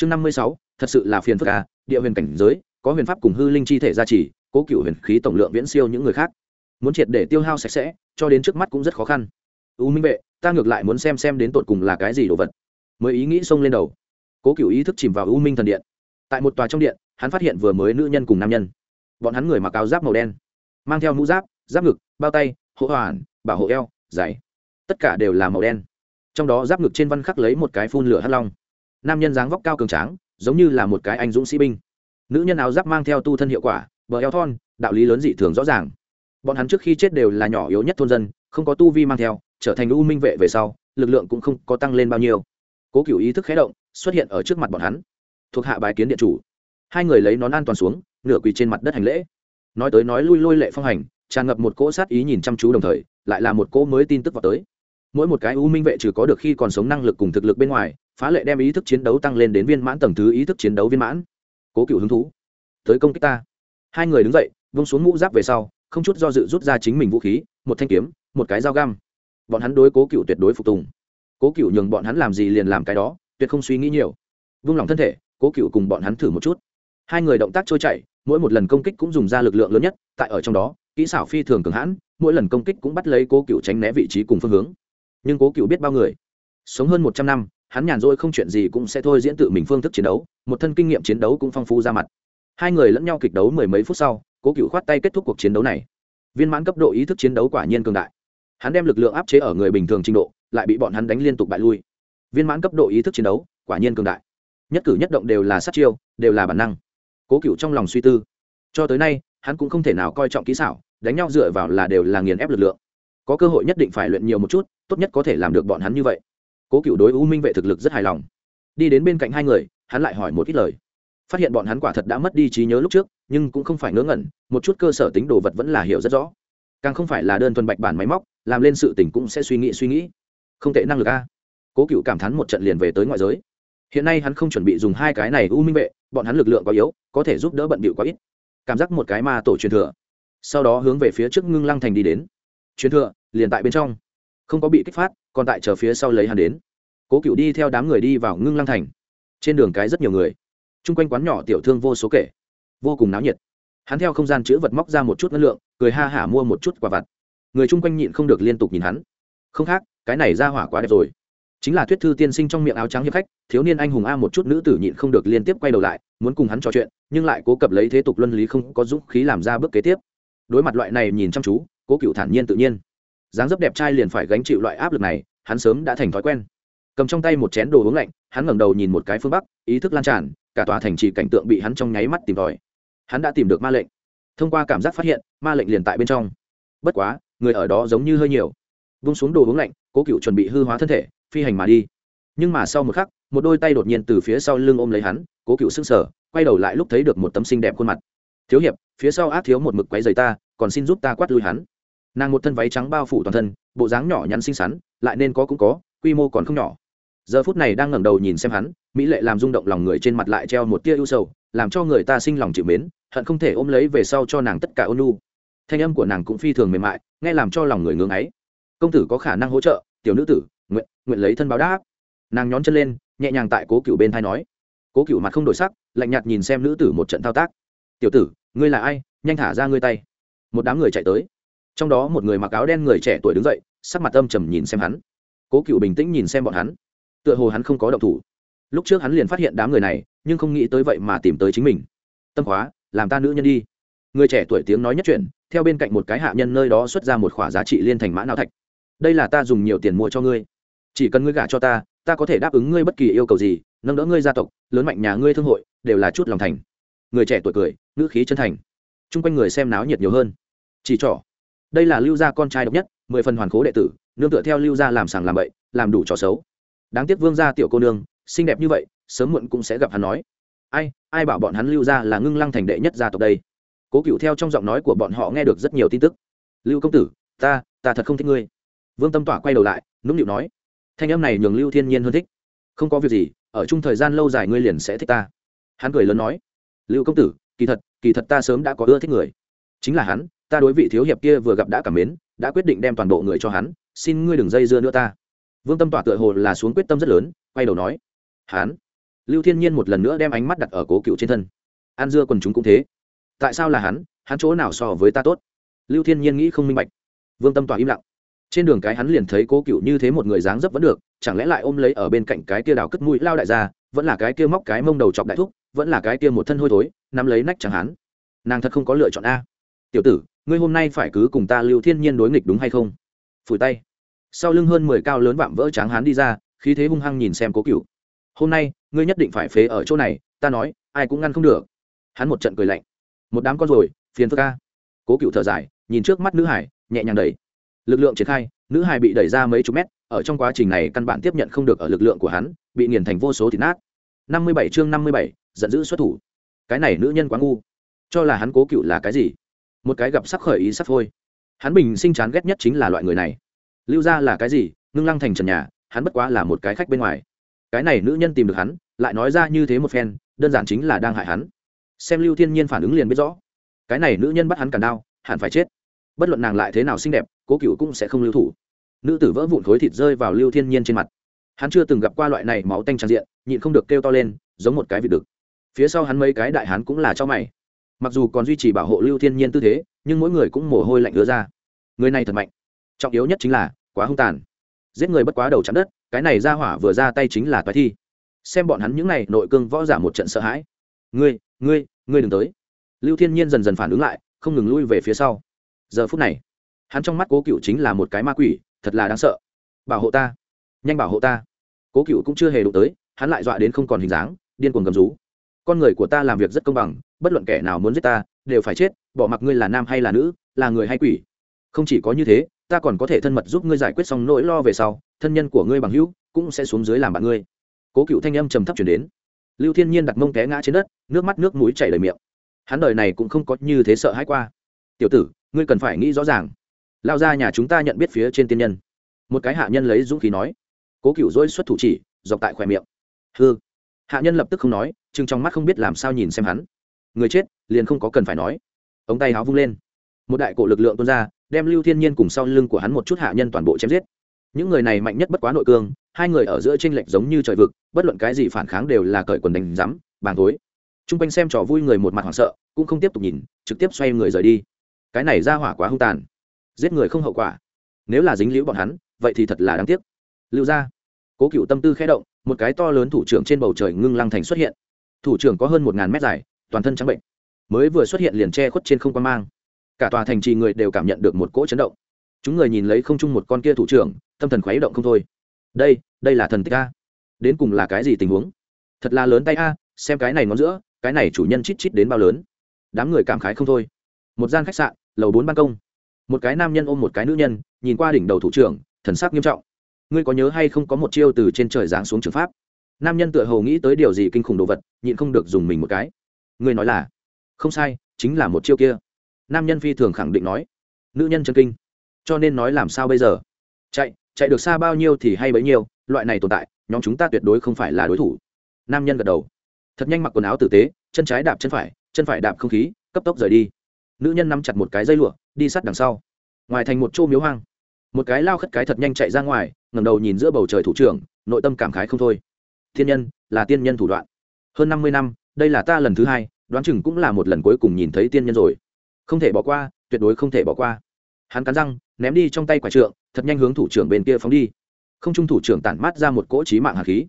chương năm mươi sáu, thật sự là phiền phức à địa huyền cảnh giới, có huyền pháp cùng hư linh chi thể gia trì, cố cựu huyền khí tổng lượng viễn siêu những người khác. Muốn triệt để tiêu hao sạch sẽ, cho đến trước mắt cũng rất khó khăn. U minh vệ, ta ngược lại muốn xem xem đến tột cùng là cái gì đồ vật. Mới ý nghĩ xông lên đầu. Cố cựu ý thức chìm vào u minh thần điện. Tại một tòa trong điện, hắn phát hiện vừa mới nữ nhân cùng nam nhân. Bọn hắn người mặc áo giáp màu đen, mang theo mũ giáp giáp ngực, bao tay hộ hoàn, bảo hộ eo, giày. Tất cả đều là màu đen. Trong đó giáp ngực trên văn khắc lấy một cái phun lửa hắt long nam nhân dáng vóc cao cường tráng, giống như là một cái anh dũng sĩ binh. Nữ nhân áo giáp mang theo tu thân hiệu quả, bờ eo thon, đạo lý lớn dị thường rõ ràng. Bọn hắn trước khi chết đều là nhỏ yếu nhất thôn dân, không có tu vi mang theo, trở thành u minh vệ về sau, lực lượng cũng không có tăng lên bao nhiêu. Cố cựu ý thức khé động, xuất hiện ở trước mặt bọn hắn. Thuộc hạ bài kiến điện chủ. Hai người lấy nón an toàn xuống, nửa quỳ trên mặt đất hành lễ. Nói tới nói lui lôi lệ phong hành, tràn ngập một cỗ sát ý nhìn chăm chú đồng thời, lại là một cỗ mới tin tức vào tới. Mỗi một cái u minh vệ trừ có được khi còn sống năng lực cùng thực lực bên ngoài phá lệ đem ý thức chiến đấu tăng lên đến viên mãn tầng thứ ý thức chiến đấu viên mãn. Cố cựu hứng thú. Tới công kích ta. Hai người đứng dậy, vung xuống mũ giáp về sau, không chút do dự rút ra chính mình vũ khí, một thanh kiếm, một cái dao găm. Bọn hắn đối cố cựu tuyệt đối phục tùng. Cố cựu nhường bọn hắn làm gì liền làm cái đó, tuyệt không suy nghĩ nhiều. Vung lòng thân thể, cố cựu cùng bọn hắn thử một chút. Hai người động tác trôi chảy, mỗi một lần công kích cũng dùng ra lực lượng lớn nhất, tại ở trong đó, kỹ xảo phi thường cường hãn, mỗi lần công kích cũng bắt lấy cố cựu tránh né vị trí cùng phương hướng. Nhưng cố cựu biết bao người. Sống hơn một trăm năm hắn nhàn rỗi không chuyện gì cũng sẽ thôi diễn tự mình phương thức chiến đấu, một thân kinh nghiệm chiến đấu cũng phong phú ra mặt. Hai người lẫn nhau kịch đấu mười mấy phút sau, cố cựu khoát tay kết thúc cuộc chiến đấu này. Viên mãn cấp độ ý thức chiến đấu quả nhiên cường đại. Hắn đem lực lượng áp chế ở người bình thường trình độ, lại bị bọn hắn đánh liên tục bại lui. Viên mãn cấp độ ý thức chiến đấu, quả nhiên cường đại. Nhất cử nhất động đều là sát chiêu, đều là bản năng. Cố cựu trong lòng suy tư. Cho tới nay, hắn cũng không thể nào coi trọng kỹ xảo, đánh nhau dựa vào là đều là nghiền ép lực lượng. Có cơ hội nhất định phải luyện nhiều một chút, tốt nhất có thể làm được bọn hắn như vậy cố cựu đối u minh vệ thực lực rất hài lòng. Đi đến bên cạnh hai người, hắn lại hỏi một ít lời. Phát hiện bọn hắn quả thật đã mất đi trí nhớ lúc trước, nhưng cũng không phải ngớ ngẩn, một chút cơ sở tính đồ vật vẫn là hiểu rất rõ. Càng không phải là đơn thuần bạch bản máy móc, làm lên sự tỉnh cũng sẽ suy nghĩ suy nghĩ. Không tệ năng lực a. Cố cựu cảm thán một trận liền về tới ngoại giới. Hiện nay hắn không chuẩn bị dùng hai cái này u minh vệ, bọn hắn lực lượng quá yếu, có thể giúp đỡ bận bịu quá ít. Cảm giác một cái ma tổ truyền thừa. Sau đó hướng về phía trước ngưng lăng thành đi đến. Truyền thừa, liền tại bên trong. Không có bị kích phát còn tại chờ phía sau lấy hắn đến. Cố cựu đi theo đám người đi vào ngưng lăng thành. Trên đường cái rất nhiều người. Chung quanh quán nhỏ tiểu thương vô số kể. Vô cùng náo nhiệt. Hắn theo không gian chữ vật móc ra một chút ngân lượng, cười ha hả mua một chút quả vặt. Người chung quanh nhịn không được liên tục nhìn hắn. Không khác, cái này ra hỏa quá đẹp rồi. Chính là thuyết thư tiên sinh trong miệng áo trắng hiệp khách, thiếu niên anh hùng a một chút nữ tử nhịn không được liên tiếp quay đầu lại, muốn cùng hắn trò chuyện, nhưng lại cố cập lấy thế tục luân lý không có dũng khí làm ra bước kế tiếp. Đối mặt loại này nhìn chăm chú, cố cựu thản nhiên tự nhiên dáng dấp đẹp trai liền phải gánh chịu loại áp lực này hắn sớm đã thành thói quen. Cầm trong tay một chén đồ uống lạnh hắn ngẩng đầu nhìn một cái phương bắc ý thức lan tràn cả tòa thành trì cảnh tượng bị hắn trong nháy mắt tìm tòi. Hắn đã tìm được ma lệnh. Thông qua cảm giác phát hiện ma lệnh liền tại bên trong. Bất quá người ở đó giống như hơi nhiều. Vung xuống đồ uống lạnh cố cựu chuẩn bị hư hóa thân thể phi hành mà đi. Nhưng mà sau một khắc một đôi tay đột nhiên từ phía sau lưng ôm lấy hắn cố cựu sững sờ, quay đầu lại lúc thấy được một tấm xinh đẹp khuôn mặt. Thiếu hiệp phía sau ác thiếu một mực quấy giày ta còn xin giúp ta quát lui hắn nàng một thân váy trắng bao phủ toàn thân, bộ dáng nhỏ nhắn xinh xắn, lại nên có cũng có, quy mô còn không nhỏ. Giờ phút này đang ngẩng đầu nhìn xem hắn, mỹ lệ làm rung động lòng người trên mặt lại treo một tia ưu sầu, làm cho người ta sinh lòng chịu mến, hận không thể ôm lấy về sau cho nàng tất cả ôn lu thanh âm của nàng cũng phi thường mềm mại, nghe làm cho lòng người ngưỡng ấy. Công tử có khả năng hỗ trợ, tiểu nữ tử, nguyện nguyện lấy thân báo đáp. Nàng nhón chân lên, nhẹ nhàng tại cố cựu bên thai nói. Cố cựu mặt không đổi sắc, lạnh nhạt nhìn xem nữ tử một trận thao tác. Tiểu tử, ngươi là ai? Nhanh thả ra ngươi tay. Một đám người chạy tới trong đó một người mặc áo đen người trẻ tuổi đứng dậy, sắc mặt âm trầm nhìn xem hắn. Cố cựu bình tĩnh nhìn xem bọn hắn. Tựa hồ hắn không có động thủ. Lúc trước hắn liền phát hiện đám người này, nhưng không nghĩ tới vậy mà tìm tới chính mình. Tâm khóa, làm ta nữ nhân đi. Người trẻ tuổi tiếng nói nhất chuyển, theo bên cạnh một cái hạ nhân nơi đó xuất ra một khoả giá trị liên thành mã não thạch. Đây là ta dùng nhiều tiền mua cho ngươi. Chỉ cần ngươi gả cho ta ta có thể đáp ứng ngươi bất kỳ yêu cầu gì, nâng đỡ ngươi gia tộc, lớn mạnh nhà ngươi thương hội, đều là chút lòng thành. Người trẻ tuổi cười, ngữ khí chân thành. Chung quanh người xem náo nhiệt nhiều hơn. Chỉ trỏ đây là lưu gia con trai độc nhất, mười phần hoàn khố đệ tử, nương tựa theo lưu gia làm sàng làm bậy, làm đủ trò xấu. Đáng tiếc vương gia tiểu cô nương, xinh đẹp như vậy, sớm muộn cũng sẽ gặp hắn nói. Ai ai bảo bọn hắn lưu gia là ngưng lăng thành đệ nhất gia tộc đây? Cố cựu theo trong giọng nói của bọn họ nghe được rất nhiều tin tức. Lưu công tử, ta ta thật không thích ngươi. Vương tâm tỏa quay đầu lại, nũng nịu nói. Thanh em này nhường lưu thiên nhiên hơn thích. Không có việc gì, ở chung thời gian lâu dài ngươi liền sẽ thích ta. Hắn cười lớn nói. Lưu công tử, kỳ thật kỳ thật ta sớm đã có ưa thích người. Chính là hắn ta đối vị thiếu hiệp kia vừa gặp đã cảm mến, đã quyết định đem toàn bộ người cho hắn, xin ngươi đừng dây dưa nữa ta. Vương tâm tỏa tựa hồ là xuống quyết tâm rất lớn, quay đầu nói hắn lưu thiên nhiên một lần nữa đem ánh mắt đặt ở cố cựu trên thân. An dưa quần chúng cũng thế. Tại sao là hắn? Hắn chỗ nào so với ta tốt? Lưu thiên nhiên nghĩ không minh bạch. Vương tâm tỏa im lặng. Trên đường cái hắn liền thấy cố cựu như thế một người dáng dấp vẫn được, chẳng lẽ lại ôm lấy ở bên cạnh cái kia đào cất mũi lao đại gia, vẫn là cái kia móc cái mông đầu chọc đại thúc, vẫn là cái kia một thân hôi thối, nắm lấy nách chẳng hắn. Nàng thật không có lựa chọn a. Tiểu tử ngươi hôm nay phải cứ cùng ta lưu thiên nhiên đối nghịch đúng hay không? Phủi tay. Sau lưng hơn mười cao lớn vạm vỡ tráng hán đi ra, khí thế hung hăng nhìn xem cố cựu hôm nay, ngươi nhất định phải phế ở chỗ này, ta nói, ai cũng ngăn không được. Hắn một trận cười lạnh. Một đám con rồi, phiền phức ca cố cựu thở dài, nhìn trước mắt nữ hải, nhẹ nhàng đẩy. Lực lượng triển khai, nữ hải bị đẩy ra mấy chục mét, ở trong quá trình này căn bản tiếp nhận không được ở lực lượng của hắn, bị nghiền thành vô số thịt nát. Năm mươi bảy chương năm mươi bảy, giận dữ xuất thủ. Cái này nữ nhân quá ngu. Cho là hắn cố cựu là cái gì? Một cái gặp sắc khởi ý sắc thôi hắn bình sinh chán ghét nhất chính là loại người này. Lưu ra là cái gì? Ngưng lăng thành trần nhà, hắn bất quá là một cái khách bên ngoài. Cái này nữ nhân tìm được hắn, lại nói ra như thế một phen, đơn giản chính là đang hại hắn. Xem lưu thiên nhiên phản ứng liền biết rõ. Cái này nữ nhân bắt hắn cản đau, hẳn phải chết. Bất luận nàng lại thế nào xinh đẹp, cố cựu cũng sẽ không lưu thủ. Nữ tử vỡ vụn khối thịt rơi vào lưu thiên nhiên trên mặt. Hắn chưa từng gặp qua loại này máu tanh tràn diện, nhịn không được kêu to lên, giống một cái vịt đực. Phía sau hắn mấy cái đại hắn cũng là cho mày mặc dù còn duy trì bảo hộ lưu thiên nhiên tư thế, nhưng mỗi người cũng mồ hôi lạnh ứa ra. Người này thật mạnh. Trọng yếu nhất chính là, quá hung tàn. Giết người bất quá đầu chạm đất, cái này ra hỏa vừa ra tay chính là toái thi. Xem bọn hắn những n à y nội cương võ giả một trận sợ hãi. Ngươi ngươi ngươi đừng tới. Lưu thiên nhiên dần dần phản ứng lại, không ngừng lui về phía sau. Giờ phút này, hắn trong mắt cố cựu chính là một cái ma quỷ, thật là đáng sợ. Bảo hộ ta. Nhanh bảo hộ ta. Cố cựu cũng chưa hề đụng tới, hắn lại dọa đến không còn hình dáng, điên cuồng gầm rú. Con người của ta làm việc rất công bằng bất luận kẻ nào muốn giết ta, đều phải chết, bỏ mặc ngươi là nam hay là nữ, là người hay quỷ. Không chỉ có như thế, ta còn có thể thân mật giúp ngươi giải quyết xong nỗi lo về sau, thân nhân của ngươi bằng hữu cũng sẽ xuống dưới làm bạn ngươi. Cố cựu thanh âm trầm thấp chuyển đến. Lưu thiên nhiên đặt mông té ngã trên đất, nước mắt nước mũi chảy lời miệng. Hắn đời này cũng không có như thế sợ hãi qua. Tiểu tử, ngươi cần phải nghĩ rõ ràng. Lao ra nhà chúng ta nhận biết phía trên tiên nhân. Một cái hạ nhân lấy dũng khí nói. Cố cựu dỗi xuất thủ chỉ, dọc tại khỏe miệng. Hư hạ nhân lập tức không nói, chừng trong mắt không biết làm sao nhìn xem hắn người chết, liền không có cần phải nói. Ống tay háo vung lên. Một đại cổ lực lượng tuôn ra, đem lưu thiên nhiên cùng sau lưng của hắn một chút hạ nhân toàn bộ chém giết. Những người này mạnh nhất bất quá nội cương, hai người ở giữa tranh lệch giống như trời vực, bất luận cái gì phản kháng đều là cởi quần đánh rắm bàn thối. T r u n g quanh xem trò vui người một mặt hoảng sợ, cũng không tiếp tục nhìn, trực tiếp xoay người rời đi. Cái này ra hỏa quá hung tàn. Giết người không hậu quả. Nếu là dính liễu bọn hắn, vậy thì thật là đáng tiếc. Lưu ra cố cựu tâm tư khé động, một cái to lớn thủ trưởng trên bầu trời ngưng lăng thành xuất hiện. Thủ trưởng có hơn một ngàn mét dài toàn thân trắng bệnh. Mới vừa xuất hiện liền che khuất trên không quan mang. Cả tòa thành trì người đều cảm nhận được một cỗ chấn động. Chúng người nhìn lấy không chung một con kia thủ trưởng, tâm thần khuấy động không thôi. Đây đây là thần tích a. Đến cùng là cái gì tình huống? Thật là lớn tay a, xem cái này ngón giữa, cái này chủ nhân chít chít đến bao lớn. Đám người cảm khái không thôi. Một gian khách sạn, lầu bốn ban công. Một cái nam nhân ôm một cái nữ nhân, nhìn qua đỉnh đầu thủ trưởng, thần sắc nghiêm trọng. Ngươi có nhớ hay không có một chiêu từ trên trời giáng xuống trường pháp? Nam nhân tựa hồ nghĩ tới điều gì kinh khủng đồ vật, nhịn không được dùng mình một cái ngươi nói là không sai, chính là một chiêu kia. Nam nhân phi thường khẳng định nói. Nữ nhân chân kinh. Cho nên nói làm sao bây giờ? Chạy chạy được xa bao nhiêu thì hay bấy nhiêu, loại này tồn tại, nhóm chúng ta tuyệt đối không phải là đối thủ. Nam nhân gật đầu. Thật nhanh mặc quần áo tử tế, chân trái đạp chân phải chân phải đạp không khí, cấp tốc rời đi. Nữ nhân nắm chặt một cái dây lụa, đi sát đằng sau. Ngoài thành một chỗ miếu hoang. Một cái lao khất cái thật nhanh chạy ra ngoài, ngẩng đầu nhìn giữa bầu trời thủ trưởng, nội tâm cảm khái không thôi. Thiên nhân, là tiên nhân thủ đoạn hơn năm mươi năm, đây là ta lần thứ hai, đoán chừng cũng là một lần cuối cùng nhìn thấy tiên nhân rồi. Không thể bỏ qua, tuyệt đối không thể bỏ qua. Hắn cắn răng, ném đi trong tay quả trượng, thật nhanh hướng thủ trưởng bên kia phóng đi. Không trung thủ trưởng tản mát ra một cỗ trí mạng hạt khí.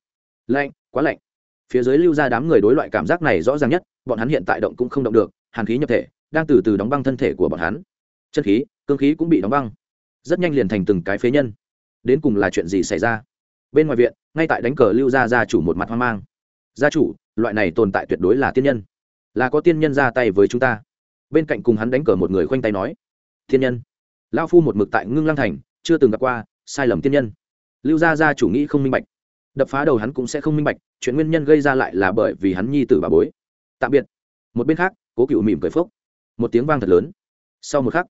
Lạnh, quá lạnh. Phía dưới lưu ra đám người đối loại cảm giác này rõ ràng nhất, bọn hắn hiện tại động cũng không động được, hàn khí nhập thể, đang từ từ đóng băng thân thể của bọn hắn. Chân khí, cương khí cũng bị đóng băng. Rất nhanh liền thành từng cái phế nhân. Đến cùng là chuyện gì xảy ra? Bên ngoài viện, ngay tại đánh cờ lưu gia gia chủ một mặt hoang mang. Gia chủ loại này tồn tại tuyệt đối là tiên nhân. Là có tiên nhân ra tay với chúng ta. Bên cạnh cùng hắn đánh cờ một người khoanh tay nói thiên nhân. Lao phu một mực tại ngưng lăng thành, chưa từng gặp qua sai lầm tiên nhân. Lưu gia gia chủ nghĩ không minh bạch. Đập phá đầu hắn cũng sẽ không minh bạch, chuyện nguyên nhân gây ra lại là bởi vì hắn nhi tử bà bối. Tạm biệt. Một bên khác, cố cựu mỉm cười phốc một tiếng vang thật lớn. Sau một khắc,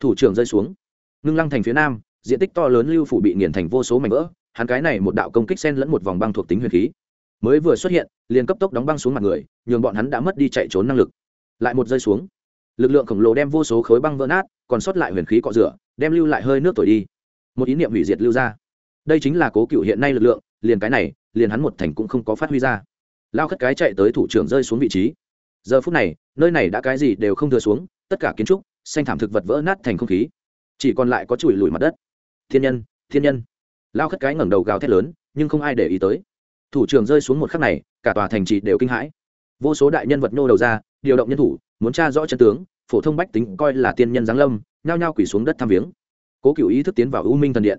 thủ trưởng rơi xuống. Ngưng lăng thành phía nam, diện tích to lớn lưu phủ bị nghiền thành vô số mảnh vỡ, hắn cái này một đạo công kích sen lẫn một vòng băng thuộc tính huyền khí mới vừa xuất hiện, liền cấp tốc đóng băng xuống mặt người, nhường bọn hắn đã mất đi chạy trốn năng lực. Lại một rơi xuống, lực lượng khổng lồ đem vô số khối băng vỡ nát, còn sót lại huyền khí cọ rửa, đem lưu lại hơi nước thổi đi. Một ý niệm hủy diệt lưu ra. Đây chính là cố cựu hiện nay lực lượng, liền cái này, liền hắn một thành cũng không có phát huy ra. Lao khất cái chạy tới thủ trưởng rơi xuống vị trí. Giờ phút này, nơi này đã cái gì đều không thừa xuống, tất cả kiến trúc, xanh thảm thực vật vỡ nát thành không khí. Chỉ còn lại có chùi lùi mặt đất. Thiên nhân thiên nhân. Lao khất cái ngẩng đầu gào thét lớn, nhưng không ai để ý tới thủ trưởng rơi xuống một khắc này, cả tòa thành trì đều kinh hãi. Vô số đại nhân vật nô đầu ra, điều động nhân thủ, muốn tra rõ chân tướng, phổ thông bách tính coi là tiên nhân giáng lâm, nhao nhao quỷ xuống đất tham viếng. Cố cựu ý thức tiến vào u minh thần điện.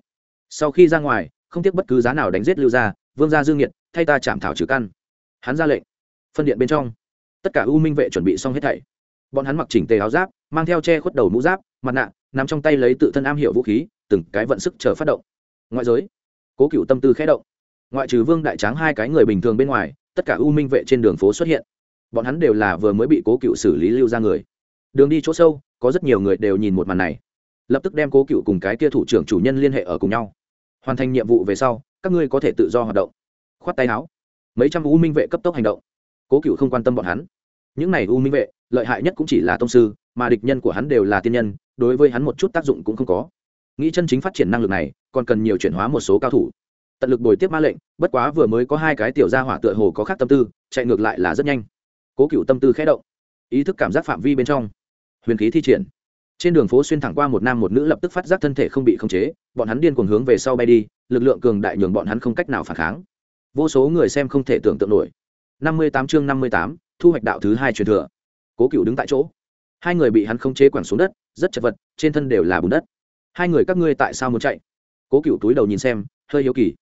Sau khi ra ngoài, không tiếc bất cứ giá nào đánh giết lưu gia, vương gia dương nhiệt thay ta chạm thảo trừ căn. Hắn ra lệnh. Phân điện bên trong, tất cả u minh vệ chuẩn bị xong hết thảy. Bọn hắn mặc chỉnh tề áo giáp, mang theo che khuất đầu mũ giáp, mặt nạ nằm trong tay lấy tự thân am hiệu vũ khí, từng cái vận sức chờ phát động. Ngoại giới, cố cựu tâm tư khẽ động ngoại trừ vương đại tráng hai cái người bình thường bên ngoài, tất cả u minh vệ trên đường phố xuất hiện. Bọn hắn đều là vừa mới bị cố cựu xử lý lưu ra người. Đường đi chỗ sâu, có rất nhiều người đều nhìn một màn này. Lập tức đem cố cựu cùng cái kia thủ trưởng chủ nhân liên hệ ở cùng nhau. Hoàn thành nhiệm vụ về sau, các ngươi có thể tự do hoạt động. Khoát tay áo. Mấy trăm u minh vệ cấp tốc hành động. Cố cựu không quan tâm bọn hắn. Những này u minh vệ, lợi hại nhất cũng chỉ là tông sư, mà địch nhân của hắn đều là tiên nhân, đối với hắn một chút tác dụng cũng không có. Nghĩ chân chính phát triển năng lực này, còn cần nhiều chuyển hóa một số cao thủ tận lực bồi tiếp ma lệnh, bất quá vừa mới có hai cái tiểu gia hỏa tựa hồ có khác tâm tư, chạy ngược lại là rất nhanh. Cố cựu tâm tư khẽ động, ý thức cảm giác phạm vi bên trong, huyền khí thi triển. Trên đường phố xuyên thẳng qua một nam một nữ lập tức phát giác thân thể không bị khống chế, bọn hắn điên cuồng hướng về sau bay đi, lực lượng cường đại nhường bọn hắn không cách nào phản kháng. Vô số người xem không thể tưởng tượng nổi. Năm mươi tám chương năm mươi tám, thu hoạch đạo thứ hai truyền thừa. Cố cựu đứng tại chỗ. Hai người bị hắn khống chế quẳng xuống đất, rất chật vật, trên thân đều là bùn đất. Hai người các ngươi tại sao muốn chạy? Cố cựu túi đầu nhìn xem, hơi hiếu kỳ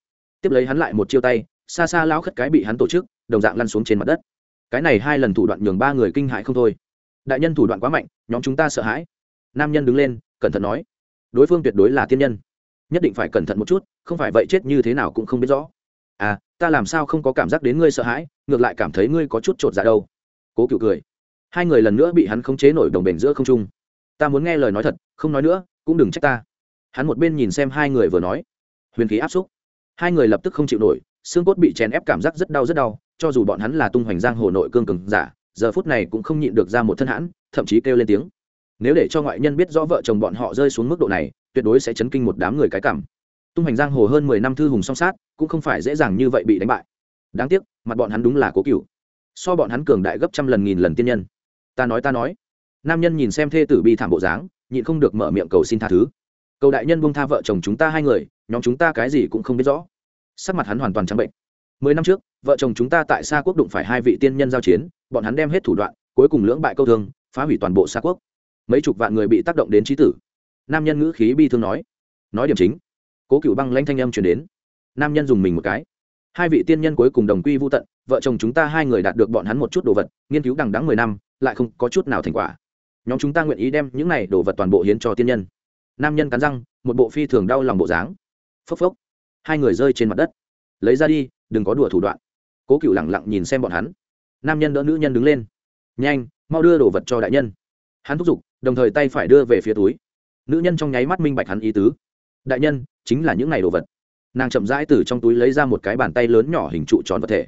tiếp lấy hắn lại một chiêu tay, xa xa lão khất cái bị hắn tổ chức, đồng dạng lăn xuống trên mặt đất. Cái này hai lần thủ đoạn nhường ba người kinh hại không thôi. Đại nhân thủ đoạn quá mạnh, nhóm chúng ta sợ hãi. Nam nhân đứng lên, cẩn thận nói, đối phương tuyệt đối là tiên nhân. Nhất định phải cẩn thận một chút, không phải vậy chết như thế nào cũng không biết rõ. À ta làm sao không có cảm giác đến ngươi sợ hãi, ngược lại cảm thấy ngươi có chút t dạ đâu. Cố cựu cười. Hai người lần nữa bị hắn khống chế nổi đồng bền giữa không trung. Ta muốn nghe lời nói thật, không nói nữa, cũng đừng trách ta. Hắn một bên nhìn xem hai người vừa nói. Huyền khí áp xúc hai người lập tức không chịu nổi, xương cốt bị chèn ép cảm giác rất đau rất đau, cho dù bọn hắn là tung hoành giang hồ nội cương cường giả, giờ phút này cũng không nhịn được ra một thân hãn, thậm chí kêu lên tiếng. Nếu để cho ngoại nhân biết rõ vợ chồng bọn họ rơi xuống mức độ này, tuyệt đối sẽ chấn kinh một đám người cái cảm. Tung hoành giang hồ hơn mười năm thư hùng song sát, cũng không phải dễ dàng như vậy bị đánh bại. Đáng tiếc, mặt bọn hắn đúng là cố cựu. So bọn hắn cường đại gấp trăm lần nghìn lần tiên nhân. Ta nói ta nói. Nam nhân nhìn xem thê tử bi thảm bộ dáng, nhịn không được mở miệng cầu xin tha thứ cầu đại nhân buông tha vợ chồng chúng ta hai người, nhóm chúng ta cái gì cũng không biết rõ. Sắc mặt hắn hoàn toàn trắng bệnh. Mười năm trước, vợ chồng chúng ta tại xa quốc đụng phải hai vị tiên nhân giao chiến, bọn hắn đem hết thủ đoạn, cuối cùng lưỡng bại câu thương, phá hủy toàn bộ xa quốc. Mấy chục vạn người bị tác động đến trí tử. Nam nhân ngữ khí bi thương nói. Nói điểm chính. Cố cựu băng lanh thanh âm chuyển đến. Nam nhân dùng mình một cái. Hai vị tiên nhân cuối cùng đồng quy vô tận, vợ chồng chúng ta hai người đạt được bọn hắn một chút đồ vật, nghiên cứu đằng đắng mười năm, lại không có chút nào thành quả. Nhóm chúng ta nguyện ý đem những này đồ vật toàn bộ hiến cho tiên nhân nam nhân cắn răng, một bộ phi thường đau lòng bộ dáng. Phốc phốc. Hai người rơi trên mặt đất. Lấy ra đi, đừng có đùa thủ đoạn. Cố cựu lẳng lặng nhìn xem bọn hắn. Nam nhân đỡ nữ nhân đứng lên. Nhanh, mau đưa đồ vật cho đại nhân. Hắn thúc giục, đồng thời tay phải đưa về phía túi. Nữ nhân trong nháy mắt minh bạch hắn ý tứ. Đại nhân, chính là những ngày đồ vật. Nàng chậm rãi từ trong túi lấy ra một cái bàn tay lớn nhỏ hình trụ tròn vật thể.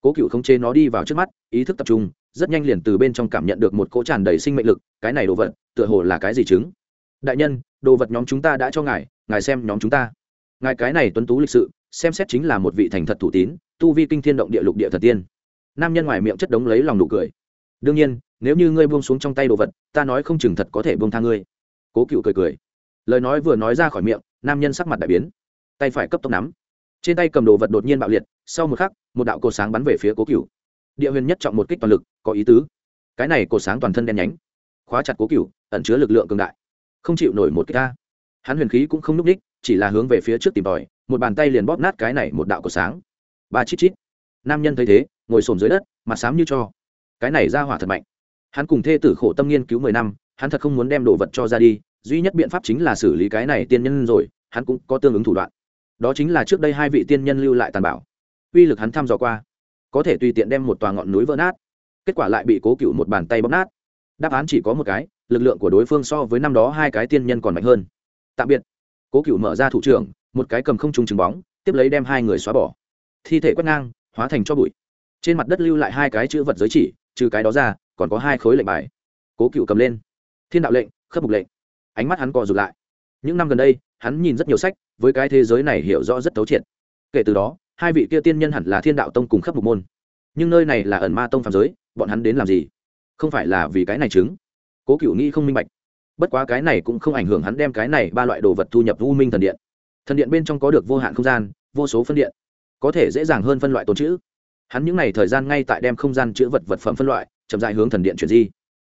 Cố cựu không chế nó đi vào trước mắt, ý thức tập trung, rất nhanh liền từ bên trong cảm nhận được một cỗ tràn đầy sinh mệnh lực, cái này đồ vật, tựa hồ là cái gì chứng? Đại nhân, đồ vật nhóm chúng ta đã cho ngài ngài xem nhóm chúng ta. Ngài cái này tuấn tú lịch sự, xem xét chính là một vị thành thật thủ tín, tu vi kinh thiên động địa lục địa thật tiên. Nam nhân ngoài miệng chất đống lấy lòng nụ cười. Đương nhiên, nếu như ngươi buông xuống trong tay đồ vật, ta nói không chừng thật có thể buông tha ngươi. Cố cựu cười cười. Lời nói vừa nói ra khỏi miệng, nam nhân sắc mặt đại biến. Tay phải cấp tốc nắm. Trên tay cầm đồ vật đột nhiên bạo liệt, sau một khắc, một đạo cột sáng bắn về phía cố cựu. Địa huyền nhất trọng một kích toàn lực, có ý tứ. Cái này cột sáng toàn thân đen nhánh, khóa chặt cố cựu, ẩn chứa lực lượng cường đại không chịu nổi một cái ta. Hắn huyền khí cũng không núp đích, chỉ là hướng về phía trước tìm tòi, một bàn tay liền bóp nát cái này một đạo của sáng. Ba chít chít. Nam nhân thấy thế, ngồi xổm dưới đất, mặt xám như cho. Cái này ra hỏa thật mạnh. Hắn cùng thê tử khổ tâm nghiên cứu mười năm, hắn thật không muốn đem đồ vật cho ra đi, duy nhất biện pháp chính là xử lý cái này tiên nhân rồi, hắn cũng có tương ứng thủ đoạn. Đó chính là trước đây hai vị tiên nhân lưu lại tàn bảo uy lực hắn thăm dò qua. Có thể tùy tiện đem một tòa ngọn núi vỡ nát. Kết quả lại bị cố cựu một bàn tay bóp nát. Đáp án chỉ có một cái lực lượng của đối phương so với năm đó hai cái tiên nhân còn mạnh hơn. Tạm biệt. Cố cựu mở ra thủ trưởng, một cái cầm không trùng trứng bóng, tiếp lấy đem hai người xóa bỏ. Thi thể quét ngang, hóa thành cho bụi. Trên mặt đất lưu lại hai cái chữ vật giới chỉ, trừ cái đó ra, còn có hai khối lệnh bài. Cố cựu cầm lên. Thiên đạo lệnh, khớp mục lệnh. Ánh mắt hắn cò rụt lại. Những năm gần đây, hắn nhìn rất nhiều sách, với cái thế giới này hiểu rõ rất thấu triệt. Kể từ đó, hai vị kia tiên nhân hẳn là thiên đạo tông cùng khắp mục môn. Nhưng nơi này là ẩn ma tông phạm giới, bọn hắn đến làm gì? Không phải là vì cái này chứng cố cựu nghĩ không minh bạch. Bất quá cái này cũng không ảnh hưởng hắn đem cái này ba loại đồ vật thu nhập u minh thần điện. Thần điện bên trong có được vô hạn không gian, vô số phân điện, có thể dễ dàng hơn phân loại tồn chữ hắn những n à y thời gian ngay tại đem không gian chữ vật vật phẩm phân loại, chậm dại hướng thần điện chuyển di.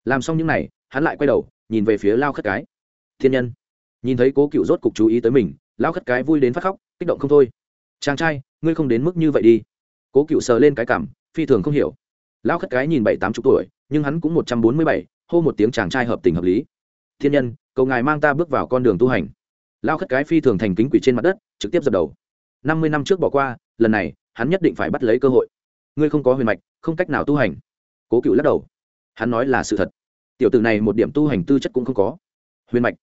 Làm xong những n à y hắn lại quay đầu, nhìn về phía lao khất cái. Thiên nhân. Nhìn thấy cố cựu rốt cục chú ý tới mình, lao khất cái vui đến phát khóc, kích động không thôi. Chàng trai, ngươi không đến mức như vậy đi. Cố cựu sờ lên cái cảm, phi thường không hiểu. Lao khất cái nhìn bảy tám chục tuổi, nhưng hắn cũng một trăm bốn mươi bảy hô một tiếng chàng trai hợp tình hợp lý. Thiên nhân, cầu ngài mang ta bước vào con đường tu hành. Lao khất cái phi thường thành kính quỷ trên mặt đất, trực tiếp dập đầu. Năm mươi năm trước bỏ qua, lần này, hắn nhất định phải bắt lấy cơ hội. Ngươi không có huyền mạch, không cách nào tu hành. Cố cựu lắc đầu. Hắn nói là sự thật. Tiểu tử này một điểm tu hành tư chất cũng không có. Huyền mạch.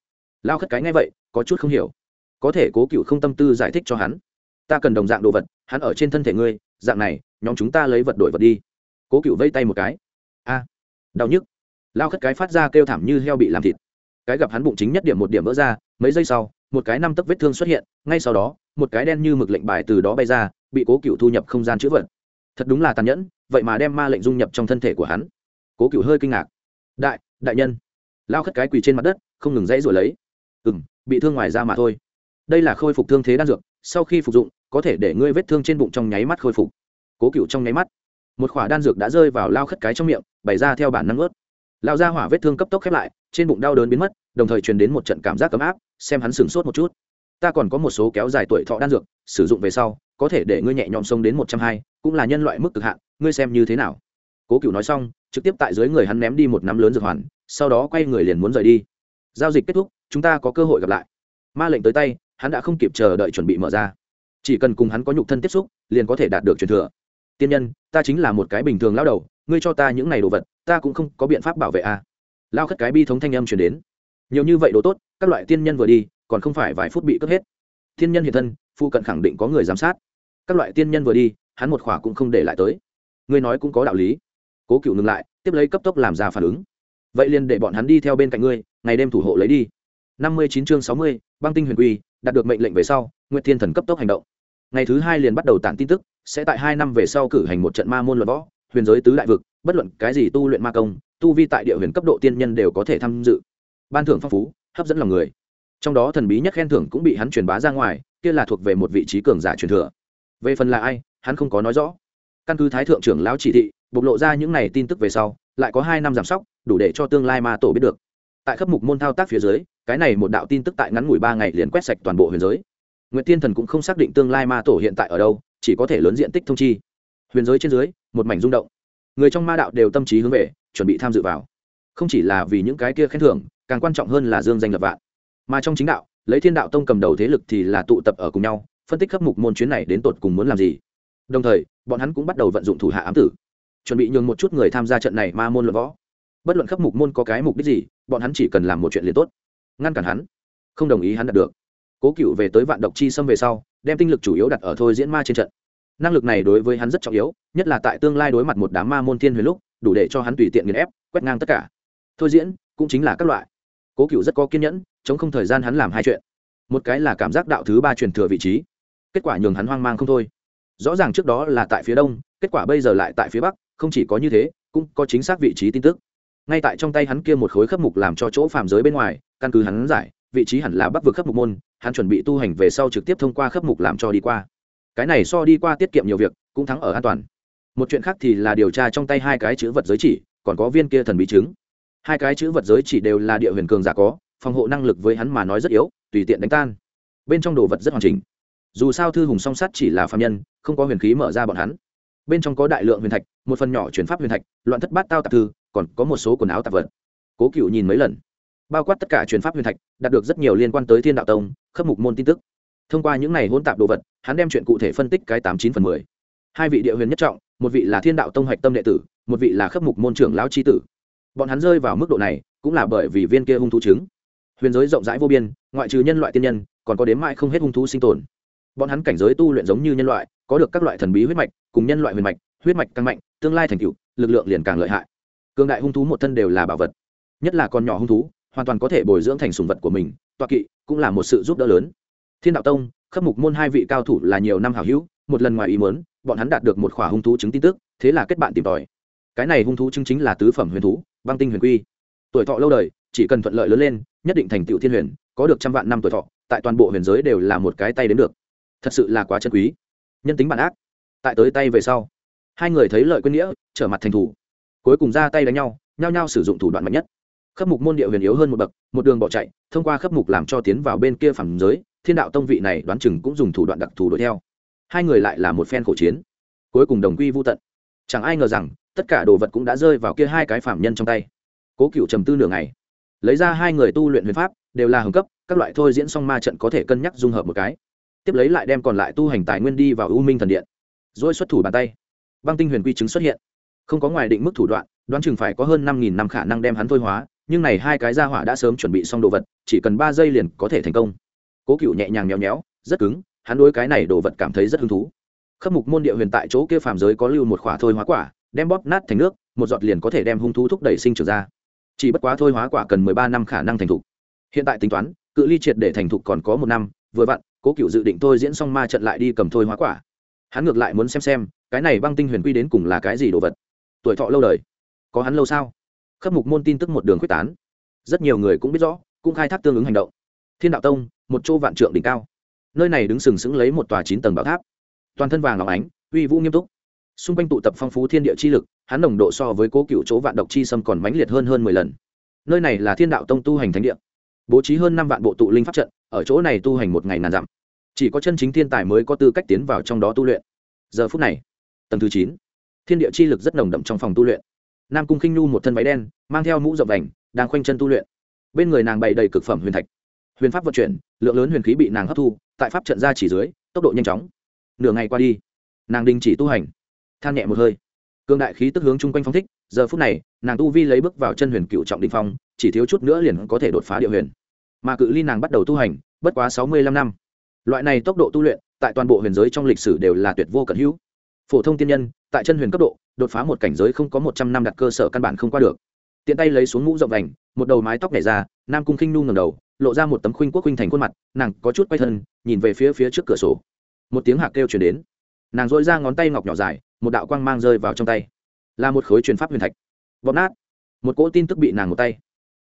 Lao khất cái ngay vậy, có chút không hiểu. Có thể cố cựu không tâm tư giải thích cho hắn. Ta cần đồng dạng đồ vật, hắn ở trên thân thể ngươi, dạng này, nhóm chúng ta lấy vật đổi vật đi. Cố cựu vây tay một cái. A. Đau nhức lao khất cái phát ra kêu thảm như heo bị làm thịt. Cái gặp hắn bụng chính nhất điểm một điểm vỡ ra, mấy giây sau, một cái năm tấc vết thương xuất hiện, ngay sau đó, một cái đen như mực lệnh bài từ đó bay ra, bị cố cựu thu nhập không gian chữ vật. Thật đúng là tàn nhẫn, vậy mà đem ma lệnh dung nhập trong thân thể của hắn. Cố cựu hơi kinh ngạc. Đại đại nhân. Lao khất cái quỳ trên mặt đất, không ngừng dãy rồi lấy. Ừ m bị thương ngoài da mà thôi. Đây là khôi phục thương thế đan dược, sau khi phục dụng, có thể để ngươi vết thương trên bụng trong nháy mắt khôi phục. Cố cựu trong nháy mắt, một khỏa đan dược đã rơi vào lao khất cái trong miệng, bày ra theo bản năng ướt lao ra hỏa vết thương cấp tốc khép lại, trên bụng đau đớn biến mất, đồng thời truyền đến một trận cảm giác ấm áp, xem hắn sửng sốt một chút. Ta còn có một số kéo dài tuổi thọ đan dược, sử dụng về sau, có thể để ngươi nhẹ nhõm sông đến một trăm hai, cũng là nhân loại mức cực hạn, ngươi xem như thế nào? Cố cựu nói xong, trực tiếp tại dưới người hắn ném đi một nắm lớn dược hoàn, sau đó quay người liền muốn rời đi. Giao dịch kết thúc, chúng ta có cơ hội gặp lại. Ma lệnh tới tay, hắn đã không kịp chờ đợi chuẩn bị mở ra. Chỉ cần cùng hắn có nhục thân tiếp xúc, liền có thể đạt được truyền thừa. Tiên nhân, ta chính là một cái bình thường lao đầu, ngươi cho ta những này đồ vật ta cũng không có biện pháp bảo vệ a. À. lao khất cái bi thống thanh âm chuyển đến. Nhiều như vậy đồ tốt, các loại tiên nhân vừa đi, còn không phải vài phút bị cướp hết. Thiên nhân hiện thân, phụ cận khẳng định có người giám sát. Các loại tiên nhân vừa đi, hắn một khỏa cũng không để lại tới. Ngươi nói cũng có đạo lý. Cố cựu ngừng lại, tiếp lấy cấp tốc làm ra phản ứng. Vậy liền để bọn hắn đi theo bên cạnh ngươi, ngày đêm thủ hộ lấy đi. Năm mươi chín chương sáu mươi, băng tinh huyền quy, đạt được mệnh lệnh về sau nguyễn thiên thần cấp tốc hành động. Ngày thứ hai liền bắt đầu tản tin tức, sẽ tại hai năm về sau cử hành một trận ma môn luận võ huyền giới tứ đại vực, bất luận cái gì tu luyện ma công, tu vi tại địa huyền cấp độ tiên nhân đều có thể tham dự. Ban thưởng phong phú, hấp dẫn lòng người. Trong đó thần bí nhất khen thưởng cũng bị hắn truyền bá ra ngoài, kia là thuộc về một vị trí cường giả truyền thừa. Về phần là ai, hắn không có nói rõ. Căn cứ thái thượng trưởng lão chỉ thị, bộc lộ ra những này tin tức về sau, lại có hai năm giảm sóc, đủ để cho tương lai ma tổ biết được. Tại khắp mục môn thao tác phía dưới, cái này một đạo tin tức tại ngắn ngủi ba ngày liền quét sạch toàn bộ huyền giới. Nguyệt tiên thần cũng không xác định tương lai ma tổ hiện tại ở đâu, chỉ có thể lớn diện tích thông chi huyền giới trên dưới, một mảnh rung động. Người trong ma đạo đều tâm trí hướng về, chuẩn bị tham dự vào. Không chỉ là vì những cái kia khen thưởng, càng quan trọng hơn là dương danh lập vạn. Mà trong chính đạo, lấy thiên đạo tông cầm đầu thế lực thì là tụ tập ở cùng nhau, phân tích khắp mục môn chuyến này đến tột cùng muốn làm gì. Đồng thời, bọn hắn cũng bắt đầu vận dụng thủ hạ ám tử, chuẩn bị nhường một chút người tham gia trận này ma môn luận võ. Bất luận khắp mục môn có cái mục đích gì, bọn hắn chỉ cần làm một chuyện liền tốt. Ngăn cản hắn, không đồng ý hắn đạt được. Cố cựu về tới vạn độc chi xâm về sau, đem tinh lực chủ yếu đặt ở thôi diễn ma trên trận năng lực này đối với hắn rất trọng yếu, nhất là tại tương lai đối mặt một đám ma môn thiên huyền lúc, đủ để cho hắn tùy tiện nghiền ép, quét ngang tất cả. Thôi diễn, cũng chính là các loại. Cố cựu rất có kiên nhẫn, chống không thời gian hắn làm hai chuyện. Một cái là cảm giác đạo thứ ba truyền thừa vị trí. Kết quả nhường hắn hoang mang không thôi. Rõ ràng trước đó là tại phía đông, kết quả bây giờ lại tại phía bắc, không chỉ có như thế, cũng có chính xác vị trí tin tức. Ngay tại trong tay hắn kia một khối khớp mục làm cho chỗ phàm giới bên ngoài, căn cứ hắn giải, vị trí hẳn là bắc vực khớp mục môn, hắn chuẩn bị tu hành về sau trực tiếp thông qua khớp mục làm cho đi qua cái này so đi qua tiết kiệm nhiều việc, cũng thắng ở an toàn. Một chuyện khác thì là điều tra trong tay hai cái chữ vật giới chỉ, còn có viên kia thần bí chứng hai cái chữ vật giới chỉ đều là địa huyền cường giả có, phòng hộ năng lực với hắn mà nói rất yếu, tùy tiện đánh tan. Bên trong đồ vật rất hoàn chỉnh. Dù sao thư hùng song sắt chỉ là phạm nhân, không có huyền khí mở ra bọn hắn. Bên trong có đại lượng huyền thạch, một phần nhỏ chuyển pháp huyền thạch, loạn thất bát tao tạp thư, còn có một số quần áo tạp vật. Cố cựu nhìn mấy lần, bao quát tất cả chuyển pháp huyền thạch, đạt được rất nhiều liên quan tới thiên đạo tông khắc mục môn tin tức thông qua những này hỗn tạp đồ vật, hắn đem chuyện cụ thể phân tích cái tám chín phần mười. Hai vị địa huyền nhất trọng, một vị là thiên đạo tông hạch tâm đệ tử, một vị là Khấp mục môn trưởng lão tri tử. Bọn hắn rơi vào mức độ này, cũng là bởi vì viên kia hung thú chứng huyền giới rộng rãi vô biên, ngoại trừ nhân loại tiên nhân, còn có đếm mãi không hết hung thú sinh tồn. Bọn hắn cảnh giới tu luyện giống như nhân loại, có được các loại thần bí huyết mạch, cùng nhân loại huyền mạch, huyết mạch càng mạnh, tương lai thành cựu lực lượng liền càng lợi hại. Cương đại hung thú một thân đều là bảo vật. Nhất là con nhỏ hung thú, hoàn toàn có thể bồi dưỡng thành sùng vật của mình toa kỵ cũng là một sự giúp đỡ lớn thiên đạo tông, khắp mục môn hai vị cao thủ là nhiều năm hảo hữu, một lần ngoài ý muốn, bọn hắn đạt được một khỏa hung thú chứng tin tức, thế là kết bạn tìm tòi. Cái này hung thú chứng chính là tứ phẩm huyền thú, băng tinh huyền quy. Tuổi thọ lâu đời, chỉ cần thuận lợi lớn lên, nhất định thành tựu thiên huyền, có được trăm vạn năm tuổi thọ, tại toàn bộ huyền giới đều là một cái tay đến được. Thật sự là quá chân quý. Nhân tính bản ác. Tại tới tay về sau, hai người thấy lợi quên nghĩa, trở mặt thành thủ. Cuối cùng ra tay đánh nhau, nhao nhao sử dụng thủ đoạn mạnh nhất. Khắp mục môn địa huyền yếu hơn một bậc, một đường bỏ chạy, thông qua khắp mục làm cho tiến vào bên kia phẳng giới thiên đạo tông vị này đoán chừng cũng dùng thủ đoạn đặc thù đuổi theo. Hai người lại là một phen khổ chiến, cuối cùng đồng quy vô tận. Chẳng ai ngờ rằng, tất cả đồ vật cũng đã rơi vào kia hai cái phạm nhân trong tay. Cố cựu trầm tư nửa ngày, lấy ra hai người tu luyện huyền pháp, đều là hồng cấp, các loại thôi diễn xong ma trận có thể cân nhắc dung hợp một cái. Tiếp lấy lại đem còn lại tu hành tài nguyên đi vào u minh thần điện. Rồi xuất thủ bàn tay. Băng tinh huyền quy chứng xuất hiện. Không có ngoài định mức thủ đoạn, đoán chừng phải có hơn năm nghìn năm khả năng đem hắn thôi hóa, nhưng này hai cái gia hỏa đã sớm chuẩn bị xong đồ vật, chỉ cần ba giây liền có thể thành công cố cựu nhẹ nhàng nhéo nhéo, rất cứng, hắn đối cái này đồ vật cảm thấy rất hứng thú. Khắp mục môn địa huyền tại chỗ kia phàm giới có lưu một khỏa thôi hóa quả, đem bóp nát thành nước, một giọt liền có thể đem hung thú thúc đẩy sinh trưởng ra. Chỉ bất quá thôi hóa quả cần mười ba năm khả năng thành thục. Hiện tại tính toán, cự ly triệt để thành thục còn có một năm, vừa vặn, cố cựu dự định thôi diễn xong ma trận lại đi cầm thôi hóa quả. Hắn ngược lại muốn xem xem, cái này băng tinh huyền quy đến cùng là cái gì đồ vật. Tuổi thọ lâu đời. Có hắn lâu sao? Khắp mục môn tin tức một đường quyết tán. Rất nhiều người cũng biết rõ, cũng khai thác tương ứng hành động thiên đạo tông, một chỗ vạn trượng đỉnh cao. Nơi này đứng sừng sững lấy một tòa chín tầng bảo tháp. Toàn thân vàng óng ánh, uy vũ nghiêm túc. Xung quanh tụ tập phong phú thiên địa chi lực, hắn nồng độ so với cố cựu chỗ vạn độc chi sâm còn mãnh liệt hơn hơn mười lần. Nơi này là thiên đạo tông tu hành thánh địa. Bố trí hơn năm vạn bộ tụ linh pháp trận, ở chỗ này tu hành một ngày nàn dặm. Chỉ có chân chính thiên tài mới có tư cách tiến vào trong đó tu luyện. Giờ phút này, tầng thứ chín, thiên địa chi lực rất nồng đậm trong phòng tu luyện. Nam cung khinh nhu một thân váy đen, mang theo mũ rộng vành, đang khoanh chân tu luyện. Bên người nàng bày đầy cực phẩm huyền thạch huyền pháp vận chuyển, lượng lớn huyền khí bị nàng hấp thu, tại pháp trận ra chỉ dưới, tốc độ nhanh chóng. Nửa ngày qua đi, nàng đình chỉ tu hành. Than nhẹ một hơi. Cương đại khí tức hướng chung quanh phong thích, giờ phút này, nàng tu vi lấy bước vào chân huyền cựu trọng đình phong, chỉ thiếu chút nữa liền có thể đột phá địa huyền. Mà cự ly nàng bắt đầu tu hành, bất quá sáu mươi lăm năm. Loại này tốc độ tu luyện, tại toàn bộ huyền giới trong lịch sử đều là tuyệt vô cận hữu. Phổ thông tiên nhân, tại chân huyền cấp độ, đột phá một cảnh giới không có một trăm năm đặt cơ sở căn bản không qua được. Tiện tay lấy xuống mũ rộng vành, một đầu mái tóc nhảy ra, nam cung khinh nu ngầm đầu lộ ra một tấm khuynh quốc khuynh thành khuôn mặt, nàng có chút quay thân, nhìn về phía phía trước cửa sổ. Một tiếng hạc kêu chuyển đến. Nàng dội ra ngón tay ngọc nhỏ dài, một đạo quang mang rơi vào trong tay. Là một khối truyền pháp huyền thạch. Bóp nát. Một cỗ tin tức bị nàng một tay.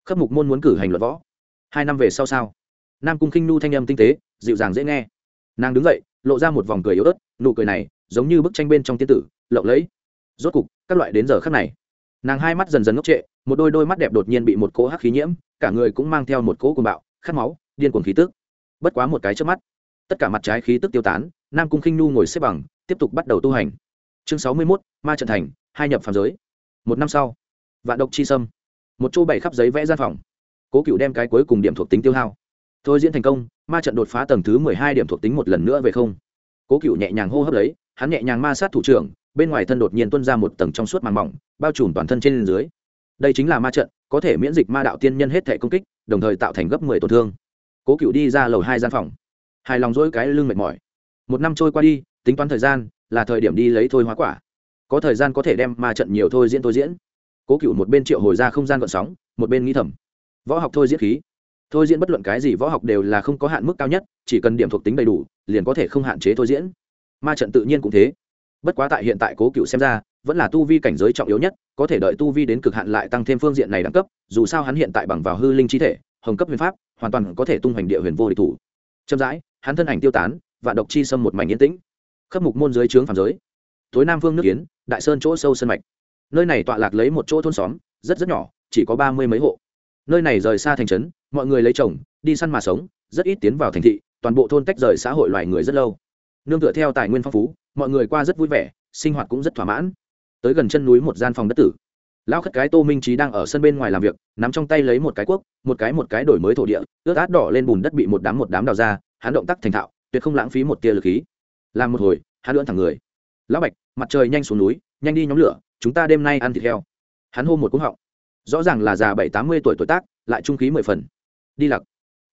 Khấp mục môn muốn cử hành luật võ. Hai năm về sau sao? Nam cung khinh nu thanh âm tinh tế, dịu dàng dễ nghe. Nàng đứng dậy, lộ ra một vòng cười yếu ớt, nụ cười này, giống như bức tranh bên trong tiên tử, lộng lẫy. Rốt cục, các loại đến giờ khắc này. Nàng hai mắt dần dần ngốc trệ, một đôi đôi mắt đẹp đột nhiên bị một cỗ hắc khí nhiễm cả người cũng mang theo một cỗ cuồng bạo khát máu điên cuồng khí tức. Bất quá một cái trước mắt tất cả mặt trái khí tức tiêu tán nam cung khinh nu ngồi xếp bằng tiếp tục bắt đầu tu hành. Chương sáu mươi 61, ma trận thành hai nhập phàm giới. Một năm sau vạn độc chi sâm một chỗ bảy khắp giấy vẽ gian phòng. Cố cựu đem cái cuối cùng điểm thuộc tính tiêu hao. Thôi diễn thành công ma trận đột phá tầng thứ mười hai điểm thuộc tính một lần nữa về không. Cố cựu nhẹ nhàng hô hấp lấy hắn nhẹ nhàng ma sát thủ trưởng bên ngoài thân đột nhiên tuân ra một tầng trong suốt màng mỏng bao trùm toàn thân trên dưới. Đây chính là ma trận có thể miễn dịch ma đạo tiên nhân hết thể công kích, đồng thời tạo thành gấp mười tổn thương. Cố cựu đi ra lầu hai gian phòng. Hài lòng dỗi cái lưng mệt mỏi. Một năm trôi qua đi, tính toán thời gian là thời điểm đi lấy thôi hóa quả. Có thời gian có thể đem ma trận nhiều thôi diễn thôi diễn. Cố cựu một bên triệu hồi ra không gian gọn sóng, một bên nghĩ thầm. Võ học thôi diễn khí. Thôi diễn bất luận cái gì võ học đều là không có hạn mức cao nhất, chỉ cần điểm thuộc tính đầy đủ, liền có thể không hạn chế thôi diễn. Ma trận tự nhiên cũng thế. Bất quá tại hiện tại cố cựu xem ra vẫn là tu vi cảnh giới trọng yếu nhất, có thể đợi tu vi đến cực hạn lại tăng thêm phương diện này đẳng cấp, dù sao hắn hiện tại bằng vào hư linh chi thể, hồng cấp huyền pháp, hoàn toàn có thể tung hoành địa huyền vô địch thủ. Chậm rãi, hắn thân ảnh tiêu tán và độc chi xâm một mảnh yên tĩnh. Khắp mục môn dưới trướng phàm giới. Tối nam phương nước kiến, đại sơn chỗ sâu sân mạch. Nơi này tọa lạc lấy một chỗ thôn xóm, rất rất nhỏ, chỉ có ba mươi mấy hộ. Nơi này rời xa thành trấn, mọi người lấy chồng, đi săn mà sống, rất ít tiến vào thành thị, toàn bộ thôn tách rời xã hội loài người rất lâu. Nương tựa theo tài nguyên phong phú, mọi người qua rất vui vẻ, sinh hoạt cũng rất thỏa mãn tới gần chân núi một gian phòng đất tử. Lão khất cái tô minh trí đang ở sân bên ngoài làm việc, nắm trong tay lấy một cái cuốc, một cái một cái đổi mới thổ địa, ướt át đỏ lên bùn đất bị một đám một đám đào ra, hắn động tác thành thạo, tuyệt không lãng phí một tia lực khí. Làm một hồi, hắn lưỡn thẳng người. Lão bạch, mặt trời nhanh xuống núi, nhanh đi nhóm lửa, chúng ta đêm nay ăn thịt heo. Hắn hô một cúng họng. Rõ ràng là già bảy tám mươi tuổi tuổi tác, lại trung khí mười phần. Đi lặc.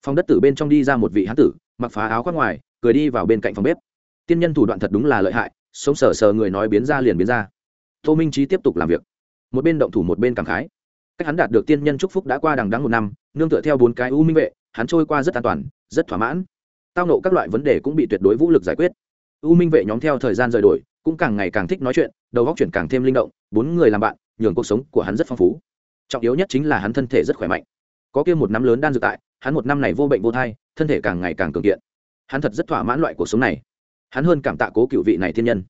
Phòng đất tử bên trong đi ra một vị hán tử, mặc phá áo khoác ngoài, cười đi vào bên cạnh phòng bếp. Tiên nhân thủ đoạn thật đúng là lợi hại, sống sờ sờ người nói biến ra liền biến ra tô minh trí tiếp tục làm việc. Một bên động thủ một bên cảm khái. Cách hắn đạt được tiên nhân chúc phúc đã qua đằng đắng một năm, nương tựa theo bốn cái u minh vệ, hắn trôi qua rất an toàn, rất thỏa mãn. Tao nộ các loại vấn đề cũng bị tuyệt đối vũ lực giải quyết. U minh vệ nhóm theo thời gian rời đổi, cũng càng ngày càng thích nói chuyện, đầu góc chuyển càng thêm linh động, bốn người làm bạn, nhường cuộc sống của hắn rất phong phú. Trọng yếu nhất chính là hắn thân thể rất khỏe mạnh. Có kia một năm lớn đan dược tại, hắn một năm này vô bệnh vô thai, thân thể càng ngày càng cường kiện. Hắn thật rất thỏa mãn loại cuộc sống này. Hắn hơn cảm tạ cố cựu vị này thiên nhân.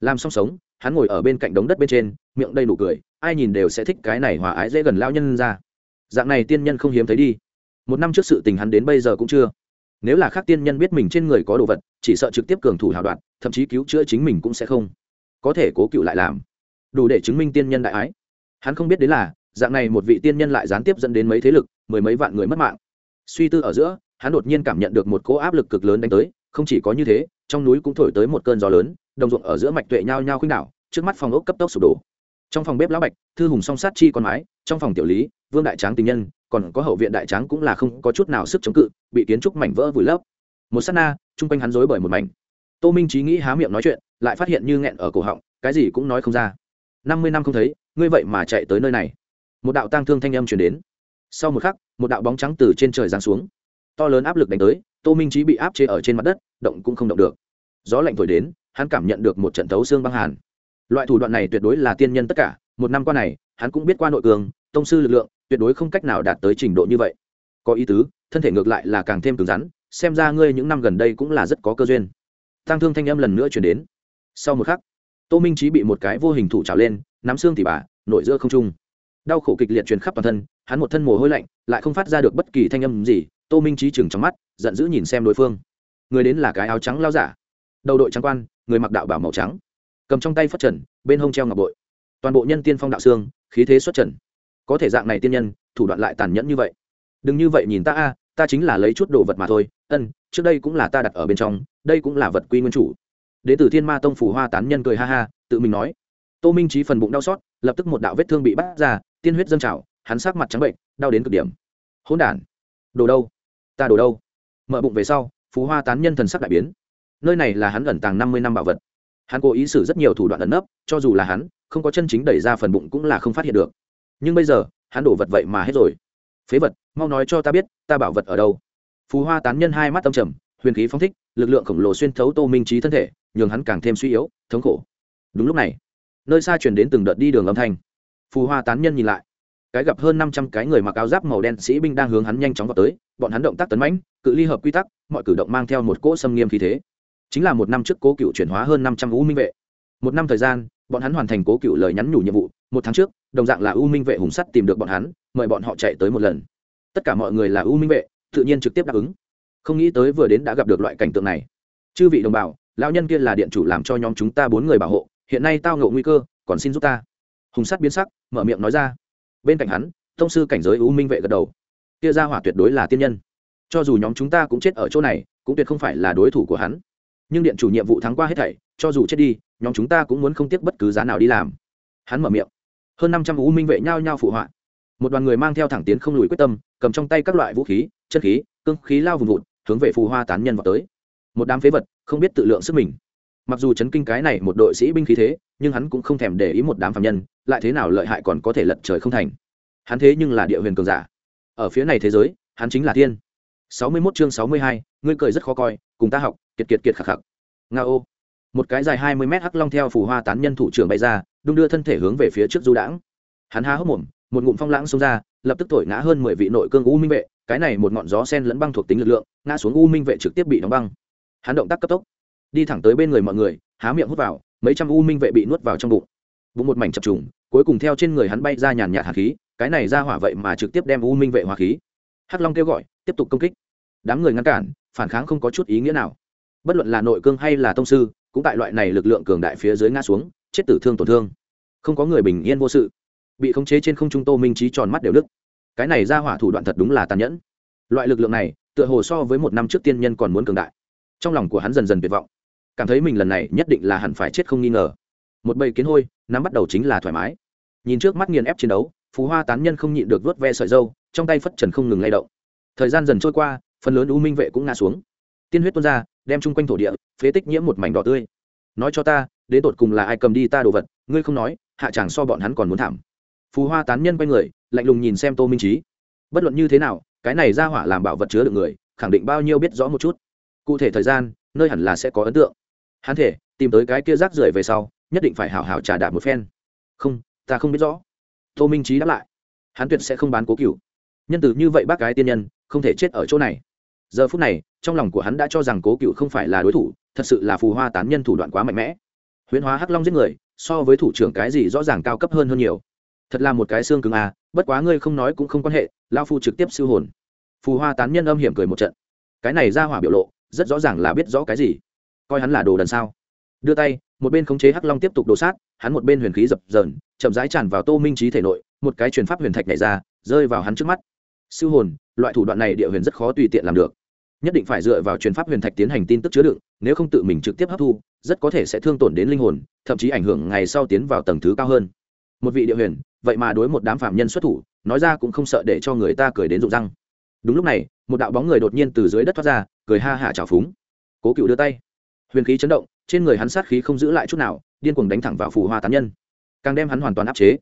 Làm xong sống hắn ngồi ở bên cạnh đống đất bên trên, miệng đầy nụ cười, ai nhìn đều sẽ thích cái này hòa ái dễ gần lao nhân ra. Dạng này tiên nhân không hiếm thấy đi. Một năm trước sự tình hắn đến bây giờ cũng chưa. Nếu là khác tiên nhân biết mình trên người có đồ vật, chỉ sợ trực tiếp cường thủ hào đoạn thậm chí cứu chữa chính mình cũng sẽ không. Có thể cố cựu lại làm. Đủ để chứng minh tiên nhân đại ái. Hắn không biết đến là, dạng này một vị tiên nhân lại gián tiếp dẫn đến mấy thế lực, mười mấy vạn người mất mạng. Suy tư ở giữa, hắn đột nhiên cảm nhận được một cỗ áp lực cực lớn đánh tới, không chỉ có như thế, trong núi cũng thổi tới một cơn gió lớn, đồng ruộng ở giữa mạch tuệ nhao nhao khuynh đảo trước mắt phòng ốc cấp tốc sụp đổ. Trong phòng bếp lão bạch, thư hùng song sát chi con mái, trong phòng tiểu lý, vương đại tráng tình nhân, còn có hậu viện đại tráng cũng là không có chút nào sức chống cự, bị kiến trúc mảnh vỡ vùi lấp. Một s á t na, chung quanh hắn rối bởi một mảnh. Tô minh trí nghĩ há miệng nói chuyện, lại phát hiện như nghẹn ở cổ họng, cái gì cũng nói không ra. Năm mươi năm không thấy, ngươi vậy mà chạy tới nơi này. Một đạo tang thương thanh âm chuyển đến. Sau một khắc, một đạo bóng trắng từ trên trời giáng xuống. To lớn áp lực đánh tới, tô minh trí bị áp chế ở trên mặt đất, động cũng không động được. Gió lạnh thổi đến, hắn cảm nhận được một trận thấu xương băng hàn loại thủ đoạn này tuyệt đối là tiên nhân tất cả, một năm qua này, hắn cũng biết qua nội cường, tông sư lực lượng, tuyệt đối không cách nào đạt tới trình độ như vậy. Có ý tứ, thân thể ngược lại là càng thêm cứng rắn, xem ra ngươi những năm gần đây cũng là rất có cơ duyên. Tăng thương thanh âm lần nữa chuyển đến. Sau một khắc, tô minh trí bị một cái vô hình thủ trào lên, nắm xương thì bà, nội giữa không trung. Đau khổ kịch liệt truyền khắp toàn thân, hắn một thân mồ hôi lạnh, lại không phát ra được bất kỳ thanh âm gì, tô minh trí chừng trong mắt, giận dữ nhìn xem đối phương. Người đến là cái áo trắng lao giả. Đầu đội trắng quan, người mặc đạo bảo màu trắng cầm trong tay phất trần, bên hông treo ngọc bội. Toàn bộ nhân tiên phong đạo xương, khí thế xuất trần. Có thể dạng này tiên nhân, thủ đoạn lại tàn nhẫn như vậy. Đừng như vậy nhìn ta a, ta chính là lấy chút đồ vật mà thôi. Ân, trước đây cũng là ta đặt ở bên trong, đây cũng là vật quy nguyên chủ. Đ tử thiên ma tông phủ hoa tán nhân cười ha ha, tự mình nói. Tô minh trí phần bụng đau xót, lập tức một đạo vết thương bị bắt ra, tiên huyết dâng trào, hắn sát mặt trắng bệnh, đau đến cực điểm. Hỗn đản, đồ đâu? Ta đồ đâu? Mở bụng về sau phú hoa tán nhân thần sắc đại biến. Nơi này là hắn ẩn tàng năm mươi năm bảo vật hắn cố ý xử rất nhiều thủ đoạn ẩn nấp, cho dù là hắn, không có chân chính đẩy ra phần bụng cũng là không phát hiện được. Nhưng bây giờ, hắn đổ vật vậy mà hết rồi. Phế vật, mau nói cho ta biết, ta bảo vật ở đâu? Phú hoa tán nhân hai mắt tâm trầm, huyền khí phóng thích, lực lượng khổng lồ xuyên thấu tô minh trí thân thể, nhường hắn càng thêm suy yếu, thống khổ. Đúng lúc này, nơi xa chuyển đến từng đợt đi đường âm thanh. Phù hoa tán nhân nhìn lại. Cái gặp hơn năm trăm cái người mặc áo giáp màu đen sĩ binh đang hướng hắn nhanh chóng vào tới, bọn hắn động tác tấn mãnh, cự ly hợp quy tắc, mọi cử động mang theo một cỗ xâm nghiêm khí thế chính là một năm trước cố cựu chuyển hóa hơn năm trăm u minh vệ. Một năm thời gian, bọn hắn hoàn thành cố cựu lời nhắn nhủ nhiệm vụ, một tháng trước, đồng dạng là u minh vệ hùng sắt tìm được bọn hắn, mời bọn họ chạy tới một lần. Tất cả mọi người là u minh vệ, tự nhiên trực tiếp đáp ứng. Không nghĩ tới vừa đến đã gặp được loại cảnh tượng này. Chư vị đồng bào, lão nhân kia là điện chủ làm cho nhóm chúng ta bốn người bảo hộ, hiện nay tao ngộ nguy cơ, còn xin giúp ta. Hùng sắt biến sắc, mở miệng nói ra. Bên cạnh hắn thông sư cảnh giới u minh vệ gật đầu. Kia ra hỏa tuyệt đối là tiên nhân. Cho dù nhóm chúng ta cũng chết ở chỗ này, cũng tuyệt không phải là đối thủ của hắn nhưng điện chủ nhiệm vụ thắng qua hết thảy, cho dù chết đi, nhóm chúng ta cũng muốn không tiếc bất cứ giá nào đi làm. Hắn mở miệng. Hơn năm trăm u minh vệ nhao nhao phụ họa. Một đoàn người mang theo thẳng tiến không lùi quyết tâm, cầm trong tay các loại vũ khí, chất khí, cương khí lao vùng vụt, hướng về phù hoa tán nhân vào tới. Một đám phế vật, không biết tự lượng sức mình. Mặc dù chấn kinh cái này một đội sĩ binh khí thế, nhưng hắn cũng không thèm để ý một đám phạm nhân, lại thế nào lợi hại còn có thể lật trời không thành. Hắn thế nhưng là địa huyền cường giả. Ở phía này thế giới, hắn chính là thiên sáu mươi 61 chương sáu mươi hai, ngươi cười rất khó coi cùng ta học kiệt kiệt kiệt khạc khạc. Ngao, một cái dài hai mươi mét hắc long theo phù hoa tán nhân thủ trưởng bay ra đung đưa thân thể hướng về phía trước du đãng. Hắn há hốc mồm một ngụm phong lãng xông ra lập tức thổi ngã hơn mười vị nội cương u minh vệ cái này một ngọn gió sen lẫn băng thuộc tính lực lượng ngã xuống u minh vệ trực tiếp bị đóng băng. Hắn động tác cấp tốc đi thẳng tới bên người mọi người há miệng hút vào mấy trăm u minh vệ bị nuốt vào trong bụng. Bụng một mảnh chập trùng cuối cùng theo trên người hắn bay ra nhàn nhạt hàn khí cái này ra hỏa vậy mà trực tiếp đem u minh vệ hỏa khí. Hắc long kêu gọi tiếp tục công kích đám người ngăn cản, phản kháng không có chút ý nghĩa nào. Bất luận là nội cương hay là tông sư, cũng tại loại này lực lượng cường đại phía dưới ngã xuống, chết tử thương tổn thương. Không có người bình yên vô sự. Bị khống chế trên không trung tô minh trí tròn mắt đều đức cái này ra hỏa thủ đoạn thật đúng là tàn nhẫn. Loại lực lượng này, tựa hồ so với một năm trước tiên nhân còn muốn cường đại. Trong lòng của hắn dần dần tuyệt vọng. Cảm thấy mình lần này nhất định là hẳn phải chết không nghi ngờ. Một bầy kiến hôi, nắm bắt đầu chính là thoải mái. Nhìn trước mắt nghiền ép chiến đấu phú hoa tán nhân không nhịn được vớt ve sợi dâu, trong tay phất trần không ngừng lay động. Thời gian dần trôi qua phần lớn u minh vệ cũng ngã xuống. Tiên huyết tuôn ra, đem chung quanh thổ địa, phế tích nhiễm một mảnh đỏ tươi. Nói cho ta, đến tột cùng là ai cầm đi ta đồ vật, ngươi không nói, hạ chẳng so bọn hắn còn muốn thảm. Phù hoa tán nhân quay người, lạnh lùng nhìn xem tô minh trí bất luận như thế nào, cái này ra hỏa làm bảo vật chứa được người, khẳng định bao nhiêu biết rõ một chút. Cụ thể thời gian, nơi hẳn là sẽ có ấn tượng. Hắn thể, tìm tới cái kia rác rưởi về sau, nhất định phải hảo hảo trả đạt một phen. Không, ta không biết rõ. Tô minh trí đáp lại. Hắn tuyệt sẽ không bán cố cựu nhân từ như vậy bác gái tiên nhân, không thể chết ở chỗ này giờ phút này, trong lòng của hắn đã cho rằng cố cựu không phải là đối thủ, thật sự là phù hoa tán nhân thủ đoạn quá mạnh mẽ. Huyễn hóa hắc long giết người, so với thủ trưởng cái gì rõ ràng cao cấp hơn hơn nhiều. Thật là một cái xương cứng à bất quá ngươi không nói cũng không quan hệ lao phu trực tiếp siêu hồn. Phù hoa tán nhân âm hiểm cười một trận. Cái này ra hỏa biểu lộ, rất rõ ràng là biết rõ cái gì. Coi hắn là đồ đần sao. Đưa tay, một bên khống chế hắc long tiếp tục đổ sát, hắn một bên huyền khí dập dờn, chậm rãi tràn vào tô minh trí thể nội, một cái truyền pháp huyền thạch này ra, rơi vào hắn trước mắt. Siêu hồn, loại thủ đoạn này địa huyền rất khó tùy tiện làm được nhất định phải dựa vào truyền pháp huyền thạch tiến hành tin tức chứa đựng, nếu không tự mình trực tiếp hấp thu, rất có thể sẽ thương tổn đến linh hồn, thậm chí ảnh hưởng ngày sau tiến vào tầng thứ cao hơn. Một vị địa huyền, vậy mà đối một đám phạm nhân xuất thủ, nói ra cũng không sợ để cho người ta cười đến rụng răng. Đúng lúc này, một đạo bóng người đột nhiên từ dưới đất thoát ra, cười ha hả trào phúng. Cố cựu đưa tay. Huyền khí chấn động, trên người hắn sát khí không giữ lại chút nào, điên cuồng đánh thẳng vào phù hoa tán nhân. Càng đem hắn hoàn toàn áp chế.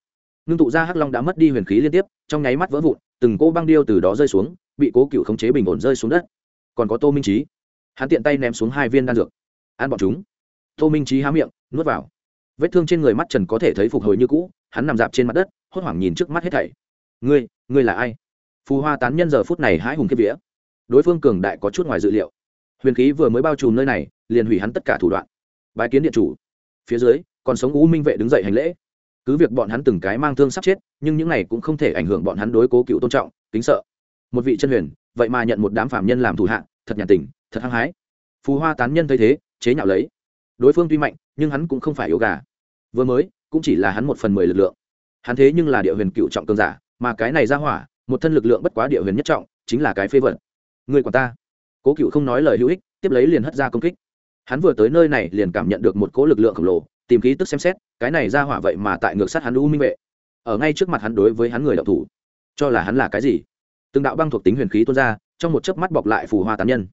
Ngưng tụ ra hắc long đã mất đi huyền khí liên tiếp, trong nháy mắt vỡ vụn, từng cô băng điêu từ đó rơi xuống, bị cố cựu khống chế bình ổn rơi xuống đất còn có tô minh trí. Hắn tiện tay ném xuống hai viên đan dược. Ăn bọn chúng. Tô minh trí há miệng, nuốt vào. Vết thương trên người mắt trần có thể thấy phục hồi như cũ, hắn nằm dạp trên mặt đất, hốt hoảng nhìn trước mắt hết thảy. Ngươi ngươi là ai? Phù hoa tán nhân giờ phút này hãi hùng kiếp vía. Đối phương cường đại có chút ngoài dự liệu. Huyền khí vừa mới bao trùm nơi này, liền hủy hắn tất cả thủ đoạn. Bài kiến điện chủ. Phía dưới, còn sống u minh vệ đứng dậy hành lễ. Cứ việc bọn hắn từng cái mang thương sắp chết, nhưng những này cũng không thể ảnh hưởng bọn hắn đối cố cựu tôn trọng, kính sợ. Một vị chân huyền vậy mà nhận một đám phạm nhân làm thủ hạ, thật nhàn tình, thật hăng hái. Phù hoa tán nhân thấy thế, chế nhạo lấy. Đối phương tuy mạnh, nhưng hắn cũng không phải yếu gà. Vừa mới, cũng chỉ là hắn một phần mười lực lượng. Hắn thế nhưng là địa huyền cựu trọng cường giả, mà cái này ra hỏa, một thân lực lượng bất quá địa huyền nhất trọng, chính là cái phê vật. Người của ta. Cố cựu không nói lời hữu ích, tiếp lấy liền hất ra công kích. Hắn vừa tới nơi này liền cảm nhận được một cỗ lực lượng khổng lồ, tìm ký tức xem xét, cái này ra hỏa vậy mà tại ngược sát hắn u minh vệ. Ở ngay trước mặt hắn đối với hắn người đạo thủ. Cho là hắn là cái gì? Từng đạo băng thuộc tính huyền khí tuôn ra, trong một chớp mắt bọc lại phù hoa tán nhân.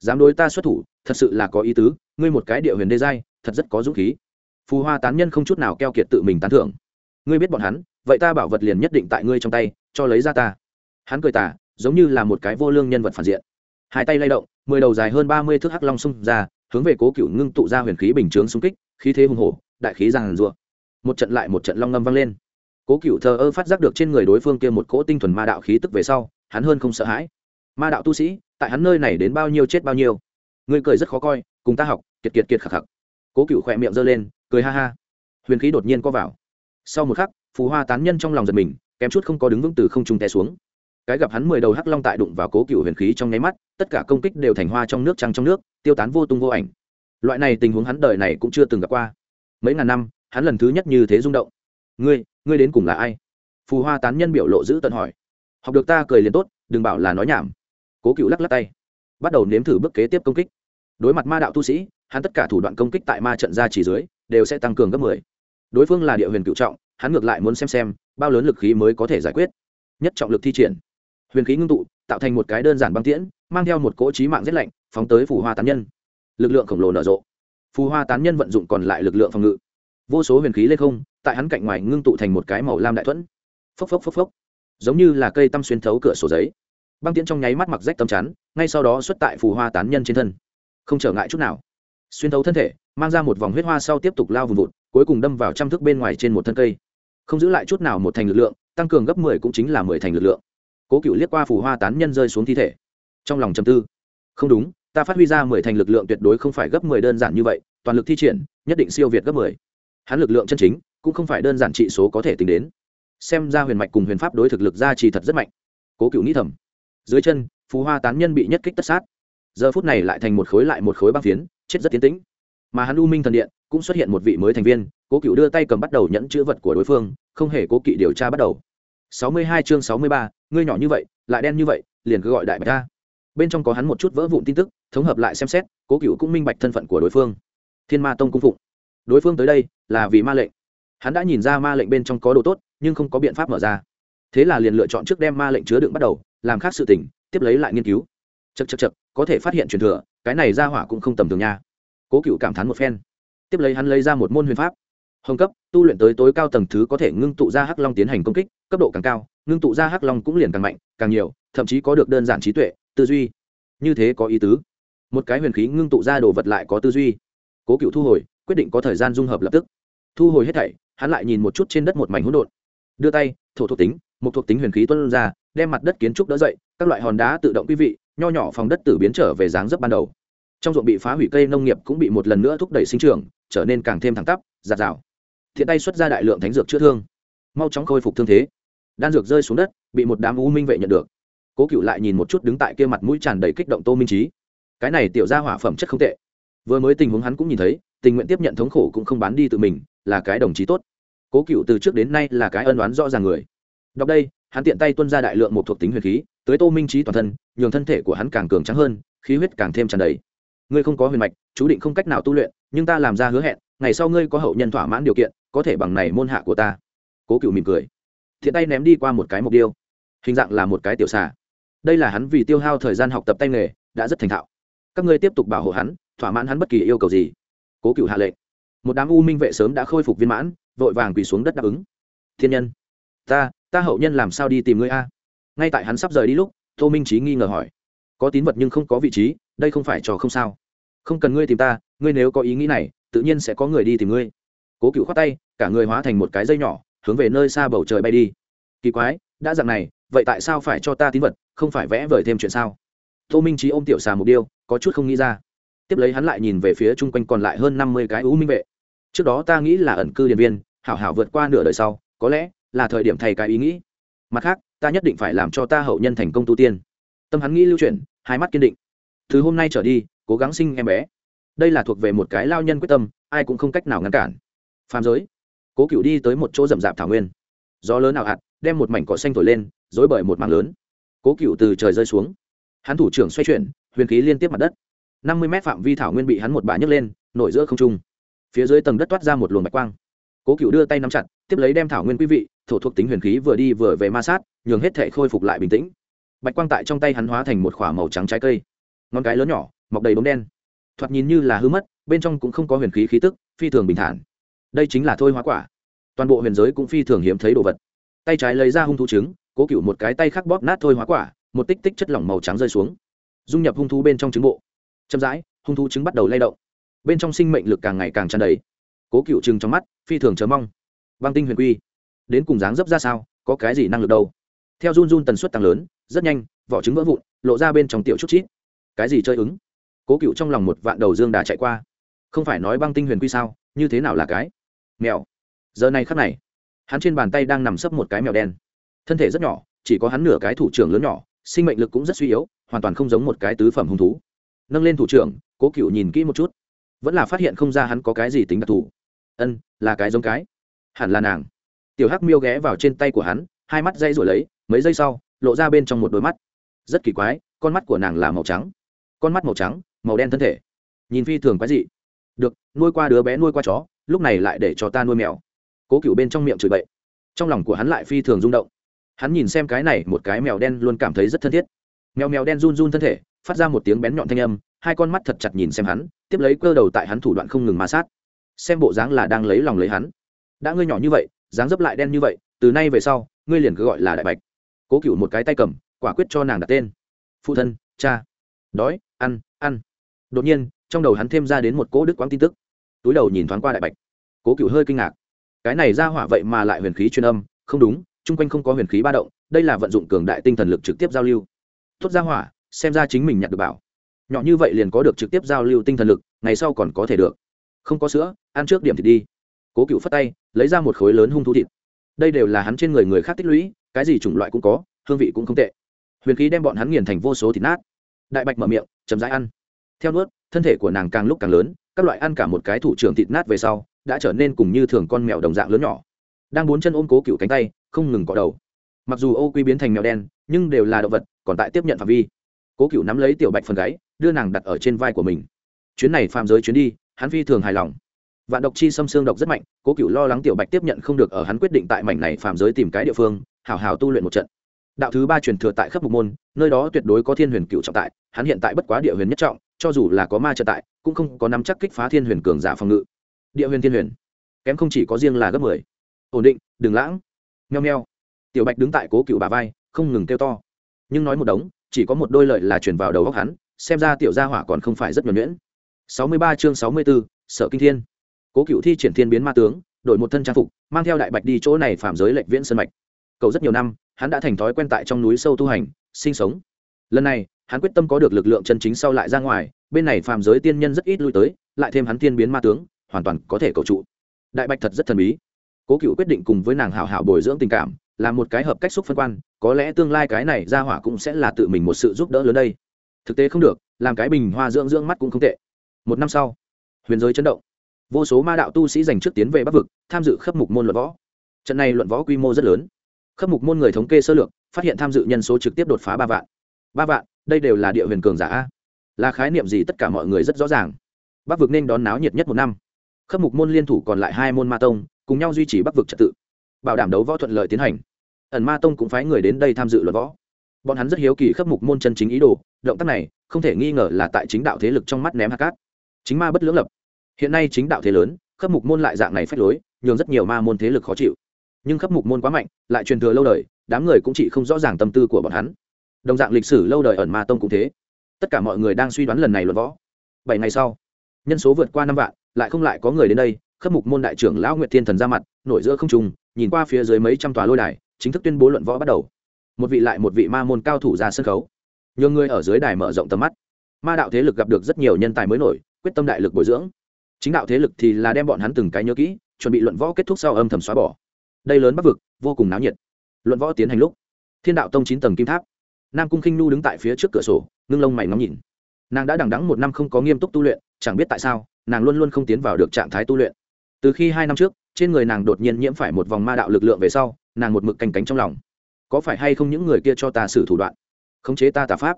Dám đối ta xuất thủ, thật sự là có ý tứ, ngươi một cái địa huyền đê giai, thật rất có dũng khí. Phù hoa tán nhân không chút nào keo kiệt tự mình tán thưởng. Ngươi biết bọn hắn, vậy ta bảo vật liền nhất định tại ngươi trong tay, cho lấy ra ta. Hắn cười tả giống như là một cái vô lương nhân vật phản diện. Hai tay lay động, mười đầu dài hơn ba mươi thước hắc long xung ra, hướng về cố cựu ngưng tụ ra huyền khí bình chướng xung kích, khí thế hùng hổ, đại khí giang rùa một trận lại một trận long ngâm vang lên cố cựu thờ ơ phát giác được trên người đối phương kia một cỗ tinh thuần ma đạo khí tức về sau, hắn hơn không sợ hãi. Ma đạo tu sĩ, tại hắn nơi này đến bao nhiêu chết bao nhiêu. Ngươi cười rất khó coi, cùng ta học, kiệt kiệt kiệt khạc khạc cố cựu khỏe miệng giơ lên, cười ha ha. Huyền khí đột nhiên có vào. Sau một khắc, phù hoa tán nhân trong lòng giật mình, kém chút không có đứng vững từ không trung té xuống. Cái gặp hắn mười đầu hắc long tại đụng vào cố cựu huyền khí trong nháy mắt, tất cả công kích đều thành hoa trong nước trăng trong nước, tiêu tán vô tung vô ảnh. Loại này tình huống hắn đời này cũng chưa từng gặp qua. Mấy ngàn năm, hắn lần thứ nhất như thế rung động ngươi ngươi đến cùng là ai? Phù hoa tán nhân biểu lộ giữ tận hỏi. Học được ta cười liền tốt, đừng bảo là nói nhảm. Cố cựu lắc lắc tay. Bắt đầu nếm thử bước kế tiếp công kích. Đối mặt ma đạo tu sĩ, hắn tất cả thủ đoạn công kích tại ma trận ra chỉ dưới, đều sẽ tăng cường gấp mười. Đối phương là địa huyền cựu trọng, hắn ngược lại muốn xem xem, bao lớn lực khí mới có thể giải quyết. Nhất trọng lực thi triển. Huyền khí ngưng tụ, tạo thành một cái đơn giản băng tiễn, mang theo một cỗ trí mạng rét lạnh, phóng tới phù hoa tán nhân. Lực lượng khổng lồ nở rộ. Phù hoa tán nhân vận dụng còn lại lực lượng phòng ngự. Vô số huyền khí lên không tại hắn cạnh ngoài ngưng tụ thành một cái màu lam đại thuẫn. Phốc phốc phốc phốc. Giống như là cây tăm xuyên thấu cửa sổ giấy. Băng tiễn trong nháy mắt mặc rách tấm chắn, ngay sau đó xuất tại phù hoa tán nhân trên thân. Không trở ngại chút nào. Xuyên thấu thân thể, mang ra một vòng huyết hoa sau tiếp tục lao vùng vụt, cuối cùng đâm vào trăm thước bên ngoài trên một thân cây. Không giữ lại chút nào một thành lực lượng, tăng cường gấp mười cũng chính là mười thành lực lượng. Cố cựu liếc qua phù hoa tán nhân rơi xuống thi thể. Trong lòng chầm tư. Không đúng, ta phát huy ra mười thành lực lượng tuyệt đối không phải gấp mười đơn giản như vậy, toàn lực thi triển, nhất định siêu việt gấp mười. Hắn lực lượng chân chính cũng không phải đơn giản trị số có thể tính đến. Xem ra huyền mạch cùng huyền pháp đối thực lực ra trì thật rất mạnh. Cố cựu nghĩ thầm. Dưới chân phú hoa tán nhân bị nhất kích tất sát. Giờ phút này lại thành một khối lại một khối băng phiến, chết rất tiến tĩnh. Mà hắn u minh thần điện cũng xuất hiện một vị mới thành viên, cố cựu đưa tay cầm bắt đầu nhẫn chữ vật của đối phương, không hề cố kỵ điều tra bắt đầu. Sáu mươi hai chương sáu mươi ba, ngươi nhỏ như vậy, lại đen như vậy, liền cứ gọi đại bạch ta. Bên trong có hắn một chút vỡ vụn tin tức, thống hợp lại xem xét, cố cựu cũng minh bạch thân phận của đối phương. Thiên ma tông cung phụng. Đối phương tới đây là vì ma lệnh hắn đã nhìn ra ma lệnh bên trong có đồ tốt, nhưng không có biện pháp mở ra. Thế là liền lựa chọn trước đem ma lệnh chứa đựng bắt đầu, làm khác sự tỉnh tiếp lấy lại nghiên cứu. Chật chật chật có thể phát hiện truyền thừa, cái này ra hỏa cũng không tầm thường nha. Cố cựu cảm thán một phen. Tiếp lấy hắn lấy ra một môn huyền pháp. Hồng cấp, tu luyện tới tối cao tầng thứ có thể ngưng tụ ra hắc long tiến hành công kích, cấp độ càng cao, ngưng tụ ra hắc long cũng liền càng mạnh, càng nhiều, thậm chí có được đơn giản trí tuệ, tư duy. Như thế có ý tứ. Một cái huyền khí ngưng tụ ra đồ vật lại có tư duy. Cố cựu thu hồi, quyết định có thời gian dung hợp lập tức. Thu hồi hết thảy hắn lại nhìn một chút trên đất một mảnh hỗn độn. Đưa tay, thổ thuộc tính, một thuộc tính huyền khí tuân ra, đem mặt đất kiến trúc đỡ dậy, các loại hòn đá tự động quý vị, nho nhỏ phòng đất tử biến trở về dáng dấp ban đầu. Trong ruộng bị phá hủy cây nông nghiệp cũng bị một lần nữa thúc đẩy sinh trưởng, trở nên càng thêm thẳng tắp, giạt rào. Thiện tay xuất ra đại lượng thánh dược chữa thương. Mau chóng khôi phục thương thế. Đan dược rơi xuống đất, bị một đám u minh vệ nhận được. Cố cựu lại nhìn một chút đứng tại kia mặt mũi tràn đầy kích động tô minh trí cái này tiểu ra hỏa phẩm chất không tệ. Vừa mới tình huống hắn cũng nhìn thấy, tình nguyện tiếp nhận thống khổ cũng không bán đi tự mình, là cái đồng chí tốt cố cựu từ trước đến nay là cái ân đoán rõ ràng người. Đọc đây, hắn tiện tay tuân ra đại lượng một thuộc tính huyền khí tới tô minh trí toàn thân, nhường thân thể của hắn càng cường trắng hơn, khí huyết càng thêm tràn đầy. Ngươi không có huyền mạch, chú định không cách nào tu luyện, nhưng ta làm ra hứa hẹn, ngày sau ngươi có hậu nhân thỏa mãn điều kiện, có thể bằng này môn hạ của ta. Cố cựu mỉm cười. Thiện tay ném đi qua một cái mục điêu hình dạng là một cái tiểu xà. Đây là hắn vì tiêu hao thời gian học tập tay nghề, đã rất thành thạo. Các ngươi tiếp tục bảo hộ hắn, thỏa mãn hắn bất kỳ yêu cầu gì. Cố cựu hạ lệnh một đám u minh vệ sớm đã khôi phục viên mãn, vội vàng quỳ xuống đất đáp ứng. Thiên nhân, ta ta hậu nhân làm sao đi tìm ngươi a? Ngay tại hắn sắp rời đi lúc, tô minh trí nghi ngờ hỏi. Có tín vật nhưng không có vị trí, đây không phải trò không sao. Không cần ngươi tìm ta, ngươi nếu có ý nghĩ này, tự nhiên sẽ có người đi tìm ngươi. Cố cựu khoát tay, cả người hóa thành một cái dây nhỏ, hướng về nơi xa bầu trời bay đi. Kỳ quái, đã dặn này, vậy tại sao phải cho ta tín vật, không phải vẽ vời thêm chuyện sao? Tô minh trí ôm tiểu xà mục điêu, có chút không nghĩ ra. Tiếp lấy hắn lại nhìn về phía chung quanh còn lại hơn năm mươi cái ú minh vệ trước đó ta nghĩ là ẩn cư điện viên, hảo hảo vượt qua nửa đời sau, có lẽ là thời điểm thay cái ý nghĩ. Mặt khác, ta nhất định phải làm cho ta hậu nhân thành công tu tiên. Tâm hắn nghĩ lưu chuyển, hai mắt kiên định. Từ hôm nay trở đi, cố gắng sinh em bé. Đây là thuộc về một cái lao nhân quyết tâm, ai cũng không cách nào ngăn cản. Phàm giới. Cố cựu đi tới một chỗ rậm rạp thảo nguyên. Gió lớn nào hạt, đem một mảnh cỏ xanh thổi lên dối bởi một mảng lớn. Cố cựu từ trời rơi xuống. Hắn thủ trưởng xoay chuyển, huyền khí liên tiếp mặt đất. Năm mươi mét phạm vi thảo nguyên bị hắn một bà nhấc lên, nổi giữa không trung phía dưới tầng đất toát ra một luồng bạch quang. Cố cựu đưa tay nắm chặt, tiếp lấy đem thảo nguyên quý vị, thổ thuộc tính huyền khí vừa đi vừa về ma sát, nhường hết thể khôi phục lại bình tĩnh. Bạch quang tại trong tay hắn hóa thành một k màu trắng trái cây. Ngón cái lớn nhỏ, mọc đầy bóng đen. Thoạt nhìn như là hư mất, bên trong cũng không có huyền khí khí tức, phi thường bình thản. Đây chính là thôi hóa quả. Toàn bộ huyền giới cũng phi thường hiếm thấy đồ vật. Tay trái lấy ra hung thú trứng, cố cựu một cái tay khắc bóp nát thôi hóa quả, một tích tích chất lỏng màu trắng rơi xuống. Dung nhập hung thú bên trong trứng bộ. Chậm rãi, hung thú trứng bắt đầu lay động bên trong sinh mệnh lực càng ngày càng tràn đầy. Cố cựu chừng trong mắt, phi thường chờ mong. Băng tinh huyền quy, đến cùng dáng dấp ra sao, có cái gì năng lực đâu? Theo run run tần suất tăng lớn, rất nhanh, vỏ trứng vỡ vụn, lộ ra bên trong tiểu chút chít. Cái gì chơi ứng? Cố cựu trong lòng một vạn đầu dương đà chạy qua. Không phải nói băng tinh huyền quy sao, như thế nào là cái? Mèo. Giờ này khắc này, hắn trên bàn tay đang nằm sấp một cái mèo đen. Thân thể rất nhỏ, chỉ có hắn nửa cái thủ trưởng lớn nhỏ, sinh mệnh lực cũng rất suy yếu, hoàn toàn không giống một cái tứ phẩm hung thú. Nâng lên thủ trưởng, cố cựu nhìn kỹ một chút vẫn là phát hiện không ra hắn có cái gì tính đặc thù. Ân, là cái giống cái. Hẳn là nàng. Tiểu hắc miêu ghé vào trên tay của hắn, hai mắt dây rồi lấy, mấy giây sau, lộ ra bên trong một đôi mắt. Rất kỳ quái, con mắt của nàng là màu trắng. Con mắt màu trắng, màu đen thân thể. Nhìn phi thường quái dị. Được, nuôi qua đứa bé nuôi qua chó, lúc này lại để cho ta nuôi mèo. Cố cựu bên trong miệng chửi bậy. Trong lòng của hắn lại phi thường rung động. Hắn nhìn xem cái này, một cái mèo đen luôn cảm thấy rất thân thiết. Mèo mèo đen run run thân thể, phát ra một tiếng bén nhọn thanh âm hai con mắt thật chặt nhìn xem hắn, tiếp lấy cơ đầu tại hắn thủ đoạn không ngừng ma sát. Xem bộ dáng là đang lấy lòng lấy hắn. Đã ngươi nhỏ như vậy, dáng dấp lại đen như vậy, từ nay về sau, ngươi liền cứ gọi là đại bạch. Cố cựu một cái tay cầm, quả quyết cho nàng đặt tên. Phụ thân, cha. Đói, ăn ăn. Đột nhiên, trong đầu hắn thêm ra đến một cỗ đức quang tin tức. Túi đầu nhìn thoáng qua đại bạch. Cố cựu hơi kinh ngạc. Cái này ra hỏa vậy mà lại huyền khí truyền âm. Không đúng, chung quanh không có huyền khí ba động, đây là vận dụng cường đại tinh thần lực trực tiếp giao lưu. Tốt ra hỏa, xem ra chính mình nhặt được bảo nhỏ như vậy liền có được trực tiếp giao lưu tinh thần lực, ngày sau còn có thể được. Không có sữa, ăn trước điểm thịt đi. Cố cựu phất tay, lấy ra một khối lớn hung thú thịt. Đây đều là hắn trên người người khác tích lũy, cái gì chủng loại cũng có, hương vị cũng không tệ. Huyền khí đem bọn hắn nghiền thành vô số thịt nát. Đại bạch mở miệng chấm dãi ăn. Theo nuốt, thân thể của nàng càng lúc càng lớn, các loại ăn cả một cái thủ trưởng thịt nát về sau, đã trở nên cùng như thường con mèo đồng dạng lớn nhỏ. Đang bốn chân ôm cố cựu cánh tay, không ngừng cọ đầu. Mặc dù ô quy biến thành mèo đen, nhưng đều là động vật, còn tại tiếp nhận phạm vi. Cố cựu nắm lấy tiểu bạch phần gáy đưa nàng đặt ở trên vai của mình. Chuyến này phạm giới chuyến đi, hắn phi thường hài lòng. Vạn độc chi xâm xương độc rất mạnh, cố cựu lo lắng tiểu bạch tiếp nhận không được ở hắn quyết định tại mảnh này phạm giới tìm cái địa phương, hào hào tu luyện một trận. Đạo thứ ba truyền thừa tại khắp mục môn, nơi đó tuyệt đối có thiên huyền cựu trọng tại, hắn hiện tại bất quá địa huyền nhất trọng, cho dù là có ma trợ tại, cũng không có nắm chắc kích phá thiên huyền cường giả phòng ngự. Địa huyền thiên huyền, kém không chỉ có riêng là gấp mười. Ổn định, đừng lãng. Nheo nheo tiểu bạch đứng tại cố cựu bà vai, không ngừng kêu to. Nhưng nói một đống, chỉ có một đôi lợi là chuyển vào đầu góc hắn xem ra tiểu gia hỏa còn không phải rất nhuần nhuyễn. Sáu mươi ba chương sáu mươi b ố sở kinh thiên. Cố cựu thi triển thiên biến ma tướng, đổi một thân trang phục, mang theo đại bạch đi chỗ này phạm giới lệnh viễn sân mạch. Cầu rất nhiều năm, hắn đã thành thói quen tại trong núi sâu tu hành, sinh sống. Lần này, hắn quyết tâm có được lực lượng chân chính sau lại ra ngoài, bên này phàm giới tiên nhân rất ít lui tới, lại thêm hắn tiên biến ma tướng, hoàn toàn có thể cầu trụ. Đại bạch thật rất thần bí. Cố cựu quyết định cùng với nàng hảo hảo bồi dưỡng tình cảm là một cái hợp cách xúc phân quan, có lẽ tương lai cái này ra hỏa cũng sẽ là tự mình một sự giúp đỡ lớn đây thực tế không được, làm cái bình hoa dưỡng dưỡng mắt cũng không tệ. Một năm sau, huyền giới chấn động. Vô số ma đạo tu sĩ dành trước tiến về bắc vực, tham dự khắp mục môn luận võ. Trận này luận võ quy mô rất lớn. Khắp mục môn người thống kê sơ lược, phát hiện tham dự nhân số trực tiếp đột phá ba vạn. Ba vạn, đây đều là địa huyền cường giả là khái niệm gì tất cả mọi người rất rõ ràng. Bắc vực nên đón náo nhiệt nhất một năm. Khắp mục môn liên thủ còn lại hai môn ma tông, cùng nhau duy trì bắc vực trật tự, bảo đảm đấu võ thuận lợi tiến hành. Ẩn ma tông cũng phái người đến đây tham dự luận võ bọn hắn rất hiếu kỳ khắp mục môn chân chính ý đồ, động tác này, không thể nghi ngờ là tại chính đạo thế lực trong mắt ném hạt cát. Chính ma bất lưỡng lập. Hiện nay chính đạo thế lớn khắp mục môn lại dạng này phách lối, nhường rất nhiều ma môn thế lực khó chịu. Nhưng khắp mục môn quá mạnh, lại truyền thừa lâu đời, đám người cũng chỉ không rõ ràng tâm tư của bọn hắn. Đồng dạng lịch sử lâu đời ẩn ma tông cũng thế. Tất cả mọi người đang suy đoán lần này luận võ. Bảy ngày sau, nhân số vượt qua năm vạn, lại không lại có người đến đây khắp mục môn đại trưởng lão nguyệt thiên thần ra mặt, nổi giữa không trung, nhìn qua phía dưới mấy trăm tòa lôi đài, chính thức tuyên bố luận võ bắt đầu một vị lại một vị ma môn cao thủ ra sân khấu. Nhiều người ở dưới đài mở rộng tầm mắt. Ma đạo thế lực gặp được rất nhiều nhân tài mới nổi, quyết tâm đại lực bồi dưỡng. Chính đạo thế lực thì là đem bọn hắn từng cái nhớ kỹ, chuẩn bị luận võ kết thúc sau âm thầm xóa bỏ. Đây lớn bắc vực, vô cùng náo nhiệt. Luận võ tiến hành lúc, thiên đạo tông chín tầng kim tháp. Nam cung khinh nu đứng tại phía trước cửa sổ, ngưng lông mày ngắm nhìn. Nàng đã đằng đắng một năm không có nghiêm túc tu luyện, chẳng biết tại sao, nàng luôn luôn không tiến vào được trạng thái tu luyện. Từ khi hai năm trước, trên người nàng đột nhiên nhiễm phải một vòng ma đạo lực lượng về sau, nàng một mực canh cánh trong lòng có phải hay không những người kia cho ta xử thủ đoạn? Khống chế ta tà pháp.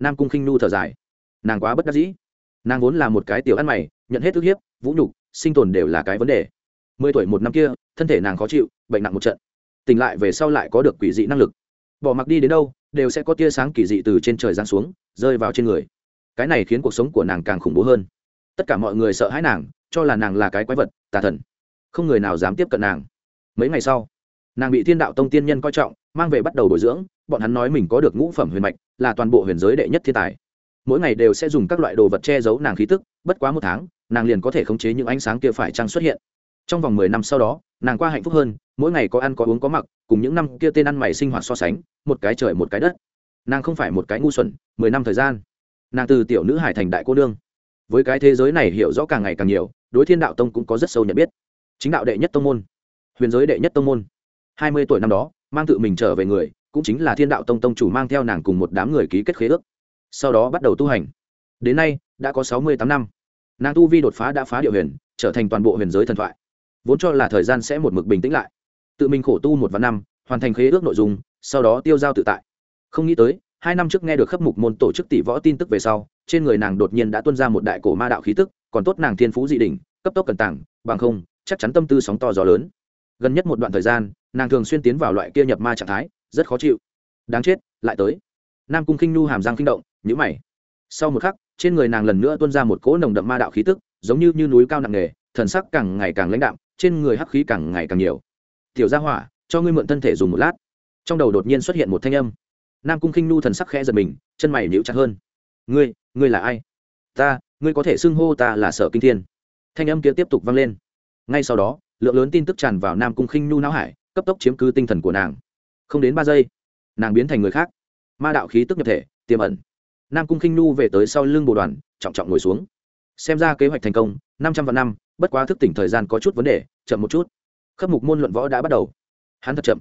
Nam cung khinh nu thở dài. Nàng quá bất đắc dĩ. Nàng vốn là một cái tiểu ăn mày, nhận hết ức hiếp, vũ nhục, sinh tồn đều là cái vấn đề. Mười tuổi một năm kia, thân thể nàng khó chịu, bệnh nặng một trận. Tỉnh lại về sau lại có được quỷ dị năng lực. Bỏ mặc đi đến đâu, đều sẽ có tia sáng kỳ dị từ trên trời giáng xuống, rơi vào trên người. Cái này khiến cuộc sống của nàng càng khủng bố hơn. Tất cả mọi người sợ hãi nàng, cho là nàng là cái quái vật, tà thần. Không người nào dám tiếp cận nàng. Mấy ngày sau, nàng bị thiên đạo tông tiên nhân coi trọng mang về bắt đầu bồi dưỡng, bọn hắn nói mình có được ngũ phẩm huyền mạch, là toàn bộ huyền giới đệ nhất thiên tài. Mỗi ngày đều sẽ dùng các loại đồ vật che giấu nàng khí tức, bất quá một tháng, nàng liền có thể khống chế những ánh sáng kia phải trăng xuất hiện. Trong vòng mười năm sau đó, nàng qua hạnh phúc hơn, mỗi ngày có ăn có uống có mặc, cùng những năm kia tên ăn mày sinh hoạt so sánh, một cái trời một cái đất. Nàng không phải một cái ngu xuẩn, mười năm thời gian, nàng từ tiểu nữ hải thành đại cô nương. Với cái thế giới này hiểu rõ càng ngày càng nhiều, đối thiên đạo tông cũng có rất sâu nhận biết. Chính đạo đệ nhất tông môn, huyền giới đệ nhất tông môn. Hai mươi tuổi năm đó mang tự mình trở về người, cũng chính là thiên đạo tông tông chủ mang theo nàng cùng một đám người ký kết khế ước, sau đó bắt đầu tu hành. Đến nay, đã có sáu mươi tám năm. Nàng tu vi đột phá đã phá điệu huyền, trở thành toàn bộ huyền giới thần thoại. Vốn cho là thời gian sẽ một mực bình tĩnh lại. Tự mình khổ tu một vạn năm, hoàn thành khế ước nội dung, sau đó tiêu giao tự tại. Không nghĩ tới, hai năm trước nghe được khắp mục môn tổ chức tỷ võ tin tức về sau, trên người nàng đột nhiên đã tuân ra một đại cổ ma đạo khí tức, còn tốt nàng thiên phú dị đỉnh, cấp tốc cần tảng bằng không, chắc chắn tâm tư sóng to gió lớn gần nhất một đoạn thời gian nàng thường xuyên tiến vào loại kia nhập ma trạng thái rất khó chịu. Đáng chết lại tới. Nam cung khinh nhu hàm răng kinh động nhữ mày. Sau một khắc trên người nàng lần nữa tuôn ra một cỗ nồng đậm ma đạo khí tức giống như, như núi cao nặng nề thần sắc càng ngày càng lãnh đạm trên người hắc khí càng ngày càng nhiều. Tiểu gia hỏa cho ngươi mượn thân thể dùng một lát. Trong đầu đột nhiên xuất hiện một thanh âm. Nam cung khinh nu thần sắc khẽ giật mình chân mày níu chặt hơn. Ngươi ngươi là ai? Ta ngươi có thể xưng hô ta là sở kinh thiên. Thanh âm kia tiếp tục vang lên. Ngay sau đó lượng lớn tin tức tràn vào nam cung khinh nu não hải, cấp tốc chiếm cứ tinh thần của nàng. Không đến ba giây, nàng biến thành người khác. Ma đạo khí tức nhập thể, tiềm ẩn. Nam cung khinh nu về tới sau lưng bồ đoàn, trọng trọng ngồi xuống. Xem ra kế hoạch thành công, năm trăm vạn năm, bất quá thức tỉnh thời gian có chút vấn đề, chậm một chút. Khắp mục môn luận võ đã bắt đầu. Hắn thật chậm.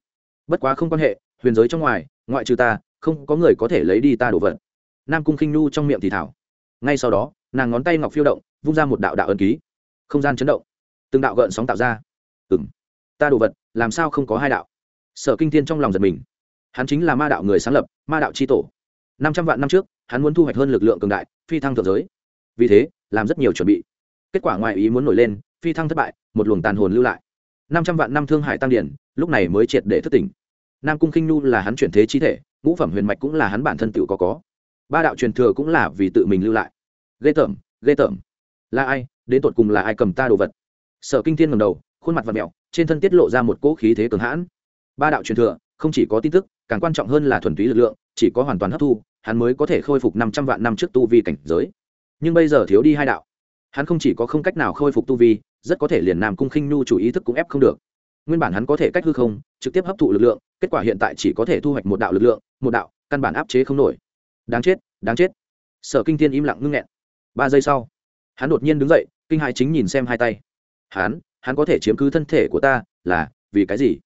Bất quá không quan hệ, huyền giới trong ngoài, ngoại trừ ta, không có người có thể lấy đi ta đổ vật. Nam cung khinh nu trong miệng thì thảo. Ngay sau đó, nàng ngón tay ngọc phiêu động, vung ra một đạo đạo ân ký. Không gian chấn động từng đạo gợn sóng tạo ra. Ừ m ta đồ vật, làm sao không có hai đạo? Sở kinh thiên trong lòng giật mình. Hắn chính là ma đạo người sáng lập, ma đạo tri tổ. Năm trăm vạn năm trước, hắn muốn thu hoạch hơn lực lượng cường đại, phi thăng thượng giới. Vì thế, làm rất nhiều chuẩn bị. Kết quả ngoài ý muốn nổi lên, phi thăng thất bại, một luồng tàn hồn lưu lại. Năm trăm vạn năm thương hải tăng điển, lúc này mới triệt để thất tỉnh. Nam cung khinh nhu là hắn chuyển thế chi thể, ngũ phẩm huyền mạch cũng là hắn bản thân tự có có. Ba đạo truyền thừa cũng là vì tự mình lưu lại. Ghê tởm ghê tởm. Là ai, đến tột cùng là ai cầm ta đồ vật? Sở kinh thiên ngầm đầu, khuôn mặt và mẹo, trên thân tiết lộ ra một cỗ khí thế cường hãn. Ba đạo truyền thừa, không chỉ có tin tức, càng quan trọng hơn là thuần túy lực lượng, chỉ có hoàn toàn hấp thu, hắn mới có thể khôi phục năm trăm vạn năm trước tu vi cảnh giới. Nhưng bây giờ thiếu đi hai đạo. Hắn không chỉ có không cách nào khôi phục tu vi, rất có thể liền nam cung khinh nhu chủ ý thức cũng ép không được. Nguyên bản hắn có thể cách hư không, trực tiếp hấp thụ lực lượng, kết quả hiện tại chỉ có thể thu hoạch một đạo lực lượng, một đạo, căn bản áp chế không nổi. Đáng chết đáng chết. Sở kinh thiên im lặng ngưng nghẹn. Ba giây sau, hắn đột nhiên đứng dậy, kinh hãi chính nhìn xem hai tay hắn hắn có thể chiếm cứ thân thể của ta là vì cái gì?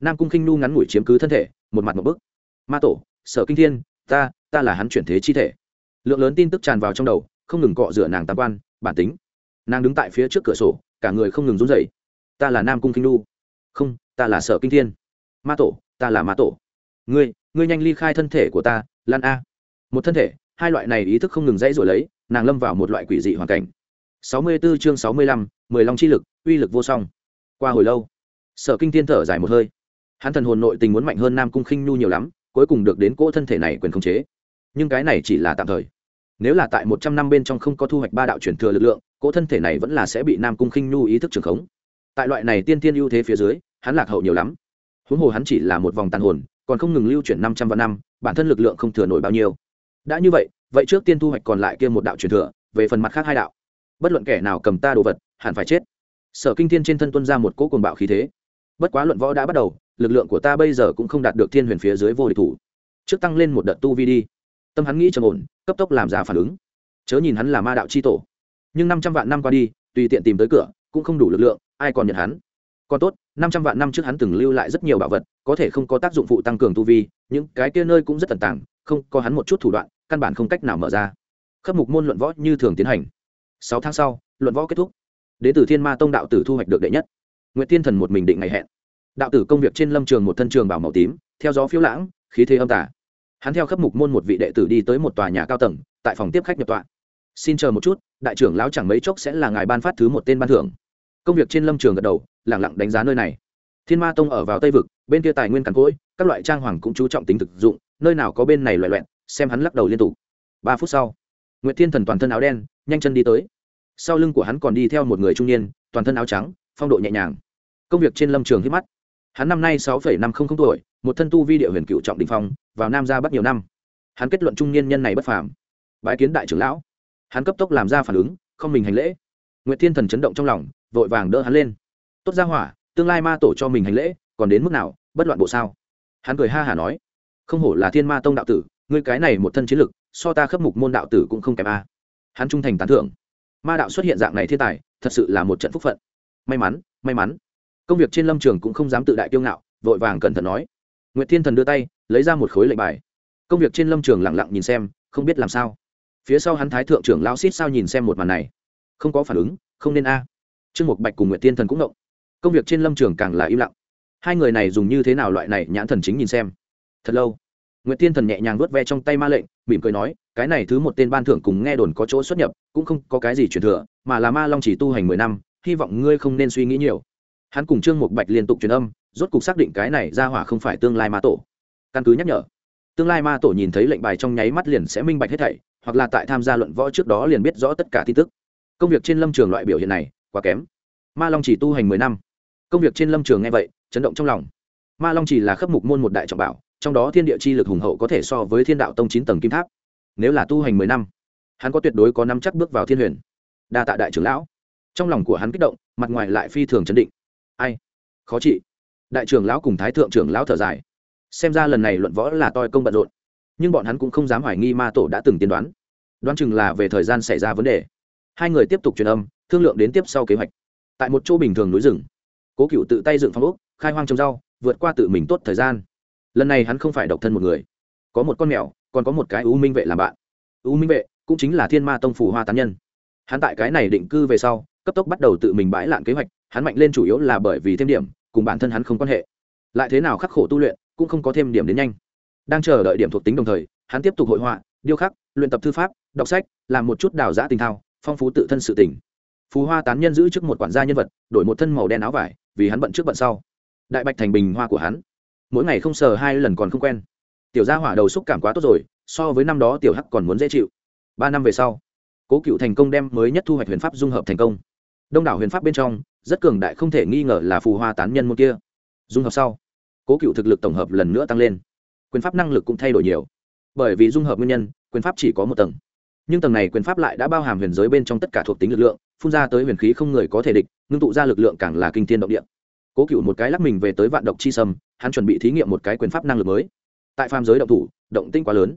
Nam cung khinh nu ngắn ngủi chiếm cứ thân thể một mặt một bức. Ma tổ sở kinh thiên ta ta là hắn chuyển thế chi thể. Lượng lớn tin tức tràn vào trong đầu không ngừng cọ rửa nàng tam quan bản tính. Nàng đứng tại phía trước cửa sổ cả người không ngừng run rẩy. Ta là nam cung kinh nu không ta là sở kinh thiên. Ma tổ ta là ma tổ. Ngươi ngươi nhanh ly khai thân thể của ta lan a. Một thân thể hai loại này ý thức không ngừng dãy rồi lấy nàng lâm vào một loại quỷ dị hoàn cảnh. 64 chương 65, mười long chi lực uy lực vô song. Qua hồi lâu, sở kinh thiên thở dài một hơi. Hắn thần hồn nội tình muốn mạnh hơn nam cung khinh nhu nhiều lắm, cuối cùng được đến cỗ thân thể này quyền khống chế. Nhưng cái này chỉ là tạm thời. Nếu là tại một trăm năm bên trong không có thu hoạch ba đạo chuyển thừa lực lượng, cỗ thân thể này vẫn là sẽ bị nam cung khinh nhu ý thức trường khống. Tại loại này tiên tiên ưu thế phía dưới, hắn lạc hậu nhiều lắm. Huống hồ hắn chỉ là một vòng tàn hồn, còn không ngừng lưu chuyển năm trăm vạn năm, bản thân lực lượng không thừa nổi bao nhiêu. Đã như vậy vậy trước tiên thu hoạch còn lại kia một đạo truyền thừa, về phần mặt khác hai đạo. Bất luận kẻ nào cầm ta đồ vật, hẳn phải chết sở kinh thiên trên thân tuân ra một cỗ cuồng bạo khí thế. Bất quá luận võ đã bắt đầu, lực lượng của ta bây giờ cũng không đạt được thiên huyền phía dưới vô địch thủ. Trước tăng lên một đợt tu vi đi. Tâm hắn nghĩ trầm ổn, cấp tốc làm ra phản ứng. Chớ nhìn hắn là ma đạo c h i tổ. Nhưng năm trăm vạn năm qua đi, tùy tiện tìm tới cửa, cũng không đủ lực lượng, ai còn nhận hắn? Còn tốt, năm trăm vạn năm trước hắn từng lưu lại rất nhiều bảo vật, có thể không có tác dụng phụ tăng cường tu vi, những cái kia nơi cũng rất tần tàng, không, có hắn một chút thủ đoạn, căn bản không cách nào mở ra. Khắc mục môn luận võ như thường tiến hành. Sáu tháng sau, luận võ kết thúc đ ế từ thiên ma tông đạo tử thu hoạch được đệ nhất. Nguyễn Thiên thần một mình định ngày hẹn. Đạo tử công việc trên lâm trường một thân trường bảo màu tím, theo gió phiếu lãng, khí thế âm tả hắn theo khắp mục môn một vị đệ tử đi tới một tòa nhà cao tầng, tại phòng tiếp khách nhập tọa. Xin chờ một chút, đại trưởng lão chẳng mấy chốc sẽ là ngài ban phát thứ một tên ban thưởng. Công việc trên lâm trường gật đầu lẳng lặng đánh giá nơi này. Thiên ma tông ở vào tây vực, bên kia tài nguyên càn cỗi, các loại trang hoàng cũng chú trọng tính thực dụng, nơi nào có bên này loại loẹn xem hắn lắc đầu liên tục. Ba phút sau nguyễn thiên thần toàn thân áo đen, nhanh chân đi tới sau lưng của hắn còn đi theo một người trung niên, toàn thân áo trắng, phong độ nhẹ nhàng. Công việc trên lâm trường hít mắt. Hắn năm nay sáu năm không không tuổi, một thân tu vi địa huyền cựu trọng đình phong, vào nam ra bắt nhiều năm. Hắn kết luận trung niên nhân này bất phàm. Bái kiến đại trưởng lão. Hắn cấp tốc làm ra phản ứng, không mình hành lễ. Nguyễn thiên thần chấn động trong lòng, vội vàng đỡ hắn lên. Tốt ra hỏa, tương lai ma tổ cho mình hành lễ, còn đến mức nào, bất loạn bộ sao? Hắn cười ha hả nói. Không hổ là thiên ma tông đạo tử, ngươi cái này một thân chiến lực, so ta khấp mục môn đạo tử cũng không kém a. Hắn trung thành tán thưởng ma đạo xuất hiện dạng này thiên tài, thật sự là một trận phúc phận. May mắn may mắn. Công việc trên lâm trường cũng không dám tự đại kiêu ngạo, vội vàng cẩn thận nói. Nguyễn thiên thần đưa tay, lấy ra một khối lệnh bài. Công việc trên lâm trường lẳng lặng nhìn xem, không biết làm sao. Phía sau hắn thái thượng trưởng lao xít sao nhìn xem một màn này. Không có phản ứng, không nên a. Trương mục bạch cùng nguyệt Thiên thần cũng động. Công việc trên lâm trường càng là im lặng. Hai người này dùng như thế nào loại này nhãn thần chính nhìn xem. Thật lâu nguyệt tiên thần nhẹ nhàng vuốt ve trong tay ma lệnh, mỉm cười nói, cái này thứ một tên ban thưởng cùng nghe đồn có chỗ xuất nhập, cũng không có cái gì truyền thừa, mà là ma long chỉ tu hành mười năm, hy vọng ngươi không nên suy nghĩ nhiều. Hắn cùng trương mục bạch liên tục truyền âm, rốt cục xác định cái này ra hỏa không phải tương lai ma tổ. Căn cứ nhắc nhở, tương lai ma tổ nhìn thấy lệnh bài trong nháy mắt liền sẽ minh bạch hết thảy, hoặc là tại tham gia luận võ trước đó liền biết rõ tất cả tin tức. Công việc trên lâm trường loại biểu hiện này, quá kém. Ma long chỉ tu hành mười năm. Công việc trên lâm trường nghe vậy, chấn động trong lòng. Ma long chỉ là khấp mục môn một đại trọng bảo trong đó thiên địa chi lực hùng hậu có thể so với thiên đạo tông chín tầng kim tháp. Nếu là tu hành mười năm, hắn có tuyệt đối có năm chắc bước vào thiên huyền. Đa tạ đại trưởng lão. Trong lòng của hắn kích động, mặt ngoài lại phi thường chấn định. Ai? Khó trị. Đại trưởng lão cùng thái thượng trưởng lão thở dài. Xem ra lần này luận võ là toi công bận rộn. Nhưng bọn hắn cũng không dám hoài nghi ma tổ đã từng tiên đoán. Đoán chừng là về thời gian xảy ra vấn đề. Hai người tiếp tục truyền âm, thương lượng đến tiếp sau kế hoạch. Tại một chỗ bình thường núi rừng, cố cựu tự tay dựng phong ốc, khai hoang trồng rau, vượt qua tự mình tốt thời gian lần này hắn không phải độc thân một người. Có một con mèo, còn có một cái u minh vệ làm bạn. U minh vệ cũng chính là thiên ma tông phủ hoa tán nhân. Hắn tại cái này định cư về sau, cấp tốc bắt đầu tự mình bãi lạn kế hoạch, hắn mạnh lên chủ yếu là bởi vì thêm điểm, cùng bản thân hắn không quan hệ. Lại thế nào khắc khổ tu luyện, cũng không có thêm điểm đến nhanh. Đang chờ đợi điểm thuộc tính đồng thời, hắn tiếp tục hội họa, điêu khắc, luyện tập thư pháp, đọc sách, làm một chút đào giã tình thao, phong phú tự thân sự tỉnh. Phú hoa tán nhân giữ trước một quản gia nhân vật, đổi một thân màu đen áo vải, vì hắn bận trước bận sau. Đại bạch thành bình hoa của hắn mỗi ngày không sờ hai lần còn không quen. Tiểu gia hỏa đầu xúc cảm quá tốt rồi, so với năm đó tiểu hắc còn muốn dễ chịu. Ba năm về sau, cố cựu thành công đem mới nhất thu hoạch huyền pháp dung hợp thành công. Đông đảo huyền pháp bên trong, rất cường đại không thể nghi ngờ là phù hoa tán nhân môn kia. Dung hợp sau, cố cựu thực lực tổng hợp lần nữa tăng lên. Quyền pháp năng lực cũng thay đổi nhiều. Bởi vì dung hợp nguyên nhân, quyền pháp chỉ có một tầng. Nhưng tầng này quyền pháp lại đã bao hàm huyền giới bên trong tất cả thuộc tính lực lượng, phun ra tới huyền khí không người có thể địch, ngưng tụ ra lực lượng càng là kinh thiên động địa cố cựu một cái lắc mình về tới vạn độc chi sâm, hắn chuẩn bị thí nghiệm một cái quyền pháp năng lực mới. Tại phàm giới động thủ, động tinh quá lớn.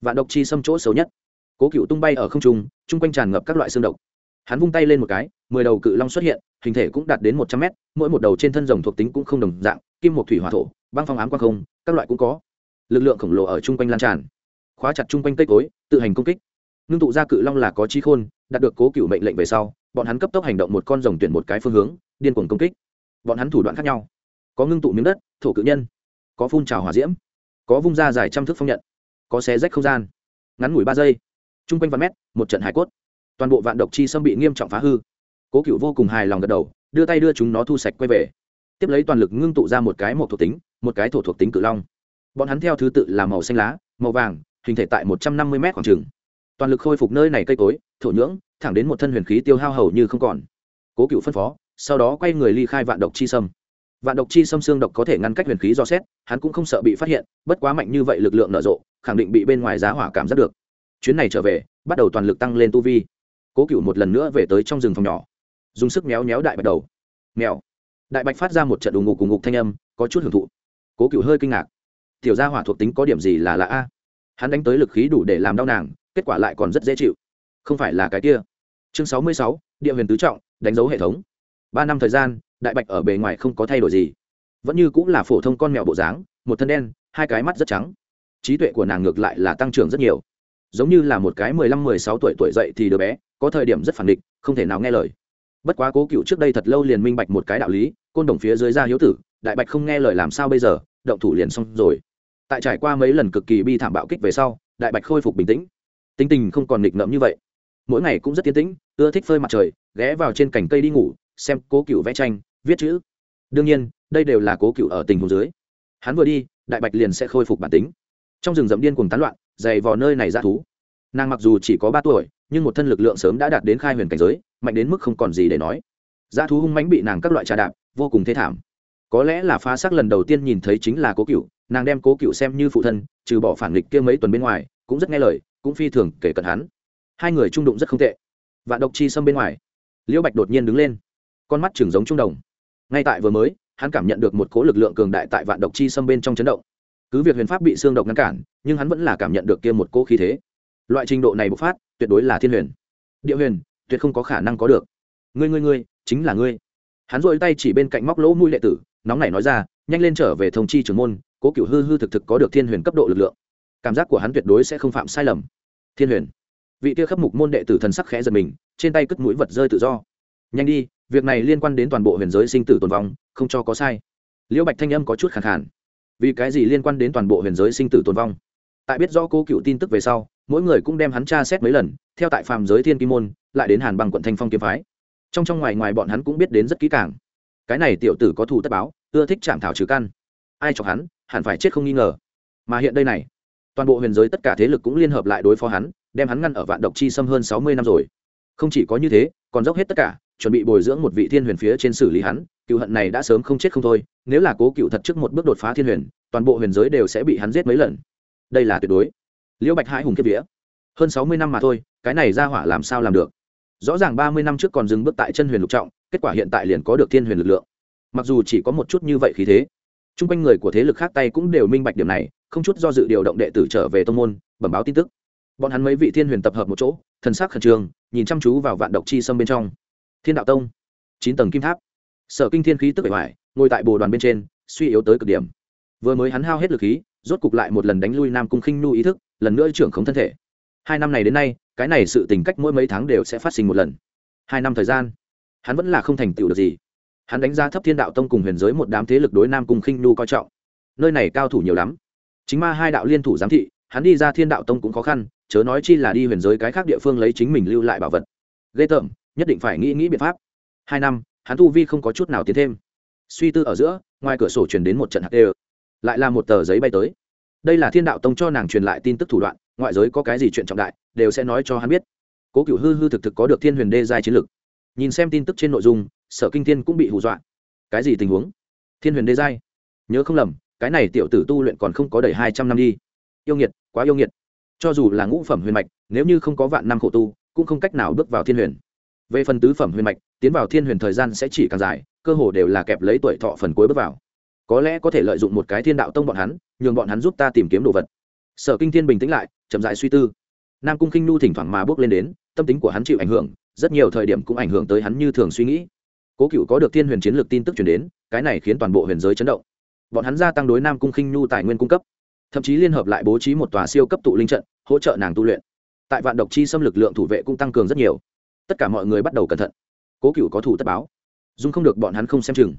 Vạn độc chi sâm chỗ xấu nhất. Cố cựu tung bay ở không trung, chung quanh tràn ngập các loại xương độc. Hắn vung tay lên một cái, mười đầu cự long xuất hiện, hình thể cũng đạt đến một trăm mét, mỗi một đầu trên thân rồng thuộc tính cũng không đồng dạng, kim một thủy hỏa thổ, băng phong ám quang không, các loại cũng có. Lực lượng khổng lồ ở chung quanh lan tràn. Khóa chặt chung quanh cây cối, tự hành công kích. Ngưng tụ ra cự long là có trí khôn, đạt được cố cựu mệnh lệnh về sau, bọn hắn cấp tốc hành động một con rồng tuyển một cái phương hướng, điên cuồng công kích bọn hắn thủ đoạn khác nhau. Có ngưng tụ miếng đất, thổ cự nhân. Có phun trào hỏa diễm. Có vung ra dài trăm thước phong nhận. Có xé rách không gian. Ngắn ngủi ba giây. T r u n g quanh vạn mét, một trận hải cốt. Toàn bộ vạn độc chi xâm bị nghiêm trọng phá hư. Cố cựu vô cùng hài lòng gật đầu, đưa tay đưa chúng nó thu sạch quay về. Tiếp lấy toàn lực ngưng tụ ra một cái một thuộc tính, một cái thổ thuộc tính cự long. Bọn hắn theo thứ tự là màu xanh lá, màu vàng, hình thể tại một trăm năm mươi m khoảng trừng toàn lực khôi phục nơi này cây cối, thổ nhưỡng, thẳng đến một thân huyền khí tiêu hao hầu như không còn. Cố cựu phân phó sau đó quay người ly khai vạn độc chi sâm. Vạn độc chi sâm xương độc có thể ngăn cách huyền khí do xét, hắn cũng không sợ bị phát hiện, bất quá mạnh như vậy lực lượng nở rộ, khẳng định bị bên ngoài giá hỏa cảm giác được. Chuyến này trở về, bắt đầu toàn lực tăng lên tu vi. Cố cựu một lần nữa về tới trong rừng phòng nhỏ. Dùng sức méo méo đại bạch đầu. Mèo. Đại bạch phát ra một trận đùng ngục cùng ngục thanh âm, có chút hưởng thụ. Cố cựu hơi kinh ngạc. Tiểu gia hỏa thuộc tính có điểm gì là lạ a? Hắn đánh tới lực khí đủ để làm đau nàng, kết quả lại còn rất dễ chịu. Không phải là cái kia. Chương sáu mươi sáu, địa huyền tứ trọng, đánh dấu hệ thống ba năm thời gian, đại bạch ở bề ngoài không có thay đổi gì. Vẫn như cũng là phổ thông con mèo bộ dáng, một thân đen, hai cái mắt rất trắng. Trí tuệ của nàng ngược lại là tăng trưởng rất nhiều. Giống như là một cái mười lăm, mười sáu tuổi tuổi dậy thì đứa bé, có thời điểm rất phản địch không thể nào nghe lời. Bất quá cố cựu trước đây thật lâu liền minh bạch một cái đạo lý, côn đồng phía dưới ra hiếu tử, đại bạch không nghe lời làm sao bây giờ, động thủ liền xong rồi. Tại trải qua mấy lần cực kỳ bi thảm bạo kích về sau, đại bạch khôi phục bình tĩnh. Tính tình không còn nghịch ngợm như vậy. Mỗi ngày cũng rất tiến tĩnh, ưa thích phơi mặt trời, ghé vào trên cành cây đi ngủ xem cố cựu vẽ tranh, viết chữ. Đương nhiên, đây đều là cố cựu ở tình hồ dưới. Hắn vừa đi, đại bạch liền sẽ khôi phục bản tính. Trong rừng rậm điên cùng tán loạn, dày vò nơi này ra thú. Nàng mặc dù chỉ có ba tuổi, nhưng một thân lực lượng sớm đã đạt đến khai huyền cảnh giới, mạnh đến mức không còn gì để nói. Dã thú hung mãnh bị nàng các loại trà đạp, vô cùng thê thảm. Có lẽ là phá xác lần đầu tiên nhìn thấy chính là cố cựu, nàng đem cố cựu xem như phụ thân, trừ bỏ phản nghịch kia mấy tuần bên ngoài, cũng rất nghe lời, cũng phi thường kể cận hắn. Hai người trung đụng rất không tệ. Vạn độc chi xâm bên ngoài, liễu bạch đột nhiên đứng lên con mắt trường giống trung đồng. Ngay tại vừa mới, hắn cảm nhận được một cố lực lượng cường đại tại vạn độc chi xâm bên trong chấn động. Cứ việc huyền pháp bị xương độc ngăn cản, nhưng hắn vẫn là cảm nhận được kia một cố khí thế. Loại trình độ này bộc phát, tuyệt đối là thiên huyền. Địa huyền, tuyệt không có khả năng có được. Ngươi ngươi ngươi, chính là ngươi. Hắn dội tay chỉ bên cạnh móc lỗ mũi đệ tử, nóng này nói ra, nhanh lên trở về thông chi trưởng môn, cố cựu hư hư thực thực có được thiên huyền cấp độ lực lượng. Cảm giác của hắn tuyệt đối sẽ không phạm sai lầm. Thiên huyền. Vị kia khắp mục môn đệ tử thần sắc khẽ giật mình, trên tay cất mũi vật rơi tự do. Nhanh đi việc này liên quan đến toàn bộ huyền giới sinh tử tồn vong, không cho có sai. Liễu bạch thanh âm có chút khẳng khản vì cái gì liên quan đến toàn bộ huyền giới sinh tử tồn vong? Tại biết rõ cô cựu tin tức về sau, mỗi người cũng đem hắn tra xét mấy lần, theo tại phàm giới thiên kim môn, lại đến hàn bằng quận thanh phong kiếm phái. Trong trong ngoài ngoài bọn hắn cũng biết đến rất kỹ càng. Cái này tiểu tử có thù tất báo, ưa thích chạm thảo trừ căn. Ai chọc hắn, hẳn phải chết không nghi ngờ. Mà hiện đây này, toàn bộ huyền giới tất cả thế lực cũng liên hợp lại đối phó hắn, đem hắn ngăn ở vạn độc chi xâm hơn sáu mươi năm rồi. Không chỉ có như thế, còn dốc hết tất cả chuẩn bị bồi dưỡng một vị thiên huyền phía trên xử lý hắn, cựu hận này đã sớm không chết không thôi, nếu là cố cựu thật trước một bước đột phá thiên huyền, toàn bộ huyền giới đều sẽ bị hắn giết mấy lần. Đây là tuyệt đối. Liễu bạch hãi hùng kiếp vía. Hơn sáu mươi năm mà thôi, cái này ra hỏa làm sao làm được? Rõ ràng ba mươi năm trước còn dừng bước tại chân huyền lục trọng, kết quả hiện tại liền có được thiên huyền lực lượng. Mặc dù chỉ có một chút như vậy khí thế t r u n g quanh người của thế lực khác tay cũng đều minh bạch điểm này, không chút do dự điều động đệ tử trở về tô n g môn, bẩm báo tin tức. Bọn hắn mấy vị thiên huyền tập hợp một chỗ, thần sắc khẩn trương, nhìn chăm chú vào vạn độc chi sâm bên trong thiên đạo tông. Chín tầng kim tháp. Sở kinh thiên khí tức bể hoài ngồi tại bồ đoàn bên trên, suy yếu tới cực điểm. Vừa mới hắn hao hết lực khí, rốt cục lại một lần đánh lui nam cung khinh nu ý thức, lần nữa trưởng khống thân thể. Hai năm này đến nay, cái này sự tình cách mỗi mấy tháng đều sẽ phát sinh một lần. Hai năm thời gian, hắn vẫn là không thành tựu được gì. Hắn đánh giá thấp thiên đạo tông cùng huyền giới một đám thế lực đối nam cung khinh nu coi trọng. Nơi này cao thủ nhiều lắm. Chính ma hai đạo liên thủ giám thị, hắn đi ra thiên đạo tông cũng khó khăn, chớ nói chi là đi huyền giới cái khác địa phương lấy chính mình lưu lại bảo vật. Ghê tởm nhất định phải nghĩ nghĩ biện pháp. Hai năm, hắn tu vi không có chút nào tiến thêm. Suy tư ở giữa, ngoài cửa sổ truyền đến một trận hạt đê lại là một tờ giấy bay tới. Đây là thiên đạo tông cho nàng truyền lại tin tức thủ đoạn, ngoại giới có cái gì chuyện trọng đại, đều sẽ nói cho hắn biết. Cố cựu hư hư thực thực có được thiên huyền đê giai chiến lực. Nhìn xem tin tức trên nội dung, sở kinh thiên cũng bị hù dọa. Cái gì tình huống? Thiên huyền đê giai? Nhớ không lầm, cái này tiểu tử tu luyện còn không có đầy hai trăm năm đi. Yêu nghiệt, quá yêu nghiệt. Cho dù là ngũ phẩm huyền mạch, nếu như không có vạn năm khổ tu, cũng không cách nào bước vào thiên huyền về phần tứ phẩm huyền mạch, tiến vào thiên huyền thời gian sẽ chỉ càng dài, cơ hồ đều là kẹp lấy tuổi thọ phần cuối bước vào. Có lẽ có thể lợi dụng một cái thiên đạo tông bọn hắn, nhường bọn hắn giúp ta tìm kiếm đồ vật. Sở kinh thiên bình tĩnh lại, chậm dại suy tư. Nam cung khinh nu thỉnh thoảng mà bước lên đến, tâm tính của hắn chịu ảnh hưởng, rất nhiều thời điểm cũng ảnh hưởng tới hắn như thường suy nghĩ. Cố cựu có được thiên huyền chiến lược tin tức chuyển đến, cái này khiến toàn bộ huyền giới chấn động. Bọn hắn gia tăng đối nam cung khinh nhu tài nguyên cung cấp, thậm chí liên hợp lại bố trí một tòa siêu cấp tụ linh trận, hỗ trợ nàng tu luyện. Tại vạn độc chi xâm lực lượng thủ vệ cũng tăng cường rất nhiều tất cả mọi người bắt đầu cẩn thận. Cố cựu có thủ tất báo. Dung không được bọn hắn không xem chừng.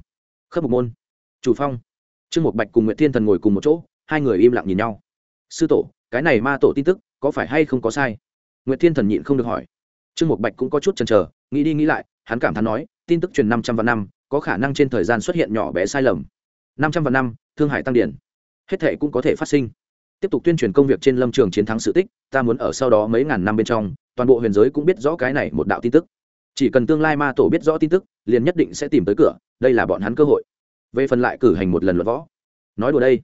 Khớp một môn. Chủ phong. Trương một bạch cùng nguyễn thiên thần ngồi cùng một chỗ, hai người im lặng nhìn nhau. Sư tổ, cái này ma tổ tin tức, có phải hay không có sai? Nguyễn thiên thần nhịn không được hỏi. Trương một bạch cũng có chút chần chờ, nghĩ đi nghĩ lại, hắn cảm thán nói, tin tức truyền năm trăm vạn năm, có khả năng trên thời gian xuất hiện nhỏ bé sai lầm. Năm trăm vạn năm, thương hải tăng điển. Hết thệ cũng có thể phát sinh. Tiếp tục tuyên truyền công việc trên lâm trường chiến thắng sự tích, ta muốn ở sau đó mấy ngàn năm bên trong toàn bộ huyền giới cũng biết rõ cái này một đạo tin tức. Chỉ cần tương lai ma tổ biết rõ tin tức, liền nhất định sẽ tìm tới cửa, đây là bọn hắn cơ hội. Về phần lại cử hành một lần luật võ. Nói đùa đây,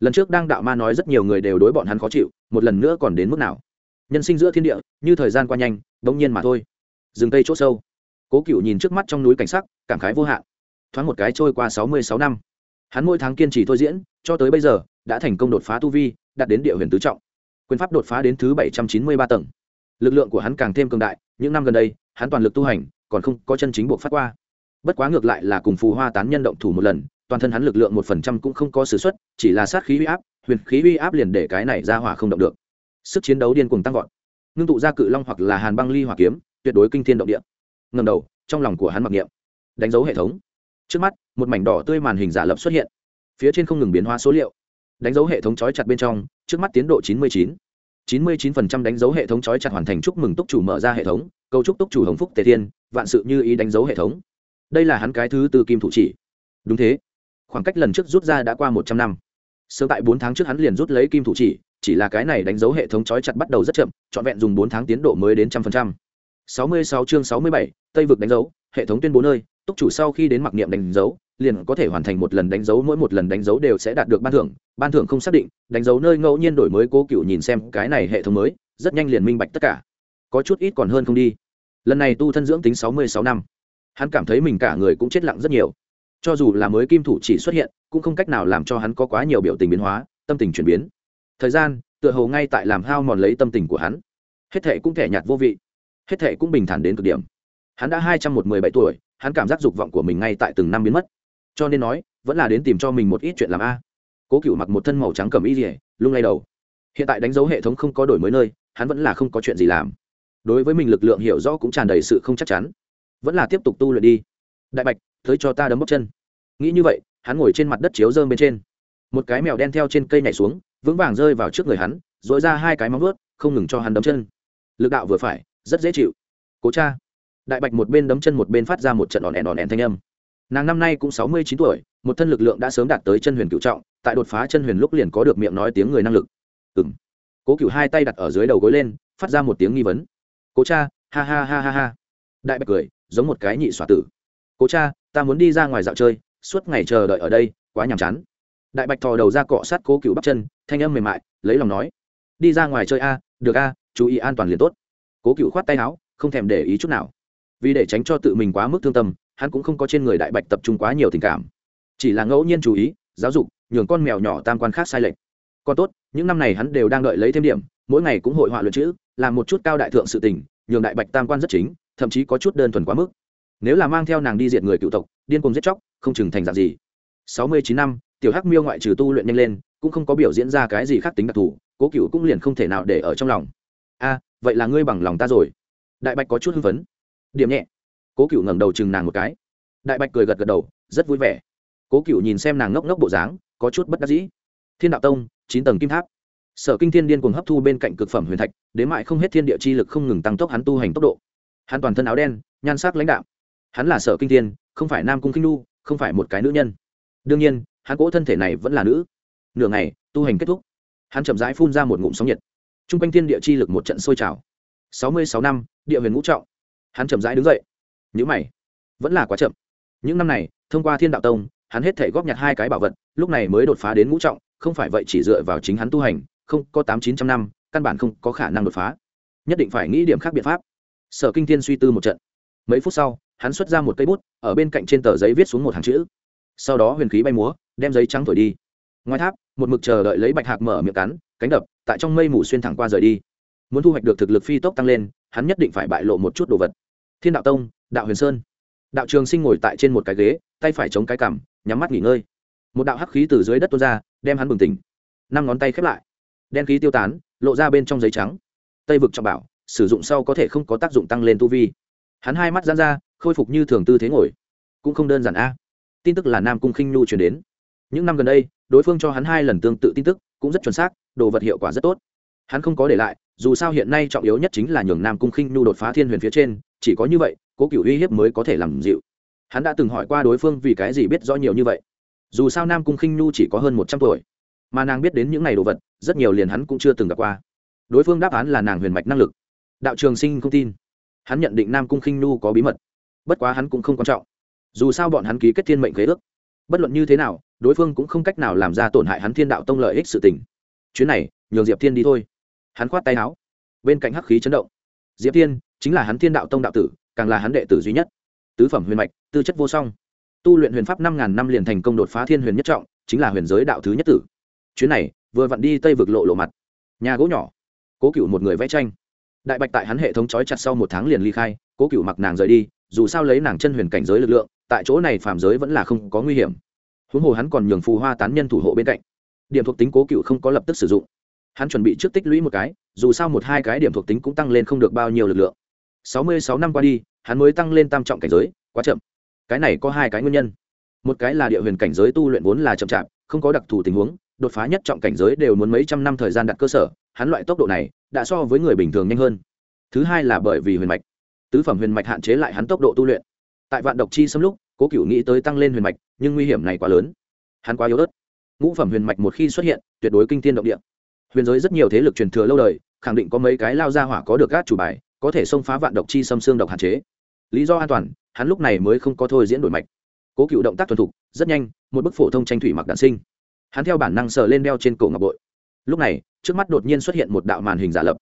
lần trước đang đạo ma nói rất nhiều người đều đối bọn hắn khó chịu, một lần nữa còn đến mức nào? Nhân sinh giữa thiên địa, như thời gian qua nhanh, đống nhiên mà thôi. Dừng cây chỗ sâu. Cố cựu nhìn trước mắt trong núi cảnh sắc, cảm khái vô hạn. Thoáng một cái trôi qua sáu mươi sáu năm. Hắn mỗi tháng kiên trì thôi diễn, cho tới bây giờ, đã thành công đột phá tu vi, đạt đến địa huyền tứ trọng. Quyền pháp đột phá đến thứ bảy trăm chín mươi ba tầng lực lượng của hắn càng thêm cường đại, những năm gần đây, hắn toàn lực tu hành, còn không có chân chính buộc phát qua. Bất quá ngược lại là cùng phù hoa tán nhân động thủ một lần, toàn thân hắn lực lượng một phần trăm cũng không có s ử suất chỉ là sát khí huy áp, huyền khí huy áp liền để cái này ra hỏa không động được. Sức chiến đấu điên cuồng tăng vọt. Ngưng tụ ra cự long hoặc là hàn băng ly hỏa kiếm, tuyệt đối kinh thiên động địa. Ngầm đầu, trong lòng của hắn mặc niệm. Đánh dấu hệ thống. Trước mắt, một mảnh đỏ tươi màn hình giả lập xuất hiện. Phía trên không ngừng biến hóa số liệu. Đánh dấu hệ thống trói chặt bên trong, trước mắt tiến độ chín mươi chín chín mươi chín phần trăm đánh dấu hệ thống chói chặt hoàn thành chúc mừng túc chủ mở ra hệ thống, Cầu chúc túc chủ hồng phúc tề thiên, vạn sự như ý đánh dấu hệ thống. Đây là hắn cái thứ tư kim thủ chỉ. Đúng thế. Khoảng cách lần trước rút ra đã qua một trăm năm. Sớm tại bốn tháng trước hắn liền rút lấy kim thủ chỉ chỉ là cái này đánh dấu hệ thống chói chặt bắt đầu rất chậm, trọn vẹn dùng bốn tháng tiến độ mới đến trăm phần trăm. Sáu mươi sáu chương sáu mươi bảy, tây vực đánh dấu, hệ thống tuyên bố nơi, túc chủ sau khi đến mặc niệm đánh dấu liền có thể hoàn thành một lần đánh dấu, mỗi một lần đánh dấu đều sẽ đạt được ban thưởng. Ban thưởng không xác định, đánh dấu nơi ngẫu nhiên đổi mới cố cựu nhìn xem cái này hệ thống mới, rất nhanh liền minh bạch tất cả. Có chút ít còn hơn không đi. Lần này tu thân dưỡng tính sáu mươi sáu năm. Hắn cảm thấy mình cả người cũng chết lặng rất nhiều. Cho dù là mới kim thủ chỉ xuất hiện, cũng không cách nào làm cho hắn có quá nhiều biểu tình biến hóa, tâm tình chuyển biến. Thời gian, tựa hồ ngay tại làm hao mòn lấy tâm tình của hắn. Hết thệ cũng thẻ nhạt vô vị. Hết thệ cũng bình thản đến cực điểm. Hắn đã hai trăm một mươi bảy tuổi, hắn cảm giác dục vọng của mình ngay tại từng năm biến mất cho nên nói, vẫn là đến tìm cho mình một ít chuyện làm a. Cố cựu mặc một thân màu trắng cầm y rỉa lung lay đầu. Hiện tại đánh dấu hệ thống không có đổi mới nơi, hắn vẫn là không có chuyện gì làm. Đối với mình lực lượng hiểu rõ cũng tràn đầy sự không chắc chắn. Vẫn là tiếp tục tu luyện đi. Đại bạch, tới cho ta đấm bốc chân. Nghĩ như vậy, hắn ngồi trên mặt đất chiếu dơm bên trên. Một cái mèo đen theo trên cây nhảy xuống, vững vàng rơi vào trước người hắn dội ra hai cái móng vuốt, không ngừng cho hắn đấm chân. Lực đạo vừa phải, rất dễ chịu. Cố cha. Đại bạch một bên đấm chân một bên phát ra một trận đòn đèn đòn đèn thanh âm nàng năm nay cũng sáu mươi chín tuổi, một thân lực lượng đã sớm đạt tới chân huyền cựu trọng, tại đột phá chân huyền lúc liền có được miệng nói tiếng người năng lực. Ừ m cố cựu hai tay đặt ở dưới đầu gối lên, phát ra một tiếng nghi vấn. Cố cha, ha ha ha ha ha. Đại bạch cười, giống một cái nhị xoa tử. Cố cha, ta muốn đi ra ngoài dạo chơi, suốt ngày chờ đợi ở đây, quá nhàm chán. Đại bạch thò đầu ra cọ sát cố cựu bắp chân, thanh âm mềm mại, lấy lòng nói. Đi ra ngoài chơi a, được a, chú ý an toàn liền tốt. Cố cựu khoát tay áo, không thèm để ý chút nào. Vì để tránh cho tự mình quá mức thương tâm hắn cũng không có trên người đại bạch tập trung quá nhiều tình cảm. Chỉ là ngẫu nhiên chú ý, giáo dục, nhường con mèo nhỏ tam quan khác sai lệch. Còn tốt, những năm này hắn đều đang đợi lấy thêm điểm, mỗi ngày cũng hội họa luyện chữ, làm một chút cao đại thượng sự tình, nhường đại bạch tam quan rất chính, thậm chí có chút đơn thuần quá mức. Nếu là mang theo nàng đi diệt người cựu tộc, điên cùng giết chóc, không chừng thành dạng gì. Sáu mươi chín năm, tiểu hắc miêu ngoại trừ tu luyện nhanh lên, cũng không có biểu diễn ra cái gì khác tính đặc thù, cố cựu cũng liền không thể nào để ở trong lòng. A, vậy là ngươi bằng lòng ta rồi. Đại bạch có chút hưng phấn. Điểm nhẹ cố cựu ngẩng đầu chừng nàng một cái. Đại bạch cười gật gật đầu, rất vui vẻ. Cố cựu nhìn xem nàng ngốc ngốc bộ dáng, có chút bất đắc dĩ. Thiên đạo tông, chín tầng kim tháp. Sở kinh thiên điên cùng hấp thu bên cạnh cực phẩm huyền thạch, đến mại không hết thiên địa chi lực không ngừng tăng tốc hắn tu hành tốc độ. Hắn toàn thân áo đen, nhan sắc lãnh đạo hắn là sở kinh thiên, không phải nam cung kinh nu không phải một cái nữ nhân. Đương nhiên, hắn cỗ thân thể này vẫn là nữ. Nửa ngày, tu hành kết thúc. Hắn chậm rãi phun ra một ngụm sóng nhiệt. T r u n g quanh thiên địa chi lực một trận sôi trào. Sáu mươi sáu năm, địa huyền ngũ trọng. Hắn chậm rãi đứng dậy nhữ mày. Vẫn là quá chậm. Những năm này, thông qua thiên đạo tông, hắn hết thể góp nhặt hai cái bảo vật, lúc này mới đột phá đến ngũ trọng, không phải vậy chỉ dựa vào chính hắn tu hành, không, có tám chín trăm năm, căn bản không có khả năng đột phá. Nhất định phải nghĩ điểm khác biện pháp. Sở kinh thiên suy tư một trận. Mấy phút sau, hắn xuất ra một cây bút, ở bên cạnh trên tờ giấy viết xuống một hàng chữ. Sau đó huyền khí bay múa, đem giấy trắng thổi đi. Ngoài tháp, một mực chờ đợi lấy bạch hạc mở miệng cắn, cánh đập, tại trong mây mù xuyên thẳng qua rời đi. Muốn thu hoạch được thực lực phi tốc tăng lên, hắn nhất định phải bại lộ một chút đồ vật thiên đạo tông, đạo huyền sơn. Đạo trường sinh ngồi tại trên một cái ghế, tay phải chống cái cằm, nhắm mắt nghỉ ngơi. Một đạo hắc khí từ dưới đất tuôn ra, đem hắn bừng tỉnh. Năm ngón tay khép lại. Đen khí tiêu tán, lộ ra bên trong giấy trắng. Tây vực trọng bảo, sử dụng sau có thể không có tác dụng tăng lên tu vi. Hắn hai mắt giãn ra, khôi phục như thường tư thế ngồi. Cũng không đơn giản a. Tin tức là nam cung khinh nhu truyền đến. Những năm gần đây, đối phương cho hắn hai lần tương tự tin tức, cũng rất chuẩn xác, đồ vật hiệu quả rất tốt. Hắn không có để lại, dù sao hiện nay trọng yếu nhất chính là nhường nam cung khinh nhu đột phá thiên huyền phía trên chỉ có như vậy, cố cựu uy hiếp mới có thể làm dịu. Hắn đã từng hỏi qua đối phương vì cái gì biết rõ nhiều như vậy. Dù sao nam cung khinh nhu chỉ có hơn một trăm tuổi, mà nàng biết đến những ngày đồ vật, rất nhiều liền hắn cũng chưa từng gặp qua. Đối phương đáp án là nàng huyền mạch năng lực. Đạo trường sinh không tin. Hắn nhận định nam cung khinh nhu có bí mật. Bất quá hắn cũng không quan trọng. Dù sao bọn hắn ký kết thiên mệnh khế ước. Bất luận như thế nào, đối phương cũng không cách nào làm ra tổn hại hắn thiên đạo tông lợi ích sự tình. Chuyến này, nhường diệp thiên đi thôi. Hắn khoát tay áo. Bên cạnh hắc khí chấn động. Diệp thiên chính là hắn thiên đạo tông đạo tử, càng là hắn đệ tử duy nhất. Tứ phẩm huyền mạch, tư chất vô song. Tu luyện huyền pháp năm ngàn năm liền thành công đột phá thiên huyền nhất trọng, chính là huyền giới đạo thứ nhất tử. Chuyến này, vừa vặn đi tây vực lộ lộ mặt. Nhà gỗ nhỏ. Cố cựu một người vẽ tranh. Đại bạch tại hắn hệ thống trói chặt sau một tháng liền ly khai, cố cựu mặc nàng rời đi, dù sao lấy nàng chân huyền cảnh giới lực lượng, tại chỗ này phàm giới vẫn là không có nguy hiểm. Huống hồ hắn còn nhường phù hoa tán nhân thủ hộ bên cạnh. Điểm thuộc tính cố cựu không có lập tức sử dụng. Hắn chuẩn bị trước tích lũy một cái, dù sao một hai cái điểm thuộc tính cũng tăng lên không được bao nhiêu lực lượng sáu mươi sáu năm qua đi, hắn mới tăng lên tam trọng cảnh giới, quá chậm. Cái này có hai cái nguyên nhân. Một cái là địa huyền cảnh giới tu luyện vốn là chậm chạp, không có đặc thù tình huống, đột phá nhất trọng cảnh giới đều muốn mấy trăm năm thời gian đặt cơ sở, hắn loại tốc độ này đã so với người bình thường nhanh hơn. Thứ hai là bởi vì huyền mạch. Tứ phẩm huyền mạch hạn chế lại hắn tốc độ tu luyện. Tại vạn độc chi xâm lúc, cố cựu nghĩ tới tăng lên huyền mạch, nhưng nguy hiểm này quá lớn. Hắn quá yếu ớt. Ngũ phẩm huyền mạch một khi xuất hiện, tuyệt đối kinh tiên động địa. Huyền giới rất nhiều thế lực truyền thừa lâu đời, khẳng định có mấy cái lao ra hỏa có được các chủ bài có thể xông phá vạn độc chi xâm xương độc hạn chế. Lý do an toàn, hắn lúc này mới không có thôi diễn đổi mạch. Cố cựu động tác thuần thục, rất nhanh, một bức phổ thông tranh thủy mặc đạn sinh. Hắn theo bản năng sờ lên đeo trên cổ ngọc bội. Lúc này, trước mắt đột nhiên xuất hiện một đạo màn hình giả lập.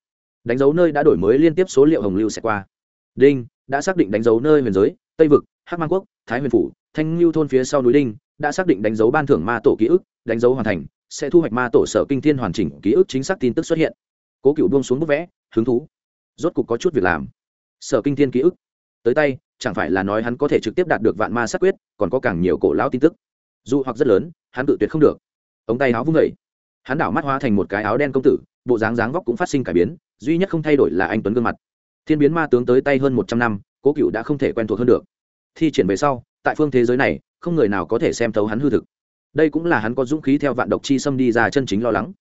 Đánh dấu nơi đã đổi mới liên tiếp số liệu hồng lưu sẽ qua. Đinh, đã xác định đánh dấu nơi huyền giới, tây vực, hắc mang quốc, thái huyền phủ, thanh lưu thôn phía sau núi đinh, đã xác định đánh dấu ban thưởng ma tổ ký ức, đánh dấu hoàn thành, sẽ thu hoạch ma tổ sở kinh thiên hoàn chỉnh ký ức chính xác tin tức xuất hiện. Cố cựu buông xuống bức vẽ, hứng thú rốt cục có chút việc làm. Sở kinh thiên ký ức. Tới tay, chẳng phải là nói hắn có thể trực tiếp đạt được vạn ma sát quyết, còn có càng nhiều cổ lão tin tức. Dù hoặc rất lớn, hắn tự tuyệt không được. Ống tay áo vung vẩy hắn đảo mắt hóa thành một cái áo đen công tử, bộ dáng dáng vóc cũng phát sinh cải biến, duy nhất không thay đổi là anh tuấn gương mặt. Thiên biến ma tướng tới tay hơn một trăm năm, cố cựu đã không thể quen thuộc hơn được. Thi triển về sau, tại phương thế giới này, không người nào có thể xem thấu hắn hư thực. Đây cũng là hắn có dũng khí theo vạn độc chi xâm đi ra chân chính lo lắng.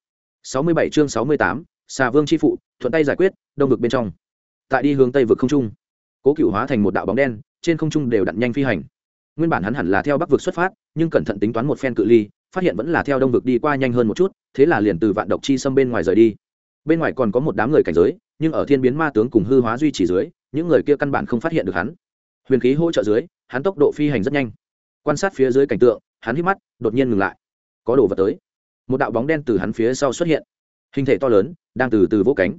Sáu mươi bảy chương sáu mươi tám xà vương chi phụ, thuận tay giải quyết, đông vực bên trong. Tại đi hướng tây vực không trung, cố cựu hóa thành một đạo bóng đen, trên không trung đều đặn nhanh phi hành. Nguyên bản hắn hẳn là theo bắc vực xuất phát, nhưng cẩn thận tính toán một phen cự ly, phát hiện vẫn là theo đông vực đi qua nhanh hơn một chút, thế là liền từ vạn độc chi xâm bên ngoài rời đi. Bên ngoài còn có một đám người cảnh giới, nhưng ở thiên biến ma tướng cùng hư hóa duy trì dưới, những người kia căn bản không phát hiện được hắn. Huyền khí hỗ trợ dưới, hắn tốc độ phi hành rất nhanh. Quan sát phía dưới cảnh tượng, hắn hít mắt, đột nhiên ngừng lại. Có đồ vật tới. Một đạo bóng đen từ hắn phía sau xuất hiện. Hình thể to lớn đang từ từ vỗ cánh.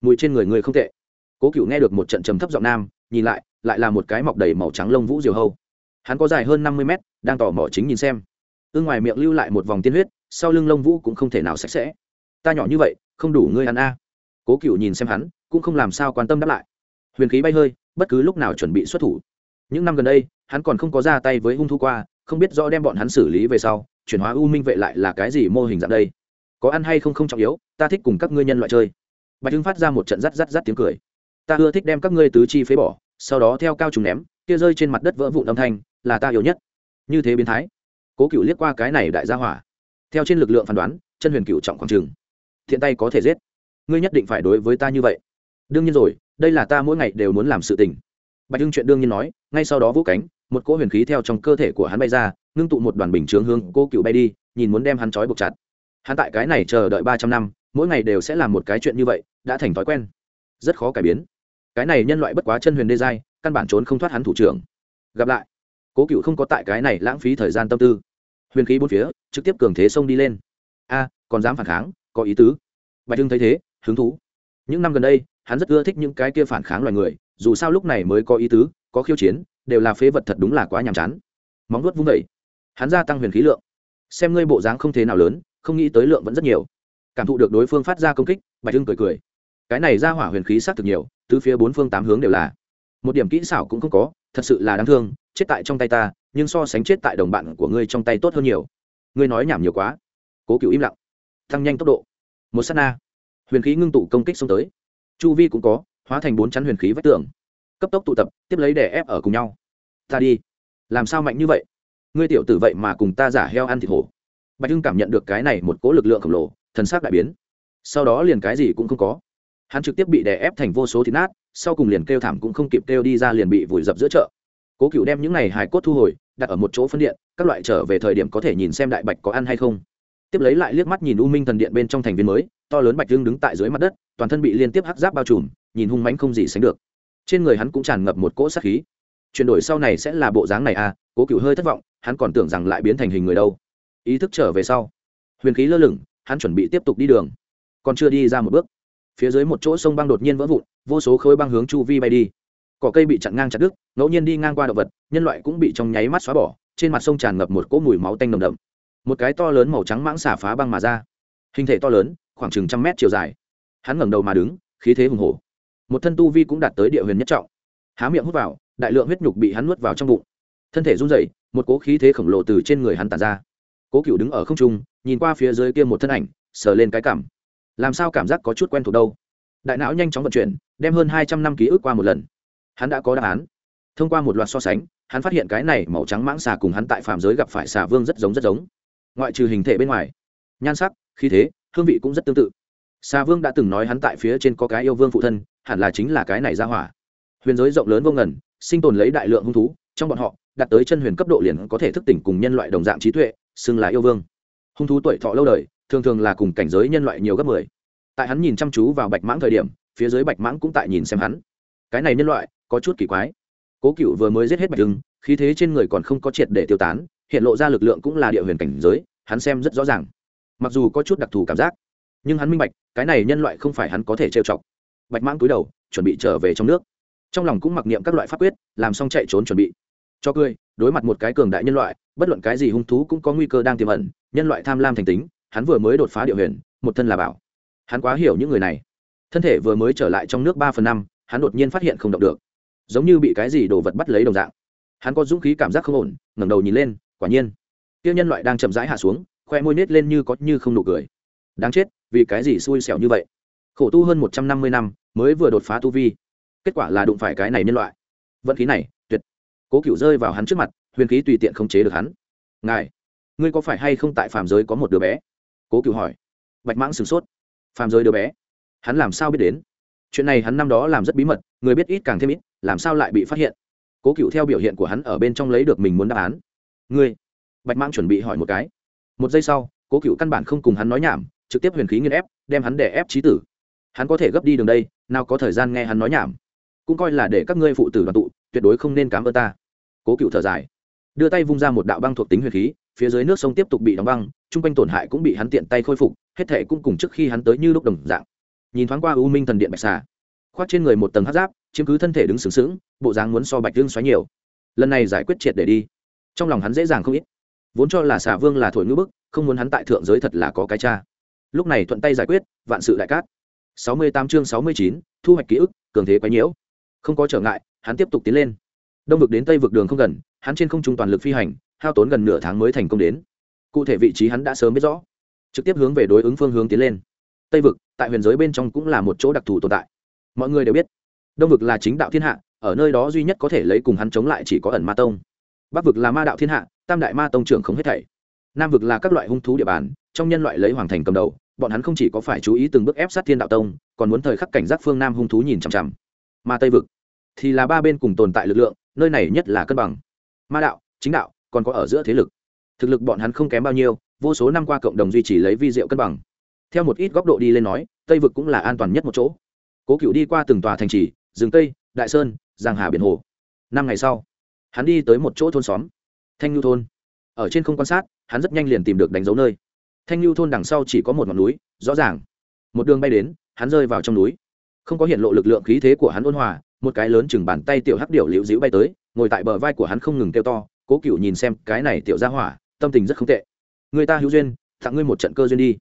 Mùi trên người người không tệ. Cố cựu nghe được một trận trầm thấp giọng nam, nhìn lại lại là một cái mọc đầy màu trắng lông vũ diều hâu. Hắn có dài hơn năm mươi mét, đang tỏ mỏ chính nhìn xem. Ương ngoài miệng lưu lại một vòng tiên huyết, sau lưng lông vũ cũng không thể nào sạch sẽ. Ta nhỏ như vậy, không đủ ngươi ăn a. Cố cựu nhìn xem hắn, cũng không làm sao quan tâm đáp lại. Huyền khí bay hơi, bất cứ lúc nào chuẩn bị xuất thủ. Những năm gần đây, hắn còn không có ra tay với hung thu qua, không biết rõ đem bọn hắn xử lý về sau, chuyển hóa u minh vệ lại là cái gì mô hình dạng đây có ăn hay không không trọng yếu, ta thích cùng các ngươi nhân loại chơi. Bạch hưng phát ra một trận rắt rắt rắt tiếng cười. Ta ưa thích đem các ngươi tứ chi phế bỏ, sau đó theo cao trùng ném, kia rơi trên mặt đất vỡ vụn âm thanh, là ta yêu nhất. Như thế biến thái. Cố cựu liếc qua cái này đại gia hỏa. Theo trên lực lượng phán đoán, chân huyền cựu trọng khoảng trường thiện tay có thể giết. Ngươi nhất định phải đối với ta như vậy. Đương nhiên rồi, đây là ta mỗi ngày đều muốn làm sự tình. Bạch hưng chuyện đương nhiên nói, ngay sau đó vũ cánh, một cỗ huyền khí theo trong cơ thể của hắn bay ra, ngưng tụ một đoàn bình chướng hương cô cựu bay đi, nhìn muốn đem hắn trói buộc chặt hắn tại cái này chờ đợi ba trăm năm, mỗi ngày đều sẽ làm một cái chuyện như vậy, đã thành thói quen. Rất khó cải biến. Cái này nhân loại bất quá chân huyền đê giai, căn bản trốn không thoát hắn thủ trưởng. Gặp lại. Cố cựu không có tại cái này lãng phí thời gian tâm tư. Huyền khí bốn phía, trực tiếp cường thế xông đi lên. A, còn dám phản kháng, có ý tứ. Bạch hưng thấy thế, hứng thú. Những năm gần đây, hắn rất ưa thích những cái kia phản kháng loài người, dù sao lúc này mới có ý tứ, có khiêu chiến, đều là phế vật thật đúng là quá nhàm chán. Móng nuốt vung vẩy hắn gia tăng huyền khí lượng. Xem ngươi bộ dáng không thế nào lớn không nghĩ tới lượng vẫn rất nhiều. Cảm thụ được đối phương phát ra công kích, bạch hưng cười cười. Cái này ra hỏa huyền khí xác thực nhiều từ phía bốn phương tám hướng đều là. Một điểm kỹ xảo cũng không có, thật sự là đáng thương, chết tại trong tay ta, nhưng so sánh chết tại đồng bạn của ngươi trong tay tốt hơn nhiều. Ngươi nói nhảm nhiều quá. Cố cựu im lặng. Tăng nhanh tốc độ. Một s á t na. Huyền khí ngưng tụ công kích xông tới. Chu vi cũng có, hóa thành bốn chắn huyền khí vách tường. Cấp tốc tụ tập, tiếp lấy để ép ở cùng nhau. Ta đi. Làm sao mạnh như vậy? Ngươi tiểu tử vậy mà cùng ta giả heo ăn thịt hổ bạch hưng cảm nhận được cái này một cỗ lực lượng khổng lồ, thần s á c đại biến. Sau đó liền cái gì cũng không có. Hắn trực tiếp bị đè ép thành vô số thịt nát, sau cùng liền kêu thảm cũng không kịp kêu đi ra liền bị vùi dập giữa chợ. Cố cựu đem những này hài cốt thu hồi, đặt ở một chỗ phân điện, các loại trở về thời điểm có thể nhìn xem đại bạch có ăn hay không. Tiếp lấy lại liếc mắt nhìn u minh thần điện bên trong thành viên mới, to lớn bạch hưng đứng tại dưới mặt đất, toàn thân bị liên tiếp hắc giáp bao trùm, nhìn hung mánh không gì sánh được. Trên người hắn cũng tràn ngập một cỗ sát khí. Chuyển đổi sau này sẽ là bộ dáng này à cố cựu hơi thất vọng, hắn còn tưởng rằng lại biến thành hình người đâu ý thức trở về sau. Huyền khí lơ lửng, hắn chuẩn bị tiếp tục đi đường. Còn chưa đi ra một bước, phía dưới một chỗ sông băng đột nhiên vỡ vụn, vô số khối băng hướng chu vi bay đi. Cỏ cây bị chặn ngang chặt đứt, ngẫu nhiên đi ngang qua động vật, nhân loại cũng bị trong nháy mắt xóa bỏ, trên mặt sông tràn ngập một cỗ mùi máu tanh nồng đậm. Một cái to lớn màu trắng mãng xả phá băng mà ra. Hình thể to lớn, khoảng chừng trăm mét chiều dài. Hắn ngẩng đầu mà đứng, khí thế hùng hổ. Một thân tu vi cũng đạt tới địa huyền nhất trọng. Há miệng hút vào, đại lượng huyết nhục bị hắn nuốt vào trong bụng. Thân thể run rẩy, một cỗ khí thế khổng lồ từ trên người hắn tàn ra cố cựu đứng ở không trung, nhìn qua phía dưới kia một thân ảnh, sờ lên cái cảm. Làm sao cảm giác có chút quen thuộc đâu? Đại não nhanh chóng vận chuyển, đem hơn hai trăm năm ký ức qua một lần. Hắn đã có đáp án. Thông qua một loạt so sánh, hắn phát hiện cái này màu trắng mãng xà cùng hắn tại phạm giới gặp phải xà vương rất giống rất giống. Ngoại trừ hình thể bên ngoài, nhan sắc, khí thế, hương vị cũng rất tương tự. Xà vương đã từng nói hắn tại phía trên có cái yêu vương phụ thân, hẳn là chính là cái này ra hỏa. Huyền giới rộng lớn vô ngần, sinh tồn lấy đại lượng hung thú, trong bọn họ, đạt tới chân huyền cấp độ liền có thể thức tỉnh cùng nhân loại đồng dạng trí tuệ xưng là yêu vương. Hung thú tuổi thọ lâu đời, thường thường là cùng cảnh giới nhân loại nhiều gấp mười. Tại hắn nhìn chăm chú vào bạch mãng thời điểm, phía dưới bạch mãng cũng tại nhìn xem hắn. Cái này nhân loại, có chút kỳ quái. Cố cựu vừa mới giết hết bạch hưng, khí thế trên người còn không có triệt để tiêu tán, hiện lộ ra lực lượng cũng là địa huyền cảnh giới, hắn xem rất rõ ràng. Mặc dù có chút đặc thù cảm giác, nhưng hắn minh bạch, cái này nhân loại không phải hắn có thể trêu chọc. Bạch mãng cúi đầu, chuẩn bị trở về trong nước. Trong lòng cũng mặc niệm các loại pháp quyết, làm xong chạy trốn chuẩn bị. Cho cười đối mặt một cái cường đại nhân loại, bất luận cái gì hung thú cũng có nguy cơ đang tiềm ẩn, nhân loại tham lam thành tính, hắn vừa mới đột phá địa huyền, một thân là bảo. Hắn quá hiểu những người này. Thân thể vừa mới trở lại trong nước ba phần năm, hắn đột nhiên phát hiện không động được. Giống như bị cái gì đồ vật bắt lấy đồng dạng. Hắn có dũng khí cảm giác không ổn, ngẩng đầu nhìn lên, quả nhiên. Tiêu nhân loại đang chậm rãi hạ xuống, khoe môi nết lên như có như không nụ cười. Đáng chết, vì cái gì xui xẻo như vậy? Khổ tu hơn một trăm năm mươi năm, mới vừa đột phá tu vi. Kết quả là đụng phải cái này nhân loại. Vận khí này cố cựu rơi vào hắn trước mặt, huyền khí tùy tiện không chế được hắn. Ngài, ngươi có phải hay không tại phàm giới có một đứa bé? Cố cựu hỏi. Bạch mãng sửng sốt. Phàm giới đứa bé? Hắn làm sao biết đến? Chuyện này hắn năm đó làm rất bí mật, người biết ít càng thêm ít, làm sao lại bị phát hiện? Cố cựu theo biểu hiện của hắn ở bên trong lấy được mình muốn đáp án. Ngươi? Bạch mãng chuẩn bị hỏi một cái. Một giây sau, cố cựu căn bản không cùng hắn nói nhảm, trực tiếp huyền khí nghiên ép, đem hắn để ép trí tử. Hắn có thể gấp đi đường đây, nào có thời gian nghe hắn nói nhảm. Cũng coi là để các ngươi phụ tử đoàn tụ tuyệt đối không nên cám ơn ta. Cố cựu thở dài, đưa tay vung ra một đạo băng thuộc tính huyền khí, phía dưới nước sông tiếp tục bị đóng băng, chung quanh tổn hại cũng bị hắn tiện tay khôi phục, hết thể cũng cùng trước khi hắn tới như lúc đồng dạng. Nhìn thoáng qua u minh thần điện bạch xà, khoác trên người một tầng hát giáp, chiếm cứ thân thể đứng sướng sướng bộ dáng muốn so bạch dương xoáy nhiều. Lần này giải quyết triệt để đi. Trong lòng hắn dễ dàng không ít. Vốn cho là xà vương là thổi ngữ bức, không muốn hắn tại thượng giới thật là có cái cha. Lúc này thuận tay giải quyết, vạn sự đại cát. Sáu mươi tám chương sáu mươi chín, thu hoạch ký ức, cường thế quấy nhiễu. Không có trở ngại hắn tiếp tục tiến lên. Đông vực đến tây vực đường không gần, hắn trên không trung toàn lực phi hành, hao tốn gần nửa tháng mới thành công đến. Cụ thể vị trí hắn đã sớm biết rõ. Trực tiếp hướng về đối ứng phương hướng tiến lên. Tây vực, tại huyền giới bên trong cũng là một chỗ đặc thù tồn tại. Mọi người đều biết, đông vực là chính đạo thiên hạ, ở nơi đó duy nhất có thể lấy cùng hắn chống lại chỉ có ẩn ma tông. Bắc vực là ma đạo thiên hạ, tam đại ma tông trưởng không hết thảy. Nam vực là các loại hung thú địa bàn, trong nhân loại lấy hoàng thành cầm đầu, bọn hắn không chỉ có phải chú ý từng bước ép sát thiên đạo tông, còn muốn thời khắc cảnh giác phương nam hung thú nhìn chằm chằm. Mà tây vực thì là ba bên cùng tồn tại lực lượng, nơi này nhất là cân bằng. Ma đạo, chính đạo, còn có ở giữa thế lực. Thực lực bọn hắn không kém bao nhiêu, vô số năm qua cộng đồng duy trì lấy vi diệu cân bằng. Theo một ít góc độ đi lên nói, tây vực cũng là an toàn nhất một chỗ. Cố cựu đi qua từng tòa thành trì, rừng tây, đại sơn, giang hà biển hồ. Năm ngày sau, hắn đi tới một chỗ thôn xóm, thanh nhu thôn. Ở trên không quan sát, hắn rất nhanh liền tìm được đánh dấu nơi. Thanh nhu thôn đằng sau chỉ có một ngọn núi, rõ ràng. Một đường bay đến, hắn rơi vào trong núi. Không có hiện lộ lực lượng khí thế của hắn ôn hòa một cái lớn chừng bàn tay tiểu hắc điểu liễu dĩu bay tới, ngồi tại bờ vai của hắn không ngừng kêu to, cố cựu nhìn xem cái này tiểu ra hỏa, tâm tình rất không tệ. Người ta hữu duyên, tặng ngươi một trận cơ duyên đi.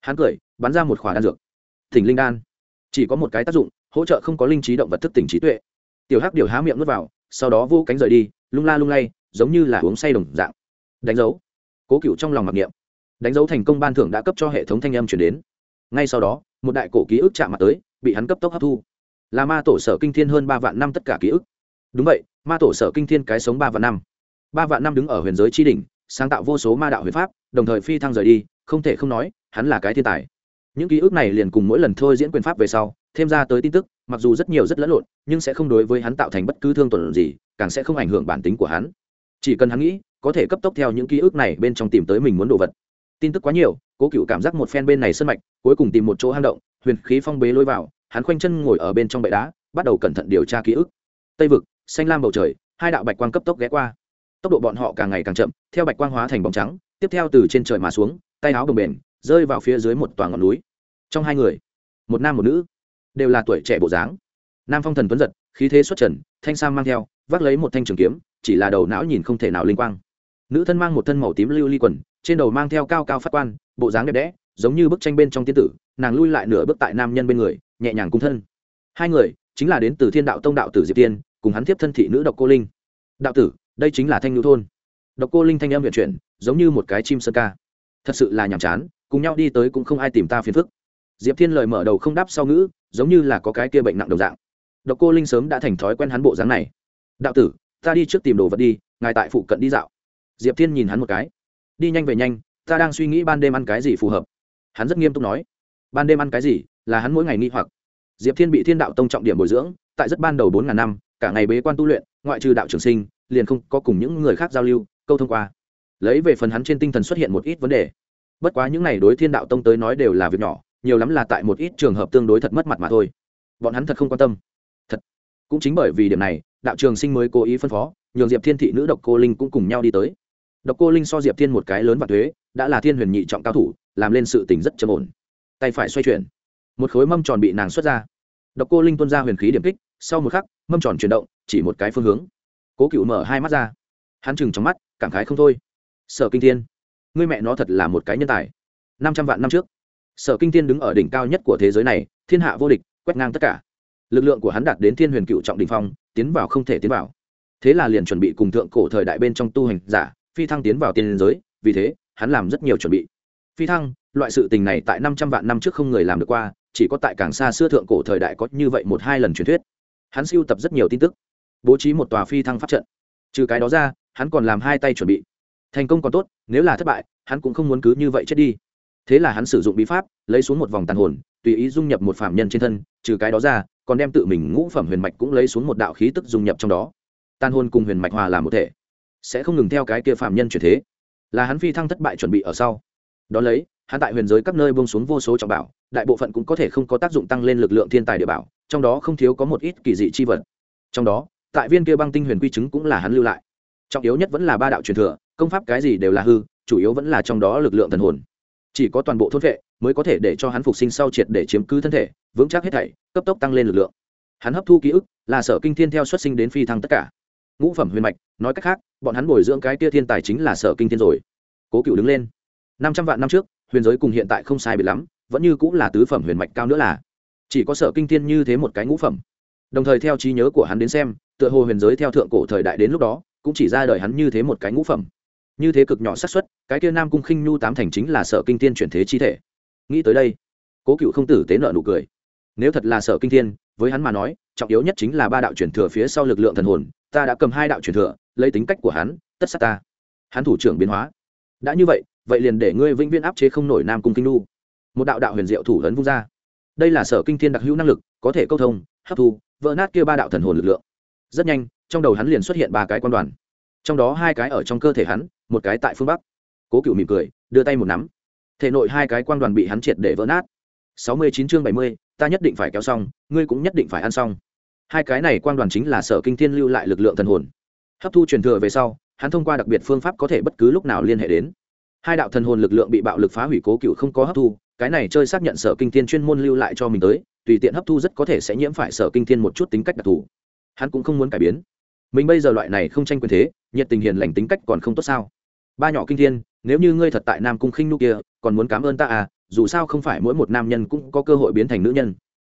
Hắn cười, bắn ra một khỏa đan dược. Thỉnh linh đan. Chỉ có một cái tác dụng, hỗ trợ không có linh trí động vật thức tỉnh trí tuệ. Tiểu hắc điều há miệng nuốt vào, sau đó vô cánh rời đi, lung la lung lay, giống như là uống say đồng dạng. Đánh dấu. Cố cựu trong lòng mặc niệm. Đánh dấu thành công ban thưởng đã cấp cho hệ thống thanh âm chuyển đến. Ngay sau đó, một đại cổ ký ức chạm mặt tới, bị hắn cấp tốc hấp thu là ma tổ sở kinh thiên hơn ba vạn năm tất cả ký ức. Đúng vậy, ma tổ sở kinh thiên cái sống ba vạn năm. Ba vạn năm đứng ở huyền giới tri đình sáng tạo vô số ma đạo huyền pháp, đồng thời phi thăng rời đi, không thể không nói, hắn là cái thiên tài. Những ký ức này liền cùng mỗi lần thôi diễn quyền pháp về sau, thêm ra tới tin tức, mặc dù rất nhiều rất lẫn lộn, nhưng sẽ không đối với hắn tạo thành bất cứ thương tổn gì, càng sẽ không ảnh hưởng bản tính của hắn. Chỉ cần hắn nghĩ, có thể cấp tốc theo những ký ức này bên trong tìm tới mình muốn đồ vật. Tin tức quá nhiều, cố cựu cảm giác một phen bên này sân mạch, cuối cùng tìm một chỗ hang động, huyền khí phong bế lôi vào hắn khoanh chân ngồi ở bên trong bệ đá, bắt đầu cẩn thận điều tra ký ức. Tây vực, xanh lam bầu trời, hai đạo bạch quang cấp tốc ghé qua. Tốc độ bọn họ càng ngày càng chậm, theo bạch quang hóa thành bóng trắng, tiếp theo từ trên trời mà xuống, tay áo bồng bền rơi vào phía dưới một toàn ngọn núi. Trong hai người, một nam một nữ, đều là tuổi trẻ bộ dáng. Nam phong thần tuấn giật, khí thế xuất trần, thanh sam mang theo, vác lấy một thanh trường kiếm, chỉ là đầu não nhìn không thể nào linh quang. Nữ thân mang một thân màu tím lưu ly quần, trên đầu mang theo cao cao phát quan, bộ dáng đẹp đẽ, giống như bức tranh bên trong tiên tử, nàng lui lại nửa bước tại nam nhân bên người nhẹ nhàng cung thân. Hai người, chính là đến từ thiên đạo tông đạo tử diệp tiên, cùng hắn tiếp thân thị nữ độc cô linh. Đạo tử, đây chính là thanh nhu thôn. Độc cô linh thanh em huyện chuyển, giống như một cái chim sơn ca. Thật sự là nhàm chán, cùng nhau đi tới cũng không ai tìm ta phiền phức. Diệp thiên lời mở đầu không đáp sau ngữ, giống như là có cái kia bệnh nặng đồng dạng. Độc cô linh sớm đã thành thói quen hắn bộ dáng này. Đạo tử, ta đi trước tìm đồ vật đi, ngài tại phụ cận đi dạo. Diệp thiên nhìn hắn một cái. Đi nhanh về nhanh, ta đang suy nghĩ ban đêm ăn cái gì phù hợp. Hắn rất nghiêm túc nói. Ban đêm ăn cái gì? Là hắn mỗi ngày nghi hoặc. Diệp thiên bị thiên đạo tông trọng điểm bồi dưỡng, tại rất ban đầu bốn ngàn năm, cả ngày bế quan tu luyện, ngoại trừ đạo trường sinh, liền không có cùng những người khác giao lưu, câu thông qua. Lấy về phần hắn trên tinh thần xuất hiện một ít vấn đề. Bất quá những n à y đối thiên đạo tông tới nói đều là việc nhỏ, nhiều lắm là tại một ít trường hợp tương đối thật mất mặt mà thôi. Bọn hắn thật không quan tâm. Thật. Cũng chính bởi vì điểm này, đạo trường sinh mới cố ý phân phó, nhường diệp thiên thị nữ độc cô linh cũng cùng nhau đi tới. Độc cô linh so diệp thiên một cái lớn và thuế, đã là thiên huyền nhị trọng cao thủ, làm lên sự tình rất trầm ổn. Tay phải xoay chuyển một khối mâm tròn bị nàng xuất ra. Độc cô linh tuân ra huyền khí điểm kích, sau một khắc, mâm tròn chuyển động, chỉ một cái phương hướng. Cố cựu mở hai mắt ra. Hắn chừng trong mắt, cảm khái không thôi. Sở kinh thiên, ngươi mẹ nó thật là một cái nhân tài. Năm trăm vạn năm trước, sở kinh thiên đứng ở đỉnh cao nhất của thế giới này, thiên hạ vô địch, quét ngang tất cả. Lực lượng của hắn đạt đến thiên huyền cựu trọng đình phong, tiến vào không thể tiến vào. Thế là liền chuẩn bị cùng thượng cổ thời đại bên trong tu hành giả, phi thăng tiến vào tiên giới, vì thế, hắn làm rất nhiều chuẩn bị. Phi thăng loại sự tình này tại năm trăm vạn năm trước không người làm được qua, chỉ có tại càng xa xưa thượng cổ thời đại có như vậy một hai lần truyền thuyết. Hắn siêu tập rất nhiều tin tức, bố trí một tòa phi thăng pháp trận. Trừ cái đó ra, hắn còn làm hai tay chuẩn bị. Thành công còn tốt, nếu là thất bại, hắn cũng không muốn cứ như vậy chết đi. Thế là hắn sử dụng bí pháp, lấy xuống một vòng tàn hồn, tùy ý dung nhập một phạm nhân trên thân, trừ cái đó ra, còn đem tự mình ngũ phẩm huyền mạch cũng lấy xuống một đạo khí tức dung nhập trong đó. Tàn hồn cùng huyền mạch hòa làm một thể, sẽ không ngừng theo cái kia phạm nhân chuyển thế. Là hắn phi thăng thất bại chuẩn bị ở sau. Đó lấy hắn tại huyền giới các nơi bông xuống vô số trọng bảo, đại bộ phận cũng có thể không có tác dụng tăng lên lực lượng thiên tài địa bảo, trong đó không thiếu có một ít kỳ dị chi vật. Trong đó, tại viên kia băng tinh huyền quy chứng cũng là hắn lưu lại. Trọng yếu nhất vẫn là ba đạo truyền thừa, công pháp cái gì đều là hư, chủ yếu vẫn là trong đó lực lượng thần hồn. Chỉ có toàn bộ thôn vệ mới có thể để cho hắn phục sinh sau triệt để chiếm cứ thân thể, vững chắc hết thảy, cấp tốc tăng lên lực lượng. Hắn hấp thu ký ức, là sở kinh thiên theo xuất sinh đến phi thăng tất cả. Ngũ phẩm huyền mạch, nói cách khác, bọn hắn bồi dưỡng cái tia thiên tài chính là sở kinh thiên rồi. Cố cựu đứng lên. Năm trăm vạn năm trước huyền giới cùng hiện tại không sai biệt lắm, vẫn như cũng là tứ phẩm huyền mạch cao nữa là. Chỉ có sở kinh thiên như thế một cái ngũ phẩm. Đồng thời theo trí nhớ của hắn đến xem, tựa hồ huyền giới theo thượng cổ thời đại đến lúc đó, cũng chỉ ra đời hắn như thế một cái ngũ phẩm. Như thế cực nhỏ xác suất, cái kia nam cung khinh nhu tám thành chính là sở kinh thiên chuyển thế chi thể. Nghĩ tới đây, cố cựu không tử tế nợ nụ cười. Nếu thật là sở kinh thiên, với hắn mà nói, trọng yếu nhất chính là ba đạo chuyển thừa phía sau lực lượng thần hồn, ta đã cầm hai đạo chuyển thừa, lấy tính cách của hắn, tất sát ta. Hắn thủ trưởng biến hóa. Đã như vậy vậy liền để ngươi vĩnh viễn áp chế không nổi nam cung kinh nu một đạo đạo huyền diệu thủ lớn vung ra. Đây là sở kinh thiên đặc hữu năng lực, có thể câu thông, hấp thu, vỡ nát kia ba đạo thần hồn lực lượng. Rất nhanh, trong đầu hắn liền xuất hiện ba cái quan đoàn. Trong đó hai cái ở trong cơ thể hắn, một cái tại phương bắc. Cố cựu mỉm cười, đưa tay một nắm. Thể nội hai cái quan đoàn bị hắn triệt để vỡ nát. Sáu mươi chín chương bảy mươi, ta nhất định phải kéo xong, ngươi cũng nhất định phải ăn xong. Hai cái này quan đoàn chính là sở kinh thiên lưu lại lực lượng thần hồn. Hấp thu truyền thừa về sau, hắn thông qua đặc biệt phương pháp có thể bất cứ lúc nào liên hệ đến hai đạo thần hồn lực lượng bị bạo lực phá hủy cố cựu không có hấp thu, cái này chơi xác nhận sở kinh thiên chuyên môn lưu lại cho mình tới, tùy tiện hấp thu rất có thể sẽ nhiễm phải sở kinh thiên một chút tính cách đặc thù. Hắn cũng không muốn cải biến. Mình bây giờ loại này không tranh quyền thế, nhiệt tình hiền lành tính cách còn không tốt sao? Ba nhỏ kinh thiên, nếu như ngươi thật tại nam cung khinh nu kia, còn muốn cảm ơn ta à dù sao không phải mỗi một nam nhân cũng có cơ hội biến thành nữ nhân.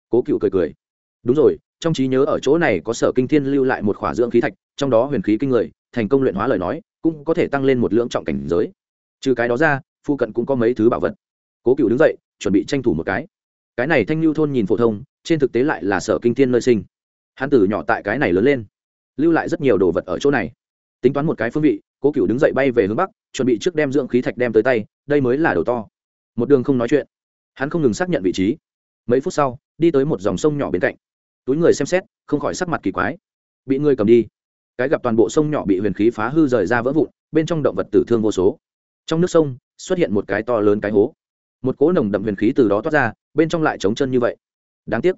Cố cựu cười cười. Đúng rồi, trong trí nhớ ở chỗ này có sở kinh thiên lưu lại một khỏa dưỡng khí thạch, trong đó huyền khí kinh người, thành công luyện hóa lời nói, cũng có thể tăng lên một lượng trọng cảnh giới trừ cái đó ra phụ cận cũng có mấy thứ bảo vật. Cố cựu đứng dậy, chuẩn bị tranh thủ một cái. Cái này thanh lưu thôn nhìn phổ thông, trên thực tế lại là sở kinh thiên nơi sinh. Hắn từ nhỏ tại cái này lớn lên, lưu lại rất nhiều đồ vật ở chỗ này. Tính toán một cái phương vị, cố cựu đứng dậy bay về hướng bắc, chuẩn bị trước đem dưỡng khí thạch đem tới tay, đây mới là đầu to. Một đường không nói chuyện. Hắn không ngừng xác nhận vị trí. Mấy phút sau, đi tới một dòng sông nhỏ bên cạnh. Túi người xem xét, không khỏi sắc mặt kỳ quái. Bị người cầm đi. Cái gặp toàn bộ sông nhỏ bị huyền khí phá hư rời ra vỡ vụn, bên trong động vật tử thương vô số trong nước sông, xuất hiện một cái to lớn cái hố. Một cỗ nồng đậm huyền khí từ đó toát ra, bên trong lại trống chân như vậy. Đáng tiếc,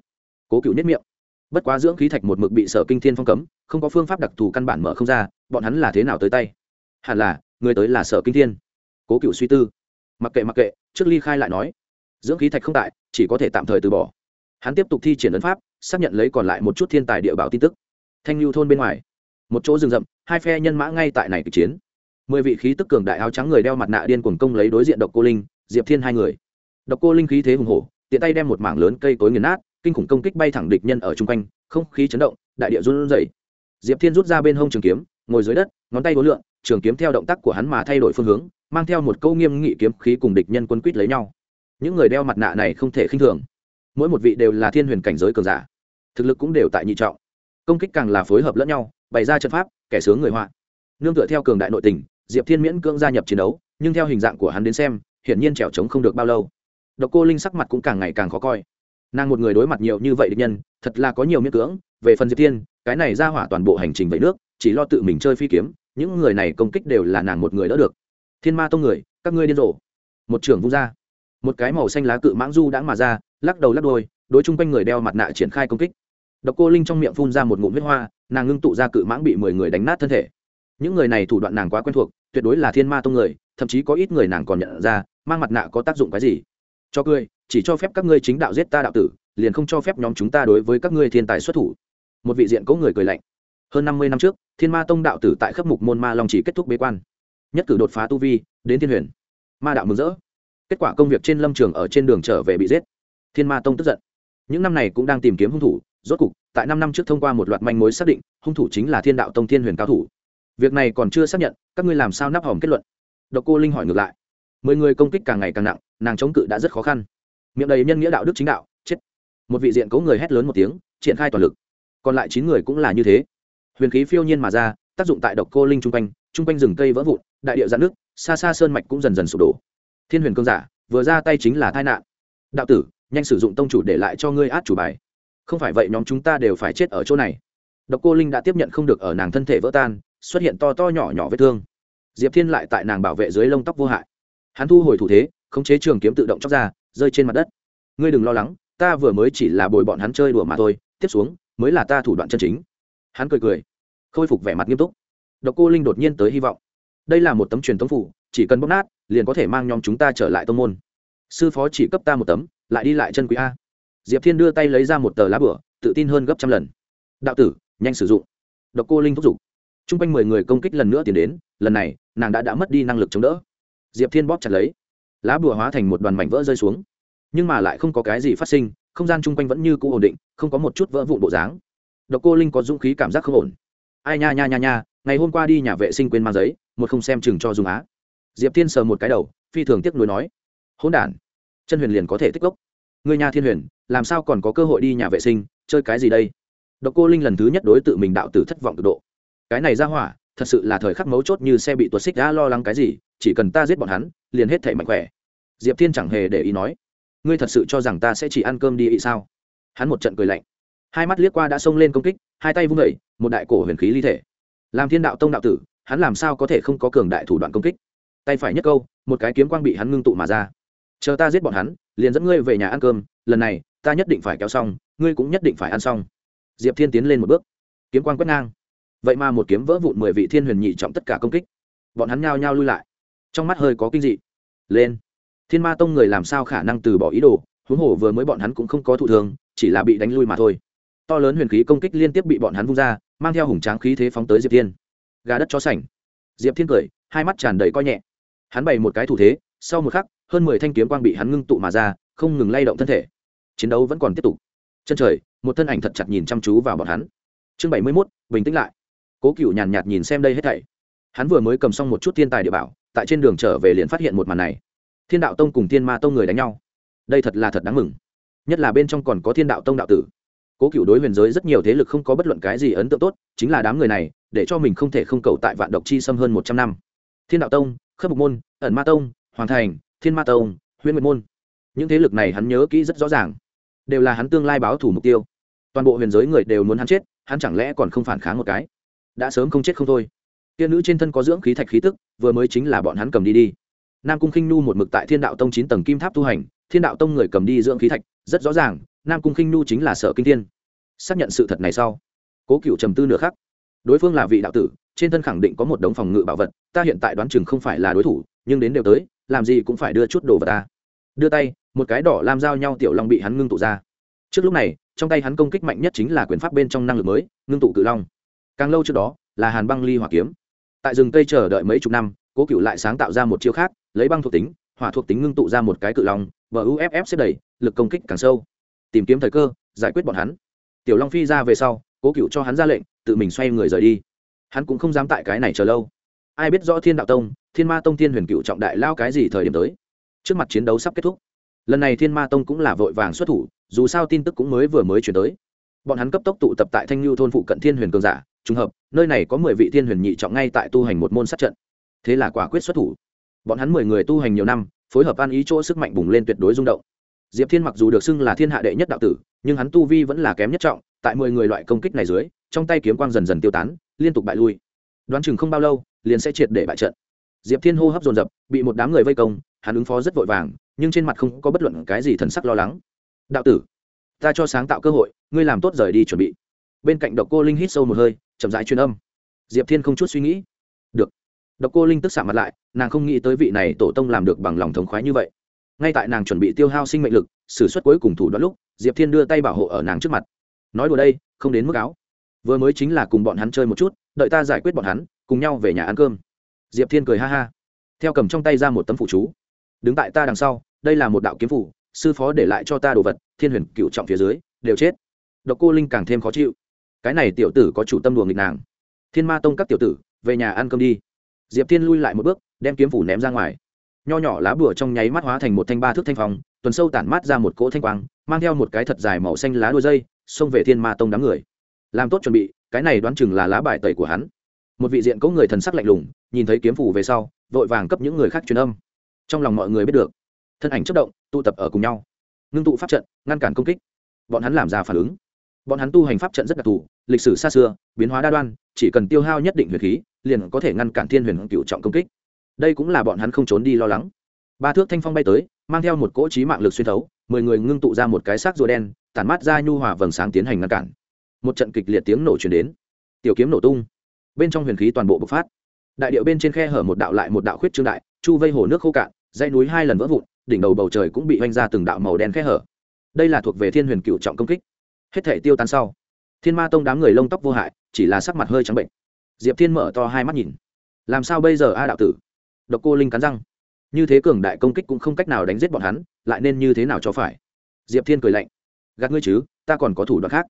cố cựu nhất miệng. Bất quá dưỡng khí thạch một mực bị sở kinh thiên phong cấm, không có phương pháp đặc thù căn bản mở không ra, bọn hắn là thế nào tới tay? Hẳn là, người tới là sở kinh thiên. Cố cựu suy tư. Mặc kệ mặc kệ, trước ly khai lại nói. Dưỡng khí thạch không tại, chỉ có thể tạm thời từ bỏ. Hắn tiếp tục thi triển ấn pháp, xác nhận lấy còn lại một chút thiên tài địa bảo tin tức. Thanh lưu thôn bên ngoài. Một chỗ rừng rậm, hai phe nhân mã ngay tại này kịch chiến mười vị khí tức cường đại áo trắng người đeo mặt nạ điên cuồng công lấy đối diện độc cô linh, diệp thiên hai người. Độc cô linh khí thế hùng hổ, tiện tay đem một mảng lớn cây cối nghiền nát, kinh khủng công kích bay thẳng địch nhân ở chung quanh, không khí chấn động, đại địa run rẩy. Diệp thiên rút ra bên hông trường kiếm, ngồi dưới đất, ngón tay đối lượng trường kiếm theo động tác của hắn mà thay đổi phương hướng, mang theo một câu nghiêm nghị kiếm khí cùng địch nhân quân quýt lấy nhau. Những người đeo mặt nạ này không thể khinh thường. Mỗi một vị đều là thiên huyền cảnh giới cường giả. Thực lực cũng đều tại nhị trọng. Công kích càng là phối hợp lẫn nhau, bày ra trận pháp, kẻ sướng người họa. Nương tựa theo cường đại nội tình diệp thiên miễn cưỡng gia nhập chiến đấu, nhưng theo hình dạng của hắn đến xem, hiển nhiên trèo trống không được bao lâu. Độc cô linh sắc mặt cũng càng ngày càng khó coi. Nàng một người đối mặt nhiều như vậy địch nhân, thật là có nhiều miễn cưỡng. Về phần diệp thiên, cái này ra hỏa toàn bộ hành trình vậy nước, chỉ lo tự mình chơi phi kiếm, những người này công kích đều là nàng một người đỡ được. Thiên ma tông người, các ngươi điên rồ. Một trưởng vung ra. Một cái màu xanh lá cự mãng du đã mà ra, lắc đầu lắc đôi, đối chung quanh người đeo mặt nạ triển khai công kích. Độc cô linh trong miệng phun ra một ngụm huyết hoa, nàng ngưng tụ ra cự mãng bị mười người đánh nát thân thể. Những người này thủ đoạn nàng quá quen thuộc tuyệt đối là thiên ma tông người, thậm chí có ít người nàng còn nhận ra, mang mặt nạ có tác dụng cái gì. Cho cười, chỉ cho phép các ngươi chính đạo giết ta đạo tử, liền không cho phép nhóm chúng ta đối với các ngươi thiên tài xuất thủ. Một vị diện có người cười lạnh. Hơn năm mươi năm trước, thiên ma tông đạo tử tại khắp mục môn ma long chỉ kết thúc bế quan. Nhất cử đột phá tu vi, đến thiên huyền. Ma đạo mừng rỡ. Kết quả công việc trên lâm trường ở trên đường trở về bị giết. Thiên ma tông tức giận. Những năm này cũng đang tìm kiếm hung thủ, rốt cục, tại năm năm trước thông qua một loạt manh mối xác định, hung thủ chính là thiên đạo tông thiên huyền cao thủ việc này còn chưa xác nhận, các ngươi làm sao nắp hòm kết luận? Độc cô linh hỏi ngược lại. Mười người công kích càng ngày càng nặng, nàng chống cự đã rất khó khăn. Miệng đầy nhân nghĩa đạo đức chính đạo, chết. Một vị diện cấu người hét lớn một tiếng, triển khai toàn lực. Còn lại chín người cũng là như thế. Huyền khí phiêu nhiên mà ra, tác dụng tại độc cô linh chung quanh chung quanh rừng cây vỡ vụn, đại địa giãn nước xa xa sơn mạch cũng dần dần sụp đổ. Thiên huyền cương giả, vừa ra tay chính là tai nạn. Đạo tử, nhanh sử dụng tông chủ để lại cho ngươi át chủ bài. Không phải vậy nhóm chúng ta đều phải chết ở chỗ này. Độc cô linh đã tiếp nhận không được ở nàng thân thể vỡ tan xuất hiện to to nhỏ nhỏ vết thương. Diệp thiên lại tại nàng bảo vệ dưới lông tóc vô hại. Hắn thu hồi thủ thế, khống chế trường kiếm tự động chóc ra, rơi trên mặt đất. Ngươi đừng lo lắng, ta vừa mới chỉ là bồi bọn hắn chơi đùa mà thôi, tiếp xuống, mới là ta thủ đoạn chân chính. Hắn cười cười, khôi phục vẻ mặt nghiêm túc. Độc cô linh đột nhiên tới hy vọng. Đây là một tấm truyền thống phủ, chỉ cần bóp nát, liền có thể mang nhóm chúng ta trở lại tông môn. Sư phó chỉ cấp ta một tấm, lại đi lại chân quý a. Diệp thiên đưa tay lấy ra một tờ lá bửa, tự tin hơn gấp trăm lần. Đạo tử, nhanh sử dụng. Độc cô linh thúc giục t r u n g quanh mười người công kích lần nữa tiến đến, lần này, nàng đã đã mất đi năng lực chống đỡ. Diệp thiên bóp chặt lấy. Lá bùa hóa thành một đoàn mảnh vỡ rơi xuống. Nhưng mà lại không có cái gì phát sinh, không gian chung quanh vẫn như cũ ổn định, không có một chút vỡ vụn bộ dáng. Độc cô linh có dũng khí cảm giác không ổn. Ai nha nha nha nha, ngày hôm qua đi nhà vệ sinh quên mang giấy, một không xem chừng cho dùng á. Diệp thiên sờ một cái đầu, phi thường tiếc nuối nói. Hỗn đản, chân huyền liền có thể tích gốc người nhà thiên huyền, làm sao còn có cơ hội đi nhà vệ sinh, chơi cái gì đây? Độc cô linh lần thứ nhất đối tự mình đạo tử thất vọng cực độ cái này ra hỏa, thật sự là thời khắc mấu chốt như xe bị tuột xích đã lo lắng cái gì, chỉ cần ta giết bọn hắn, liền hết thể mạnh khỏe. Diệp thiên chẳng hề để ý nói, ngươi thật sự cho rằng ta sẽ chỉ ăn cơm đi ị sao? Hắn một trận cười lạnh. Hai mắt liếc qua đã xông lên công kích, hai tay vung vẩy một đại cổ huyền khí ly thể. Làm thiên đạo tông đạo tử, hắn làm sao có thể không có cường đại thủ đoạn công kích? Tay phải nhất câu, một cái kiếm quang bị hắn ngưng tụ mà ra. Chờ ta giết bọn hắn, liền dẫn ngươi về nhà ăn cơm, lần này, ta nhất định phải kéo xong, ngươi cũng nhất định phải ăn xong. Diệp thiên tiến lên một bước. Kiếm quang quét ngang vậy mà một kiếm vỡ vụn mười vị thiên huyền nhị trọng tất cả công kích. Bọn hắn nhao nhao lui lại. Trong mắt hơi có kinh dị. Lên. Thiên ma tông người làm sao khả năng từ bỏ ý đồ? Huống hồ vừa mới bọn hắn cũng không có thụ thường chỉ là bị đánh lui mà thôi. To lớn huyền khí công kích liên tiếp bị bọn hắn vung ra, mang theo hùng tráng khí thế phóng tới diệp thiên. Gà đất cho sảnh. Diệp thiên cười, hai mắt tràn đầy coi nhẹ. Hắn bày một cái thủ thế, sau một khắc, hơn mười thanh kiếm quang bị hắn ngưng tụ mà ra, không ngừng lay động thân thể. Chiến đấu vẫn còn tiếp tục. Chân trời, một thân ảnh thật chặt nhìn chăm chú vào bọn hắn. Chương bảy mươi mốt, bình tĩnh lại cố cựu nhàn nhạt nhìn xem đây hết thảy. Hắn vừa mới cầm xong một chút thiên tài địa bảo, tại trên đường trở về liền phát hiện một màn này. Thiên đạo tông cùng thiên ma tông người đánh nhau. Đây thật là thật đáng mừng. Nhất là bên trong còn có thiên đạo tông đạo tử. Cố cựu đối huyền giới rất nhiều thế lực không có bất luận cái gì ấn tượng tốt, chính là đám người này, để cho mình không thể không cầu tại vạn độc chi xâm hơn một trăm năm. Thiên đạo tông, khớp mục môn, ẩn ma tông, hoàng thành, thiên ma tông, huyễn nguyệt môn. Những thế lực này hắn nhớ kỹ rất rõ ràng. Đều là hắn tương lai báo thủ mục tiêu. Toàn bộ huyền giới người đều muốn hắn chết, hắn chẳng lẽ còn không phản kháng một cái? Đã sớm không chết không thôi. Tiên nữ trên thân có dưỡng khí thạch khí tức, vừa mới chính là bọn hắn cầm đi đi. Nam cung khinh nu một mực tại thiên đạo tông chín tầng kim tháp tu hành, thiên đạo tông người cầm đi dưỡng khí thạch, rất rõ ràng, nam cung khinh nu chính là sở kinh thiên. Xác nhận sự thật này sau, cố cựu trầm tư nửa khắc. Đối phương là vị đạo tử, trên thân khẳng định có một đống phòng ngự bảo vật, ta hiện tại đoán chừng không phải là đối thủ, nhưng đến đều tới, làm gì cũng phải đưa chút đồ vào ta. Đưa tay, một cái đỏ làm giao nhau tiểu long bị hắn ngưng tụ ra. Trước lúc này, trong tay hắn công kích mạnh nhất chính là quyền pháp bên trong năng lực mới, ngưng tụ cự long càng lâu trước đó, là hàn băng ly hỏa kiếm. Tại rừng cây chờ đợi mấy chục năm, cố cựu lại sáng tạo ra một chiêu khác, lấy băng thuộc tính, hỏa thuộc tính ngưng tụ ra một cái cự long, và uff xếp đẩy lực công kích càng sâu. Tìm kiếm thời cơ, giải quyết bọn hắn. Tiểu long phi ra về sau, cố cựu cho hắn ra lệnh, tự mình xoay người rời đi. Hắn cũng không dám tại cái này chờ lâu. Ai biết rõ thiên đạo tông, thiên ma tông thiên huyền cựu trọng đại lao cái gì thời điểm tới. Trước mặt chiến đấu sắp kết thúc. Lần này thiên ma tông cũng là vội vàng xuất thủ, dù sao tin tức cũng mới vừa mới chuyển tới. Bọn hắn cấp tốc tụ tập tại thanh lưu thôn phụ cận thiên huyền cường giả trùng hợp, nơi này có mười vị thiên huyền nhị trọng ngay tại tu hành một môn sát trận. Thế là quả quyết xuất thủ. Bọn hắn mười người tu hành nhiều năm, phối hợp ăn ý chỗ sức mạnh bùng lên tuyệt đối rung động. Diệp thiên mặc dù được xưng là thiên hạ đệ nhất đạo tử, nhưng hắn tu vi vẫn là kém nhất trọng, tại mười người loại công kích này dưới, trong tay kiếm quang dần dần tiêu tán, liên tục bại lui. Đoán chừng không bao lâu, liền sẽ triệt để bại trận. Diệp thiên hô hấp dồn dập, bị một đám người vây công, hắn ứng phó rất vội vàng, nhưng trên mặt không có bất luận cái gì thần sắc lo lắng. Đạo tử, ta cho sáng tạo cơ hội, ngươi làm tốt rời đi chuẩn bị. Bên cạnh độc cô linh hít sâu một hơi chậm rãi truyền âm. Diệp thiên không chút suy nghĩ. Được. Độc cô linh tức xạ mặt lại, nàng không nghĩ tới vị này tổ tông làm được bằng lòng thống khoái như vậy. Ngay tại nàng chuẩn bị tiêu hao sinh mệnh lực s ử suất cuối cùng thủ đoạn lúc, diệp thiên đưa tay bảo hộ ở nàng trước mặt. Nói đùa đây, không đến mức áo. Vừa mới chính là cùng bọn hắn chơi một chút, đợi ta giải quyết bọn hắn, cùng nhau về nhà ăn cơm. Diệp thiên cười ha ha. Theo cầm trong tay ra một tấm phụ chú. Đứng tại ta đằng sau, đây là một đạo kiếm phủ, sư phó để lại cho ta đồ vật, thiên huyền cựu trọng phía dưới, đều chết. Độc cô linh càng thêm khó chịu cái này tiểu tử có chủ tâm đùa nghịch nàng. Thiên ma tông các tiểu tử, về nhà ăn cơm đi. Diệp thiên lui lại một bước, đem kiếm phủ ném ra ngoài. Nho nhỏ lá bùa trong nháy mắt hóa thành một thanh ba thước thanh phòng tuần sâu tản mát ra một cỗ thanh quang, mang theo một cái thật dài màu xanh lá đôi dây, xông về thiên ma tông đám người. Làm tốt chuẩn bị, cái này đoán chừng là lá bài tẩy của hắn. Một vị diện có người thần sắc lạnh lùng, nhìn thấy kiếm phủ về sau, vội vàng cấp những người khác truyền âm. Trong lòng mọi người biết được, thân ảnh chất động, tụ tập ở cùng nhau. Ngưng tụ pháp trận, ngăn cản công kích. Bọn hắn làm ra phản ứng bọn hắn tu hành pháp trận rất đặc thù, lịch sử xa xưa, biến hóa đa đoan, chỉ cần tiêu hao nhất định huyền khí, liền có thể ngăn cản thiên huyền cựu trọng công kích. Đây cũng là bọn hắn không trốn đi lo lắng. Ba thước thanh phong bay tới, mang theo một cỗ trí mạng lực xuyên thấu, mười người ngưng tụ ra một cái xác rùa đen, tản mát ra nhu hòa vầng sáng tiến hành ngăn cản. Một trận kịch liệt tiếng nổ chuyển đến. Tiểu kiếm nổ tung. Bên trong huyền khí toàn bộ bộc phát. Đại điệu bên trên khe hở một đạo lại một đạo khuyết trương đại, chu vây hồ nước khô cạn, dãy núi hai lần vỡ vụn, đỉnh đầu bầu trời cũng bị oanh ra từng đạo màu đen khe hở. Đây là thuộc về thiên huyền cựu trọng công kích hết thể tiêu tan sau, thiên ma tông đám người lông tóc vô hại, chỉ là sắc mặt hơi trắng bệnh. Diệp thiên mở to hai mắt nhìn. Làm sao bây giờ a đạo tử? Độc cô linh cắn răng. Như thế cường đại công kích cũng không cách nào đánh giết bọn hắn, lại nên như thế nào cho phải? Diệp thiên cười lạnh. Gạt ngươi chứ, ta còn có thủ đoạn khác.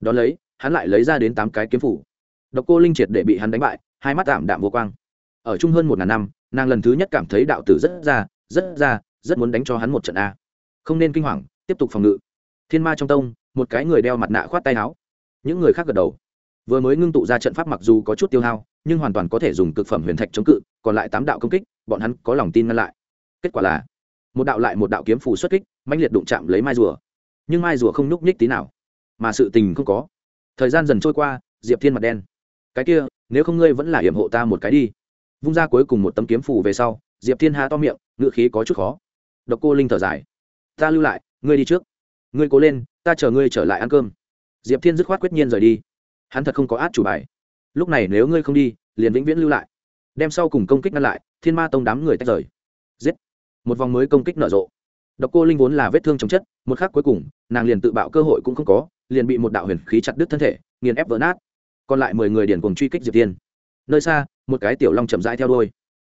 Đón lấy, hắn lại lấy ra đến tám cái kiếm phủ. Độc cô linh triệt để bị hắn đánh bại, hai mắt tạm đạm vô quang. Ở chung hơn một ngàn năm, nàng lần thứ nhất cảm thấy đạo tử rất ra rất ra, rất muốn đánh cho hắn một trận a. Không nên kinh hoàng, tiếp tục phòng ngự. Thiên ma trong tông một cái người đeo mặt nạ khoát tay áo. Những người khác gật đầu. Vừa mới ngưng tụ ra trận pháp mặc dù có chút tiêu hao, nhưng hoàn toàn có thể dùng cực phẩm huyền thạch chống cự, còn lại tám đạo công kích, bọn hắn có lòng tin ngăn lại. Kết quả là, một đạo lại một đạo kiếm phù xuất kích mạnh liệt đụng chạm lấy mai rùa. Nhưng mai rùa không nhúc nhích tí nào, mà sự tình không có. Thời gian dần trôi qua, diệp thiên mặt đen. Cái kia, nếu không ngươi vẫn là hiểm hộ ta một cái đi. Vung ra cuối cùng một tấm kiếm phù về sau, diệp thiên há to miệng ngự khí có chút khó. Độc cô linh thở dài. Ta lưu lại, ngươi đi trước. Ngươi cố lên ta chờ ngươi trở lại ăn cơm. Diệp thiên dứt khoát quyết nhiên rời đi. Hắn thật không có át chủ bài. Lúc này nếu ngươi không đi, liền vĩnh viễn lưu lại. Đem sau cùng công kích ngăn lại, thiên ma tông đám người tách rời. Giết. Một vòng mới công kích nở rộ. Độc cô linh vốn là vết thương chống chất, một khắc cuối cùng, nàng liền tự bạo cơ hội cũng không có, liền bị một đạo huyền khí chặt đứt thân thể, nghiền ép vỡ nát. Còn lại mười người điền cùng truy kích diệp thiên. Nơi xa, một cái tiểu long chậm rãi theo đuôi.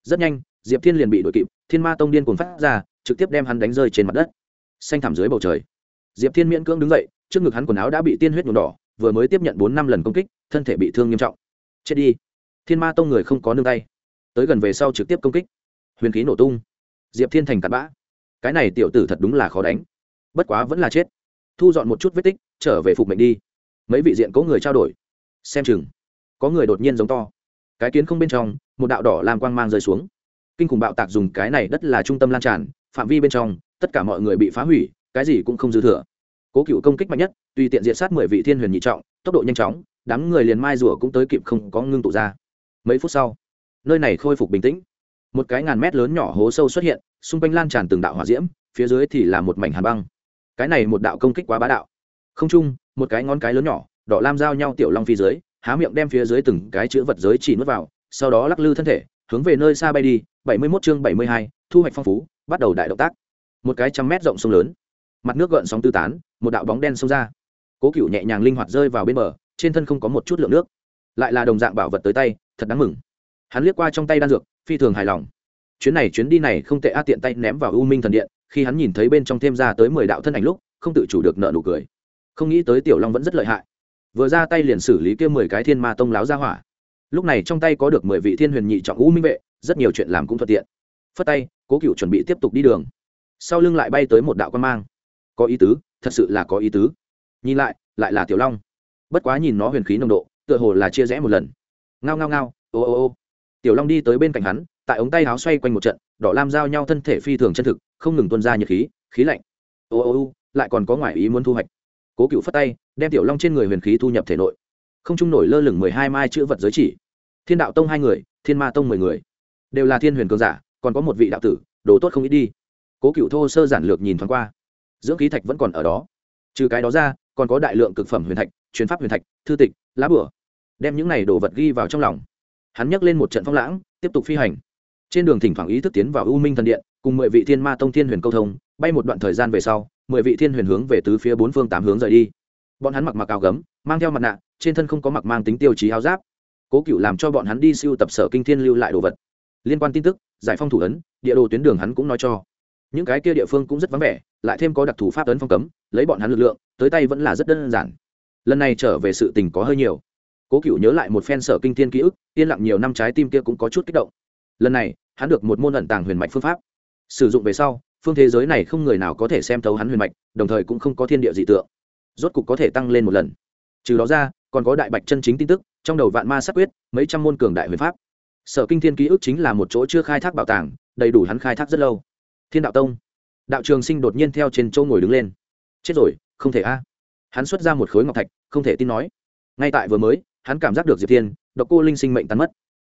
Rất nhanh, diệp thiên liền bị đội kịp, thiên ma tông điên cuồng phát ra, trực tiếp đem hắn đánh rơi trên mặt đất. Xanh thẳm dưới bầu trời diệp thiên miễn cưỡng đứng dậy, trước ngực hắn quần áo đã bị tiên huyết nhuộm đỏ, vừa mới tiếp nhận bốn năm lần công kích, thân thể bị thương nghiêm trọng. Chết đi. Thiên ma tông người không có nương tay. Tới gần về sau trực tiếp công kích. Huyền khí nổ tung. Diệp thiên thành cát bã. Cái này tiểu tử thật đúng là khó đánh. Bất quá vẫn là chết. Thu dọn một chút vết tích, trở về phục mệnh đi. Mấy vị diện có người trao đổi. Xem chừng, có người đột nhiên giống to. Cái kiến không bên trong, một đạo đỏ làm quang mang rơi xuống. Kinh khủng bạo tạc dùng cái này đất là trung tâm lan tràn, phạm vi bên trong, tất cả mọi người bị phá hủy cái gì cũng không dư thừa. Cố cựu công kích mạnh nhất, tùy tiện diện sát mười vị thiên huyền nhị trọng, tốc độ nhanh chóng, đám người liền mai rùa cũng tới kịp không có ngưng tụ ra. Mấy phút sau, nơi này khôi phục bình tĩnh. Một cái ngàn mét lớn nhỏ hố sâu xuất hiện, xung quanh lan tràn từng đạo hỏa diễm, phía dưới thì là một mảnh hàn băng. Cái này một đạo công kích quá bá đạo. Không chung, một cái ngón cái lớn nhỏ, đỏ lam giao nhau tiểu long phi dưới, há miệng đem phía dưới từng cái chữ vật giới chỉ nuốt vào, sau đó lắc lư thân thể, hướng về nơi xa bay đi, bảy mươi 71 chương bảy mươi hai, thu hoạch phong phú, bắt đầu đại động tác. Một cái trăm mét rộng sông lớn mặt nước gợn sóng tư tán, một đạo bóng đen xông ra. Cố cựu nhẹ nhàng linh hoạt rơi vào bên bờ, trên thân không có một chút lượng nước. Lại là đồng dạng bảo vật tới tay, thật đáng mừng. Hắn liếc qua trong tay đan dược, phi thường hài lòng. Chuyến này chuyến đi này không tệ a, tiện tay ném vào u minh thần điện, khi hắn nhìn thấy bên trong thêm ra tới mười đạo thân ảnh lúc, không tự chủ được nợ nụ cười. Không nghĩ tới tiểu long vẫn rất lợi hại. Vừa ra tay liền xử lý kia mười cái thiên ma tông láo ra hỏa. Lúc này trong tay có được mười vị thiên huyền nhị trọng u minh vệ, rất nhiều chuyện làm cũng thuận tiện. Phất tay, cố cựu chuẩn bị tiếp tục đi đường. Sau lưng lại bay tới một đạo quan mang có ý tứ, thật sự là có ý tứ. Nhìn lại lại là tiểu long. Bất quá nhìn nó huyền khí nồng độ, tựa hồ là chia rẽ một lần. Ngao ngao ngao, ô ô ô. Tiểu long đi tới bên cạnh hắn, tại ống tay áo xoay quanh một trận, đỏ lam giao nhau thân thể phi thường chân thực, không ngừng tuân ra nhiệt khí khí lạnh. Ô ô ô, lại còn có ngoại ý muốn thu hoạch. Cố cựu phất tay, đem tiểu long trên người huyền khí thu nhập thể nội. Không trung nổi lơ lửng mười hai mai chữ vật giới chỉ. Thiên đạo tông hai người, thiên ma tông mười người. Đều là thiên huyền cường giả, còn có một vị đạo tử, đồ tốt không ít đi. Cố cựu thô sơ giản lược nhìn thoáng qua dưỡng khí thạch vẫn còn ở đó. Trừ cái đó ra, còn có đại lượng cực phẩm huyền thạch chuyến pháp huyền thạch, thư tịch, lá bửa đem những này đồ vật ghi vào trong lòng. Hắn nhấc lên một trận phong lãng, tiếp tục phi hành. Trên đường thỉnh thoảng ý thức tiến vào u minh thần điện, cùng mười vị thiên ma tông thiên huyền câu thông, bay một đoạn thời gian về sau, mười vị thiên huyền hướng về tứ phía bốn phương tám hướng rời đi. Bọn hắn mặc mặc áo gấm, mang theo mặt nạ, trên thân không có mặc mang tính tiêu chí áo giáp. Cố cựu làm cho bọn hắn đi siêu tập sở kinh thiên lưu lại đồ vật. Liên quan tin tức, giải phong thủ ấn, địa đồ tuyến đường hắn cũng nói cho những cái kia địa phương cũng rất vắng vẻ, lại thêm có đặc thù pháp ấn phong cấm, lấy bọn hắn lực lượng, tới tay vẫn là rất đơn giản. Lần này trở về sự tình có hơi nhiều. Cố cựu nhớ lại một phen sở kinh thiên ký ức, yên lặng nhiều năm trái tim kia cũng có chút kích động. Lần này, hắn được một môn ẩn tàng huyền mạch phương pháp. Sử dụng về sau, phương thế giới này không người nào có thể xem thấu hắn huyền mạch, đồng thời cũng không có thiên địa dị tượng. Rốt cục có thể tăng lên một lần. Trừ đó ra, còn có đại bạch chân chính tin tức, trong đầu vạn ma sắc quyết, mấy trăm môn cường đại huyền pháp. Sở kinh thiên ký ức chính là một chỗ chưa khai thác bảo tàng, đầy đủ hắn khai thác rất lâu thiên đạo tông. Đạo trường sinh đột nhiên theo trên châu ngồi đứng lên. Chết rồi, không thể a. Hắn xuất ra một khối ngọc thạch, không thể tin nói. Ngay tại vừa mới, hắn cảm giác được diệp thiên, độc cô linh sinh mệnh tắn mất.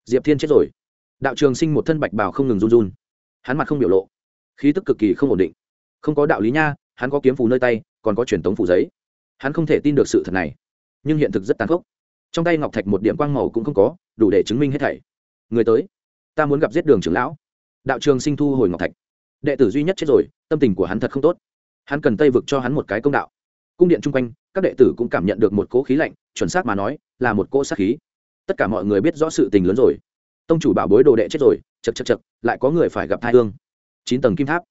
Diệp thiên chết rồi. Đạo trường sinh một thân bạch bào không ngừng run run. Hắn mặt không biểu lộ. Khí tức cực kỳ không ổn định. Không có đạo lý nha, hắn có kiếm phù nơi tay, còn có truyền tống phù giấy. Hắn không thể tin được sự thật này. Nhưng hiện thực rất tàn khốc. Trong tay ngọc thạch một điểm quang màu cũng không có, đủ để chứng minh hết thảy. Người tới, ta muốn gặp giết đường trưởng lão. Đạo trường sinh thu hồi ngọc thạch đệ tử duy nhất chết rồi, tâm tình của hắn thật không tốt. Hắn cần tây vực cho hắn một cái công đạo. Cung điện chung quanh, các đệ tử cũng cảm nhận được một cỗ khí lạnh, chuẩn xác mà nói, là một cỗ sát khí. Tất cả mọi người biết rõ sự tình lớn rồi. Tông chủ bảo bối đồ đệ chết rồi chật chật chật lại có người phải gặp thai hương. Chín tầng kim tháp.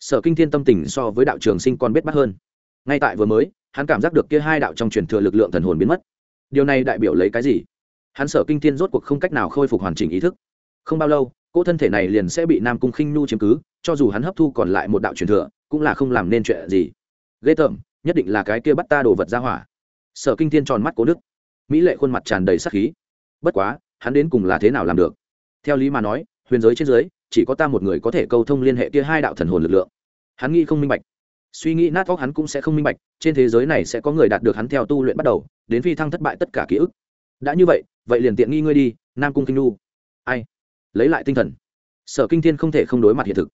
Sở kinh thiên tâm tình so với đạo trường sinh còn biết bắt hơn. Ngay tại vừa mới, hắn cảm giác được kia hai đạo trong truyền thừa lực lượng thần hồn biến mất. Điều này đại biểu lấy cái gì? Hắn sở kinh thiên rốt cuộc không cách nào khôi phục hoàn chỉnh ý thức. Không bao lâu, cỗ thân thể này liền sẽ bị nam cung khinh nhu chiếm cứ cho dù hắn hấp thu còn lại một đạo truyền thừa, cũng là không làm nên chuyện gì. Ghê tởm, nhất định là cái kia bắt ta đồ vật ra hỏa. Sở kinh thiên tròn mắt cố đức mỹ lệ khuôn mặt tràn đầy sắc khí. Bất quá, hắn đến cùng là thế nào làm được? Theo lý mà nói, huyền giới trên dưới, chỉ có ta một người có thể câu thông liên hệ kia hai đạo thần hồn lực lượng. Hắn nghĩ không minh bạch. Suy nghĩ nát óc hắn cũng sẽ không minh bạch, trên thế giới này sẽ có người đạt được hắn theo tu luyện bắt đầu, đến phi thăng thất bại tất cả ký ức. Đã như vậy vậy liền tiện nghi ngươi đi, nam cung kinh nu ai? Lấy lại tinh thần. Sở kinh thiên không thể không đối mặt hiện thực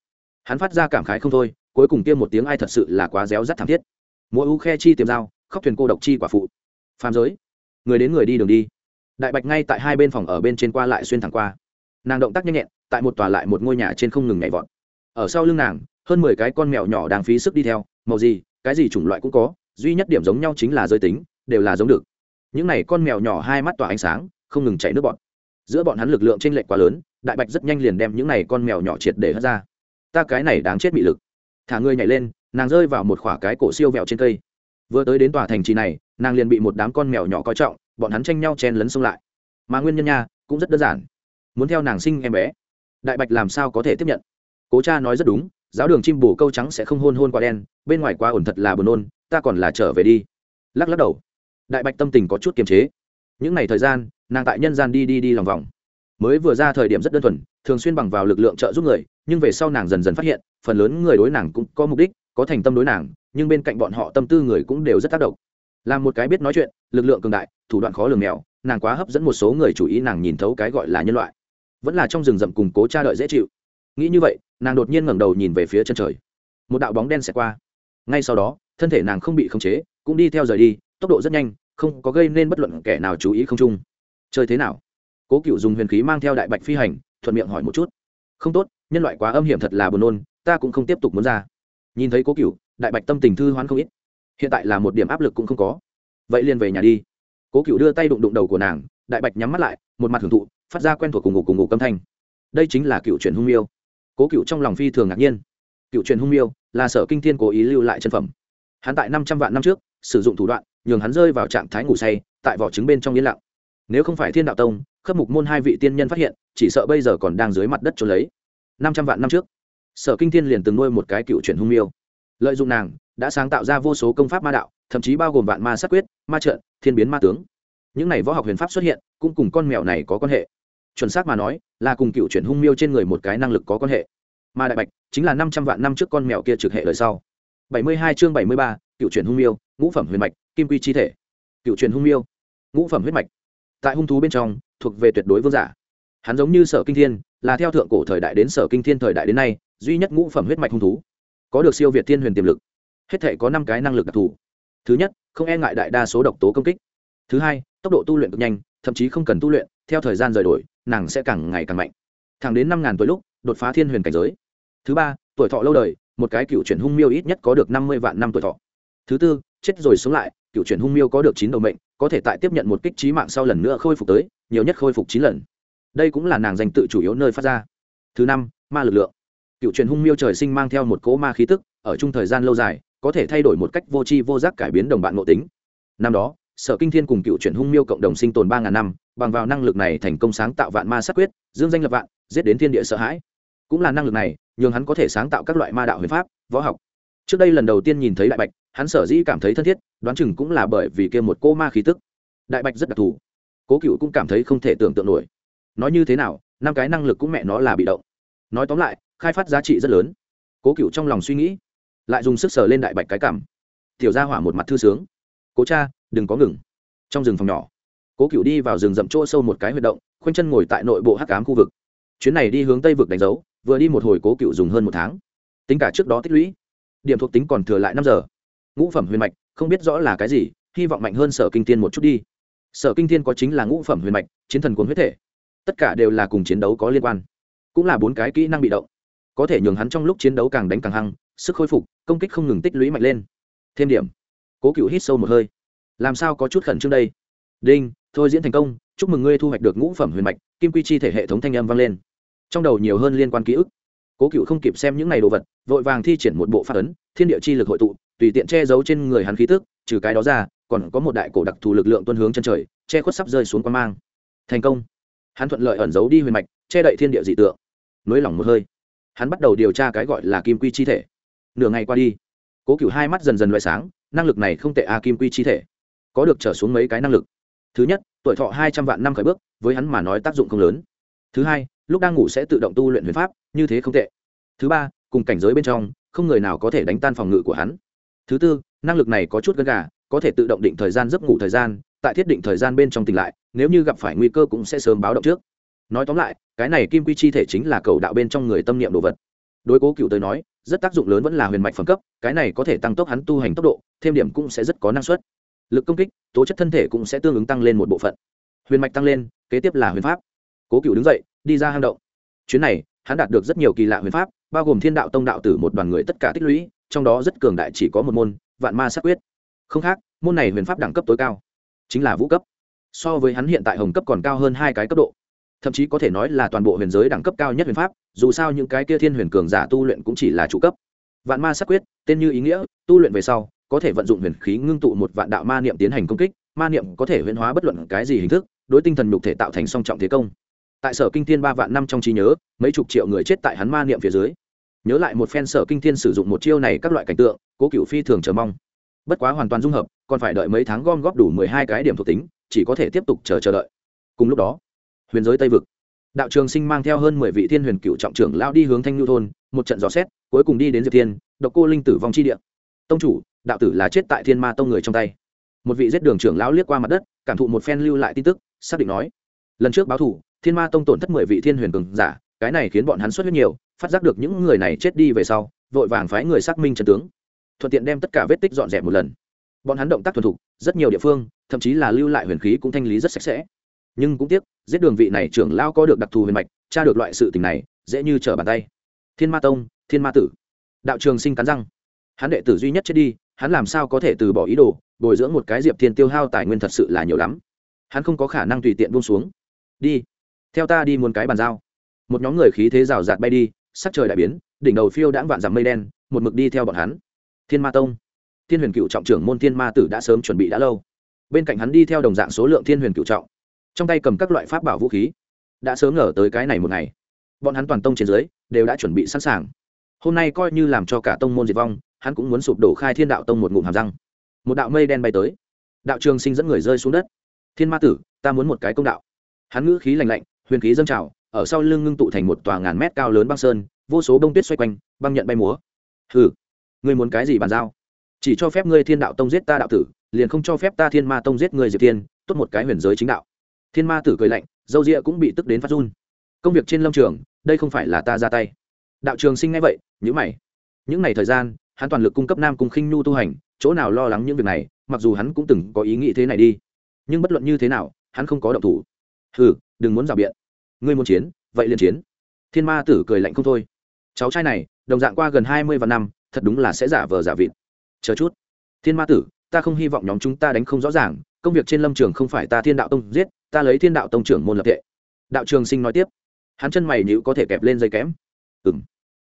hắn phát ra cảm khái không thôi, cuối cùng kia một tiếng ai thật sự là quá réo rắt thảm thiết. Mỗi u khe chi tiềm dao khóc thuyền cô độc chi quả phụ. Phàm giới. Người đến người đi đường đi. Đại bạch ngay tại hai bên phòng ở bên trên qua lại xuyên thẳng qua. Nàng động tác nhanh nhẹn, tại một tòa lại một ngôi nhà trên không ngừng nhảy vọt. Ở sau lưng nàng, hơn mười cái con mèo nhỏ đang phí sức đi theo, màu gì, cái gì chủng loại cũng có, duy nhất điểm giống nhau chính là giới tính, đều là giống được. Những này con mèo nhỏ hai mắt tỏa ánh sáng, không ngừng chảy nước bọn giữa bọn hắn lực lượng trên lệch quá lớn, đại bạch rất nhanh liền đem những này con mèo nhỏ triệt để hất ra ta cái này đáng chết bị lực. Thả người nhảy lên, nàng rơi vào một khoả cái cổ siêu vẹo trên cây. Vừa tới đến tòa thành trì này, nàng liền bị một đám con mèo nhỏ coi trọng, bọn hắn tranh nhau chen lấn xông lại. Mà nguyên nhân nha, cũng rất đơn giản. Muốn theo nàng sinh em bé. Đại bạch làm sao có thể tiếp nhận? Cố cha nói rất đúng, giáo đường chim bù câu trắng sẽ không hôn hôn qua đen, bên ngoài quá ổn thật là buồn nôn, ta còn là trở về đi. Lắc lắc đầu. Đại bạch tâm tình có chút kiềm chế. Những ngày thời gian, nàng tại nhân gian đi đi đi lòng vòng. Mới vừa ra thời điểm rất đơn thuần, thường xuyên bằng vào lực lượng trợ giúp người nhưng về sau nàng dần dần phát hiện, phần lớn người đối nàng cũng có mục đích, có thành tâm đối nàng, nhưng bên cạnh bọn họ tâm tư người cũng đều rất tác động. Là một cái biết nói chuyện, lực lượng cường đại, thủ đoạn khó lường mèo, nàng quá hấp dẫn một số người chủ ý nàng nhìn thấu cái gọi là nhân loại. Vẫn là trong rừng rậm cùng cố cha đợi dễ chịu. Nghĩ như vậy, nàng đột nhiên ngẩng đầu nhìn về phía chân trời. Một đạo bóng đen sẽ qua. Ngay sau đó, thân thể nàng không bị khống chế, cũng đi theo rời đi, tốc độ rất nhanh, không có gây nên bất luận kẻ nào chú ý không chung. Chơi thế nào? Cố cựu dùng huyền khí mang theo đại bạch phi hành, thuận miệng hỏi một chút. Không tốt nhân loại quá âm hiểm thật là buồn nôn, ta cũng không tiếp tục muốn ra. Nhìn thấy cố cựu đại bạch tâm tình thư hoán không ít. Hiện tại là một điểm áp lực cũng không có. Vậy liền về nhà đi. Cố cựu đưa tay đụng đụng đầu của nàng, đại bạch nhắm mắt lại, một mặt hưởng thụ, phát ra quen thuộc cùng ngủ cùng ngủ âm thanh. Đây chính là cựu truyền hung miêu. Cố cựu trong lòng phi thường ngạc nhiên. Cựu truyền hung miêu là sở kinh thiên cố ý lưu lại chân phẩm. Hắn tại năm trăm vạn năm trước, sử dụng thủ đoạn, nhường hắn rơi vào trạng thái ngủ say, tại vỏ trứng bên trong yên lặng. Nếu không phải thiên đạo tông khấp mục môn hai vị tiên nhân phát hiện, chỉ sợ bây giờ còn đang dưới mặt đất trốn lấy năm trăm vạn năm trước. Sở kinh thiên liền từng nuôi một cái cựu truyền hung miêu. Lợi dụng nàng, đã sáng tạo ra vô số công pháp ma đạo, thậm chí bao gồm vạn ma sát quyết, ma trận, thiên biến ma tướng. Những này võ học huyền pháp xuất hiện, cũng cùng con mèo này có quan hệ. Chuẩn xác mà nói, là cùng cựu chuyển hung miêu trên người một cái năng lực có quan hệ. Mà đại bạch, chính là năm trăm vạn năm trước con mèo kia trực hệ đời sau. Bảy mươi hai chương bảy mươi ba, cựu chuyển hung miêu, ngũ phẩm huyền mạch, kim quy chi thể. Cựu chuyển hung miêu, ngũ phẩm huyết mạch. Tại hung thú bên trong, thuộc về tuyệt đối vương giả. Hắn giống như sở kinh thiên là theo thượng cổ thời đại đến sở kinh thiên thời đại đến nay, duy nhất ngũ phẩm huyết mạch hung thú. Có được siêu việt thiên huyền tiềm lực. Hết thể có năm cái năng lực đặc thù. Thứ nhất, không e ngại đại đa số độc tố công kích. Thứ hai, tốc độ tu luyện cực nhanh, thậm chí không cần tu luyện, theo thời gian rời đổi, nàng sẽ càng ngày càng mạnh. Thẳng đến năm ngàn tuổi lúc, đột phá thiên huyền cảnh giới. Thứ ba, tuổi thọ lâu đời, một cái cựu chuyển hung miêu ít nhất có được năm mươi vạn năm tuổi thọ. Thứ tư, chết rồi sống lại, cựu chuyển hung miêu có được chín đầu mệnh, có thể tại tiếp nhận một kích trí mạng sau lần nữa khôi phục tới, nhiều nhất khôi phục chín lần đây cũng là nàng danh tự chủ yếu nơi phát ra. Thứ năm, ma lực lượng. Cựu truyền hung miêu trời sinh mang theo một cỗ ma khí tức, ở chung thời gian lâu dài, có thể thay đổi một cách vô tri vô giác cải biến đồng bạn nội tính. Năm đó, sở kinh thiên cùng cựu truyền hung miêu cộng đồng sinh tồn ba ngàn năm, bằng vào năng lực này thành công sáng tạo vạn ma sát quyết, dương danh lập vạn, giết đến thiên địa sợ hãi. Cũng là năng lực này, nhường hắn có thể sáng tạo các loại ma đạo huyền pháp, võ học. Trước đây lần đầu tiên nhìn thấy đại bạch, hắn sở dĩ cảm thấy thân thiết, đoán chừng cũng là bởi vì kia một cô ma khí tức. Đại bạch rất đặc thù. Cố cựu cũng cảm thấy không thể tưởng tượng nổi nói như thế nào, năm cái năng lực cũng mẹ nó là bị động. Nói tóm lại, khai phát giá trị rất lớn. Cố cựu trong lòng suy nghĩ, lại dùng sức sờ lên đại bạch cái cảm. Tiểu ra hỏa một mặt thư sướng. Cố cha, đừng có ngừng. Trong rừng phòng nhỏ, cố cựu đi vào rừng rậm chỗ sâu một cái huy động, khoanh chân ngồi tại nội bộ hắc cám khu vực. Chuyến này đi hướng tây vực đánh dấu, vừa đi một hồi cố cựu dùng hơn một tháng. Tính cả trước đó tích lũy, điểm thuộc tính còn thừa lại năm giờ. Ngũ phẩm huyền mạch, không biết rõ là cái gì, hy vọng mạnh hơn sở kinh tiên một chút đi. Sở kinh thiên có chính là ngũ phẩm huyền mạch, chiến thần cuốn huyết thể tất cả đều là cùng chiến đấu có liên quan, cũng là bốn cái kỹ năng bị động. Có thể nhường hắn trong lúc chiến đấu càng đánh càng hăng, sức khôi phục, công kích không ngừng tích lũy mạnh lên. Thêm điểm. Cố cựu hít sâu một hơi. Làm sao có chút khẩn trương đây? Đinh, thôi diễn thành công, chúc mừng ngươi thu hoạch được ngũ phẩm huyền mạch, kim quy chi thể hệ thống thanh âm vang lên. Trong đầu nhiều hơn liên quan ký ức. Cố cựu không kịp xem những n à y đồ vật, vội vàng thi triển một bộ phát ấn, thiên địa chi lực hội tụ, tùy tiện che giấu trên người hắn khí tức, trừ cái đó ra, còn có một đại cổ đặc thù lực lượng tuân hướng chân trời, che khuất sắp rơi xuống quan mang. Thành công hắn thuận lợi ẩn giấu đi huyền mạch, che đậy thiên địa dị tượng. Nới lỏng một hơi, hắn bắt đầu điều tra cái gọi là kim quy chi thể. Nửa ngày qua đi, cố cựu hai mắt dần dần loại sáng, năng lực này không tệ a kim quy chi thể. Có được trở xuống mấy cái năng lực. Thứ nhất, tuổi thọ hai trăm vạn năm khởi bước, với hắn mà nói tác dụng không lớn. Thứ hai, lúc đang ngủ sẽ tự động tu luyện huyền pháp, như thế không tệ. Thứ ba, cùng cảnh giới bên trong, không người nào có thể đánh tan phòng ngự của hắn. Thứ tư, năng lực này có chút gân gà, có thể tự động định thời gian giấc ngủ thời gian tại thiết định thời gian bên trong tỉnh lại, nếu như gặp phải nguy cơ cũng sẽ sớm báo động trước. Nói tóm lại, cái này kim quy chi thể chính là cầu đạo bên trong người tâm niệm đồ vật. Đối cố cựu tới nói, rất tác dụng lớn vẫn là huyền mạch phẩm cấp, cái này có thể tăng tốc hắn tu hành tốc độ, thêm điểm cũng sẽ rất có năng suất. Lực công kích, tố chất thân thể cũng sẽ tương ứng tăng lên một bộ phận. Huyền mạch tăng lên, kế tiếp là huyền pháp. Cố cựu đứng dậy, đi ra hang động. Chuyến này, hắn đạt được rất nhiều kỳ lạ huyền pháp, bao gồm thiên đạo tông đạo tử một đoàn người tất cả tích lũy, trong đó rất cường đại chỉ có một môn, vạn ma sát quyết. Không khác, môn này huyền pháp đẳng cấp tối cao chính là vũ cấp. So với hắn hiện tại hồng cấp còn cao hơn hai cái cấp độ. Thậm chí có thể nói là toàn bộ huyền giới đẳng cấp cao nhất huyền pháp, dù sao những cái kia thiên huyền cường giả tu luyện cũng chỉ là chủ cấp. Vạn ma sắc quyết, tên như ý nghĩa, tu luyện về sau, có thể vận dụng huyền khí ngưng tụ một vạn đạo ma niệm tiến hành công kích, ma niệm có thể huyền hóa bất luận cái gì hình thức, đối tinh thần nhục thể tạo thành song trọng thế công. Tại sở kinh thiên ba vạn năm trong trí nhớ, mấy chục triệu người chết tại hắn ma niệm phía dưới. Nhớ lại một phen sở kinh thiên sử dụng một chiêu này các loại cảnh tượng, cố cựu phi thường chờ mong bất quá hoàn toàn dung hợp, còn phải đợi mấy tháng gom góp đủ mười hai cái điểm thuộc tính, chỉ có thể tiếp tục chờ chờ đợi. Cùng lúc đó, huyền giới tây vực. Đạo trường sinh mang theo hơn mười vị thiên huyền cựu trọng trưởng lao đi hướng thanh nhu thôn, một trận dò xét, cuối cùng đi đến diệp thiên, độc cô linh tử vong chi địa. Tông chủ, đạo tử là chết tại thiên ma tông người trong tay. Một vị giết đường trưởng lão liếc qua mặt đất, cảm thụ một phen lưu lại tin tức, xác định nói, lần trước báo thủ thiên ma tông tổn thất mười vị thiên huyền cường giả, cái này khiến bọn hắn xuất huyết nhiều, phát giác được những người này chết đi về sau, vội vàng phái người xác minh trần tướng thuận tiện đem tất cả vết tích dọn dẹp một lần. Bọn hắn động tác thuần thục, rất nhiều địa phương, thậm chí là lưu lại huyền khí cũng thanh lý rất sạch sẽ. Nhưng cũng tiếc, giết đường vị này trưởng lao có được đặc thù huyền mạch, tra được loại sự tình này, dễ như trở bàn tay. Thiên ma tông, thiên ma tử. Đạo trường sinh cắn răng. Hắn đệ tử duy nhất chết đi, hắn làm sao có thể từ bỏ ý đồ, bồi dưỡng một cái diệp thiên tiêu hao tài nguyên thật sự là nhiều lắm. Hắn không có khả năng tùy tiện buông xuống. Đi. Theo ta đi muốn cái bàn giao. Một nhóm người khí thế rào rạt bay đi, sắc trời đại biến, đỉnh đầu phiêu đãng vạn dặm mây đen, một mực đi theo bọn hắn thiên ma tông. Thiên huyền cựu trọng trưởng môn thiên ma tử đã sớm chuẩn bị đã lâu. Bên cạnh hắn đi theo đồng dạng số lượng thiên huyền cựu trọng. Trong tay cầm các loại pháp bảo vũ khí. Đã sớm ngờ tới cái này một ngày. Bọn hắn toàn tông trên dưới đều đã chuẩn bị sẵn sàng. Hôm nay coi như làm cho cả tông môn diệt vong, hắn cũng muốn sụp đổ khai thiên đạo tông một ngụm hàm răng. Một đạo mây đen bay tới. Đạo trường sinh dẫn người rơi xuống đất. Thiên ma tử, ta muốn một cái công đạo. Hắn ngữ khí lành lạnh, huyền khí dâng trào, ở sau lưng ngưng tụ thành một tòa ngàn mét cao lớn băng sơn, vô số bông tuyết xoay quanh, băng nhận bay múa. Hừ ngươi muốn cái gì bàn giao? Chỉ cho phép ngươi thiên đạo tông giết ta đạo tử, liền không cho phép ta thiên ma tông giết người diệp tiên tốt một cái huyền giới chính đạo. Thiên ma tử cười lạnh, dâu rịa cũng bị tức đến phát run. Công việc trên lâm trường, đây không phải là ta ra tay. Đạo trường sinh ngay vậy nhữ mày. Những ngày thời gian, hắn toàn lực cung cấp nam cung khinh nhu tu hành, chỗ nào lo lắng những việc này, mặc dù hắn cũng từng có ý nghĩ thế này đi. Nhưng bất luận như thế nào, hắn không có động thủ. Hừ, đừng muốn rào biện. Ngươi muốn chiến, vậy liền chiến. Thiên ma tử cười lạnh không thôi. Cháu trai này, đồng dạng qua gần hai mươi vạn năm thật đúng là sẽ giả vờ giả vịt. Chờ chút. Thiên ma tử ta không hy vọng nhóm chúng ta đánh không rõ ràng công việc trên lâm trường không phải ta thiên đạo tông giết ta lấy thiên đạo tông trưởng môn lập tệ đạo trường sinh nói tiếp. Hắn chân mày nhữ có thể kẹp lên dây kém ừng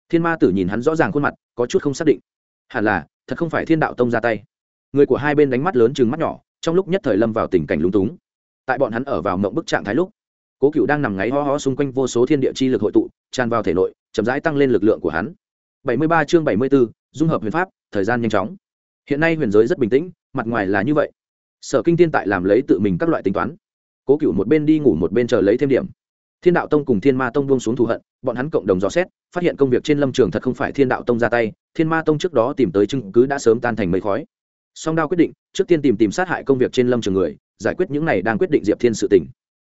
thiên ma tử nhìn hắn rõ ràng khuôn mặt có chút không xác định. Hẳn là thật không phải thiên đạo tông ra tay. Người của hai bên đánh mắt lớn chừng mắt nhỏ trong lúc nhất thời lâm vào tình cảnh lúng túng. Tại bọn hắn ở vào mộng bức trạng thái lúc cố cựu đang nằm ngáy ho ho xung quanh vô số thiên địa chi lực hội tụ tràn vào thể nội chậm rãi tăng lên lực lượng của hắn. Bảy mươi ba chương bảy mươi 74, dung hợp huyền pháp, thời gian nhanh chóng. Hiện nay huyền giới rất bình tĩnh, mặt ngoài là như vậy. Sở kinh thiên tại làm lấy tự mình các loại tính toán. Cố cựu một bên đi ngủ một bên chờ lấy thêm điểm. Thiên đạo tông cùng thiên ma tông buông xuống thù hận, bọn hắn cộng đồng dò xét, phát hiện công việc trên lâm trường thật không phải thiên đạo tông ra tay, thiên ma tông trước đó tìm tới chứng cứ đã sớm tan thành mây khói. Song đao quyết định, trước tiên tìm tìm sát hại công việc trên lâm trường người, giải quyết những này đang quyết định diệp thiên sự tỉnh.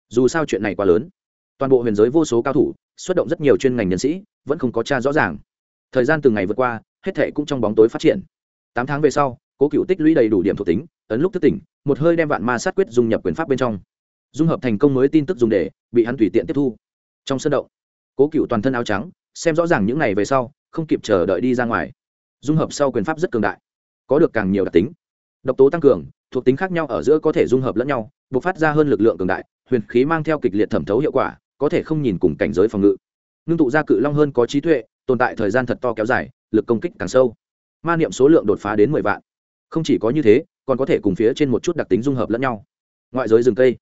dù sao chuyện này quá lớn. Toàn bộ huyền giới vô số cao thủ, xuất động rất nhiều chuyên ngành nhân sĩ, vẫn không có cha rõ ràng. Thời gian từng ngày vượt qua hết thệ cũng trong bóng tối phát triển. Tám tháng về sau, cố cựu tích lũy đầy đủ điểm thuộc tính, ấn lúc thức tỉnh, một hơi đem vạn ma sát quyết dung nhập quyền pháp bên trong. Dung hợp thành công mới tin tức dùng để, bị hắn tùy tiện tiếp thu. Trong sân động, cố cựu toàn thân áo trắng, xem rõ ràng những ngày về sau, không kịp chờ đợi đi ra ngoài. Dung hợp sau quyền pháp rất cường đại, có được càng nhiều đặc tính. Độc tố tăng cường, thuộc tính khác nhau ở giữa có thể dung hợp lẫn nhau b ộ c phát ra hơn lực lượng cường đại, huyền khí mang theo kịch liệt thẩm thấu hiệu quả, có thể không nhìn cùng cảnh giới phòng ngự. Ngưng tụ ra cự long hơn có trí tuệ, tồn tại thời gian thật to kéo dài lực công kích càng sâu. Ma niệm số lượng đột phá đến mười vạn. Không chỉ có như thế, còn có thể cùng phía trên một chút đặc tính dung hợp lẫn nhau. Ngoại giới rừng cây.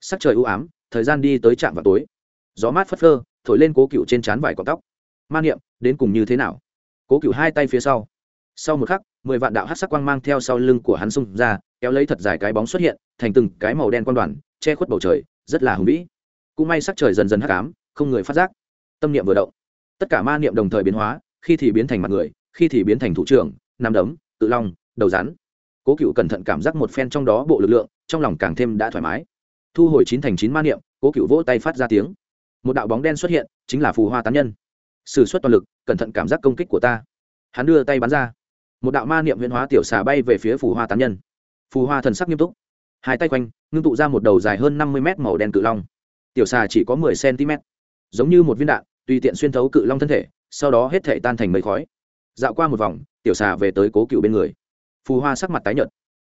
Sắc trời u ám, thời gian đi tới trạm vào tối. Gió mát phất phơ, thổi lên cố cựu trên trán vải cọng tóc. Ma niệm, đến cùng như thế nào? Cố cựu hai tay phía sau. Sau một khắc, mười vạn đạo hát sắc quang mang theo sau lưng của hắn xung ra, kéo lấy thật dài cái bóng xuất hiện, thành từng cái màu đen quan đoàn, che khuất bầu trời, rất là hùng vĩ. Cũng may sắc trời dần dần hắc ám, không người phát giác. Tâm niệm vừa động. Tất cả ma niệm đồng thời biến hóa khi thì biến thành mặt người, khi thì biến thành thủ trưởng, nam đấm, tự long, đầu rắn. Cố cựu cẩn thận cảm giác một phen trong đó bộ lực lượng, trong lòng càng thêm đã thoải mái. Thu hồi chín thành chín ma niệm, cố cựu vỗ tay phát ra tiếng. Một đạo bóng đen xuất hiện, chính là phù hoa tán nhân. S ử suất toàn lực, cẩn thận cảm giác công kích của ta. Hắn đưa tay bắn ra. Một đạo ma niệm huyễn hóa tiểu xà bay về phía phù hoa tán nhân. Phù hoa thần sắc nghiêm túc. Hai tay quanh, ngưng tụ ra một đầu dài hơn năm mươi mét màu đen cự long. Tiểu xà chỉ có mười cm giống như một viên đạn, tùy tiện xuyên thấu cự long thân thể sau đó hết thể tan thành mây khói. Dạo qua một vòng, tiểu xà về tới cố cựu bên người. Phù hoa sắc mặt tái nhợt.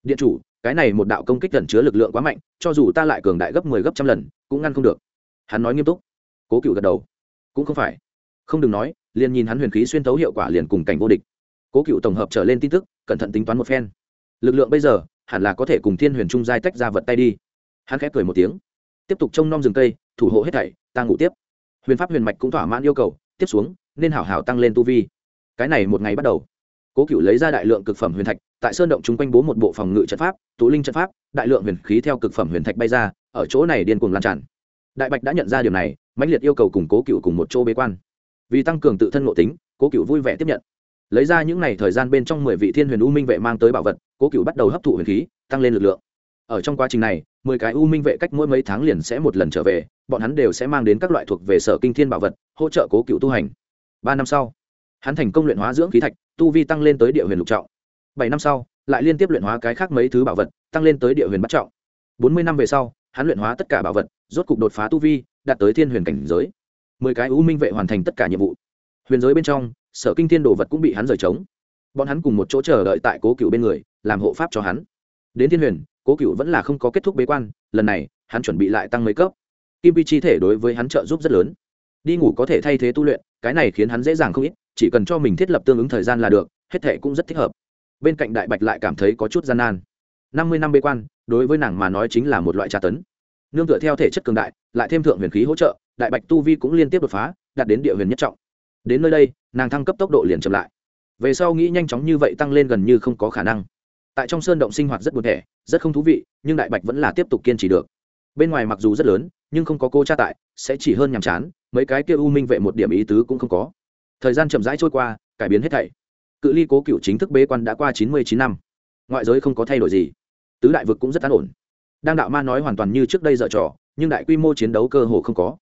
Điện chủ, cái này một đạo công kích gần chứa lực lượng quá mạnh, cho dù ta lại cường đại gấp mười 10 gấp trăm lần, cũng ngăn không được. Hắn nói nghiêm túc. Cố cựu gật đầu. Cũng không phải. Không đừng nói, liền nhìn hắn huyền khí xuyên thấu hiệu quả liền cùng cảnh vô địch. Cố cựu tổng hợp trở lên tin tức, cẩn thận tính toán một phen. Lực lượng bây giờ, hẳn là có thể cùng thiên huyền trung giai tách ra vật tay đi. Hắn khẽ cười một tiếng. Tiếp tục trông nom rừng cây, thủ hộ hết thảy, ta ngủ tiếp. Huyền pháp huyền mạch cũng thỏa mãn yêu cầu, tiếp xuống nên hảo hảo tăng lên tu vi. Cái này một ngày bắt đầu, cố cựu lấy ra đại lượng cực phẩm huyền thạch, tại sơn động chung quanh bố một bộ phòng ngự trận pháp, tụ linh trận pháp, đại lượng huyền khí theo cực phẩm huyền thạch bay ra, ở chỗ này điên cuồng lan tràn. Đại bạch đã nhận ra điều này, mãnh liệt yêu cầu cùng cố cựu cùng một chỗ bế quan. Vì tăng cường tự thân ngộ tính, cố cựu vui vẻ tiếp nhận. Lấy ra những n à y thời gian bên trong mười vị thiên huyền u minh vệ mang tới bảo vật, cố cựu bắt đầu hấp thụ huyền khí, tăng lên lực lượng. Ở trong quá trình này, mười cái u minh vệ cách mỗi mấy tháng liền sẽ một lần trở về, bọn hắn đều sẽ mang đến các loại thuộc về sở kinh thiên bảo vật, hỗ trợ cố cựu tu hành ba năm sau, hắn thành công luyện hóa dưỡng khí thạch, tu vi tăng lên tới địa huyền lục trọng. Bảy năm sau, lại liên tiếp luyện hóa cái khác mấy thứ bảo vật, tăng lên tới địa huyền bắt trọng. Bốn mươi năm về sau, hắn luyện hóa tất cả bảo vật, rốt cục đột phá tu vi, đạt tới thiên huyền cảnh giới. Mười cái u minh vệ hoàn thành tất cả nhiệm vụ. Huyền giới bên trong, sở kinh thiên đồ vật cũng bị hắn rời trống. Bọn hắn cùng một chỗ chờ đợi tại cố cựu bên người, làm hộ pháp cho hắn. Đến thiên huyền, cố cựu vẫn là không có kết thúc bế quan, lần này, hắn chuẩn bị lại tăng mấy cấp. Kim vi chi thể đối với hắn trợ giúp rất lớn. Đi ngủ có thể thay thế tu luyện cái này khiến hắn dễ dàng không ít, chỉ cần cho mình thiết lập tương ứng thời gian là được, hết thệ cũng rất thích hợp. Bên cạnh đại bạch lại cảm thấy có chút gian nan. Năm mươi năm bế quan, đối với nàng mà nói chính là một loại tra tấn. Nương tựa theo thể chất cường đại, lại thêm thượng huyền khí hỗ trợ, đại bạch tu vi cũng liên tiếp đột phá, đạt đến địa huyền nhất trọng. Đến nơi đây, nàng thăng cấp tốc độ liền chậm lại. Về sau nghĩ nhanh chóng như vậy tăng lên gần như không có khả năng. Tại trong sơn động sinh hoạt rất buồn thẻ, rất không thú vị, nhưng đại bạch vẫn là tiếp tục kiên trì được bên ngoài mặc dù rất lớn, nhưng không có cô cha tại, sẽ chỉ hơn nhàm chán, mấy cái kia u minh vệ một điểm ý tứ cũng không có. Thời gian chậm rãi trôi qua, cải biến hết thảy. Cự ly cố cựu chính thức bế quan đã qua chín mươi chín năm. Ngoại giới không có thay đổi gì. Tứ đại vực cũng rất an ổn. Đang đạo ma nói hoàn toàn như trước đây dở trò, nhưng đại quy mô chiến đấu cơ hồ không có.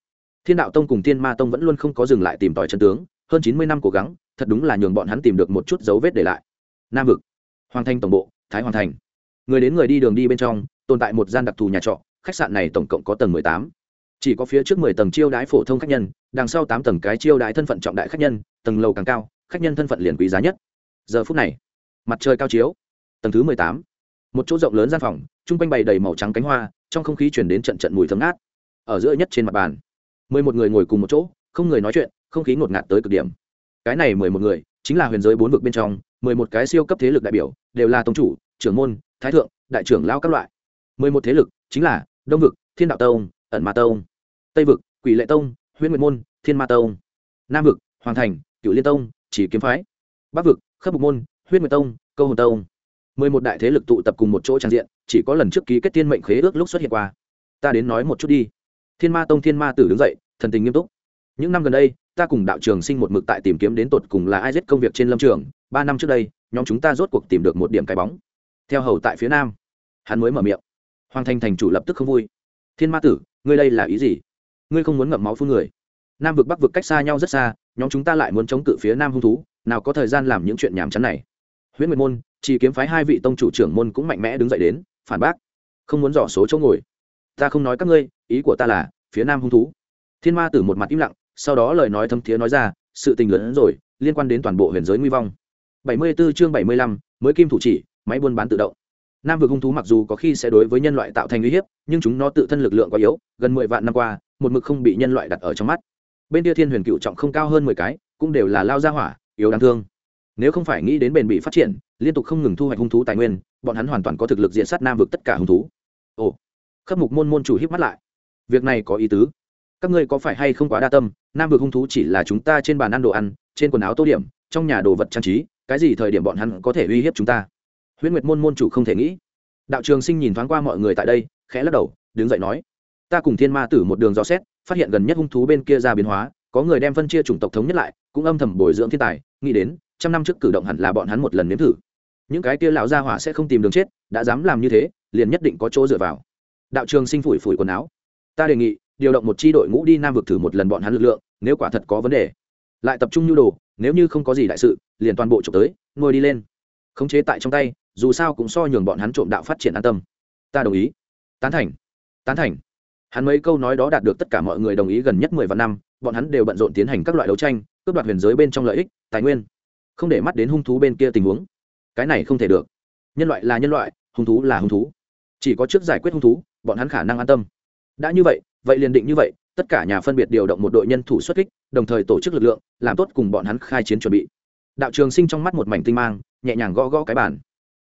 Thiên đạo tông cùng thiên ma tông vẫn luôn không có dừng lại tìm tòi chân tướng, hơn chín mươi năm cố gắng, thật đúng là nhường bọn hắn tìm được một chút dấu vết để lại. Nam vực. Hoàng thanh tổng bộ, thái hoàng thành. Người đến người đi đường đi bên trong, tồn tại một gian đặc thù nhà trọ khách sạn này tổng cộng có tầng mười tám. Chỉ có phía trước mười tầng chiêu đãi phổ thông khách nhân, đằng sau tám tầng cái chiêu đãi thân phận trọng đại khách nhân, tầng lầu càng cao, khách nhân thân phận liền quý giá nhất. Giờ phút này, mặt trời cao chiếu. Tầng thứ mười tám, một chỗ rộng lớn gian phòng, chung quanh bày đầy màu trắng cánh hoa, trong không khí chuyển đến trận trận mùi thấm ngát. Ở giữa nhất trên mặt bàn, mười một người ngồi cùng một chỗ, không người nói chuyện, không khí ngột ngạt tới cực điểm. Cái này mười một người, chính là huyền giới bốn vực bên trong, mười một cái siêu cấp thế lực đại biểu, đều là tông chủ, trưởng môn, thái thượng, đại trưởng lao các loại. Mười một thế lực, chính là đông vực, thiên đạo tông, ẩn ma tông. Tây vực, quỷ lệ tông huyện nguyệt môn, thiên ma tông. Nam vực, hoàng thành cựu liên tông, chỉ kiếm phái. Bắc vực, khớp mục môn huyết nguyệt tông, câu hồn tông. Mười một đại thế lực tụ tập cùng một chỗ trang diện, chỉ có lần trước ký kết thiên mệnh khế ước lúc xuất hiện qua. Ta đến nói một chút đi. Thiên ma tông thiên ma tử đứng dậy, thần tình nghiêm túc. Những năm gần đây, ta cùng đạo trường sinh một mực tại tìm kiếm đến tột cùng là ai giết công việc trên lâm trường. Ba năm trước đây, nhóm chúng ta rốt cuộc tìm được một điểm cái bóng. Theo hầu tại phía nam, hắn mới mở miệng hoàng thành thành chủ lập tức không vui. Thiên ma tử ngươi đây là ý gì? Ngươi không muốn ngậm máu phun người. Nam vực bắc vực cách xa nhau rất xa nhóm chúng ta lại muốn chống cự phía nam hung thú nào có thời gian làm những chuyện nhảm chán này. Huyễn nguyệt môn chỉ kiếm phái hai vị tông chủ trưởng môn cũng mạnh mẽ đứng dậy đến phản bác. Không muốn dò số chỗ ngồi. Ta không nói các ngươi ý của ta là phía nam hung thú. Thiên ma tử một mặt im lặng sau đó lời nói thâm thiế nói ra sự tình lớn hơn rồi liên quan đến toàn bộ huyền giới nguy vong. 74 chương 75, mới kim thủ chỉ máy buôn bán tự động nam vực hung thú mặc dù có khi sẽ đối với nhân loại tạo thành uy hiếp, nhưng chúng nó tự thân lực lượng quá yếu, gần mười vạn năm qua, một mực không bị nhân loại đặt ở trong mắt. Bên kia thiên huyền cựu trọng không cao hơn mười cái, cũng đều là lao ra hỏa, yếu đáng thương. Nếu không phải nghĩ đến bền bị phát triển, liên tục không ngừng thu hoạch hung thú tài nguyên, bọn hắn hoàn toàn có thực lực diện sát nam vực tất cả hung thú. Ồ, khắc mục môn môn chủ hiếp mắt lại. Việc này có ý tứ. Các ngươi có phải hay không quá đa tâm, nam vực hung thú chỉ là chúng ta trên bàn ăn đồ ăn, trên quần áo tô điểm, trong nhà đồ vật trang trí, cái gì thời điểm bọn hắn có thể uy hiếp chúng ta? Huyễn nguyệt môn môn chủ không thể nghĩ. Đạo trường sinh nhìn thoáng qua mọi người tại đây, khẽ lắc đầu, đứng dậy nói, ta cùng thiên ma tử một đường dò xét, phát hiện gần nhất hung thú bên kia ra biến hóa, có người đem phân chia chủng tộc thống nhất lại, cũng âm thầm bồi dưỡng thiên tài, nghĩ đến, trăm năm trước cử động hẳn là bọn hắn một lần nếm thử. Những cái kia lão gia hỏa sẽ không tìm đường chết, đã dám làm như thế, liền nhất định có chỗ dựa vào. Đạo trường sinh phủi phủi quần áo. Ta đề nghị, điều động một chi đội ngũ đi nam vực thử một lần bọn hắn lực lượng, nếu quả thật có vấn đề. Lại tập trung nhu đồ, nếu như không có gì đại sự, liền toàn bộ trục tới, nuôi đi lên. Khống chế tại trong tay dù sao cũng so nhường bọn hắn trộm đạo phát triển an tâm. Ta đồng ý. Tán thành. Tán thành. Hắn mấy câu nói đó đạt được tất cả mọi người đồng ý gần nhất mười vạn năm, bọn hắn đều bận rộn tiến hành các loại đấu tranh, cướp đoạt huyền giới bên trong lợi ích, tài nguyên. Không để mắt đến hung thú bên kia tình huống. Cái này không thể được. Nhân loại là nhân loại, hung thú là hung thú. Chỉ có trước giải quyết hung thú, bọn hắn khả năng an tâm. Đã như vậy vậy liền định như vậy, tất cả nhà phân biệt điều động một đội nhân thủ xuất kích, đồng thời tổ chức lực lượng, làm tốt cùng bọn hắn khai chiến chuẩn bị. Đạo trường sinh trong mắt một mảnh tinh mang, nhẹ nhàng gõ gõ cái bàn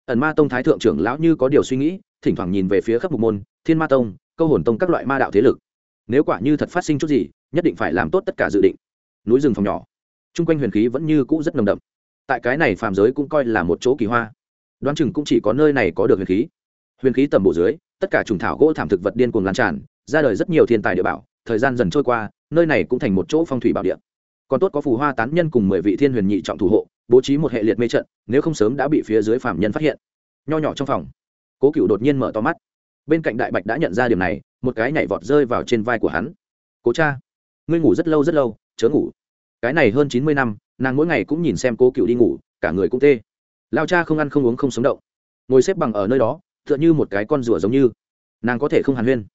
ẩn ma tông thái thượng trưởng lão như có điều suy nghĩ, thỉnh thoảng nhìn về phía khắp mục môn, thiên ma tông, câu hồn tông các loại ma đạo thế lực. Nếu quả như thật phát sinh chút gì, nhất định phải làm tốt tất cả dự định. Núi rừng phòng nhỏ. Chung quanh huyền khí vẫn như cũ rất nồng đậm. Tại cái này phàm giới cũng coi là một chỗ kỳ hoa. Đoán chừng cũng chỉ có nơi này có được huyền khí. Huyền khí tầm bộ dưới, tất cả trùng thảo gỗ thảm thực vật điên cuồng lan tràn, ra đời rất nhiều thiên tài địa bảo, thời gian dần trôi qua, nơi này cũng thành một chỗ phong thủy bảo địa. Còn tốt có phù hoa tán nhân cùng mười vị thiên huyền nhị trọng thủ hộ bố trí một hệ liệt mê trận, nếu không sớm đã bị phía dưới phạm nhân phát hiện. Nho nhỏ trong phòng, cố cựu đột nhiên mở to mắt. Bên cạnh đại bạch đã nhận ra điều này, một cái nhảy vọt rơi vào trên vai của hắn. Cố cha, ngươi ngủ rất lâu rất lâu, chớ ngủ. Cái này hơn chín mươi năm, nàng mỗi ngày cũng nhìn xem cố cựu đi ngủ, cả người cũng tê. Lao cha không ăn không uống không sống động. Ngồi xếp bằng ở nơi đó, tựa như một cái con rùa giống như. Nàng có thể không hàn huyên.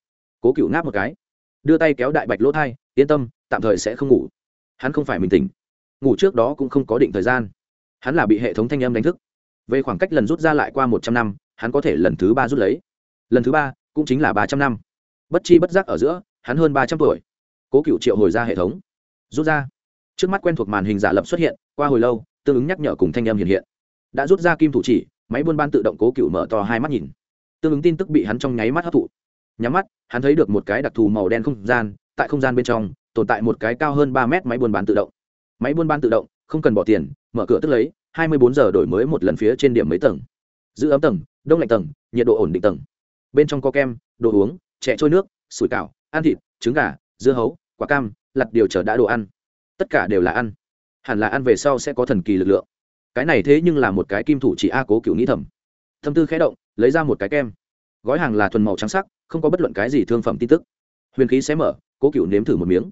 Cố cựu ngáp một cái. Đưa tay kéo đại bạch lỗ thai, yên tâm, tạm thời sẽ không ngủ. Hắn không phải mình tỉnh. Ngủ trước đó cũng không có định thời gian hắn là bị hệ thống thanh âm đánh thức. Về khoảng cách lần rút ra lại qua một trăm năm, hắn có thể lần thứ ba rút lấy. Lần thứ ba, cũng chính là ba trăm năm. Bất chi bất giác ở giữa, hắn hơn ba trăm tuổi. Cố cựu triệu hồi ra hệ thống. Rút ra. Trước mắt quen thuộc màn hình giả lập xuất hiện, qua hồi lâu, tương ứng nhắc nhở cùng thanh âm hiện hiện. Đã rút ra kim thủ chỉ, máy buôn ban tự động cố cựu mở to hai mắt nhìn. Tương ứng tin tức bị hắn trong nháy mắt hấp thụ. Nhắm mắt, hắn thấy được một cái đặc thù màu đen không gian, tại không gian bên trong, tồn tại một cái cao hơn ba mét máy buôn bán tự động. Máy buôn bán tự động không cần bỏ tiền, mở cửa tức lấy, hai mươi bốn giờ đổi mới một lần phía trên điểm mấy tầng. Giữ ấm tầng, đông lạnh tầng, nhiệt độ ổn định tầng. Bên trong có kem, đồ uống, chè trôi nước, sủi cảo, ăn thịt, trứng gà, dưa hấu, quả cam, lặt điều chờ đã đồ ăn. Tất cả đều là ăn. Hẳn là ăn về sau sẽ có thần kỳ lực lượng. Cái này thế nhưng là một cái kim thủ chỉ a cố cựu nghĩ thầm. Thâm tư khẽ động, lấy ra một cái kem. Gói hàng là thuần màu trắng sắc, không có bất luận cái gì thương phẩm tin tức. Huyền khí sẽ mở, cố cựu nếm thử một miếng.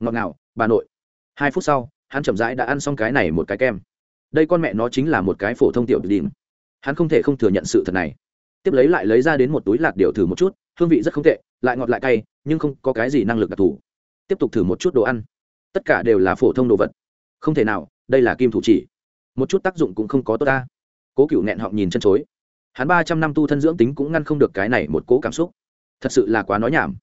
Ngọt ngào, bà nội. Hai phút sau hắn chậm rãi đã ăn xong cái này một cái kem. Đây con mẹ nó chính là một cái phổ thông tiểu đỉnh. Hắn không thể không thừa nhận sự thật này. Tiếp lấy lại lấy ra đến một túi lạc điều thử một chút, hương vị rất không tệ, lại ngọt lại cay, nhưng không có cái gì năng lực đặc thù. Tiếp tục thử một chút đồ ăn. Tất cả đều là phổ thông đồ vật. Không thể nào, đây là kim thủ chỉ. Một chút tác dụng cũng không có tốt ta. Cố cựu nghẹn họng nhìn chân chối. Hắn ba trăm năm tu thân dưỡng tính cũng ngăn không được cái này một cố cảm xúc. Thật sự là quá nói nhảm.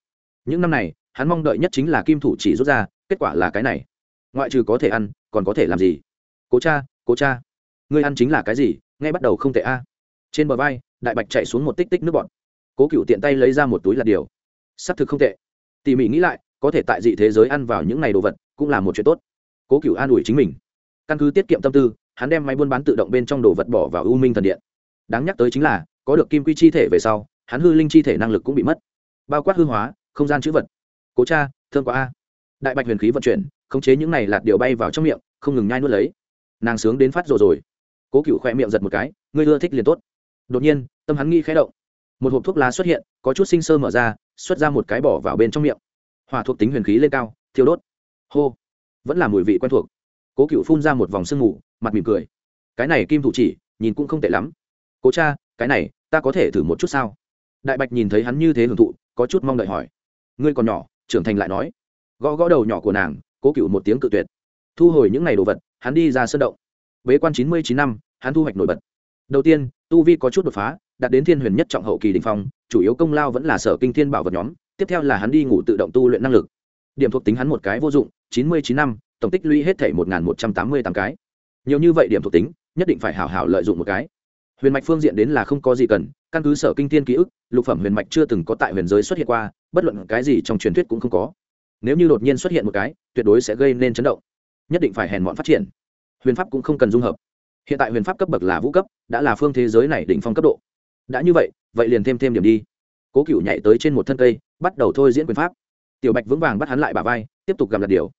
Những năm này, hắn mong đợi nhất chính là kim thủ chỉ rút ra, kết quả là cái này ngoại trừ có thể ăn, còn có thể làm gì? Cố cha cố cha, ngươi ăn chính là cái gì? Ngay bắt đầu không tệ a. Trên bờ vai, đại bạch chạy xuống một tích tích nước bọt. Cố cựu tiện tay lấy ra một túi lạt điều. S ắ c thực không tệ. Tỉ mỉ nghĩ lại, có thể tại dị thế giới ăn vào những ngày đồ vật, cũng là một chuyện tốt. Cố cựu an ủi chính mình. Căn cứ tiết kiệm tâm tư, hắn đem máy buôn bán tự động bên trong đồ vật bỏ vào u minh thần điện. Đáng nhắc tới chính là, có được kim quy chi thể về sau, hắn hư linh chi thể năng lực cũng bị mất. Bao quát hư hóa, không gian chữ vật. Cố cha, thương quá a. Đại bạch huyền khí vận chuyển khống chế những này lạt điều bay vào trong miệng, không ngừng nhai nuốt lấy. Nàng sướng đến phát rồi rồi. Cố cựu khoe miệng giật một cái, ngươi ưa thích liền tốt. Đột nhiên, tâm hắn nghi khẽ động. Một hộp thuốc lá xuất hiện, có chút sinh sơ mở ra, xuất ra một cái bỏ vào bên trong miệng. Hỏa thuộc tính huyền khí lên cao, thiêu đốt. Hô. Vẫn là mùi vị quen thuộc. Cố cựu phun ra một vòng sương mù, mặt mỉm cười. Cái này kim thủ chỉ, nhìn cũng không tệ lắm. Cố cha, cái này, ta có thể thử một chút sao? Đại bạch nhìn thấy hắn như thế hưởng thụ, có chút mong đợi hỏi. Ngươi còn nhỏ, trưởng thành lại nói. Gõ gõ đầu nhỏ của nàng cố cựu một tiếng cự tuyệt. Thu hồi những ngày đồ vật, hắn đi ra sân động. Bế quan chín mươi chín năm, hắn thu hoạch nổi bật. Đầu tiên, tu vi có chút đột phá, đạt đến thiên huyền nhất trọng hậu kỳ đình phong, chủ yếu công lao vẫn là sở kinh thiên bảo vật nhóm, tiếp theo là hắn đi ngủ tự động tu luyện năng lực. Điểm thuộc tính hắn một cái vô dụng, chín mươi chín năm, tổng tích lũy hết thể một một trăm tám mươi tám cái. Nhiều như vậy điểm thuộc tính, nhất định phải hảo hảo lợi dụng một cái. Huyền mạch phương diện đến là không có gì cần, căn cứ sở kinh thiên ký ức, lục phẩm huyền mạch chưa từng có tại huyền giới xuất hiện qua, bất luận cái gì trong truyền thuyết cũng không có nếu như đột nhiên xuất hiện một cái, tuyệt đối sẽ gây nên chấn động. Nhất định phải hèn mọn phát triển. Huyền pháp cũng không cần dung hợp. Hiện tại huyền pháp cấp bậc là vũ cấp, đã là phương thế giới này đỉnh phong cấp độ. Đã như vậy vậy liền thêm thêm điểm đi. Cố cựu nhảy tới trên một thân cây, bắt đầu thôi diễn quyền pháp. Tiểu bạch vững vàng bắt hắn lại bà vai, tiếp tục gặp lạt điều.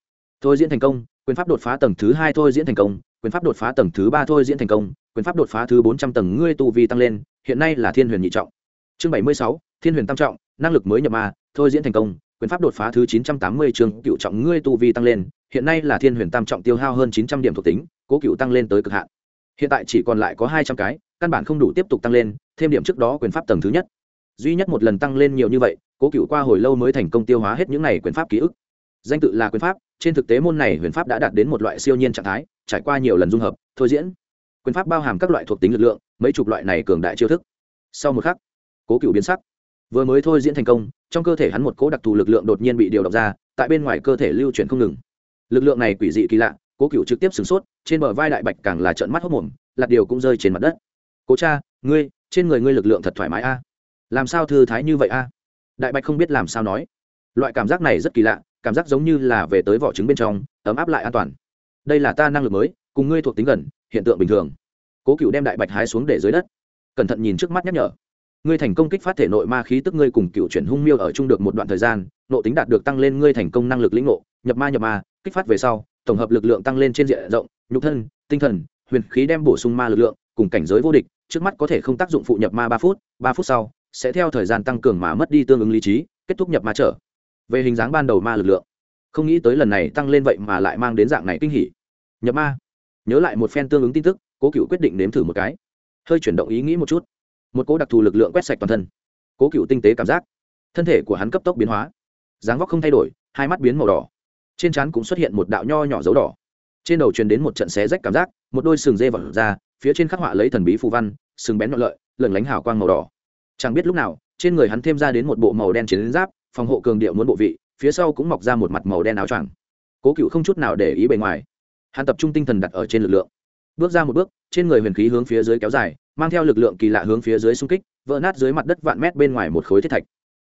Thôi diễn thành công, quyền pháp đột phá tầng thứ hai thôi diễn thành công, quyền pháp đột phá tầng thứ ba thôi diễn thành công, quyền pháp đột phá thứ bốn trăm tầng ngươi tu vi tăng lên, hiện nay là thiên huyền nhị trọng. Chương bảy mươi sáu, thiên huyền tam trọng, năng lực mới nhập ma, thôi diễn thành công quyền pháp đột phá thứ chín trăm tám mươi chương, cựu trọng ngươi tu vi tăng lên, hiện nay là thiên huyền tam trọng tiêu hao hơn chín trăm điểm thuộc tính, cố cựu tăng lên tới cực hạn. Hiện tại chỉ còn lại có hai trăm cái, căn bản không đủ tiếp tục tăng lên, thêm điểm trước đó quyền pháp tầng thứ nhất. Duy nhất một lần tăng lên nhiều như vậy, cố cựu qua hồi lâu mới thành công tiêu hóa hết những này quyền pháp ký ức. Danh tự là quyền pháp, trên thực tế môn này huyền pháp đã đạt đến một loại siêu nhiên trạng thái, trải qua nhiều lần dung hợp, thôi diễn. Quyền pháp bao hàm các loại thuộc tính lực lượng, mấy chục loại này cường đại chiêu thức. Sau một khắc, cố cựu biến sắc vừa mới thôi diễn thành công, trong cơ thể hắn một cố đặc thù lực lượng đột nhiên bị điều động ra, tại bên ngoài cơ thể lưu chuyển không ngừng. Lực lượng này quỷ dị kỳ lạ, cố cựu trực tiếp sửng sốt, trên bờ vai đại bạch càng là trận mắt hốc mồm lạt điều cũng rơi trên mặt đất. Cố cha, ngươi, trên người ngươi lực lượng thật thoải mái a. Làm sao thư thái như vậy a? Đại bạch không biết làm sao nói. Loại cảm giác này rất kỳ lạ, cảm giác giống như là về tới vỏ trứng bên trong, ấm áp lại an toàn. Đây là ta năng lực mới, cùng ngươi thuộc tính gần, hiện tượng bình thường. Cố cựu đem đại bạch hái xuống để dưới đất. Cẩn thận nhìn trước mắt nhắc nhở ngươi thành công kích phát thể nội ma khí tức ngươi cùng cựu chuyển hung miêu ở chung được một đoạn thời gian, nộ tính đạt được tăng lên ngươi thành công năng lực lĩnh ngộ, nhập ma nhập ma, kích phát về sau, tổng hợp lực lượng tăng lên trên diện rộng, nhục thân, tinh thần, huyền khí đem bổ sung ma lực lượng, cùng cảnh giới vô địch, trước mắt có thể không tác dụng phụ nhập ma ba phút ba phút sau, sẽ theo thời gian tăng cường mà mất đi tương ứng lý trí, kết thúc nhập ma trở. Về hình dáng ban đầu ma lực lượng, không nghĩ tới lần này tăng lên vậy mà lại mang đến dạng này kinh hỉ. Nhập ma, nhớ lại một phen tương ứng tin tức, cố cựu quyết định nếm thử một cái. Hơi chuyển động ý nghĩ một chút một cỗ đặc thù lực lượng quét sạch toàn thân. Cố cựu tinh tế cảm giác. Thân thể của hắn cấp tốc biến hóa. Dáng vóc không thay đổi, hai mắt biến màu đỏ. Trên trán cũng xuất hiện một đạo nho nhỏ dấu đỏ. Trên đầu truyền đến một trận xé rách cảm giác, một đôi sừng dê vỏ ra, phía trên khắc họa lấy thần bí phù văn, sừng bén nhọn lợi lẩn lánh hào quang màu đỏ. Chẳng biết lúc nào, trên người hắn thêm ra đến một bộ màu đen chiến giáp, phòng hộ cường điệu muốn bộ vị, phía sau cũng mọc ra một mặt màu đen áo choàng. Cố cựu không chút nào để ý bề ngoài. Hắn tập trung tinh thần đặt ở trên lực lượng. Bước ra một bước, trên người huyền khí hướng phía dưới kéo dài mang theo lực lượng kỳ lạ hướng phía dưới xung kích, vỡ nát dưới mặt đất vạn mét bên ngoài một khối thiết thạch.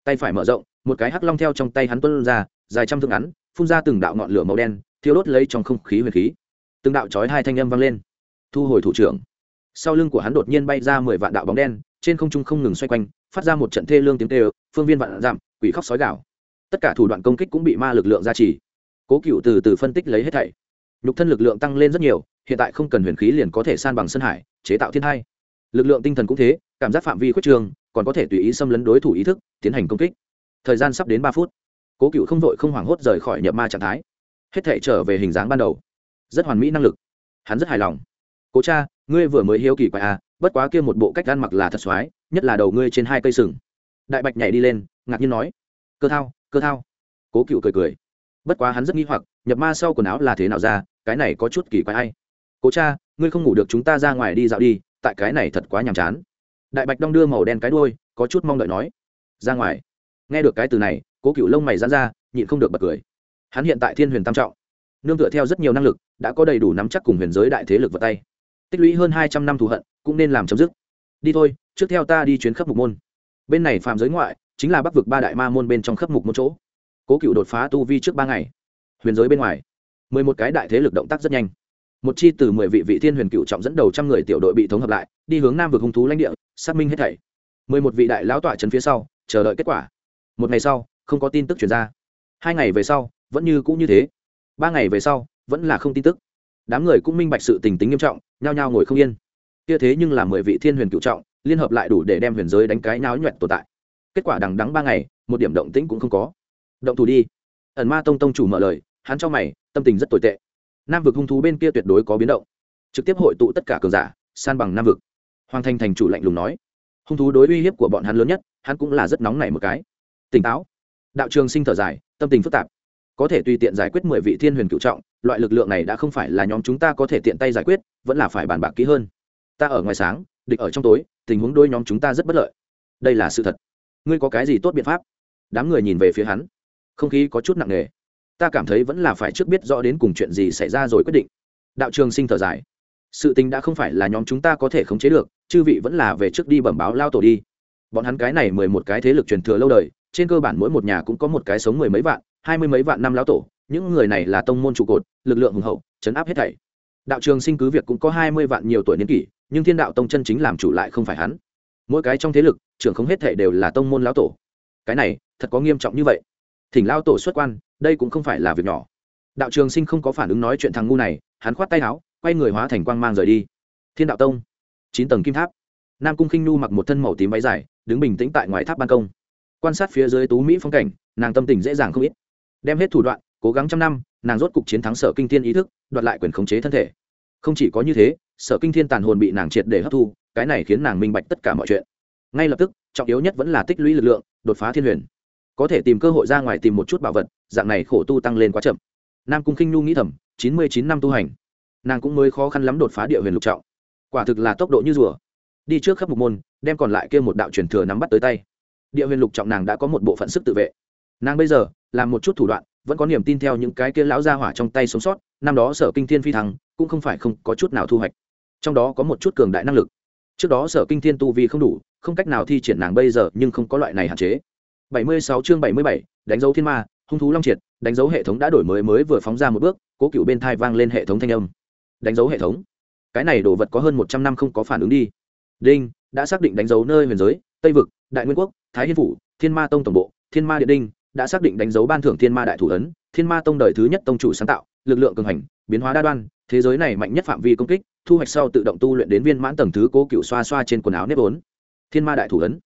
Tay phải mở rộng, một cái hắc long theo trong tay hắn tuân ra, dài trăm thước ngắn, phun ra từng đạo ngọn lửa màu đen, thiêu đốt lấy trong không khí huyền khí. Từng đạo chói hai thanh âm vang lên. Thu hồi thủ trưởng. Sau lưng của hắn đột nhiên bay ra mười vạn đạo bóng đen, trên không trung không ngừng xoay quanh, phát ra một trận thê lương tiếng tê phương viên vạn giảm quỷ khóc sói gạo tất cả thủ đoạn công kích cũng bị ma lực lượng gia trì. Cố cựu từ từ phân tích lấy hết thảy. Nhục thân lực lượng tăng lên rất nhiều, hiện tại không cần huyền khí liền có thể san bằng sân hải, chế tạo thiên hai lực lượng tinh thần cũng thế, cảm giác phạm vi khuyết trường còn có thể tùy ý xâm lấn đối thủ ý thức, tiến hành công kích. Thời gian sắp đến ba phút. Cố cựu không vội không hoảng hốt rời khỏi nhập ma trạng thái. Hết thể trở về hình dáng ban đầu. Rất hoàn mỹ năng lực. Hắn rất hài lòng. Cố cha, ngươi vừa mới hiếu kỳ quái à bất quá kia một bộ cách ăn mặc là thật xoái, nhất là đầu ngươi trên hai cây sừng. Đại bạch nhảy đi lên, ngạc nhiên nói, cơ thao cơ thao. Cố cựu cười cười, bất quá hắn rất nghi hoặc, nhập ma sau quần áo là thế nào ra, cái này có chút kỳ quái hay? cố cha, ngươi không ngủ được chúng ta ra ngoài đi dạo đi tại cái này thật quá nhàm chán. Đại bạch đong đưa màu đen cái đuôi, có chút mong đợi nói, ra ngoài. Nghe được cái từ này, cố cựu lông mày dán ra, nhịn không được bật cười. Hắn hiện tại thiên huyền tam trọng, nương tựa theo rất nhiều năng lực, đã có đầy đủ nắm chắc cùng huyền giới đại thế lực vào tay. Tích lũy hơn hai trăm năm thù hận, cũng nên làm chấm dứt. Đi thôi, trước theo ta đi chuyến khắp mục môn. Bên này phạm giới ngoại, chính là bắc vực ba đại ma môn bên trong khắp mục một chỗ. Cố cựu đột phá tu vi trước ba ngày. Huyền giới bên ngoài, mười một cái đại thế lực động tác rất nhanh một chi từ mười vị vị thiên huyền cựu trọng dẫn đầu trăm người tiểu đội bị thống hợp lại, đi hướng nam vực hung thú lãnh địa, xác minh hết thảy. Mười một vị đại lão tỏa trấn phía sau, chờ đợi kết quả. Một ngày sau, không có tin tức chuyển ra. Hai ngày về sau, vẫn như cũ như thế. Ba ngày về sau, vẫn là không tin tức. Đám người cũng minh bạch sự tình tính nghiêm trọng, nhao nhao ngồi không yên. Kia thế nhưng là mười vị thiên huyền cựu trọng, liên hợp lại đủ để đem huyền giới đánh cái náo nhuẹn tồn tại. Kết quả đằng đắng ba ngày, một điểm động tĩnh cũng không có. Động thủ đi. Ẩn ma tông tông chủ mở lời, hắn cho mày, tâm tình rất tồi tệ nam vực hung thú bên kia tuyệt đối có biến động. Trực tiếp hội tụ tất cả cường giả, san bằng nam vực. Hoàng thành thành chủ lạnh lùng nói. Hung thú đối uy hiếp của bọn hắn lớn nhất, hắn cũng là rất nóng nảy một cái. Tỉnh táo. Đạo trường sinh thở dài, tâm tình phức tạp. Có thể tùy tiện giải quyết mười vị thiên huyền cựu trọng, loại lực lượng này đã không phải là nhóm chúng ta có thể tiện tay giải quyết, vẫn là phải bàn bạc kỹ hơn. Ta ở ngoài sáng, địch ở trong tối, tình huống đôi nhóm chúng ta rất bất lợi. Đây là sự thật. Ngươi có cái gì tốt biện pháp? Đám người nhìn về phía hắn. Không khí có chút nặng nề ta cảm thấy vẫn là phải trước biết rõ đến cùng chuyện gì xảy ra rồi quyết định. Đạo trường sinh thở dài. Sự tình đã không phải là nhóm chúng ta có thể khống chế được, chư vị vẫn là về trước đi bẩm báo lao tổ đi. Bọn hắn cái này mười một cái thế lực truyền thừa lâu đời, trên cơ bản mỗi một nhà cũng có một cái sống mười mấy vạn, hai mươi mấy vạn năm lão tổ, những người này là tông môn trụ cột, lực lượng hùng hậu, chấn áp hết thảy. Đạo trường sinh cứ việc cũng có hai mươi vạn nhiều tuổi niên kỷ, nhưng thiên đạo tông chân chính làm chủ lại không phải hắn. Mỗi cái trong thế lực, trưởng không hết thảy đều là tông môn lão tổ. Cái này, thật có nghiêm trọng như vậy thỉnh lao tổ xuất quan, đây cũng không phải là việc nhỏ. Đạo trường sinh không có phản ứng nói chuyện thằng ngu này, hắn khoát tay áo, quay người hóa thành quang mang rời đi. Thiên đạo tông, chín tầng kim tháp. Nam cung khinh nu mặc một thân màu tím váy dài, đứng bình tĩnh tại ngoài tháp ban công. Quan sát phía dưới tú mỹ phong cảnh, nàng tâm tình dễ dàng không ít. Đem hết thủ đoạn, cố gắng trăm năm, nàng rốt cục chiến thắng sở kinh thiên ý thức, đoạt lại quyền khống chế thân thể. Không chỉ có như thế, sở kinh thiên tàn hồn bị nàng triệt để hấp thu, cái này khiến nàng minh bạch tất cả mọi chuyện. Ngay lập tức, trọng yếu nhất vẫn là tích lũy lực lượng, đột phá thiên huyền có thể tìm cơ hội ra ngoài tìm một chút bảo vật, dạng này khổ tu tăng lên quá chậm. Nam cung khinh nhu nghĩ thầm, chín mươi chín năm tu hành, nàng cũng mới khó khăn lắm đột phá địa huyền lục trọng. Quả thực là tốc độ như rùa. Đi trước khắp mục môn, đem còn lại kia một đạo truyền thừa nắm bắt tới tay. Địa huyền lục trọng nàng đã có một bộ phận sức tự vệ. Nàng bây giờ, làm một chút thủ đoạn, vẫn có niềm tin theo những cái kia lão gia hỏa trong tay sống sót, năm đó sở kinh thiên phi thăng, cũng không phải không có chút nào thu hoạch. Trong đó có một chút cường đại năng lực. Trước đó sở kinh thiên tu vi không đủ, không cách nào thi triển nàng bây giờ, nhưng không có loại này hạn chế. 76 chương 77, đánh dấu thiên ma hung thú long triệt đánh dấu hệ thống đã đổi mới mới vừa phóng ra một bước cố cựu bên thai vang lên hệ thống thanh âm. Đánh dấu hệ thống. Cái này đồ vật có hơn một trăm năm không có phản ứng đi. Đinh đã xác định đánh dấu nơi huyền giới tây vực đại nguyên quốc thái hiên phủ thiên ma tông tổng bộ thiên ma địa đinh đã xác định đánh dấu ban thưởng thiên ma đại thủ ấn thiên ma tông đời thứ nhất tông chủ sáng tạo lực lượng cường hành biến hóa đa đoan thế giới này mạnh nhất phạm vi công kích thu hoạch sau tự động tu luyện đến viên mãn tầng thứ cố cựu xoa xoa trên quần áo nếp vốn. Thiên ma đại thủ ấn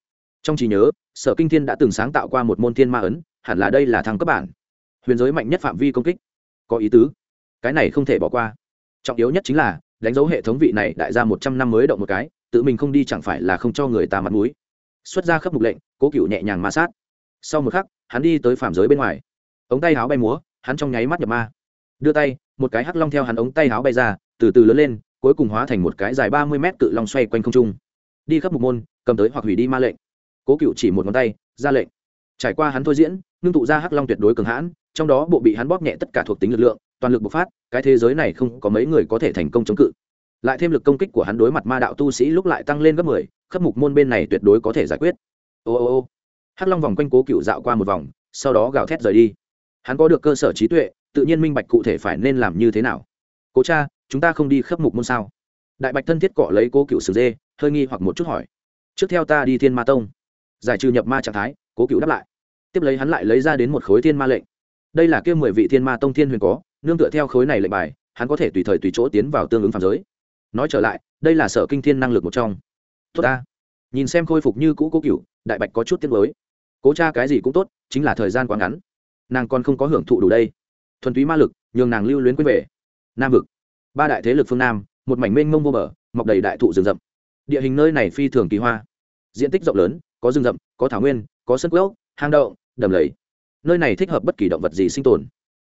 trong trí nhớ, sở kinh thiên đã từng sáng tạo qua một môn thiên ma ấn, hẳn là đây là thăng cấp bản. Huyền giới mạnh nhất phạm vi công kích. Có ý tứ. Cái này không thể bỏ qua. Trọng yếu nhất chính là, đánh dấu hệ thống vị này đại ra một trăm năm mới động một cái, tự mình không đi chẳng phải là không cho người ta mặt mũi. Xuất ra khắp mục lệnh, cố cựu nhẹ nhàng ma sát. Sau một khắc, hắn đi tới phạm giới bên ngoài. Ống tay áo bay múa, hắn trong nháy mắt nhập ma. Đưa tay, một cái hắc long theo hắn ống tay áo bay ra, từ từ lớn lên, cuối cùng hóa thành một cái dài ba mươi mét cự long xoay quanh không trung. Đi khắp mục môn, cầm tới hoặc hủy đi ma lệnh cố cựu chỉ một ngón tay, ra lệnh. Trải qua hắn thôi diễn, ngưng tụ ra hắc long tuyệt đối cường hãn, trong đó bộ bị hắn bóp nhẹ tất cả thuộc tính lực lượng, toàn lực bộc phát, cái thế giới này không có mấy người có thể thành công chống cự. Lại thêm lực công kích của hắn đối mặt ma đạo tu sĩ lúc lại tăng lên gấp mười, khắp mục môn bên này tuyệt đối có thể giải quyết. Ô ô ô. Hắc long vòng quanh cố cựu dạo qua một vòng, sau đó gào thét rời đi. Hắn có được cơ sở trí tuệ, tự nhiên minh bạch cụ thể phải nên làm như thế nào. Cố cha, chúng ta không đi khắp mục môn sao? Đại bạch thân thiết cọ lấy cố cựu sử dê, hơi nghi hoặc một chút hỏi. Trước theo ta đi thiên ma tông giải trừ nhập ma trạng thái, cố cựu đáp lại. Tiếp lấy hắn lại lấy ra đến một khối thiên ma lệnh. Đây là kêu mười vị thiên ma tông thiên huyền có, nương tựa theo khối này lệnh bài, hắn có thể tùy thời tùy chỗ tiến vào tương ứng phạm giới. Nói trở lại, đây là sở kinh thiên năng lực một trong. Tốt ta. Nhìn xem khôi phục như cũ cố cựu, đại bạch có chút tiết mới cố cha cái gì cũng tốt, chính là thời gian quá ngắn. Nàng còn không có hưởng thụ đủ đây. Thuần túy ma lực, nhường nàng lưu luyến quên về. Nam vực. Ba đại thế lực phương nam, một mảnh mênh mông vô bờ, mọc đầy đại thụ rừng rậm. Địa hình nơi này phi thường kỳ hoa diện tích rộng lớn có rừng rậm có thảo nguyên có sân quốc hang động, đầm lầy. Nơi này thích hợp bất kỳ động vật gì sinh tồn?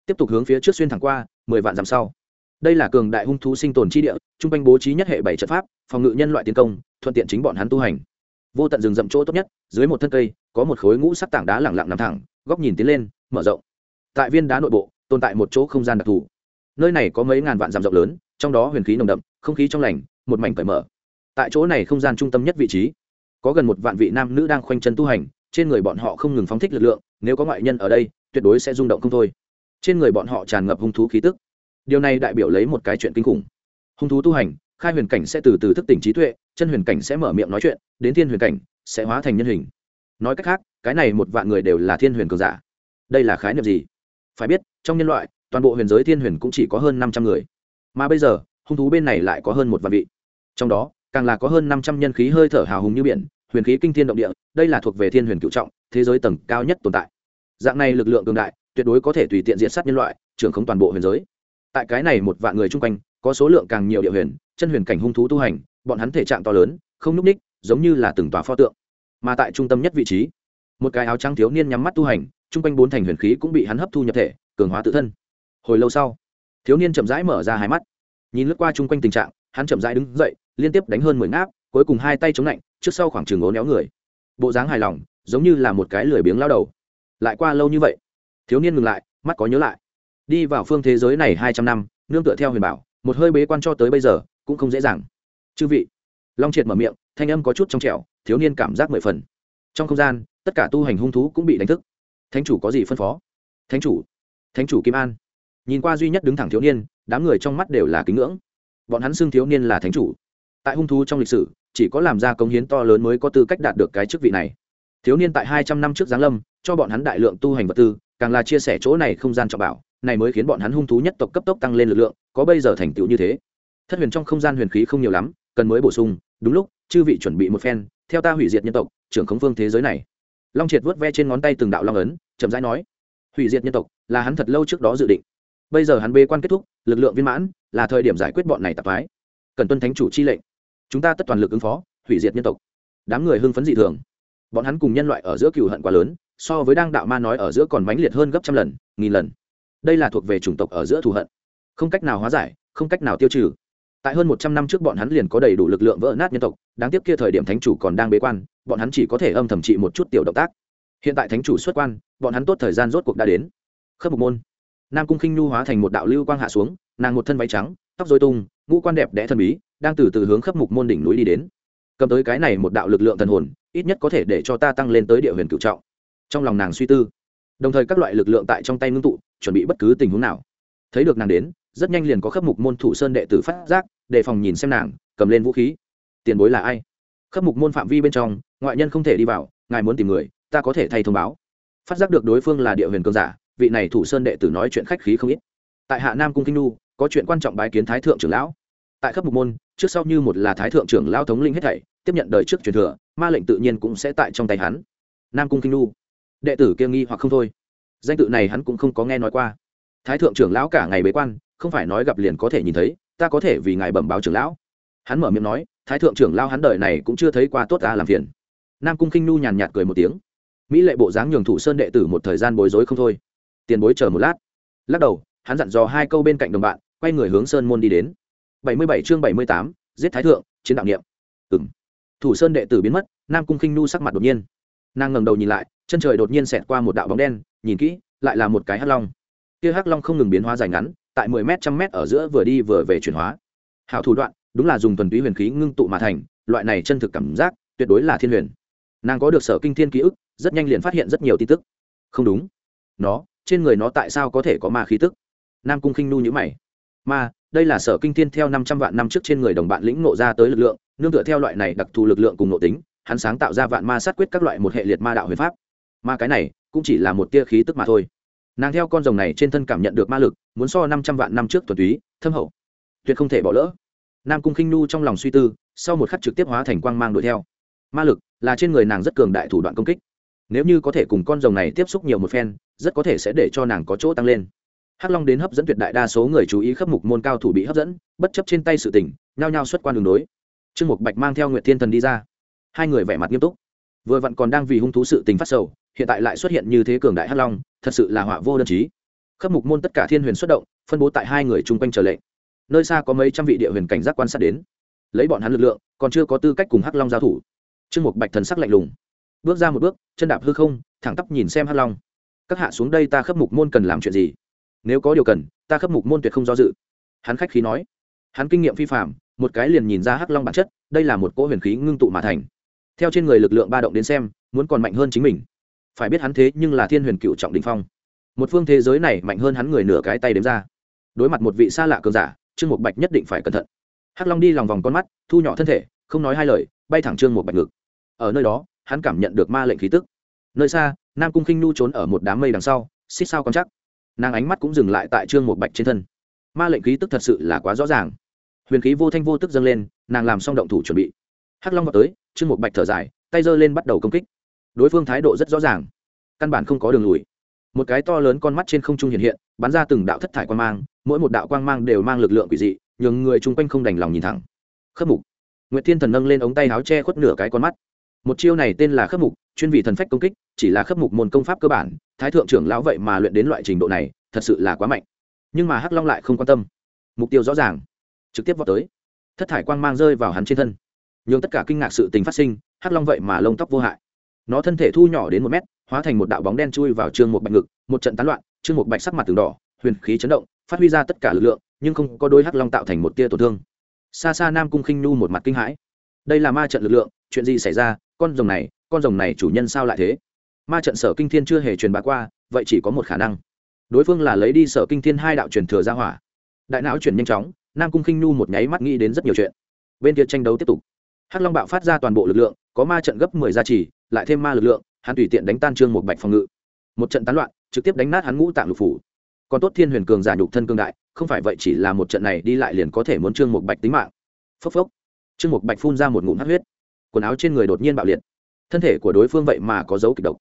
Tiếp tục hướng phía trước xuyên thẳng qua mười vạn dặm sau. Đây là cường đại hung thú sinh tồn chi địa chung quanh bố trí nhất hệ bảy trận pháp phòng ngự nhân loại tiến công thuận tiện chính bọn hắn tu hành. Vô tận rừng rậm chỗ tốt nhất dưới một thân cây có một khối ngũ sắc tảng đá lẳng lặng nằm thẳng góc nhìn tiến lên mở rộng. Tại viên đá nội bộ tồn tại một chỗ không gian đặc thù. Nơi này có mấy ngàn vạn dặm rộng lớn trong đó huyền khí nồng đậm không khí trong lành một mảnh cởi mở. Tại chỗ này không gian trung tâm nhất vị trí có gần một vạn vị nam nữ đang khoanh chân tu hành, trên người bọn họ không ngừng phóng thích lực lượng, nếu có ngoại nhân ở đây, tuyệt đối sẽ rung động không thôi. Trên người bọn họ tràn ngập hung thú khí tức. Điều này đại biểu lấy một cái chuyện kinh khủng. Hung thú tu hành, khai huyền cảnh sẽ từ từ thức tỉnh trí tuệ, chân huyền cảnh sẽ mở miệng nói chuyện, đến thiên huyền cảnh sẽ hóa thành nhân hình. Nói cách khác, cái này một vạn người đều là thiên huyền cường giả. Đây là khái niệm gì? Phải biết, trong nhân loại, toàn bộ huyền giới thiên huyền cũng chỉ có hơn năm trăm người. Mà bây giờ, hung thú bên này lại có hơn một vạn vị. Trong đó, càng là có hơn năm trăm nhân khí hơi thở hào hùng như biển huyền khí kinh thiên động địa, đây là thuộc về thiên huyền cựu trọng, thế giới tầng cao nhất tồn tại. Dạng này lực lượng cường đại, tuyệt đối có thể tùy tiện diện sát nhân loại, trưởng không toàn bộ huyền giới. Tại cái này một vạn người chung quanh, có số lượng càng nhiều địa huyền, chân huyền cảnh hung thú tu hành, bọn hắn thể trạng to lớn, không núp ních, giống như là từng tòa pho tượng. Mà tại trung tâm nhất vị trí, một cái áo trắng thiếu niên nhắm mắt tu hành, chung quanh bốn thành huyền khí cũng bị hắn hấp thu nhập thể, cường hóa tự thân. Hồi lâu sau, thiếu niên chậm rãi mở ra hai mắt. Nhìn lướt qua chung quanh tình trạng, hắn chậm rãi đứng dậy, liên tiếp đánh hơn mười ngáp, cuối cùng hai tay chống lạnh trước sau khoảng trường ố néo người. Bộ dáng hài lòng, giống như là một cái lười biếng lao đầu. Lại qua lâu như vậy, thiếu niên ngừng lại, mắt có nhớ lại. Đi vào phương thế giới này hai trăm năm, nương tựa theo huyền bảo, một hơi bế quan cho tới bây giờ, cũng không dễ dàng. Chư vị, long triệt mở miệng, thanh âm có chút trong trẻo, thiếu niên cảm giác mười phần. Trong không gian, tất cả tu hành hung thú cũng bị đánh thức. Thánh chủ có gì phân phó? Thánh chủ thánh chủ kim an. Nhìn qua duy nhất đứng thẳng thiếu niên, đám người trong mắt đều là kính ngưỡng. Bọn hắn xưng thiếu niên là thánh chủ. Tại hung thú trong lịch sử chỉ có làm ra công hiến to lớn mới có tư cách đạt được cái chức vị này. Thiếu niên tại hai trăm năm trước giáng lâm, cho bọn hắn đại lượng tu hành vật tư, càng là chia sẻ chỗ này không gian trọng bảo, này mới khiến bọn hắn hung thú nhất tộc cấp tốc tăng lên lực lượng, có bây giờ thành tựu như thế. Thất huyền trong không gian huyền khí không nhiều lắm, cần mới bổ sung, đúng lúc, chư vị chuẩn bị một phen, theo ta hủy diệt nhân tộc, trưởng khống phương thế giới này. Long triệt vớt ve trên ngón tay từng đạo long ấn, chậm rãi nói, hủy diệt nhân tộc, là hắn thật lâu trước đó dự định. Bây giờ hắn bê quan kết thúc, lực lượng viên mãn, là thời điểm giải quyết bọn này tạp thoái cần tuân thánh chủ chi lệnh chúng ta tất toàn lực ứng phó, hủy diệt nhân tộc. Đám người hưng phấn dị thường. Bọn hắn cùng nhân loại ở giữa cựu hận quá lớn, so với đang đạo ma nói ở giữa còn mãnh liệt hơn gấp trăm lần, nghìn lần. Đây là thuộc về chủng tộc ở giữa thù hận. Không cách nào hóa giải, không cách nào tiêu trừ. Tại hơn một trăm năm trước bọn hắn liền có đầy đủ lực lượng vỡ nát nhân tộc, đáng tiếc kia thời điểm thánh chủ còn đang bế quan, bọn hắn chỉ có thể âm thầm trị một chút tiểu động tác. Hiện tại thánh chủ xuất quan, bọn hắn tốt thời gian rốt cuộc đã đến. Khớp mục môn. Nam cung khinh nhu hóa thành một đạo lưu quang hạ xuống, nàng một thân váy trắng, tóc dôi tung ngũ quan đẹp đẽ thần bí, đang từ từ hướng khắp mục môn đỉnh núi đi đến. Cầm tới cái này một đạo lực lượng thần hồn, ít nhất có thể để cho ta tăng lên tới địa huyền cựu trọng. Trong lòng nàng suy tư, đồng thời các loại lực lượng tại trong tay ngưng tụ, chuẩn bị bất cứ tình huống nào. Thấy được nàng đến, rất nhanh liền có khắp mục môn thủ sơn đệ tử phát giác, đề phòng nhìn xem nàng, cầm lên vũ khí. Tiền bối là ai? Khắp mục môn phạm vi bên trong, ngoại nhân không thể đi vào, ngài muốn tìm người, ta có thể thay thông báo. Phát giác được đối phương là địa huyền cường giả, vị này thủ sơn đệ tử nói chuyện khách khí không ít. Tại hạ nam cung kinh nu có chuyện quan trọng bái kiến thái thượng trưởng lão. Tại khắp mục môn, trước sau như một là thái thượng trưởng lão thống linh hết thảy, tiếp nhận đời trước truyền thừa, ma lệnh tự nhiên cũng sẽ tại trong tay hắn. Nam cung kinh nu đệ tử kiêng nghi hoặc không thôi. Danh tự này hắn cũng không có nghe nói qua. Thái thượng trưởng lão cả ngày bế quan, không phải nói gặp liền có thể nhìn thấy, ta có thể vì ngài bẩm báo trưởng lão. Hắn mở miệng nói, thái thượng trưởng lão hắn đời này cũng chưa thấy qua tốt ta làm phiền. Nam cung kinh nu nhàn nhạt cười một tiếng. Mỹ lệ bộ dáng nhường thủ sơn đệ tử một thời gian bối rối không thôi. Tiền bối chờ một lát. Lắc đầu, hắn dặn dò hai câu bên cạnh đồng bạn quay người hướng sơn môn đi đến. Bảy mươi bảy chương bảy mươi tám, giết thái thượng, chiến đạo niệm. Ừ m thủ sơn đệ tử biến mất, nam cung khinh nu sắc mặt đột nhiên. Nàng ngẩng đầu nhìn lại, chân trời đột nhiên xẹt qua một đạo bóng đen, nhìn kỹ, lại là một cái hắc long. Kia hắc long không ngừng biến hóa dài ngắn, tại mười m trăm m ở giữa vừa đi vừa về chuyển hóa. Hảo thủ đoạn, đúng là dùng thuần túy huyền khí ngưng tụ mà thành, loại này chân thực cảm giác, tuyệt đối là thiên huyền. Nàng có được sở kinh thiên ký ức, rất nhanh liền phát hiện rất nhiều tin tức. Không đúng. Nó, trên người nó tại sao có thể có ma khí tức? Nam cung khinh nu nhữ mày ma, đây là sở kinh thiên theo năm trăm vạn năm trước trên người đồng bạn lĩnh nộ ra tới lực lượng, nương tựa theo loại này đặc thù lực lượng cùng nộ tính, hắn sáng tạo ra vạn ma sát quyết các loại một hệ liệt ma đạo huyền pháp. Ma cái này, cũng chỉ là một tia khí tức mà thôi. Nàng theo con rồng này trên thân cảm nhận được ma lực, muốn so năm trăm vạn năm trước thuần túy, thâm hậu. Tuyệt không thể bỏ lỡ. Nam cung khinh nu trong lòng suy tư, sau một khắc trực tiếp hóa thành quang mang đuổi theo. Ma lực là trên người nàng rất cường đại thủ đoạn công kích. Nếu như có thể cùng con rồng này tiếp xúc nhiều một phen, rất có thể sẽ để cho nàng có chỗ tăng lên hắc long đến hấp dẫn tuyệt đại đa số người chú ý khắp mục môn cao thủ bị hấp dẫn, bất chấp trên tay sự tỉnh nhao nhao xuất quan đường đối. Trương mục bạch mang theo nguyệt thiên thần đi ra. Hai người vẻ mặt nghiêm túc. Vừa vặn còn đang vì hung thú sự tình phát sầu, hiện tại lại xuất hiện như thế cường đại hắc long, thật sự là họa vô đơn chí. Khắp mục môn tất cả thiên huyền xuất động, phân bố tại hai người chung quanh chờ lệnh. Nơi xa có mấy trăm vị địa huyền cảnh giác quan sát đến. Lấy bọn hắn lực lượng, còn chưa có tư cách cùng hắc long giao thủ. Trương mục bạch thần sắc lạnh lùng. Bước ra một bước, chân đạp hư không, thẳng tắp nhìn xem hắc long. Các hạ xuống đây ta khắp mục môn cần làm chuyện gì? Nếu có điều cần, ta khắp mục môn tuyệt không do dự. Hắn khách khí nói. Hắn kinh nghiệm phi phạm một cái liền nhìn ra hắc long bản chất, đây là một cỗ huyền khí ngưng tụ mà thành. Theo trên người lực lượng ba động đến xem, muốn còn mạnh hơn chính mình. Phải biết hắn thế nhưng là thiên huyền cựu trọng đình phong. Một phương thế giới này mạnh hơn hắn người nửa cái tay đếm ra. Đối mặt một vị xa lạ cường giả, trương mục bạch nhất định phải cẩn thận. Hắc long đi lòng vòng con mắt, thu nhỏ thân thể, không nói hai lời, bay thẳng trương mục bạch ngực. Ở nơi đó, hắn cảm nhận được ma lệnh khí tức. Nơi xa, nam cung khinh nu trốn ở một đám mây đằng sau, xích sao con chắc nàng ánh mắt cũng dừng lại tại trương một bạch trên thân ma lệnh khí tức thật sự là quá rõ ràng huyền khí vô thanh vô tức dâng lên nàng làm xong động thủ chuẩn bị hắc long vào tới trương một bạch thở dài tay giơ lên bắt đầu công kích đối phương thái độ rất rõ ràng căn bản không có đường lùi một cái to lớn con mắt trên không trung hiện hiện bắn ra từng đạo thất thải quang mang mỗi một đạo quang mang đều mang lực lượng quỷ dị nhường người chung quanh không đành lòng nhìn thẳng khớp mục n g u y ệ t thiên thần nâng lên ống tay áo che khuất nửa cái con mắt một chiêu này tên là khớp mục chuyên vị thần phách công kích chỉ là khớp mục môn công pháp cơ bản thái thượng trưởng lão vậy mà luyện đến loại trình độ này, thật sự là quá mạnh. Nhưng mà hắc long lại không quan tâm. Mục tiêu rõ ràng, trực tiếp vào tới. Thất thải quang mang rơi vào hắn trên thân. Nhưng tất cả kinh ngạc sự tình phát sinh, hắc long vậy mà lông tóc vô hại. Nó thân thể thu nhỏ đến một mét, hóa thành một đạo bóng đen chui vào trương một bạch ngực, một trận tán loạn, trương một bạch sắc mặt từng đỏ, huyền khí chấn động, phát huy ra tất cả lực lượng, nhưng không có đôi hắc long tạo thành một tia tổn thương. Xa xa nam cung khinh nhu một mặt kinh hãi. Đây là ma trận lực lượng, chuyện gì xảy ra? Con rồng này, con rồng này chủ nhân sao lại thế? Ma trận sở kinh thiên chưa hề truyền bá qua, vậy chỉ có một khả năng. Đối phương là lấy đi sở kinh thiên hai đạo truyền thừa ra hỏa. Đại não chuyển nhanh chóng, nam cung khinh nu một nháy mắt nghĩ đến rất nhiều chuyện. Bên kia tranh đấu tiếp tục. Hắc long bạo phát ra toàn bộ lực lượng, có ma trận gấp mười gia trì, lại thêm ma lực lượng, hắn tùy tiện đánh tan trương một bạch phòng ngự. Một trận tán loạn, trực tiếp đánh nát hắn ngũ tạng lục phủ. Còn tốt thiên huyền cường giả nhục thân cương đại, không phải vậy chỉ là một trận này đi lại liền có thể muốn trương một bạch tính mạng. Phốc phốc. Trương một bạch phun ra một ngụm hát huyết. Quần áo trên người đột nhiên bạo liệt. Thân thể của đối phương vậy mà có dấu kịch độc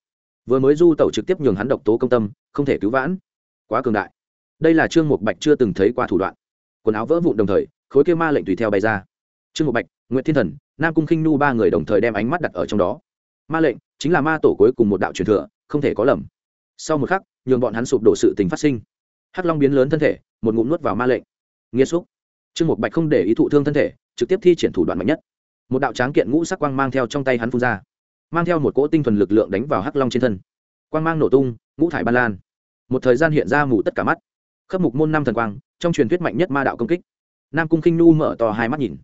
vừa mới du tẩu trực tiếp nhường hắn độc tố công tâm, không thể cứu vãn. Quá cường đại. Đây là trương mục bạch chưa từng thấy qua thủ đoạn. Quần áo vỡ vụn đồng thời, khối kia ma lệnh tùy theo bay ra. Trương mục bạch nguyễn thiên thần, nam cung khinh nu ba người đồng thời đem ánh mắt đặt ở trong đó. Ma lệnh chính là ma tổ cuối cùng một đạo truyền thừa, không thể có lầm. Sau một khắc, nhường bọn hắn sụp đổ sự tình phát sinh. Hắc long biến lớn thân thể, một ngụm nuốt vào ma lệnh. Nghiêm xúc. Trương mục bạch không để ý thụ thương thân thể, trực tiếp thi triển thủ đoạn mạnh nhất. Một đạo tráng kiện ngũ sắc quang mang theo trong tay hắn phun ra mang theo một cỗ tinh thuần lực lượng đánh vào hắc long trên thân quang mang nổ tung ngũ thải ban lan một thời gian hiện ra mù tất cả mắt khấp mục môn năm thần quang trong truyền thuyết mạnh nhất ma đạo công kích nam cung khinh nu mở to hai mắt nhìn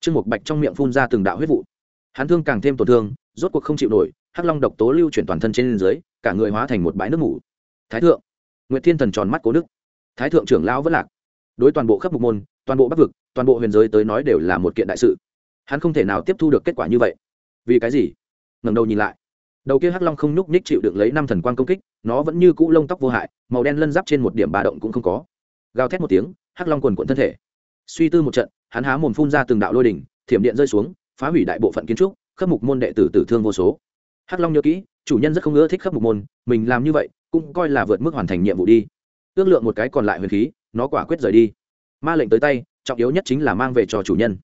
trương mục bạch trong miệng phun ra từng đạo huyết vụ hắn thương càng thêm tổn thương rốt cuộc không chịu nổi hắc long độc tố lưu chuyển toàn thân trên dưới cả người hóa thành một bãi nước mủ thái thượng nguyệt thiên thần tròn mắt cố đức thái thượng trưởng lão vẫn lạc đối toàn bộ khắp mục môn toàn bộ bắc vực toàn bộ huyền giới tới nói đều là một kiện đại sự hắn không thể nào tiếp thu được kết quả như vậy vì cái gì ngẩng đầu nhìn lại. Đầu kia hắc long không nhúc nhích chịu được lấy năm thần quan công kích, nó vẫn như cũ lông tóc vô hại, màu đen lân giáp trên một điểm ba động cũng không có. Gào thét một tiếng, hắc long quần quận thân thể. Suy tư một trận, hắn há mồm phun ra từng đạo lôi đỉnh, thiểm điện rơi xuống, phá hủy đại bộ phận kiến trúc khắc mục môn đệ tử tử thương vô số. Hắc long nhớ kỹ, chủ nhân rất không ưa thích khắc mục môn, mình làm như vậy cũng coi là vượt mức hoàn thành nhiệm vụ đi. Ước lượng một cái còn lại huyền khí, nó quả quyết rời đi. Ma lệnh tới tay, trọng yếu nhất chính là mang về cho chủ nhân.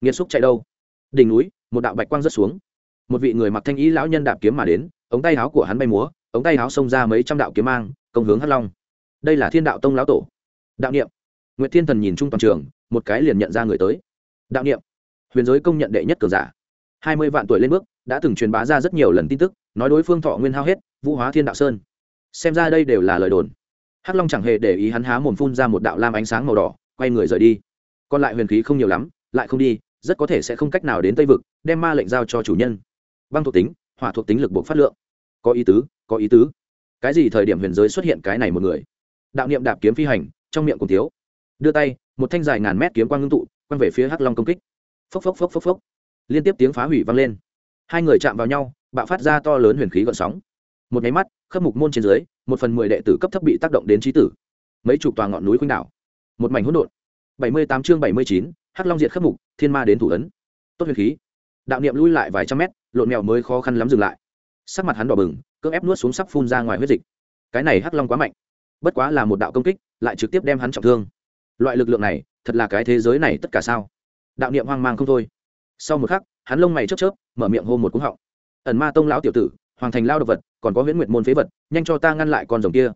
Nghiên xúc chạy đâu? Đỉnh núi, một đạo bạch quang rớt xuống một vị người mặc thanh ý lão nhân đạp kiếm mà đến, ống tay áo của hắn bay múa, ống tay áo xông ra mấy trăm đạo kiếm mang, công hướng hắc long. Đây là thiên đạo tông lão tổ. Đạo niệm. Nguyễn thiên thần nhìn chung toàn trường, một cái liền nhận ra người tới. Đạo niệm. Huyền giới công nhận đệ nhất cường giả. Hai mươi vạn tuổi lên bước, đã từng truyền bá ra rất nhiều lần tin tức, nói đối phương thọ nguyên hao hết, vũ hóa thiên đạo sơn. Xem ra đây đều là lời đồn. Hắc long chẳng hề để ý hắn há mồm phun ra một đạo lam ánh sáng màu đỏ, quay người rời đi. Còn lại huyền khí không nhiều lắm, lại không đi, rất có thể sẽ không cách nào đến tây vực, đem ma lệnh giao cho chủ nhân băng thuộc tính, hỏa thuộc tính lực buộc phát lượng. Có ý tứ, có ý tứ. Cái gì thời điểm huyền giới xuất hiện cái này một người? Đạo niệm đạp kiếm phi hành, trong miệng cùng thiếu. Đưa tay, một thanh dài ngàn mét kiếm quang ngưng tụ, quăng về phía hắc long công kích. Phốc phốc phốc phốc phốc. Liên tiếp tiếng phá hủy vang lên. Hai người chạm vào nhau, bạo phát ra to lớn huyền khí gợn sóng. Một nháy mắt khớp mục môn trên dưới, một phần mười đệ tử cấp thấp bị tác động đến trí tử. Mấy chục tòa ngọn núi khuynh đảo. Một mảnh hỗn độn. Bảy mươi tám chương bảy mươi chín, hắc long diệt khớp mục, thiên ma đến thủ ấn. Tốt huyền khí. Đạo niệm lui lại vài trăm mét lộn mèo mới khó khăn lắm dừng lại. Sắc mặt hắn đỏ bừng, cưỡng ép nuốt xuống sắp phun ra ngoài huyết dịch. Cái này hắc long quá mạnh. Bất quá là một đạo công kích, lại trực tiếp đem hắn trọng thương. Loại lực lượng này, thật là cái thế giới này tất cả sao? Đạo niệm hoang mang không thôi. Sau một khắc, hắn lông mày chớp chớp, mở miệng hô một cúng họng. Ẩn ma tông lão tiểu tử, hoàng thành lao đ ộ vật, còn có huyễn nguyệt môn phế vật, nhanh cho ta ngăn lại con rồng kia.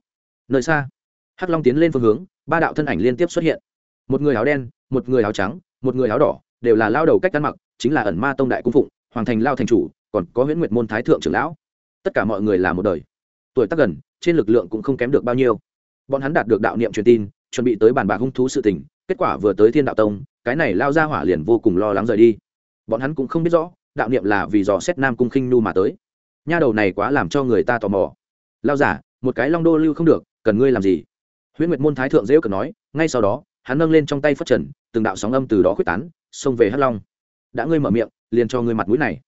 Nơi xa, hắc long tiến lên phương hướng, ba đạo thân ảnh liên tiếp xuất hiện. Một người áo đen, một người áo trắng, một người áo đỏ, đều là lao đầu cách ăn mặc, chính là ẩn ma tông đại cung phụng hoàng thành lao thành chủ, còn có huyễn nguyệt môn thái thượng trưởng lão. Tất cả mọi người là một đời. Tuổi tác gần, trên lực lượng cũng không kém được bao nhiêu. Bọn hắn đạt được đạo niệm truyền tin, chuẩn bị tới bàn bạc hung thú sự tình, kết quả vừa tới thiên đạo tông, cái này lao ra hỏa liền vô cùng lo lắng rời đi. Bọn hắn cũng không biết rõ, đạo niệm là vì dò xét nam cung khinh nu mà tới. Nha đầu này quá làm cho người ta tò mò. Lao giả, một cái long đô lưu không được, cần ngươi làm gì? Huyễn nguyệt môn thái thượng dễ cần nói, ngay sau đó, hắn nâng lên trong tay phất trần, từng đạo sóng âm từ đó quyết tán, xông về hắc long. Đã ngươi mở miệng liền cho ngươi mặt mũi này.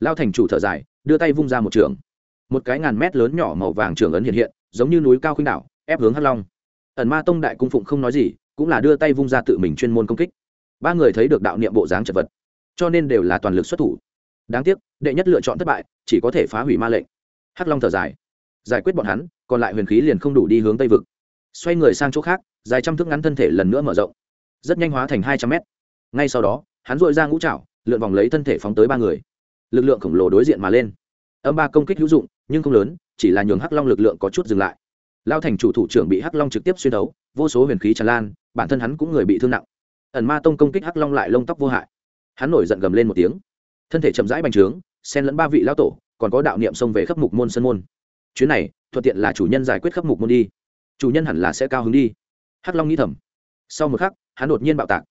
Lao thành chủ thở dài, đưa tay vung ra một trường. Một cái ngàn mét lớn nhỏ màu vàng trường ấn hiện hiện, giống như núi cao khuynh đảo, ép hướng hắc long. Ẩn ma tông đại cung phụng không nói gì, cũng là đưa tay vung ra tự mình chuyên môn công kích. Ba người thấy được đạo niệm bộ dáng chật vật, cho nên đều là toàn lực xuất thủ. Đáng tiếc, đệ nhất lựa chọn thất bại, chỉ có thể phá hủy ma lệnh. Hắc long thở dài. Giải quyết bọn hắn, còn lại huyền khí liền không đủ đi hướng tây vực. Xoay người sang chỗ khác, dài trăm thước ngắn thân thể lần nữa mở rộng. Rất nhanh hóa thành hai trăm mét. Ngay sau đó, hắn dội ra ngũ trảo lượn vòng lấy thân thể phóng tới ba người. Lực lượng khổng lồ đối diện mà lên. Âm ba công kích hữu dụng, nhưng không lớn, chỉ là nhường hắc long lực lượng có chút dừng lại. Lao thành chủ thủ trưởng bị hắc long trực tiếp xuyên đấu, vô số huyền khí tràn lan, bản thân hắn cũng người bị thương nặng. Ẩn ma tông công kích hắc long lại lông tóc vô hại. Hắn nổi giận gầm lên một tiếng. Thân thể chậm rãi bành trướng, xen lẫn ba vị lao tổ, còn có đạo niệm xông về khắp mục môn sân môn. Chuyến này, thuận tiện là chủ nhân giải quyết khắp mục môn đi. Chủ nhân hẳn là sẽ cao hứng đi. Hắc long nghĩ thầm. Sau một khắc, hắn đột nhiên bạo tạc.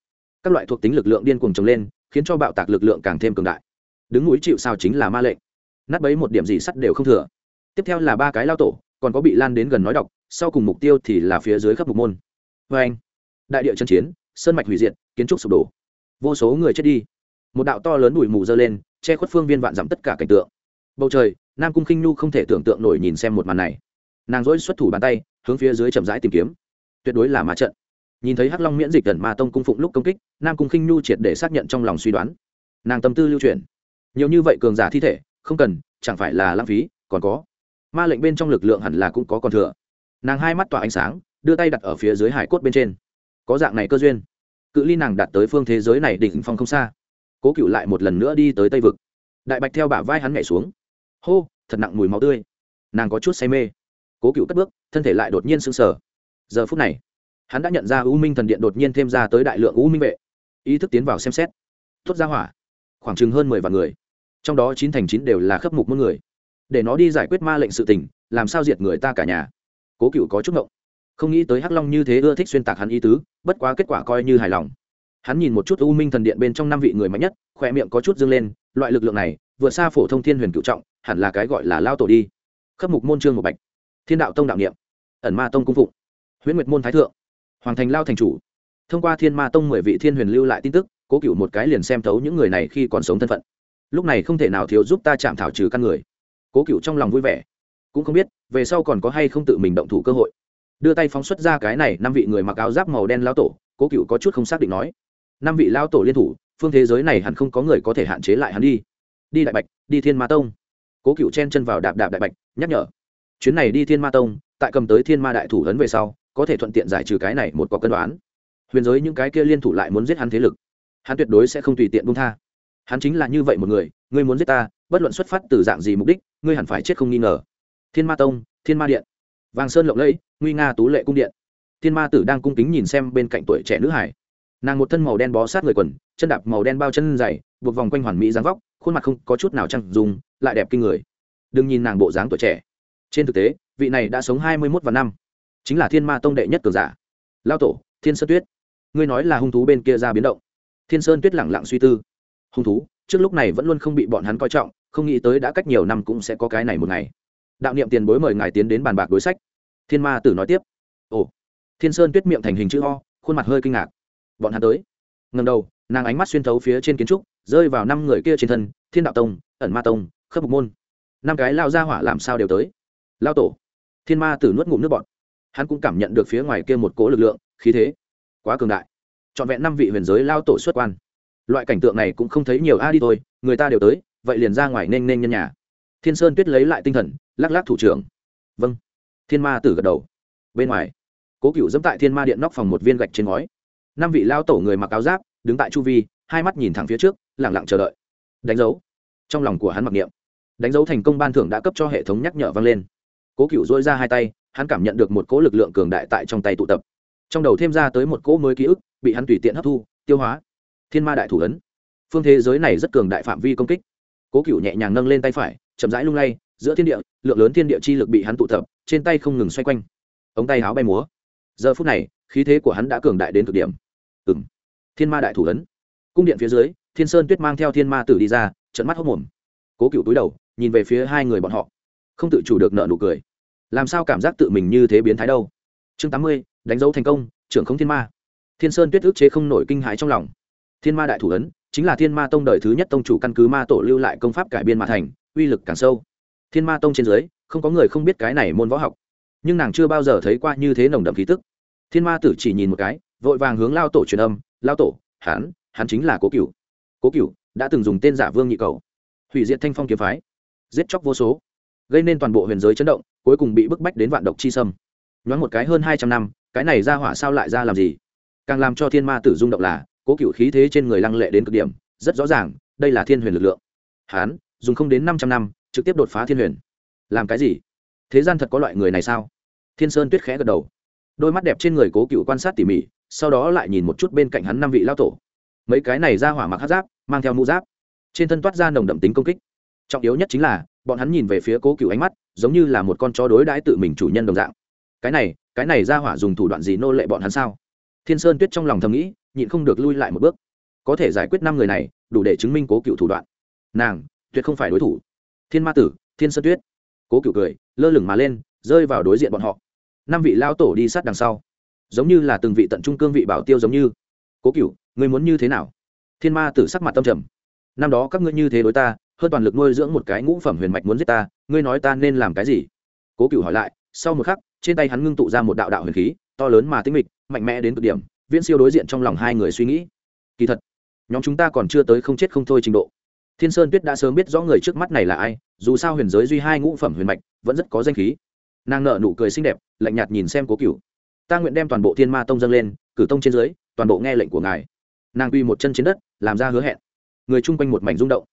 Các loại thuộc tính lực lượng điên cuồng trồng lên khiến cho bạo tạc lực lượng càng thêm cường đại. Đứng núi chịu sao chính là ma lệnh. Nát bấy một điểm gì sắt đều không thừa. Tiếp theo là ba cái lao tổ, còn có bị lan đến gần nói đọc sau cùng mục tiêu thì là phía dưới khắp mục môn. Vê anh, đại địa chân chiến, sơn mạch hủy diệt, kiến trúc sụp đổ. Vô số người chết đi. Một đạo to lớn bụi mù dơ lên, che khuất phương viên vạn dặm tất cả cảnh tượng. Bầu trời, nam cung khinh nhu không thể tưởng tượng nổi nhìn xem một màn này. Nàng dỗi xuất thủ bàn tay, hướng phía dưới chậm rãi tìm kiếm. Tuyệt đối là ma trận nhìn thấy hắc long miễn dịch gần ma tông cung phụng lúc công kích, nam cung khinh nhu triệt để xác nhận trong lòng suy đoán. Nàng tâm tư lưu truyền nhiều như vậy cường giả thi thể, không cần, chẳng phải là lãng phí, còn có. Ma lệnh bên trong lực lượng hẳn là cũng có còn thừa. Nàng hai mắt tỏa ánh sáng, đưa tay đặt ở phía dưới hải cốt bên trên. Có dạng này cơ duyên. Cự ly nàng đặt tới phương thế giới này đỉnh phong không xa. Cố cựu lại một lần nữa đi tới tây vực. Đại bạch theo bả vai hắn nhảy xuống. Hô, thật nặng mùi máu tươi. Nàng có chút say mê. Cố cựu cất bước, thân thể lại đột nhiên sưng sờ. Giờ phút này hắn đã nhận ra u minh thần điện đột nhiên thêm ra tới đại lượng u minh vệ. Ý thức tiến vào xem xét. Tuốt ra hỏa. Khoảng chừng hơn mười vạn người. Trong đó chín thành chín đều là khấp mục mỗi người. Để nó đi giải quyết ma lệnh sự tình, làm sao diệt người ta cả nhà? Cố cựu có chút ngộng. Không nghĩ tới hắc long như thế ưa thích xuyên tạc hắn ý tứ, bất quá kết quả coi như hài lòng. Hắn nhìn một chút u minh thần điện bên trong năm vị người mạnh nhất khoe miệng có chút dâng lên, loại lực lượng này, vượt xa phổ thông thiên huyền cựu trọng, hẳn là cái gọi là lao tổ đi. Khấp mục môn trương một bạch. Thiên đạo tông đạo niệm. Ẩn ma tông cung phụng. Huyễn nguyệt môn thái thượng hoàng thành lao thành chủ. Thông qua thiên ma tông mười vị thiên huyền lưu lại tin tức, cố cựu một cái liền xem thấu những người này khi còn sống thân phận. Lúc này không thể nào thiếu giúp ta chạm thảo trừ căn người. Cố cựu trong lòng vui vẻ. Cũng không biết, về sau còn có hay không tự mình động thủ cơ hội. Đưa tay phóng xuất ra cái này, năm vị người mặc áo giáp màu đen lao tổ, cố cựu có chút không xác định nói. Năm vị lao tổ liên thủ, phương thế giới này hẳn không có người có thể hạn chế lại hắn đi. Đi đại bạch, đi thiên ma tông. Cố cựu chen chân vào đạp đạp đại bạch, nhắc nhở. Chuyến này đi thiên ma tông, tại cầm tới thiên ma đại thủ ấn về sau có thể thuận tiện giải trừ cái này một có cân đoán. Huyền giới những cái kia liên thủ lại muốn giết hắn thế lực. Hắn tuyệt đối sẽ không tùy tiện buông tha. Hắn chính là như vậy một người, ngươi muốn giết ta, bất luận xuất phát từ dạng gì mục đích, ngươi hẳn phải chết không nghi ngờ. Thiên ma tông, thiên ma điện. Vàng sơn lộng lẫy, nguy nga tú lệ cung điện. Thiên ma tử đang cung kính nhìn xem bên cạnh tuổi trẻ nữ hải. Nàng một thân màu đen bó sát người quần, chân đạp màu đen bao chân dày, buộc vòng quanh hoàn mỹ dáng vóc, khuôn mặt không có chút nào chăn dùng lại đẹp kinh người. Đừng nhìn nàng bộ dáng tuổi trẻ. Trên thực tế, vị này đã sống hai mươi mốt và năm chính là thiên ma tông đệ nhất cường giả. Lao tổ, thiên sơn tuyết. Ngươi nói là hung thú bên kia ra biến động. Thiên sơn tuyết lẳng lặng suy tư. Hung thú, trước lúc này vẫn luôn không bị bọn hắn coi trọng, không nghĩ tới đã cách nhiều năm cũng sẽ có cái này một ngày. Đạo niệm tiền bối mời ngài tiến đến bàn bạc đối sách. Thiên ma tử nói tiếp. Ồ. Thiên sơn tuyết miệng thành hình chữ ho khuôn mặt hơi kinh ngạc. Bọn hắn tới. Ngầm đầu, nàng ánh mắt xuyên thấu phía trên kiến trúc, rơi vào năm người kia trên thân, thiên đạo tông, ẩn ma tông, khớp mục môn. Năm cái lao ra hỏa làm sao đều tới. Lao tổ. Thiên ma tử nuốt ngụm nước bọt hắn cũng cảm nhận được phía ngoài kia một cỗ lực lượng, khí thế quá cường đại. Trọn vẹn năm vị huyền giới lao tổ xuất quan. Loại cảnh tượng này cũng không thấy nhiều a đi thôi, người ta đều tới, vậy liền ra ngoài nên nên nhân nhà. Thiên sơn tuyết lấy lại tinh thần, lắc lắc thủ trưởng. Vâng. Thiên ma tử gật đầu. Bên ngoài, cố cựu dẫm tại thiên ma điện nóc phòng một viên gạch trên ngói. Năm vị lao tổ người mặc áo giáp, đứng tại chu vi, hai mắt nhìn thẳng phía trước lẳng lặng chờ đợi. Đánh dấu. Trong lòng của hắn mặc niệm. Đánh dấu thành công ban thưởng đã cấp cho hệ thống nhắc nhở vang lên. Cố cựu dỗi ra hai tay hắn cảm nhận được một cỗ lực lượng cường đại tại trong tay tụ tập. Trong đầu thêm ra tới một cỗ mới ký ức, bị hắn tùy tiện hấp thu, tiêu hóa. Thiên ma đại thủ ấn. Phương thế giới này rất cường đại phạm vi công kích. Cố cựu nhẹ nhàng nâng lên tay phải, chậm rãi lung lay, giữa thiên địa, lượng lớn thiên địa chi lực bị hắn tụ tập, trên tay không ngừng xoay quanh. Ống tay áo bay múa. Giờ phút này, khí thế của hắn đã cường đại đến cực điểm. Ừ m thiên ma đại thủ ấn. Cung điện phía dưới, thiên sơn tuyết mang theo thiên ma tử đi ra trận mắt hốc mồm. Cố cựu túi đầu, nhìn về phía hai người bọn họ. Không tự chủ được nợ nụ cười làm sao cảm giác tự mình như thế biến thái đâu? Chương tám mươi, đánh dấu thành công, trưởng không thiên ma. Thiên sơn tuyết ước chế không nổi kinh hãi trong lòng. Thiên ma đại thủ ấn, chính là thiên ma tông đời thứ nhất tông chủ căn cứ ma tổ lưu lại công pháp cải biên mà thành, uy lực càng sâu. Thiên ma tông trên dưới, không có người không biết cái này môn võ học. Nhưng nàng chưa bao giờ thấy qua như thế nồng đậm khí tức. Thiên ma tử chỉ nhìn một cái, vội vàng hướng lao tổ truyền âm, lao tổ, hắn hắn chính là cố cựu cố cựu đã từng dùng tên giả vương nhị cầu, hủy diệt thanh phong kiếm phái, giết chóc vô số, gây nên toàn bộ huyền giới chấn động cuối cùng bị bức bách đến vạn độc chi sâm. Nhoáng một cái hơn hai trăm năm, cái này ra hỏa sao lại ra làm gì? Càng làm cho thiên ma tử rung động là, cố cựu khí thế trên người lăng lệ đến cực điểm, rất rõ ràng, đây là thiên huyền lực lượng. Hán, dùng không đến năm trăm năm, trực tiếp đột phá thiên huyền. Làm cái gì? Thế gian thật có loại người này sao? Thiên sơn tuyết khẽ gật đầu. Đôi mắt đẹp trên người cố cựu quan sát tỉ mỉ, sau đó lại nhìn một chút bên cạnh hắn năm vị lao tổ. Mấy cái này ra hỏa mặc hát giáp, mang theo mũ giáp. Trên thân toát ra nồng đậm tính công kích. Trọng yếu nhất chính là bọn hắn nhìn về phía cố cựu ánh mắt, giống như là một con chó đối đãi tự mình chủ nhân đồng dạng. Cái này cái này ra hỏa dùng thủ đoạn gì nô lệ bọn hắn sao? Thiên sơn tuyết trong lòng thầm nghĩ, nhịn không được lui lại một bước. Có thể giải quyết năm người này, đủ để chứng minh cố cựu thủ đoạn. Nàng, tuyệt không phải đối thủ. Thiên ma tử, thiên sơn tuyết. Cố cựu cười, lơ lửng mà lên, rơi vào đối diện bọn họ. Năm vị lao tổ đi sát đằng sau. Giống như là từng vị tận trung cương vị bảo tiêu giống như. Cố cựu người muốn như thế nào? Thiên ma tử sắc mặt tâm trầm. Năm đó các ngươi như thế đối ta hơn toàn lực nuôi dưỡng một cái ngũ phẩm huyền mạch muốn giết ta, ngươi nói ta nên làm cái gì? Cố cựu hỏi lại, sau một khắc, trên tay hắn ngưng tụ ra một đạo đạo huyền khí, to lớn mà tinh mịch, mạnh mẽ đến cực điểm, viễn siêu đối diện trong lòng hai người suy nghĩ. Kỳ thật, nhóm chúng ta còn chưa tới không chết không thôi trình độ. Thiên sơn tuyết đã sớm biết rõ người trước mắt này là ai, dù sao huyền giới duy hai ngũ phẩm huyền mạch, vẫn rất có danh khí. Nàng nợ nụ cười xinh đẹp, lạnh nhạt nhìn xem cố cựu ta nguyện đem toàn bộ thiên ma tông dâng lên, cử tông trên dưới, toàn bộ nghe lệnh của ngài. Nàng quy một chân trên đất, làm ra hứa hẹn. Người chung quanh một mảnh rung động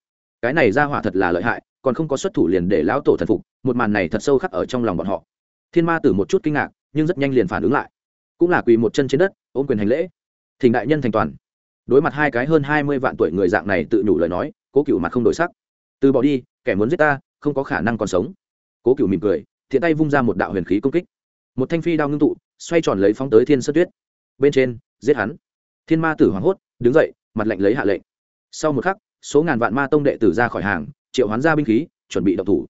cái này ra hỏa thật là lợi hại, còn không có xuất thủ liền để lão tổ thần phục, một màn này thật sâu khắc ở trong lòng bọn họ. Thiên ma tử một chút kinh ngạc, nhưng rất nhanh liền phản ứng lại. Cũng là quỳ một chân trên đất, ôm quyền hành lễ. Thỉnh đại nhân thành toàn. Đối mặt hai cái hơn hai mươi vạn tuổi người dạng này tự nhủ lời nói, cố cựu mặt không đổi sắc. Từ bỏ đi, kẻ muốn giết ta, không có khả năng còn sống. Cố cựu mỉm cười, thiện tay vung ra một đạo huyền khí công kích. Một thanh phi đao ngưng tụ, xoay tròn lấy phóng tới thiên sơn tuyết. Bên trên, giết hắn. Thiên ma tử hoảng hốt, đứng dậy, mặt lạnh lấy hạ lệnh. Sau một khắc số ngàn vạn ma tông đệ tử ra khỏi hàng, triệu hoán ra binh khí, chuẩn bị động thủ.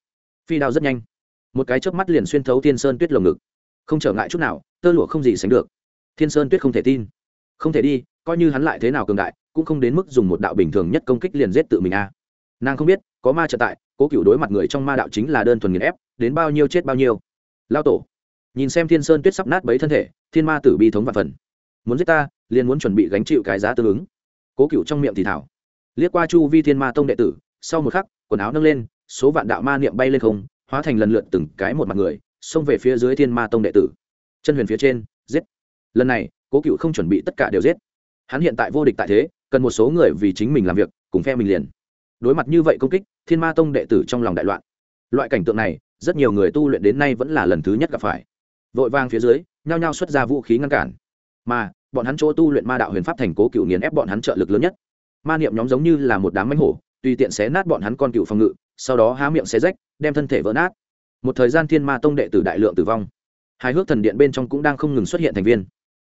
Phi đao rất nhanh. Một cái chớp mắt liền xuyên thấu thiên sơn tuyết lồng ngực. Không trở ngại chút nào, tơ lụa không gì sánh được. Thiên sơn tuyết không thể tin. Không thể đi, coi như hắn lại thế nào cường đại, cũng không đến mức dùng một đạo bình thường nhất công kích liền giết tự mình a. Nàng không biết, có ma trợ tại, cố cựu đối mặt người trong ma đạo chính là đơn thuần nghiền ép, đến bao nhiêu chết bao nhiêu. Lao tổ, nhìn xem thiên sơn tuyết sắp nát bấy thân thể, thiên ma tử bi thống và phần. Muốn giết ta, liền muốn chuẩn bị gánh chịu cái giá tương ứng. Cố cựu trong miệng thì thảo liếc qua chu vi thiên ma tông đệ tử, sau một khắc, quần áo nâng lên, số vạn đạo ma niệm bay lên không, hóa thành lần lượt từng cái một mặt người, xông về phía dưới thiên ma tông đệ tử. Chân huyền phía trên, giết. Lần này, cố cựu không chuẩn bị tất cả đều giết. Hắn hiện tại vô địch tại thế, cần một số người vì chính mình làm việc, cùng phe mình liền. Đối mặt như vậy công kích, thiên ma tông đệ tử trong lòng đại loạn. Loại cảnh tượng này, rất nhiều người tu luyện đến nay vẫn là lần thứ nhất gặp phải. Vội vang phía dưới, nhao nhao xuất ra vũ khí ngăn cản. Mà, bọn hắn chỗ tu luyện ma đạo huyền pháp thành cố cựu nghiền ép bọn hắn trợ lực lớn nhất ma niệm nhóm giống như là một đám mánh hổ, tùy tiện xé nát bọn hắn con cựu phòng ngự, sau đó há miệng xé rách, đem thân thể vỡ nát. Một thời gian thiên ma tông đệ tử đại lượng tử vong. Hài hước thần điện bên trong cũng đang không ngừng xuất hiện thành viên.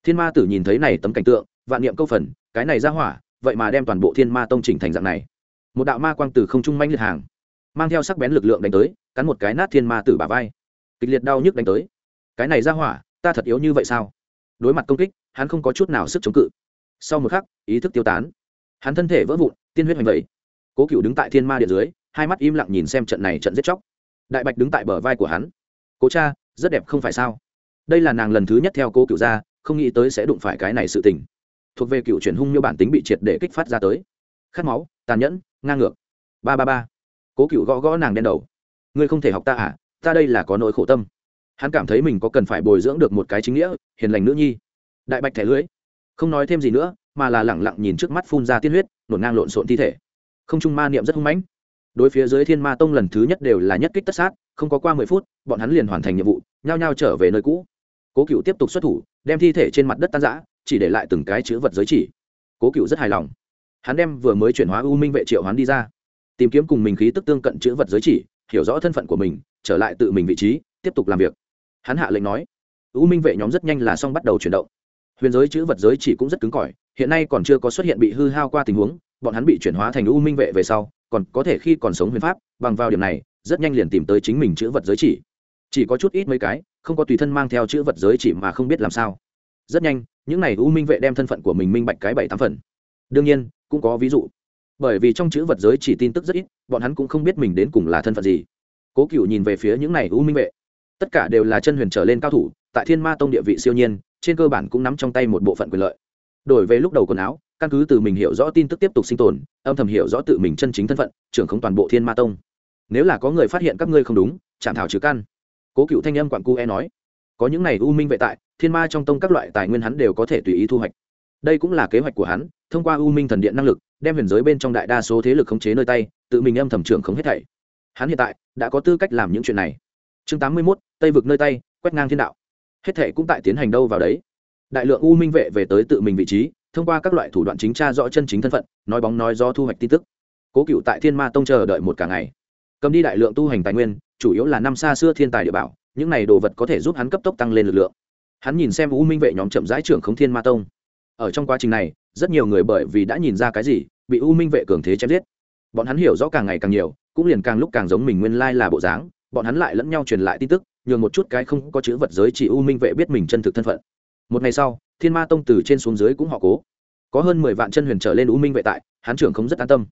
Thiên ma tử nhìn thấy này tấm cảnh tượng, vạn niệm câu phần, cái này ra hỏa, vậy mà đem toàn bộ thiên ma tông chỉnh thành dạng này. Một đạo ma quang tử không trung manh liệt hàng, mang theo sắc bén lực lượng đánh tới, cắn một cái nát thiên ma tử bả vai. Kịch liệt đau nhức đánh tới. Cái này ra hỏa, ta thật yếu như vậy sao? Đối mặt công kích, hắn không có chút nào sức chống cự. Sau một khắc, ý thức tiêu tán hắn thân thể vỡ vụn, tiên huyết hoành vẩy. Cố cựu đứng tại thiên ma điện dưới, hai mắt im lặng nhìn xem trận này trận giết chóc. Đại bạch đứng tại bờ vai của hắn. Cố cha, rất đẹp không phải sao? Đây là nàng lần thứ nhất theo cố cựu ra, không nghĩ tới sẽ đụng phải cái này sự tình. Thuộc về cựu chuyển hung như bản tính bị triệt để kích phát ra tới. Khát máu, tàn nhẫn, ngang ngược. Ba ba ba. Cố cựu gõ gõ nàng đen đầu. Ngươi không thể học ta à? Ta đây là có nỗi khổ tâm. Hắn cảm thấy mình có cần phải bồi dưỡng được một cái chính nghĩa, hiền lành nữ nhi. Đại bạch thẻ lưới không nói thêm gì nữa mà là lẳng lặng nhìn trước mắt phun ra tiên huyết nổn ngang lộn xộn thi thể. Không trung ma niệm rất hung mãnh. Đối phía dưới thiên ma tông lần thứ nhất đều là nhất kích tất sát, không có qua mười phút, bọn hắn liền hoàn thành nhiệm vụ, nhao nhao trở về nơi cũ. Cố cựu tiếp tục xuất thủ, đem thi thể trên mặt đất tan giã chỉ để lại từng cái chữ vật giới chỉ. Cố cựu rất hài lòng. Hắn đem vừa mới chuyển hóa u minh vệ triệu hắn đi ra. Tìm kiếm cùng mình khí tức tương cận chữ vật giới chỉ, hiểu rõ thân phận của mình, trở lại tự mình vị trí, tiếp tục làm việc. Hắn hạ lệnh nói. U minh vệ nhóm rất nhanh là xong bắt đầu chuyển động. Huyền giới chữ vật giới chỉ cũng rất cứng cỏi hiện nay còn chưa có xuất hiện bị hư hao qua tình huống, bọn hắn bị chuyển hóa thành u minh vệ về sau, còn có thể khi còn sống huyền pháp, bằng vào điểm này, rất nhanh liền tìm tới chính mình chữ vật giới chỉ. Chỉ có chút ít mấy cái, không có tùy thân mang theo chữ vật giới chỉ mà không biết làm sao. Rất nhanh, những n à y u minh vệ đem thân phận của mình minh bạch cái bảy tám phần. Đương nhiên, cũng có ví dụ. Bởi vì trong chữ vật giới chỉ tin tức rất ít, bọn hắn cũng không biết mình đến cùng là thân phận gì. Cố cựu nhìn về phía những n à y u minh vệ. Tất cả đều là chân huyền trở lên cao thủ, tại thiên ma tông địa vị siêu nhiên, trên cơ bản cũng nắm trong tay một bộ phận quyền lợi đổi về lúc đầu quần áo, căn cứ từ mình hiểu rõ tin tức tiếp tục sinh tồn, âm thầm hiểu rõ tự mình chân chính thân phận, trưởng không toàn bộ thiên ma tông. Nếu là có người phát hiện các ngươi không đúng, chạm thảo trừ căn. Cố cựu thanh âm quặn cu e nói, có những này u minh vệ tại, thiên ma trong tông các loại tài nguyên hắn đều có thể tùy ý thu hoạch. Đây cũng là kế hoạch của hắn, thông qua u minh thần điện năng lực, đem huyền giới bên trong đại đa số thế lực khống chế nơi tay, tự mình âm thầm trưởng không hết thảy. Hắn hiện tại, đã có tư cách làm những chuyện này. Chương tám mươi mốt, tây vực nơi tay, quét ngang thiên đạo. Hết thảy cũng tại tiến hành đâu vào đấy đại lượng u minh vệ về tới tự mình vị trí, thông qua các loại thủ đoạn chính tra rõ chân chính thân phận, nói bóng nói do thu hoạch tin tức. Cố cựu tại thiên ma tông chờ đợi một cả ngày. Cầm đi đại lượng tu hành tài nguyên, chủ yếu là năm xa xưa thiên tài địa bảo, những này đồ vật có thể giúp hắn cấp tốc tăng lên lực lượng. Hắn nhìn xem u minh vệ nhóm chậm rãi trưởng không thiên ma tông. Ở trong quá trình này, rất nhiều người bởi vì đã nhìn ra cái gì, bị u minh vệ cường thế chém giết. Bọn hắn hiểu rõ càng ngày càng nhiều, cũng liền càng lúc càng giống mình nguyên lai là bộ dáng, bọn hắn lại lẫn nhau truyền lại tin tức, nhường một chút cái không có chữ vật giới chỉ u minh vệ biết mình chân thực thân phận một ngày sau, thiên ma tông từ trên xuống dưới cũng họ cố. Có hơn mười vạn chân huyền trở lên u minh vệ tại, hán trưởng không rất an tâm.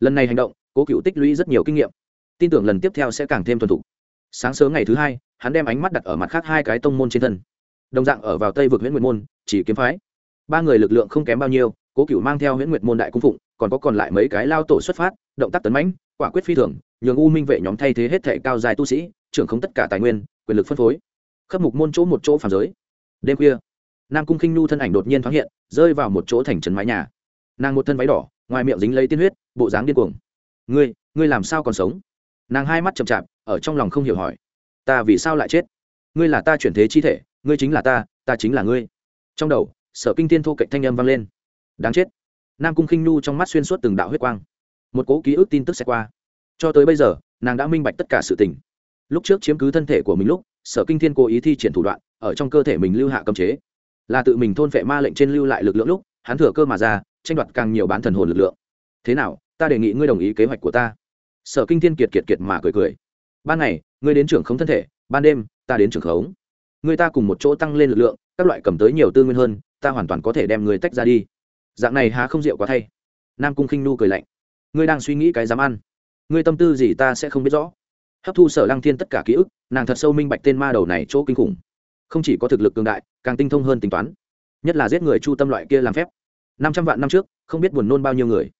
Lần này hành động, cố cựu tích lũy rất nhiều kinh nghiệm. Tin tưởng lần tiếp theo sẽ càng thêm thuần thục. Sáng sớm ngày thứ hai, hắn đem ánh mắt đặt ở mặt khác hai cái tông môn trên thân. Đồng dạng ở vào tây vực huyện nguyệt môn, chỉ kiếm phái. Ba người lực lượng không kém bao nhiêu, cố cựu mang theo huyện nguyệt môn đại cung phụng, còn có còn lại mấy cái lao tổ xuất phát, động tác tấn mãnh, quả quyết phi thường, nhường u minh vệ nhóm thay thế hết thệ cao dài tu sĩ, trưởng không tất cả tài nguyên, quyền lực phân phối. Khắp mục môn chỗ một chỗ phản giới. Đêm khuya nam cung khinh nhu thân ảnh đột nhiên thoáng hiện, rơi vào một chỗ thành trấn mái nhà. Nàng một thân váy đỏ, ngoài miệng dính lấy tiên huyết, bộ dáng điên cuồng. Ngươi ngươi làm sao còn sống? Nàng hai mắt chậm chạp, ở trong lòng không hiểu hỏi. Ta vì sao lại chết? Ngươi là ta chuyển thế chi thể, ngươi chính là ta ta chính là ngươi. Trong đầu, sở kinh tiên thô cạnh thanh âm vang lên. Đáng chết. Nam cung khinh nhu trong mắt xuyên suốt từng đạo huyết quang. Một cố ký ức tin tức sẽ qua. Cho tới bây giờ, nàng đã minh bạch tất cả sự tình. Lúc trước chiếm cứ thân thể của mình lúc, sở kinh thiên cố ý thi triển thủ đoạn, ở trong cơ thể mình lưu hạ cấm chế là tự mình thôn phệ ma lệnh trên lưu lại lực lượng lúc, hắn thừa cơ mà ra, tranh đoạt càng nhiều bán thần hồn lực lượng. Thế nào, ta đề nghị ngươi đồng ý kế hoạch của ta. Sở kinh thiên kiệt kiệt kiệt mà cười cười. Ban ngày, ngươi đến trưởng khống thân thể, ban đêm, ta đến trưởng khống. Người ta cùng một chỗ tăng lên lực lượng, các loại cầm tới nhiều tư nguyên hơn, ta hoàn toàn có thể đem người tách ra đi. Dạng này há không rượu quá thay. Nam cung khinh nu cười lạnh. Ngươi đang suy nghĩ cái dám ăn. Ngươi tâm tư gì ta sẽ không biết rõ. Hấp thu sở lăng thiên tất cả ký ức, nàng thật sâu minh bạch tên ma đầu này chỗ kinh khủng không chỉ có thực lực cường đại, càng tinh thông hơn tính toán. Nhất là giết người chu tâm loại kia làm phép. Năm trăm vạn năm trước, không biết buồn nôn bao nhiêu người.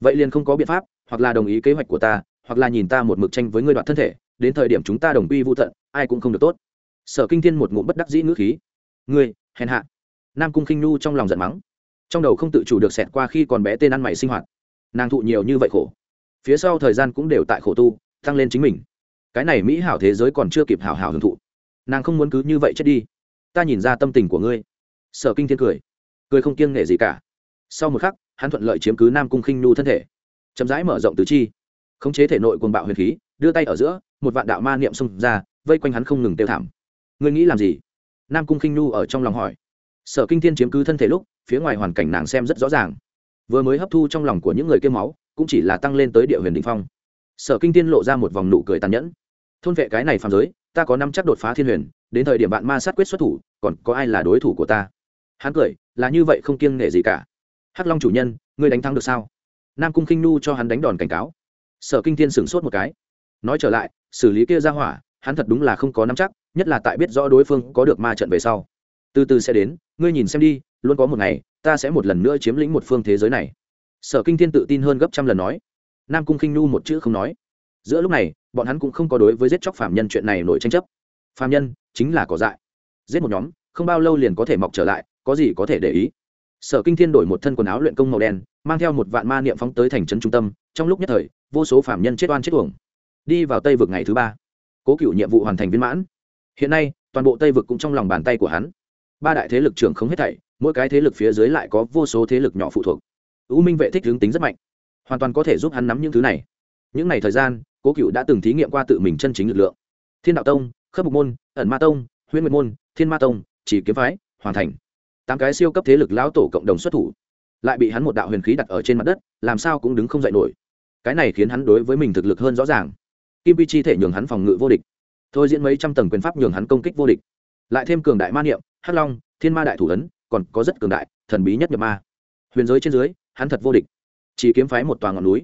Vậy liền không có biện pháp, hoặc là đồng ý kế hoạch của ta, hoặc là nhìn ta một mực tranh với ngươi đoạn thân thể, đến thời điểm chúng ta đồng quy vô tận, ai cũng không được tốt. Sở kinh thiên một ngụm bất đắc dĩ ngữ khí. Ngươi, hèn hạ. Nam cung khinh nhu trong lòng giận mắng. Trong đầu không tự chủ được xẹt qua khi còn bé tên ăn mày sinh hoạt. Nàng thụ nhiều như vậy khổ. Phía sau thời gian cũng đều tại khổ tu, tăng lên chính mình. Cái này mỹ hảo thế giới còn chưa kịp hảo hảo hưởng thụ nàng không muốn cứ như vậy chết đi. Ta nhìn ra tâm tình của ngươi. Sở kinh thiên cười. Cười không kiêng nghệ gì cả. Sau một khắc, hắn thuận lợi chiếm cứ nam cung khinh nhu thân thể. Chậm rãi mở rộng tứ chi. Khống chế thể nội quần bạo huyền khí, đưa tay ở giữa, một vạn đạo ma niệm xông ra, vây quanh hắn không ngừng tiêu thảm. Ngươi nghĩ làm gì? Nam cung khinh nhu ở trong lòng hỏi. Sở kinh thiên chiếm cứ thân thể lúc, phía ngoài hoàn cảnh nàng xem rất rõ ràng. Vừa mới hấp thu trong lòng của những người kêu máu, cũng chỉ là tăng lên tới địa huyền định phong. Sở kinh thiên lộ ra một vòng nụ cười tàn nhẫn. Thôn vệ cái này phàm giới ta có năm chắc đột phá thiên huyền, đến thời điểm bạn ma sát quyết xuất thủ, còn có ai là đối thủ của ta? Hắn cười, là như vậy không kiêng nghệ gì cả. Hắc long chủ nhân, ngươi đánh thắng được sao? Nam cung khinh nu cho hắn đánh đòn cảnh cáo. Sở kinh thiên sửng sốt một cái. Nói trở lại, xử lý kia ra hỏa, hắn thật đúng là không có nắm chắc, nhất là tại biết rõ đối phương có được ma trận về sau. Từ từ sẽ đến, ngươi nhìn xem đi, luôn có một ngày, ta sẽ một lần nữa chiếm lĩnh một phương thế giới này. Sở kinh thiên tự tin hơn gấp trăm lần nói. Nam cung khinh nu một chữ không nói giữa lúc này, bọn hắn cũng không có đối với giết chóc phạm nhân chuyện này nổi tranh chấp. Phạm nhân chính là cỏ dại. Giết một nhóm, không bao lâu liền có thể mọc trở lại, có gì có thể để ý. Sở kinh thiên đổi một thân quần áo luyện công màu đen, mang theo một vạn ma niệm phóng tới thành trấn trung tâm, trong lúc nhất thời, vô số phạm nhân chết oan chết tuồng đi vào tây vực ngày thứ ba, cố cựu nhiệm vụ hoàn thành viên mãn. Hiện nay, toàn bộ tây vực cũng trong lòng bàn tay của hắn. Ba đại thế lực trưởng không hết thảy, mỗi cái thế lực phía dưới lại có vô số thế lực nhỏ phụ thuộc. Ưu minh vệ thích hướng tính rất mạnh, hoàn toàn có thể giúp hắn nắm những thứ này. Những ngày thời gian cố cựu đã từng thí nghiệm qua tự mình chân chính lực lượng. Thiên đạo tông, khớp mục môn, ẩn ma tông, huyễn nguyệt môn, thiên ma tông, chỉ kiếm phái, hoàn thành. Tám cái siêu cấp thế lực lão tổ cộng đồng xuất thủ. Lại bị hắn một đạo huyền khí đặt ở trên mặt đất, làm sao cũng đứng không dậy nổi. Cái này khiến hắn đối với mình thực lực hơn rõ ràng. Kim vi chi thể nhường hắn phòng ngự vô địch. Thôi diễn mấy trăm tầng quyền pháp nhường hắn công kích vô địch. Lại thêm cường đại ma niệm, hắc long, thiên ma đại thủ ấn, còn có rất cường đại, thần bí nhất nhập ma. Huyền giới trên dưới, hắn thật vô địch. Chỉ kiếm phái một toàn ngọn núi.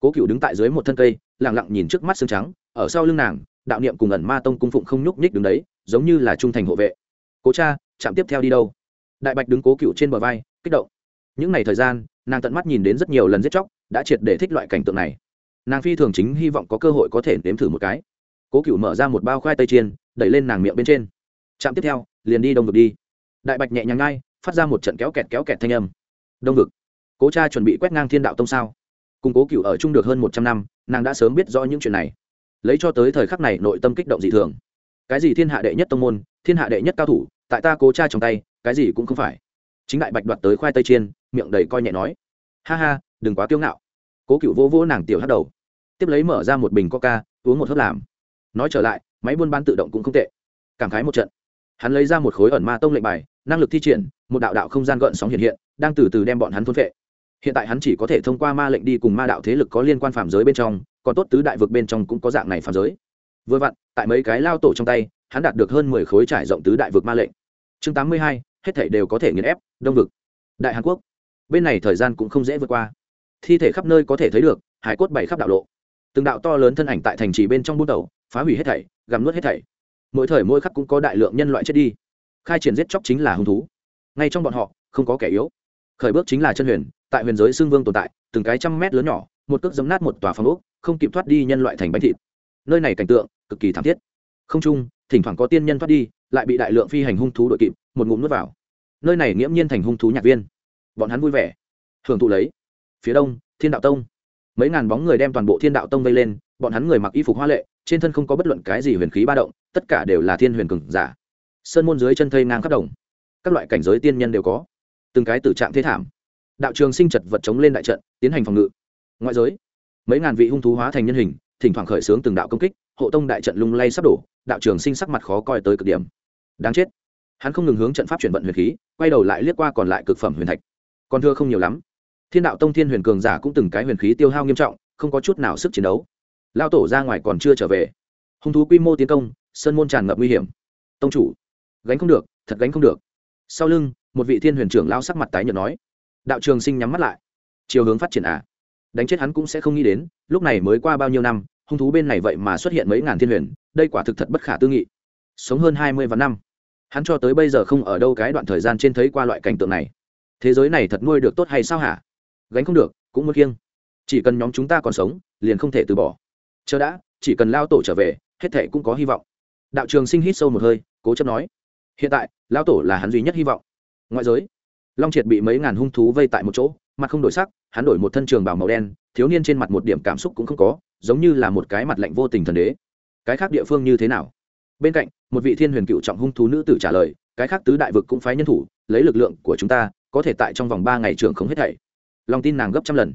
Cố cựu đứng tại dưới một thân cây lẳng lặng nhìn trước mắt xương trắng, ở sau lưng nàng, đạo niệm cùng ẩn ma tông cung phụng không nhúc nhích đứng đấy, giống như là trung thành hộ vệ. Cố cha, chạm tiếp theo đi đâu? Đại bạch đứng cố cựu trên bờ vai, kích động. Những ngày thời gian, nàng tận mắt nhìn đến rất nhiều lần giết chóc, đã triệt để thích loại cảnh tượng này. Nàng phi thường chính hy vọng có cơ hội có thể nếm thử một cái. Cố cựu mở ra một bao khoai tây chiên, đẩy lên nàng miệng bên trên. Trạm tiếp theo, liền đi đông vực đi. Đại bạch nhẹ nhàng ngay, phát ra một trận kéo kẹt kéo kẹt thanh âm. Đông vực, cố cha chuẩn bị quét ngang thiên đạo tông sao? Cùng cố cựu ở chung được hơn một trăm năm nàng đã sớm biết rõ những chuyện này. Lấy cho tới thời khắc này nội tâm kích động dị thường. Cái gì thiên hạ đệ nhất tông môn, thiên hạ đệ nhất cao thủ, tại ta cố cha trong tay, cái gì cũng không phải. Chính đại bạch đoạt tới khoai tây chiên, miệng đầy coi nhẹ nói. Ha ha, đừng quá kiêu ngạo. Cố cựu vô vô nàng tiểu hắt đầu. Tiếp lấy mở ra một bình coca, uống một hớp làm. Nói trở lại, máy buôn bán tự động cũng không tệ. Cảm khái một trận. Hắn lấy ra một khối ẩn ma tông lệnh bài, năng lực thi triển, một đạo đạo không gian gợn sóng hiện hiện, đang từ từ đem bọn hắn thôn vệ hiện tại hắn chỉ có thể thông qua ma lệnh đi cùng ma đạo thế lực có liên quan phạm giới bên trong, còn tốt tứ đại vực bên trong cũng có dạng này phạm giới. Vừa vặn, tại mấy cái lao tổ trong tay, hắn đạt được hơn mười khối trải rộng tứ đại vực ma lệnh. Chương tám mươi hai, hết thảy đều có thể nghiền ép, đông vực. Đại hàn quốc. Bên này thời gian cũng không dễ vượt qua. Thi thể khắp nơi có thể thấy được, hải cốt bảy khắp đạo lộ. Từng đạo to lớn thân ảnh tại thành trì bên trong bút đầu, phá hủy hết thảy, gặm nuốt hết thảy. Mỗi thời mỗi khắc cũng có đại lượng nhân loại chết đi. Khai triển giết chóc chính là hung thú. Ngay trong bọn họ, không có kẻ yếu khởi bước chính là chân huyền, tại huyền giới xương vương tồn tại, từng cái trăm mét lớn nhỏ, một cước dấm nát một tòa phong ốc, không kịp thoát đi nhân loại thành bánh thịt. Nơi này cảnh tượng, cực kỳ thảm thiết. Không chung, thỉnh thoảng có tiên nhân thoát đi, lại bị đại lượng phi hành hung thú đội kịp, một ngụm nuốt vào. Nơi này nghiễm nhiên thành hung thú nhạc viên. Bọn hắn vui vẻ. Hưởng thụ lấy. Phía đông, thiên đạo tông. Mấy ngàn bóng người đem toàn bộ thiên đạo tông vây lên, bọn hắn người mặc y phục hoa lệ, trên thân không có bất luận cái gì huyền khí ba động, tất cả đều là thiên huyền cường giả. Sơn môn dưới chân thây ngang khắp đồng. Các loại cảnh giới tiên nhân đều có từng cái tử trạng thế thảm. Đạo trường sinh chật vật chống lên đại trận, tiến hành phòng ngự. Ngoại giới, mấy ngàn vị hung thú hóa thành nhân hình, thỉnh thoảng khởi xướng từng đạo công kích, hộ tông đại trận lung lay sắp đổ, đạo trường sinh sắc mặt khó coi tới cực điểm. Đáng chết. Hắn không ngừng hướng trận pháp chuyển vận huyền khí, quay đầu lại liếc qua còn lại cực phẩm huyền thạch. Còn thưa không nhiều lắm. Thiên đạo tông thiên huyền cường giả cũng từng cái huyền khí tiêu hao nghiêm trọng, không có chút nào sức chiến đấu. Lao tổ ra ngoài còn chưa trở về. Hung thú quy mô tiến công, sơn môn tràn ngập nguy hiểm. Tông chủ, gánh không được, thật gánh không được. Sau lưng một vị thiên huyền trưởng lao sắc mặt tái nhợt nói, đạo trường sinh nhắm mắt lại, chiều hướng phát triển à? Đánh chết hắn cũng sẽ không nghĩ đến, lúc này mới qua bao nhiêu năm, hung thú bên này vậy mà xuất hiện mấy ngàn thiên huyền, đây quả thực thật bất khả tư nghị. Sống hơn hai mươi vạn năm, hắn cho tới bây giờ không ở đâu cái đoạn thời gian trên thấy qua loại cảnh tượng này. Thế giới này thật nuôi được tốt hay sao hả? Gánh không được, cũng muốn kiêng. Chỉ cần nhóm chúng ta còn sống, liền không thể từ bỏ. Chờ đã, chỉ cần lao tổ trở về, hết thệ cũng có hy vọng. Đạo trường sinh hít sâu một hơi, cố chấp nói, hiện tại lao tổ là hắn duy nhất hy vọng ngoại giới. Long triệt bị mấy ngàn hung thú vây tại một chỗ, mặt không đổi sắc, hắn đổi một thân trường bảo màu đen, thiếu niên trên mặt một điểm cảm xúc cũng không có, giống như là một cái mặt lạnh vô tình thần đế. Cái khác địa phương như thế nào? Bên cạnh, một vị thiên huyền cựu trọng hung thú nữ tử trả lời, cái khác tứ đại vực cũng phái nhân thủ, lấy lực lượng của chúng ta, có thể tại trong vòng ba ngày trường không hết thảy. Lòng tin nàng gấp trăm lần.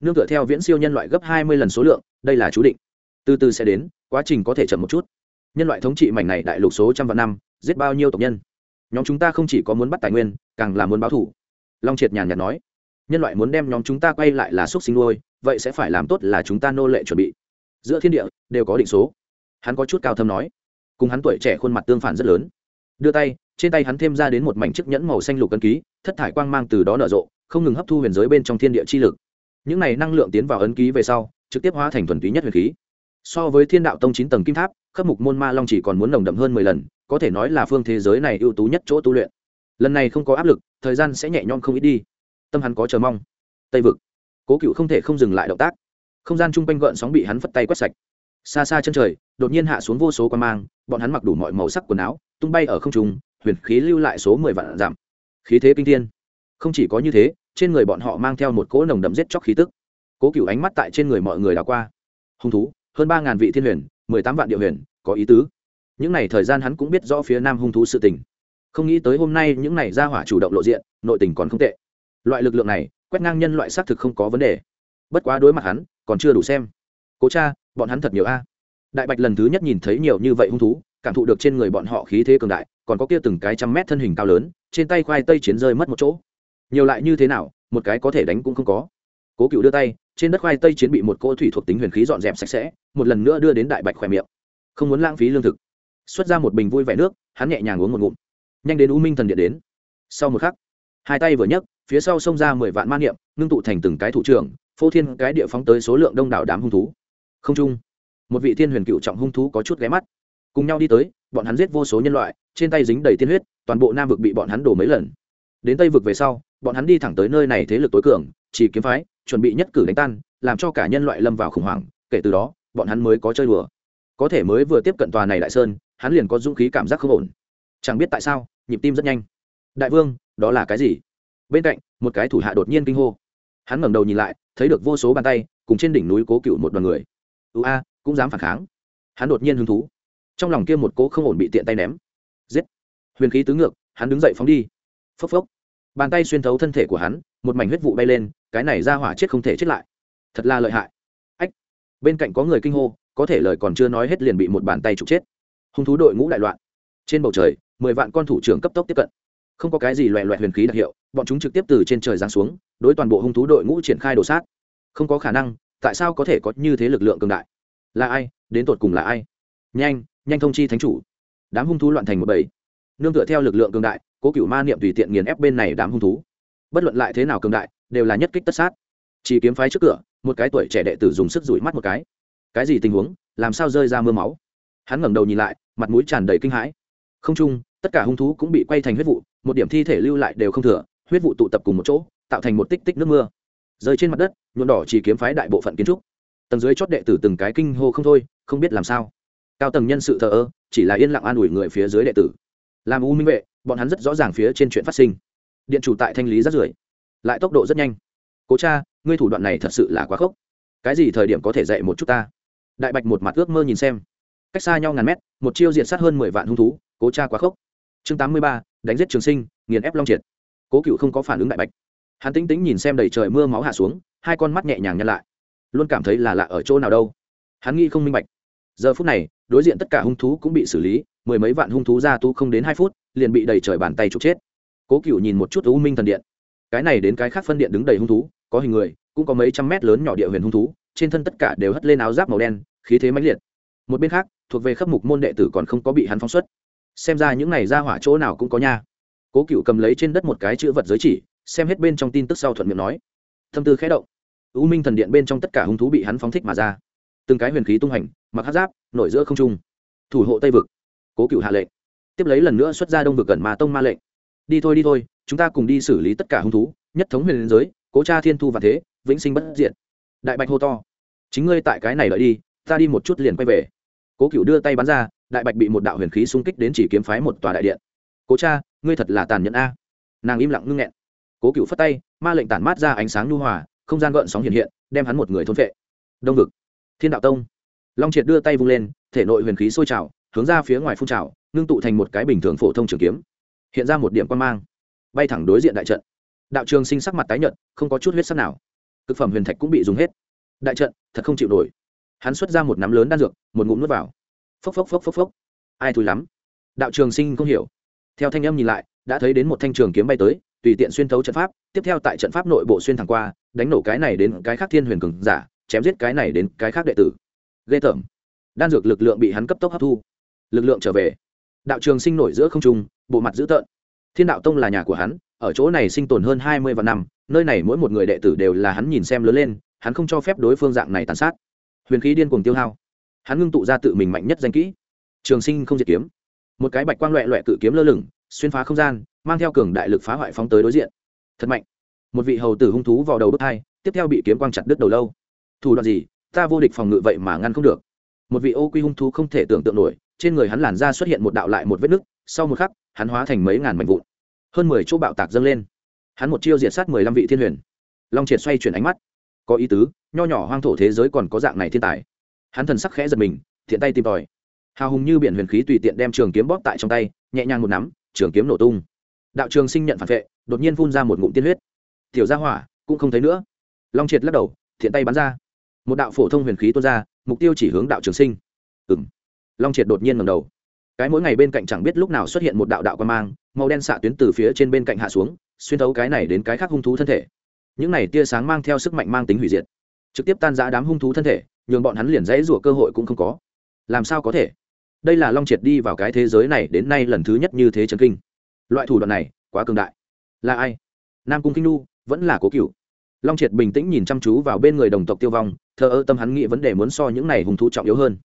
Nương tựa theo viễn siêu nhân loại gấp hai mươi lần số lượng, đây là chú định. Từ từ sẽ đến, quá trình có thể chậm một chút. Nhân loại thống trị mảnh này đại lục số trăm vạn năm, giết bao nhiêu tộc nhân? Nhóm chúng ta không chỉ có muốn bắt tài nguyên, càng là muốn báo thủ long triệt nhàn nhạt nói. Nhân loại muốn đem nhóm chúng ta quay lại là xúc sinh nuôi, vậy sẽ phải làm tốt là chúng ta nô lệ chuẩn bị. Giữa thiên địa, đều có định số. Hắn có chút cao thâm nói. Cùng hắn tuổi trẻ khuôn mặt tương phản rất lớn. Đưa tay, trên tay hắn thêm ra đến một mảnh chiếc nhẫn màu xanh lục cân ký, thất thải quang mang từ đó nở rộ, không ngừng hấp thu huyền giới bên trong thiên địa chi lực. Những này năng lượng tiến vào ấn ký về sau, trực tiếp hóa thành thuần túy nhất huyền khí. So với thiên đạo tông chín tầng kim tháp khắc mục môn ma long chỉ còn muốn nồng đậm hơn mười lần có thể nói là phương thế giới này ưu tú nhất chỗ tu luyện. Lần này không có áp lực, thời gian sẽ nhẹ nhõm không ít đi. Tâm hắn có chờ mong. Tây vực. Cố cựu không thể không dừng lại động tác. Không gian chung quanh gợn sóng bị hắn phất tay quét sạch. Xa xa chân trời, đột nhiên hạ xuống vô số quan mang, bọn hắn mặc đủ mọi màu sắc quần áo, tung bay ở không trung, huyền khí lưu lại số mười vạn giảm khí thế kinh thiên. Không chỉ có như thế, trên người bọn họ mang theo một cỗ nồng đậm giết chóc khí tức. Cố cựu ánh mắt tại trên người mọi người đảo qua. Hung thú, hơn ba ngàn vị thiên huyền, mười tám vạn địa huyền, có ý tứ những n à y thời gian hắn cũng biết rõ phía nam hung thú sự tình. Không nghĩ tới hôm nay những n à y ra hỏa chủ động lộ diện, nội tình còn không tệ. Loại lực lượng này, quét ngang nhân loại xác thực không có vấn đề. Bất quá đối mặt hắn, còn chưa đủ xem. Cố cha, bọn hắn thật nhiều a. Đại bạch lần thứ nhất nhìn thấy nhiều như vậy hung thú, cảm thụ được trên người bọn họ khí thế cường đại, còn có kia từng cái trăm mét thân hình cao lớn, trên tay khoai tây chiến rơi mất một chỗ. Nhiều lại như thế nào, một cái có thể đánh cũng không có. Cố cựu đưa tay, trên đất khoai tây chiến bị một cô thủy thuộc tính huyền khí dọn dẹp sạch sẽ, một lần nữa đưa đến đại bạch khỏe miệng. Không muốn lãng phí lương thực xuất ra một bình vui vẻ nước, hắn nhẹ nhàng uống một ngụm. Nhanh đến u minh thần điện đến. Sau một khắc, hai tay vừa nhấc, phía sau xông ra mười vạn man niệm, ngưng tụ thành từng cái thủ trưởng, phô thiên cái địa phóng tới số lượng đông đảo đám hung thú. Không chung một vị thiên huyền cựu trọng hung thú có chút ghé mắt. Cùng nhau đi tới, bọn hắn giết vô số nhân loại, trên tay dính đầy tiên huyết, toàn bộ nam vực bị bọn hắn đổ mấy lần. Đến tây vực về sau, bọn hắn đi thẳng tới nơi này thế lực tối cường, chỉ kiếm phái, chuẩn bị nhất cử đánh tan, làm cho cả nhân loại lâm vào khủng hoảng, kể từ đó, bọn hắn mới có chơi đùa. Có thể mới vừa tiếp cận tòa này đại sơn hắn liền có dũng khí cảm giác không ổn. Chẳng biết tại sao, nhịp tim rất nhanh. Đại vương, đó là cái gì? Bên cạnh, một cái thủ hạ đột nhiên kinh hô. Hắn ngẩng đầu nhìn lại, thấy được vô số bàn tay, cùng trên đỉnh núi cố cựu một đoàn người. Ưu a, cũng dám phản kháng. Hắn đột nhiên hứng thú. Trong lòng kia một cố không ổn bị tiện tay ném. Giết. Huyền khí tứ ngược, hắn đứng dậy phóng đi. Phốc phốc. Bàn tay xuyên thấu thân thể của hắn, một mảnh huyết vụ bay lên, cái này ra hỏa chết không thể chết lại. Thật là lợi hại. Ách. Bên cạnh có người kinh hô, có thể lời còn chưa nói hết liền bị một bàn tay trục chết hung thú đội ngũ đại loạn. Trên bầu trời, mười vạn con thủ trưởng cấp tốc tiếp cận. Không có cái gì loẹ loẹt huyền khí đặc hiệu, bọn chúng trực tiếp từ trên trời giáng xuống, đối toàn bộ hung thú đội ngũ triển khai đồ sát. Không có khả năng, tại sao có thể có như thế lực lượng cường đại? Là ai? Đến tột cùng là ai? Nhanh nhanh thông chi thánh chủ. Đám hung thú loạn thành một bầy. Nương tựa theo lực lượng cường đại, cố cựu ma niệm tùy tiện nghiền ép bên này đám hung thú. Bất luận lại thế nào cường đại, đều là nhất kích tất sát. Chỉ kiếm phái trước cửa, một cái tuổi trẻ đệ tử dùng sức rủi mắt một cái. Cái gì tình huống? Làm sao rơi ra mưa máu? Hắn ngẩng đầu nhìn lại, mặt mũi tràn đầy kinh hãi. Không chung, tất cả hung thú cũng bị quay thành huyết vụ, một điểm thi thể lưu lại đều không thừa, huyết vụ tụ tập cùng một chỗ, tạo thành một tích tích nước mưa. Rơi trên mặt đất, nhuộm đỏ chỉ kiếm phái đại bộ phận kiến trúc. Tầng dưới chót đệ tử từng cái kinh hô không thôi, không biết làm sao. Cao tầng nhân sự thờ ơ, chỉ là yên lặng an ủi người phía dưới đệ tử. Làm u minh vệ, bọn hắn rất rõ ràng phía trên chuyện phát sinh. Điện chủ tại thanh lý rất rưởi, lại tốc độ rất nhanh. Cố cha, ngươi thủ đoạn này thật sự là quá khốc. Cái gì thời điểm có thể dạy một chút ta? Đại bạch một mặt ước mơ nhìn xem cách xa nhau ngàn mét, một chiêu diện sát hơn mười vạn hung thú, cố cha quá khốc. Chương tám mươi ba, đánh giết trường sinh, nghiền ép long triệt. Cố cựu không có phản ứng đại bạch. Hắn tĩnh tĩnh nhìn xem đầy trời mưa máu hạ xuống, hai con mắt nhẹ nhàng nhăn lại. Luôn cảm thấy là lạ ở chỗ nào đâu. Hắn nghĩ không minh bạch. Giờ phút này, đối diện tất cả hung thú cũng bị xử lý, mười mấy vạn hung thú ra tu không đến hai phút, liền bị đầy trời bàn tay trục chết. Cố cựu nhìn một chút u minh thần điện. Cái này đến cái khác phân điện đứng đầy hung thú, có hình người, cũng có mấy trăm mét lớn nhỏ địa huyền hung thú, trên thân tất cả đều hất lên áo giáp màu đen, khí thế mãnh liệt một bên khác, thuộc về khắp mục môn đệ tử còn không có bị hắn phóng xuất. Xem ra những này ra hỏa chỗ nào cũng có nha. Cố cựu cầm lấy trên đất một cái chữ vật giới chỉ, xem hết bên trong tin tức sau thuận miệng nói. Thâm tư khẽ động. U minh thần điện bên trong tất cả hung thú bị hắn phóng thích mà ra. Từng cái huyền khí tung hành, mặc hát giáp, nổi giữa không trung. Thủ hộ tây vực. Cố cựu hạ lệnh. Tiếp lấy lần nữa xuất ra đông vực gần mà tông ma lệnh. Đi thôi đi thôi, chúng ta cùng đi xử lý tất cả hung thú, nhất thống huyền giới, cố cha thiên thu và thế, vĩnh sinh bất diện đại bạch hô to. Chính ngươi tại cái này lợi đi, ta đi một chút liền quay về cố cựu đưa tay bắn ra, đại bạch bị một đạo huyền khí xung kích đến chỉ kiếm phái một tòa đại điện. Cố cha, ngươi thật là tàn nhẫn a. Nàng im lặng ngưng nghẹn. Cố cựu phất tay, ma lệnh tản mát ra ánh sáng nhu hòa, không gian gợn sóng hiện hiện, đem hắn một người thôn vệ đông vực. Thiên đạo tông. Long triệt đưa tay vung lên, thể nội huyền khí sôi trào, hướng ra phía ngoài phun trào, ngưng tụ thành một cái bình thường phổ thông trường kiếm. Hiện ra một điểm quan mang. Bay thẳng đối diện đại trận. Đạo trường sinh sắc mặt tái nhợt, không có chút huyết sắc nào. Thực phẩm huyền thạch cũng bị dùng hết. Đại trận, thật không chịu nổi hắn xuất ra một nắm lớn đan dược, một ngụm nuốt vào. Phốc phốc phốc phốc phốc. Ai thùi lắm? Đạo trường sinh không hiểu. Theo thanh âm nhìn lại, đã thấy đến một thanh trường kiếm bay tới, tùy tiện xuyên thấu trận pháp, tiếp theo tại trận pháp nội bộ xuyên thẳng qua, đánh nổ cái này đến cái khác thiên huyền cường giả, chém giết cái này đến cái khác đệ tử. Ghê tởm. Đan dược lực lượng bị hắn cấp tốc hấp thu. Lực lượng trở về. Đạo trường sinh nổi giữa không trung, bộ mặt dữ tợn. Thiên đạo tông là nhà của hắn, ở chỗ này sinh tồn hơn hai mươi vạn năm, nơi này mỗi một người đệ tử đều là hắn nhìn xem lớn lên, hắn không cho phép đối phương dạng này tàn sát huyền khí điên cuồng tiêu hao. Hắn ngưng tụ ra tự mình mạnh nhất danh kỹ. Trường sinh không diệt kiếm. Một cái bạch quang loẹ loẹ cự kiếm lơ lửng, xuyên phá không gian, mang theo cường đại lực phá hoại phóng tới đối diện. Thật mạnh. Một vị hầu tử hung thú vào đầu đốt hai tiếp theo bị kiếm quang chặt đứt đầu lâu. Thủ đoạn gì? Ta vô địch phòng ngự vậy mà ngăn không được. Một vị ô quy hung thú không thể tưởng tượng nổi, trên người hắn làn ra xuất hiện một đạo lại một vết nứt, sau một khắc, hắn hóa thành mấy ngàn mảnh vụn. Hơn mười chỗ bạo tạc dâng lên. Hắn một chiêu diệt sát mười lăm vị thiên huyền. Long triệt xoay chuyển ánh mắt. Có ý tứ nho nhỏ hoang thổ thế giới còn có dạng này thiên tài. Hắn thần sắc khẽ giật mình, thiện tay tìm tòi. Hào hùng như biển huyền khí tùy tiện đem trường kiếm bóp tại trong tay, nhẹ nhàng một nắm, trường kiếm nổ tung. Đạo trường sinh nhận phản vệ, đột nhiên phun ra một ngụm tiên huyết. Tiểu gia hỏa, cũng không thấy nữa. Long triệt lắc đầu, thiện tay bắn ra. Một đạo phổ thông huyền khí tuôn ra, mục tiêu chỉ hướng đạo trường sinh. Ừ m long triệt đột nhiên ngầm đầu. Cái mỗi ngày bên cạnh chẳng biết lúc nào xuất hiện một đạo đạo quan mang, màu đen xạ tuyến từ phía trên bên cạnh hạ xuống, xuyên thấu cái này đến cái khác hung thú thân thể. Những này tia sáng mang theo sức mạnh mang tính hủy diệt trực tiếp tan giã đám hung thú thân thể, nhường bọn hắn liền dãy rủa cơ hội cũng không có. Làm sao có thể? Đây là long triệt đi vào cái thế giới này đến nay lần thứ nhất như thế trấn kinh. Loại thủ đoạn này, quá cường đại. Là ai? Nam cung kinh nu vẫn là cố cựu long triệt bình tĩnh nhìn chăm chú vào bên người đồng tộc tiêu vong, thờ ơ tâm hắn nghĩ vấn đề muốn so những này hung thú trọng yếu hơn.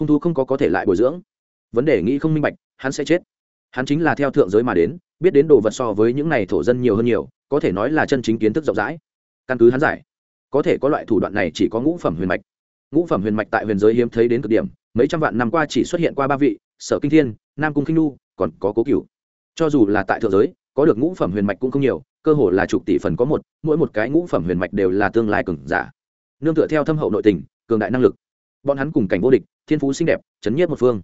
Hung thú không có có thể lại bồi dưỡng. Vấn đề nghĩ không minh bạch, hắn sẽ chết. Hắn chính là theo thượng giới mà đến, biết đến đồ vật so với những này thổ dân nhiều hơn nhiều, có thể nói là chân chính kiến thức rộng rãi. Căn cứ hắn giải có thể có loại thủ đoạn này chỉ có ngũ phẩm huyền mạch. Ngũ phẩm huyền mạch tại huyền giới hiếm thấy đến cực điểm, mấy trăm vạn năm qua chỉ xuất hiện qua ba vị, sở kinh thiên, nam cung kinh nu còn có cố cựu cho dù là tại thượng giới, có được ngũ phẩm huyền mạch cũng không nhiều, cơ hồ là chục tỷ phần có một, mỗi một cái ngũ phẩm huyền mạch đều là tương lai cường giả. Nương tựa theo thâm hậu nội tình, cường đại năng lực. Bọn hắn cùng cảnh vô địch, thiên phú xinh đẹp, chấn nhiếp một phương.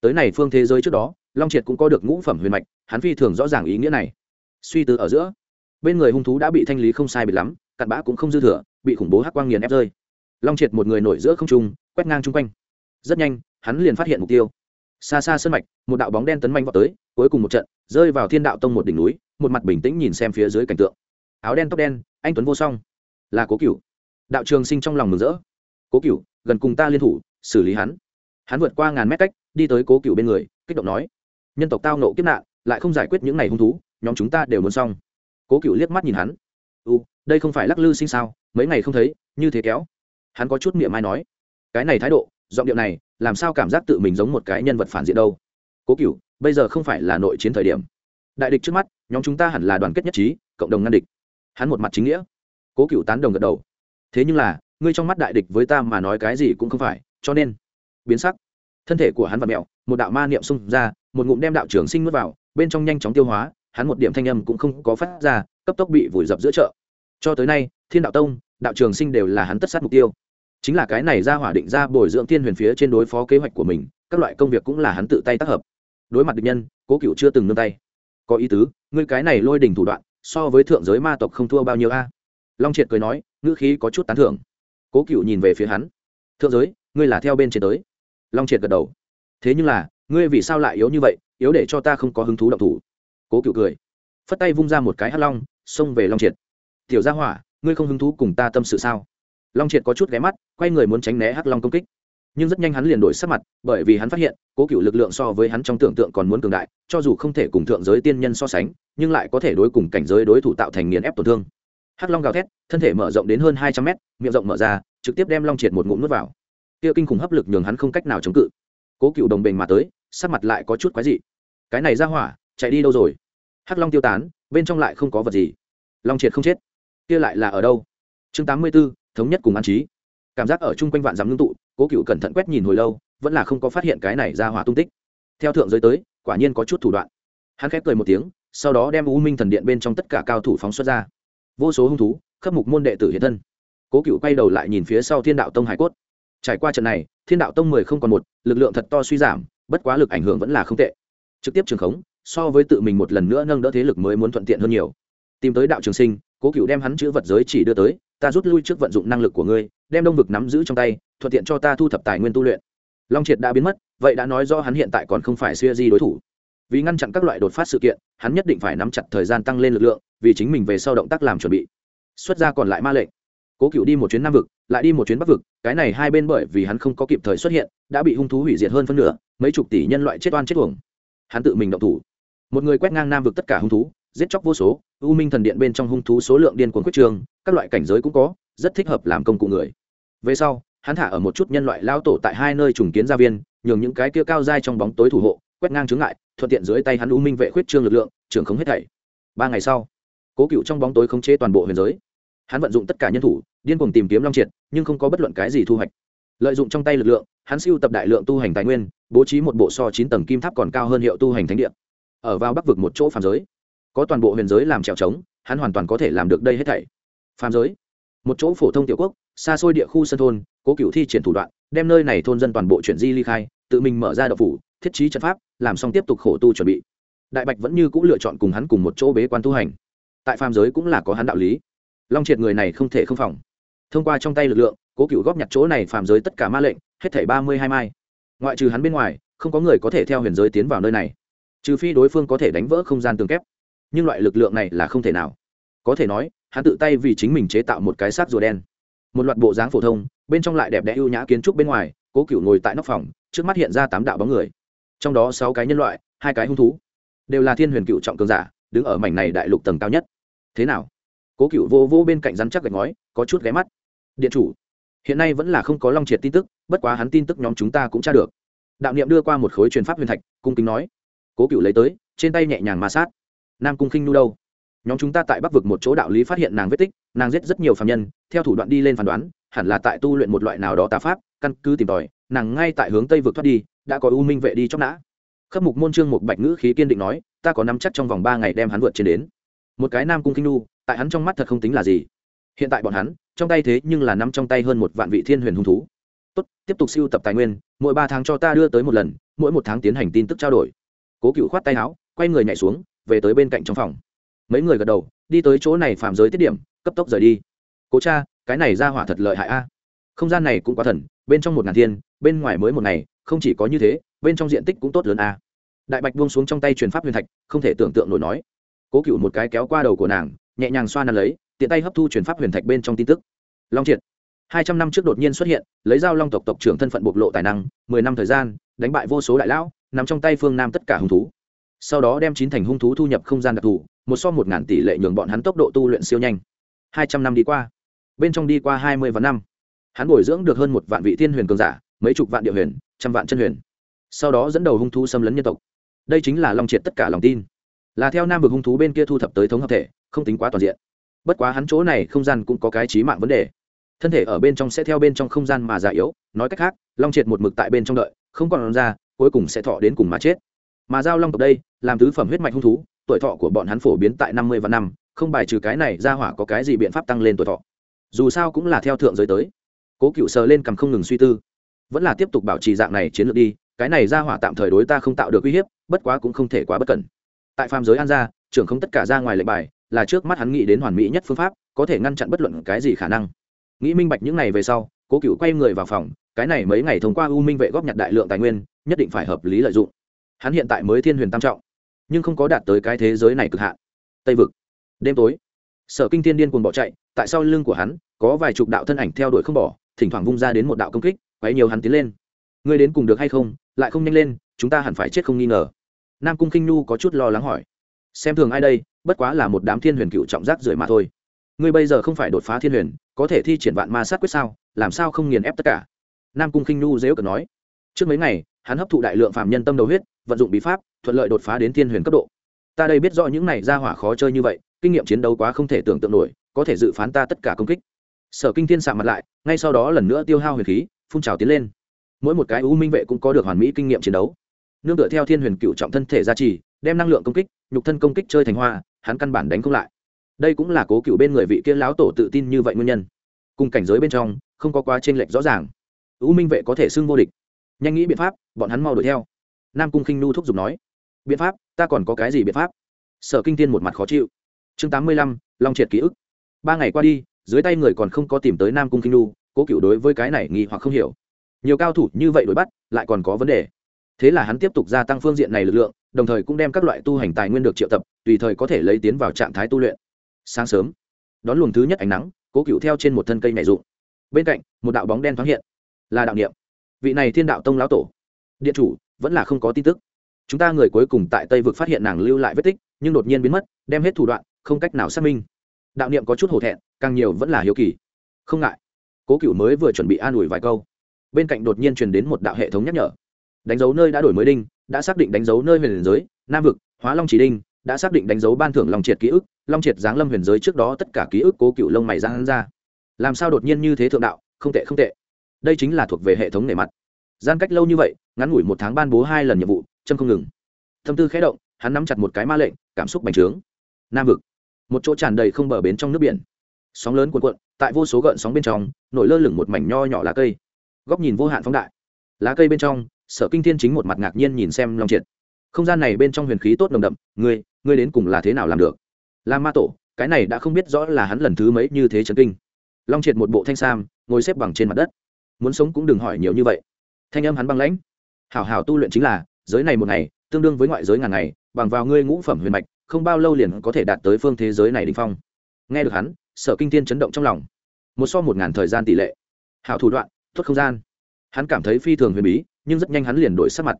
Tới này phương thế giới trước đó, long triệt cũng có được ngũ phẩm huyền mạch, hắn phi thường rõ ràng ý nghĩa này. Suy tư ở giữa, bên người hung thú đã bị thanh lý không sai biệt lắm cặn bã cũng không dư thừa, bị khủng bố hắc quang nghiền ép rơi. Long triệt một người nổi giữa không trung, quét ngang chung quanh. Rất nhanh, hắn liền phát hiện mục tiêu. Xa xa sân mạch, một đạo bóng đen tấn manh vào tới, cuối cùng một trận, rơi vào thiên đạo tông một đỉnh núi, một mặt bình tĩnh nhìn xem phía dưới cảnh tượng. Áo đen tóc đen, anh tuấn vô song. Là cố cửu. Đạo trường sinh trong lòng mừng rỡ. Cố cửu, gần cùng ta liên thủ, xử lý hắn. Hắn vượt qua ngàn mét cách, đi tới cố cửu bên người, kích động nói, nhân tộc tao nộ kiếp nạn, lại không giải quyết những ngày hung thú, nhóm chúng ta đều muốn xong. Cố cửu liếc mắt nhìn hắn. U đây không phải lắc lư sinh sao, mấy ngày không thấy, như thế kéo. Hắn có chút miệng mai nói, cái này thái độ, giọng điệu này, làm sao cảm giác tự mình giống một cái nhân vật phản diện đâu. Cố cửu, bây giờ không phải là nội chiến thời điểm. Đại địch trước mắt, nhóm chúng ta hẳn là đoàn kết nhất trí, cộng đồng ngăn địch. Hắn một mặt chính nghĩa. Cố cửu tán đồng gật đầu. Thế nhưng là, ngươi trong mắt đại địch với ta mà nói cái gì cũng không phải, cho nên, biến sắc. Thân thể của hắn và mẹo, một đạo ma niệm xung ra, một ngụm đem đạo trưởng sinh nuốt vào, bên trong nhanh chóng tiêu hóa, hắn một điểm thanh âm cũng không có phát ra, cấp tốc bị vùi dập giữa chợ cho tới nay, thiên đạo tông, đạo trường sinh đều là hắn tất sát mục tiêu. Chính là cái này ra hỏa định ra bồi dưỡng thiên huyền phía trên đối phó kế hoạch của mình, các loại công việc cũng là hắn tự tay tác hợp. Đối mặt địch nhân, cố cựu chưa từng nương tay. Có ý tứ, ngươi cái này lôi đỉnh thủ đoạn, so với thượng giới ma tộc không thua bao nhiêu a. Long triệt cười nói, ngữ khí có chút tán thưởng. Cố cựu nhìn về phía hắn. Thượng giới, ngươi là theo bên trên tới. Long triệt gật đầu. Thế nhưng là, ngươi vì sao lại yếu như vậy, yếu để cho ta không có hứng thú động thủ? Cố cựu cười. Phất tay vung ra một cái hắc long, xông về long triệt tiểu gia hỏa, ngươi không hứng thú cùng ta tâm sự sao? Long triệt có chút ghé mắt, quay người muốn tránh né hắc long công kích. Nhưng rất nhanh hắn liền đổi sắc mặt, bởi vì hắn phát hiện, cố cựu lực lượng so với hắn trong tưởng tượng còn muốn cường đại, cho dù không thể cùng thượng giới tiên nhân so sánh, nhưng lại có thể đối cùng cảnh giới đối thủ tạo thành nghiền ép tổn thương. Hắc long gào thét, thân thể mở rộng đến hơn hai trăm mét, miệng rộng mở ra, trực tiếp đem long triệt một ngụm nuốt vào. Tiêu kinh khủng hấp lực nhường hắn không cách nào chống cự. Cố cựu đồng bình mà tới, sắc mặt lại có chút quái dị. Cái này ra hỏa, chạy đi đâu rồi? Hắc long tiêu tán, bên trong lại không có vật gì. Long triệt không chết kia lại là ở đâu? Chương tám mươi b ố thống nhất cùng an trí. Cảm giác ở chung quanh vạn dám ngưng tụ, cố cựu cẩn thận quét nhìn hồi lâu, vẫn là không có phát hiện cái này ra hỏa tung tích. Theo thượng giới tới, quả nhiên có chút thủ đoạn. Hắn khép cười một tiếng, sau đó đem u minh thần điện bên trong tất cả cao thủ phóng xuất ra. Vô số hung thú, khắp mục môn đệ tử hiện thân. Cố cựu quay đầu lại nhìn phía sau thiên đạo tông hải cốt. Trải qua trận này, thiên đạo tông mười không còn một, lực lượng thật to suy giảm, bất quá lực ảnh hưởng vẫn là không tệ. Trực tiếp trường khống, so với tự mình một lần nữa nâng đỡ thế lực mới muốn thuận tiện hơn nhiều. Tìm tới đạo trường sinh cố cựu đem hắn chữ vật giới chỉ đưa tới, ta rút lui trước vận dụng năng lực của ngươi, đem đông vực nắm giữ trong tay, thuận tiện cho ta thu thập tài nguyên tu luyện. Long triệt đã biến mất, vậy đã nói do hắn hiện tại còn không phải xuya di đối thủ. Vì ngăn chặn các loại đột phát sự kiện, hắn nhất định phải nắm chặt thời gian tăng lên lực lượng, vì chính mình về sau động tác làm chuẩn bị. Xuất ra còn lại ma lệnh. Cố cựu đi một chuyến nam vực, lại đi một chuyến bắc vực, cái này hai bên bởi vì hắn không có kịp thời xuất hiện, đã bị hung thú hủy diệt hơn phân nửa, mấy chục tỷ nhân loại chết oan chết tuồng hắn tự mình động thủ. Một người quét ngang nam vực tất cả hung thú, giết chóc vô số u minh thần điện bên trong hung thú số lượng điên cuồng quyết trường, các loại cảnh giới cũng có, rất thích hợp làm công cụ người. Về sau, hắn thả ở một chút nhân loại lao tổ tại hai nơi trùng kiến gia viên, nhường những cái kia cao dai trong bóng tối thủ hộ, quét ngang chướng ngại, thuận tiện dưới tay hắn u minh vệ khuyết trương lực lượng, trưởng không hết thảy. Ba ngày sau, cố cựu trong bóng tối khống chế toàn bộ huyền giới. Hắn vận dụng tất cả nhân thủ, điên cuồng tìm kiếm long triệt, nhưng không có bất luận cái gì thu hoạch. Lợi dụng trong tay lực lượng, hắn siêu tập đại lượng tu hành tài nguyên, bố trí một bộ so chín tầng kim tháp còn cao hơn hiệu tu hành thánh địa. Ở vào bắc vực một chỗ phàm giới có toàn bộ huyền giới làm trèo trống, hắn hoàn toàn có thể làm được đây hết thảy. Phàm giới, một chỗ phổ thông tiểu quốc, xa xôi địa khu sân thôn, cố cựu thi triển thủ đoạn, đem nơi này thôn dân toàn bộ chuyển di ly khai, tự mình mở ra đậu phủ, thiết trí trận pháp, làm xong tiếp tục khổ tu chuẩn bị. Đại bạch vẫn như c ũ lựa chọn cùng hắn cùng một chỗ bế quan tu hành. Tại phàm giới cũng là có hắn đạo lý. Long triệt người này không thể không phòng. Thông qua trong tay lực lượng, cố cựu góp nhặt chỗ này phàm giới tất cả ma lệnh, hết thảy ba mươi hai mai. Ngoại trừ hắn bên ngoài, không có người có thể theo huyền giới tiến vào nơi này. Trừ phi đối phương có thể đánh vỡ không gian tường kép nhưng loại lực lượng này là không thể nào. Có thể nói, hắn tự tay vì chính mình chế tạo một cái xác rùa đen. Một loạt bộ dáng phổ thông, bên trong lại đẹp đẽ ưu nhã kiến trúc bên ngoài, cố cựu ngồi tại nóc phòng, trước mắt hiện ra tám đạo bóng người. Trong đó sáu cái nhân loại, hai cái hung thú, đều là thiên huyền cựu trọng cường giả, đứng ở mảnh này đại lục tầng cao nhất. Thế nào? Cố cựu vô vô bên cạnh rắn chắc gạch ngói, có chút ghé mắt. Điện chủ, hiện nay vẫn là không có long triệt tin tức, bất quá hắn tin tức nhóm chúng ta cũng tra được. Đạo niệm đưa qua một khối truyền pháp huyền thạch, cung kính nói. Cố cựu lấy tới, trên tay nhẹ nhàng ma sát nam cung khinh nu đâu? Nhóm chúng ta tại bắc vực một chỗ đạo lý phát hiện nàng vết tích, nàng giết rất nhiều phạm nhân, theo thủ đoạn đi lên phán đoán, hẳn là tại tu luyện một loại nào đó tà pháp, căn cứ tìm tòi, nàng ngay tại hướng tây vực thoát đi, đã có u minh vệ đi chóc nã. Khắc mục môn trương một bạch ngữ khí kiên định nói, ta có nắm chắc trong vòng ba ngày đem hắn vượt trên đến. Một cái nam cung kinh nu tại hắn trong mắt thật không tính là gì. Hiện tại bọn hắn, trong tay thế nhưng là nắm trong tay hơn một vạn vị thiên huyền hung thú. Tốt, tiếp tục siêu tập tài nguyên, mỗi ba tháng cho ta đưa tới một lần, mỗi một tháng tiến hành tin tức trao đổi. Cố cựu khoát tay áo, quay người nhảy xuống về tới bên cạnh trong phòng. Mấy người gật đầu, đi tới chỗ này phạm giới tiết điểm, cấp tốc rời đi. Cố cha, cái này ra hỏa thật lợi hại a. Không gian này cũng quá thần, bên trong một ngàn thiên, bên ngoài mới một ngày, không chỉ có như thế, bên trong diện tích cũng tốt lớn a. Đại bạch buông xuống trong tay truyền pháp huyền thạch, không thể tưởng tượng nổi nói. Cố cựu một cái kéo qua đầu của nàng, nhẹ nhàng xoa nắn lấy, tiện tay hấp thu truyền pháp huyền thạch bên trong tin tức. Long triệt. Hai trăm năm trước đột nhiên xuất hiện, lấy dao long tộc tộc trưởng thân phận bộc lộ tài năng, mười năm thời gian, đánh bại vô số đại lão, nằm trong tay phương nam tất cả hung thú sau đó đem chín thành hung thú thu nhập không gian đặc thù, một so một ngàn tỷ lệ nhường bọn hắn tốc độ tu luyện siêu nhanh. Hai trăm năm đi qua, bên trong đi qua hai mươi vạn năm, hắn bồi dưỡng được hơn một vạn vị thiên huyền cường giả, mấy chục vạn địa huyền, trăm vạn chân huyền. Sau đó dẫn đầu hung thú xâm lấn nhân tộc. Đây chính là lòng triệt tất cả lòng tin. Là theo nam vực hung thú bên kia thu thập tới thống hợp thể, không tính quá toàn diện. Bất quá hắn chỗ này không gian cũng có cái trí mạng vấn đề. Thân thể ở bên trong sẽ theo bên trong không gian mà già yếu, nói cách khác, long triệt một mực tại bên trong đợi, không còn ra, cuối cùng sẽ thọ đến cùng mà chết mà giao long tộc đây, làm tứ phẩm huyết mạch hung thú, tuổi thọ của bọn hắn phổ biến tại năm mươi và năm, không bài trừ cái này ra hỏa có cái gì biện pháp tăng lên tuổi thọ. Dù sao cũng là theo thượng giới tới. Cố cựu sờ lên cầm không ngừng suy tư. Vẫn là tiếp tục bảo trì dạng này chiến lược đi, cái này ra hỏa tạm thời đối ta không tạo được uy hiếp, bất quá cũng không thể quá bất cẩn. Tại phàm giới an gia, trưởng không tất cả ra ngoài lệnh bài, là trước mắt hắn nghĩ đến hoàn mỹ nhất phương pháp, có thể ngăn chặn bất luận cái gì khả năng. Nghĩ minh bạch những ngày về sau, cố cựu quay người vào phòng, cái này mấy ngày thông qua u minh vệ góp nhặt đại lượng tài nguyên, nhất định phải hợp lý lợi dụng hắn hiện tại mới thiên huyền tam trọng, nhưng không có đạt tới cái thế giới này cực hạn. Tây vực, đêm tối, sở kinh thiên điên cuồng bỏ chạy, tại sau lưng của hắn, có vài chục đạo thân ảnh theo đuổi không bỏ, thỉnh thoảng vung ra đến một đạo công kích, quấy nhiều hắn tiến lên. Ngươi đến cùng được hay không, lại không nhanh lên, chúng ta hẳn phải chết không nghi ngờ. Nam cung khinh nhu có chút lo lắng hỏi. Xem thường ai đây, bất quá là một đám thiên huyền cựu trọng giác rưởi mà thôi. Ngươi bây giờ không phải đột phá thiên huyền, có thể thi triển vạn ma sát quyết sao, làm sao không nghiền ép tất cả? Nam cung khinh nhu dễ cờ nói. Trước mấy ngày, hắn hấp thụ đại lượng phạm nhân tâm đầu huyết vận dụng bí pháp, thuận lợi đột phá đến thiên huyền cấp độ. Ta đây biết rõ những này ra hỏa khó chơi như vậy, kinh nghiệm chiến đấu quá không thể tưởng tượng nổi, có thể dự phán ta tất cả công kích. Sở kinh thiên sạm mặt lại, ngay sau đó lần nữa tiêu hao huyền khí, phun trào tiến lên. Mỗi một cái u minh vệ cũng có được hoàn mỹ kinh nghiệm chiến đấu. Nương tựa theo thiên huyền cựu trọng thân thể gia trì, đem năng lượng công kích, nhục thân công kích chơi thành hoa, hắn căn bản đánh không lại. Đây cũng là cố cựu bên người vị kia lão tổ tự tin như vậy nguyên nhân. Cùng cảnh giới bên trong, không có quá t r ê n lệch rõ ràng. U minh vệ có thể xưng vô địch. Nhanh nghĩ biện pháp, bọn hắn mau đuổi theo nam cung khinh nu thúc giục nói, biện pháp, ta còn có cái gì biện pháp? Sở kinh tiên một mặt khó chịu. Chương tám mươi lăm, long triệt ký ức. Ba ngày qua đi, dưới tay người còn không có tìm tới nam cung khinh nu cố cựu đối với cái này nghi hoặc không hiểu. Nhiều cao thủ như vậy đuổi bắt, lại còn có vấn đề. Thế là hắn tiếp tục gia tăng phương diện này lực lượng, đồng thời cũng đem các loại tu hành tài nguyên được triệu tập, tùy thời có thể lấy tiến vào trạng thái tu luyện. Sáng sớm, đón luồng thứ nhất ánh nắng, cố cựu theo trên một thân cây mẹ rụng. bên cạnh, một đạo bóng đen thoáng hiện. Là đạo niệm. Vị này thiên đạo tông lão tổ. Điện chủ vẫn là không có tin tức. Chúng ta người cuối cùng tại tây vực phát hiện nàng lưu lại vết tích, nhưng đột nhiên biến mất, đem hết thủ đoạn, không cách nào xác minh. Đạo niệm có chút hổ thẹn, càng nhiều vẫn là hiếu kỳ. Không ngại. Cố cựu mới vừa chuẩn bị an ủi vài câu. Bên cạnh đột nhiên truyền đến một đạo hệ thống nhắc nhở. Đánh dấu nơi đã đổi mới đinh, đã xác định đánh dấu nơi huyền giới, nam vực, hóa long chỉ đinh, đã xác định đánh dấu ban thưởng long triệt ký ức, long triệt giáng lâm huyền giới trước đó tất cả ký ức cố cựu lông mày giang ra. Làm sao đột nhiên như thế thượng đạo, không tệ không tệ. Đây chính là thuộc về hệ thống nề mặt. Gian cách lâu như vậy ngắn ngủi một tháng ban bố hai lần nhiệm vụ châm không ngừng. Tâm tư khẽ động, hắn nắm chặt một cái ma lệnh, cảm xúc bành trướng. Nam vực. Một chỗ tràn đầy không bờ bến trong nước biển. Sóng lớn cuộn cuộn, tại vô số gợn sóng bên trong, nổi lơ lửng một mảnh nho nhỏ lá cây. Góc nhìn vô hạn phóng đại. Lá cây bên trong, sở kinh thiên chính một mặt ngạc nhiên nhìn xem long triệt. Không gian này bên trong huyền khí tốt nồng đậm, ngươi ngươi đến cùng là thế nào làm được? Là ma tổ, cái này đã không biết rõ là hắn lần thứ mấy như thế trấn kinh. Long triệt một bộ thanh sam, ngồi xếp bằng trên mặt đất. Muốn sống cũng đừng hỏi nhiều như vậy. Thanh âm hắn băng lãnh hảo hảo tu luyện chính là, giới này một ngày, tương đương với ngoại giới ngàn ngày, bằng vào ngươi ngũ phẩm huyền mạch, không bao lâu liền có thể đạt tới phương thế giới này đ phong. Nghe được hắn, sở kinh tiên chấn động trong lòng. Một so một ngàn thời gian tỷ lệ. Hảo thủ đoạn thốt không gian. Hắn cảm thấy phi thường huyền bí, nhưng rất nhanh hắn liền đổi sắc mặt.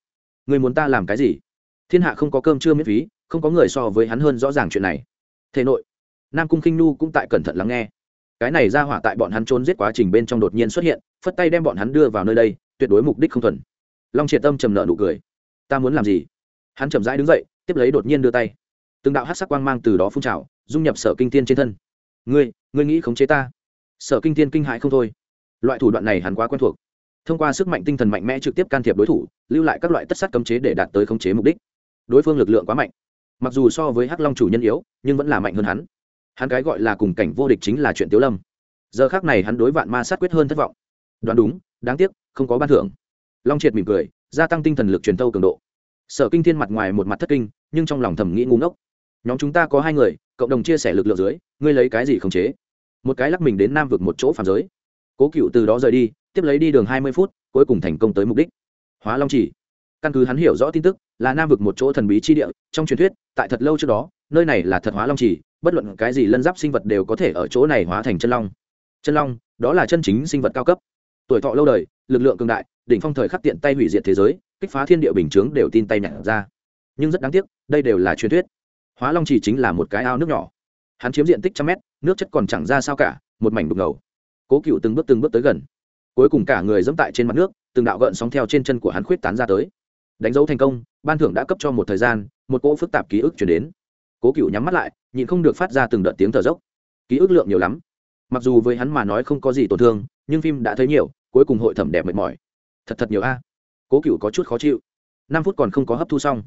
Người muốn ta làm cái gì? Thiên hạ không có cơm chưa miễn phí, không có người so với hắn hơn rõ ràng chuyện này. Thế nội, nam cung khinh nu cũng tại cẩn thận lắng nghe. Cái này ra hỏa tại bọn hắn trốn giết quá trình bên trong đột nhiên xuất hiện, phất tay đem bọn hắn đưa vào nơi đây, tuyệt đối mục đích không thuần long triệt tâm trầm nợ nụ cười. Ta muốn làm gì? Hắn chậm rãi đứng dậy, tiếp lấy đột nhiên đưa tay. Từng đạo hát sắc quang mang từ đó phun trào, dung nhập sở kinh tiên trên thân. Ngươi ngươi nghĩ khống chế ta? Sở kinh tiên kinh hại không thôi. Loại thủ đoạn này hắn quá quen thuộc. Thông qua sức mạnh tinh thần mạnh mẽ trực tiếp can thiệp đối thủ, lưu lại các loại tất sát cấm chế để đạt tới khống chế mục đích. Đối phương lực lượng quá mạnh. Mặc dù so với hắc long chủ nhân yếu, nhưng vẫn là mạnh hơn hắn. Hắn cái gọi là cùng cảnh vô địch chính là chuyện tiếu lâm. Giờ khác này hắn đối vạn ma sát quyết hơn thất vọng. Đoán đúng, đáng tiếc, không có ban thưởng long triệt mỉm cười, gia tăng tinh thần lực truyền thâu cường độ. Sở kinh thiên mặt ngoài một mặt thất kinh, nhưng trong lòng thầm nghĩ ngu ngốc. Nhóm chúng ta có hai người, cộng đồng chia sẻ lực lượng dưới, ngươi lấy cái gì khống chế? Một cái lắc mình đến nam vực một chỗ phàm giới. Cố cựu từ đó rời đi, tiếp lấy đi đường hai mươi phút, cuối cùng thành công tới mục đích. Hóa long chỉ. Căn cứ hắn hiểu rõ tin tức, là nam vực một chỗ thần bí chi địa, trong truyền thuyết, tại thật lâu trước đó, nơi này là thật hóa long chỉ, bất luận cái gì lân giáp sinh vật đều có thể ở chỗ này hóa thành chân long. Chân long, đó là chân chính sinh vật cao cấp. Tuổi thọ lâu đời, lực lượng cường đại đỉnh phong thời khắc tiện tay hủy diệt thế giới, kích phá thiên địa bình chướng đều tin tay nhặt ra. Nhưng rất đáng tiếc, đây đều là truyền thuyết. Hóa long chỉ chính là một cái ao nước nhỏ. Hắn chiếm diện tích trăm mét, nước chất còn chẳng ra sao cả, một mảnh đục ngầu. Cố cựu từng bước từng bước tới gần. Cuối cùng cả người dẫm tại trên mặt nước, từng đạo gợn sóng theo trên chân của hắn khuyết tán ra tới. Đánh dấu thành công, ban thưởng đã cấp cho một thời gian, một cỗ phức tạp ký ức chuyển đến. Cố cựu nhắm mắt lại, nhịn không được phát ra từng đợt tiếng thở dốc. Ký ức lượng nhiều lắm. Mặc dù với hắn mà nói không có gì tổn thương, nhưng phim đã thấy nhiều, cuối cùng hội thẩm đẹp mệt mỏi thật thật nhiều a. Cố cựu có chút khó chịu. Năm phút còn không có hấp thu xong.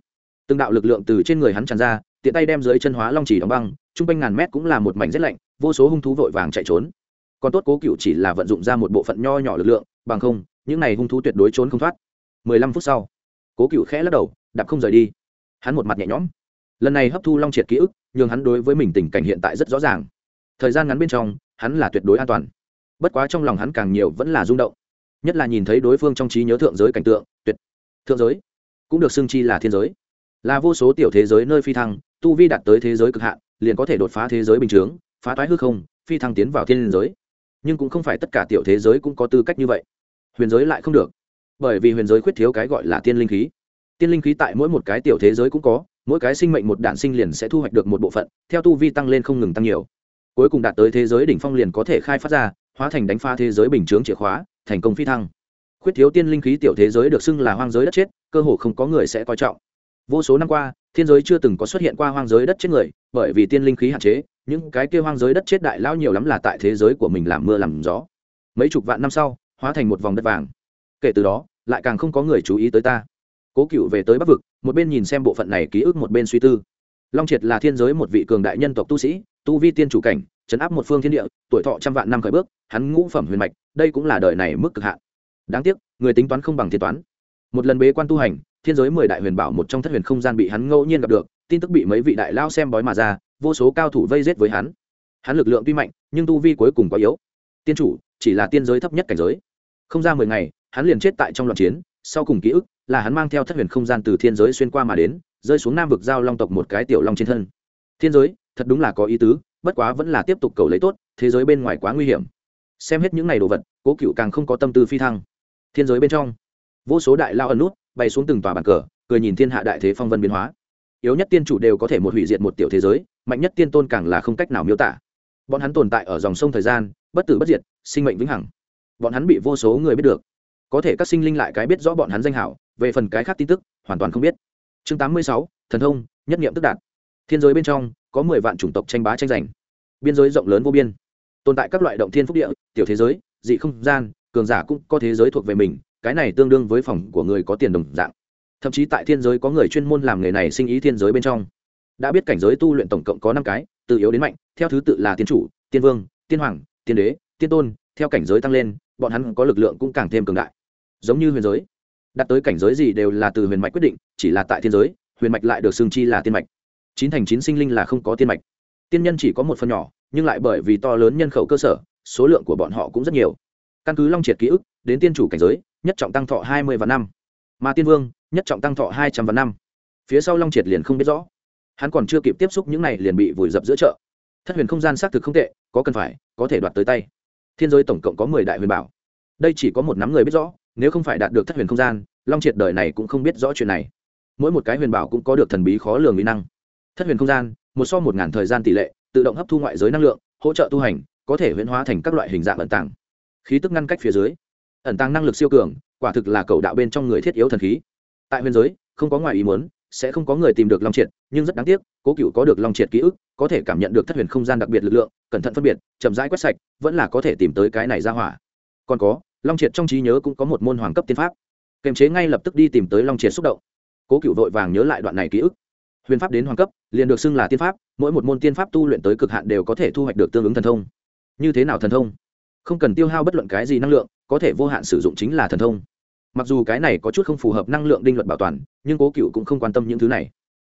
Từng đạo lực lượng từ trên người hắn tràn ra, tiện tay đem dưới chân hóa long chỉ đóng băng t r u n g quanh ngàn mét cũng là một mảnh rét lạnh, vô số hung thú vội vàng chạy trốn. Còn tốt cố cựu chỉ là vận dụng ra một bộ phận nho nhỏ lực lượng, bằng không, những này hung thú tuyệt đối trốn không thoát. Mười lăm phút sau, cố cựu khẽ lắc đầu, đạp không rời đi. Hắn một mặt nhẹ nhõm. Lần này hấp thu long triệt ký ức nhưng hắn đối với mình tình cảnh hiện tại rất rõ ràng. Thời gian ngắn bên trong, hắn là tuyệt đối an toàn. Bất quá trong lòng hắn càng nhiều vẫn là rung động nhất là nhìn thấy đối phương trong trí nhớ thượng giới cảnh tượng, tuyệt, thượng giới, cũng được xưng chi là thiên giới. Là vô số tiểu thế giới nơi phi thăng, tu vi đạt tới thế giới cực hạn, liền có thể đột phá thế giới bình chướng, phá toái hư không, phi thăng tiến vào thiên giới. Nhưng cũng không phải tất cả tiểu thế giới cũng có tư cách như vậy. Huyền giới lại không được, bởi vì huyền giới khuyết thiếu cái gọi là tiên linh khí. Tiên linh khí tại mỗi một cái tiểu thế giới cũng có, mỗi cái sinh mệnh một đạn sinh liền sẽ thu hoạch được một bộ phận, theo tu vi tăng lên không ngừng tăng nhiều. Cuối cùng đạt tới thế giới đỉnh phong liền có thể khai phát ra, hóa thành đánh pha thế giới bình chướng chìa khóa thành công phi thăng. Khuyết thiếu tiên linh khí tiểu thế giới được xưng là hoang giới đất chết, cơ hồ không có người sẽ coi trọng. Vô số năm qua, thiên giới chưa từng có xuất hiện qua hoang giới đất chết người, bởi vì tiên linh khí hạn chế, những cái kia hoang giới đất chết đại lao nhiều lắm là tại thế giới của mình làm mưa làm gió. Mấy chục vạn năm sau, hóa thành một vòng đất vàng. Kể từ đó, lại càng không có người chú ý tới ta. Cố cựu về tới bắc vực, một bên nhìn xem bộ phận này ký ức một bên suy tư. Long triệt là thiên giới một vị cường đại nhân tộc tu sĩ, tu vi tiên chủ cảnh chấn áp một phương thiên địa, tuổi thọ trăm vạn năm khởi bước, hắn ngũ phẩm huyền mạch, đây cũng là đời này mức cực hạn. Đáng tiếc, người tính toán không bằng thiên toán. Một lần bế quan tu hành, thiên giới mười đại huyền bảo một trong thất huyền không gian bị hắn ngẫu nhiên gặp được, tin tức bị mấy vị đại lao xem bói mà ra, vô số cao thủ vây giết với hắn. Hắn lực lượng tuy mạnh, nhưng tu vi cuối cùng quá yếu. Tiên chủ, chỉ là tiên giới thấp nhất cảnh giới. Không ra mười ngày, hắn liền chết tại trong loạn chiến, sau cùng ký ức là hắn mang theo thất huyền không gian từ thiên giới xuyên qua mà đến, rơi xuống nam vực giao long tộc một cái tiểu long trên thân. Thiên giới, thật đúng là có ý tứ bất quá vẫn là tiếp tục cầu lấy tốt, thế giới bên ngoài quá nguy hiểm. Xem hết những n à y đồ vật, cố cựu càng không có tâm tư phi thăng. Thiên giới bên trong, vô số đại lao ẩn nút, bay xuống từng tòa bàn cờ, cười nhìn thiên hạ đại thế phong vân biến hóa. Yếu nhất tiên chủ đều có thể một hủy diệt một tiểu thế giới, mạnh nhất tiên tôn càng là không cách nào miêu tả. Bọn hắn tồn tại ở dòng sông thời gian, bất tử bất diệt, sinh mệnh vĩnh hằng. Bọn hắn bị vô số người biết được. Có thể các sinh linh lại cái biết rõ bọn hắn danh hảo, về phần cái khác tin tức, hoàn toàn không biết. Chương tám mươi sáu, thần thông, nhất nghiệm tức đạt thiên giới bên trong, có mười vạn chủng tộc tranh bá tranh giành. Biên giới rộng lớn vô biên. Tồn tại các loại động thiên phúc địa, tiểu thế giới, dị không gian, cường giả cũng có thế giới thuộc về mình, cái này tương đương với phòng của người có tiền đồng dạng. Thậm chí tại thiên giới có người chuyên môn làm nghề này sinh ý thiên giới bên trong. Đã biết cảnh giới tu luyện tổng cộng có năm cái, từ yếu đến mạnh, theo thứ tự là tiên chủ, tiên vương, tiên hoàng, tiên đế, tiên tôn, theo cảnh giới tăng lên, bọn hắn có lực lượng cũng càng thêm cường đại. Giống như huyền giới. Đặt tới cảnh giới gì đều là từ huyền mạch quyết định, chỉ là tại thiên giới, huyền mạch lại được xương chi là tiên mạch chín thành chín sinh linh là không có tiên mạch. Tiên nhân chỉ có một phần nhỏ, nhưng lại bởi vì to lớn nhân khẩu cơ sở, số lượng của bọn họ cũng rất nhiều. Căn cứ long triệt ký ức, đến tiên chủ cảnh giới, nhất trọng tăng thọ hai mươi vạn năm. Mà tiên vương, nhất trọng tăng thọ hai trăm vạn năm. Phía sau long triệt liền không biết rõ. Hắn còn chưa kịp tiếp xúc những này liền bị vùi dập giữa chợ. Thất huyền không gian xác thực không tệ, có cần phải, có thể đoạt tới tay. Thiên giới tổng cộng có mười đại huyền bảo. Đây chỉ có một nắm người biết rõ, nếu không phải đạt được thất huyền không gian, long triệt đời này cũng không biết rõ chuyện này. Mỗi một cái huyền bảo cũng có được thần bí khó lường mỹ năng thất huyền không gian, một so một ngàn thời gian tỷ lệ, tự động hấp thu ngoại giới năng lượng, hỗ trợ tu hành, có thể huyễn hóa thành các loại hình dạng ẩn tàng. Khí tức ngăn cách phía dưới, ẩn tàng năng lực siêu cường, quả thực là cầu đạo bên trong người thiết yếu thần khí. Tại huyền giới, không có ngoài ý muốn, sẽ không có người tìm được long triệt, nhưng rất đáng tiếc, cố cựu có được long triệt ký ức, có thể cảm nhận được thất huyền không gian đặc biệt lực lượng, cẩn thận phân biệt, chậm rãi quét sạch, vẫn là có thể tìm tới cái này ra hỏa. Còn có, long triệt trong trí nhớ cũng có một môn hoàng cấp tiên pháp. Kềm chế ngay lập tức đi tìm tới long triệt xúc động. Cố cựu vội vàng nhớ lại đoạn này ký ức huyền pháp đến hoàng cấp, liền được xưng là tiên pháp, mỗi một môn tiên pháp tu luyện tới cực hạn đều có thể thu hoạch được tương ứng thần thông. Như thế nào thần thông? Không cần tiêu hao bất luận cái gì năng lượng, có thể vô hạn sử dụng chính là thần thông. Mặc dù cái này có chút không phù hợp năng lượng đinh luật bảo toàn, nhưng cố cựu cũng không quan tâm những thứ này.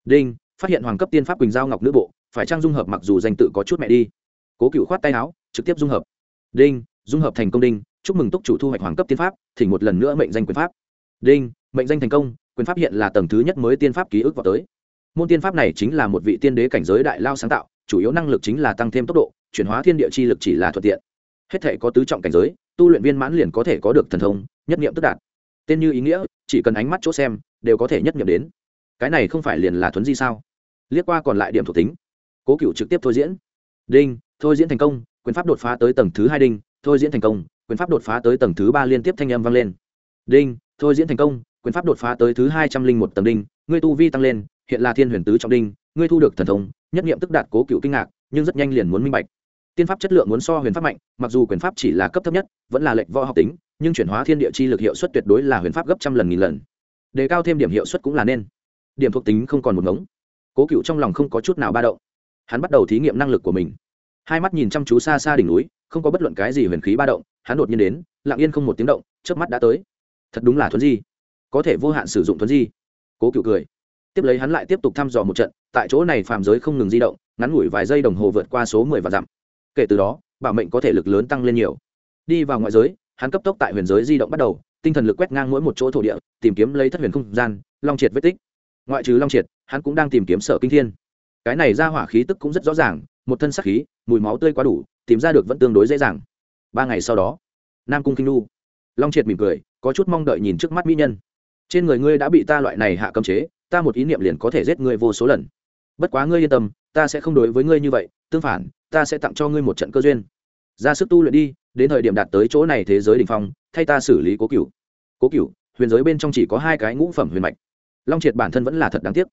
Đinh, phát hiện hoàng cấp tiên pháp quỳnh giao ngọc nữ bộ, phải trang dung hợp mặc dù danh tự có chút mẹ đi. Cố cựu khoát tay áo, trực tiếp dung hợp. Đinh, dung hợp thành công đinh, chúc mừng túc chủ thu hoạch hoàng cấp tiên pháp, thỉnh một lần nữa mệnh danh quyền pháp. Đinh, mệnh danh thành công, quyền pháp hiện là tầng thứ nhất mới tiên pháp ký ức vào tới môn tiên pháp này chính là một vị tiên đế cảnh giới đại lao sáng tạo, chủ yếu năng lực chính là tăng thêm tốc độ, chuyển hóa thiên địa chi lực chỉ là thuận tiện. Hết thể có tứ trọng cảnh giới, tu luyện viên mãn liền có thể có được thần thông, nhất nghiệm tức đạt. Tên như ý nghĩa, chỉ cần ánh mắt chỗ xem, đều có thể nhất nghiệm đến. Cái này không phải liền là thuấn di sao? Liếc qua còn lại điểm thuộc tính. Cố cựu trực tiếp thôi diễn. Đinh, thôi diễn thành công, quyền pháp đột phá tới tầng thứ hai đinh, thôi diễn thành công, quyền pháp đột phá tới tầng thứ ba liên tiếp thanh âm vang lên. Đinh, thôi diễn thành công, quyền pháp đột phá tới thứ hai trăm linh một tầng đinh ngươi tu vi tăng lên, hiện là thiên huyền tứ trọng đinh, ngươi thu được thần thông, nhất nghiệm tức đạt cố cựu kinh ngạc, nhưng rất nhanh liền muốn minh bạch. Tiên pháp chất lượng muốn so huyền pháp mạnh, mặc dù quyền pháp chỉ là cấp thấp nhất, vẫn là lệnh võ học tính, nhưng chuyển hóa thiên địa chi lực hiệu suất tuyệt đối là huyền pháp gấp trăm lần nghìn lần. Đề cao thêm điểm hiệu suất cũng là nên. Điểm thuộc tính không còn một ngống. Cố cựu trong lòng không có chút nào ba động. Hắn bắt đầu thí nghiệm năng lực của mình. Hai mắt nhìn chăm chú xa xa đỉnh núi, không có bất luận cái gì huyền khí ba động, hắn đột nhiên đến, lặng yên không một tiếng động trước mắt đã tới. Thật đúng là thuấn di. Có thể vô hạn sử dụng thuấn di cố cựu cười. Tiếp lấy hắn lại tiếp tục thăm dò một trận, tại chỗ này phàm giới không ngừng di động, ngắn ngủi vài giây đồng hồ vượt qua số mười và dặm. Kể từ đó, bảo mệnh có thể lực lớn tăng lên nhiều. Đi vào ngoại giới, hắn cấp tốc tại huyền giới di động bắt đầu, tinh thần lực quét ngang mỗi một chỗ thổ địa, tìm kiếm lấy thất huyền không gian, long triệt vết tích. Ngoại trừ long triệt, hắn cũng đang tìm kiếm sở kinh thiên. Cái này ra hỏa khí tức cũng rất rõ ràng, một thân sắc khí, mùi máu tươi quá đủ, tìm ra được vẫn tương đối dễ dàng. Ba ngày sau đó, nam cung kinh nu long triệt mỉm cười, có chút mong đợi nhìn trước mắt mỹ nhân trên người ngươi đã bị ta loại này hạ cấm chế, ta một ý niệm liền có thể giết ngươi vô số lần. Bất quá ngươi yên tâm, ta sẽ không đối với ngươi như vậy, tương phản, ta sẽ tặng cho ngươi một trận cơ duyên. Ra sức tu luyện đi, đến thời điểm đạt tới chỗ này thế giới đ ỉ n h phong, thay ta xử lý cố cựu cố cựu huyền giới bên trong chỉ có hai cái ngũ phẩm huyền mạch. Long triệt bản thân vẫn là thật đáng tiếc.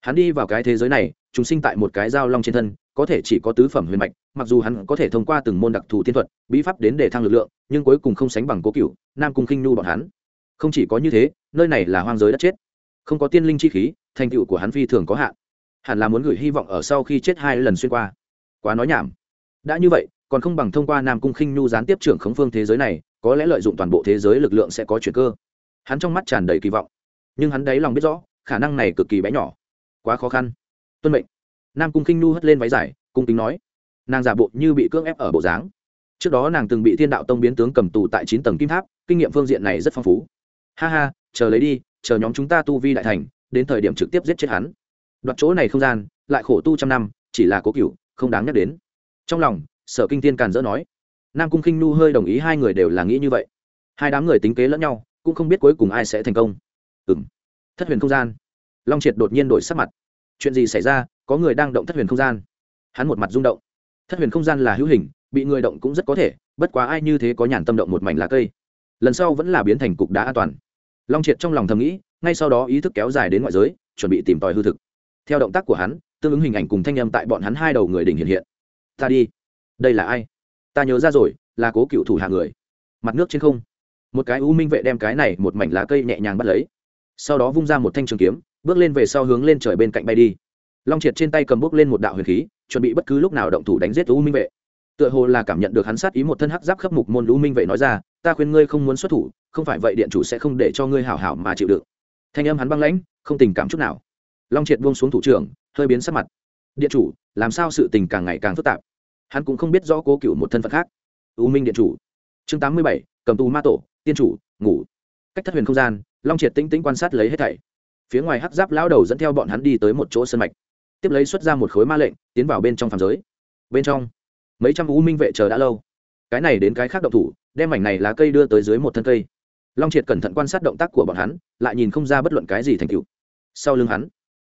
Hắn đi vào cái thế giới này chúng sinh tại một cái dao long trên thân, có thể chỉ có tứ phẩm huyền mạch, mặc dù hắn có thể thông qua từng môn đặc thù tiên thuật, bí pháp đến để thăng lực lượng, nhưng cuối cùng không sánh bằng cố cựu nam cung khinh nhu bọn hắn không chỉ có như thế, nơi này là hoang giới đất chết. Không có tiên linh chi khí, thành tựu của hắn phi thường có hạn. Hẳn là muốn gửi hy vọng ở sau khi chết hai lần xuyên qua. Quá nói nhảm. Đã như vậy, còn không bằng thông qua nam cung khinh nhu gián tiếp trưởng khống phương thế giới này, có lẽ lợi dụng toàn bộ thế giới lực lượng sẽ có chuyện cơ. Hắn trong mắt tràn đầy kỳ vọng. Nhưng hắn đáy lòng biết rõ, khả năng này cực kỳ bé nhỏ. Quá khó khăn. Tuân mệnh. Nam cung khinh nhu hất lên váy dài, cung kính nói. Nàng giả bộ như bị cưỡng ép ở bộ dáng. Trước đó nàng từng bị thiên đạo tông biến tướng cầm tù tại chín tầng kim tháp, kinh nghiệm phương diện này rất phong phú ha ha, chờ lấy đi, chờ nhóm chúng ta tu vi đại thành, đến thời điểm trực tiếp giết chết hắn. Đoạt chỗ này không gian, lại khổ tu trăm năm, chỉ là cố cựu không đáng nhắc đến. Trong lòng, sở kinh tiên càn dỡ nói, nam cung khinh nu hơi đồng ý hai người đều là nghĩ như vậy. Hai đám người tính kế lẫn nhau, cũng không biết cuối cùng ai sẽ thành công. Ừ m thất huyền không gian. Long triệt đột nhiên đổi sắc mặt. Chuyện gì xảy ra, có người đang động thất huyền không gian? Hắn một mặt rung động. Thất huyền không gian là hữu hình, bị người động cũng rất có thể, bất quá ai như thế có nhàn tâm động một mảnh lá cây. Lần sau vẫn là biến thành cục đá an toàn long triệt trong lòng thầm nghĩ, ngay sau đó ý thức kéo dài đến ngoại giới, chuẩn bị tìm tòi hư thực. Theo động tác của hắn, tương ứng hình ảnh cùng thanh âm tại bọn hắn hai đầu người đỉnh hiện hiện. Ta đi. Đây là ai? Ta nhớ ra rồi, là cố cựu thủ hạ người. Mặt nước trên không. Một cái u minh vệ đem cái này một mảnh lá cây nhẹ nhàng bắt lấy. Sau đó vung ra một thanh trường kiếm, bước lên về sau hướng lên trời bên cạnh bay đi. Long triệt trên tay cầm bước lên một đạo huyền khí, chuẩn bị bất cứ lúc nào động thủ đánh giết u minh vệ tựa hồ là cảm nhận được hắn sát ý một thân hắc giáp khắp mục môn lũ minh vậy nói ra, ta khuyên ngươi không muốn xuất thủ, không phải vậy điện chủ sẽ không để cho ngươi hảo hảo mà chịu đựng. Thanh âm hắn băng lãnh, không tình cảm chút nào. Long triệt buông xuống thủ trưởng, hơi biến sắc mặt. Điện chủ, làm sao sự tình càng ngày càng phức tạp? Hắn cũng không biết rõ cố cựu một thân phận khác. U minh điện chủ. Chương tám mươi bảy, cầm tù ma tổ, tiên chủ, ngủ. Cách thất huyền không gian, long triệt tĩnh tĩnh quan sát lấy hết thảy. Phía ngoài hắc giáp lão đầu dẫn theo bọn hắn đi tới một chỗ sân mạch. Tiếp lấy xuất ra một khối ma lệnh, tiến vào bên trong phàm giới. Bên trong mấy trăm u minh vệ chờ đã lâu. Cái này đến cái khác động thủ, đem mảnh này lá cây đưa tới dưới một thân cây. Long triệt cẩn thận quan sát động tác của bọn hắn, lại nhìn không ra bất luận cái gì thành cựu sau lưng hắn,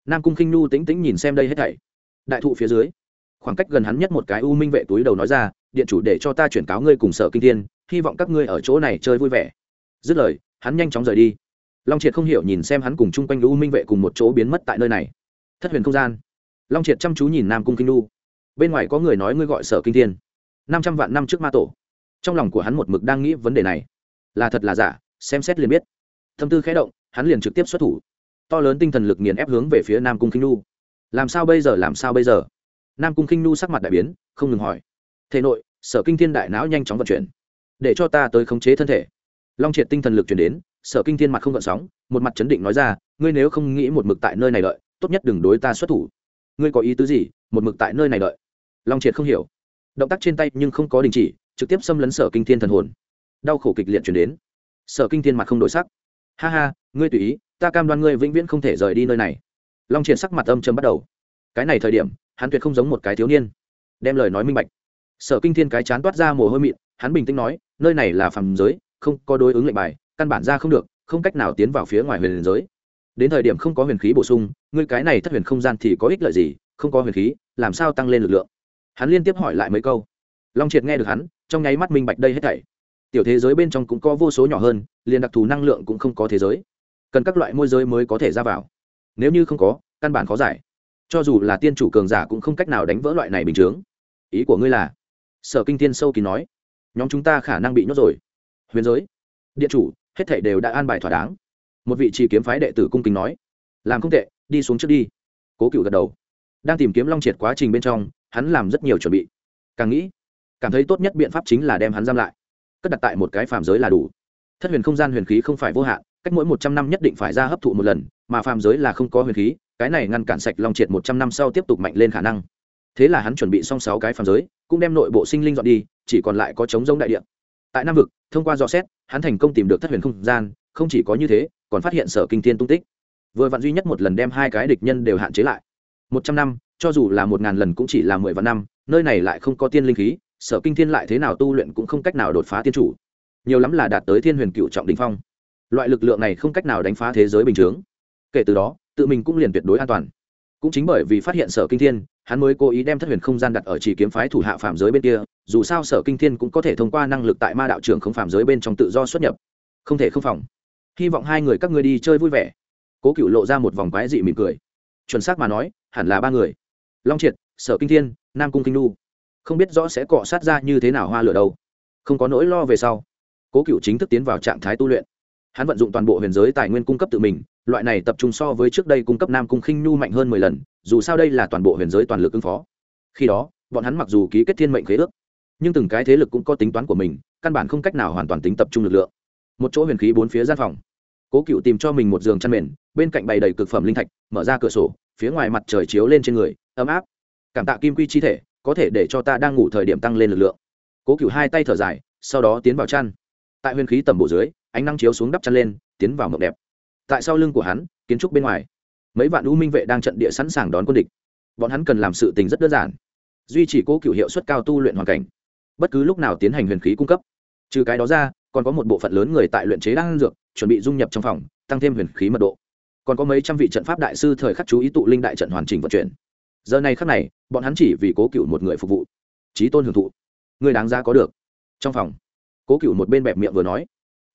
nam cung khinh nhu tĩnh tĩnh nhìn xem đây hết thảy. Đại thụ phía dưới, khoảng cách gần hắn nhất một cái u minh vệ túi đầu nói ra, điện chủ để cho ta chuyển cáo ngươi cùng sở kinh thiên, hy vọng các ngươi ở chỗ này chơi vui vẻ. Dứt lời, hắn nhanh chóng rời đi. Long triệt không hiểu nhìn xem hắn cùng chung quanh u minh vệ cùng một chỗ biến mất tại nơi này. Thất huyền không gian. Long triệt chăm chú nhìn nam cung kinh nu bên ngoài có người nói ngươi gọi sở kinh thiên. Năm trăm vạn năm trước ma tổ. Trong lòng của hắn một mực đang nghĩ vấn đề này. Là thật là giả, xem xét liền biết. Tâm tư khẽ động, hắn liền trực tiếp xuất thủ. To lớn tinh thần lực nghiền ép hướng về phía nam cung khinh nu làm sao bây giờ, làm sao bây giờ? Nam cung khinh nu sắc mặt đại biến, không ngừng hỏi. Thể nội, sở kinh thiên đại não nhanh chóng vận chuyển. Để cho ta tới khống chế thân thể. Long triệt tinh thần lực chuyển đến, sở kinh thiên mặt không gợn sóng, một mặt chấn định nói ra, ngươi nếu không nghĩ một mực tại nơi này đợi, tốt nhất đừng đối ta xuất thủ. Ngươi có ý tứ gì, một mực tại nơi này đợi? Long triệt không hiểu. Động tác trên tay nhưng không có đình chỉ, trực tiếp xâm lấn sở kinh thiên thần hồn. Đau khổ kịch liệt chuyển đến. Sở kinh thiên mặt không đổi sắc. Ha ha, ngươi tùy ý, ta cam đoan ngươi vĩnh viễn không thể rời đi nơi này. Long triệt sắc mặt âm châm bắt đầu. Cái này thời điểm, hắn tuyệt không giống một cái thiếu niên. Đem lời nói minh bạch. Sở kinh thiên cái chán toát ra mồ hôi mịn, hắn bình tĩnh nói, nơi này là phàm giới, không có đối ứng lệnh bài, căn bản ra không được, không cách nào tiến vào phía ngoài huyền giới. Đến thời điểm không có huyền khí bổ sung, ngươi cái này thất huyền không gian thì có ích lợi gì, không có huyền khí, làm sao tăng lên lực lượng? Hắn liên tiếp hỏi lại mấy câu. Long triệt nghe được hắn, trong nháy mắt minh bạch đây hết thảy. Tiểu thế giới bên trong cũng có vô số nhỏ hơn, liền đặc thù năng lượng cũng không có thế giới. Cần các loại môi giới mới có thể ra vào. Nếu như không có, căn bản khó giải. Cho dù là tiên chủ cường giả cũng không cách nào đánh vỡ loại này bình chướng. Ý của ngươi là? Sở kinh tiên sâu kín nói. Nhóm chúng ta khả năng bị nhốt rồi. Huyền giới. Điện chủ, hết thảy đều đã an bài thỏa đáng. Một vị trì kiếm phái đệ tử cung kính nói. Làm không tệ, đi xuống trước đi. Cố cựu gật đầu. Đang tìm kiếm long triệt quá trình bên trong hắn làm rất nhiều chuẩn bị. Càng nghĩ, cảm thấy tốt nhất biện pháp chính là đem hắn giam lại. Cất đặt tại một cái phàm giới là đủ. Thất huyền không gian huyền khí không phải vô hạn, cách mỗi một trăm năm nhất định phải ra hấp thụ một lần, mà phàm giới là không có huyền khí, cái này ngăn cản sạch long triệt một trăm năm sau tiếp tục mạnh lên khả năng. Thế là hắn chuẩn bị xong sáu cái phàm giới, cũng đem nội bộ sinh linh dọn đi, chỉ còn lại có chống giống đại địa. Tại nam vực, thông qua dò xét, hắn thành công tìm được thất huyền không gian, không chỉ có như thế, còn phát hiện sở kinh thiên tung tích. Vừa vặn duy nhất một lần đem hai cái địch nhân đều hạn chế lại. Một trăm năm cho dù là một ngàn lần cũng chỉ là mười vạn năm, nơi này lại không có tiên linh khí, sở kinh thiên lại thế nào tu luyện cũng không cách nào đột phá tiên chủ. Nhiều lắm là đạt tới thiên huyền cựu trọng đình phong. Loại lực lượng này không cách nào đánh phá thế giới bình chướng kể từ đó, tự mình cũng liền tuyệt đối an toàn. Cũng chính bởi vì phát hiện sở kinh thiên, hắn mới cố ý đem thất huyền không gian đặt ở chỉ kiếm phái thủ hạ phạm giới bên kia, dù sao sở kinh thiên cũng có thể thông qua năng lực tại ma đạo trường không phạm giới bên trong tự do xuất nhập. Không thể không phòng. Hy vọng hai người các ngươi đi chơi vui vẻ. Cố cựu lộ ra một vòng quái dị mỉm cười. Chuẩn xác mà nói, hẳn là ba người long triệt, sở kinh thiên, nam cung kinh nu không biết rõ sẽ cọ sát ra như thế nào hoa lửa đâu. Không có nỗi lo về sau, cố cựu chính thức tiến vào trạng thái tu luyện. Hắn vận dụng toàn bộ huyền giới tài nguyên cung cấp tự mình, loại này tập trung so với trước đây cung cấp nam cung khinh nhu mạnh hơn mười lần, dù sao đây là toàn bộ huyền giới toàn lực ứng phó. Khi đó, bọn hắn mặc dù ký kết thiên mệnh khế ước, nhưng từng cái thế lực cũng có tính toán của mình, căn bản không cách nào hoàn toàn tính tập trung lực lượng. Một chỗ huyền khí bốn phía gian phòng, cố cựu tìm cho mình một giường chăn mền, bên cạnh bày đầy cực phẩm linh thạch, mở ra cửa sổ, phía ngoài mặt trời chiếu lên trên người ấm áp. Cảm tạ kim quy chi thể, có thể để cho ta đang ngủ thời điểm tăng lên lực lượng. Cố cựu hai tay thở dài, sau đó tiến vào chăn. Tại huyền khí tầm bộ dưới, ánh năng chiếu xuống đắp chăn lên, tiến vào mộng đẹp. Tại sau lưng của hắn, kiến trúc bên ngoài, mấy vạn u minh vệ đang trận địa sẵn sàng đón quân địch. Bọn hắn cần làm sự tình rất đơn giản. Duy trì cố cựu hiệu suất cao tu luyện hoàn cảnh. Bất cứ lúc nào tiến hành huyền khí cung cấp. Trừ cái đó ra, còn có một bộ phận lớn người tại luyện chế đang dược, chuẩn bị dung nhập trong phòng, tăng thêm huyền khí mật độ. Còn có mấy trăm vị trận pháp đại sư thời khắc chú ý tụ linh đại trận hoàn chỉnh vận chuyển giờ này khắc này, bọn hắn chỉ vì cố cựu một người phục vụ. Trí tôn hưởng thụ. Người đáng ra có được. Trong phòng, cố cựu một bên bẹp miệng vừa nói.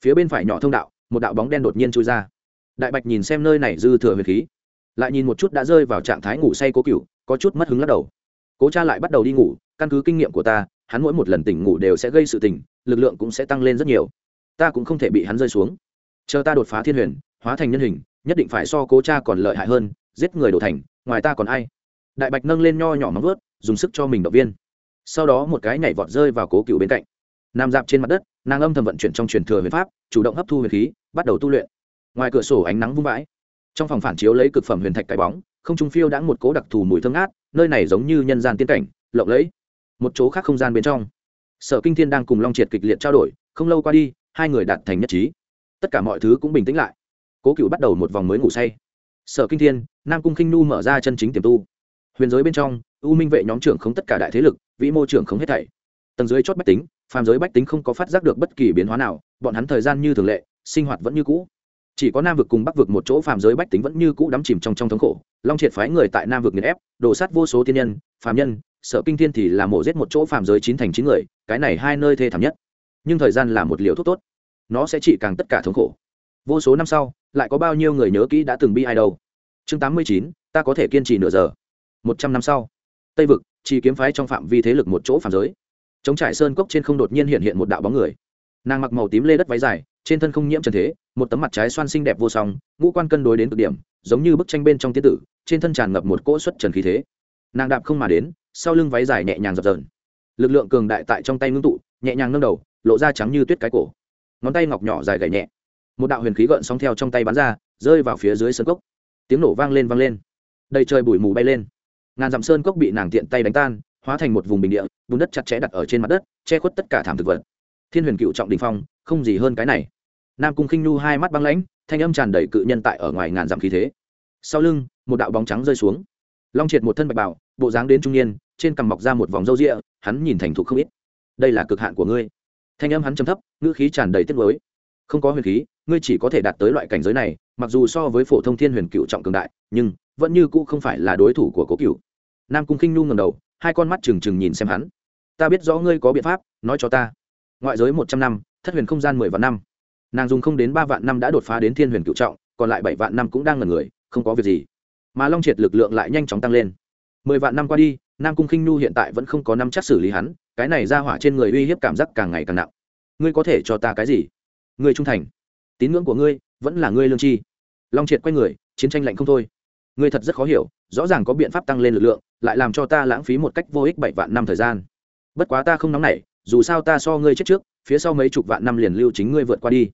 Phía bên phải nhỏ thông đạo, một đạo bóng đen đột nhiên trôi ra. Đại bạch nhìn xem nơi này dư thừa huyền khí, lại nhìn một chút đã rơi vào trạng thái ngủ say cố cựu, có chút mất hứng lắc đầu. Cố cha lại bắt đầu đi ngủ, căn cứ kinh nghiệm của ta, hắn mỗi một lần tỉnh ngủ đều sẽ gây sự tỉnh, lực lượng cũng sẽ tăng lên rất nhiều. Ta cũng không thể bị hắn rơi xuống. Chờ ta đột phá thiên huyền, hóa thành nhân hình, nhất định phải so cố cha còn lợi hại hơn, giết người đổ thành, ngoài ta còn ai? Đại bạch nâng lên nho nhỏ móng vớt dùng sức cho mình động viên. Sau đó một cái nhảy vọt rơi vào cố cựu bên cạnh. Nằm dạp trên mặt đất, nàng âm thầm vận chuyển trong truyền thừa huyền pháp, chủ động hấp thu huyền khí, bắt đầu tu luyện. Ngoài cửa sổ ánh nắng vung vãi. Trong phòng phản chiếu lấy cực phẩm huyền thạch cái bóng, không trung phiêu đã một cố đặc thù mùi thơm ngát, nơi này giống như nhân gian tiên cảnh, lộng lẫy. Một chỗ khác không gian bên trong. Sở kinh thiên đang cùng long triệt kịch liệt trao đổi, không lâu qua đi, hai người đạt thành nhất trí. Tất cả mọi thứ cũng bình tĩnh lại. Cố cựu bắt đầu một vòng mới ngủ say. Sở kinh thiên, nam cung khinh nu mở ra chân chính tiềm tu huyền giới bên trong, u minh vệ nhóm trưởng không tất cả đại thế lực, vĩ mô trưởng không hết thảy. Tầng dưới chót bách tính, phàm giới bách tính không có phát giác được bất kỳ biến hóa nào, bọn hắn thời gian như thường lệ, sinh hoạt vẫn như cũ. Chỉ có nam vực cùng bắc vực một chỗ phàm giới bách tính vẫn như cũ đắm chìm trong trong thống khổ. Long triệt phái người tại nam vực nghiền ép đổ sát vô số tiên nhân, phàm nhân, sở kinh thiên thì là mổ giết một chỗ phàm giới chín thành chín người, cái này hai nơi thê thảm nhất. Nhưng thời gian là một liều thuốc tốt. Nó sẽ trị càng tất cả thống khổ. Vô số năm sau, lại có bao nhiêu người nhớ kỹ đã từng bi ai đâu? Chương tám mươi chín, ta có thể kiên trì nửa giờ một trăm năm sau. Tây vực, chỉ kiếm phái trong phạm vi thế lực một chỗ phạm giới. Chống trải sơn cốc trên không đột nhiên hiện hiện một đạo bóng người. Nàng mặc màu tím lê đất váy dài, trên thân không nhiễm trần thế, một tấm mặt trái xoan xinh đẹp vô song, ngũ quan cân đối đến cực điểm, giống như bức tranh bên trong tiết tử, trên thân tràn ngập một cỗ xuất trần khí thế. Nàng đạp không mà đến, sau lưng váy dài nhẹ nhàng dập dờn. Lực lượng cường đại tại trong tay ngưng tụ, nhẹ nhàng nâng đầu, lộ ra trắng như tuyết cái cổ. Ngón tay ngọc nhỏ dài gảy nhẹ. Một đạo huyền khí gợn sóng theo trong tay bắn ra, rơi vào phía dưới sơn cốc. Tiếng nổ vang lên vang lên. Đầy trời bụi mù bay lên ngàn dặm sơn cốc bị nàng tiện tay đánh tan, hóa thành một vùng bình địa, bùn đất chặt chẽ đặt ở trên mặt đất, che khuất tất cả thảm thực vật. Thiên huyền cựu trọng đình phong, không gì hơn cái này. Nam cung khinh nhu hai mắt băng lãnh, thanh âm tràn đầy cự nhân tại ở ngoài ngàn dặm khí thế. Sau lưng, một đạo bóng trắng rơi xuống. Long triệt một thân bạch bảo bộ dáng đến trung niên, trên cằm mọc ra một vòng râu rịa hắn nhìn thành thục không ít. Đây là cực hạn của ngươi. Thanh âm hắn trầm thấp, ngữ khí tràn đầy tiết mới không có huyền khí, ngươi chỉ có thể đạt tới loại cảnh giới này, mặc dù so với phổ thông thiên huyền cựu trọng cường đại, nhưng vẫn như cũ không phải là đối thủ của cố cựu nam cung khinh nhu ngầm đầu, hai con mắt trừng trừng nhìn xem hắn. Ta biết rõ ngươi có biện pháp, nói cho ta. Ngoại giới một trăm năm, thất huyền không gian mười vạn năm. Nàng dùng không đến ba vạn năm đã đột phá đến thiên huyền cựu trọng, còn lại bảy vạn năm cũng đang ngần người, không có việc gì. Mà long triệt lực lượng lại nhanh chóng tăng lên. Mười vạn năm qua đi, nam cung khinh nhu hiện tại vẫn không có năm chắc xử lý hắn, cái này ra hỏa trên người uy hiếp cảm giác càng ngày càng nặng. Ngươi có thể cho ta cái gì? Ngươi trung thành. Tín ngưỡng của ngươi vẫn là ngươi lương chi long triệt quay người, chiến tranh lạnh không thôi ngươi thật rất khó hiểu, rõ ràng có biện pháp tăng lên lực lượng, lại làm cho ta lãng phí một cách vô ích bảy vạn năm thời gian. Bất quá ta không nóng nảy, dù sao ta so ngươi chết trước, phía sau mấy chục vạn năm liền lưu chính ngươi vượt qua đi.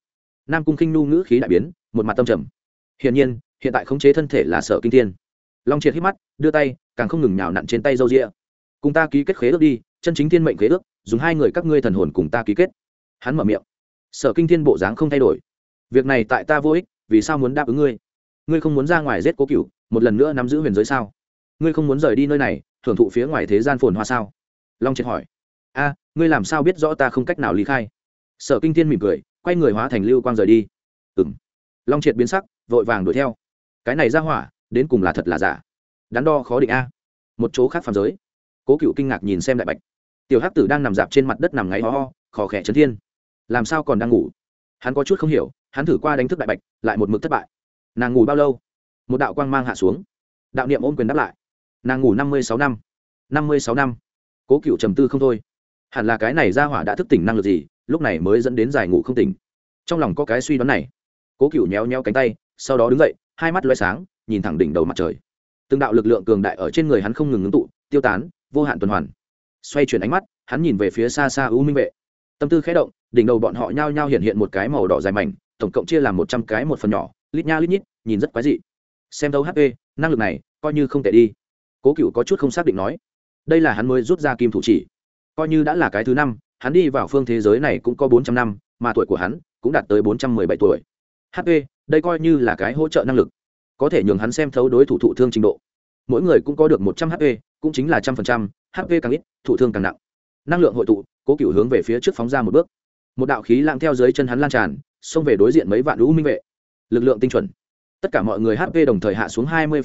Nam cung khinh nu ngữ khí đại biến, một mặt tâm trầm. Hiển nhiên, hiện tại khống chế thân thể là sợ kinh thiên. Long triệt hít mắt, đưa tay, càng không ngừng nhào nặn trên tay râu rịa. Cùng ta ký kết khế ước đi, chân chính thiên mệnh khế ước, dùng hai người các ngươi thần hồn cùng ta ký kết. Hắn mở miệng. Sở kinh thiên bộ dáng không thay đổi. Việc này tại ta vô ích, vì sao muốn đáp ứng ngươi? Ngươi không muốn ra ngoài giết cố cựu một lần nữa nắm giữ huyền giới sao? Ngươi không muốn rời đi nơi này thưởng thụ phía ngoài thế gian phồn hoa sao? Long triệt hỏi. A, ngươi làm sao biết rõ ta không cách nào lý khai? Sở kinh thiên mỉm cười, quay người hóa thành lưu quang rời đi. Ừ m long triệt biến sắc, vội vàng đuổi theo. Cái này ra hỏa, đến cùng là thật là giả? Đắn đo khó định a. Một chỗ khác phàm giới. Cố cựu kinh ngạc nhìn xem đại bạch. Tiểu hắc tử đang nằm dạp trên mặt đất nằm ngáy ho ho, khò khẽ chấn thiên. Làm sao còn đang ngủ? Hắn có chút không hiểu, hắn thử qua đánh thức đại bạch, lại một mực thất bại. Nàng ngủ bao lâu? Một đạo quang mang hạ xuống. Đạo niệm ôm quyền đáp lại. Nàng ngủ năm mươi sáu năm. Năm mươi sáu năm. Cố cựu trầm tư không thôi. Hẳn là cái này ra hỏa đã thức tỉnh năng lực gì, lúc này mới dẫn đến giải ngủ không tỉnh. Trong lòng có cái suy đoán này. Cố cựu nhéo nhéo cánh tay, sau đó đứng dậy, hai mắt loay sáng, nhìn thẳng đỉnh đầu mặt trời. Từng đạo lực lượng cường đại ở trên người hắn không ngừng ngưng tụ, tiêu tán, vô hạn tuần hoàn. Xoay chuyển ánh mắt, hắn nhìn về phía xa xa u minh vệ. Tâm tư khẽ động, đỉnh đầu bọn họ nhao nhao hiện hiện một cái màu đỏ dài mảnh, tổng cộng chia làm một trăm cái một phần nhỏ, lít nha lít nhít, nhìn rất quái dị xem thấu hp năng lực này, coi như không tệ đi. Cố cựu có chút không xác định nói. Đây là hắn mới rút ra kim thủ chỉ. Coi như đã là cái thứ năm, hắn đi vào phương thế giới này cũng có bốn trăm năm, mà tuổi của hắn cũng đạt tới bốn trăm mười bảy tuổi. Hp đây coi như là cái hỗ trợ năng lực. Có thể nhường hắn xem thấu đối thủ thụ thương trình độ. Mỗi người cũng có được một trăm hp cũng chính là trăm phần trăm hp càng ít, thụ thương càng nặng. Năng lượng hội tụ, cố cựu hướng về phía trước phóng ra một bước. Một đạo khí lặng theo dưới chân hắn lan tràn, xông về đối diện mấy vạn lũ minh vệ. Lực lượng tinh chuẩn tất cả mọi người hp đồng thời hạ xuống hai mươi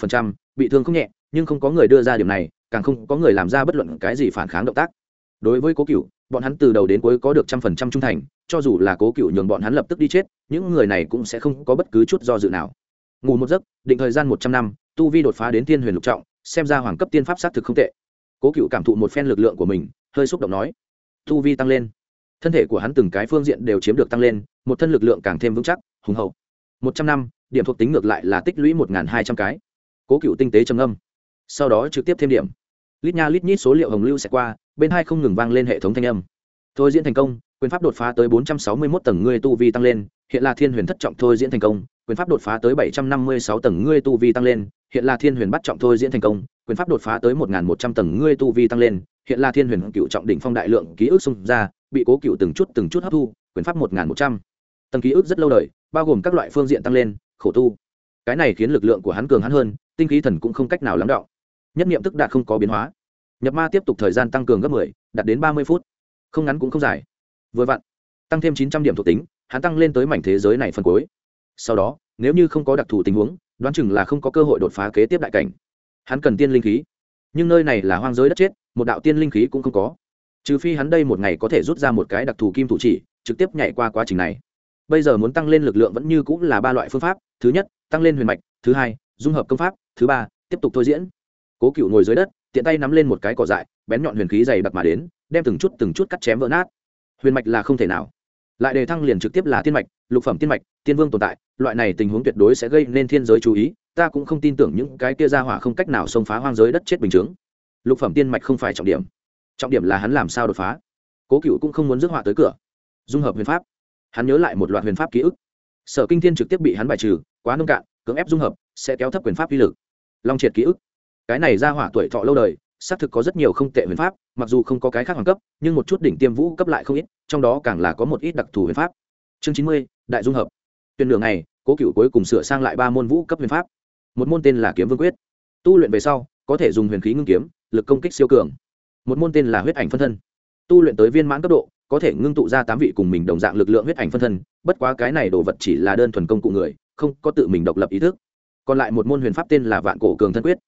bị thương không nhẹ, nhưng không có người đưa ra điểm này, càng không có người làm ra bất luận cái gì phản kháng động tác. Đối với cố cựu bọn hắn từ đầu đến cuối có được trăm phần trăm trung thành, cho dù là cố cựu nhường bọn hắn lập tức đi chết, những người này cũng sẽ không có bất cứ chút do dự nào. Ngủ một giấc, định thời gian một trăm năm, tu vi đột phá đến tiên huyền lục trọng, xem ra hoàng cấp tiên pháp xác thực không tệ. Cố cựu cảm thụ một phen lực lượng của mình, hơi xúc động nói, tu vi tăng lên. Thân thể của hắn từng cái phương diện đều chiếm được tăng lên, một thân lực lượng càng thêm vững chắc, hùng hậu. Một trăm năm điểm thuộc tính ngược lại là tích lũy một hai trăm cái. Cố cựu tinh tế trầm âm sau đó trực tiếp thêm điểm. Lít nha lít nhít số liệu hồng lưu sẽ qua, bên hai không ngừng vang lên hệ thống thanh âm. Thôi diễn thành công, quyền pháp đột phá tới bốn trăm sáu mươi mốt tầng ngươi tu vi tăng lên, hiện là thiên huyền thất trọng thôi diễn thành công, quyền pháp đột phá tới bảy trăm năm mươi sáu tầng ngươi tu vi tăng lên, hiện là thiên huyền bắt trọng thôi diễn thành công, quyền pháp đột phá tới một một trăm tầng ngươi tu vi tăng lên, hiện là thiên huyền cựu trọng đỉnh phong đại lượng ký ức xung ra, bị cố cựu từng chút từng chút hấp thu, quyền pháp một một trăm. Tầng ký ức rất lâu đời, bao gồm các loại phương diện tăng lên khổ tu. Cái này khiến lực lượng của hắn cường hắn hơn tinh khí thần cũng không cách nào lắng đọng. Nhất niệm tức đạt không có biến hóa. Nhập ma tiếp tục thời gian tăng cường gấp 10, đạt đến 30 phút. Không ngắn cũng không dài. Vừa vặn tăng thêm 900 điểm thuộc tính hắn tăng lên tới mảnh thế giới này phần cuối. Sau đó nếu như không có đặc thù tình huống đoán chừng là không có cơ hội đột phá kế tiếp đại cảnh. Hắn cần tiên linh khí. Nhưng nơi này là hoang giới đất chết một đạo tiên linh khí cũng không có. Trừ phi hắn đây một ngày có thể rút ra một cái đặc thù kim thủ chỉ trực tiếp nhảy qua quá trình này bây giờ muốn tăng lên lực lượng vẫn như cũng là ba loại phương pháp, thứ nhất, tăng lên huyền mạch, thứ hai, dung hợp công pháp, thứ ba, tiếp tục thôi diễn. Cố cựu ngồi dưới đất, tiện tay nắm lên một cái cỏ dại, bén nhọn huyền khí dày đặc mà đến, đem từng chút từng chút cắt chém vỡ nát. Huyền mạch là không thể nào. Lại đề thăng liền trực tiếp là tiên mạch, lục phẩm tiên mạch, tiên vương tồn tại, loại này tình huống tuyệt đối sẽ gây nên thiên giới chú ý, ta cũng không tin tưởng những cái kia ra hỏa không cách nào xông phá hoang giới đất chết bình chướng. Lục phẩm tiên mạch không phải trọng điểm. Trọng điểm là hắn làm sao đột phá. Cố cựu cũng không muốn rước họa tới cửa. Dung hợp huyền pháp hắn nhớ lại một loạt huyền pháp ký ức. Sở kinh thiên trực tiếp bị hắn bài trừ, quá nông cạn, cưỡng ép dung hợp, sẽ kéo thấp quyền pháp uy lực. Long triệt ký ức. Cái này ra hỏa tuổi thọ lâu đời, xác thực có rất nhiều không tệ huyền pháp, mặc dù không có cái khác hoàng cấp, nhưng một chút đỉnh tiêm vũ cấp lại không ít, trong đó càng là có một ít đặc thù huyền pháp. Chương chín mươi, đại dung hợp. Tuyển đường này cố cựu cuối cùng sửa sang lại ba môn vũ cấp huyền pháp. Một môn tên là kiếm vương quyết. Tu luyện về sau, có thể dùng huyền khí ngưng kiếm, lực công kích siêu cường. Một môn tên là huyết ảnh phân thân. Tu luyện tới viên mãn cấp độ có thể ngưng tụ ra tám vị cùng mình đồng dạng lực lượng huyết ảnh phân thân, bất quá cái này đồ vật chỉ là đơn thuần công cụ người, không có tự mình độc lập ý thức. Còn lại một môn huyền pháp tên là vạn cổ cường thân quyết.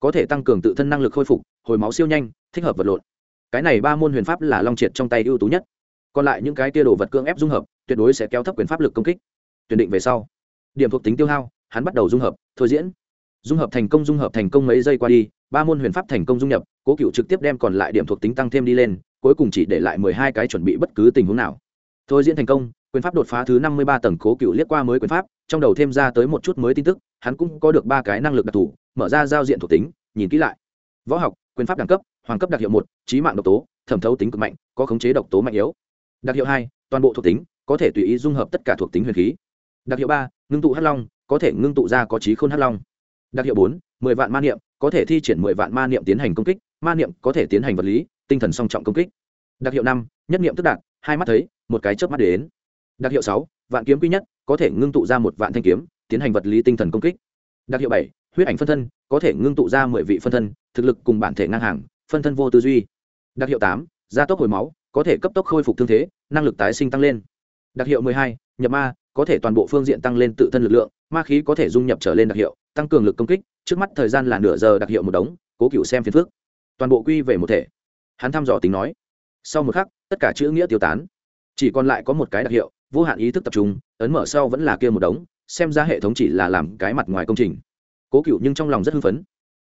Có thể tăng cường tự thân năng lực khôi phục, hồi máu siêu nhanh, thích hợp vật lộn. Cái này ba môn huyền pháp là long triệt trong tay ưu tú nhất. Còn lại những cái tia đồ vật cưỡng ép dung hợp, tuyệt đối sẽ kéo thấp quyền pháp lực công kích. Tuyển định về sau, điểm thuộc tính tiêu hao, hắn bắt đầu dung hợp, thôi diễn. Dung hợp thành công, dung hợp thành công mấy giây qua đi, ba môn huyền pháp thành công dung nhập, cố cựu trực tiếp đem còn lại điểm thuộc tính tăng thêm đi lên cuối cùng chỉ để lại mười hai cái chuẩn bị bất cứ tình huống nào. Thôi diễn thành công, quyền pháp đột phá thứ năm mươi ba tầng cố cựu liếc qua mới quyền pháp, trong đầu thêm ra tới một chút mới tin tức, hắn cũng có được ba cái năng lực đặc thù, mở ra giao diện thuộc tính, nhìn kỹ lại. Võ học, quyền pháp đẳng cấp, hoàng cấp đặc hiệu một, trí mạng độc tố, thẩm thấu tính cực mạnh, có khống chế độc tố mạnh yếu. Đặc hiệu hai, toàn bộ thuộc tính, có thể tùy ý dung hợp tất cả thuộc tính huyền khí. Đặc hiệu ba, ngưng tụ hắc long, có thể ngưng tụ ra có trí khôn hắc long. Đặc hiệu bốn, mười vạn ma niệm, có thể thi triển mười vạn ma niệm tiến hành công kích, ma niệm có thể tiến hành vật lý tinh thần song trọng công kích. Đặc hiệu năm, nhất niệm tức đạt hai mắt thấy, một cái chớp mắt đến. Đặc hiệu sáu, vạn kiếm quy nhất, có thể ngưng tụ ra một vạn thanh kiếm, tiến hành vật lý tinh thần công kích. Đặc hiệu bảy, huyết ảnh phân thân, có thể ngưng tụ ra mười vị phân thân, thực lực cùng bản thể ngang hàng, phân thân vô tư duy. Đặc hiệu tám, gia tốc hồi máu, có thể cấp tốc khôi phục thương thế, năng lực tái sinh tăng lên. Đặc hiệu mười hai, nhập ma, có thể toàn bộ phương diện tăng lên tự thân lực lượng, ma khí có thể dung nhập trở lên đặc hiệu, tăng cường lực công kích, trước mắt thời gian là nửa giờ đặc hiệu một đống, cố cựu xem phiền phước toàn bộ quy về một thể hắn thăm dò tính nói, sau một khắc, tất cả chữ nghĩa tiêu tán. Chỉ còn lại có một cái đặc hiệu, vô hạn ý thức tập trung, ấn mở sau vẫn là kia một đống, xem ra hệ thống chỉ là làm cái mặt ngoài công trình. Cố cựu nhưng trong lòng rất hưng phấn.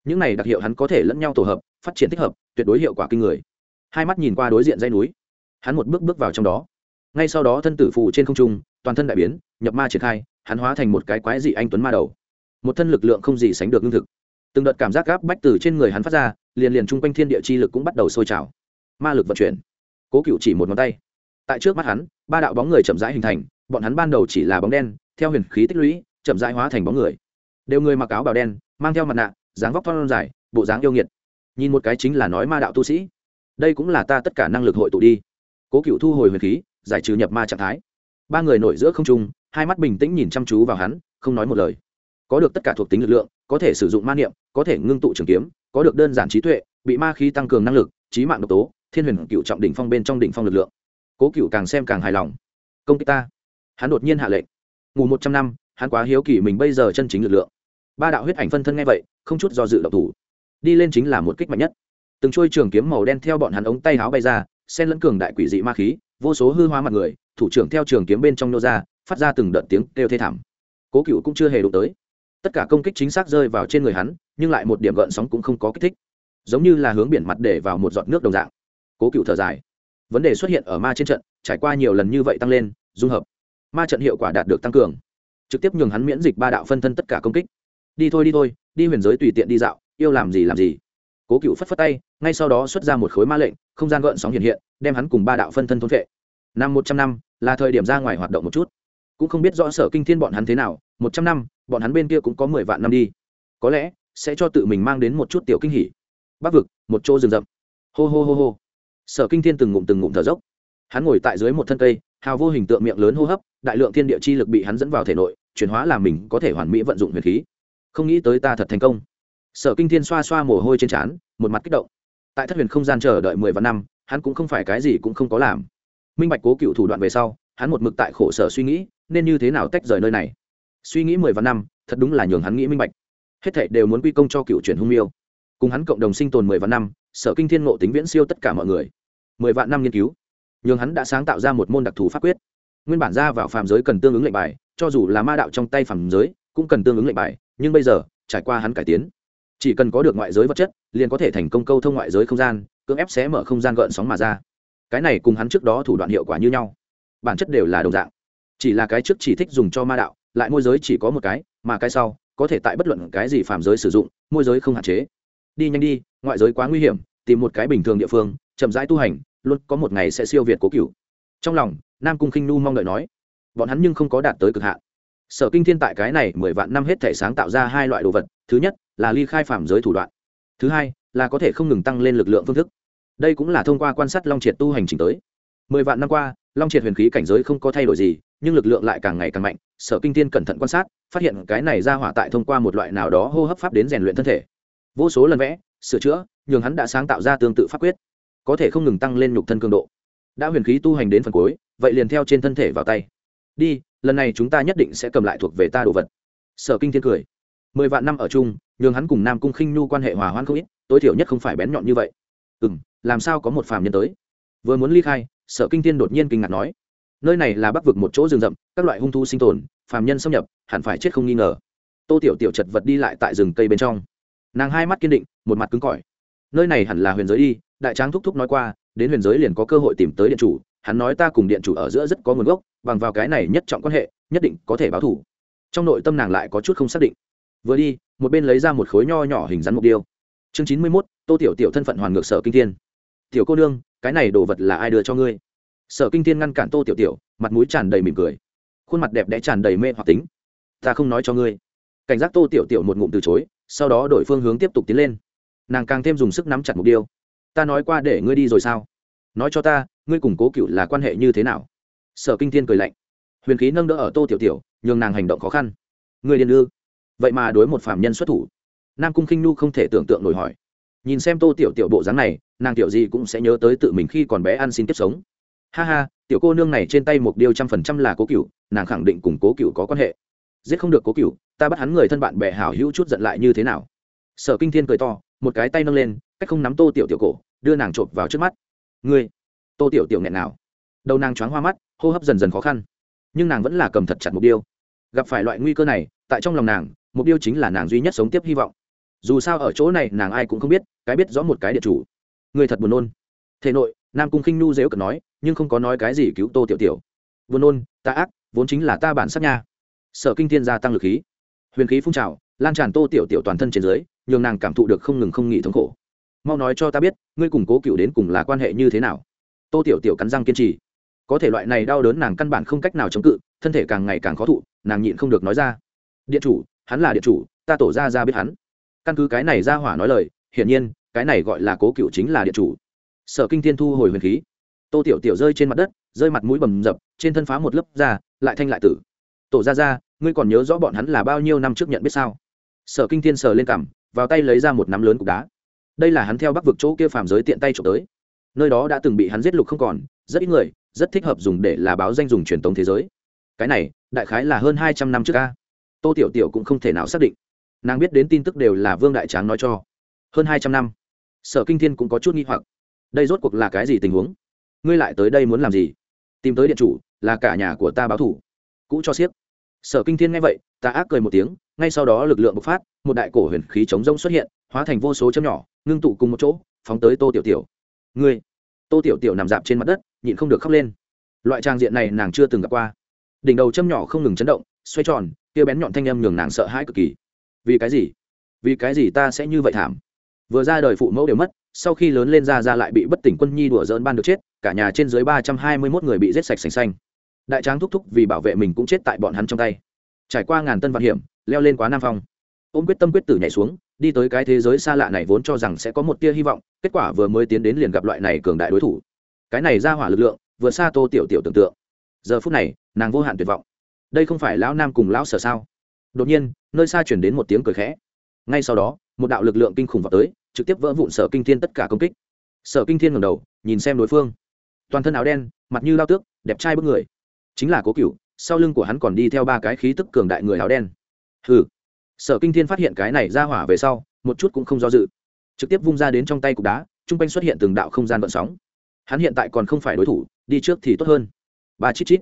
Những này đặc hiệu hắn có thể lẫn nhau tổ hợp, phát triển thích hợp, tuyệt đối hiệu quả kinh người. Hai mắt nhìn qua đối diện dây núi. Hắn một bước bước vào trong đó. Ngay sau đó thân tử phù trên không trung, toàn thân đại biến, nhập ma triển khai, hắn hóa thành một cái quái dị anh tuấn ma đầu. Một thân lực lượng không gì sánh được lương thực. Từng đợt cảm giác gáp bách từ trên người hắn phát ra liền liền chung quanh thiên địa chi lực cũng bắt đầu sôi trào. Ma lực vận chuyển. Cố cựu chỉ một ngón tay. Tại trước mắt hắn, ba đạo bóng người chậm rãi hình thành, bọn hắn ban đầu chỉ là bóng đen, theo huyền khí tích lũy, chậm rãi hóa thành bóng người. Đều người mặc áo bào đen, mang theo mặt nạ, dáng vóc thon dài, bộ dáng yêu nghiệt. Nhìn một cái chính là nói ma đạo tu sĩ. Đây cũng là ta tất cả năng lực hội tụ đi. Cố cựu thu hồi huyền khí, giải trừ nhập ma trạng thái. Ba người nổi giữa không trung, hai mắt bình tĩnh nhìn chăm chú vào hắn, không nói một lời. Có được tất cả thuộc tính lực lượng, có thể sử dụng ma niệm, có thể ngưng tụ trường kiếm có được đơn giản trí tuệ, bị ma khí tăng cường năng lực, trí mạng độc tố, thiên huyền cựu trọng đỉnh phong bên trong đỉnh phong lực lượng. Cố cựu càng xem càng hài lòng. Công kích ta. Hắn đột nhiên hạ lệnh. Ngủ một trăm năm, hắn quá hiếu kỳ mình bây giờ chân chính lực lượng. Ba đạo huyết ảnh phân thân nghe vậy, không chút do dự độc thủ. Đi lên chính là một kích mạnh nhất. Từng trôi trường kiếm màu đen theo bọn hắn ống tay áo bay ra sen lẫn cường đại quỷ dị ma khí, vô số hư hóa mặt người, thủ trưởng theo trường kiếm bên trong nô ra, phát ra từng đợt tiếng kêu thê thảm. Cố cựu cũng chưa hề đụng tới. Tất cả công kích chính xác rơi vào trên người hắn nhưng lại một điểm gợn sóng cũng không có kích thích. Giống như là hướng biển mặt để vào một giọt nước đồng dạng. Cố cựu thở dài. Vấn đề xuất hiện ở ma trên trận, trải qua nhiều lần như vậy tăng lên, dung hợp. Ma trận hiệu quả đạt được tăng cường. Trực tiếp nhường hắn miễn dịch ba đạo phân thân tất cả công kích. Đi thôi đi thôi, đi huyền giới tùy tiện đi dạo, yêu làm gì làm gì. Cố cựu phất phất tay, ngay sau đó xuất ra một khối ma lệnh, không gian gợn sóng hiện hiện, đem hắn cùng ba đạo phân thân thôn vệ. Năm một trăm năm, là thời điểm ra ngoài hoạt động một chút. Cũng không biết rõ sở kinh thiên bọn hắn thế nào, một trăm năm, bọn hắn bên kia cũng có mười vạn năm đi. Có lẽ sẽ cho tự mình mang đến một chút tiểu kinh hỉ. Bắc vực, một chỗ rừng rậm. Hô hô hô hô. Sở kinh thiên từng ngụm từng ngụm thở dốc. Hắn ngồi tại dưới một thân cây, hào vô hình tượng miệng lớn hô hấp, đại lượng thiên địa chi lực bị hắn dẫn vào thể nội, chuyển hóa làm mình có thể hoàn mỹ vận dụng huyền khí. Không nghĩ tới ta thật thành công. Sở kinh thiên xoa xoa mồ hôi trên trán, một mặt kích động. Tại thất huyền không gian chờ đợi mười vạn năm, hắn cũng không phải cái gì cũng không có làm. Minh bạch cố cựu thủ đoạn về sau, hắn một mực tại khổ sở suy nghĩ, nên như thế nào tách rời nơi này. Suy nghĩ mười vạn năm, thật đúng là nhường hắn nghĩ minh bạch hết thảy đều muốn quy công cho cựu chuyển hung miêu. Cùng hắn cộng đồng sinh tồn mười vạn năm, sở kinh thiên ngộ tính viễn siêu tất cả mọi người. Mười vạn năm nghiên cứu. Nhưng hắn đã sáng tạo ra một môn đặc thù pháp quyết. Nguyên bản ra vào phàm giới cần tương ứng lệnh bài, cho dù là ma đạo trong tay phàm giới, cũng cần tương ứng lệnh bài, nhưng bây giờ, trải qua hắn cải tiến. Chỉ cần có được ngoại giới vật chất, liền có thể thành công câu thông ngoại giới không gian, cưỡng ép xé mở không gian gợn sóng mà ra. Cái này cùng hắn trước đó thủ đoạn hiệu quả như nhau. Bản chất đều là đồng dạng. Chỉ là cái trước chỉ thích dùng cho ma đạo, lại môi giới chỉ có một cái, mà cái sau có thể tại bất luận cái gì phàm giới sử dụng, môi giới không hạn chế. Đi nhanh đi, ngoại giới quá nguy hiểm, tìm một cái bình thường địa phương, chậm rãi tu hành, luôn có một ngày sẽ siêu việt cố cựu trong lòng, nam cung khinh nu mong đợi nói, bọn hắn nhưng không có đạt tới cực hạn. Sở kinh thiên tại cái này mười vạn năm hết thể sáng tạo ra hai loại đồ vật, thứ nhất là ly khai phạm giới thủ đoạn, thứ hai là có thể không ngừng tăng lên lực lượng phương thức. Đây cũng là thông qua quan sát long triệt tu hành trình tới. Mười vạn năm qua long triệt huyền khí cảnh giới không có thay đổi gì, nhưng lực lượng lại càng ngày càng mạnh, sở kinh thiên cẩn thận quan sát, phát hiện cái này ra hỏa tại thông qua một loại nào đó hô hấp pháp đến rèn luyện thân thể. Vô số lần vẽ, sửa chữa, nhường hắn đã sáng tạo ra tương tự pháp quyết, có thể không ngừng tăng lên nhục thân cường độ. Đã huyền khí tu hành đến phần cuối, vậy liền theo trên thân thể vào tay. Đi, lần này chúng ta nhất định sẽ cầm lại thuộc về ta đồ vật. Sở kinh thiên cười. Mười vạn năm ở chung, nhường hắn cùng nam cung khinh nhu quan hệ hòa hoãn không ít, tối thiểu nhất không phải bén nhọn như vậy. Ừ m làm sao có một phàm nhân tới? Vừa muốn ly khai sở kinh thiên đột nhiên kinh ngạc nói, nơi này là bắc vực một chỗ rừng rậm, các loại hung thu sinh tồn, phàm nhân xâm nhập, hẳn phải chết không nghi ngờ. Tô tiểu tiểu chật vật đi lại tại rừng cây bên trong. Nàng hai mắt kiên định, một mặt cứng cỏi. Nơi này hẳn là huyền giới đi, đại tráng thúc thúc nói qua, đến huyền giới liền có cơ hội tìm tới điện chủ, hắn nói ta cùng điện chủ ở giữa rất có nguồn gốc, bằng vào cái này nhất trọng quan hệ, nhất định có thể báo thủ. Trong nội tâm nàng lại có chút không xác định. Vừa đi, một bên lấy ra một khối nho nhỏ hình rắn mục điêu. Chương chín mươi mốt, tô tiểu tiểu thân phận hoàn ngược sở kinh thiên tiểu cô nương, cái này đồ vật là ai đưa cho ngươi? Sở kinh thiên ngăn cản tô tiểu tiểu, mặt mũi tràn đầy mỉm cười. Khuôn mặt đẹp đẽ tràn đầy mê hoặc tính. Ta không nói cho ngươi. Cảnh giác tô tiểu tiểu một ngụm từ chối, sau đó đổi phương hướng tiếp tục tiến lên. Nàng càng thêm dùng sức nắm chặt mục tiêu. Ta nói qua để ngươi đi rồi sao? Nói cho ta, ngươi cùng cố cựu là quan hệ như thế nào? Sở kinh thiên cười lạnh. Huyền khí nâng đỡ ở tô tiểu tiểu, nhường nàng hành động khó khăn. Ngươi điên ư? Vậy mà đối một phạm nhân xuất thủ. Nam cung khinh nu không thể tưởng tượng nổi hỏi nhìn xem tô tiểu tiểu bộ dáng này, nàng tiểu gì cũng sẽ nhớ tới tự mình khi còn bé ăn xin tiếp sống. Ha ha, tiểu cô nương này trên tay một điều trăm phần trăm là cố cựu nàng khẳng định cùng cố cựu có quan hệ. Giết không được cố cựu ta bắt hắn người thân bạn bè hảo hữu chút giận lại như thế nào? Sở kinh thiên cười to, một cái tay nâng lên, cách không nắm tô tiểu tiểu cổ, đưa nàng trộm vào trước mắt. Ngươi, tô tiểu tiểu nghẹn nào? Đầu nàng choáng hoa mắt, hô hấp dần dần khó khăn. Nhưng nàng vẫn là cầm thật chặt mục tiêu. Gặp phải loại nguy cơ này, tại trong lòng nàng, mục tiêu chính là nàng duy nhất sống tiếp hy vọng dù sao ở chỗ này nàng ai cũng không biết, cái biết rõ một cái địa chủ. Người thật buồn nôn. Thể nội, nam cung khinh nu dếu cần nói, nhưng không có nói cái gì cứu tô tiểu tiểu. Buồn nôn, ta ác, vốn chính là ta bản sắc nha. Sở kinh thiên gia tăng lực khí. Huyền khí phun trào, lan tràn tô tiểu tiểu toàn thân trên dưới, nhường nàng cảm thụ được không ngừng không nghỉ thống khổ. Mau nói cho ta biết, ngươi cùng cố cựu đến cùng là quan hệ như thế nào? Tô tiểu tiểu cắn răng kiên trì. Có thể loại này đau đớn nàng căn bản không cách nào chống cự, thân thể càng ngày càng khó thụ, nàng nhịn không được nói ra. Điện chủ, hắn là điện chủ, ta tổ ra ra biết hắn căn cứ cái này ra hỏa nói lời, hiển nhiên, cái này gọi là cố cựu chính là điện chủ. Sở kinh thiên thu hồi huyền khí. Tô tiểu tiểu rơi trên mặt đất, rơi mặt mũi bầm dập, trên thân phá một lớp da, lại thanh lại tử. Tổ ra ra ngươi còn nhớ rõ bọn hắn là bao nhiêu năm trước nhận biết sao? Sở kinh thiên sờ lên cằm, vào tay lấy ra một nắm lớn cục đá. Đây là hắn theo bắc vực chỗ kia phàm giới tiện tay trộm tới. Nơi đó đã từng bị hắn giết lục không còn, rất ít người, rất thích hợp dùng để là báo danh dùng truyền thống thế giới. Cái này, đại khái là hơn hai trăm năm trước ca. Tô tiểu tiểu cũng không thể nào xác định nàng biết đến tin tức đều là vương đại tráng nói cho. Hơn hai trăm năm, sở kinh thiên cũng có chút nghi hoặc. Đây rốt cuộc là cái gì tình huống? Ngươi lại tới đây muốn làm gì? Tìm tới điện chủ, là cả nhà của ta báo thủ. Cũ cho siếc. Sở kinh thiên nghe vậy, ta ác cười một tiếng, ngay sau đó lực lượng bộc phát, một đại cổ huyền khí chống rông xuất hiện, hóa thành vô số chấm nhỏ, ngưng tụ cùng một chỗ, phóng tới tô tiểu tiểu. Ngươi, tô tiểu tiểu nằm dạp trên mặt đất, nhịn không được khóc lên. Loại trang diện này nàng chưa từng gặp qua. Đỉnh đầu châm nhỏ không ngừng chấn động, xoay tròn, kia bén nhọn thanh âm nhường nàng sợ hãi cực kỳ vì cái gì? Vì cái gì ta sẽ như vậy thảm? Vừa ra đời phụ mẫu đều mất, sau khi lớn lên ra ra lại bị bất tỉnh quân nhi đùa dỡn ban được chết, cả nhà trên dưới ba trăm hai mươi mốt người bị giết sạch sành xanh. Đại tráng thúc thúc vì bảo vệ mình cũng chết tại bọn hắn trong tay. Trải qua ngàn tân vạn hiểm, leo lên quá nam phong. Ôm quyết tâm quyết tử nhảy xuống, đi tới cái thế giới xa lạ này vốn cho rằng sẽ có một tia hy vọng, kết quả vừa mới tiến đến liền gặp loại này cường đại đối thủ. Cái này ra hỏa lực lượng vừa xa tô tiểu tiểu tưởng tượng. Giờ phút này, nàng vô hạn tuyệt vọng. Đây không phải lão nam cùng lão sở sao? Đột nhiên, nơi xa chuyển đến một tiếng cười khẽ. Ngay sau đó, một đạo lực lượng kinh khủng vào tới, trực tiếp vỡ vụn sở kinh thiên tất cả công kích. Sở kinh thiên ngầm đầu, nhìn xem đối phương. Toàn thân áo đen, mặt như lao tước, đẹp trai bức người. Chính là cố cựu sau lưng của hắn còn đi theo ba cái khí tức cường đại người áo đen. Hừ. Sở kinh thiên phát hiện cái này ra hỏa về sau, một chút cũng không do dự. Trực tiếp vung ra đến trong tay cục đá t r u n g quanh xuất hiện từng đạo không gian vận sóng. Hắn hiện tại còn không phải đối thủ, đi trước thì tốt hơn. Ba chít chít.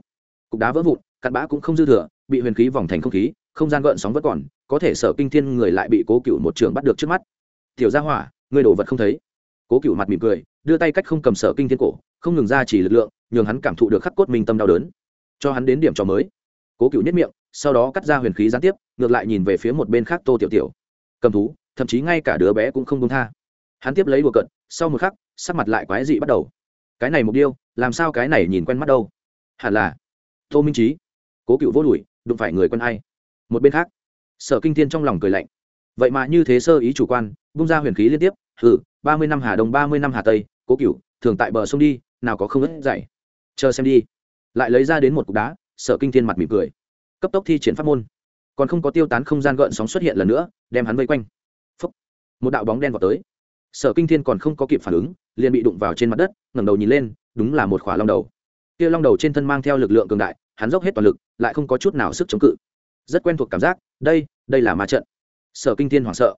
Cục đá vỡ vụn, cặn bã cũng không dư thừa, bị huyền khí vòng thành không khí không gian gợn sóng vẫn còn, có thể sở kinh thiên người lại bị cố cựu một trường bắt được trước mắt. Tiểu gia hỏa người đổ vật không thấy. Cố cựu mặt mỉm cười, đưa tay cách không cầm sở kinh thiên cổ, không ngừng ra chỉ lực lượng, nhường hắn cảm thụ được khắc cốt minh tâm đau đớn. Cho hắn đến điểm trò mới. Cố cựu nhất miệng, sau đó cắt ra huyền khí gián tiếp, ngược lại nhìn về phía một bên khác tô tiểu tiểu. Cầm thú, thậm chí ngay cả đứa bé cũng không công tha. Hắn tiếp lấy đùa cận sau một khắc, sắc mặt lại quái dị bắt đầu. Cái này mục tiêu, làm sao cái này nhìn quen mắt đâu? Hẳn là tô minh trí cố cựu vô đùi, đụng phải người quen ai? Một bên khác, sở kinh thiên trong lòng cười lạnh. Vậy mà như thế sơ ý chủ quan, bung ra huyền khí liên tiếp, hừ, ba mươi năm hà đông, ba mươi năm hà tây, cố cựu thường tại bờ sông đi, nào có không ớt dày chờ xem đi. Lại lấy ra đến một cục đá, sở kinh thiên mặt mỉm cười. Cấp tốc thi triển pháp môn. Còn không có tiêu tán không gian gợn sóng xuất hiện lần nữa, đem hắn vây quanh. Phúc. một đạo bóng đen vào tới. Sở kinh thiên còn không có kịp phản ứng, liền bị đụng vào trên mặt đất, ngẩng đầu nhìn lên, đúng là một khỏa long đầu. Kia long đầu trên thân mang theo lực lượng cường đại, hắn dốc hết toàn lực, lại không có chút nào sức chống cự rất quen thuộc cảm giác, đây đây là ma trận. Sở kinh thiên hoảng sợ.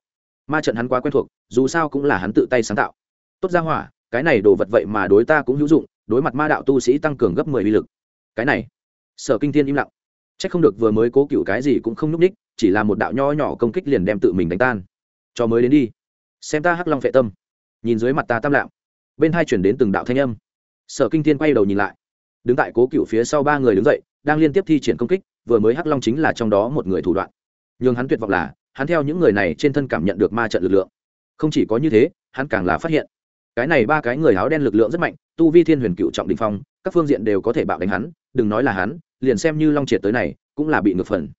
Ma trận hắn quá quen thuộc, dù sao cũng là hắn tự tay sáng tạo. Tốt ra hỏa, cái này đồ vật vậy mà đối ta cũng hữu dụng, đối mặt ma đạo tu sĩ tăng cường gấp mười uy lực. Cái này, sở kinh thiên im lặng. C h ắ c không được vừa mới cố cựu cái gì cũng không n ú c ních, chỉ là một đạo nho nhỏ công kích liền đem tự mình đánh tan. Cho mới đến đi. Xem ta hắc long phệ tâm. Nhìn dưới mặt ta tam lạm bên hai chuyển đến từng đạo thanh âm. Sở kinh thiên quay đầu nhìn lại. Đứng tại cố cựu phía sau ba người đứng dậy, đang liên tiếp thi triển công kích vừa mới hắc long chính là trong đó một người thủ đoạn. Nhưng hắn tuyệt vọng là, hắn theo những người này trên thân cảm nhận được ma trận lực lượng. Không chỉ có như thế, hắn càng là phát hiện. Cái này ba cái người áo đen lực lượng rất mạnh, tu vi thiên huyền cựu trọng đình phong, các phương diện đều có thể bạo đánh hắn, đừng nói là hắn, liền xem như long triệt tới này, cũng là bị ngược phần.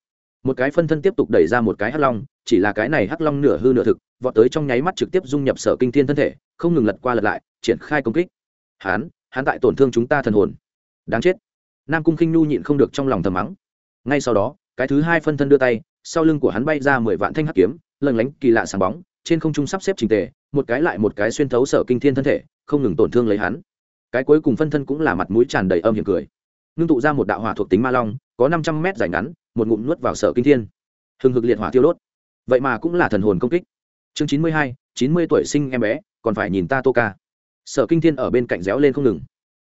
Một cái phân thân tiếp tục đẩy ra một cái hắc long, chỉ là cái này hắc long nửa hư nửa thực, vọt tới trong nháy mắt trực tiếp dung nhập sở kinh thiên thân thể, không ngừng lật qua lật lại, triển khai công kích. Hắn hắn tại tổn thương chúng ta thần hồn. Đáng chết. Nam cung khinh nhu nhịn không được trong lòng thầm mắng ngay sau đó, cái thứ hai phân thân đưa tay, sau lưng của hắn bay ra mười vạn thanh hắc kiếm lần lánh kỳ lạ sáng bóng, trên không trung sắp xếp trình tề, một cái lại một cái xuyên thấu sở kinh thiên thân thể, không ngừng tổn thương lấy hắn. Cái cuối cùng phân thân cũng là mặt mũi tràn đầy âm hiểm cười. Ngưng tụ ra một đạo hỏa thuộc tính ma long, có năm trăm mét dài ngắn, một ngụm nuốt vào sở kinh thiên. Hừng hực liệt hỏa tiêu đốt. Vậy mà cũng là thần hồn công kích. Chương chín mươi hai, chín mươi tuổi sinh em bé, còn phải nhìn ta tô ca sở kinh thiên ở bên cạnh réo lên không ngừng.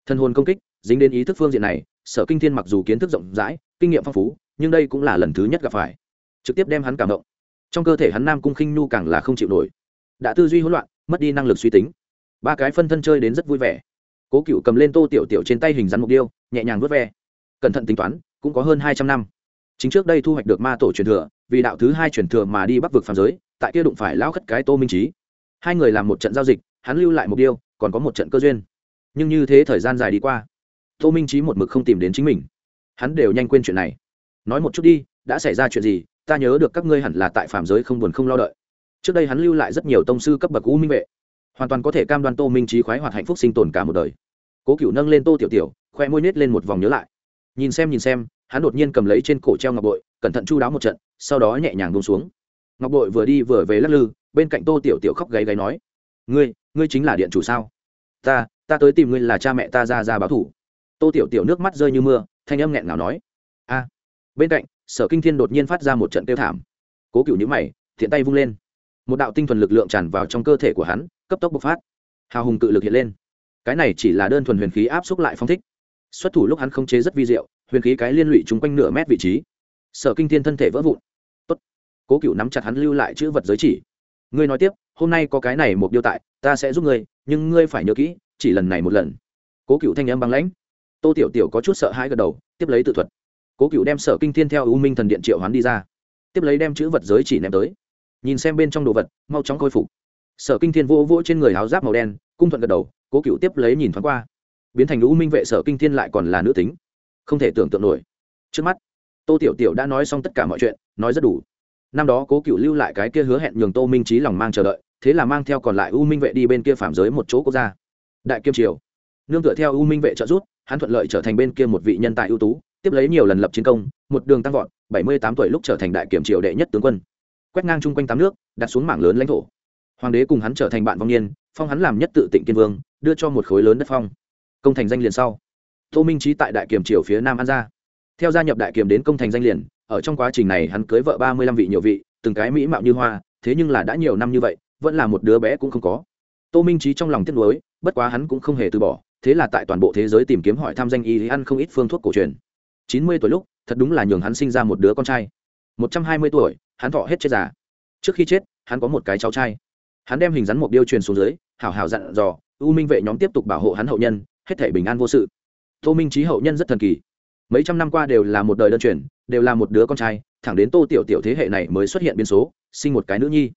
Thần hồn công kích, dính đến ý thức phương diện này sở kinh thiên mặc dù kiến thức rộng rãi, kinh nghiệm phong phú, nhưng đây cũng là lần thứ nhất gặp phải. Trực tiếp đem hắn cảm động. Trong cơ thể hắn nam cung khinh nhu càng là không chịu nổi. Đã tư duy hỗn loạn, mất đi năng lực suy tính. Ba cái phân thân chơi đến rất vui vẻ. Cố cựu cầm lên tô tiểu tiểu trên tay hình rắn mục điêu, nhẹ nhàng vớt ve. Cẩn thận tính toán, cũng có hơn hai trăm năm. Chính trước đây thu hoạch được ma tổ truyền thừa, vì đạo thứ hai truyền thừa mà đi bắc vực phàm giới, tại kia đụng phải lão khất cái tô minh trí hai người làm một trận giao dịch, hắn lưu lại mục điêu, còn có một trận cơ duyên. Nhưng như thế thời gian dài đi qua tô minh trí một mực không tìm đến chính mình. Hắn đều nhanh quên chuyện này. Nói một chút đi, đã xảy ra chuyện gì, ta nhớ được các ngươi hẳn là tại phạm giới không buồn không lo đợi. Trước đây hắn lưu lại rất nhiều tông sư cấp bậc u minh vệ. Hoàn toàn có thể cam đoan tô minh trí khoái hoạt hạnh phúc sinh tồn cả một đời. Cố cựu nâng lên tô tiểu tiểu, khoe môi nết lên một vòng nhớ lại. Nhìn xem nhìn xem, hắn đột nhiên cầm lấy trên cổ treo ngọc bội, cẩn thận chu đáo một trận, sau đó nhẹ nhàng bông xuống. Ngọc bội vừa đi vừa về lắc lư, bên cạnh tô tiểu tiểu khóc gáy gáy nói, ngươi ngươi chính là điện chủ sao? Ta ta tới tìm ngươi là cha mẹ ta ra ra báo thủ tô tiểu tiểu nước mắt rơi như mưa, thanh âm nghẹn ngào nói, a. Bên cạnh, sở kinh thiên đột nhiên phát ra một trận tiêu thảm. Cố cựu nhữ mày, thiện tay vung lên. Một đạo tinh thuần lực lượng tràn vào trong cơ thể của hắn, cấp tốc bộc phát. Hào hùng tự lực hiện lên. Cái này chỉ là đơn thuần huyền khí áp xúc lại phong thích. Xuất thủ lúc hắn không chế rất vi diệu, huyền khí cái liên lụy chung quanh nửa mét vị trí. Sở kinh thiên thân thể vỡ vụn. Tốt. Cố cựu nắm chặt hắn lưu lại chữ vật giới chỉ. Ngươi nói tiếp, hôm nay có cái này một điều tại, ta sẽ giúp ngươi, nhưng ngươi phải nhớ kỹ, chỉ lần này một lần. Cố cựu thanh âm băng lãnh tô tiểu tiểu có chút sợ hãi gật đầu, tiếp lấy tự thuật. Cố cựu đem sở kinh thiên theo u minh thần điện triệu hoán đi ra. Tiếp lấy đem chữ vật giới chỉ ném tới. Nhìn xem bên trong đồ vật, mau chóng khôi phục. Sở kinh thiên vô vỗ trên người áo giáp màu đen, cung thuận gật đầu, cố cựu tiếp lấy nhìn thoáng qua. Biến thành u minh vệ sở kinh thiên lại còn là nữ tính. Không thể tưởng tượng nổi. Trước mắt, tô tiểu tiểu đã nói xong tất cả mọi chuyện, nói rất đủ. Năm đó cố cựu lưu lại cái kia hứa hẹn nhường tô minh trí lòng mang chờ đợi, thế là mang theo còn lại u minh vệ đi bên kia phạm giới một chỗ quốc gia. Đại kiêm triều. Nương tựa theo u minh vệ trợ giúp hắn thuận lợi trở thành bên kia một vị nhân tài ưu tú, tiếp lấy nhiều lần lập chiến công, một đường tăng vọt, bảy mươi tám tuổi lúc trở thành đại kiểm triều đệ nhất tướng quân. Quét ngang chung quanh tám nước, đặt xuống mảng lớn lãnh thổ. Hoàng đế cùng hắn trở thành bạn vong niên, phong hắn làm nhất tự tịnh kiên vương, đưa cho một khối lớn đất phong. Công thành danh liền sau. Tô minh trí tại đại kiểm triều phía nam an gia. Theo gia nhập đại kiểm đến công thành danh liền, ở trong quá trình này hắn cưới vợ ba mươi lăm vị nhiều vị, từng cái mỹ mạo như hoa, thế nhưng là đã nhiều năm như vậy, vẫn là một đứa bé cũng không có. Tô minh trí trong lòng tiếc nuối, bất quá hắn cũng không hề từ bỏ thế là tại toàn bộ thế giới tìm kiếm hỏi tham danh y ăn không ít phương thuốc cổ truyền. Chín mươi tuổi lúc, thật đúng là nhường hắn sinh ra một đứa con trai. Một trăm hai mươi tuổi, hắn thọ hết chết già. Trước khi chết, hắn có một cái cháu trai. Hắn đem hình rắn một điêu truyền xuống dưới, hảo hảo dặn dò, u minh vệ nhóm tiếp tục bảo hộ hắn hậu nhân, hết thể bình an vô sự. Tô minh trí hậu nhân rất thần kỳ. Mấy trăm năm qua đều là một đời đơn truyền, đều là một đứa con trai, thẳng đến tô tiểu tiểu thế hệ này mới xuất hiện biến số, sinh một cái nữ nhi.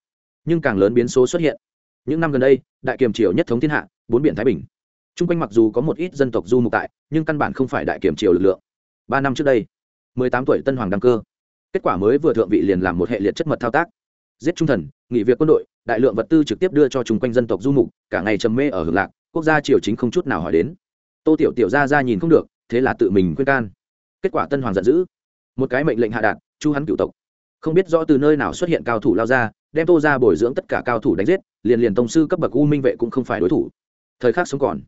Nhưng càng lớn biến số xuất hiện. Những năm gần đây, đại kiềm triều nhất thống thiên hạ, bốn biển thái bình t r u n g quanh mặc dù có một ít dân tộc du mục tại, nhưng căn bản không phải đại kiểm triều lực lượng. Ba năm trước đây, mười tám tuổi tân hoàng đăng cơ. Kết quả mới vừa thượng vị liền làm một hệ liệt chất mật thao tác. Giết trung thần, nghỉ việc quân đội, đại lượng vật tư trực tiếp đưa cho chung quanh dân tộc du mục, cả ngày trầm mê ở hưởng lạc, quốc gia triều chính không chút nào hỏi đến. Tô tiểu tiểu ra ra nhìn không được, thế là tự mình khuyên can. Kết quả tân hoàng giận dữ. Một cái mệnh lệnh hạ đạt, chu hắn cựu tộc. Không biết rõ từ nơi nào xuất hiện cao thủ lao ra, đem tô ra bồi dưỡng tất cả cao thủ đánh giết, liền liền tông sư cấp bậc u minh vệ cũng không phải đối thủ. Thời khắc sống còn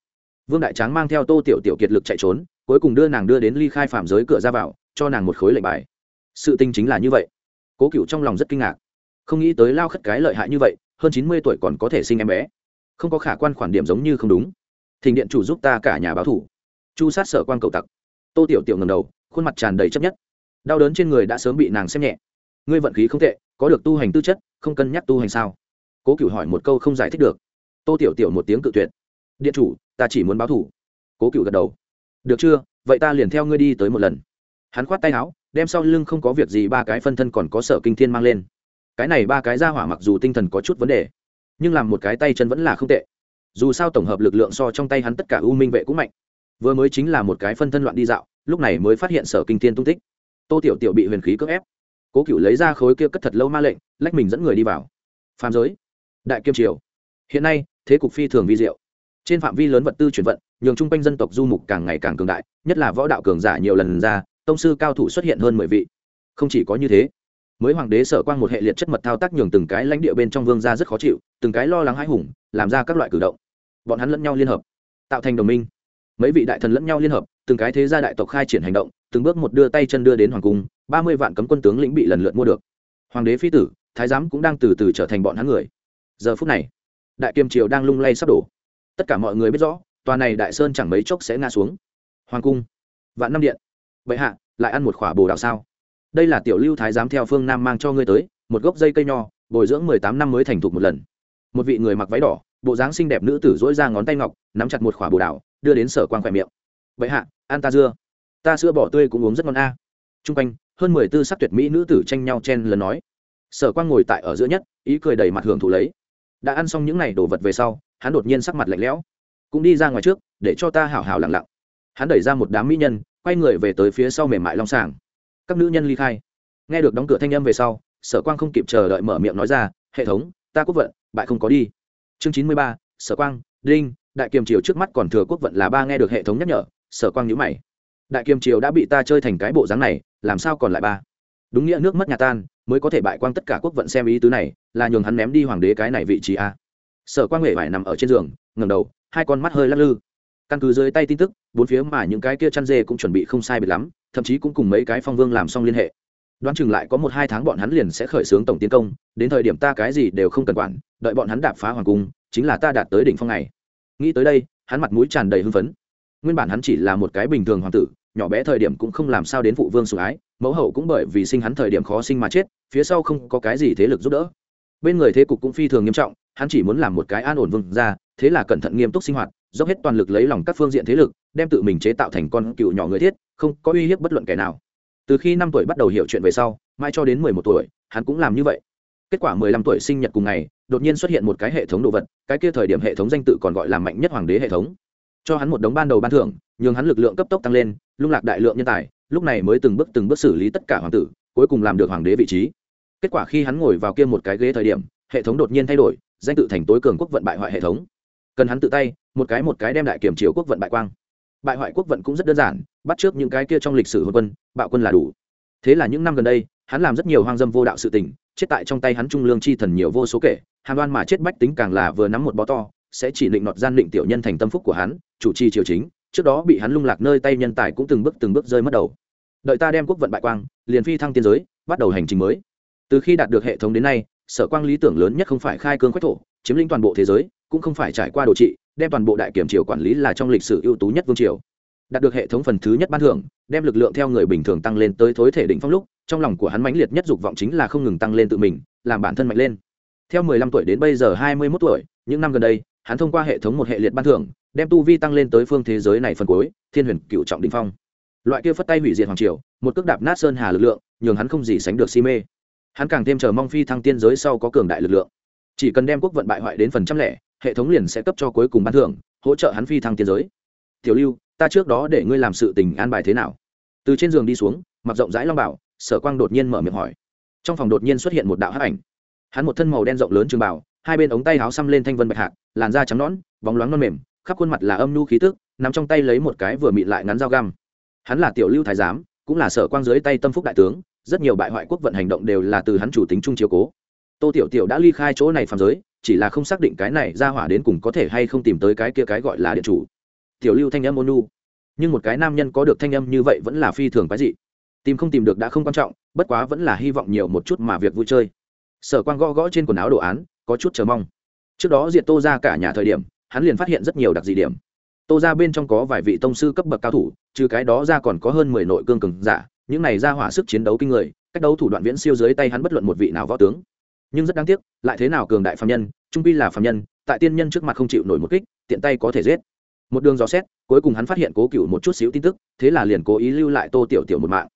vương đại tráng mang theo tô tiểu tiểu kiệt lực chạy trốn, cuối cùng đưa nàng đưa đến ly khai phạm giới cửa ra vào, cho nàng một khối lệnh bài. Sự tinh chính là như vậy. Cố cựu trong lòng rất kinh ngạc. Không nghĩ tới lao khất cái lợi hại như vậy, hơn chín mươi tuổi còn có thể sinh em bé. Không có khả quan khoản điểm giống như không đúng. Thỉnh điện chủ giúp ta cả nhà báo thủ. Chu sát sở quan cầu tặc. Tô tiểu tiểu ngầm đầu, khuôn mặt tràn đầy chấp nhất. Đau đớn trên người đã sớm bị nàng xem nhẹ. Ngươi vận khí không tệ, có được tu hành tư chất, không cân nhắc tu hành sao? Cố cựu hỏi một câu không giải thích được. Tô tiểu tiểu một tiếng cự tuyệt điện chủ, ta chỉ muốn báo thủ. Cố cựu gật đầu. Được chưa? Vậy ta liền theo ngươi đi tới một lần. Hắn khoát tay áo, đem sau lưng không có việc gì ba cái phân thân còn có sở kinh thiên mang lên. Cái này ba cái ra hỏa mặc dù tinh thần có chút vấn đề, nhưng làm một cái tay chân vẫn là không tệ. Dù sao tổng hợp lực lượng so trong tay hắn tất cả u minh vệ cũng mạnh. Vừa mới chính là một cái phân thân loạn đi dạo, lúc này mới phát hiện sở kinh thiên tung tích. Tô tiểu tiểu bị huyền khí cưỡng ép. Cố cựu lấy ra khối kia cất thật lâu ma lệnh, lách mình dẫn người đi vào. Phàm giới. Đại kiêm triều. Hiện nay, thế cục phi thường vi diệu trên phạm vi lớn vật tư chuyển vận, nhường chung quanh dân tộc du mục càng ngày càng cường đại, nhất là võ đạo cường giả nhiều lần ra, tông sư cao thủ xuất hiện hơn mười vị. Không chỉ có như thế, mới hoàng đế sở quang một hệ liệt chất mật thao tác nhường từng cái lãnh địa bên trong vương ra rất khó chịu, từng cái lo lắng hãi hùng, làm ra các loại cử động. Bọn hắn lẫn nhau liên hợp, tạo thành đồng minh. Mấy vị đại thần lẫn nhau liên hợp, từng cái thế gia đại tộc khai triển hành động, từng bước một đưa tay chân đưa đến hoàng cung, ba mươi vạn cấm quân tướng lĩnh bị lần lượt mua được. Hoàng đế phi tử, thái giám cũng đang từ từ trở thành bọn hắn người. Giờ phút này, đại kiêm triều đang lung lay sắp đổ tất cả mọi người biết rõ, tòa này đại sơn chẳng mấy chốc sẽ ngã xuống. Hoàng cung, vạn năm điện. Bệ hạ, lại ăn một khỏa bồ đào sao? Đây là tiểu lưu thái giám theo phương nam mang cho ngươi tới, một gốc dây cây nho, bồi dưỡng mười tám năm mới thành thục một lần. Một vị người mặc váy đỏ, bộ dáng xinh đẹp nữ tử dỗi ra ngón tay ngọc, nắm chặt một khỏa bồ đào, đưa đến sở quan khỏe miệng. Bệ hạ, ăn ta dưa. Ta sữa bỏ tươi cũng uống rất ngon a. À. t r u n g quanh, hơn mười tư sắc tuyệt mỹ nữ tử tranh nhau chen lần nói. Sở quan ngồi tại ở giữa nhất, ý cười đầy mặt hưởng thụ lấy đã ăn xong những n à y đồ vật về sau, hắn đột nhiên sắc mặt lạnh lẽo. Cũng đi ra ngoài trước, để cho ta hảo hảo lặng lặng. Hắn đẩy ra một đám mỹ nhân, quay người về tới phía sau mềm mại long sàng. Các nữ nhân ly khai. Nghe được đóng cửa thanh âm về sau, sở quang không kịp chờ đợi mở miệng nói ra, hệ thống, ta quốc vận, bại không có đi. Chương chín mươi ba, sở quang, đinh, đại kiềm triều trước mắt còn thừa quốc vận là ba nghe được hệ thống nhắc nhở, sở quang nhữ mày. Đại kiềm triều đã bị ta chơi thành cái bộ dáng này, làm sao còn lại ba? Đúng nghĩa nước mất nhà tan, mới có thể bại quang tất cả quốc vận xem ý tứ này là nhường hắn ném đi hoàng đế cái này vị trí a. Sở quang huệ phải nằm ở trên giường ngầm đầu, hai con mắt hơi lắc lư. Căn cứ dưới tay tin tức, bốn phía mà những cái kia chăn dê cũng chuẩn bị không sai biệt lắm, thậm chí cũng cùng mấy cái phong vương làm xong liên hệ. Đoán chừng lại có một hai tháng bọn hắn liền sẽ khởi xướng tổng tiến công, đến thời điểm ta cái gì đều không cần quản, đợi bọn hắn đạp phá hoàng cung, chính là ta đạt tới đỉnh phong này. Nghĩ tới đây, hắn mặt mũi tràn đầy hưng phấn. Nguyên bản hắn chỉ là một cái bình thường hoàng tử, nhỏ bé thời điểm cũng không làm sao đến phụ vương sủng ái, mẫu hậu cũng bởi vì sinh hắn thời điểm khó sinh mà chết, phía sau không có cái gì thế lực giúp đỡ bên người thế cục cũng phi thường nghiêm trọng, hắn chỉ muốn làm một cái an ổn vương ra thế là cẩn thận nghiêm túc sinh hoạt, dốc hết toàn lực lấy lòng các phương diện thế lực, đem tự mình chế tạo thành con cựu nhỏ người thiết, không có uy hiếp bất luận kẻ nào. Từ khi năm tuổi bắt đầu hiểu chuyện về sau mai cho đến mười một tuổi, hắn cũng làm như vậy. Kết quả mười lăm tuổi sinh nhật cùng ngày, đột nhiên xuất hiện một cái hệ thống đồ vật, cái kia thời điểm hệ thống danh tự còn gọi là mạnh nhất hoàng đế hệ thống. Cho hắn một đống ban đầu ban thưởng, nhường hắn lực lượng cấp tốc tăng lên, lung lạc đại lượng nhân tài, lúc này mới từng bước từng bước xử lý tất cả hoàng tử, cuối cùng làm được hoàng đế vị trí kết quả khi hắn ngồi vào kia một cái ghế thời điểm, hệ thống đột nhiên thay đổi, danh tự thành tối cường quốc vận bại hoại hệ thống. Cần hắn tự tay, một cái một cái đem đại kiểm chiếu quốc vận bại quang. Bại hoại quốc vận cũng rất đơn giản, bắt trước những cái kia trong lịch sử hôn quân, bạo quân là đủ. Thế là những năm gần đây, hắn làm rất nhiều hoang dâm vô đạo sự tình, chết tại trong tay hắn trung lương chi thần nhiều vô số kể hàm đoan mà chết bách tính càng là vừa nắm một bó to, sẽ chỉ định nọt gian định tiểu nhân thành tâm phúc của hắn, chủ trì triều chính, trước đó bị hắn lung lạc nơi tay nhân tài cũng từng bước từng bước rơi mất đầu. Đợi ta đem quốc vận bại quang, liền phi thăng tiên giới, bắt đầu hành trình mới từ khi đạt được hệ thống đến nay, sở quang lý tưởng lớn nhất không phải khai cương quách thổ, chiếm lĩnh toàn bộ thế giới, cũng không phải trải qua đồ trị, đem toàn bộ đại kiểm triều quản lý là trong lịch sử ưu tú nhất vương triều. Đạt được hệ thống phần thứ nhất ban thưởng, đem lực lượng theo người bình thường tăng lên tới thối thể đỉnh phong lúc, trong lòng của hắn mãnh liệt nhất dục vọng chính là không ngừng tăng lên tự mình, làm bản thân mạnh lên. Theo 15 tuổi đến bây giờ 21 tuổi, những năm gần đây, hắn thông qua hệ thống một hệ liệt ban thưởng, đem tu vi tăng lên tới phương thế giới này phần cuối, thiên huyền cựu trọng đỉnh phong. Loại kia phất tay hủy diệt hoàng triều, một cước đạp nát sơn hà lực lượng, nhường hắn không gì sánh được si mê hắn càng thêm chờ mong phi thăng tiên giới sau có cường đại lực lượng. Chỉ cần đem quốc vận bại hoại đến phần trăm lẻ, hệ thống liền sẽ cấp cho cuối cùng ban thưởng, hỗ trợ hắn phi thăng tiên giới. Tiểu lưu, ta trước đó để ngươi làm sự tình an bài thế nào? Từ trên giường đi xuống, mặc rộng rãi long bảo, sở quang đột nhiên mở miệng hỏi. Trong phòng đột nhiên xuất hiện một đạo hắc ảnh. Hắn một thân màu đen rộng lớn trường bảo hai bên ống tay áo xăm lên thanh vân bạch hạc, làn da trắng nõn, bóng loáng non mềm, khắp khuôn mặt là âm nhu khí tức, nằm trong tay lấy một cái vừa mịn lại ngắn dao găm. Hắn là tiểu lưu thái giám, cũng là sở quang dưới tay tâm phúc đại tướng rất nhiều bại hoại quốc vận hành động đều là từ hắn chủ tính trung chiếu cố. Tô tiểu tiểu đã ly khai chỗ này phàm giới, chỉ là không xác định cái này ra hỏa đến cùng có thể hay không tìm tới cái kia cái gọi là điện chủ. Tiểu lưu thanh âm ôn nu nhưng một cái nam nhân có được thanh âm như vậy vẫn là phi thường cái gì. tìm không tìm được đã không quan trọng, bất quá vẫn là hy vọng nhiều một chút mà việc vui chơi. Sở quang gõ gõ trên quần áo đồ án, có chút chờ mong. Trước đó diệt tô ra cả nhà thời điểm, hắn liền phát hiện rất nhiều đặc dị điểm. Tô ra bên trong có vài vị tông sư cấp bậc cao thủ, trừ cái đó ra còn có hơn mười nội cương cường giả những này ra hỏa sức chiến đấu kinh người, cách đấu thủ đoạn viễn siêu dưới tay hắn bất luận một vị nào võ tướng. Nhưng rất đáng tiếc, lại thế nào cường đại phạm nhân, trung pi là phạm nhân, tại tiên nhân trước mặt không chịu nổi một kích, tiện tay có thể giết. Một đường dò xét, cuối cùng hắn phát hiện cố cựu một chút xíu tin tức, thế là liền cố ý lưu lại tô tiểu tiểu một mạng.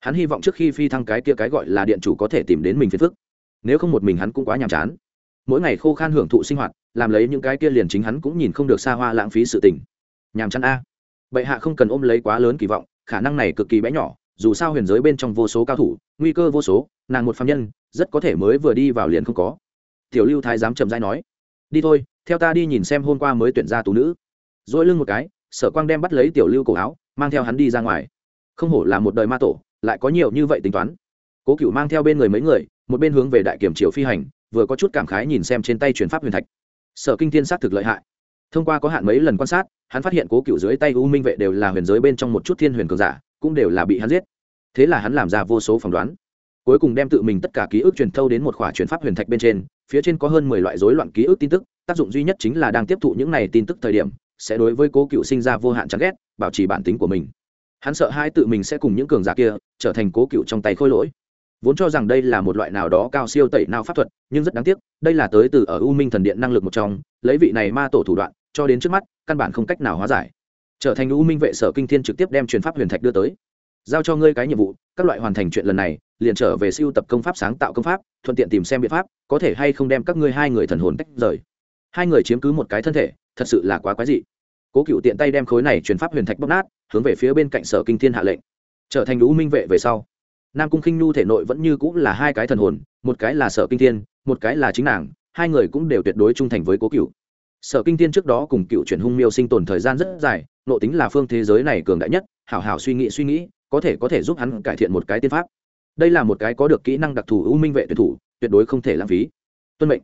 Hắn hy vọng trước khi phi thăng cái kia cái gọi là điện chủ có thể tìm đến mình phiền phức. Nếu không một mình hắn cũng quá nhàm chán. Mỗi ngày khô khan hưởng thụ sinh hoạt, làm lấy những cái kia liền chính hắn cũng nhìn không được xa hoa lãng phí sự tình. Nhàm chán a. Bệ hạ không cần ôm lấy quá lớn kỳ vọng, khả năng này cực kỳ bé nhỏ dù sao huyền giới bên trong vô số cao thủ, nguy cơ vô số, nàng một phạm nhân, rất có thể mới vừa đi vào liền không có. Tiểu lưu thái giám chậm dai nói, đi thôi, theo ta đi nhìn xem hôm qua mới tuyển ra tú nữ. Dỗi lưng một cái, sở quang đem bắt lấy tiểu lưu cổ áo, mang theo hắn đi ra ngoài. Không hổ là một đời ma tổ, lại có nhiều như vậy tính toán. Cố cựu mang theo bên người mấy người, một bên hướng về đại kiểm triều phi hành, vừa có chút cảm khái nhìn xem trên tay truyền pháp huyền thạch. Sở kinh thiên sát thực lợi hại. Thông qua có hạn mấy lần quan sát, hắn phát hiện cố cựu dưới tay u minh vệ đều là huyền giới bên trong một chút thiên huyền cường giả cũng đều là bị hắn giết. Thế là hắn làm ra vô số phỏng đoán. Cuối cùng đem tự mình tất cả ký ức truyền thâu đến một khỏa truyền pháp huyền thạch bên trên, phía trên có hơn mười loại rối loạn ký ức tin tức, tác dụng duy nhất chính là đang tiếp thụ những này tin tức thời điểm, sẽ đối với cố cựu sinh ra vô hạn chán ghét, bảo trì bản tính của mình. Hắn sợ hai tự mình sẽ cùng những cường giả kia trở thành cố cựu trong tay khôi lỗi. Vốn cho rằng đây là một loại nào đó cao siêu tẩy nào pháp thuật, nhưng rất đáng tiếc, đây là tới từ ở u minh thần điện năng lực một trong, lấy vị này ma tổ thủ đoạn, cho đến trước mắt, căn bản không cách nào hóa giải trở thành u minh vệ sở kinh thiên trực tiếp đem truyền pháp huyền thạch đưa tới. Giao cho ngươi cái nhiệm vụ, các loại hoàn thành chuyện lần này, liền trở về siêu tập công pháp sáng tạo công pháp, thuận tiện tìm xem biện pháp, có thể hay không đem các ngươi hai người thần hồn tách rời. Hai người chiếm cứ một cái thân thể, thật sự là quá quái dị. Cố cựu tiện tay đem khối này truyền pháp huyền thạch bóc nát, hướng về phía bên cạnh sở kinh thiên hạ lệnh. Trở thành u minh vệ về sau, nam cung khinh nhu thể nội vẫn như cũng là hai cái thần hồn, một cái là sở kinh thiên, một cái là chính nàng, hai người cũng đều tuyệt đối trung thành với cố cựu sở kinh thiên trước đó cùng cựu chuyển hung miêu sinh tồn thời gian rất dài nộ tính là phương thế giới này cường đại nhất, hảo hảo suy nghĩ suy nghĩ, có thể có thể giúp hắn cải thiện một cái tiên pháp. Đây là một cái có được kỹ năng đặc thù ưu minh vệ tuyển thủ, tuyệt đối không thể lãng phí. Tuân mệnh.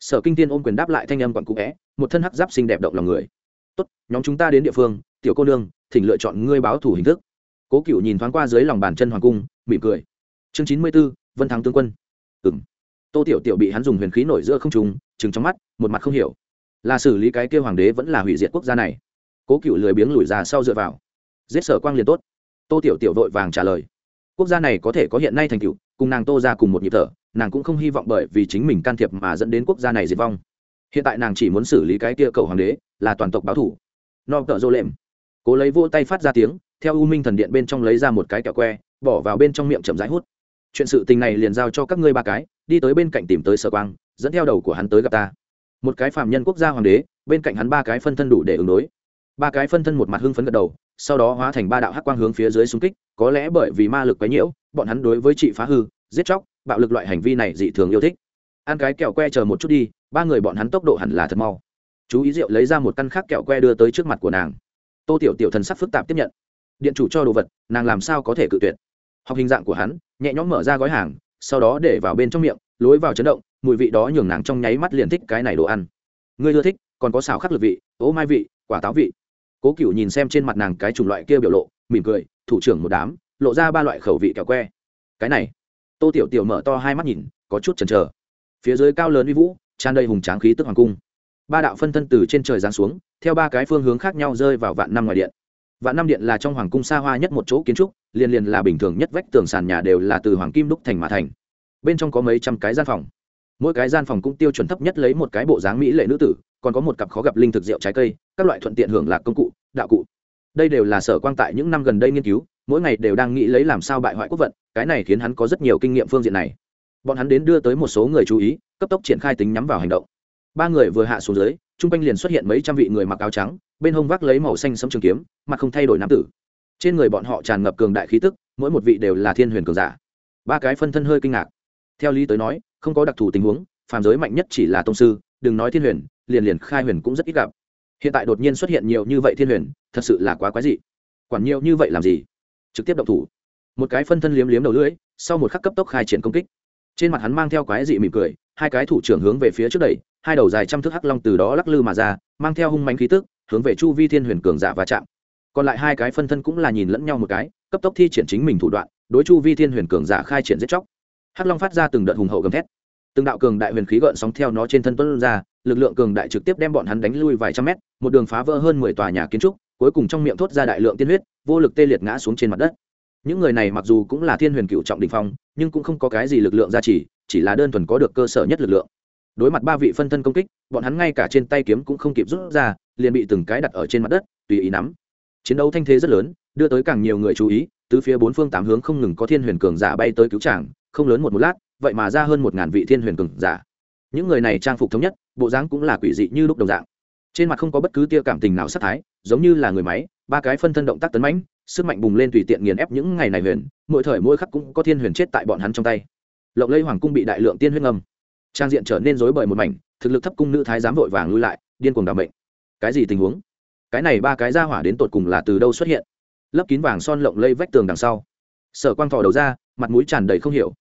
Sở kinh tiên ôm quyền đáp lại thanh âm quặn cụ vẽ một thân hắc giáp xinh đẹp động lòng người. Tốt, nhóm chúng ta đến địa phương, tiểu cô nương, thỉnh lựa chọn ngươi báo thủ hình thức. Cố cựu nhìn thoáng qua dưới lòng bàn chân hoàng cung, mỉm cười. Chương chín mươi b ố vân thắng tướng quân. Ừ m tô tiểu tiểu bị hắn dùng huyền khí nổi giữa không trùng chừng trong mắt, một mặt không hiểu là xử lý cái kêu hoàng đế vẫn là hủy diệt quốc gia này. Cố cựu lười biếng lùi ra sau dựa vào. Giết sở quang liền tốt. Tô tiểu tiểu vội vàng trả lời. Quốc gia này có thể có hiện nay thành tựu, cùng nàng tô ra cùng một nhịp thở, nàng cũng không hy vọng bởi vì chính mình can thiệp mà dẫn đến quốc gia này diệt vong. Hiện tại nàng chỉ muốn xử lý cái kia cầu hoàng đế, là toàn tộc báo thủ. No tợ dô lệm. Cố lấy vô tay phát ra tiếng, theo u minh thần điện bên trong lấy ra một cái kẹo que, bỏ vào bên trong miệng chậm rãi hút. Chuyện sự tình này liền giao cho các ngươi ba cái, đi tới bên cạnh tìm tới sở quang, dẫn theo đầu của hắn tới gặp ta một cái phạm nhân quốc gia hoàng đế, bên cạnh hắn ba cái phân thân đủ để ứng đối. Ba cái phân thân một mặt hưng phấn gật đầu, sau đó hóa thành ba đạo hắc quang hướng phía dưới xung kích, có lẽ bởi vì ma lực quấy nhiễu, bọn hắn đối với chị phá hư, giết chóc, bạo lực loại hành vi này dị thường yêu thích. Ăn cái kẹo que chờ một chút đi, ba người bọn hắn tốc độ hẳn là thật mau. Chú ý diệu lấy ra một căn khác kẹo que đưa tới trước mặt của nàng. Tô tiểu tiểu thần sắc phức tạp tiếp nhận. Điện chủ cho đồ vật, nàng làm sao có thể cự tuyệt? Học hình dạng của hắn, nhẹ nhõm mở ra gói hàng, sau đó để vào bên trong miệng lối vào chấn động, mùi vị đó nhường nàng trong nháy mắt liền thích cái này đồ ăn. Ngươi ưa thích, còn có xào khắc lực vị ố mai vị, quả táo vị. Cố cựu nhìn xem trên mặt nàng cái chủng loại kia biểu lộ, mỉm cười, thủ trưởng một đám, lộ ra ba loại khẩu vị kẹo que. Cái này, tô tiểu tiểu mở to hai mắt nhìn, có chút chần chờ. Phía dưới cao lớn uy vũ, tràn đầy hùng tráng khí tức hoàng cung. Ba đạo phân thân từ trên trời giáng xuống, theo ba cái phương hướng khác nhau rơi vào vạn năm ngoài điện. Vạn năm điện là trong hoàng cung xa hoa nhất một chỗ kiến trúc, liền liền là bình thường nhất vách tường sàn nhà đều là từ hoàng kim đúc thành mà thành bên trong có mấy trăm cái gian phòng. Mỗi cái gian phòng cũng tiêu chuẩn thấp nhất lấy một cái bộ dáng mỹ lệ nữ tử, còn có một cặp khó gặp linh thực rượu trái cây, các loại thuận tiện hưởng lạc công cụ, đạo cụ. Đây đều là sở quang tại những năm gần đây nghiên cứu, mỗi ngày đều đang nghĩ lấy làm sao bại hoại quốc vận, cái này khiến hắn có rất nhiều kinh nghiệm phương diện này. Bọn hắn đến đưa tới một số người chú ý, cấp tốc triển khai tính nhắm vào hành động. Ba người vừa hạ xuống dưới chung quanh liền xuất hiện mấy trăm vị người mặc áo trắng, bên hông vác lấy màu xanh sấm trường kiếm, mặt không thay đổi nam tử. Trên người bọn họ tràn ngập cường đại khí tức, mỗi một vị đều là thiên huyền cường giả. Ba cái phân thân hơi kinh ngạc theo lý tới nói, không có đặc thù tình huống, phàm giới mạnh nhất chỉ là tông sư, đừng nói thiên huyền, liền liền khai huyền cũng rất ít gặp. Hiện tại đột nhiên xuất hiện nhiều như vậy thiên huyền, thật sự là quá quái dị. Quản nhiều như vậy làm gì? Trực tiếp động thủ. Một cái phân thân liếm liếm đầu lưỡi, sau một khắc cấp tốc khai triển công kích. Trên mặt hắn mang theo quái dị mỉm cười, hai cái thủ trưởng hướng về phía trước đẩy, hai đầu dài trăm thước hắc long từ đó lắc lư mà ra, mang theo hung mạnh khí tức, hướng về chu vi thiên huyền cường giả và chạm. Còn lại hai cái phân thân cũng là nhìn lẫn nhau một cái, cấp tốc thi triển chính mình thủ đoạn, đối chu vi thiên huyền cường giả khai triển giết chóc hắc long phát ra từng đợt hùng hậu gầm thét. Từng đạo cường đại huyền khí gợn sóng theo nó trên thân tuân ra, lực lượng cường đại trực tiếp đem bọn hắn đánh lui vài trăm mét, một đường phá vỡ hơn mười tòa nhà kiến trúc, cuối cùng trong miệng thốt ra đại lượng tiên huyết, vô lực tê liệt ngã xuống trên mặt đất. Những người này mặc dù cũng là thiên huyền cựu trọng đình phong, nhưng cũng không có cái gì lực lượng gia trì, chỉ là đơn thuần có được cơ sở nhất lực lượng. Đối mặt ba vị phân thân công kích, bọn hắn ngay cả trên tay kiếm cũng không kịp rút ra, liền bị từng cái đặt ở trên mặt đất, tùy ý nắm. Chiến đấu thanh thế rất lớn, đưa tới càng nhiều người chú ý từ phía bốn phương tám hướng không ngừng có thiên huyền cường giả bay tới cứu trảng không lớn một một lát, vậy mà ra hơn một ngàn vị thiên huyền cường giả. Những người này trang phục thống nhất, bộ dáng cũng là quỷ dị như lúc đồng dạng. Trên mặt không có bất cứ tia cảm tình nào sát thái, giống như là người máy, ba cái phân thân động tác tấn mãnh, sức mạnh bùng lên tùy tiện nghiền ép những ngày này huyền, mỗi thời mỗi khắc cũng có thiên huyền chết tại bọn hắn trong tay. Lộng lây hoàng cung bị đại lượng tiên huyết ngâm. Trang diện trở nên rối bời một mảnh, thực lực thấp cung nữ thái giám vội vàng lui lại, điên cuồng đảm bệnh cái gì tình huống? Cái này ba cái ra hỏa đến tột cùng là từ đâu xuất hiện? Lấp kín vàng son lộng lây vách tường đằng sau. Sở quang thò đầu ra mặt mũi tràn đầy không hiểu.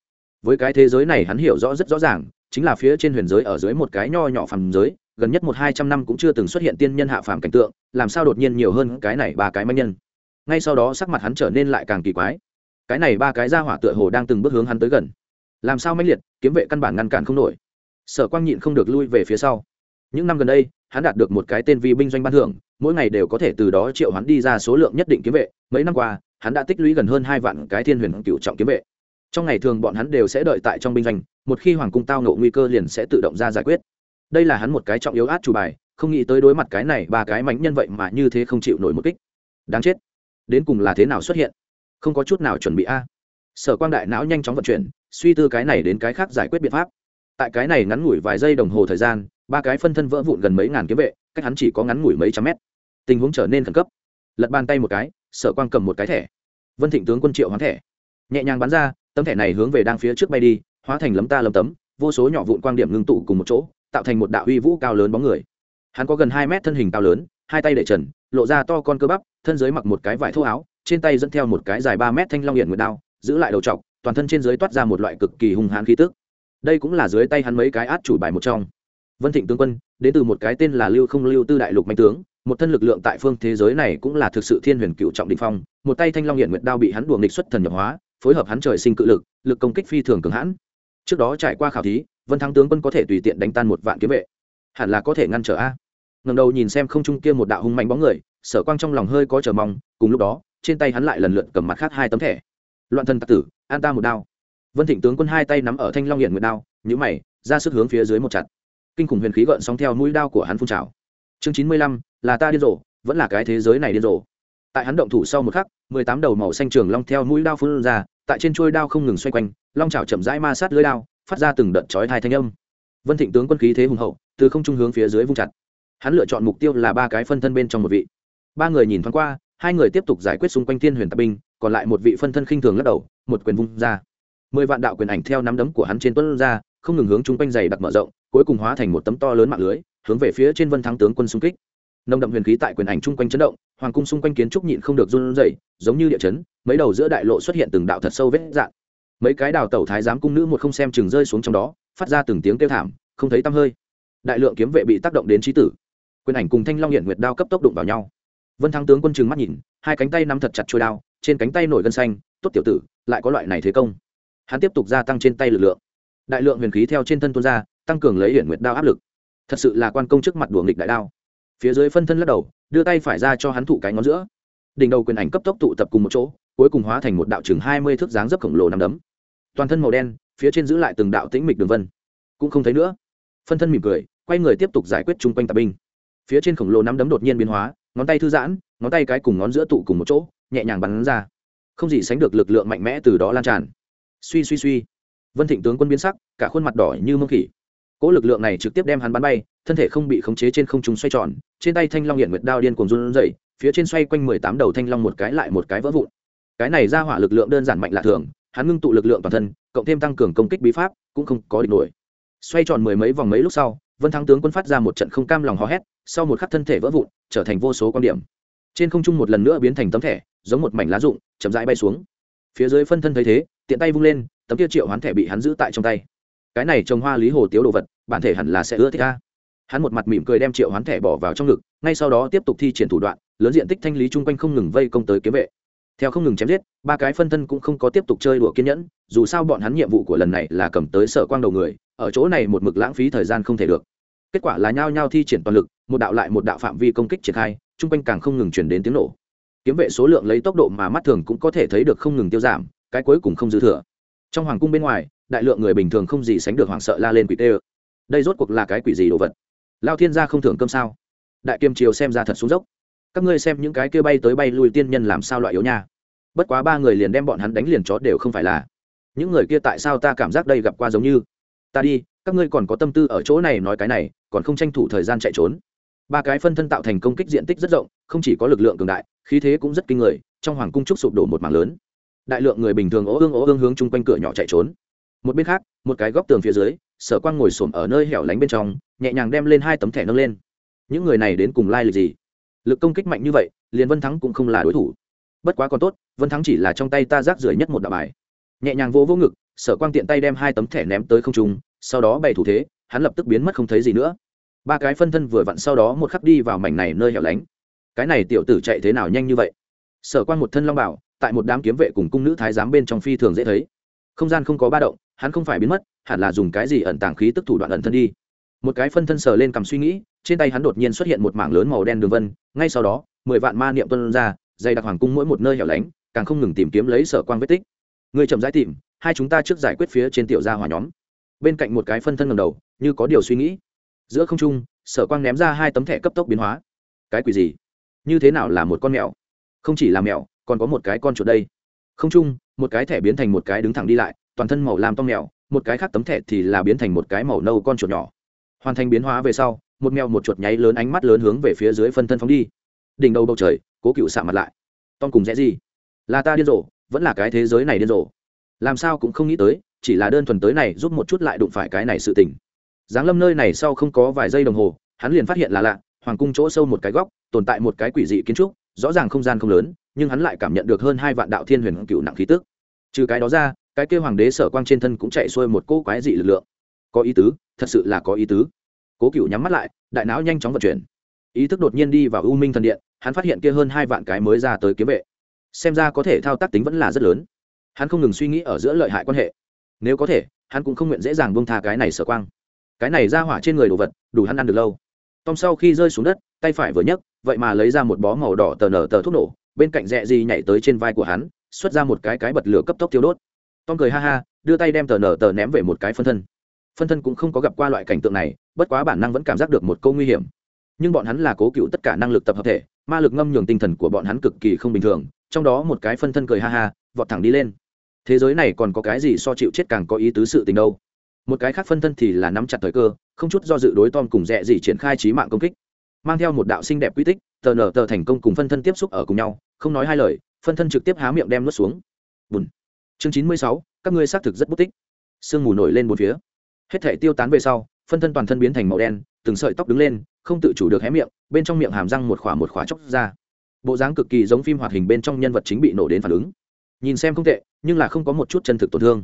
Với cái thế giới này hắn hiểu rõ rất rõ ràng, chính là phía trên huyền giới ở dưới một cái nho nhỏ phàm giới, gần nhất một hai trăm năm cũng chưa từng xuất hiện tiên nhân hạ phàm cảnh tượng, làm sao đột nhiên nhiều hơn cái này ba cái manh nhân. Ngay sau đó sắc mặt hắn trở nên lại càng kỳ quái. Cái này ba cái ra hỏa tựa hồ đang từng bước hướng hắn tới gần. Làm sao mãnh liệt, kiếm vệ căn bản ngăn cản không nổi. Sở quang nhịn không được lui về phía sau. Những năm gần đây, hắn đạt được một cái tên vi binh doanh ban thưởng, mỗi ngày đều có thể từ đó triệu hắn đi ra số lượng nhất định kiếm vệ. Mấy năm qua hắn đã tích lũy gần hơn hai vạn cái thiên huyền cựu trọng kiếm vệ. Trong ngày thường bọn hắn đều sẽ đợi tại trong binh doanh, một khi hoàng cung tao nộ nguy cơ liền sẽ tự động ra giải quyết. Đây là hắn một cái trọng yếu át chủ bài, không nghĩ tới đối mặt cái này ba cái mánh nhân vậy mà như thế không chịu nổi một kích. Đáng chết. Đến cùng là thế nào xuất hiện? Không có chút nào chuẩn bị a. Sở quang đại não nhanh chóng vận chuyển, suy tư cái này đến cái khác giải quyết biện pháp. Tại cái này ngắn ngủi vài giây đồng hồ thời gian, ba cái phân thân vỡ vụn gần mấy ngàn kiếm vệ, cách hắn chỉ có ngắn ngủi mấy trăm mét. Tình huống trở nên khẩn cấp lật bàn tay một cái sở quang cầm một cái thẻ. Vân thịnh tướng quân triệu hoán thẻ. Nhẹ nhàng bắn ra, tấm thẻ này hướng về đang phía trước bay đi, hóa thành lấm ta lấm tấm, vô số nhỏ vụn quang điểm ngưng tụ cùng một chỗ, tạo thành một đạo uy vũ cao lớn bóng người. Hắn có gần hai mét thân hình cao lớn, hai tay để trần, lộ ra to con cơ bắp, thân dưới mặc một cái vải thô áo, trên tay dẫn theo một cái dài ba mét thanh long hiển nguyệt đao, giữ lại đầu trọc, toàn thân trên dưới toát ra một loại cực kỳ hung hãn khí tức. Đây cũng là dưới tay hắn mấy cái át chủ bài một trong. Vân thịnh tướng quân, đến từ một cái tên là lưu không lưu tư đại lục mạnh tướng một thân lực lượng tại phương thế giới này cũng là thực sự thiên huyền cựu trọng định phong, một tay thanh long hiện nguyệt đao bị hắn đùa nghịch xuất thần nhập hóa, phối hợp hắn trời sinh cự lực lực công kích phi thường cường hãn. Trước đó trải qua khảo thí, vân thắng tướng quân có thể tùy tiện đánh tan một vạn kiếm vệ. Hẳn là có thể ngăn trở a. Ngầm đầu nhìn xem không trung kia một đạo hung mạnh bóng người, sở quang trong lòng hơi có chờ mong, cùng lúc đó, trên tay hắn lại lần lượt cầm mặt khác hai tấm thẻ. Loạn thần tặc tử, an ta một đao. Vân thịnh tướng quân hai tay nắm ở thanh long hiện nguyệt đao nhữ mày, ra sức hướng phía dưới một chặt. Kinh khủng huyền khí gợn sóng theo mũi đao của hắn phun trào chương chín mươi lăm, là ta điên rồ, vẫn là cái thế giới này điên rồ. Tại hắn động thủ sau một khắc, mười tám đầu màu xanh trường long theo mũi đao phun ra, tại trên chuôi đao không ngừng xoay quanh, long trào chậm rãi ma sát lưới đao, phát ra từng đợt chói thai thanh âm. Vân thịnh tướng quân khí thế hùng hậu, từ không trung hướng phía dưới vung chặt. Hắn lựa chọn mục tiêu là ba cái phân thân bên trong một vị. Ba người nhìn thoáng qua, hai người tiếp tục giải quyết xung quanh thiên huyền tạp binh, còn lại một vị phân thân khinh thường lắc đầu, một quyền vung ra. Mười vạn đạo quyền ảnh theo nắm đấm của hắn trên tuấn ra, không ngừng hướng chung quanh dày đặc mở rộng, cuối cùng hóa thành một tấm to lớn mạng lưới hướng về phía trên vân thắng tướng quân xung kích. Nồng đậm huyền khí tại quyền ảnh chung quanh chấn động, hoàng cung xung quanh kiến trúc nhịn không được run rẩy, giống như địa chấn, mấy đầu giữa đại lộ xuất hiện từng đạo thật sâu vết dạn mấy cái đào tẩu thái giám cung nữ một không xem chừng rơi xuống trong đó, phát ra từng tiếng kêu thảm, không thấy tăm hơi. Đại lượng kiếm vệ bị tác động đến trí tử. Quyền ảnh cùng thanh long hiện nguyệt đao cấp tốc đụng vào nhau. Vân thắng tướng quân chừng mắt nhìn, hai cánh tay nắm thật chặt trôi đao, trên cánh tay nổi gân xanh, tốt tiểu tử, lại có loại này thế công. Hắn tiếp tục gia tăng trên tay lực lượng. Đại lượng huyền khí theo trên thân tuôn ra, tăng cường lấy hiện nguyệt đao áp lực thật sự là quan công trước mặt đùa nghịch đại đao. Phía dưới phân thân lắc đầu, đưa tay phải ra cho hắn thụ cái ngón giữa. Đỉnh đầu quyền ảnh cấp tốc tụ tập cùng một chỗ, cuối cùng hóa thành một đạo chừng hai mươi thước dáng dấp khổng lồ nằm đấm. Toàn thân màu đen, phía trên giữ lại từng đạo tĩnh mịch đường vân. Cũng không thấy nữa. Phân thân mỉm cười, quay người tiếp tục giải quyết chung quanh tạp binh. Phía trên khổng lồ nắm đấm đột nhiên biến hóa, ngón tay thư giãn, ngón tay cái cùng ngón giữa tụ cùng một chỗ, nhẹ nhàng bắn ra. Không gì sánh được lực lượng mạnh mẽ từ đó lan tràn. Suy suy suy. Vân thịnh tướng quân biến sắc, cả khuôn mặt đỏ như mông khỉ cỗ lực lượng này trực tiếp đem hắn bắn bay, thân thể không bị khống chế trên không trung xoay tròn, trên tay thanh long hiện nguyệt đao điên cuồng run rẩy, phía trên xoay quanh mười tám đầu thanh long một cái lại một cái vỡ vụn. Cái này ra hỏa lực lượng đơn giản mạnh lạ thường, hắn ngưng tụ lực lượng toàn thân, cộng thêm tăng cường công kích bí pháp, cũng không có địch nổi. Xoay tròn mười mấy vòng mấy lúc sau, vân thắng tướng quân phát ra một trận không cam lòng hò hét, sau một khắc thân thể vỡ vụn, trở thành vô số quan điểm. Trên không trung một lần nữa biến thành tấm thẻ, giống một mảnh lá rụng, chậm rãi bay xuống. Phía dưới phân thân thấy thế, tiện tay vung lên, tấm kia triệu hoán thẻ bị hắn giữ tại trong tay cái này trồng hoa lý hồ tiếu đồ vật, bản thể hẳn là sẽ ưa thích ca hắn một mặt mỉm cười đem triệu hoán thẻ bỏ vào trong ngực, ngay sau đó tiếp tục thi triển thủ đoạn, lớn diện tích thanh lý chung quanh không ngừng vây công tới kiếm vệ. Theo không ngừng chém giết, ba cái phân thân cũng không có tiếp tục chơi đùa kiên nhẫn, dù sao bọn hắn nhiệm vụ của lần này là cầm tới sở quang đầu người, ở chỗ này một mực lãng phí thời gian không thể được. Kết quả là nhao nhao thi triển toàn lực, một đạo lại một đạo phạm vi công kích triển khai, chung quanh càng không ngừng chuyển đến tiếng nổ. Kiếm vệ số lượng lấy tốc độ mà mắt thường cũng có thể thấy được không ngừng tiêu giảm, cái cuối cùng không dư thừa trong hoàng cung bên ngoài, đại lượng người bình thường không gì sánh được hoảng sợ la lên quỷ tê ơ. Đây rốt cuộc là cái quỷ gì đồ vật? Lao thiên gia không thưởng cơm sao? Đại kiêm triều xem ra thật xuống dốc. Các ngươi xem những cái kia bay tới bay lui tiên nhân làm sao loại yếu nha. Bất quá ba người liền đem bọn hắn đánh liền chó đều không phải là. Những người kia tại sao ta cảm giác đây gặp qua giống như? Ta đi, các ngươi còn có tâm tư ở chỗ này nói cái này, còn không tranh thủ thời gian chạy trốn. Ba cái phân thân tạo thành công kích diện tích rất rộng, không chỉ có lực lượng cường đại, khí thế cũng rất kinh người, trong hoàng cung trúc sụp đổ một mảng lớn đại lượng người bình thường ố ương ố ương hướng chung quanh cửa nhỏ chạy trốn. Một bên khác, một cái góc tường phía dưới, sở quang ngồi xổm ở nơi hẻo lánh bên trong, nhẹ nhàng đem lên hai tấm thẻ nâng lên. Những người này đến cùng lai lịch gì? Lực công kích mạnh như vậy, liền vân thắng cũng không là đối thủ. Bất quá còn tốt, vân thắng chỉ là trong tay ta rác rưởi nhất một đạo bài. Nhẹ nhàng vỗ vỗ ngực, sở quang tiện tay đem hai tấm thẻ ném tới không trung, sau đó bày thủ thế, hắn lập tức biến mất không thấy gì nữa. Ba cái phân thân vừa vặn sau đó một khắc đi vào mảnh này nơi hẻo lánh. Cái này tiểu tử chạy thế nào nhanh như vậy? Sở quang một thân long bảo tại một đám kiếm vệ cùng cung nữ thái giám bên trong phi thường dễ thấy. Không gian không có ba động, hắn không phải biến mất, hẳn là dùng cái gì ẩn tàng khí tức thủ đoạn ẩn thân đi. Một cái phân thân sờ lên cầm suy nghĩ, trên tay hắn đột nhiên xuất hiện một mảng lớn màu đen đường vân, ngay sau đó, mười vạn ma niệm tuân ra, dày đặc hoàng cung mỗi một nơi hẻo lánh, càng không ngừng tìm kiếm lấy sở quang vết tích. Người chậm rãi tìm, hai chúng ta trước giải quyết phía trên tiểu gia hỏa nhóm. Bên cạnh một cái phân thân ngầm đầu, như có điều suy nghĩ. Giữa không trung, sở quang ném ra hai tấm thẻ cấp tốc biến hóa. Cái quỷ gì? Như thế nào là một con mèo? Không chỉ là mèo còn có một cái con chuột đây. Không chung, một cái thẻ biến thành một cái đứng thẳng đi lại, toàn thân màu làm to mèo, một cái khác tấm thẻ thì là biến thành một cái màu nâu con chuột nhỏ. Hoàn thành biến hóa về sau, một mèo một chuột nháy lớn ánh mắt lớn hướng về phía dưới phân thân phóng đi. Đỉnh đầu bầu trời, cố cựu xạ mặt lại. Tom cùng rẽ gì? Là ta điên rồ, vẫn là cái thế giới này điên rồ. Làm sao cũng không nghĩ tới, chỉ là đơn thuần tới này giúp một chút lại đụng phải cái này sự tình. Giáng lâm nơi này sau không có vài giây đồng hồ, hắn liền phát hiện là lạ, hoàng cung chỗ sâu một cái góc, tồn tại một cái quỷ dị kiến trúc, rõ ràng không gian không lớn nhưng hắn lại cảm nhận được hơn hai vạn đạo thiên huyền cựu nặng khí tức. Trừ cái đó ra, cái kêu hoàng đế sở quang trên thân cũng chạy xuôi một cô quái dị lực lượng. Có ý tứ, thật sự là có ý tứ. Cố cựu nhắm mắt lại, đại não nhanh chóng vận chuyển. Ý thức đột nhiên đi vào u minh thần điện, hắn phát hiện kia hơn hai vạn cái mới ra tới kiếm vệ. Xem ra có thể thao tác tính vẫn là rất lớn. Hắn không ngừng suy nghĩ ở giữa lợi hại quan hệ. Nếu có thể, hắn cũng không nguyện dễ dàng bông tha cái này sở quang. Cái này ra hỏa trên người đồ vật, đủ hắn ăn được lâu. Tom sau khi rơi xuống đất, tay phải vừa nhấc, vậy mà lấy ra một bó màu đỏ tờ nở tờ thuốc nổ bên cạnh rẽ gì nhảy tới trên vai của hắn, xuất ra một cái cái bật lửa cấp tốc tiêu đốt. Tom cười ha ha, đưa tay đem tờ nở tờ ném về một cái phân thân. Phân thân cũng không có gặp qua loại cảnh tượng này, bất quá bản năng vẫn cảm giác được một câu nguy hiểm. Nhưng bọn hắn là cố cựu tất cả năng lực tập hợp thể, ma lực ngâm nhường tinh thần của bọn hắn cực kỳ không bình thường, trong đó một cái phân thân cười ha ha, vọt thẳng đi lên. Thế giới này còn có cái gì so chịu chết càng có ý tứ sự tình đâu? Một cái khác phân thân thì là nắm chặt thời cơ, không chút do dự đối tom cùng rẽ gì triển khai trí mạng công kích. Mang theo một đạo xinh đẹp quy tích tờ nở tờ thành công cùng phân thân tiếp xúc ở cùng nhau, không nói hai lời, phân thân trực tiếp há miệng đem nuốt xuống. Bùn. Chương chín mươi sáu, các ngươi xác thực rất bút tích. Sương mù nổi lên bốn phía. Hết thể tiêu tán về sau, phân thân toàn thân biến thành màu đen, từng sợi tóc đứng lên, không tự chủ được hé miệng, bên trong miệng hàm răng một khỏa một khỏa chóc ra. Bộ dáng cực kỳ giống phim hoạt hình bên trong nhân vật chính bị nổ đến phản ứng. Nhìn xem không tệ, nhưng là không có một chút chân thực tổn thương.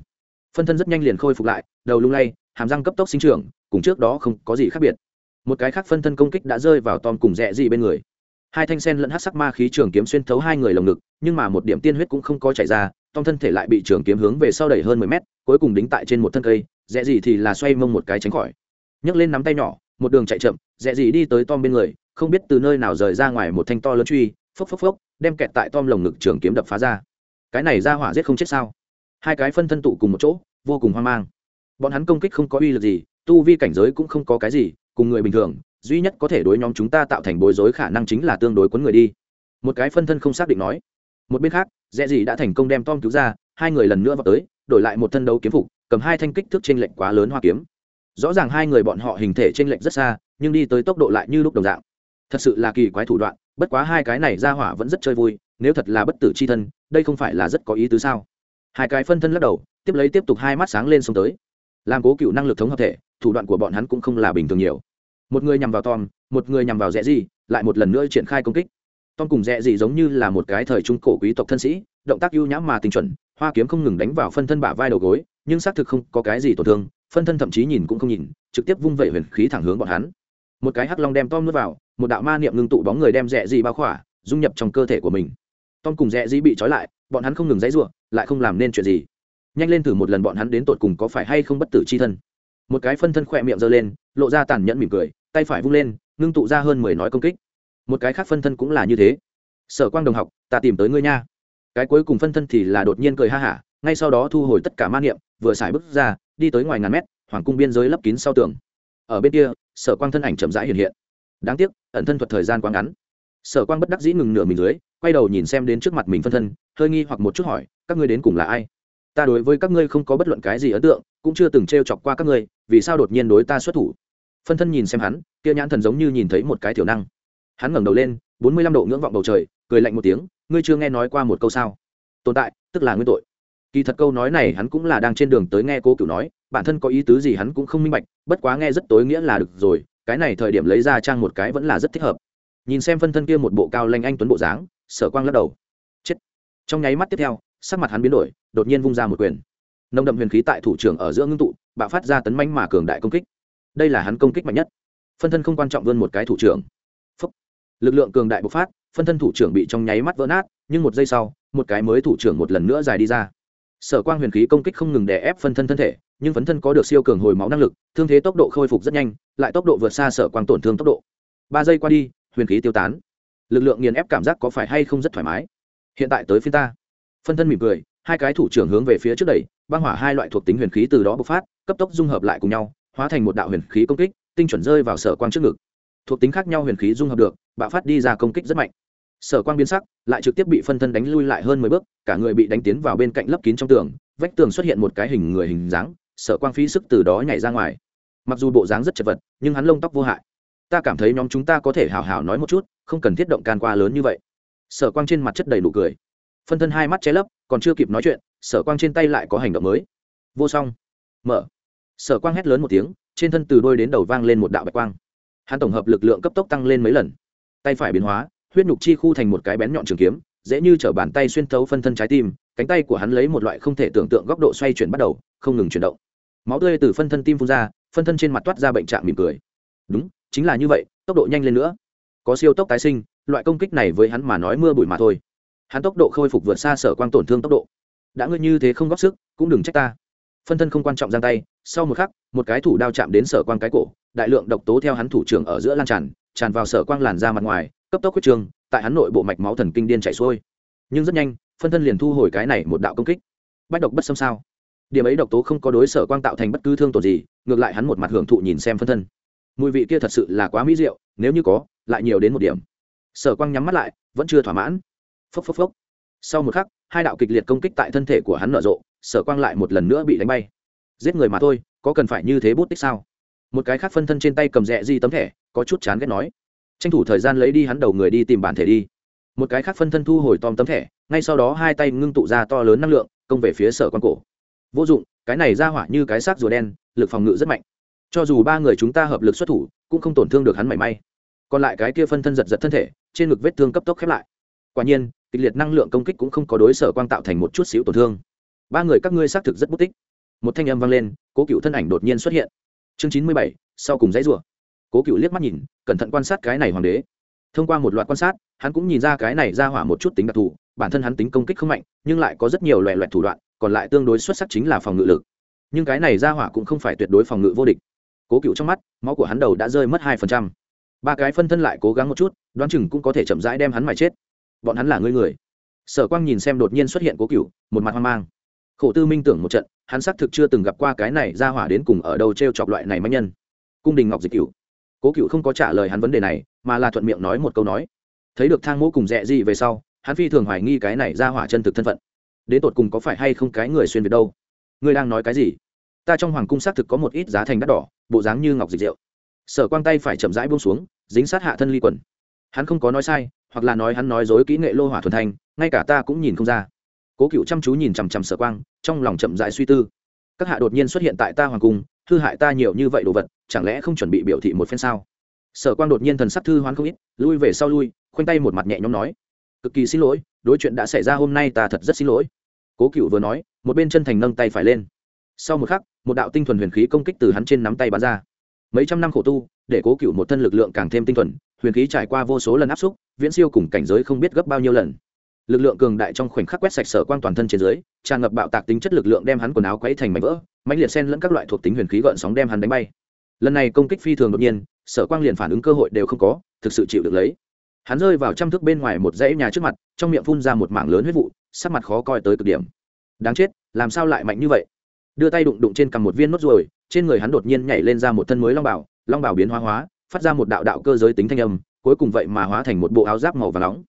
Phân thân rất nhanh liền khôi phục lại, đầu lung lay, hàm răng cấp tốc sinh trưởng, cùng trước đó không có gì khác biệt. Một cái khác phân thân công kích đã rơi vào tom cùng rẽ gì bên người hai thanh sen lẫn hát sắc ma khí trường kiếm xuyên thấu hai người lồng ngực, nhưng mà một điểm tiên huyết cũng không có chảy ra tom thân thể lại bị trường kiếm hướng về sau đẩy hơn mười mét, cuối cùng đính tại trên một thân cây, dễ gì thì là xoay mông một cái tránh khỏi. Nhấc lên nắm tay nhỏ, một đường chạy chậm, dễ gì đi tới tom bên người, không biết từ nơi nào rời ra ngoài một thanh to lớn truy, phốc phốc phốc, đem kẹt tại tom lồng ngực trường kiếm đập phá ra. Cái này ra hỏa giết không chết sao? Hai cái phân thân tụ cùng một chỗ, vô cùng hoang mang. Bọn hắn công kích không có uy lực gì, tu vi cảnh giới cũng không có cái gì, cùng người bình thường duy nhất có thể đối nhóm chúng ta tạo thành bối rối khả năng chính là tương đối cuốn người đi. Một cái phân thân không xác định nói. Một bên khác dễ gì đã thành công đem tom cứu ra, hai người lần nữa vào tới, đổi lại một thân đấu kiếm phục, cầm hai thanh kích thước t r ê n lệch quá lớn hoa kiếm. Rõ ràng hai người bọn họ hình thể t r ê n lệch rất xa, nhưng đi tới tốc độ lại như lúc đồng dạng. Thật sự là kỳ quái thủ đoạn, bất quá hai cái này ra hỏa vẫn rất chơi vui, nếu thật là bất tử c h i thân, đây không phải là rất có ý tứ sao? Hai cái phân thân lắc đầu, tiếp lấy tiếp tục hai mắt sáng lên xuống tới. Làm cố cựu năng lực thống hợp thể, thủ đoạn của bọn hắn cũng không là bình thường nhiều một người nhằm vào tom, một người nhằm vào rẽ gì lại một lần nữa triển khai công kích. Tom cùng rẽ gì giống như là một cái thời trung cổ quý tộc thân sĩ, động tác ưu nhãm mà tinh chuẩn, hoa kiếm không ngừng đánh vào phân thân bả vai đầu gối, nhưng xác thực không có cái gì tổn thương, phân thân thậm chí nhìn cũng không nhìn, trực tiếp vung vẩy huyền khí thẳng hướng bọn hắn. Một cái hắc long đem tom nuốt vào, một đạo ma niệm ngưng tụ bóng người đem rẽ gì bao khỏa, dung nhập trong cơ thể của mình. Tom cùng rẽ gì bị trói lại, bọn hắn không ngừng dãy ruộng lại không làm nên chuyện gì. Nhanh lên thử một lần bọn hắn đến tột cùng có phải hay không bất tử c h i thân. Một cái phân thân khỏe miệng giơ lên, lộ ra tàn nhẫn mỉm cười tay phải vung lên, ngưng tụ ra hơn mười nói công kích. Một cái khác phân thân cũng là như thế. Sở quang đồng học, ta tìm tới ngươi nha. Cái cuối cùng phân thân thì là đột nhiên cười ha hả, ngay sau đó thu hồi tất cả ma niệm, vừa xài bước ra, đi tới ngoài ngàn mét, hoàng cung biên giới lấp kín sau tường. Ở bên kia, sở quang thân ảnh chậm rãi hiện hiện. Đáng tiếc, ẩn thân thuật thời gian quá ngắn. Sở quang bất đắc dĩ ngừng nửa mình dưới, quay đầu nhìn xem đến trước mặt mình phân thân, hơi nghi hoặc một chút hỏi, các ngươi đến cùng là ai? Ta đối với các ngươi không có bất luận cái gì ấn tượng, cũng chưa từng t r e o chọc qua các ngươi, vì sao đột nhiên đối ta xuất thủ? Phân thân nhìn xem hắn, kia nhãn thần giống như nhìn thấy một cái thiểu năng. Hắn ngẩng đầu lên, bốn mươi lăm độ ngưỡng vọng bầu trời, cười lạnh một tiếng, ngươi chưa nghe nói qua một câu sao? Tồn tại, tức là nguyên tội. Kỳ thật câu nói này hắn cũng là đang trên đường tới nghe cố cửu nói, bản thân có ý tứ gì hắn cũng không minh bạch, bất quá nghe rất tối nghĩa là được rồi, cái này thời điểm lấy ra trang một cái vẫn là rất thích hợp. Nhìn xem phân thân kia một bộ cao lanh anh tuấn bộ dáng, sở quang lắc đầu. Chết. Trong nháy mắt tiếp theo, sắc mặt hắn biến đổi, đột nhiên vung ra một quyền. Nồng đậm huyền khí tại thủ trưởng ở giữa ngưng tụ, bạo phát ra tấn manh mà cường đại công kích đây là hắn công kích mạnh nhất. Phân thân không quan trọng vươn một cái thủ trưởng. Phúc. lực lượng cường đại bộc phát, phân thân thủ trưởng bị trong nháy mắt vỡ nát, nhưng một giây sau, một cái mới thủ trưởng một lần nữa dài đi ra. Sở quang huyền khí công kích không ngừng đè ép phân thân thân thể, nhưng phân thân có được siêu cường hồi máu năng lực, thương thế tốc độ khôi phục rất nhanh, lại tốc độ vượt xa sở quang tổn thương tốc độ. Ba giây qua đi, huyền khí tiêu tán. Lực lượng nghiền ép cảm giác có phải hay không rất thoải mái? Hiện tại tới phiên ta. Phân thân mỉm cười, hai cái thủ trưởng hướng về phía trước đẩy, băng hỏa hai loại thuộc tính huyền khí từ đó bộc phát, cấp tốc dung hợp lại cùng nhau hóa thành một đạo huyền khí công kích, tinh chuẩn rơi vào sở quang trước ngực. Thuộc tính khác nhau huyền khí dung hợp được, bạo phát đi ra công kích rất mạnh. Sở quang biến sắc, lại trực tiếp bị phân thân đánh lui lại hơn mười bước, cả người bị đánh tiến vào bên cạnh lấp kín trong tường, vách tường xuất hiện một cái hình người hình dáng, sở quang phí sức từ đó nhảy ra ngoài. Mặc dù bộ dáng rất chật vật, nhưng hắn lông tóc vô hại. Ta cảm thấy nhóm chúng ta có thể hào hào nói một chút, không cần thiết động can qua lớn như vậy. Sở quang trên mặt chất đầy nụ cười. Phân thân hai mắt che lấp, còn chưa kịp nói chuyện, sở quang trên tay lại có hành động mới. Vô song. Mở sở quang hét lớn một tiếng, trên thân từ đôi đến đầu vang lên một đạo bạch quang. Hắn tổng hợp lực lượng cấp tốc tăng lên mấy lần. Tay phải biến hóa, huyết nhục chi khu thành một cái bén nhọn trường kiếm, dễ như t bàn tay xuyên thấu phân thân trái tim, cánh tay của hắn lấy một loại không thể tưởng tượng góc độ xoay chuyển bắt đầu, không ngừng chuyển động. Máu tươi từ phân thân tim phun ra, phân thân trên mặt toát ra bệnh trạng mỉm cười. Đúng, chính là như vậy, tốc độ nhanh lên nữa. Có siêu tốc tái sinh, loại công kích này với hắn mà nói mưa bụi mà thôi. Hắn tốc độ khôi phục vượt xa sở quang tổn thương tốc độ. Đã ngươi như thế không góp sức, cũng đừng trách ta phân thân không quan trọng giang tay, sau một khắc, một cái thủ đao chạm đến sở quang cái cổ, đại lượng độc tố theo hắn thủ trưởng ở giữa lan tràn tràn vào sở quang làn ra mặt ngoài, cấp tốc huyết trường, tại hắn nội bộ mạch máu thần kinh điên chảy xuôi. Nhưng rất nhanh, phân thân liền thu hồi cái này một đạo công kích. Bách độc bất xâm sao? Điểm ấy độc tố không có đối sở quang tạo thành bất cứ thương tổn gì, ngược lại hắn một mặt hưởng thụ nhìn xem phân thân. Mùi vị kia thật sự là quá mỹ diệu, nếu như có, lại nhiều đến một điểm. Sở quang nhắm mắt lại, vẫn chưa thỏa mãn. Phốc phốc phốc. Sau một khắc, hai đạo kịch liệt công kích tại thân thể của hắn nở rộ sở quang lại một lần nữa bị đánh bay. Giết người mà thôi, có cần phải như thế bút tích sao? Một cái khác phân thân trên tay cầm rẽ di tấm thẻ, có chút chán ghét nói. Tranh thủ thời gian lấy đi hắn đầu người đi tìm bản thể đi. Một cái khác phân thân thu hồi tom tấm thẻ, ngay sau đó hai tay ngưng tụ ra to lớn năng lượng, công về phía sở quan cổ. Vô dụng, cái này ra hỏa như cái xác rùa đen, lực phòng ngự rất mạnh. Cho dù ba người chúng ta hợp lực xuất thủ, cũng không tổn thương được hắn mảy may. Còn lại cái kia phân thân giật giật thân thể, trên ngực vết thương cấp tốc khép lại. Quả nhiên, kịch liệt năng lượng công kích cũng không có đối sở quang tạo thành một chút xíu tổn thương ba người các ngươi xác thực rất bút tích. Một thanh âm vang lên, cố cựu thân ảnh đột nhiên xuất hiện. Chương chín mươi bảy, sau cùng dãy rủa. Cố cựu liếc mắt nhìn, cẩn thận quan sát cái này hoàng đế. Thông qua một loạt quan sát, hắn cũng nhìn ra cái này ra hỏa một chút tính đặc thù, bản thân hắn tính công kích không mạnh, nhưng lại có rất nhiều loại loại thủ đoạn, còn lại tương đối xuất sắc chính là phòng ngự lực. Nhưng cái này ra hỏa cũng không phải tuyệt đối phòng ngự vô địch. Cố cựu trong mắt, máu của hắn đầu đã rơi mất hai phần trăm. Ba cái phân thân lại cố gắng một chút, đoán chừng cũng có thể chậm rãi đem hắn mà chết. Bọn hắn là người người. Sở quang nhìn xem đột nhiên xuất hiện cố cựu, một mặt hoang mang khổ tư minh tưởng một trận, hắn xác thực chưa từng gặp qua cái này ra hỏa đến cùng ở đâu t r e o chọc loại này manh nhân. Cung đình ngọc dịch cựu cố cựu không có trả lời hắn vấn đề này, mà là thuận miệng nói một câu nói. Thấy được thang mỗ cùng dạ rẽ gì về sau, hắn phi thường hoài nghi cái này ra hỏa chân thực thân phận. Đến tột cùng có phải hay không cái người xuyên việt đâu? Ngươi đang nói cái gì? Ta trong hoàng cung xác thực có một ít giá thành đắt đỏ, bộ dáng như ngọc dịch rượu sở quang tay phải chậm rãi buông xuống, dính sát hạ thân ly quần. Hắn không có nói sai, hoặc là nói hắn nói dối kỹ nghệ lô hỏa thuần thanh, ngay cả ta cũng nhìn không ra cố cựu chăm chú nhìn chằm chằm sở quang, trong lòng chậm rãi suy tư. Các hạ đột nhiên xuất hiện tại ta hoàng cung, hư hại ta nhiều như vậy đồ vật, chẳng lẽ không chuẩn bị biểu thị một phen sao? Sở quang đột nhiên thần sắc thư hoán không ít, lui về sau lui, khoanh tay một mặt nhẹ nhõm nói, cực kỳ xin lỗi, đối chuyện đã xảy ra hôm nay ta thật rất xin lỗi. Cố cựu vừa nói, một bên chân thành nâng tay phải lên. Sau một khắc, một đạo tinh thuần huyền khí công kích từ hắn trên nắm tay bắn ra. Mấy trăm năm khổ tu, để cố cựu một thân lực lượng càng thêm tinh thuần, huyền khí trải qua vô số lần áp xúc, viễn siêu cùng cảnh giới không biết gấp bao nhiêu lần lực lượng cường đại trong khoảnh khắc quét sạch sở quang toàn thân trên dưới, tràn ngập bạo tạc tính chất lực lượng đem hắn quần áo quấy thành mảnh vỡ mạnh liệt sen lẫn các loại thuộc tính huyền khí gợn sóng đem hắn đánh bay. Lần này công kích phi thường đột nhiên, sở quang liền phản ứng cơ hội đều không có, thực sự chịu được lấy. Hắn rơi vào trăm thước bên ngoài một dãy nhà trước mặt, trong miệng phun ra một mảng lớn huyết vụ, sắc mặt khó coi tới cực điểm. Đáng chết, làm sao lại mạnh như vậy? Đưa tay đụng đụng trên cầm một viên nốt ruồi, trên người hắn đột nhiên nhảy lên ra một thân mới long bảo long bảo biến hóa hóa, phát ra một đạo đạo cơ giới tính thanh âm, cuối cùng vậy mà hóa thành một bộ áo giáp màu và nóng.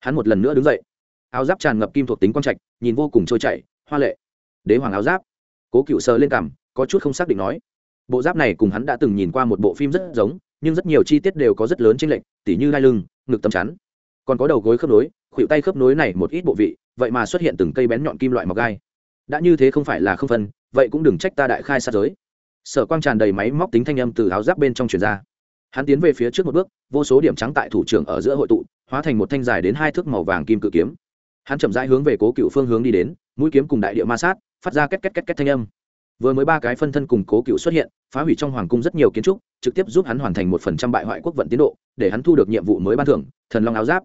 Hắn một lần nữa đứng dậy áo giáp tràn ngập kim thuộc tính quang trạch, nhìn vô cùng trôi chảy, hoa lệ. Đế hoàng áo giáp. Cố cựu sờ lên cằm, có chút không xác định nói. Bộ giáp này cùng hắn đã từng nhìn qua một bộ phim rất giống, nhưng rất nhiều chi tiết đều có rất lớn chênh lệch, tỉ như lai lưng, ngực tầm chắn. Còn có đầu gối khớp nối, khuỷu tay khớp nối này một ít bộ vị, vậy mà xuất hiện từng cây bén nhọn kim loại mọc gai. Đã như thế không phải là không phân, vậy cũng đừng trách ta đại khai sát giới. Sở quang tràn đầy máy móc tính thanh âm từ áo giáp bên trong truyền ra. Hắn tiến về phía trước một bước, vô số điểm trắng tại thủ trưởng ở giữa hội tụ, hóa thành một thanh dài đến hai thước màu vàng kim cự kiếm hắn chậm rãi hướng về cố cựu phương hướng đi đến, mũi kiếm cùng đại địa ma sát, phát ra két két két két thanh âm. Vừa mới ba cái phân thân cùng cố cựu xuất hiện, phá hủy trong hoàng cung rất nhiều kiến trúc, trực tiếp giúp hắn hoàn thành một phần trăm bại hoại quốc vận tiến độ, để hắn thu được nhiệm vụ mới ban thưởng, thần long áo giáp.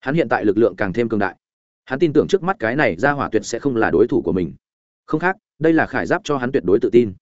Hắn hiện tại lực lượng càng thêm cường đại. Hắn tin tưởng trước mắt cái này ra hỏa tuyệt sẽ không là đối thủ của mình. Không khác, đây là khải giáp cho hắn tuyệt đối tự tin.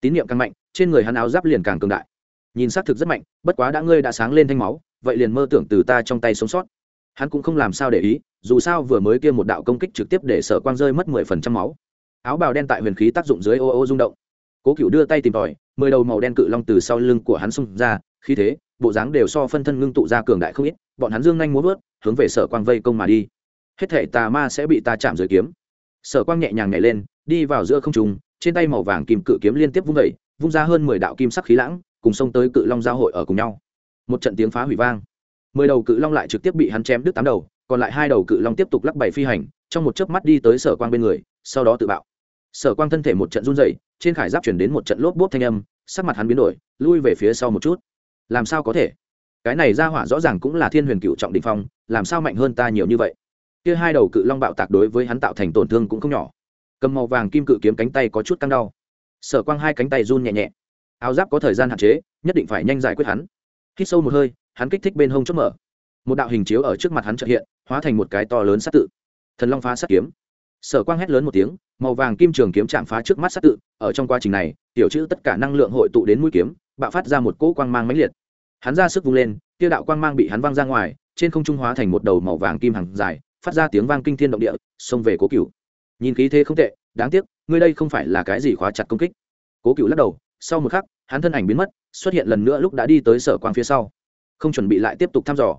Tín nhiệm càng mạnh, trên người hắn áo giáp liền càng cường đại. Nhìn xác thực rất mạnh, bất quá đã ngươi đã sáng lên thanh máu, vậy liền mơ tưởng từ ta trong tay sống sót. Hắn cũng không làm sao để ý dù sao vừa mới kia một đạo công kích trực tiếp để sở quang rơi mất mười phần trăm máu. Áo bào đen tại huyền khí tác dụng dưới ô ô rung động. Cố cựu đưa tay tìm tòi, mười đầu màu đen cự long từ sau lưng của hắn xung ra khi thế, bộ dáng đều so phân thân ngưng tụ ra cường đại không ít, bọn hắn dương nhanh muốn vớt, hướng về sở quang vây công mà đi. Hết thể tà ma sẽ bị ta chạm dưới kiếm. Sở quang nhẹ nhàng nhảy lên, đi vào giữa không trùng trên tay màu vàng kim cự kiếm liên tiếp vung vẩy vung ra hơn mười đạo kim sắc khí lãng, cùng xông tới cự long giao hội ở cùng nhau. Một trận tiếng phá hủy vang. Mười đầu cự long lại trực tiếp bị hắn chém đứt tám đầu còn lại hai đầu cự long tiếp tục lắc bày phi hành, trong một chớp mắt đi tới sở quang bên người, sau đó tự bạo. Sở quang thân thể một trận run dày trên khải giáp chuyển đến một trận lốp bốp thanh âm, sắc mặt hắn biến đổi, lui về phía sau một chút. Làm sao có thể? Cái này ra hỏa rõ ràng cũng là thiên huyền cựu trọng định phong, làm sao mạnh hơn ta nhiều như vậy? Kia hai đầu cự long bạo tạc đối với hắn tạo thành tổn thương cũng không nhỏ. Cầm màu vàng kim cự kiếm cánh tay có chút căng đau. Sở quang hai cánh tay run nhẹ nhẹ. Áo giáp có thời gian hạn chế, nhất định phải nhanh giải quyết hắn. Hít sâu một hơi, hắn kích thích bên hông chớp mở. Một đạo hình chiếu ở trước mặt hắn trợ hiện hóa thành một cái to lớn sát tự. Thần long phá sát kiếm. Sở quang hét lớn một tiếng, màu vàng kim trường kiếm chạm phá trước mắt sát tự. Ở trong quá trình này, tiểu chữ tất cả năng lượng hội tụ đến mũi kiếm, bạo phát ra một cỗ quang mang mãnh liệt. Hắn ra sức vung lên tiêu đạo quang mang bị hắn văng ra ngoài, trên không trung hóa thành một đầu màu vàng kim hàng dài, phát ra tiếng vang kinh thiên động địa, xông về cố cựu nhìn khí thế không tệ, đáng tiếc, ngươi đây không phải là cái gì khóa chặt công kích. Cố cựu lắc đầu, sau một khắc, hắn thân ảnh biến mất, xuất hiện lần nữa lúc đã đi tới sở quang phía sau. Không chuẩn bị lại tiếp tục thăm dò.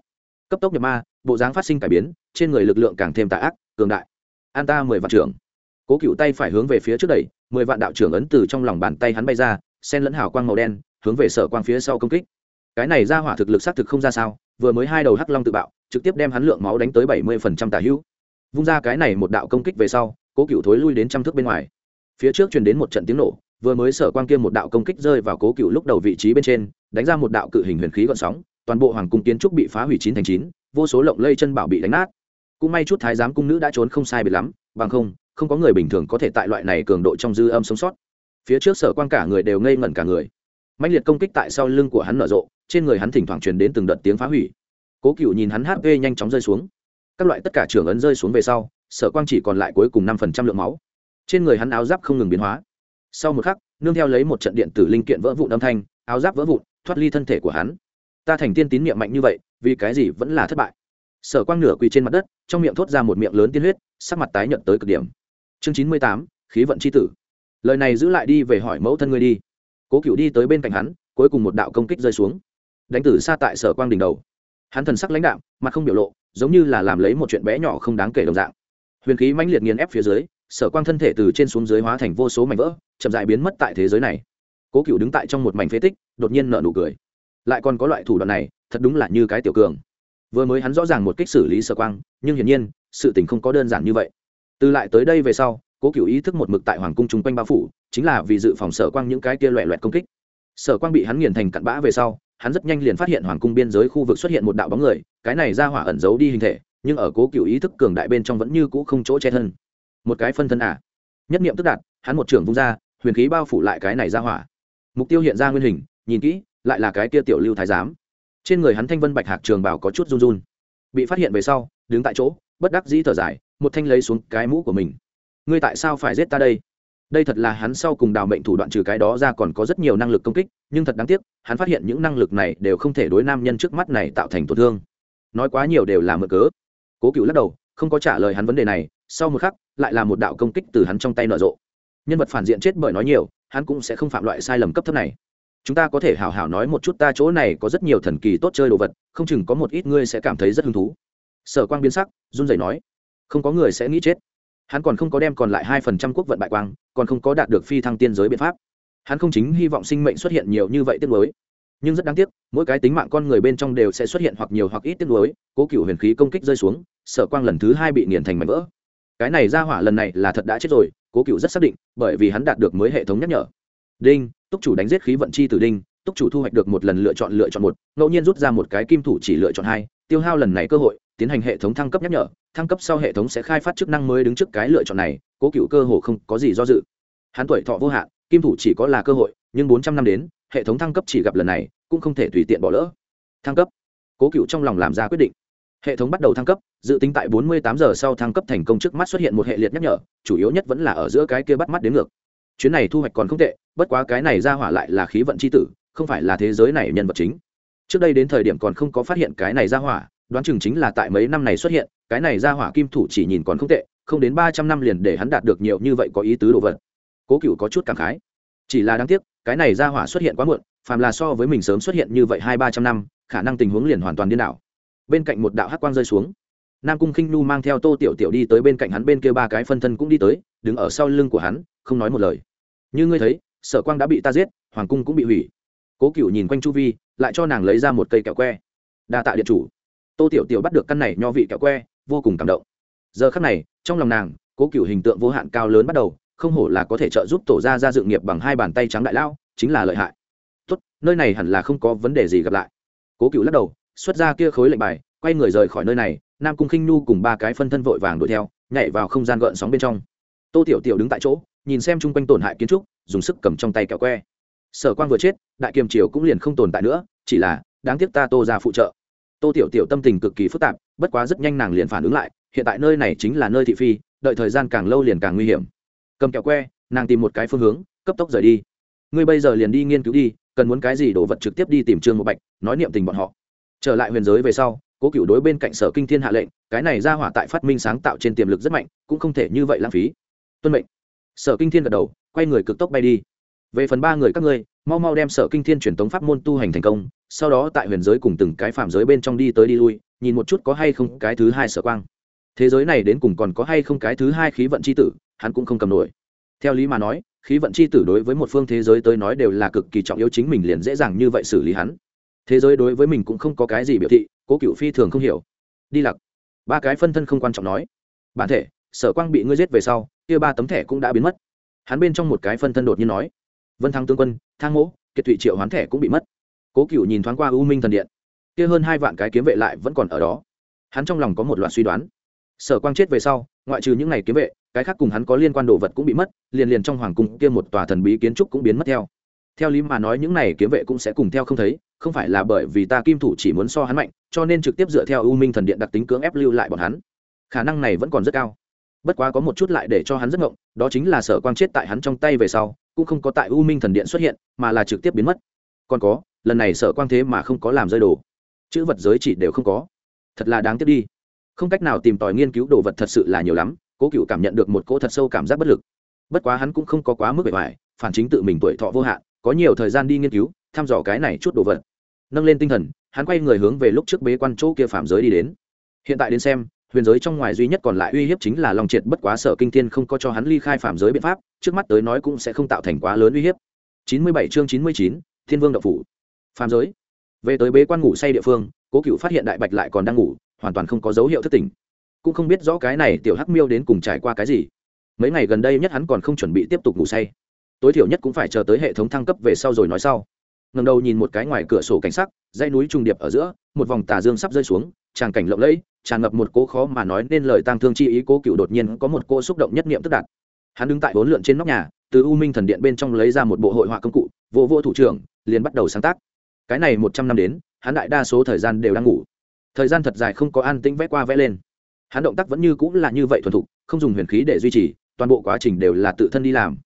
Cấp tốc nhập ma bộ dáng phát sinh cải biến, trên người lực lượng càng thêm tà ác, cường đại. An ta mười vạn trưởng. Cố cựu tay phải hướng về phía trước đẩy, mười vạn đạo trưởng ấn từ trong lòng bàn tay hắn bay ra, sen lẫn hào quang màu đen, hướng về sở quang phía sau công kích. Cái này ra hỏa thực lực xác thực không ra sao, vừa mới hai đầu hắc long tự bạo, trực tiếp đem hắn lượng máu đánh tới bảy mươi phần trăm tà hữu. Vung ra cái này một đạo công kích về sau, cố cựu thối lui đến trăm thước bên ngoài. Phía trước truyền đến một trận tiếng nổ, vừa mới sở quang kia một đạo công kích rơi vào cố cựu lúc đầu vị trí bên trên, đánh ra một đạo cự hình huyền khí gọn sóng toàn bộ hoàng cung kiến trúc bị phá hủy chín thành chín, vô số lộng lây chân bảo bị đánh nát. Cũng may chút thái giám cung nữ đã trốn không sai biệt lắm, bằng không không có người bình thường có thể tại loại này cường độ trong dư âm sống sót. Phía trước sở quan cả người đều ngây ngẩn cả người. Mạnh liệt công kích tại sau lưng của hắn nở rộ, trên người hắn thỉnh thoảng truyền đến từng đợt tiếng phá hủy. Cố cựu nhìn hắn hp nhanh chóng rơi xuống. Các loại tất cả trưởng ấn rơi xuống về sau, sở quang chỉ còn lại cuối cùng năm phần trăm lượng máu. Trên người hắn áo giáp không ngừng biến hóa. Sau một khắc, nương theo lấy một trận điện tử linh kiện vỡ vụn âm thanh, áo giáp vỡ vụn, thoát ly thân thể của hắn ta thành tiên tín niệm mạnh như vậy vì cái gì vẫn là thất bại? Sở quang nửa quỳ trên mặt đất trong miệng thốt ra một miệng lớn tiên huyết sắc mặt tái nhận tới cực điểm. Chương chín mươi tám khí vận c h i tử. Lời này giữ lại đi về hỏi mẫu thân ngươi đi. Cố cựu đi tới bên cạnh hắn cuối cùng một đạo công kích rơi xuống. Đánh tử xa tại sở quang đỉnh đầu. Hắn thần sắc lãnh đạo, mặt không biểu lộ giống như là làm lấy một chuyện bé nhỏ không đáng kể đồng dạng. Huyền khí mãnh liệt nghiền ép phía dưới sở quang thân thể từ trên xuống dưới hóa thành vô số mảnh vỡ chậm dại biến mất tại thế giới này. Cố cựu đứng tại trong một mảnh phế tích đột nhiên nợ nụ cười lại còn có loại thủ đoạn này, thật đúng là như cái tiểu cường. Vừa mới hắn rõ ràng một cách xử lý sở quang, nhưng hiển nhiên, sự tình không có đơn giản như vậy. Từ lại tới đây về sau, cố cựu ý thức một mực tại hoàng cung chung quanh bao phủ, chính là vì dự phòng sở quang những cái kia loẹ loẹt công kích. Sở quang bị hắn nghiền thành cặn bã về sau, hắn rất nhanh liền phát hiện hoàng cung biên giới khu vực xuất hiện một đạo bóng người, cái này ra hỏa ẩn giấu đi hình thể, nhưng ở cố cựu ý thức cường đại bên trong vẫn như cũ không chỗ che thân. Một cái phân thân à? Nhất niệm tức đạt, hắn một trưởng vung ra, huyền khí bao phủ lại cái này ra hỏa. Mục tiêu hiện ra nguyên hình, nhìn kỹ lại là cái kia tiểu lưu thái giám. Trên người hắn thanh vân bạch hạc trường bảo có chút run run. Bị phát hiện về sau, đứng tại chỗ, bất đắc dĩ thở dài, một thanh lấy xuống cái mũ của mình. Ngươi tại sao phải giết ta đây? Đây thật là hắn sau cùng đào mệnh thủ đoạn trừ cái đó ra còn có rất nhiều năng lực công kích, nhưng thật đáng tiếc, hắn phát hiện những năng lực này đều không thể đối nam nhân trước mắt này tạo thành tổn thương. Nói quá nhiều đều là mượn cớ. Cố cựu lắc đầu, không có trả lời hắn vấn đề này, sau một khắc, lại là một đạo công kích từ hắn trong tay nở rộ. Nhân vật phản diện chết bởi nói nhiều, hắn cũng sẽ không phạm loại sai lầm cấp thấp này chúng ta có thể hào hào nói một chút ta chỗ này có rất nhiều thần kỳ tốt chơi đồ vật, không chừng có một ít ngươi sẽ cảm thấy rất hứng thú. Sở quang biến sắc, run rẩy nói, không có người sẽ nghĩ chết. Hắn còn không có đem còn lại hai phần trăm quốc vận bại quang, còn không có đạt được phi thăng tiên giới biện pháp. Hắn không chính hy vọng sinh mệnh xuất hiện nhiều như vậy tiết nuối. Nhưng rất đáng tiếc, mỗi cái tính mạng con người bên trong đều sẽ xuất hiện hoặc nhiều hoặc ít tiết nuối, cố cựu huyền khí công kích rơi xuống, sở quang lần thứ hai bị nghiền thành mảnh vỡ. Cái này ra hỏa lần này là thật đã chết rồi, cố cựu rất xác định, bởi vì hắn đạt được mới hệ thống nhắc nhở đinh, túc chủ đánh giết khí vận chi tử đinh, túc chủ thu hoạch được một lần lựa chọn lựa chọn một, ngẫu nhiên rút ra một cái kim thủ chỉ lựa chọn hai, tiêu hao lần này cơ hội, tiến hành hệ thống thăng cấp nhắc nhở, thăng cấp sau hệ thống sẽ khai phát chức năng mới đứng trước cái lựa chọn này, cố cựu cơ hồ không có gì do dự. Hắn tuổi thọ vô hạn, kim thủ chỉ có là cơ hội, nhưng bốn trăm năm đến, hệ thống thăng cấp chỉ gặp lần này, cũng không thể tùy tiện bỏ lỡ. Thăng cấp. Cố cựu trong lòng làm ra quyết định. Hệ thống bắt đầu thăng cấp, dự tính tại 48 giờ sau thăng cấp thành công trước mắt xuất hiện một hệ liệt nhắc nhở, chủ yếu nhất vẫn là ở giữa cái kia bắt mắt đến ngược chuyến này thu hoạch còn không tệ, bất quá cái này ra hỏa lại là khí vận c h i tử, không phải là thế giới này nhân vật chính. Trước đây đến thời điểm còn không có phát hiện cái này ra hỏa, đoán chừng chính là tại mấy năm này xuất hiện, cái này ra hỏa kim thủ chỉ nhìn còn không tệ, không đến ba trăm năm liền để hắn đạt được nhiều như vậy có ý tứ đồ vật. Cố cựu có chút cảm khái. Chỉ là đáng tiếc, cái này ra hỏa xuất hiện quá muộn, phàm là so với mình sớm xuất hiện như vậy hai ba trăm năm, khả năng tình huống liền hoàn toàn điên đảo. Bên cạnh một đạo hắc quang rơi xuống. Nam cung khinh nu mang theo tô tiểu tiểu đi tới bên cạnh hắn, bên kia ba cái phân thân cũng đi tới, đứng ở sau lưng của hắn không nói một lời. Như ngươi thấy, sở quang đã bị ta giết, hoàng cung cũng bị hủy. Cố cựu nhìn quanh chu vi, lại cho nàng lấy ra một cây kẹo que. Đa tạ điện chủ. Tô tiểu tiểu bắt được căn này nho vị kẹo que, vô cùng cảm động. Giờ khắc này, trong lòng nàng, cố cựu hình tượng vô hạn cao lớn bắt đầu, không hổ là có thể trợ giúp tổ ra ra dự nghiệp bằng hai bàn tay trắng đại lao, chính là lợi hại. Tốt, nơi này hẳn là không có vấn đề gì gặp lại. Cố cựu lắc đầu, xuất ra kia khối lệnh bài, quay người rời khỏi nơi này, nam cung khinh nhu cùng ba cái phân thân vội vàng đuổi theo, nhảy vào không gian gợn sóng bên trong. Tô tiểu tiểu đứng tại chỗ nhìn xem chung quanh tổn hại kiến trúc, dùng sức cầm trong tay kẹo que. Sở quang vừa chết, đại kiềm triều cũng liền không tồn tại nữa, chỉ là, đáng tiếc ta tô ra phụ trợ. Tô tiểu tiểu tâm tình cực kỳ phức tạp, bất quá rất nhanh nàng liền phản ứng lại, hiện tại nơi này chính là nơi thị phi, đợi thời gian càng lâu liền càng nguy hiểm. Cầm kẹo que, nàng tìm một cái phương hướng, cấp tốc rời đi. Ngươi bây giờ liền đi nghiên cứu đi, cần muốn cái gì đồ vật trực tiếp đi tìm trương một bạch, nói niệm tình bọn họ. Trở lại huyền giới về sau, cố cựu đối bên cạnh sở kinh thiên hạ lệnh, cái này ra hỏa tại phát minh sáng tạo trên tiềm lực rất mạnh, cũng không thể như vậy lãng phí. Tuân mệnh sở kinh thiên gật đầu, quay người cực tốc bay đi. Về phần ba người các ngươi, mau mau đem sở kinh thiên truyền tống pháp môn tu hành thành công, sau đó tại huyền giới cùng từng cái phạm giới bên trong đi tới đi lui, nhìn một chút có hay không cái thứ hai sở quang. Thế giới này đến cùng còn có hay không cái thứ hai khí vận c h i tử, hắn cũng không cầm nổi. Theo lý mà nói, khí vận c h i tử đối với một phương thế giới tới nói đều là cực kỳ trọng yếu, chính mình liền dễ dàng như vậy xử lý hắn. Thế giới đối với mình cũng không có cái gì biểu thị, cố cựu phi thường không hiểu. Đi lặc. Ba cái phân thân không quan trọng nói. Bản thể, sở quang bị ngươi giết về sau kia ba tấm thẻ cũng đã biến mất. Hắn bên trong một cái phân thân đột nhiên nói, vân thăng tướng quân, thang mỗ, kiệt thụy triệu hoán thẻ cũng bị mất. Cố cựu nhìn thoáng qua u minh thần điện, kia hơn hai vạn cái kiếm vệ lại vẫn còn ở đó. Hắn trong lòng có một loạt suy đoán. Sở quang chết về sau, ngoại trừ những ngày kiếm vệ, cái khác cùng hắn có liên quan đồ vật cũng bị mất, liền liền trong hoàng cung kia một tòa thần bí kiến trúc cũng biến mất theo. Theo lý mà nói những này kiếm vệ cũng sẽ cùng theo không thấy, không phải là bởi vì ta kim thủ chỉ muốn so hắn mạnh, cho nên trực tiếp dựa theo u minh thần điện đặc tính cưỡng ép lưu lại bọn hắn. Khả năng này vẫn còn rất cao bất quá có một chút lại để cho hắn rất ngộng, đó chính là sở quang chết tại hắn trong tay về sau, cũng không có tại u minh thần điện xuất hiện, mà là trực tiếp biến mất. Còn có, lần này sở quang thế mà không có làm rơi đồ. Chữ vật giới chỉ đều không có. Thật là đáng tiếc đi. Không cách nào tìm tòi nghiên cứu đồ vật thật sự là nhiều lắm, cố cựu cảm nhận được một cỗ thật sâu cảm giác bất lực. Bất quá hắn cũng không có quá mức bề ngoài, phản chính tự mình tuổi thọ vô hạn, có nhiều thời gian đi nghiên cứu, thăm dò cái này chút đồ vật. Nâng lên tinh thần, hắn quay người hướng về lúc trước bế quan chỗ kia phạm giới đi đến. Hiện tại đến xem huyền giới trong ngoài duy nhất còn lại uy hiếp chính là long triệt, bất quá sở kinh thiên không có cho hắn ly khai phạm giới biện pháp, trước mắt tới nói cũng sẽ không tạo thành quá lớn uy hiếp. Chín mươi bảy chương chín mươi chín, thiên vương đậu phủ. Phạm giới. Về tới bế quan ngủ say địa phương, cố cựu phát hiện đại bạch lại còn đang ngủ, hoàn toàn không có dấu hiệu thất tình. Cũng không biết rõ cái này tiểu hắc miêu đến cùng trải qua cái gì. Mấy ngày gần đây nhất hắn còn không chuẩn bị tiếp tục ngủ say. Tối thiểu nhất cũng phải chờ tới hệ thống thăng cấp về sau rồi nói sau. Ngầm đầu nhìn một cái ngoài cửa sổ cảnh sắc, dãy núi trùng điệp ở giữa, một vòng tà dương sắp rơi xuống tràng cảnh lộng lẫy, tràn ngập một cố khó mà nói nên lời tang thương chi ý, cố cựu đột nhiên có một cô xúc động nhất niệm tức đạt. Hắn đứng tại bốn lượn trên nóc nhà, từ u minh thần điện bên trong lấy ra một bộ hội họa công cụ, vô vô thủ trưởng, liền bắt đầu sáng tác. Cái này một trăm năm đến, hắn đại đa số thời gian đều đang ngủ. Thời gian thật dài không có an tĩnh vẽ qua vẽ lên. Hắn động tác vẫn như cũng là như vậy thuần thục, không dùng huyền khí để duy trì, toàn bộ quá trình đều là tự thân đi làm.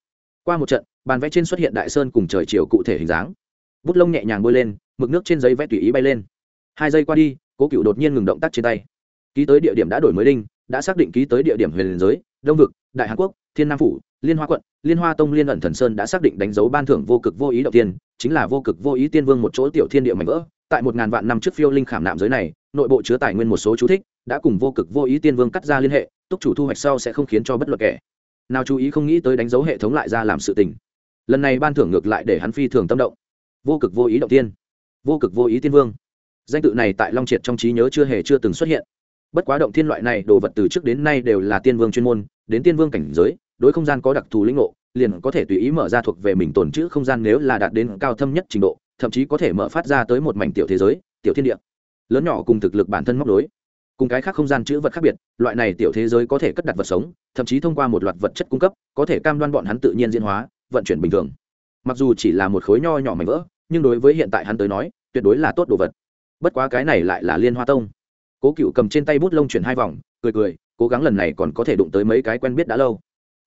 Qua một trận, bàn vẽ trên xuất hiện đại sơn cùng trời chiều cụ thể hình dáng. Bút lông nhẹ nhàng bôi lên, mực nước trên giấy vẽ tùy ý bay lên. Hai giây qua đi cố cựu đột nhiên ngừng động tác trên tay. Ký tới địa điểm đã đổi mới đinh, đã xác định ký tới địa điểm huyền liền giới, đông vực, đại hàn quốc, thiên nam phủ, liên hoa quận, liên hoa tông, liên ẩn thần sơn đã xác định đánh dấu ban thưởng vô cực vô ý đầu tiên, chính là vô cực vô ý tiên vương một chỗ tiểu thiên địa mạnh vỡ. Tại một ngàn vạn năm trước phiêu linh khảm nạm giới này, nội bộ chứa tài nguyên một số chú thích, đã cùng vô cực vô ý tiên vương cắt ra liên hệ, túc chủ thu hoạch sau sẽ không khiến cho bất luận kẻ nào chú ý không nghĩ tới đánh dấu hệ thống lại ra làm sự tình. Lần này ban thưởng ngược lại để hắn phi thường tâm động. Vô cực vô ý động tiên. Vô cực vô ý tiên vương danh tự này tại long triệt trong trí nhớ chưa hề chưa từng xuất hiện. Bất quá động thiên loại này đồ vật từ trước đến nay đều là tiên vương chuyên môn, đến tiên vương cảnh giới, đối không gian có đặc thù lĩnh ngộ, liền có thể tùy ý mở ra thuộc về mình tồn chữ không gian nếu là đạt đến cao thâm nhất trình độ, thậm chí có thể mở phát ra tới một mảnh tiểu thế giới, tiểu thiên địa. Lớn nhỏ cùng thực lực bản thân móc đối cùng cái khác không gian chữ vật khác biệt, loại này tiểu thế giới có thể cất đặt vật sống, thậm chí thông qua một loạt vật chất cung cấp, có thể cam đoan bọn hắn tự nhiên diễn hóa, vận chuyển bình thường. Mặc dù chỉ là một khối nho nhỏ mảnh vỡ, nhưng đối với hiện tại hắn tới nói, tuyệt đối là tốt đồ vật bất quá cái này lại là liên hoa tông. Cố cựu cầm trên tay bút lông chuyển hai vòng, cười cười, cố gắng lần này còn có thể đụng tới mấy cái quen biết đã lâu.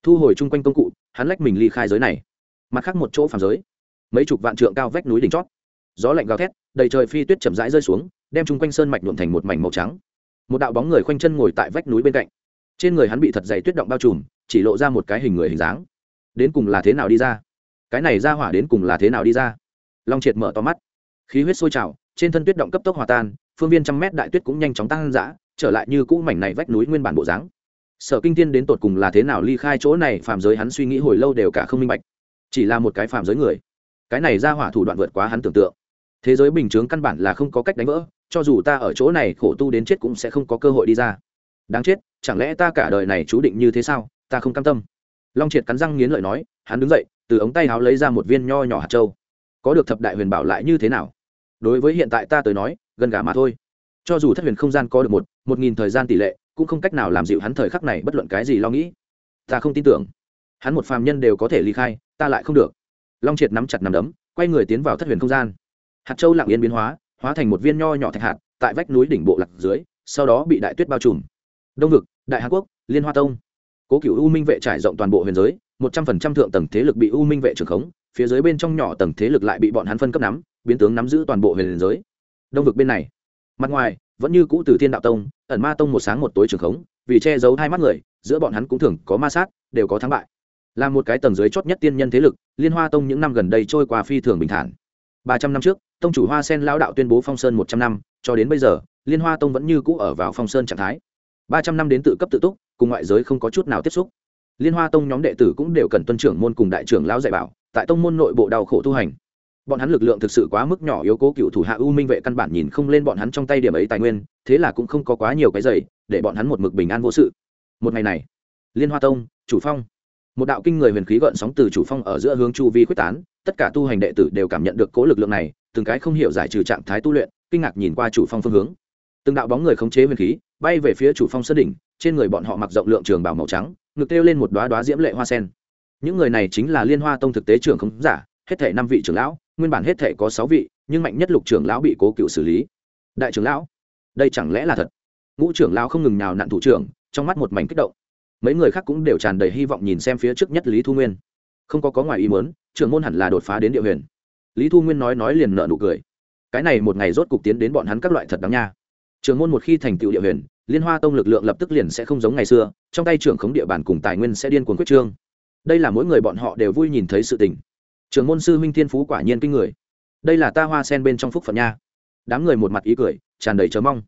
Thu hồi chung quanh công cụ, hắn lách mình ly khai giới này. Mặt khác một chỗ phàm giới. Mấy chục vạn trượng cao vách núi đỉnh chót. Gió lạnh gào thét, đầy trời phi tuyết chậm rãi rơi xuống, đem chung quanh sơn mạch nhuộm thành một mảnh màu trắng. Một đạo bóng người khoanh chân ngồi tại vách núi bên cạnh. Trên người hắn bị thật dày tuyết động bao trùm, chỉ lộ ra một cái hình người hình dáng. Đến cùng là thế nào đi ra? Cái này ra hỏa đến cùng là thế nào đi ra? Long triệt mở to mắt. Khí huyết sôi trào trên thân tuyết động cấp tốc hòa tan, phương viên trăm mét đại tuyết cũng nhanh chóng tăng dã, trở lại như cũ mảnh này vách núi nguyên bản bộ dáng. Sở kinh thiên đến tột cùng là thế nào ly khai chỗ này, phàm giới hắn suy nghĩ hồi lâu đều cả không minh bạch. Chỉ là một cái phàm giới người. Cái này ra hỏa thủ đoạn vượt quá hắn tưởng tượng. Thế giới bình chướng căn bản là không có cách đánh vỡ, cho dù ta ở chỗ này khổ tu đến chết cũng sẽ không có cơ hội đi ra. Đáng chết, chẳng lẽ ta cả đời này chú định như thế sao? Ta không cam tâm. Long triệt cắn răng nghiến lợi nói, hắn đứng dậy, từ ống tay háo lấy ra một viên nho nhỏ hạt trâu có được thập đại huyền bảo lại như thế nào? Đối với hiện tại ta tới nói, gần gà mà thôi. Cho dù thất huyền không gian có được một một nghìn thời gian tỷ lệ, cũng không cách nào làm dịu hắn thời khắc này bất luận cái gì lo nghĩ. Ta không tin tưởng. Hắn một phàm nhân đều có thể ly khai, ta lại không được. Long triệt nắm chặt nằm đấm, quay người tiến vào thất huyền không gian. Hạt châu lặng yên biến hóa hóa thành một viên nho nhỏ thạch hạt, tại vách núi đỉnh bộ lạc dưới, sau đó bị đại tuyết bao trùm. Đông vực, đại hàn quốc, liên hoa tông. Cố cựu u minh vệ trải rộng toàn bộ huyền giới, một trăm phần trăm thượng tầng thế lực bị u minh vệ trưởng khống, phía dưới bên trong nhỏ tầng thế lực lại bị bọn hắn phân cấp nắm biến tướng nắm giữ toàn bộ huyền giới. Đông vực bên này. Mặt ngoài, vẫn như cũ từ thiên đạo tông, ẩn ma tông một sáng một tối trường khống, vì che giấu hai mắt người, giữa bọn hắn cũng thường có ma sát, đều có thắng bại. Là một cái tầng dưới chót nhất tiên nhân thế lực, liên hoa tông những năm gần đây trôi qua phi thường bình thản. Ba trăm năm trước, tông chủ hoa sen lão đạo tuyên bố phong sơn một trăm năm, cho đến bây giờ, liên hoa tông vẫn như cũ ở vào phong sơn trạng thái. Ba trăm năm đến tự cấp tự túc, cùng ngoại giới không có chút nào tiếp xúc. Liên hoa tông nhóm đệ tử cũng đều cần tuân trưởng môn cùng đại trưởng lão dạy bảo, tại tông môn nội bộ đau khổ tu hành bọn hắn lực lượng thực sự quá mức nhỏ, yếu cố cựu thủ hạ u minh vệ căn bản nhìn không lên bọn hắn trong tay điểm ấy tài nguyên, thế là cũng không có quá nhiều cái giày, để bọn hắn một mực bình an vô sự. Một ngày này, liên hoa tông, chủ phong, một đạo kinh người huyền khí gợn sóng từ chủ phong ở giữa hướng chu vi quyết tán, tất cả tu hành đệ tử đều cảm nhận được cố lực lượng này, từng cái không hiểu giải trừ trạng thái tu luyện, kinh ngạc nhìn qua chủ phong phương hướng. Từng đạo bóng người khống chế huyền khí, bay về phía chủ phong sơn đỉnh, trên người bọn họ mặc rộng lượng trường bảo màu trắng, ngực kêu lên một đoá đoá diễm lệ hoa sen. Những người này chính là liên hoa tông thực tế trưởng khống giả, hết thể năm vị trưởng lão nguyên bản hết thể có sáu vị nhưng mạnh nhất lục trưởng lão bị cố cựu xử lý. Đại trưởng lão đây chẳng lẽ là thật? Ngũ trưởng lão không ngừng nào nặn thủ trưởng trong mắt một mảnh kích động. Mấy người khác cũng đều tràn đầy hy vọng nhìn xem phía trước nhất lý thu nguyên. Không có có ngoài ý muốn, trưởng môn hẳn là đột phá đến địa huyền. Lý thu nguyên nói nói liền nợ nụ cười. Cái này một ngày rốt cục tiến đến bọn hắn các loại thật đáng nha. Trưởng môn một khi thành tựu địa huyền liên hoa tông lực lượng lập tức liền sẽ không giống ngày xưa trong tay trưởng khống địa bàn cùng tài nguyên sẽ điên cuồng quyết trương. Đây là mỗi người bọn họ đều vui nhìn thấy sự tình trưởng môn sư huynh thiên phú quả nhiên kinh người. Đây là ta hoa sen bên trong phúc phận nha. Đám người một mặt ý cười, tràn đầy chờ mong.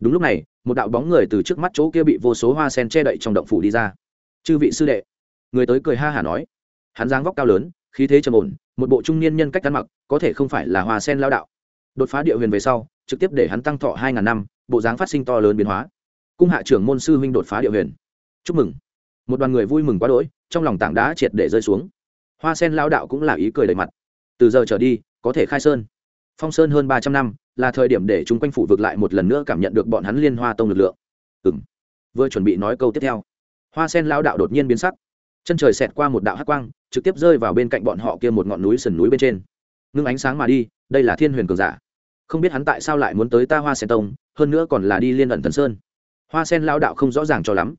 Đúng lúc này, một đạo bóng người từ trước mắt chỗ kia bị vô số hoa sen che đậy trong động phủ đi ra. Chư vị sư đệ. Người tới cười ha hả nói. Hắn dáng vóc cao lớn, khí thế trầm ổn, một bộ trung niên nhân cách ăn mặc, có thể không phải là hoa sen lao đạo. Đột phá địa huyền về sau, trực tiếp để hắn tăng thọ hai ngàn năm, bộ dáng phát sinh to lớn biến hóa. Cung hạ trưởng môn sư huynh đột phá địa huyền. Chúc mừng. Một đoàn người vui mừng quá đỗi, trong lòng tảng đá triệt để rơi xuống hoa sen lao đạo cũng là ý cười đầy mặt. Từ giờ trở đi, có thể khai sơn. Phong sơn hơn ba trăm năm, là thời điểm để chúng quanh phủ vực lại một lần nữa cảm nhận được bọn hắn liên hoa tông lực lượng. Ừ m vừa chuẩn bị nói câu tiếp theo, hoa sen lao đạo đột nhiên biến sắc. Chân trời xẹt qua một đạo hát quang, trực tiếp rơi vào bên cạnh bọn họ kia một ngọn núi sườn núi bên trên. Ngưng ánh sáng mà đi, đây là thiên huyền cường giả. Không biết hắn tại sao lại muốn tới ta hoa sen tông, hơn nữa còn là đi liên ẩn thần sơn. Hoa sen lao đạo không rõ ràng cho lắm.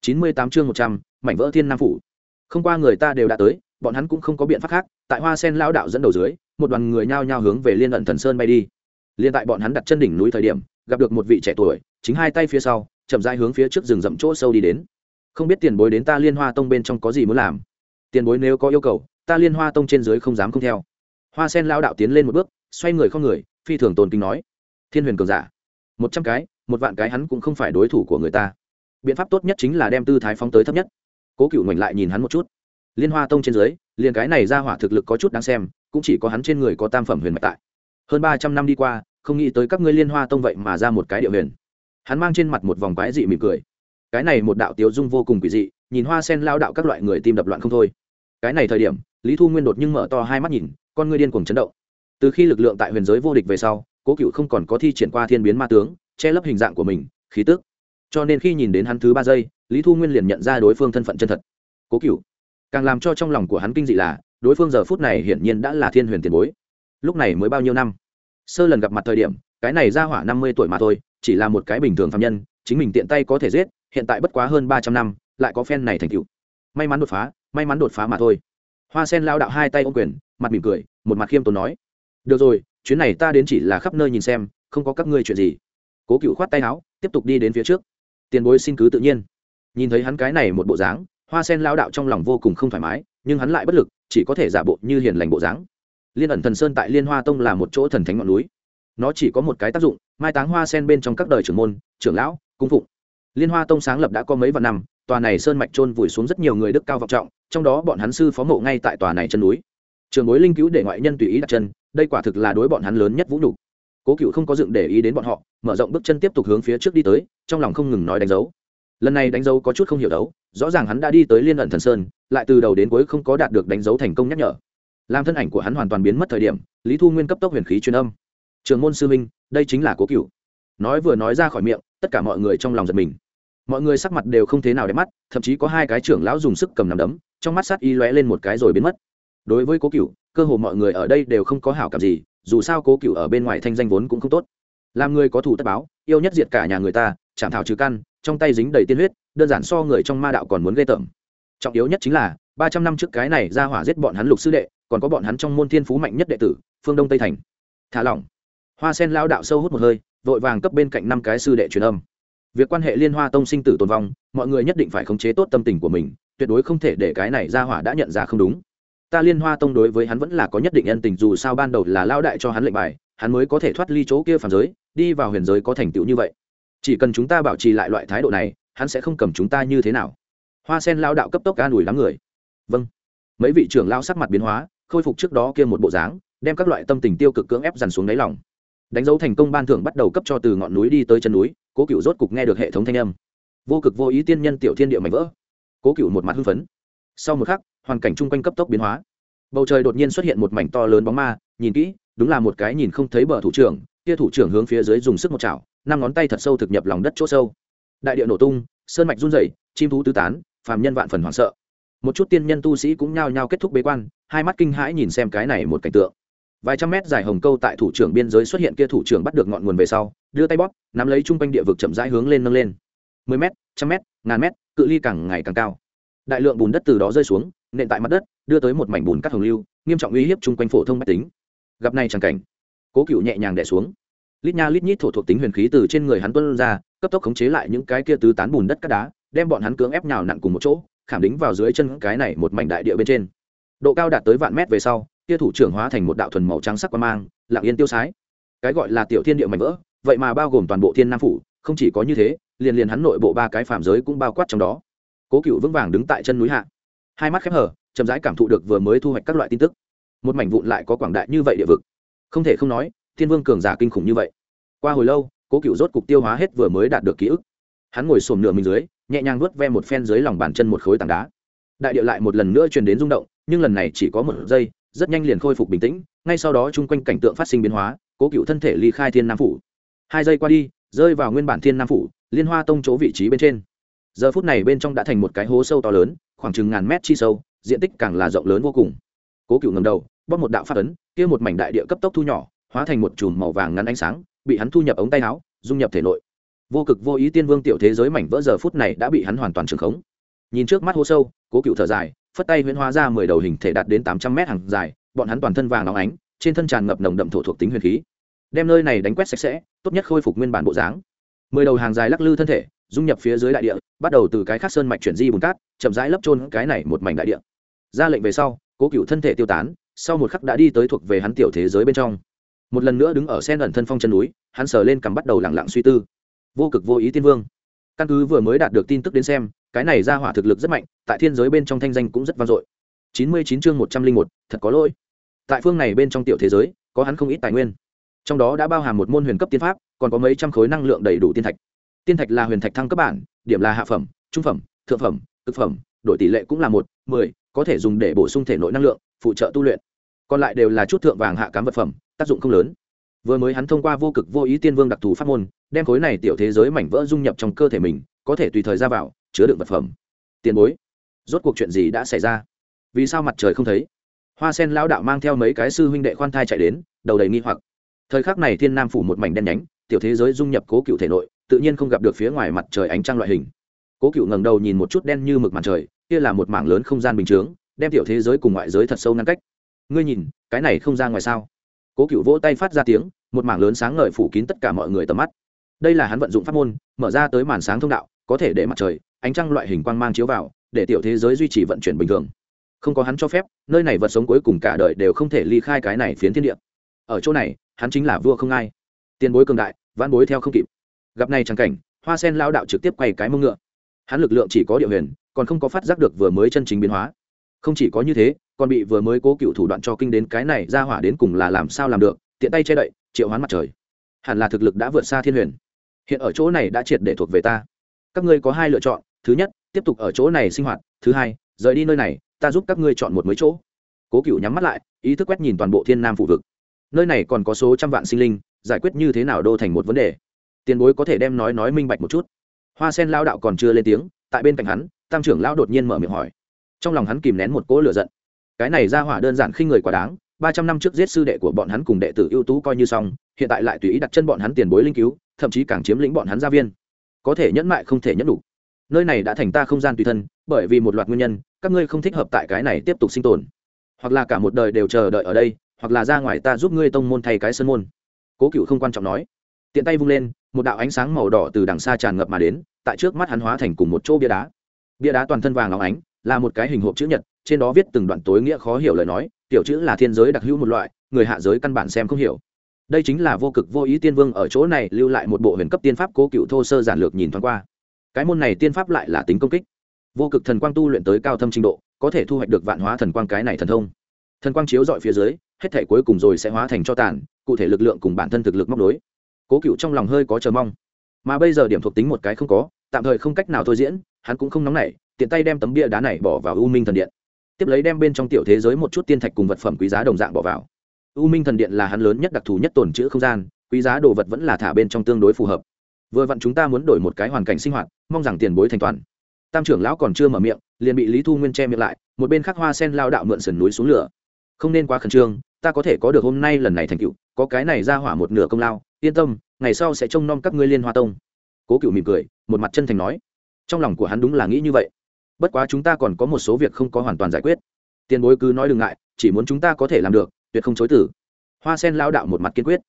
Chín mươi tám chương một trăm, mảnh vỡ thiên nam phủ. Không qua người ta đều đã tới bọn hắn cũng không có biện pháp khác, tại hoa sen lao đạo dẫn đầu dưới, một đoàn người nhao nhao hướng về liên ẩn thần sơn bay đi. Liên tại bọn hắn đặt chân đỉnh núi thời điểm, gặp được một vị trẻ tuổi, chính hai tay phía sau, chậm rãi hướng phía trước rừng rậm chỗ sâu đi đến. Không biết tiền bối đến ta liên hoa tông bên trong có gì muốn làm? Tiền bối nếu có yêu cầu, ta liên hoa tông trên dưới không dám không theo. Hoa sen lao đạo tiến lên một bước, xoay người không người, phi thường tồn kinh nói. Thiên huyền cường giả, một trăm cái, một vạn cái hắn cũng không phải đối thủ của người ta. Biện pháp tốt nhất chính là đem tư thái phóng tới thấp nhất. Cố cựu ngoảnh lại nhìn hắn một chút liên hoa tông trên dưới, liền cái này ra hỏa thực lực có chút đáng xem, cũng chỉ có hắn trên người có tam phẩm huyền mạch tại. Hơn ba trăm năm đi qua, không nghĩ tới các ngươi liên hoa tông vậy mà ra một cái địa huyền. Hắn mang trên mặt một vòng quái dị mỉm cười. Cái này một đạo tiếu dung vô cùng quỷ dị, nhìn hoa sen lao đạo các loại người tim đập loạn không thôi. Cái này thời điểm, lý thu nguyên đột nhưng mở to hai mắt nhìn, con ngươi điên cuồng chấn động. Từ khi lực lượng tại huyền giới vô địch về sau, cố cựu không còn có thi triển qua thiên biến ma tướng, che lấp hình dạng của mình, khí tức. Cho nên khi nhìn đến hắn thứ ba giây, lý thu nguyên liền nhận ra đối phương thân phận chân thật. Cố cựu càng làm cho trong lòng của hắn kinh dị là, đối phương giờ phút này hiển nhiên đã là thiên huyền tiền bối. Lúc này mới bao nhiêu năm? Sơ lần gặp mặt thời điểm, cái này ra hỏa năm mươi tuổi mà thôi, chỉ là một cái bình thường phạm nhân, chính mình tiện tay có thể giết, hiện tại bất quá hơn ba trăm năm, lại có phen này thành cựu may mắn đột phá, may mắn đột phá mà thôi. Hoa sen lao đạo hai tay ô quyền, mặt mỉm cười, một mặt khiêm tốn nói. Được rồi, chuyến này ta đến chỉ là khắp nơi nhìn xem, không có các ngươi chuyện gì. Cố cựu khoát tay áo, tiếp tục đi đến phía trước. Tiền bối xin cứ tự nhiên. Nhìn thấy hắn cái này một bộ dáng hoa sen lao đạo trong lòng vô cùng không thoải mái, nhưng hắn lại bất lực, chỉ có thể giả bộ như hiền lành bộ dáng. Liên ẩn thần sơn tại liên hoa tông là một chỗ thần thánh ngọn núi. Nó chỉ có một cái tác dụng, mai táng hoa sen bên trong các đời trưởng môn, trưởng lão, cung phụng. Liên hoa tông sáng lập đã có mấy vạn năm, tòa này sơn mạch trôn vùi xuống rất nhiều người đức cao vọng trọng, trong đó bọn hắn sư phó mộ ngay tại tòa này chân núi. Trường bối linh cứu để ngoại nhân tùy ý đặt chân, đây quả thực là đối bọn hắn lớn nhất vũ nhục. Cố cựu không có dựng để ý đến bọn họ, mở rộng bước chân tiếp tục hướng phía trước đi tới, trong lòng không ngừng nói đánh dấu. Lần này đánh dấu có chút không hiểu đấu rõ ràng hắn đã đi tới liên ẩn thần sơn, lại từ đầu đến cuối không có đạt được đánh dấu thành công nhắc nhở. Làm thân ảnh của hắn hoàn toàn biến mất thời điểm, lý thu nguyên cấp tốc huyền khí truyền âm. Trường môn sư minh đây chính là cố cựu nói vừa nói ra khỏi miệng, tất cả mọi người trong lòng giật mình. Mọi người sắc mặt đều không thế nào đẹp mắt, thậm chí có hai cái trưởng lão dùng sức cầm nằm đấm, trong mắt sát y lóe lên một cái rồi biến mất. Đối với cố cựu cơ hồ mọi người ở đây đều không có hảo cảm gì, dù sao cố cựu ở bên ngoài thanh danh vốn cũng không tốt. Làm người có thủ tất báo yêu nhất diệt cả nhà người ta, chạm thảo trừ căn, trong tay dính đầy tiên huyết, đơn giản so người trong ma đạo còn muốn ghê tởm. Trọng yếu nhất chính là, ba trăm năm trước cái này ra hỏa giết bọn hắn lục sư đệ, còn có bọn hắn trong môn thiên phú mạnh nhất đệ tử, phương đông tây thành. Thả lỏng. Hoa sen lao đạo sâu hút một hơi, vội vàng cấp bên cạnh năm cái sư đệ truyền âm. Việc quan hệ liên hoa tông sinh tử tồn vong, mọi người nhất định phải khống chế tốt tâm tình của mình, tuyệt đối không thể để cái này ra hỏa đã nhận ra không đúng ta liên hoa tông đối với hắn vẫn là có nhất định ân tình, dù sao ban đầu là lao đại cho hắn lệnh bài, hắn mới có thể thoát ly chỗ kia phàm giới, đi vào huyền giới có thành tựu như vậy. Chỉ cần chúng ta bảo trì lại loại thái độ này, hắn sẽ không cầm chúng ta như thế nào. Hoa sen lao đạo cấp tốc an ủi đám người. Vâng. Mấy vị trưởng lao sắc mặt biến hóa, khôi phục trước đó kia một bộ dáng, đem các loại tâm tình tiêu cực cưỡng ép dằn xuống đáy lòng. Đánh dấu thành công ban thưởng bắt đầu cấp cho từ ngọn núi đi tới chân núi, cố cựu rốt cục nghe được hệ thống thanh âm. Vô cực vô ý tiên nhân tiểu thiên địa mạnh vỡ. Cố cựu một mặt hưng phấn. Sau một khắc hoàn cảnh chung quanh cấp tốc biến hóa. Bầu trời đột nhiên xuất hiện một mảnh to lớn bóng ma, nhìn kỹ, đúng là một cái nhìn không thấy bờ thủ trưởng, kia thủ trưởng hướng phía dưới dùng sức một chảo, năm ngón tay thật sâu thực nhập lòng đất chỗ sâu. Đại địa nổ tung, sơn mạch run rẩy, chim thú tứ tán, phàm nhân vạn phần hoảng sợ. Một chút tiên nhân tu sĩ cũng nhao nhao kết thúc bế quan, hai mắt kinh hãi nhìn xem cái này một cảnh tượng. Vài trăm mét dài hồng câu tại thủ trưởng biên giới xuất hiện kia thủ trưởng bắt được ngọn nguồn về sau, đưa tay bóp, nắm lấy chung quanh địa vực chậm rãi hướng lên nâng lên. Mười m trăm m ngàn m cự ly càng ngày càng cao. Đại lượng bùn đất từ đó rơi xuống nện tại mặt đất, đưa tới một mảnh bùn cắt hồng lưu, nghiêm trọng uy hiếp chung quanh phổ thông mách tính. Gặp này chẳng cảnh. Cố cựu nhẹ nhàng đẻ xuống. Lít nha lít nhít thổ thuộc tính huyền khí từ trên người hắn tuân ra, cấp tốc khống chế lại những cái kia tứ tán bùn đất cắt đá, đem bọn hắn cưỡng ép nhào nặn cùng một chỗ, khảm đính vào dưới chân cái này một mảnh đại địa bên trên. Độ cao đạt tới vạn mét về sau, kia thủ trưởng hóa thành một đạo thuần màu trắng sắc qua mang, lặng yên tiêu sái. Cái gọi là tiểu thiên địa mảnh vỡ, vậy mà bao gồm toàn bộ thiên nam phủ, không chỉ có như thế, liền liền hắn nội bộ ba cái phạm giới cũng bao quát trong đó. Cố cựu vững vàng đứng tại chân núi hạ hai mắt khép hở chậm rãi cảm thụ được vừa mới thu hoạch các loại tin tức. Một mảnh vụn lại có quảng đại như vậy địa vực. Không thể không nói, thiên vương cường giả kinh khủng như vậy. Qua hồi lâu, cố cựu rốt cục tiêu hóa hết vừa mới đạt được ký ức. Hắn ngồi xổm nửa mình dưới, nhẹ nhàng nuốt ve một phen dưới lòng bàn chân một khối tảng đá. Đại địa lại một lần nữa truyền đến rung động, nhưng lần này chỉ có một giây, rất nhanh liền khôi phục bình tĩnh, ngay sau đó chung quanh cảnh tượng phát sinh biến hóa, cố cựu thân thể ly khai thiên nam phủ. Hai giây qua đi, rơi vào nguyên bản thiên nam phủ, liên hoa tông chỗ vị trí bên trên giờ phút này bên trong đã thành một cái hố sâu to lớn, khoảng chừng ngàn mét chi sâu, diện tích càng là rộng lớn vô cùng. Cố cựu ngầm đầu, bóp một đạo phát ấn, kia một mảnh đại địa cấp tốc thu nhỏ, hóa thành một chùm màu vàng ngắn ánh sáng, bị hắn thu nhập ống tay áo, dung nhập thể nội. Vô cực vô ý tiên vương tiểu thế giới mảnh vỡ giờ phút này đã bị hắn hoàn toàn trường khống. Nhìn trước mắt hố sâu, cố cựu thở dài, phất tay huyễn hóa ra mười đầu hình thể đạt đến tám trăm mét hàng dài, bọn hắn toàn thân vàng óng ánh, trên thân tràn ngập nồng đậm thổ thuộc tính huyền khí. Đem nơi này đánh quét sạch sẽ, tốt nhất khôi phục nguyên bản bộ dáng. Mười đầu hàng dài lắc lư thân thể dung nhập phía dưới đại địa, bắt đầu từ cái khác sơn mạch chuyển di bùn cát, chậm rãi lấp trôn cái này một mảnh đại địa. Ra lệnh về sau, cố cựu thân thể tiêu tán, sau một khắc đã đi tới thuộc về hắn tiểu thế giới bên trong. Một lần nữa đứng ở sen ẩn thân phong chân núi, hắn sờ lên cằm bắt đầu lẳng lặng suy tư. Vô cực vô ý tiên vương. Căn cứ vừa mới đạt được tin tức đến xem, cái này ra hỏa thực lực rất mạnh, tại thiên giới bên trong thanh danh cũng rất vang dội. Chín mươi chín chương một trăm linh một, thật có lỗi. Tại phương này bên trong tiểu thế giới, có hắn không ít tài nguyên. Trong đó đã bao hàm một môn huyền cấp tiên pháp, còn có mấy trăm khối năng lượng đầy đủ tiên thạch tiên thạch là huyền thạch thăng cấp bản, điểm là hạ phẩm, trung phẩm, thượng phẩm thực phẩm, đổi tỷ lệ cũng là một, mười, có thể dùng để bổ sung thể nội năng lượng, phụ trợ tu luyện. Còn lại đều là chút thượng vàng hạ cám vật phẩm, tác dụng không lớn. Vừa mới hắn thông qua vô cực vô ý tiên vương đặc thù pháp môn, đem khối này tiểu thế giới mảnh vỡ dung nhập trong cơ thể mình, có thể tùy thời ra vào, chứa đựng vật phẩm. Tiền bối, rốt cuộc chuyện gì đã xảy ra? Vì sao mặt trời không thấy? Hoa sen lão đạo mang theo mấy cái sư huynh đệ khoan thai chạy đến, đầu đầy nghi hoặc. Thời khắc này thiên nam phủ một mảnh đen nhánh, tiểu thế giới dung nhập cố cựu thể nội tự nhiên không gặp được phía ngoài mặt trời ánh trăng loại hình. Cố cựu ngẩng đầu nhìn một chút đen như mực mặt trời, kia là một mảng lớn không gian bình chướng, đem tiểu thế giới cùng ngoại giới thật sâu ngăn cách. Ngươi nhìn, cái này không ra ngoài sao? Cố cựu vỗ tay phát ra tiếng, một mảng lớn sáng ngời phủ kín tất cả mọi người tầm mắt. Đây là hắn vận dụng pháp môn, mở ra tới màn sáng thông đạo, có thể để mặt trời, ánh trăng loại hình quang mang chiếu vào, để tiểu thế giới duy trì vận chuyển bình thường. Không có hắn cho phép, nơi này vật sống cuối cùng cả đời đều không thể ly khai cái này phiến thiên địa. Ở chỗ này, hắn chính là vua không ai. Tiền bối cường đại văn bối theo không kịp gặp này chẳng cảnh, hoa sen lao đạo trực tiếp quay cái mông ngựa. Hắn lực lượng chỉ có địa huyền, còn không có phát giác được vừa mới chân chính biến hóa. Không chỉ có như thế, còn bị vừa mới cố cựu thủ đoạn cho kinh đến cái này ra hỏa đến cùng là làm sao làm được, tiện tay che đậy, triệu hoán mặt trời. Hẳn là thực lực đã vượt xa thiên huyền. Hiện ở chỗ này đã triệt để thuộc về ta. Các ngươi có hai lựa chọn, thứ nhất, tiếp tục ở chỗ này sinh hoạt, thứ hai, rời đi nơi này, ta giúp các ngươi chọn một mới chỗ. Cố cựu nhắm mắt lại, ý thức quét nhìn toàn bộ thiên nam phụ vực. Nơi này còn có số trăm vạn sinh linh, giải quyết như thế nào đô thành một vấn đề tiền bối có thể đem nói nói minh bạch một chút. Hoa sen lao đạo còn chưa lên tiếng, tại bên cạnh hắn, tam trưởng lão đột nhiên mở miệng hỏi. Trong lòng hắn kìm nén một cỗ lửa giận. Cái này ra hỏa đơn giản khi người quá đáng, ba trăm năm trước giết sư đệ của bọn hắn cùng đệ tử ưu tú coi như xong, hiện tại lại tùy ý đặt chân bọn hắn tiền bối linh cứu, thậm chí càng chiếm lĩnh bọn hắn gia viên. Có thể nhẫn mại không thể nhẫn đủ. Nơi này đã thành ta không gian tùy thân, bởi vì một loạt nguyên nhân, các ngươi không thích hợp tại cái này tiếp tục sinh tồn. Hoặc là cả một đời đều chờ đợi ở đây, hoặc là ra ngoài ta giúp ngươi tông môn thay cái sân môn. Cố cựu không quan trọng nói. Tiện tay vung lên một đạo ánh sáng màu đỏ từ đằng xa tràn ngập mà đến, tại trước mắt hắn hóa thành cùng một chỗ bia đá. Bia đá toàn thân vàng óng ánh, là một cái hình hộp chữ nhật, trên đó viết từng đoạn tối nghĩa khó hiểu lời nói, tiểu chữ là thiên giới đặc hữu một loại, người hạ giới căn bản xem không hiểu. Đây chính là vô cực vô ý tiên vương ở chỗ này lưu lại một bộ huyền cấp tiên pháp cố cựu thô sơ giản lược nhìn thoáng qua. Cái môn này tiên pháp lại là tính công kích. Vô cực thần quang tu luyện tới cao thâm trình độ, có thể thu hoạch được vạn hóa thần quang cái này thần thông. Thần quang chiếu dọi phía dưới, hết thể cuối cùng rồi sẽ hóa thành cho tàn, cụ thể lực lượng cùng bản thân thực lực móc đối cố cựu trong lòng hơi có chờ mong. Mà bây giờ điểm thuộc tính một cái không có, tạm thời không cách nào thôi diễn, hắn cũng không nóng nảy, tiện tay đem tấm bia đá này bỏ vào u minh thần điện. Tiếp lấy đem bên trong tiểu thế giới một chút tiên thạch cùng vật phẩm quý giá đồng dạng bỏ vào. U minh thần điện là hắn lớn nhất đặc thù nhất tồn chữ không gian, quý giá đồ vật vẫn là thả bên trong tương đối phù hợp. Vừa vặn chúng ta muốn đổi một cái hoàn cảnh sinh hoạt, mong rằng tiền bối thành toàn. Tam trưởng lão còn chưa mở miệng, liền bị lý thu nguyên che miệng lại, một bên khắc hoa sen lao đạo mượn sườn núi xuống lửa. Không nên quá khẩn trương ta có thể có được hôm nay lần này thành cựu có cái này ra hỏa một nửa công lao, yên tâm, ngày sau sẽ trông nom các ngươi liên hoa tông. Cố cựu mỉm cười, một mặt chân thành nói. Trong lòng của hắn đúng là nghĩ như vậy. Bất quá chúng ta còn có một số việc không có hoàn toàn giải quyết. Tiền bối cứ nói đừng ngại, chỉ muốn chúng ta có thể làm được, tuyệt không chối tử hoa sen lao đạo một mặt kiên quyết.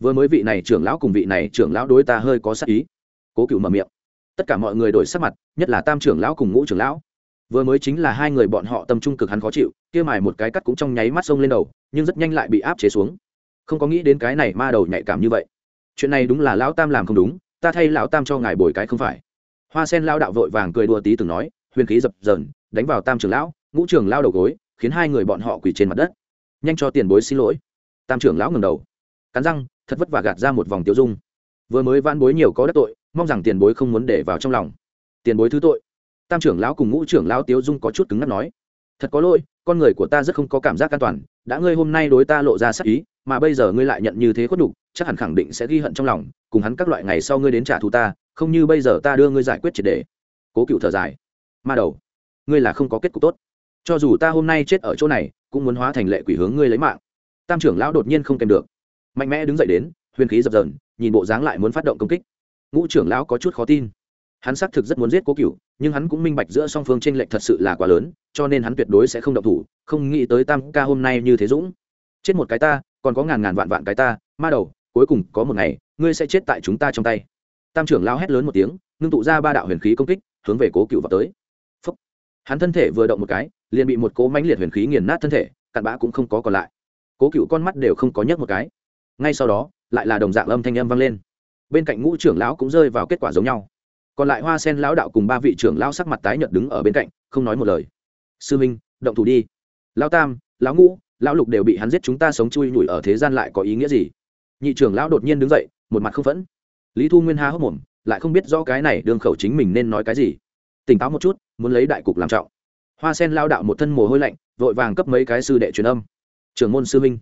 Vừa mới vị này trưởng lão cùng vị này trưởng lão đối ta hơi có sắc ý. Cố cựu mở miệng. Tất cả mọi người đổi sắc mặt, nhất là tam trưởng lão cùng ngũ trưởng lão. Vừa mới chính là hai người bọn họ tâm trung cực hắn khó chịu, kia mài một cái cắt cũng trong nháy mắt sông lên đầu nhưng rất nhanh lại bị áp chế xuống. Không có nghĩ đến cái này ma đầu nhạy cảm như vậy. Chuyện này đúng là lão tam làm không đúng, ta thay lão tam cho ngài bồi cái không phải. Hoa sen lao đạo vội vàng cười đùa tí từng nói, huyền khí dập dờn, đánh vào tam trưởng lão, ngũ trưởng lao đầu gối, khiến hai người bọn họ quỳ trên mặt đất. Nhanh cho tiền bối xin lỗi. Tam trưởng lão ngừng đầu. Cắn răng, thật vất vả gạt ra một vòng tiêu dung. Vừa mới van bối nhiều có đất tội, mong rằng tiền bối không muốn để vào trong lòng. Tiền bối thứ tội. Tam trưởng lão cùng ngũ trưởng lão tiêu dung có chút cứng ngắt nói. Thật có lỗi con người của ta rất không có cảm giác an toàn, đã ngươi hôm nay đối ta lộ ra sắc ý, mà bây giờ ngươi lại nhận như thế khuất đục chắc hẳn khẳng định sẽ ghi hận trong lòng, cùng hắn các loại ngày sau ngươi đến trả thù ta, không như bây giờ ta đưa ngươi giải quyết triệt đề cố cựu thở dài. Ma đầu, ngươi là không có kết cục tốt. Cho dù ta hôm nay chết ở chỗ này, cũng muốn hóa thành lệ quỷ hướng ngươi lấy mạng. Tam trưởng lão đột nhiên không kèm được. Mạnh mẽ đứng dậy đến, huyền khí dập dờn, nhìn bộ dáng lại muốn phát động công kích. Ngũ trưởng lão có chút khó tin hắn xác thực rất muốn giết cố cựu nhưng hắn cũng minh bạch giữa song phương t r ê n lệch thật sự là quá lớn, cho nên hắn tuyệt đối sẽ không động thủ, không nghĩ tới tam ca hôm nay như thế dũng. Chết một cái ta, còn có ngàn ngàn vạn vạn cái ta, ma đầu, cuối cùng có một ngày, ngươi sẽ chết tại chúng ta trong tay. Tam trưởng lao hét lớn một tiếng, ngưng tụ ra ba đạo huyền khí công kích, hướng về cố cựu vào tới. Phúc. hắn thân thể vừa động một cái, liền bị một cố mãnh liệt huyền khí nghiền nát thân thể, cặn bã cũng không có còn lại. Cố cựu con mắt đều không có nhấc một cái. Ngay sau đó, lại là đồng dạng âm thanh âm vang lên. Bên cạnh ngũ trưởng lão cũng rơi vào kết quả giống nhau còn lại hoa sen lão đạo cùng ba vị trưởng lão sắc mặt tái nhợt đứng ở bên cạnh, không nói một lời. Sư minh, động thủ đi. Lão tam, lão ngũ, lão lục đều bị hắn giết chúng ta sống chui nhủi ở thế gian lại có ý nghĩa gì? Nhị trưởng lão đột nhiên đứng dậy, một mặt không phẫn. Lý thu nguyên ha hốc mồm, lại không biết rõ cái này đương khẩu chính mình nên nói cái gì. Tỉnh táo một chút, muốn lấy đại cục làm trọng. Hoa sen lao đạo một thân mồ hôi lạnh, vội vàng cấp mấy cái sư đệ truyền âm. Trưởng môn sư minh,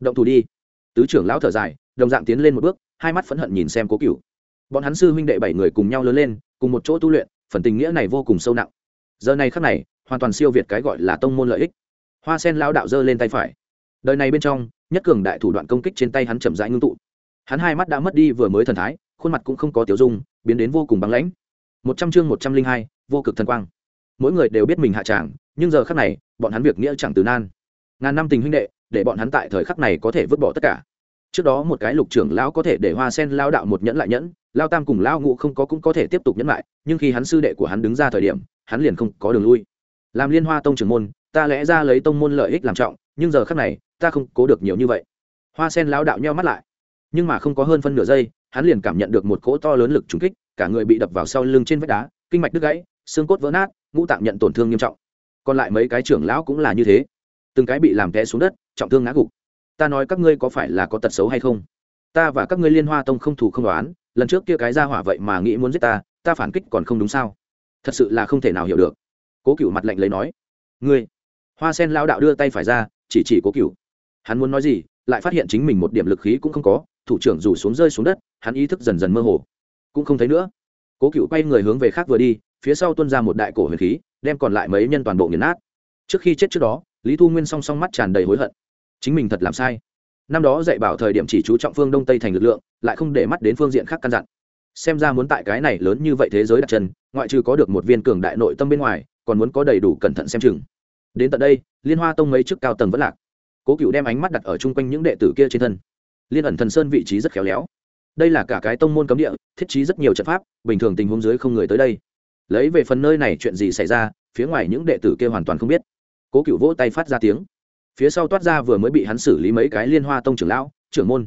động thủ đi. Tứ trưởng lão thở dài, đồng dạng tiến lên một bước, hai mắt phẫn hận nhìn xem cố cựu bọn hắn sư huynh đệ bảy người cùng nhau lớn lên, cùng một chỗ tu luyện, phần tình nghĩa này vô cùng sâu nặng. Giờ này khắc này, hoàn toàn siêu việt cái gọi là tông môn lợi ích. Hoa sen lao đạo giơ lên tay phải. Đời này bên trong, nhất cường đại thủ đoạn công kích trên tay hắn chậm rãi ngưng tụ. Hắn hai mắt đã mất đi vừa mới thần thái, khuôn mặt cũng không có tiểu dung, biến đến vô cùng băng lãnh. Một trăm chương một trăm linh hai, vô cực thần quang. Mỗi người đều biết mình hạ tràng, nhưng giờ khắc này, bọn hắn việc nghĩa chẳng từ nan. Ngàn năm tình huynh đệ, để bọn hắn tại thời khắc này có thể vứt bỏ tất cả. Trước đó một cái lục trưởng lão có thể để hoa sen lao đạo một nhẫn lại nhẫn lao tam cùng lao ngụ không có cũng có thể tiếp tục nhẫn lại nhưng khi hắn sư đệ của hắn đứng ra thời điểm, hắn liền không có đường lui. Làm liên hoa tông trưởng môn, ta lẽ ra lấy tông môn lợi ích làm trọng, nhưng giờ khắc này, ta không cố được nhiều như vậy. Hoa sen lao đạo nheo mắt lại. Nhưng mà không có hơn phân nửa giây, hắn liền cảm nhận được một cỗ to lớn lực trúng kích, cả người bị đập vào sau lưng trên vách đá, kinh mạch đứt gãy, xương cốt vỡ nát, ngũ tạng nhận tổn thương nghiêm trọng. Còn lại mấy cái trưởng lão cũng là như thế. Từng cái bị làm té xuống đất, trọng thương ngã gục. Ta nói các ngươi có phải là có tật xấu hay không? Ta và các ngươi liên hoa tông không thù không đoán lần trước kia cái ra hỏa vậy mà nghĩ muốn giết ta ta phản kích còn không đúng sao? Thật sự là không thể nào hiểu được. Cố cựu mặt lạnh lấy nói. Ngươi. Hoa sen lao đạo đưa tay phải ra, chỉ chỉ cố cựu hắn muốn nói gì, lại phát hiện chính mình một điểm lực khí cũng không có, thủ trưởng rủ xuống rơi xuống đất, hắn ý thức dần dần mơ hồ. Cũng không thấy nữa. Cố cựu quay người hướng về khác vừa đi, phía sau tuân ra một đại cổ huyền khí, đem còn lại mấy nhân toàn bộ nghiền nát. Trước khi chết trước đó, lý thu nguyên song song mắt tràn đầy hối hận. Chính mình thật làm sai năm đó dạy bảo thời điểm chỉ chú trọng phương đông tây thành lực lượng, lại không để mắt đến phương diện khác căn dặn. Xem ra muốn tại cái này lớn như vậy thế giới đặt chân, ngoại trừ có được một viên cường đại nội tâm bên ngoài, còn muốn có đầy đủ cẩn thận xem chừng. Đến tận đây, liên hoa tông mấy chức cao tầng vẫn lạc. Cố cựu đem ánh mắt đặt ở chung quanh những đệ tử kia trên thân. Liên ẩn thần sơn vị trí rất khéo léo. Đây là cả cái tông môn cấm địa, thiết trí rất nhiều trận pháp, bình thường tình huống dưới không người tới đây. Lấy về phần nơi này chuyện gì xảy ra, phía ngoài những đệ tử kia hoàn toàn không biết. Cố cựu vỗ tay phát ra tiếng phía sau toát ra vừa mới bị hắn xử lý mấy cái liên hoa tông trưởng lão, trưởng môn.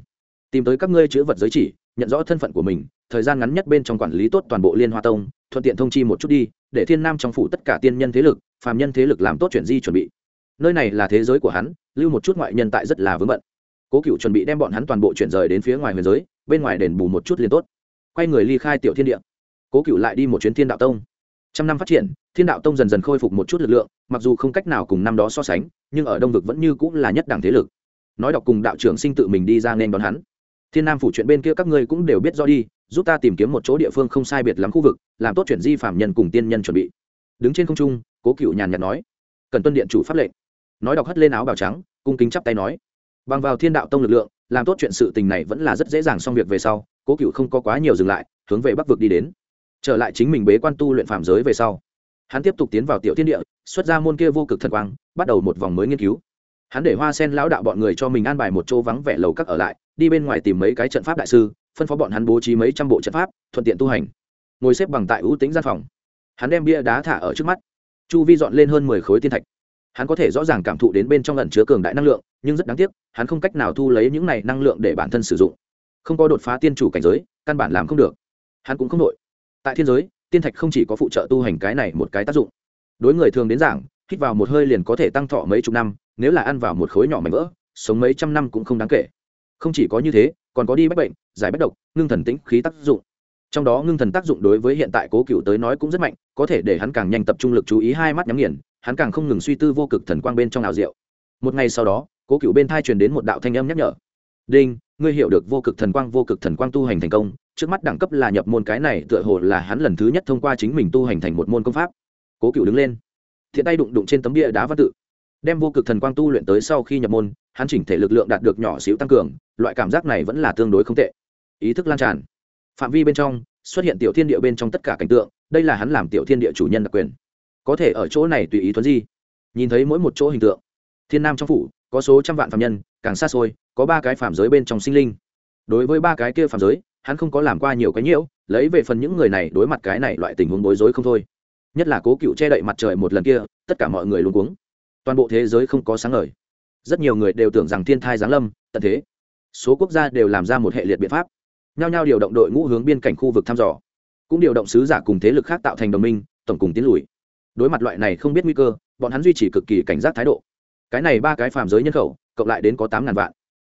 Tìm tới các ngươi chữ vật giới chỉ, nhận rõ thân phận của mình, thời gian ngắn nhất bên trong quản lý tốt toàn bộ liên hoa tông, thuận tiện thông chi một chút đi, để thiên nam trong phủ tất cả tiên nhân thế lực, phàm nhân thế lực làm tốt chuyện di chuẩn bị. Nơi này là thế giới của hắn, lưu một chút ngoại nhân tại rất là vướng bận. Cố cựu chuẩn bị đem bọn hắn toàn bộ chuyển rời đến phía ngoài huyền giới, bên ngoài đền bù một chút liền tốt. Quay người ly khai tiểu thiên địa. Cố cựu lại đi một chuyến thiên đạo tông. Trăm năm phát triển thiên đạo tông dần dần khôi phục một chút lực lượng, mặc dù không cách nào cùng năm đó so sánh, nhưng ở đông vực vẫn như cũng là nhất đẳng thế lực. Nói đọc cùng đạo trưởng sinh tự mình đi ra nên đón hắn. Thiên nam phủ chuyện bên kia các ngươi cũng đều biết do đi, giúp ta tìm kiếm một chỗ địa phương không sai biệt lắm khu vực, làm tốt chuyện di phạm nhân cùng tiên nhân chuẩn bị. Đứng trên không trung, cố cựu nhàn nhạt nói, cần tuân điện chủ pháp lệnh. Nói đọc hất lên áo bào trắng, cung kính chắp tay nói, bằng vào thiên đạo tông lực lượng, làm tốt chuyện sự tình này vẫn là rất dễ dàng xong việc về sau. Cố cựu không có quá nhiều dừng lại, hướng về bắc vực đi đến. Trở lại chính mình bế quan tu luyện phạm giới về sau hắn tiếp tục tiến vào tiểu thiên địa, xuất ra môn kia vô cực thần quang, bắt đầu một vòng mới nghiên cứu. Hắn để hoa sen lão đạo bọn người cho mình an bài một chỗ vắng vẻ lầu các ở lại, đi bên ngoài tìm mấy cái trận pháp đại sư, phân phó bọn hắn bố trí mấy trăm bộ trận pháp, thuận tiện tu hành. Ngồi xếp bằng tại ưu tính gian phòng. Hắn đem bia đá thả ở trước mắt. Chu vi dọn lên hơn mười khối tiên thạch. Hắn có thể rõ ràng cảm thụ đến bên trong lần chứa cường đại năng lượng, nhưng rất đáng tiếc, hắn không cách nào thu lấy những này năng lượng để bản thân sử dụng. Không có đột phá tiên chủ cảnh giới, căn bản làm không được. Hắn cũng không đội tại thiên giới tiên thạch không chỉ có phụ trợ tu hành cái này một cái tác dụng. Đối người thường đến giảng, hít vào một hơi liền có thể tăng thọ mấy chục năm, nếu là ăn vào một khối nhỏ mảnh vỡ, sống mấy trăm năm cũng không đáng kể. Không chỉ có như thế, còn có đi bách bệnh, giải bách độc, ngưng thần tĩnh khí tác dụng. Trong đó ngưng thần tác dụng đối với hiện tại cố cựu tới nói cũng rất mạnh, có thể để hắn càng nhanh tập trung lực chú ý hai mắt nhắm nghiền, hắn càng không ngừng suy tư vô cực thần quang bên trong nào rượu một ngày sau đó, cố cựu bên thai truyền đến một đạo thanh âm nhắc nhở. Đinh, ngươi hiểu được vô cực thần quang, vô cực thần quang tu hành thành công trước mắt đẳng cấp là nhập môn cái này tựa hồ là hắn lần thứ nhất thông qua chính mình tu hành thành một môn công pháp. Cố cựu đứng lên, thiện tay đụng đụng trên tấm bia đá văn tự, đem vô cực thần quang tu luyện tới sau khi nhập môn, hắn chỉnh thể lực lượng đạt được nhỏ xíu tăng cường, loại cảm giác này vẫn là tương đối không tệ. Ý thức lan tràn, phạm vi bên trong, xuất hiện tiểu thiên địa bên trong tất cả cảnh tượng, đây là hắn làm tiểu thiên địa chủ nhân đặc quyền. Có thể ở chỗ này tùy ý thuấn di, nhìn thấy mỗi một chỗ hình tượng, thiên nam trong phủ, có số trăm vạn phạm nhân, càng xa xôi, có ba cái phạm giới bên trong sinh linh. Đối với ba cái kia phạm giới hắn không có làm qua nhiều cái nhiễu, lấy về phần những người này đối mặt cái này loại tình huống bối rối không thôi. Nhất là cố cựu che đậy mặt trời một lần kia, tất cả mọi người luôn cuống. Toàn bộ thế giới không có sáng ngời. Rất nhiều người đều tưởng rằng thiên thai giáng lâm, tận thế. Số quốc gia đều làm ra một hệ liệt biện pháp. Nhao nhao điều động đội ngũ hướng biên cảnh khu vực thăm dò. Cũng điều động sứ giả cùng thế lực khác tạo thành đồng minh, tổng cùng tiến lùi. Đối mặt loại này không biết nguy cơ, bọn hắn duy trì cực kỳ cảnh giác thái độ. Cái này ba cái phàm giới nhân khẩu, cộng lại đến có tám ngàn vạn.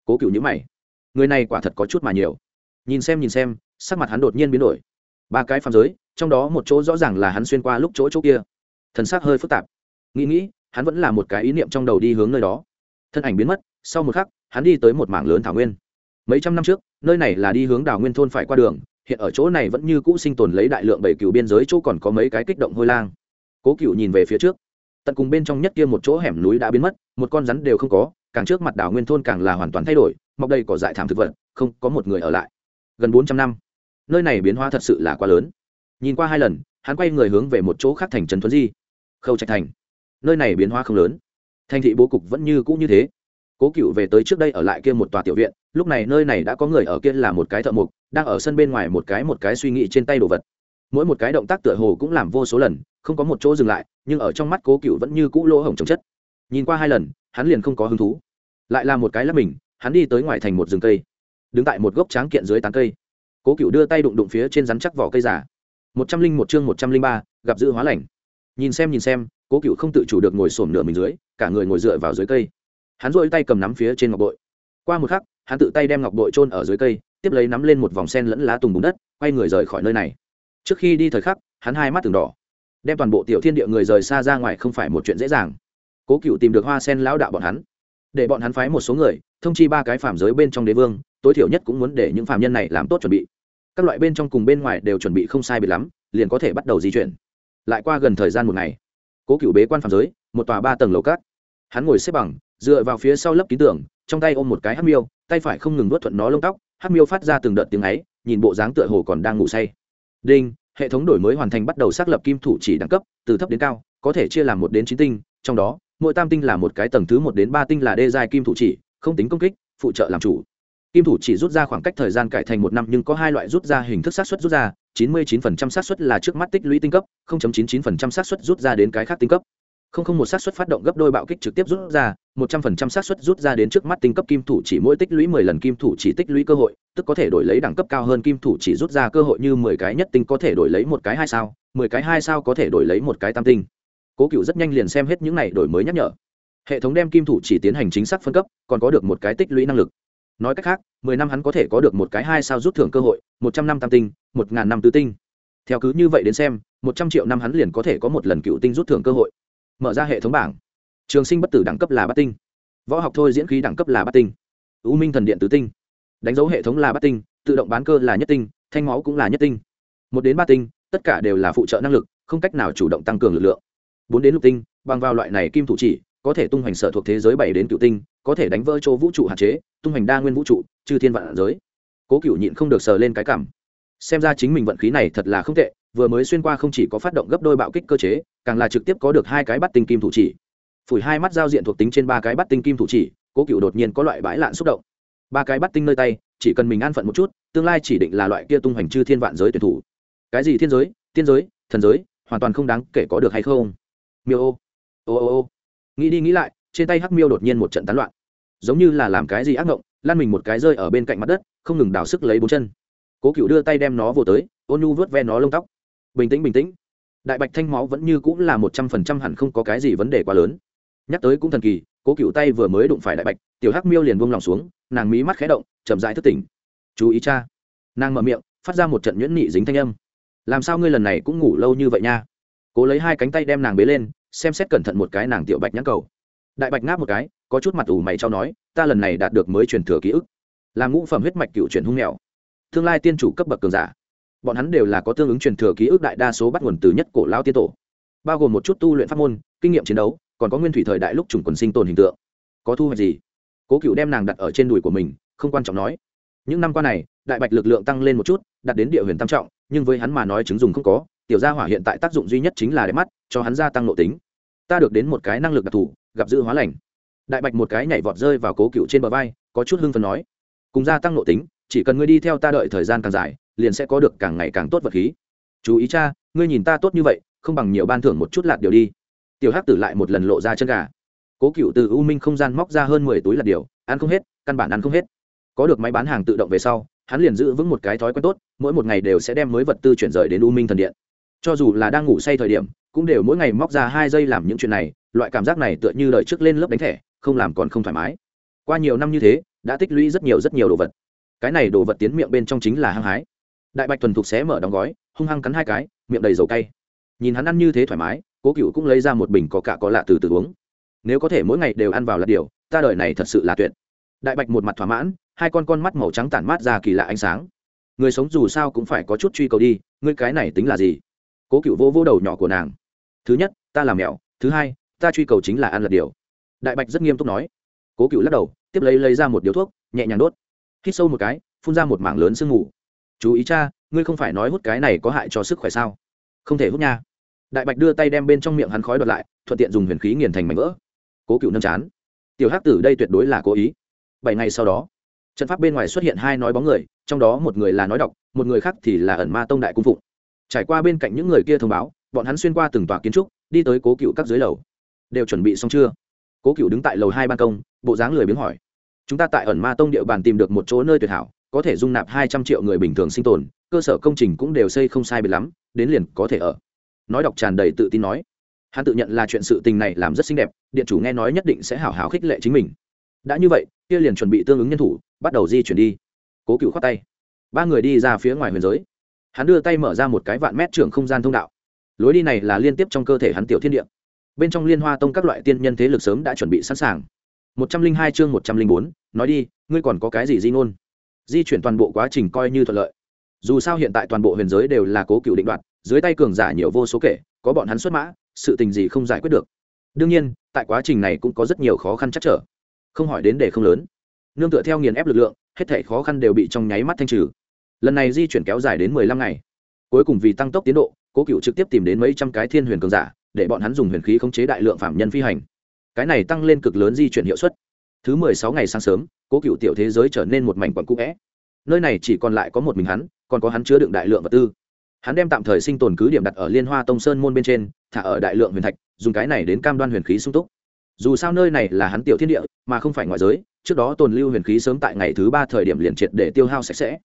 Cố cựu nhữ mày. Người này quả thật có chút mà nhiều nhìn xem nhìn xem, sắc mặt hắn đột nhiên biến đổi. Ba cái phàm giới, trong đó một chỗ rõ ràng là hắn xuyên qua lúc chỗ chỗ kia. Thần sắc hơi phức tạp. Nghĩ nghĩ, hắn vẫn là một cái ý niệm trong đầu đi hướng nơi đó. Thân ảnh biến mất, sau một khắc, hắn đi tới một mảng lớn thảo nguyên. Mấy trăm năm trước, nơi này là đi hướng đào nguyên thôn phải qua đường, hiện ở chỗ này vẫn như cũ sinh tồn lấy đại lượng bảy cựu biên giới chỗ còn có mấy cái kích động hôi lang. Cố cựu nhìn về phía trước. Tận cùng bên trong nhất kia một chỗ hẻm núi đã biến mất, một con rắn đều không có, càng trước mặt đảo nguyên thôn càng là hoàn toàn thay đổi, mọc đây cỏ dại thảm thực vật, không có một người ở lại gần bốn trăm năm. Nơi này biến hóa thật sự là quá lớn. Nhìn qua hai lần, hắn quay người hướng về một chỗ khác thành trấn thuấn di, khâu trạch thành. Nơi này biến hóa không lớn. Thành thị bố cục vẫn như cũ như thế. Cố cựu về tới trước đây ở lại kia một tòa tiểu viện, lúc này nơi này đã có người ở kia là một cái thợ mộc, đang ở sân bên ngoài một cái một cái suy nghĩ trên tay đồ vật. Mỗi một cái động tác tựa hồ cũng làm vô số lần, không có một chỗ dừng lại, nhưng ở trong mắt cố cựu vẫn như cũ lỗ hổng trồng chất. Nhìn qua hai lần, hắn liền không có hứng thú. Lại là một cái lắp mình, hắn đi tới ngoài thành một rừng cây đứng tại một gốc tráng kiện dưới tán cây. Cố cựu đưa tay đụng đụng phía trên rắn chắc vỏ cây giả một trăm linh một chương một trăm linh ba, gặp dự hóa lành. Nhìn xem nhìn xem, cố cựu không tự chủ được ngồi sổm nửa mình dưới, cả người ngồi dựa vào dưới cây. Hắn rỗi tay cầm nắm phía trên ngọc bội. Qua một khắc, hắn tự tay đem ngọc bội trôn ở dưới cây, tiếp lấy nắm lên một vòng sen lẫn lá tùng bùn đất, quay người rời khỏi nơi này. Trước khi đi thời khắc, hắn hai mắt từng đỏ. Đem toàn bộ tiểu thiên địa người rời xa ra ngoài không phải một chuyện dễ dàng. Cố cựu tìm được hoa sen lão đạo bọn hắn. Để bọn hắn phái một số người, thông chi ba cái phạm giới bên trong đế vương tối thiểu nhất cũng muốn để những phạm nhân này làm tốt chuẩn bị. Các loại bên trong cùng bên ngoài đều chuẩn bị không sai biệt lắm, liền có thể bắt đầu di chuyển. Lại qua gần thời gian một ngày, cố cựu bế quan phạm giới, một tòa ba tầng lầu cát. Hắn ngồi xếp bằng, dựa vào phía sau lớp ký tưởng trong tay ôm một cái hát miêu, tay phải không ngừng nuốt thuận nó lông tóc hát miêu phát ra từng đợt tiếng ấy, nhìn bộ dáng tựa hồ còn đang ngủ say. Đinh, hệ thống đổi mới hoàn thành bắt đầu xác lập kim thủ chỉ đẳng cấp, từ thấp đến cao, có thể chia làm một đến chín tinh, trong đó, mỗi tam tinh là một cái tầng thứ một đến ba tinh là đê giai kim thủ chỉ, không tính công kích, phụ trợ làm chủ kim thủ chỉ rút ra khoảng cách thời gian cải thành một năm, nhưng có hai loại rút ra hình thức sát xuất rút ra 99% xác suất là trước mắt tích lũy tinh cấp 0.99% xác suất rút ra đến cái khác tinh cấp. Không không một xác suất phát động gấp đôi bạo kích trực tiếp rút ra, một trăm phần trăm xác suất rút ra đến trước mắt tinh cấp kim thủ chỉ mỗi tích lũy mười lần kim thủ chỉ tích lũy cơ hội, tức có thể đổi lấy đẳng cấp cao hơn kim thủ chỉ rút ra cơ hội như mười cái nhất tinh có thể đổi lấy một cái hai sao, mười cái hai sao có thể đổi lấy một cái tam tinh. Cố cựu rất nhanh liền xem hết những này đổi mới nhắc nhở. Hệ thống đem kim thủ chỉ tiến hành chính xác phân cấp, còn có được một cái tích lũy năng lực nói cách khác, mười năm hắn có thể có được một cái hai sao rút thưởng cơ hội, một trăm năm tam tinh, một ngàn năm tứ tinh. Theo cứ như vậy đến xem, một trăm triệu năm hắn liền có thể có một lần cựu tinh rút thưởng cơ hội. Mở ra hệ thống bảng. Trường sinh bất tử đẳng cấp là bát tinh. Võ học thôi diễn khí đẳng cấp là bát tinh. Ưu minh thần điện tứ tinh. Đánh dấu hệ thống là bát tinh, tự động bán cơ là nhất tinh, thanh máu cũng là nhất tinh. Một đến ba tinh, tất cả đều là phụ trợ năng lực, không cách nào chủ động tăng cường lực lượng. Bốn đến lục tinh, bằng vào loại này kim thủ chỉ, có thể tung hoành sở thuộc thế giới bảy đến cựu tinh có thể đánh vỡ chỗ vũ trụ hạn chế, tung hoành đa nguyên vũ trụ, chư thiên vạn giới. Cố cựu nhịn không được sờ lên cái cảm. Xem ra chính mình vận khí này thật là không tệ, vừa mới xuyên qua không chỉ có phát động gấp đôi bạo kích cơ chế, càng là trực tiếp có được hai cái bắt tinh kim thủ chỉ. Phủi hai mắt giao diện thuộc tính trên ba cái bắt tinh kim thủ chỉ, cố cựu đột nhiên có loại bãi lạn xúc động. Ba cái bắt tinh nơi tay, chỉ cần mình an phận một chút, tương lai chỉ định là loại kia tung hoành chư thiên vạn giới tuyển thủ. Cái gì thiên giới, tiên giới, thần giới, hoàn toàn không đáng kể có được hay không? Miêu ô ô ô ô. Nghĩ đi nghĩ lại trên tay hắc miêu đột nhiên một trận tán loạn. Giống như là làm cái gì ác ngộng lan mình một cái rơi ở bên cạnh mặt đất, không ngừng đào sức lấy bốn chân. Cố cựu đưa tay đem nó vô tới, ôn nhu vớt ve nó lông tóc. Bình tĩnh bình tĩnh. Đại bạch thanh máu vẫn như cũng là một trăm phần trăm hẳn không có cái gì vấn đề quá lớn. Nhắc tới cũng thần kỳ, cố cựu tay vừa mới đụng phải đại bạch, tiểu hắc miêu liền buông lòng xuống, nàng mí mắt khé động, chậm dại thức tỉnh. Chú ý cha. Nàng mở miệng, phát ra một trận nhuyễn nị dính thanh âm. Làm sao ngươi lần này cũng ngủ lâu như vậy nha? Cố lấy hai cánh tay đem nàng bế lên, xem xét cẩn thận một cái nàng tiểu bạch nhãn cầu đại bạch ngáp một cái có chút mặt ủ mày trao nói ta lần này đạt được mới truyền thừa ký ức là ngũ phẩm huyết mạch cựu truyền hung nghèo, tương lai tiên chủ cấp bậc cường giả. Bọn hắn đều là có tương ứng truyền thừa ký ức đại đa số bắt nguồn từ nhất cổ lao tiên tổ bao gồm một chút tu luyện pháp môn kinh nghiệm chiến đấu còn có nguyên thủy thời đại lúc chủng quần sinh tồn hình tượng. Có thu hoạch gì? Cố cựu đem nàng đặt ở trên đùi của mình không quan trọng nói. Những năm qua này đại bạch lực lượng tăng lên một chút đặt đến địa huyền tam trọng nhưng với hắn mà nói chứng dùng không có tiểu gia hỏa hiện tại tác dụng duy nhất chính là đẹp mắt cho hắn gia tăng nội tính. Ta được đến một cái năng lực đặc thù gặp dự hóa lành. Đại bạch một cái nhảy vọt rơi vào cố cựu trên bờ vai, có chút hưng phần nói, cùng gia tăng nội tính, chỉ cần ngươi đi theo ta đợi thời gian càng dài, liền sẽ có được càng ngày càng tốt vật khí. Chú ý cha, ngươi nhìn ta tốt như vậy, không bằng nhiều ban thưởng một chút lạt điều đi. Tiểu hắc tử lại một lần lộ ra chân gà. Cố cựu từ u minh không gian móc ra hơn mười túi lạt điều, ăn không hết, căn bản ăn không hết. Có được máy bán hàng tự động về sau, hắn liền giữ vững một cái thói quen tốt, mỗi một ngày đều sẽ đem mới vật tư chuyển rời đến u minh thần điện. Cho dù là đang ngủ say thời điểm, cũng đều mỗi ngày móc ra hai giây làm những chuyện này loại cảm giác này tựa như đợi trước lên lớp đánh thẻ, không làm còn không thoải mái. Qua nhiều năm như thế, đã tích lũy rất nhiều rất nhiều đồ vật. Cái này đồ vật tiến miệng bên trong chính là hăng hái. Đại bạch thuần thục xé mở đóng gói, hung hăng cắn hai cái, miệng đầy dầu cay. Nhìn hắn ăn như thế thoải mái, cố cựu cũng lấy ra một bình có cả có lạ từ từ uống. Nếu có thể mỗi ngày đều ăn vào là điều, ta đời này thật sự là tuyệt. Đại bạch một mặt thỏa mãn, hai con con mắt màu trắng tản mát ra kỳ lạ ánh sáng. Người sống dù sao cũng phải có chút truy cầu đi, ngươi cái này tính là gì? Cố cựu vô vô đầu nhỏ của nàng. Thứ nhất, ta làm mèo, thứ hai ta truy cầu chính là ăn lật điều. Đại bạch rất nghiêm túc nói. Cố cựu lắc đầu, tiếp lấy lấy ra một điếu thuốc, nhẹ nhàng đốt. Hít sâu một cái, phun ra một mảng lớn sương mù. Chú ý cha, ngươi không phải nói hút cái này có hại cho sức khỏe sao? Không thể hút nha. Đại bạch đưa tay đem bên trong miệng hắn khói đoạt lại, thuận tiện dùng huyền khí nghiền thành mảnh vỡ. Cố cựu nâm chán. Tiểu hắc tử đây tuyệt đối là cố ý. Bảy ngày sau đó, trận pháp bên ngoài xuất hiện hai nói bóng người, trong đó một người là nói đọc một người khác thì là ẩn ma tông đại cung phụng. Trải qua bên cạnh những người kia thông báo, bọn hắn xuyên qua từng tòa kiến trúc, đi tới cố cựu các dưới lầu đều chuẩn bị xong chưa? Cố cựu đứng tại lầu hai ban công, bộ dáng lười biếng hỏi. Chúng ta tại ẩn ma tông địa bàn tìm được một chỗ nơi tuyệt hảo, có thể dung nạp hai trăm triệu người bình thường sinh tồn, cơ sở công trình cũng đều xây không sai biệt lắm, đến liền có thể ở. Nói đọc tràn đầy tự tin nói. Hắn tự nhận là chuyện sự tình này làm rất xinh đẹp, điện chủ nghe nói nhất định sẽ hảo hảo khích lệ chính mình. Đã như vậy, kia liền chuẩn bị tương ứng nhân thủ, bắt đầu di chuyển đi. Cố cựu khoát tay. Ba người đi ra phía ngoài huyền giới. Hắn đưa tay mở ra một cái vạn mét trưởng không gian thông đạo. Lối đi này là liên tiếp trong cơ thể hắn tiểu thiên địa bên trong liên hoa tông các loại tiên nhân thế lực sớm đã chuẩn bị sẵn sàng. một trăm linh hai chương một trăm linh bốn, nói đi, ngươi còn có cái gì di ngôn? Di chuyển toàn bộ quá trình coi như thuận lợi. Dù sao hiện tại toàn bộ huyền giới đều là cố cựu định đoạt, dưới tay cường giả nhiều vô số kể, có bọn hắn xuất mã, sự tình gì không giải quyết được. Đương nhiên, tại quá trình này cũng có rất nhiều khó khăn chắc trở. Không hỏi đến để không lớn. Nương tựa theo nghiền ép lực lượng, hết thể khó khăn đều bị trong nháy mắt thanh trừ. Lần này di chuyển kéo dài đến mười lăm ngày. Cuối cùng vì tăng tốc tiến độ, cố cựu trực tiếp tìm đến mấy trăm cái thiên huyền cường giả để bọn hắn dùng huyền khí khống chế đại lượng phạm nhân phi hành. Cái này tăng lên cực lớn di chuyển hiệu suất. Thứ mười sáu ngày sáng sớm, cố cựu tiểu thế giới trở nên một mảnh quận cũ vẽ. Nơi này chỉ còn lại có một mình hắn, còn có hắn chứa đựng đại lượng vật tư. Hắn đem tạm thời sinh tồn cứ điểm đặt ở liên hoa tông sơn môn bên trên, thả ở đại lượng huyền thạch, dùng cái này đến cam đoan huyền khí sung túc. Dù sao nơi này là hắn tiểu thiên địa, mà không phải ngoại giới, trước đó tồn lưu huyền khí sớm tại ngày thứ ba thời điểm liền triệt để tiêu hao sạch sẽ.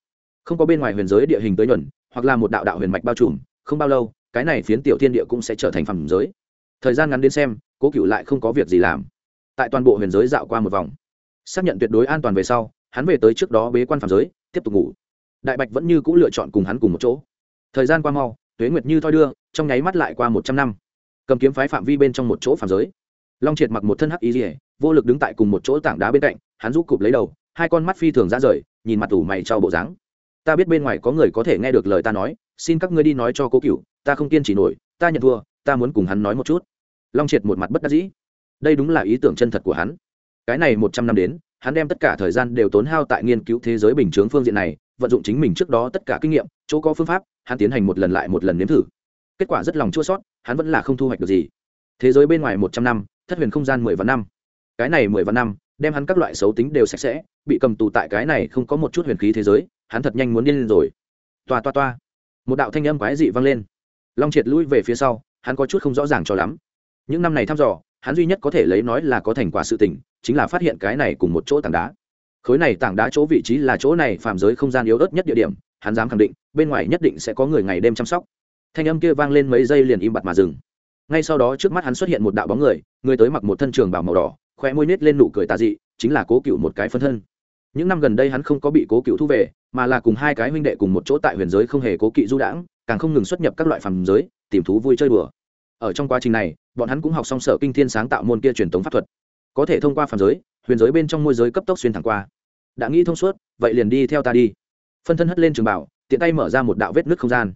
Không có bên ngoài huyền giới địa hình tới nhuần, hoặc là một đạo đạo huyền mạch bao trùm, không bao lâu cái này phiến tiểu thiên địa cũng sẽ trở thành phẩm giới. Thời gian ngắn đến xem, cố cựu lại không có việc gì làm. Tại toàn bộ huyền giới dạo qua một vòng. Xác nhận tuyệt đối an toàn về sau, hắn về tới trước đó bế quan phạm giới, tiếp tục ngủ. Đại bạch vẫn như c ũ lựa chọn cùng hắn cùng một chỗ. Thời gian qua mau, tuế nguyệt như thoi đưa, trong nháy mắt lại qua một trăm năm. Cầm kiếm phái phạm vi bên trong một chỗ phạm giới. Long triệt mặc một thân hắc ý rỉa vô lực đứng tại cùng một chỗ tảng đá bên cạnh, hắn rút cụp lấy đầu, hai con mắt phi thường ra rời, nhìn mặt tủ mày trao bộ dáng. Ta biết bên ngoài có người có thể nghe được lời ta nói xin các ngươi đi nói cho cố cựu, ta không kiên trì nổi, ta nhận thua, ta muốn cùng hắn nói một chút. Long triệt một mặt bất đắc dĩ. Đây đúng là ý tưởng chân thật của hắn. Cái này một trăm năm đến, hắn đem tất cả thời gian đều tốn hao tại nghiên cứu thế giới bình chướng phương diện này, vận dụng chính mình trước đó tất cả kinh nghiệm, chỗ có phương pháp, hắn tiến hành một lần lại một lần nếm thử. Kết quả rất lòng chua sót, hắn vẫn là không thu hoạch được gì. Thế giới bên ngoài một trăm năm, thất huyền không gian mười vạn năm. Cái này mười vạn năm, đem hắn các loại xấu tính đều sạch sẽ, bị cầm tù tại cái này không có một chút huyền khí thế giới, hắn thật nhanh muốn điên lên rồi. Toa toa toa một đạo thanh âm quái dị vang lên. Long triệt lui về phía sau, hắn có chút không rõ ràng cho lắm. Những năm này thăm dò, hắn duy nhất có thể lấy nói là có thành quả sự tình, chính là phát hiện cái này cùng một chỗ tảng đá. Khối này tảng đá chỗ vị trí là chỗ này phạm giới không gian yếu ớt nhất địa điểm, hắn dám khẳng định, bên ngoài nhất định sẽ có người ngày đêm chăm sóc. Thanh âm kia vang lên mấy giây liền im bặt mà dừng. Ngay sau đó trước mắt hắn xuất hiện một đạo bóng người người tới mặc một thân trường bảo màu đỏ khoe môi nết lên nụ cười tà dị, chính là cố cựu một cái phân thân. Những năm gần đây hắn không có bị cố cựu thu về mà là cùng hai cái huynh đệ cùng một chỗ tại huyền giới không hề cố kỵ du đãng, càng không ngừng xuất nhập các loại phàm giới, tìm thú vui chơi đùa. Ở trong quá trình này, bọn hắn cũng học xong sở kinh thiên sáng tạo môn kia truyền thống pháp thuật. Có thể thông qua phàm giới, huyền giới bên trong môi giới cấp tốc xuyên thẳng qua. Đã nghĩ thông suốt, vậy liền đi theo ta đi. Phân thân hất lên trường bảo, tiện tay mở ra một đạo vết nước không gian.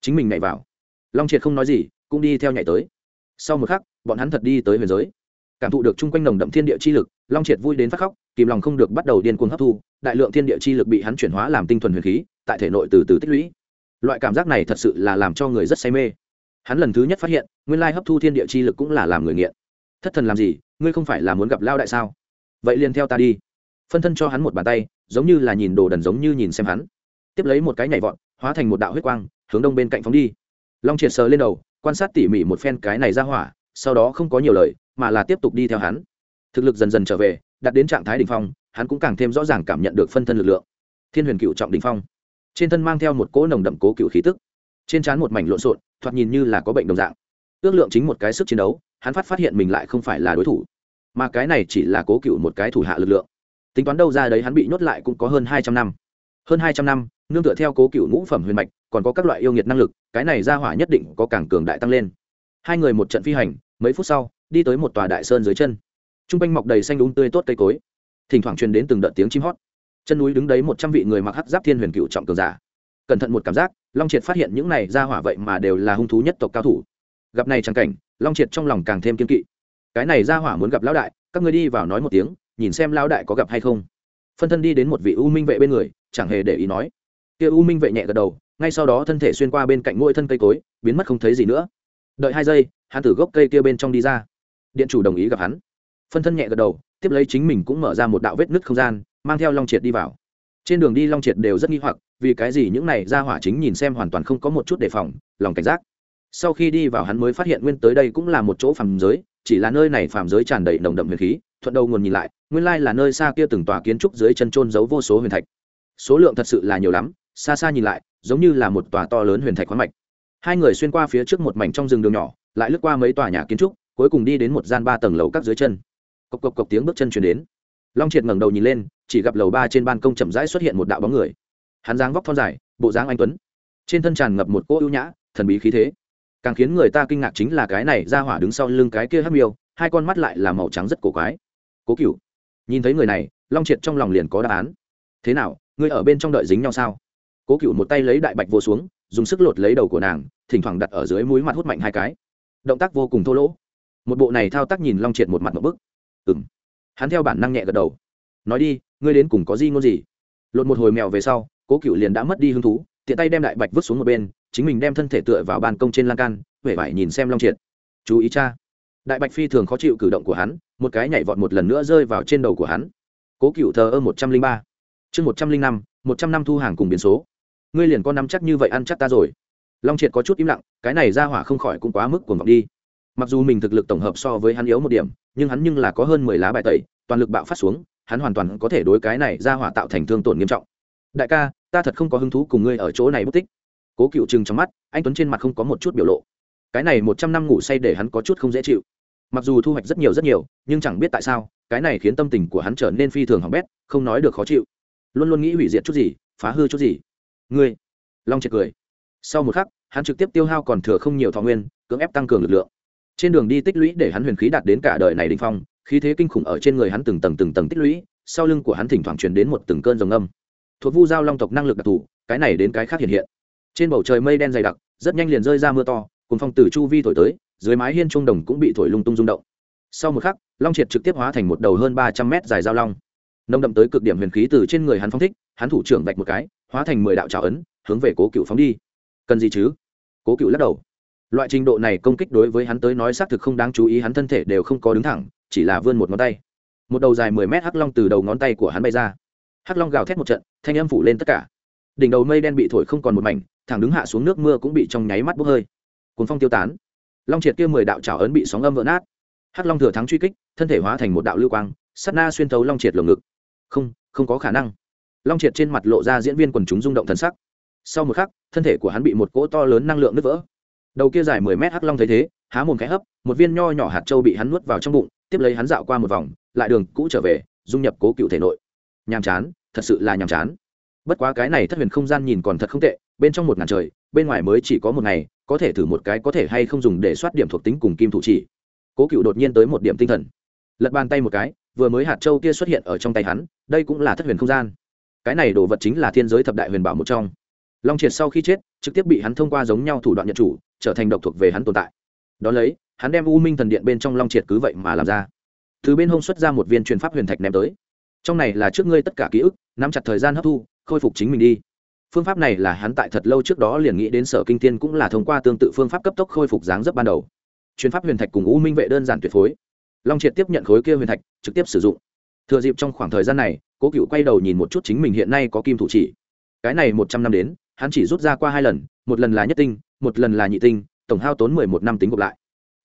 Chính mình nhảy vào. Long triệt không nói gì, cũng đi theo nhảy tới. Sau một khắc, bọn hắn thật đi tới huyền giới cảm thụ được chung quanh nồng đậm thiên địa chi lực, long triệt vui đến phát khóc, kìm lòng không được bắt đầu điên cuồng hấp thu, đại lượng thiên địa chi lực bị hắn chuyển hóa làm tinh thuần huyền khí, tại thể nội từ từ tích lũy. Loại cảm giác này thật sự là làm cho người rất say mê. Hắn lần thứ nhất phát hiện, nguyên lai hấp thu thiên địa chi lực cũng là làm người nghiện. Thất thần làm gì, ngươi không phải là muốn gặp lao đại sao? Vậy liền theo ta đi. Phân thân cho hắn một bàn tay, giống như là nhìn đồ đần giống như nhìn xem hắn. Tiếp lấy một cái nhảy vọt, hóa thành một đạo huyết quang, hướng đông bên cạnh phóng đi. Long triệt sờ lên đầu, quan sát tỉ mỉ một phen cái này ra hỏa sau đó không có nhiều lời, mà là tiếp tục đi theo hắn. Thực lực dần dần trở về đặt đến trạng thái đ ỉ n h phong, hắn cũng càng thêm rõ ràng cảm nhận được phân thân lực lượng. Thiên huyền cựu trọng đình phong. Trên thân mang theo một cỗ nồng đậm cố cựu khí tức. Trên trán một mảnh lộn xộn, thoạt nhìn như là có bệnh đồng dạng. Ước lượng chính một cái sức chiến đấu, hắn phát phát hiện mình lại không phải là đối thủ, mà cái này chỉ là cố cựu một cái thủ hạ lực lượng. Tính toán đâu ra đấy hắn bị nhốt lại cũng có hơn hai trăm năm. Hơn hai trăm năm, nương tựa theo cố cựu ngũ phẩm huyền mạch, còn có các loại yêu nghiệt năng lực, cái này ra hỏa nhất định có càng cường đại tăng lên. Hai người một trận phi hành mấy phút sau, đi tới một tòa đại sơn dưới chân. T r u n g quanh mọc đầy xanh đúng tươi tốt cây cối. Thỉnh thoảng truyền đến từng đợt tiếng chim hót. Chân núi đứng đấy một trăm vị người mặc hắc giáp thiên huyền cựu trọng cường giả. Cẩn thận một cảm giác, long triệt phát hiện những này ra hỏa vậy mà đều là hung thú nhất tộc cao thủ. Gặp này chẳng cảnh, long triệt trong lòng càng thêm kiên kỵ. Cái này ra hỏa muốn gặp lão đại, các người đi vào nói một tiếng, nhìn xem lão đại có gặp hay không. Phân thân đi đến một vị u minh vệ bên người, chẳng hề để ý nói. Kia u minh vệ nhẹ gật đầu, ngay sau đó thân thể xuyên qua bên cạnh ngôi thân cây cối, biến mất không thấy gì nữa đợi hai giây, hắn từ gốc cây kia bên trong đi ra. Điện chủ đồng ý gặp hắn. Phân thân nhẹ gật đầu, tiếp lấy chính mình cũng mở ra một đạo vết nứt không gian, mang theo long triệt đi vào. Trên đường đi long triệt đều rất nghi hoặc, vì cái gì những này ra hỏa chính nhìn xem hoàn toàn không có một chút đề phòng, lòng cảnh giác. Sau khi đi vào hắn mới phát hiện nguyên tới đây cũng là một chỗ phàm giới, chỉ là nơi này phàm giới tràn đầy nồng đậm huyền khí, thuận đầu nguồn nhìn lại, nguyên lai là nơi xa kia từng tòa kiến trúc dưới chân trôn giấu vô số huyền thạch. Số lượng thật sự là nhiều lắm, xa xa nhìn lại, giống như là một tòa to lớn huyền thạch khoáng mạch hai người xuyên qua phía trước một mảnh trong rừng đường nhỏ, lại lướt qua mấy tòa nhà kiến trúc, cuối cùng đi đến một gian ba tầng lầu các dưới chân. Cộc cộc cộc tiếng bước chân chuyển đến. Long triệt ngẩng đầu nhìn lên, chỉ gặp lầu ba trên ban công chậm rãi xuất hiện một đạo bóng người. Hắn dáng vóc thon dài, bộ dáng anh tuấn. Trên thân tràn ngập một cỗ ưu nhã, thần bí khí thế. Càng khiến người ta kinh ngạc chính là cái này ra hỏa đứng sau lưng cái kia hấp miêu, hai con mắt lại là màu trắng rất cổ quái. Cố cựu nhìn thấy người này, long triệt trong lòng liền có đáp án. Thế nào, ngươi ở bên trong đợi dính nhau sao? Cố cựu một tay lấy đại bạch vô xuống dùng sức lột lấy đầu của nàng, thỉnh thoảng đặt ở dưới mũi mặt hút mạnh hai cái. Động tác vô cùng thô lỗ. Một bộ này thao tác nhìn long triệt một mặt một bức. Ừ m hắn theo bản năng nhẹ gật đầu. Nói đi, ngươi đến cùng có gì ngôn gì? Lột một hồi mèo về sau, cố cựu liền đã mất đi hứng thú, tiện tay đem đại bạch vứt xuống một bên, chính mình đem thân thể tựa vào ban công trên lan can huệ vải nhìn xem long triệt. Chú ý cha. Đại bạch phi thường khó chịu cử động của hắn, một cái nhảy vọt một lần nữa rơi vào trên đầu của hắn. Cố cựu thờ ơ một trăm linh ba. Chương một trăm linh năm, một trăm năm thu hàng cùng biến số ngươi liền có nắm chắc như vậy ăn chắc ta rồi. Long triệt có chút im lặng, cái này ra hỏa không khỏi cũng quá mức cuồng vọng đi. Mặc dù mình thực lực tổng hợp so với hắn yếu một điểm, nhưng hắn nhưng là có hơn mười lá bài tẩy, toàn lực bạo phát xuống, hắn hoàn toàn có thể đối cái này ra hỏa tạo thành thương tổn nghiêm trọng. Đại ca, ta thật không có hứng thú cùng ngươi ở chỗ này bất tích. Cố cựu chừng trong mắt, anh tuấn trên mặt không có một chút biểu lộ. Cái này một trăm năm ngủ say để hắn có chút không dễ chịu. Mặc dù thu hoạch rất nhiều rất nhiều, nhưng chẳng biết tại sao, cái này khiến tâm tình của hắn trở nên phi thường hỏng bét, không nói được khó chịu. Luôn luôn nghĩ hủy diệt chút gì, phá hư chút gì ngươi. Long triệt cười. Sau một khắc, hắn trực tiếp tiêu hao còn thừa không nhiều thọ nguyên, cưỡng ép tăng cường lực lượng. Trên đường đi tích lũy để hắn huyền khí đạt đến cả đời này đình phong, khí thế kinh khủng ở trên người hắn từng tầng từng tầng tích lũy, sau lưng của hắn thỉnh thoảng truyền đến một từng cơn rồng âm. Thuộc vu giao long tộc năng lực đặc thù, cái này đến cái khác hiện hiện. Trên bầu trời mây đen dày đặc, rất nhanh liền rơi ra mưa to cùng phong từ chu vi thổi tới, dưới mái hiên trung đồng cũng bị thổi lung tung rung động. Sau một khắc, long triệt trực tiếp hóa thành một đầu hơn ba trăm mét dài giao long. Nông đậm tới cực điểm huyền khí từ trên người hắn phong thích, hắn thủ trưởng vạch một cái hóa thành mười đạo trào ấn, hướng về cố cựu phóng đi. Cần gì chứ? Cố cựu lắc đầu. Loại trình độ này công kích đối với hắn tới nói xác thực không đáng chú ý, hắn thân thể đều không có đứng thẳng, chỉ là vươn một ngón tay. Một đầu dài mười mét hắc long từ đầu ngón tay của hắn bay ra. Hắc long gào thét một trận, thanh âm phủ lên tất cả. Đỉnh đầu mây đen bị thổi không còn một mảnh, thẳng đứng hạ xuống nước mưa cũng bị trong nháy mắt bốc hơi. Cuốn phong tiêu tán. Long triệt kia mười đạo trào ấn bị sóng âm vỡ nát. Hắc long thừa thắng truy kích, thân thể hóa thành một đạo lưu quang sắt na xuyên thấu long triệt lồng ngực. Không không có khả năng long triệt trên mặt lộ ra diễn viên quần chúng rung động thần sắc. Sau một khắc, thân thể của hắn bị một cỗ to lớn năng lượng nứt vỡ. Đầu kia dài mười mét hắc long thấy thế, há mồm khẽ hấp, một viên nho nhỏ hạt trâu bị hắn nuốt vào trong bụng, tiếp lấy hắn dạo qua một vòng, lại đường cũ trở về, dung nhập cố cựu thể nội. Nhàm chán, thật sự là nhàm chán. Bất quá cái này thất huyền không gian nhìn còn thật không tệ, bên trong một ngàn trời, bên ngoài mới chỉ có một ngày, có thể thử một cái có thể hay không dùng để soát điểm thuộc tính cùng kim thủ chỉ. Cố cựu đột nhiên tới một điểm tinh thần. Lật bàn tay một cái, vừa mới hạt châu kia xuất hiện ở trong tay hắn, đây cũng là thất huyền không gian cái này đồ vật chính là thiên giới thập đại huyền bảo một trong. Long triệt sau khi chết, trực tiếp bị hắn thông qua giống nhau thủ đoạn nhận chủ, trở thành độc thuộc về hắn tồn tại. Đón lấy, hắn đem u minh thần điện bên trong long triệt cứ vậy mà làm ra. Từ bên hông xuất ra một viên truyền pháp huyền thạch ném tới. Trong này là trước ngươi tất cả ký ức, nắm chặt thời gian hấp thu, khôi phục chính mình đi. Phương pháp này là hắn tại thật lâu trước đó liền nghĩ đến sở kinh tiên cũng là thông qua tương tự phương pháp cấp tốc khôi phục dáng dấp ban đầu. Chuyến pháp huyền thạch cùng u minh vệ đơn giản tuyệt phối. Long triệt tiếp nhận khối kia huyền thạch, trực tiếp sử dụng. Thừa dịp trong khoảng thời gian này cố cựu quay đầu nhìn một chút chính mình hiện nay có kim thủ chỉ. Cái này một trăm năm đến, hắn chỉ rút ra qua hai lần, một lần là nhất tinh, một lần là nhị tinh, tổng hao tốn mười một năm tính gộp lại.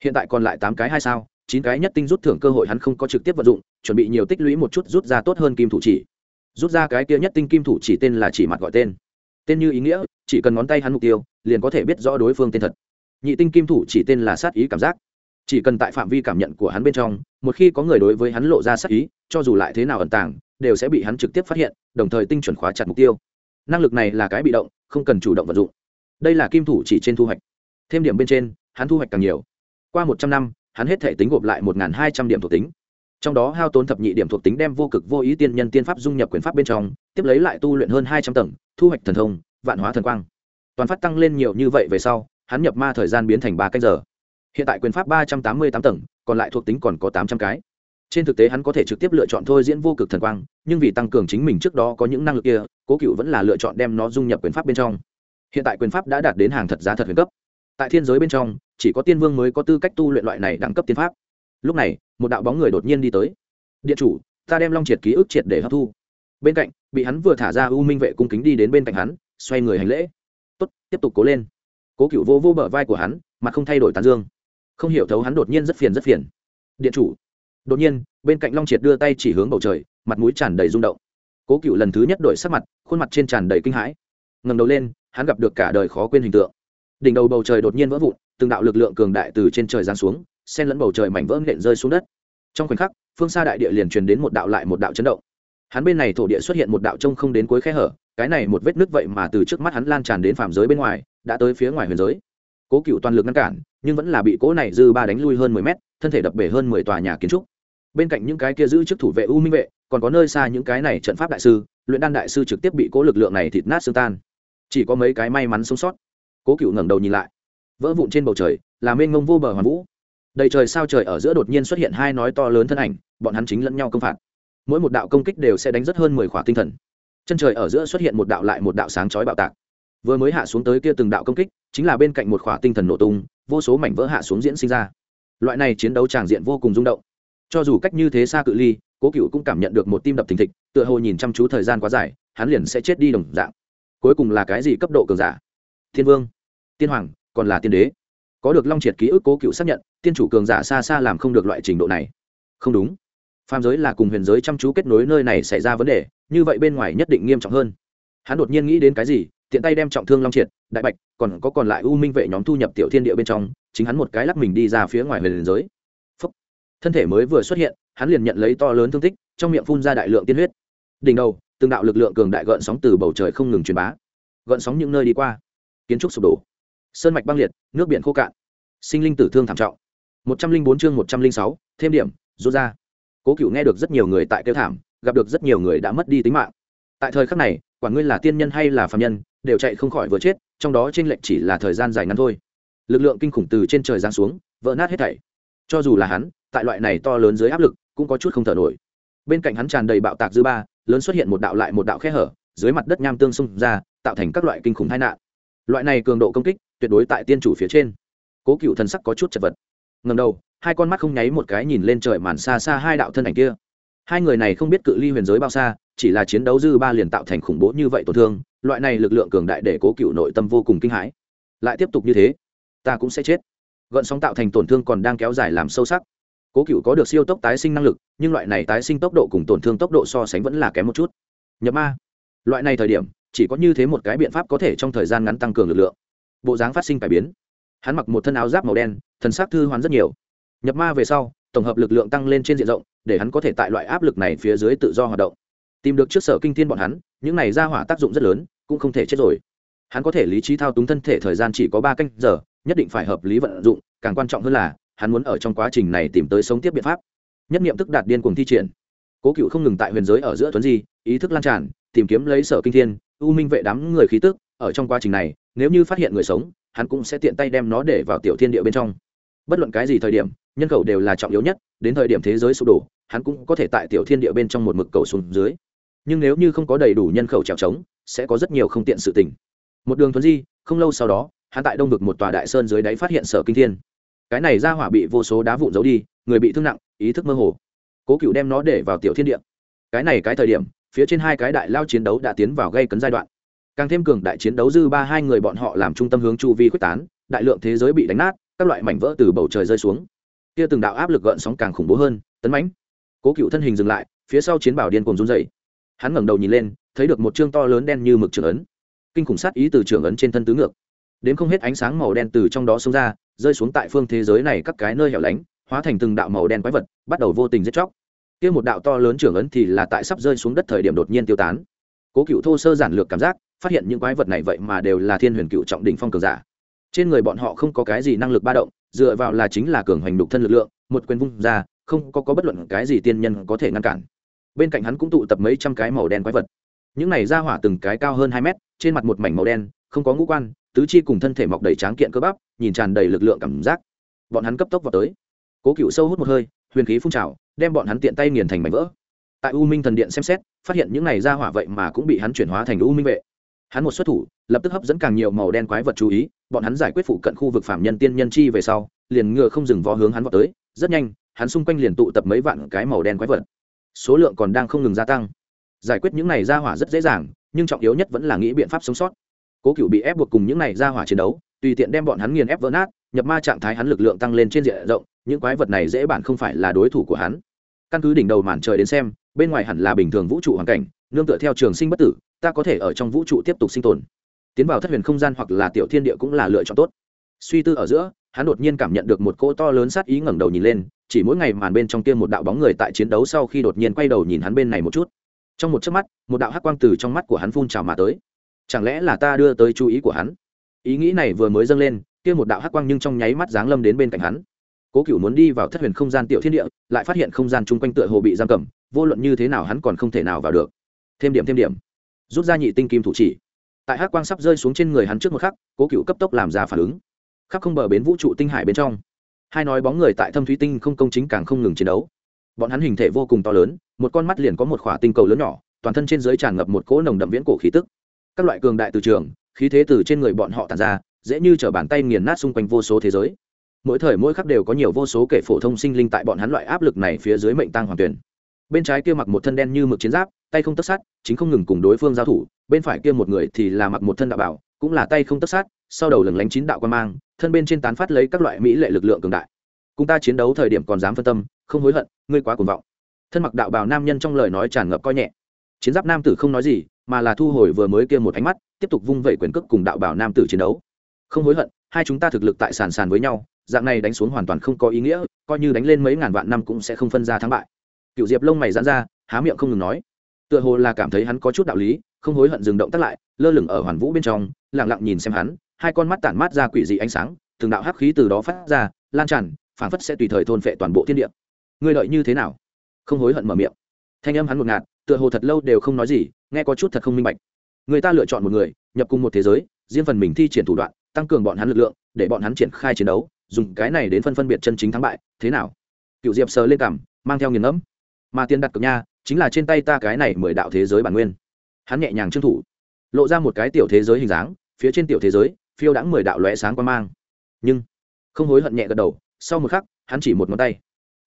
Hiện tại còn lại tám cái hai sao, chín cái nhất tinh rút thưởng cơ hội hắn không có trực tiếp vận dụng, chuẩn bị nhiều tích lũy một chút rút ra tốt hơn kim thủ chỉ. Rút ra cái kia nhất tinh kim thủ chỉ tên là chỉ mặt gọi tên. Tên như ý nghĩa, chỉ cần ngón tay hắn mục tiêu, liền có thể biết rõ đối phương tên thật. Nhị tinh kim thủ chỉ tên là sát ý cảm giác. Chỉ cần tại phạm vi cảm nhận của hắn bên trong, một khi có người đối với hắn lộ ra sát ý, cho dù lại thế nào ẩn tàng đều sẽ bị hắn trực tiếp phát hiện, đồng thời tinh chuẩn khóa chặt mục tiêu. Năng lực này là cái bị động, không cần chủ động vận dụng. Đây là kim thủ chỉ trên thu hoạch. Thêm điểm bên trên, hắn thu hoạch càng nhiều. Qua một trăm năm, hắn hết thể tính gộp lại một hai trăm điểm thuộc tính. Trong đó hao tốn thập nhị điểm thuộc tính đem vô cực vô ý tiên nhân tiên pháp dung nhập quyền pháp bên trong, tiếp lấy lại tu luyện hơn hai trăm tầng, thu hoạch thần thông, vạn hóa thần quang. Toàn phát tăng lên nhiều như vậy về sau, hắn nhập ma thời gian biến thành ba canh giờ. Hiện tại quyền pháp ba trăm tám mươi tám tầng, còn lại thuộc tính còn có tám trăm cái trên thực tế hắn có thể trực tiếp lựa chọn thôi diễn vô cực thần quang, nhưng vì tăng cường chính mình trước đó có những năng lực kia, cố cựu vẫn là lựa chọn đem nó dung nhập quyền pháp bên trong. Hiện tại quyền pháp đã đạt đến hàng thật giá thật huyền cấp. Tại thiên giới bên trong, chỉ có tiên vương mới có tư cách tu luyện loại này đẳng cấp tiên pháp. Lúc này, một đạo bóng người đột nhiên đi tới. Điện chủ, ta đem long triệt ký ức triệt để hấp thu. Bên cạnh, bị hắn vừa thả ra u minh vệ cung kính đi đến bên cạnh hắn, xoay người hành lễ. Tốt, tiếp tục cố lên. Cố cựu vô vô bờ vai của hắn mà không thay đổi tàn dương. Không hiểu thấu hắn đột nhiên rất phiền rất phiền. Điện chủ đột nhiên, bên cạnh long triệt đưa tay chỉ hướng bầu trời, mặt mũi tràn đầy rung động. Cố cựu lần thứ nhất đổi sắc mặt, khuôn mặt trên tràn đầy kinh hãi. Ngầm đầu lên, hắn gặp được cả đời khó quên hình tượng. Đỉnh đầu bầu trời đột nhiên vỡ vụn, từng đạo lực lượng cường đại từ trên trời giáng xuống, xen lẫn bầu trời mảnh vỡ nện rơi xuống đất. Trong khoảnh khắc, phương xa đại địa liền truyền đến một đạo lại một đạo chấn động. Hắn bên này thổ địa xuất hiện một đạo trông không đến cuối khe hở, cái này một vết nứt vậy mà từ trước mắt hắn lan tràn đến phạm giới bên ngoài, đã tới phía ngoài huyền giới. Cố cựu toàn lực ngăn cản, nhưng vẫn là bị cố này dư ba đánh lui hơn mười mét, thân thể đập bể hơn mười tòa nhà kiến trúc bên cạnh những cái kia giữ chức thủ vệ u minh vệ, còn có nơi xa những cái này trận pháp đại sư, luyện đan đại sư trực tiếp bị cố lực lượng này thịt nát xương tan. Chỉ có mấy cái may mắn sống sót. Cố cựu ngẩng đầu nhìn lại. Vỡ vụn trên bầu trời, là mênh ngông vô bờ hoàn vũ. Đầy trời sao trời ở giữa đột nhiên xuất hiện hai nói to lớn thân ảnh, bọn hắn chính lẫn nhau công phạt. Mỗi một đạo công kích đều sẽ đánh rất hơn mười khỏa tinh thần. Chân trời ở giữa xuất hiện một đạo lại một đạo sáng chói bạo tạc. Vừa mới hạ xuống tới kia từng đạo công kích, chính là bên cạnh một khỏa tinh thần nổ tung, vô số mảnh vỡ hạ xuống diễn sinh ra. Loại này chiến đấu tràng diện vô cùng rung động cho dù cách như thế xa cự ly, cố cựu cũng cảm nhận được một tim đập thình thịch, tựa hồ nhìn chăm chú thời gian quá dài, hắn liền sẽ chết đi đồng dạng. Cuối cùng là cái gì cấp độ cường giả? Thiên vương, tiên hoàng, còn là tiên đế. Có được long triệt ký ức cố cựu xác nhận, tiên chủ cường giả xa xa làm không được loại trình độ này. Không đúng. Phàm giới là cùng huyền giới chăm chú kết nối nơi này xảy ra vấn đề, như vậy bên ngoài nhất định nghiêm trọng hơn. Hắn đột nhiên nghĩ đến cái gì, tiện tay đem trọng thương long triệt, đại bạch, còn có còn lại u minh vệ nhóm thu nhập tiểu thiên địa bên trong, chính hắn một cái lắc mình đi ra phía ngoài huyền giới thân thể mới vừa xuất hiện, hắn liền nhận lấy to lớn thương tích, trong miệng phun ra đại lượng tiên huyết. Đỉnh đầu, từng đạo lực lượng cường đại gợn sóng từ bầu trời không ngừng truyền bá. Gợn sóng những nơi đi qua, kiến trúc sụp đổ. Sơn mạch băng liệt, nước biển khô cạn. Sinh linh tử thương thảm trọng. Một trăm linh bốn chương một trăm linh sáu, thêm điểm, rút ra. Cố cựu nghe được rất nhiều người tại kêu thảm, gặp được rất nhiều người đã mất đi tính mạng. Tại thời khắc này, quản ngươi là tiên nhân hay là phạm nhân, đều chạy không khỏi vừa chết, trong đó t r ê n lệch chỉ là thời gian dài ngắn thôi. Lực lượng kinh khủng từ trên trời giáng xuống, vỡ nát hết thảy. Cho dù là hắn tại loại này to lớn dưới áp lực, cũng có chút không thở nổi. Bên cạnh hắn tràn đầy bạo tạc dư ba, lớn xuất hiện một đạo lại một đạo khe hở, dưới mặt đất nham tương xung ra, tạo thành các loại kinh khủng tai nạn. Loại này cường độ công kích, tuyệt đối tại tiên chủ phía trên. Cố cựu thần sắc có chút chật vật. Ngầm đầu, hai con mắt không nháy một cái nhìn lên trời màn xa xa hai đạo thân ảnh kia. Hai người này không biết cự ly huyền giới bao xa, chỉ là chiến đấu dư ba liền tạo thành khủng bố như vậy tổn thương, loại này lực lượng cường đại để cố cựu nội tâm vô cùng kinh hãi. Lại tiếp tục như thế, ta cũng sẽ chết. Gợn sóng tạo thành tổn thương còn đang kéo dài làm sâu sắc cố cựu có được siêu tốc tái sinh năng lực, nhưng loại này tái sinh tốc độ cùng tổn thương tốc độ so sánh vẫn là kém một chút. Nhập ma. Loại này thời điểm, chỉ có như thế một cái biện pháp có thể trong thời gian ngắn tăng cường lực lượng. Bộ dáng phát sinh cải biến. Hắn mặc một thân áo giáp màu đen, thần sắc thư hoán rất nhiều. Nhập ma về sau, tổng hợp lực lượng tăng lên trên diện rộng, để hắn có thể tại loại áp lực này phía dưới tự do hoạt động. Tìm được trước sở kinh thiên bọn hắn, những này ra hỏa tác dụng rất lớn, cũng không thể chết rồi. Hắn có thể lý trí thao túng thân thể thời gian chỉ có ba canh giờ, nhất định phải hợp lý vận dụng, càng quan trọng hơn là hắn muốn ở trong quá trình này tìm tới sống tiếp biện pháp. Nhất nghiệm tức đạt điên cuồng thi triển. Cố cựu không ngừng tại huyền giới ở giữa tuấn di, ý thức lan tràn, tìm kiếm lấy sở kinh thiên, u minh vệ đám người khí tức, ở trong quá trình này, nếu như phát hiện người sống, hắn cũng sẽ tiện tay đem nó để vào tiểu thiên địa bên trong. Bất luận cái gì thời điểm, nhân khẩu đều là trọng yếu nhất, đến thời điểm thế giới sụp đổ, hắn cũng có thể tại tiểu thiên địa bên trong một mực cầu xuống dưới. Nhưng nếu như không có đầy đủ nhân khẩu trèo trống, sẽ có rất nhiều không tiện sự tình. Một đường thuấn di, không lâu sau đó, hắn tại đông vực một tòa đại sơn dưới đáy phát hiện sở kinh thiên cái này ra hỏa bị vô số đá vụn giấu đi, người bị thương nặng, ý thức mơ hồ. Cố cựu đem nó để vào tiểu thiên địa. Cái này cái thời điểm, phía trên hai cái đại lao chiến đấu đã tiến vào gây cấn giai đoạn. Càng thêm cường đại chiến đấu dư ba hai người bọn họ làm trung tâm hướng chu vi quyết tán, đại lượng thế giới bị đánh nát, các loại mảnh vỡ từ bầu trời rơi xuống. Kia từng đạo áp lực gợn sóng càng khủng bố hơn, tấn mãnh. Cố cựu thân hình dừng lại, phía sau chiến bảo điên cùng run dậy hắn ngẩng đầu nhìn lên, thấy được một chương to lớn đen như mực trưởng ấn. Kinh khủng sát ý từ trưởng ấn trên thân tứ ngược. Đến không hết ánh sáng màu đen từ trong đó xông ra rơi xuống tại phương thế giới này các cái nơi hẻo lánh hóa thành từng đạo màu đen quái vật bắt đầu vô tình giết chóc. Kia một đạo to lớn trưởng ấn thì là tại sắp rơi xuống đất thời điểm đột nhiên tiêu tán. Cố cựu thô sơ giản lược cảm giác phát hiện những quái vật này vậy mà đều là thiên huyền cựu trọng đỉnh phong cường giả. Trên người bọn họ không có cái gì năng lực ba động dựa vào là chính là cường hoành đục thân lực lượng một quyền vung ra không có, có bất luận cái gì tiên nhân có thể ngăn cản. Bên cạnh hắn cũng tụ tập mấy trăm cái màu đen quái vật. Những này ra hỏa từng cái cao hơn hai mét trên mặt một mảnh màu đen không có ngũ quan tứ chi cùng thân thể mọc đầy tráng kiện cơ bắp, nhìn tràn đầy lực lượng cảm giác. Bọn hắn cấp tốc vào tới. Cố cựu sâu hút một hơi, huyền khí phun trào, đem bọn hắn tiện tay nghiền thành mảnh vỡ. Tại u minh thần điện xem xét, phát hiện những này ra hỏa vậy mà cũng bị hắn chuyển hóa thành u minh vệ. Hắn một xuất thủ, lập tức hấp dẫn càng nhiều màu đen quái vật chú ý, bọn hắn giải quyết phụ cận khu vực phạm nhân tiên nhân chi về sau, liền ngựa không dừng vó hướng hắn vào tới. Rất nhanh, hắn xung quanh liền tụ tập mấy vạn cái màu đen quái vật. Số lượng còn đang không ngừng gia tăng. Giải quyết những này ra hỏa rất dễ dàng, nhưng trọng yếu nhất vẫn là nghĩ biện pháp sống sót cố cựu bị ép buộc cùng những này ra hỏa chiến đấu, tùy tiện đem bọn hắn nghiền ép vỡ nát, nhập ma trạng thái hắn lực lượng tăng lên trên diện rộng, những quái vật này dễ bản không phải là đối thủ của hắn. Căn cứ đỉnh đầu màn trời đến xem, bên ngoài hẳn là bình thường vũ trụ hoàn cảnh, nương tựa theo trường sinh bất tử, ta có thể ở trong vũ trụ tiếp tục sinh tồn. Tiến vào thất huyền không gian hoặc là tiểu thiên địa cũng là lựa chọn tốt. Suy tư ở giữa, hắn đột nhiên cảm nhận được một cỗ to lớn sát ý ngẩng đầu nhìn lên, chỉ mỗi ngày màn bên trong kia một đạo bóng người tại chiến đấu sau khi đột nhiên quay đầu nhìn hắn bên này một chút. Trong một chớp mắt, một đạo hắc quang từ trong mắt của hắn phun trào mà tới chẳng lẽ là ta đưa tới chú ý của hắn? Ý nghĩ này vừa mới dâng lên, kia một đạo hắc quang nhưng trong nháy mắt giáng lâm đến bên cạnh hắn. Cố cựu muốn đi vào thất huyền không gian tiểu thiên địa, lại phát hiện không gian chung quanh tựa hồ bị giam cầm, vô luận như thế nào hắn còn không thể nào vào được. Thêm điểm thêm điểm. Rút ra nhị tinh kim thủ chỉ. Tại hắc quang sắp rơi xuống trên người hắn trước một khắc, cố cựu cấp tốc làm ra phản ứng. Khắp không bờ bến vũ trụ tinh hải bên trong, hai nói bóng người tại thâm thúy tinh không công chính càng không ngừng chiến đấu. Bọn hắn hình thể vô cùng to lớn, một con mắt liền có một khỏa tinh cầu lớn nhỏ, toàn thân trên dưới tràn ngập một cỗ nồng đậm viễn cổ khí tức các loại cường đại từ trường, khí thế từ trên người bọn họ tàn ra, dễ như t bàn tay nghiền nát xung quanh vô số thế giới. Mỗi thời mỗi khắc đều có nhiều vô số kể phổ thông sinh linh tại bọn hắn loại áp lực này phía dưới mệnh tăng hoàn tuyển. Bên trái kia mặc một thân đen như mực chiến giáp, tay không tất sát, chính không ngừng cùng đối phương giao thủ, bên phải kia một người thì là mặc một thân đạo bảo, cũng là tay không tất sát, sau đầu lừng lánh chín đạo quan mang, thân bên trên tán phát lấy các loại mỹ lệ lực lượng cường đại. Cùng ta chiến đấu thời điểm còn dám phân tâm, không hối hận, ngươi quá cuồng vọng. Thân mặc đạo bào nam nhân trong lời nói tràn ngập coi nhẹ. Chiến giáp nam tử không nói gì mà là thu hồi vừa mới kia một ánh mắt, tiếp tục vung vẩy quyền cước cùng đạo bảo nam tử chiến đấu. Không hối hận, hai chúng ta thực lực tại sàn sàn với nhau, dạng này đánh xuống hoàn toàn không có ý nghĩa, coi như đánh lên mấy ngàn vạn năm cũng sẽ không phân ra thắng bại. Cựu diệp lông mày dán ra, há miệng không ngừng nói. Tựa hồ là cảm thấy hắn có chút đạo lý, không hối hận dừng động tắt lại, lơ lửng ở hoàn vũ bên trong lẳng lặng nhìn xem hắn, hai con mắt tản mát ra quỷ dị ánh sáng, từng đạo hắc khí từ đó phát ra, lan tràn, phảng phất sẽ tùy thời thôn phệ toàn bộ thiên địa. Ngươi đợi như thế nào? Không hối hận mở miệng. Thanh âm hắn một ngạt, tựa hồ thật lâu đều không nói gì nghe có chút thật không minh bạch. Người ta lựa chọn một người, nhập cùng một thế giới, riêng phần mình thi triển thủ đoạn, tăng cường bọn hắn lực lượng, để bọn hắn triển khai chiến đấu, dùng cái này đến phân phân biệt chân chính thắng bại, thế nào? Cựu diệp sờ lên cảm, mang theo nghiền ngẫm. Mà tiền đặt cực nha, chính là trên tay ta cái này mười đạo thế giới bản nguyên. Hắn nhẹ nhàng trưng thủ, lộ ra một cái tiểu thế giới hình dáng, phía trên tiểu thế giới, phiêu đãng mười đạo lóe sáng quan mang. Nhưng, không hối hận nhẹ gật đầu, sau một khắc, hắn chỉ một ngón tay.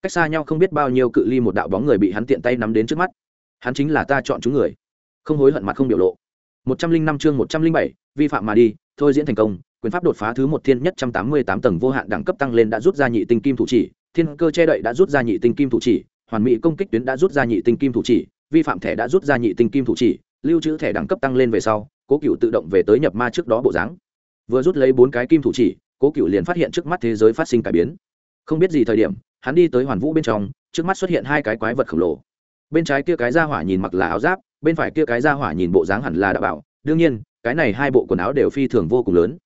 Cách xa nhau không biết bao nhiêu cự ly một đạo bóng người bị hắn tiện tay nắm đến trước mắt. Hắn chính là ta chọn chúng người không hối hận mặt không biểu lộ. Một trăm linh năm chương một trăm linh bảy, vi phạm mà đi, thôi diễn thành công, quyền pháp đột phá thứ một thiên nhất trăm tám mươi tám tầng vô hạn đẳng cấp tăng lên đã rút ra nhị tinh kim thủ chỉ, thiên cơ che đậy đã rút ra nhị tinh kim thủ chỉ, hoàn mỹ công kích tuyến đã rút ra nhị tinh kim thủ chỉ, vi phạm thẻ đã rút ra nhị tinh kim thủ chỉ, lưu trữ thẻ đẳng cấp tăng lên về sau, cố cựu tự động về tới nhập ma trước đó bộ dáng. Vừa rút lấy bốn cái kim thủ chỉ, cố cựu liền phát hiện trước mắt thế giới phát sinh cải biến. Không biết gì thời điểm, hắn đi tới hoàn vũ bên trong, trước mắt xuất hiện hai cái quái vật khổng lồ bên trái kia cái ra hỏa nhìn mặc là áo giáp, bên phải kia cái ra hỏa nhìn bộ dáng hẳn là đạo bảo. Đương nhiên, cái này hai bộ quần áo đều phi thường vô cùng lớn.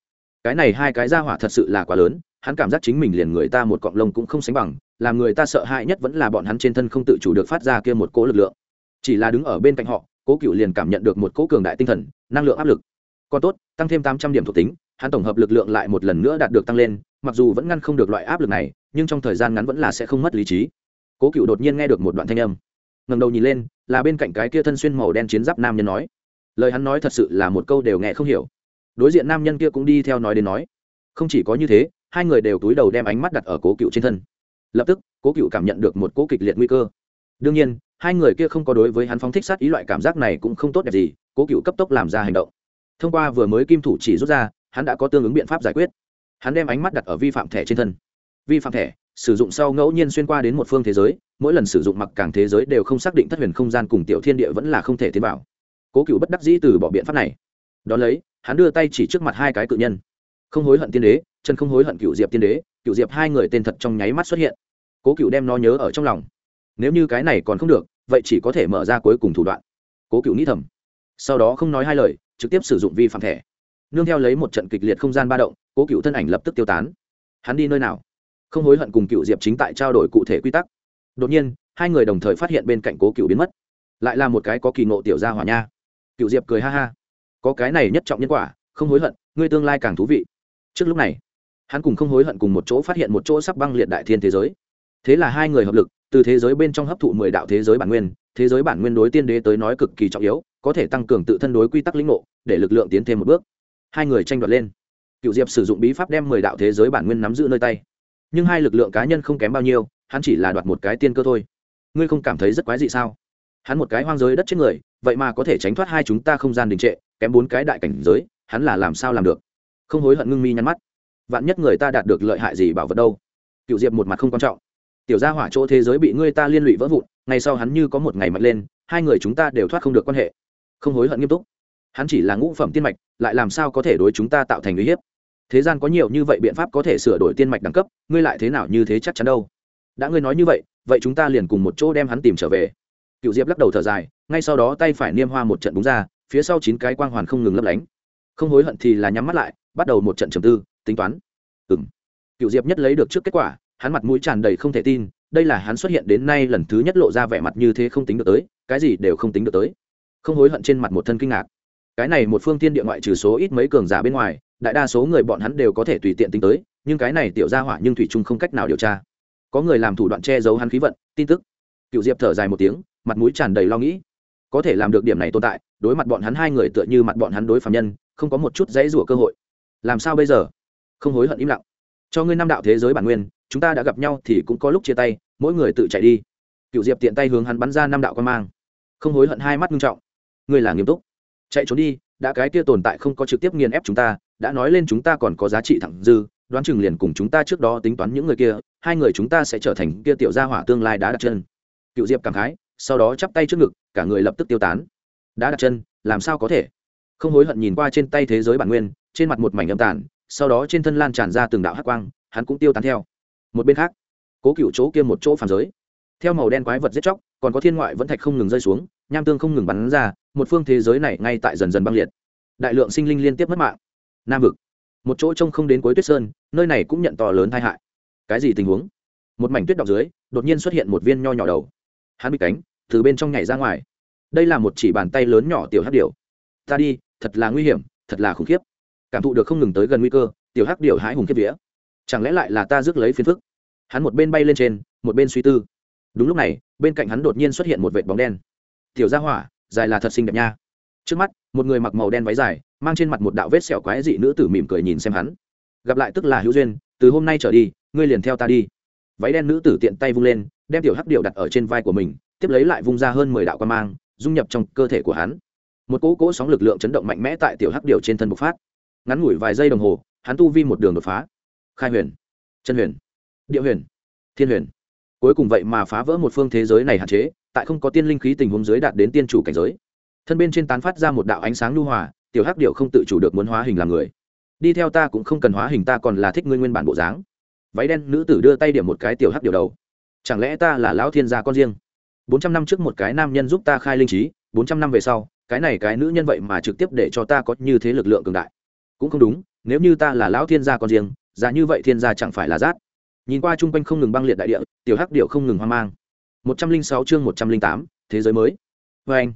Cái này hai cái ra hỏa thật sự là quá lớn, hắn cảm giác chính mình liền người ta một cọng lông cũng không sánh bằng, làm người ta sợ hãi nhất vẫn là bọn hắn trên thân không tự chủ được phát ra kia một cỗ lực lượng. Chỉ là đứng ở bên cạnh họ, cố cựu liền cảm nhận được một cỗ cường đại tinh thần, năng lượng áp lực. Còn tốt, tăng thêm tám trăm điểm thuộc tính, hắn tổng hợp lực lượng lại một lần nữa đạt được tăng lên, mặc dù vẫn ngăn không được loại áp lực này, nhưng trong thời gian ngắn vẫn là sẽ không mất lý trí. Cố cựu đột nhiên nghe được một đoạn thanh âm ngẩng đầu nhìn lên, là bên cạnh cái kia thân xuyên màu đen chiến giáp nam nhân nói. Lời hắn nói thật sự là một câu đều nghe không hiểu. Đối diện nam nhân kia cũng đi theo nói đến nói. Không chỉ có như thế, hai người đều túi đầu đem ánh mắt đặt ở cố cựu trên thân. Lập tức, cố cựu cảm nhận được một cố kịch liệt nguy cơ. Đương nhiên, hai người kia không có đối với hắn phóng thích sát ý loại cảm giác này cũng không tốt đẹp gì, cố cựu cấp tốc làm ra hành động. Thông qua vừa mới kim thủ chỉ rút ra, hắn đã có tương ứng biện pháp giải quyết. Hắn đem ánh mắt đặt ở vi phạm thẻ trên thân. Vi phạm thẻ sử dụng sau ngẫu nhiên xuyên qua đến một phương thế giới, mỗi lần sử dụng mặc càng thế giới đều không xác định thất huyền không gian cùng tiểu thiên địa vẫn là không thể tiến vào. Cố cựu bất đắc dĩ từ bỏ biện pháp này. Đón lấy, hắn đưa tay chỉ trước mặt hai cái cự nhân. Không hối hận tiên đế, chân không hối hận cựu diệp tiên đế cựu diệp hai người tên thật trong nháy mắt xuất hiện. Cố cựu đem nó nhớ ở trong lòng. Nếu như cái này còn không được, vậy chỉ có thể mở ra cuối cùng thủ đoạn. Cố cựu nghĩ thầm. Sau đó không nói hai lời, trực tiếp sử dụng vi phạm thẻ. Nương theo lấy một trận kịch liệt không gian ba động, cố cựu thân ảnh lập tức tiêu tán. Hắn đi nơi nào? Không hối hận cùng cựu diệp chính tại trao đổi cụ thể quy tắc đột nhiên hai người đồng thời phát hiện bên cạnh cố cựu biến mất lại là một cái có kỳ ngộ tiểu gia hỏa nha cựu diệp cười ha ha có cái này nhất trọng nhân quả không hối hận ngươi tương lai càng thú vị trước lúc này hắn cùng không hối hận cùng một chỗ phát hiện một chỗ sắp băng liệt đại thiên thế giới thế là hai người hợp lực từ thế giới bên trong hấp thụ mười đạo thế giới bản nguyên thế giới bản nguyên đối tiên đế tới nói cực kỳ trọng yếu có thể tăng cường tự thân đối quy tắc lĩnh ngộ để lực lượng tiến thêm một bước hai người tranh đoạt lên cựu diệp sử dụng bí pháp đem mười đạo thế giới bản nguyên nắm giữ nơi tay nhưng hai lực lượng cá nhân không kém bao nhiêu, hắn chỉ là đoạt một cái tiên cơ thôi. Ngươi không cảm thấy rất quái dị sao? Hắn một cái hoang giới đất chết người, vậy mà có thể tránh thoát hai chúng ta không gian đình trệ, kém bốn cái đại cảnh giới, hắn là làm sao làm được? Không hối hận ngưng mi nhắn mắt. Vạn nhất người ta đạt được lợi hại gì bảo vật đâu? Cựu diệp một mặt không quan trọng. Tiểu gia hỏa chỗ thế giới bị ngươi ta liên lụy vỡ vụn, ngày sau hắn như có một ngày mạnh lên, hai người chúng ta đều thoát không được quan hệ. Không hối hận nghiêm túc. Hắn chỉ là ngũ phẩm tiên mạch, lại làm sao có thể đối chúng ta tạo thành uy hiếp? Thế gian có nhiều như vậy biện pháp có thể sửa đổi tiên mạch đẳng cấp, ngươi lại thế nào như thế chắc chắn đâu? Đã ngươi nói như vậy vậy chúng ta liền cùng một chỗ đem hắn tìm trở về. Cựu diệp lắc đầu thở dài, ngay sau đó tay phải niêm hoa một trận búng ra, phía sau chín cái quang hoàn không ngừng lấp lánh. Không hối hận thì là nhắm mắt lại, bắt đầu một trận trầm tư, tính toán. Ừ m cựu diệp nhất lấy được trước kết quả, hắn mặt mũi tràn đầy không thể tin, đây là hắn xuất hiện đến nay lần thứ nhất lộ ra vẻ mặt như thế không tính được tới, cái gì đều không tính được tới. Không hối hận trên mặt một thân kinh ngạc. Cái này một phương tiên địa ngoại trừ số ít mấy cường giả bên ngoài đại đa số người bọn hắn đều có thể tùy tiện tính tới, nhưng cái này tiểu ra hỏa nhưng thủy trung không cách nào điều tra. Có người làm thủ đoạn che giấu hắn khí vận, tin tức. Cựu diệp thở dài một tiếng, mặt mũi tràn đầy lo nghĩ. Có thể làm được điểm này tồn tại, đối mặt bọn hắn hai người tựa như mặt bọn hắn đối phạm nhân, không có một chút dãy rủa cơ hội. Làm sao bây giờ? Không hối hận im lặng. Cho ngươi năm đạo thế giới bản nguyên, chúng ta đã gặp nhau thì cũng có lúc chia tay, mỗi người tự chạy đi. Cựu diệp tiện tay hướng hắn bắn ra năm đạo quan mang. Không hối hận hai mắt nghiêm trọng. Ngươi là nghiêm túc. Chạy trốn đi, đã cái kia tồn tại không có trực tiếp nghiền ép chúng ta đã nói lên chúng ta còn có giá trị thẳng dư, đoán chừng liền cùng chúng ta trước đó tính toán những người kia, hai người chúng ta sẽ trở thành kia tiểu gia hỏa tương lai đá đặt chân. Cựu diệp cảm khái, sau đó chắp tay trước ngực, cả người lập tức tiêu tán. Đã đặt chân, làm sao có thể? Không hối hận nhìn qua trên tay thế giới bản nguyên, trên mặt một mảnh âm tàn, sau đó trên thân lan tràn ra từng đạo hắc quang, hắn cũng tiêu tán theo. Một bên khác, cố cựu chỗ kia một chỗ phản giới. Theo màu đen quái vật giết chóc, còn có thiên ngoại vẫn thạch không ngừng rơi xuống, nham tương không ngừng bắn ra, một phương thế giới này ngay tại dần dần băng liệt. Đại lượng sinh linh liên tiếp mất mạng nam vực. Một chỗ trông không đến cuối tuyết sơn, nơi này cũng nhận to lớn tai hại. Cái gì tình huống? Một mảnh tuyết đọc dưới, đột nhiên xuất hiện một viên nho nhỏ đầu. Hắn bị cánh, từ bên trong nhảy ra ngoài. Đây là một chỉ bàn tay lớn nhỏ tiểu hắc điểu. Ta đi, thật là nguy hiểm, thật là khủng khiếp. Cảm thụ được không ngừng tới gần nguy cơ, tiểu hắc điểu hãi hùng kiếp vía. Chẳng lẽ lại là ta rước lấy phiền phức? Hắn một bên bay lên trên, một bên suy tư. Đúng lúc này, bên cạnh hắn đột nhiên xuất hiện một vệt bóng đen. Tiểu gia hỏa, dài là thật xinh đẹp nha trước mắt, một người mặc màu đen váy dài, mang trên mặt một đạo vết sẹo quái dị nữ tử mỉm cười nhìn xem hắn. Gặp lại tức là hữu duyên, từ hôm nay trở đi, ngươi liền theo ta đi. Váy đen nữ tử tiện tay vung lên, đem tiểu hắc điệu đặt ở trên vai của mình, tiếp lấy lại vung ra hơn mười đạo quan mang, dung nhập trong cơ thể của hắn. Một cỗ cỗ sóng lực lượng chấn động mạnh mẽ tại tiểu hắc điệu trên thân bộc phát. Ngắn ngủi vài giây đồng hồ, hắn tu vi một đường đột phá. Khai huyền, chân huyền, địa huyền, thiên huyền. Cuối cùng vậy mà phá vỡ một phương thế giới này hạn chế, tại không có tiên linh khí tình huống dưới đạt đến tiên chủ cảnh giới thân bên trên tán phát ra một đạo ánh sáng lưu hòa, tiểu hắc điệu không tự chủ được muốn hóa hình làm người. Đi theo ta cũng không cần hóa hình, ta còn là thích ngươi nguyên bản bộ dáng. Váy đen nữ tử đưa tay điểm một cái tiểu hắc điệu đầu. Chẳng lẽ ta là lão thiên gia con riêng? Bốn trăm năm trước một cái nam nhân giúp ta khai linh trí, bốn trăm năm về sau, cái này cái nữ nhân vậy mà trực tiếp để cho ta có như thế lực lượng cường đại. Cũng không đúng, nếu như ta là lão thiên gia con riêng giá như vậy thiên gia chẳng phải là rát. Nhìn qua chung quanh không ngừng băng liệt đại địa, tiểu hắc điệu không ngừng hoang mang. Một trăm linh sáu chương một trăm linh tám, thế giới mới. Vê anh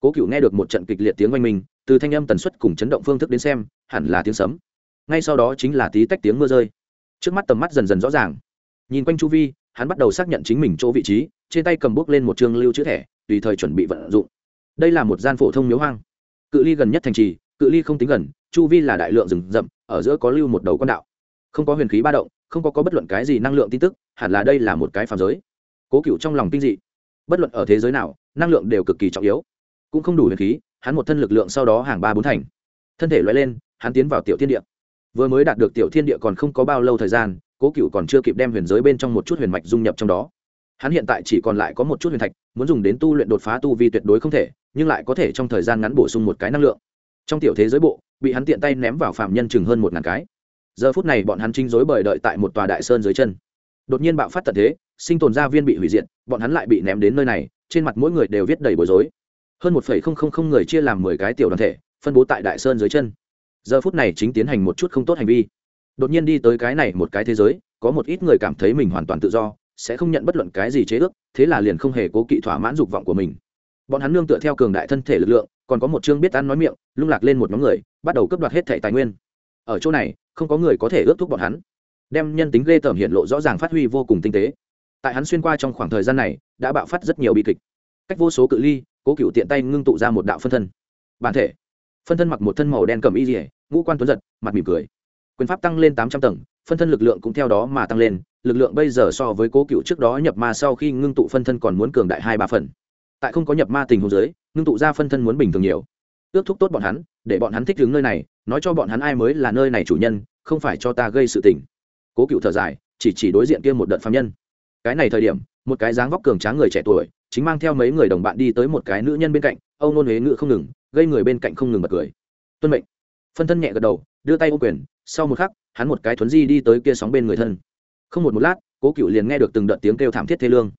cố cựu nghe được một trận kịch liệt tiếng oanh minh từ thanh âm tần suất cùng chấn động phương thức đến xem hẳn là tiếng sấm. Ngay sau đó chính là tí tách tiếng mưa rơi. Trước mắt tầm mắt dần dần rõ ràng. Nhìn quanh chu vi hắn bắt đầu xác nhận chính mình chỗ vị trí trên tay cầm bút lên một chương lưu chữ thẻ tùy thời chuẩn bị vận dụng. Đây là một gian phổ thông miếu hoang. Cự ly gần nhất thành trì cự ly không tính gần chu vi là đại lượng rừng rậm ở giữa có lưu một đầu con đạo. Không có huyền khí ba động không có, có bất luận cái gì năng lượng tin tức hẳn là đây là một cái phàm giới. Cố cựu trong lòng kinh dị. Bất luận ở thế giới nào năng lượng đều cực kỳ trọng yếu cũng không đủ huyền khí, hắn một thân lực lượng sau đó hàng ba bốn thành. Thân thể loại lên, hắn tiến vào tiểu thiên địa. Vừa mới đạt được tiểu thiên địa còn không có bao lâu thời gian, cố cựu còn chưa kịp đem huyền giới bên trong một chút huyền mạch dung nhập trong đó. Hắn hiện tại chỉ còn lại có một chút huyền thạch, muốn dùng đến tu luyện đột phá tu vi tuyệt đối không thể, nhưng lại có thể trong thời gian ngắn bổ sung một cái năng lượng. Trong tiểu thế giới bộ, bị hắn tiện tay ném vào phạm nhân chừng hơn một ngàn cái. Giờ phút này bọn hắn chính rối bời đợi tại một tòa đại sơn dưới chân. Đột nhiên bạo phát tật thế, sinh tồn gia viên bị hủy diệt, bọn hắn lại bị ném đến nơi này, trên mặt mỗi người đều viết đầy bối rối hơn một phẩy không không không người chia làm mười cái tiểu đoàn thể, phân bố tại đại sơn dưới chân. Giờ phút này chính tiến hành một chút không tốt hành vi. Đột nhiên đi tới cái này một cái thế giới, có một ít người cảm thấy mình hoàn toàn tự do, sẽ không nhận bất luận cái gì chế ước, thế là liền không hề cố kỵ thỏa mãn dục vọng của mình. Bọn hắn nương tựa theo cường đại thân thể lực lượng, còn có một chương biết ăn nói miệng, lung lạc lên một nhóm người, bắt đầu cướp đoạt hết thẻ tài nguyên. Ở chỗ này, không có người có thể ước thúc bọn hắn. Đem nhân tính ghê tởm hiện lộ rõ ràng phát huy vô cùng tinh tế. Tại hắn xuyên qua trong khoảng thời gian này, đã bạo phát rất nhiều bi kịch. Cách vô số cự ly cố cựu tiện tay ngưng tụ ra một đạo phân thân. Bản thể. Phân thân mặc một thân màu đen cầm y dỉa ngũ quan tuấn giật mặt mỉm cười. Quyền pháp tăng lên tám trăm tầng phân thân lực lượng cũng theo đó mà tăng lên lực lượng bây giờ so với cố cựu trước đó nhập ma sau khi ngưng tụ phân thân còn muốn cường đại hai ba phần. Tại không có nhập ma tình huống dưới, ngưng tụ ra phân thân muốn bình thường nhiều. Ước thúc tốt bọn hắn để bọn hắn thích đứng nơi này nói cho bọn hắn ai mới là nơi này chủ nhân không phải cho ta gây sự tình. Cố cựu thở dài chỉ chỉ đối diện kia một đợt phạm nhân. Cái này thời điểm một cái dáng vóc cường tráng người trẻ tuổi chính mang theo mấy người đồng bạn đi tới một cái nữ nhân bên cạnh, âu nôn huế ngự không ngừng, gây người bên cạnh không ngừng bật cười. Tuân mệnh. Phân thân nhẹ gật đầu, đưa tay ô quyền, sau một khắc, hắn một cái thuấn di đi tới kia sóng bên người thân. Không một một lát, cố cựu liền nghe được từng đợt tiếng kêu thảm thiết thê lương.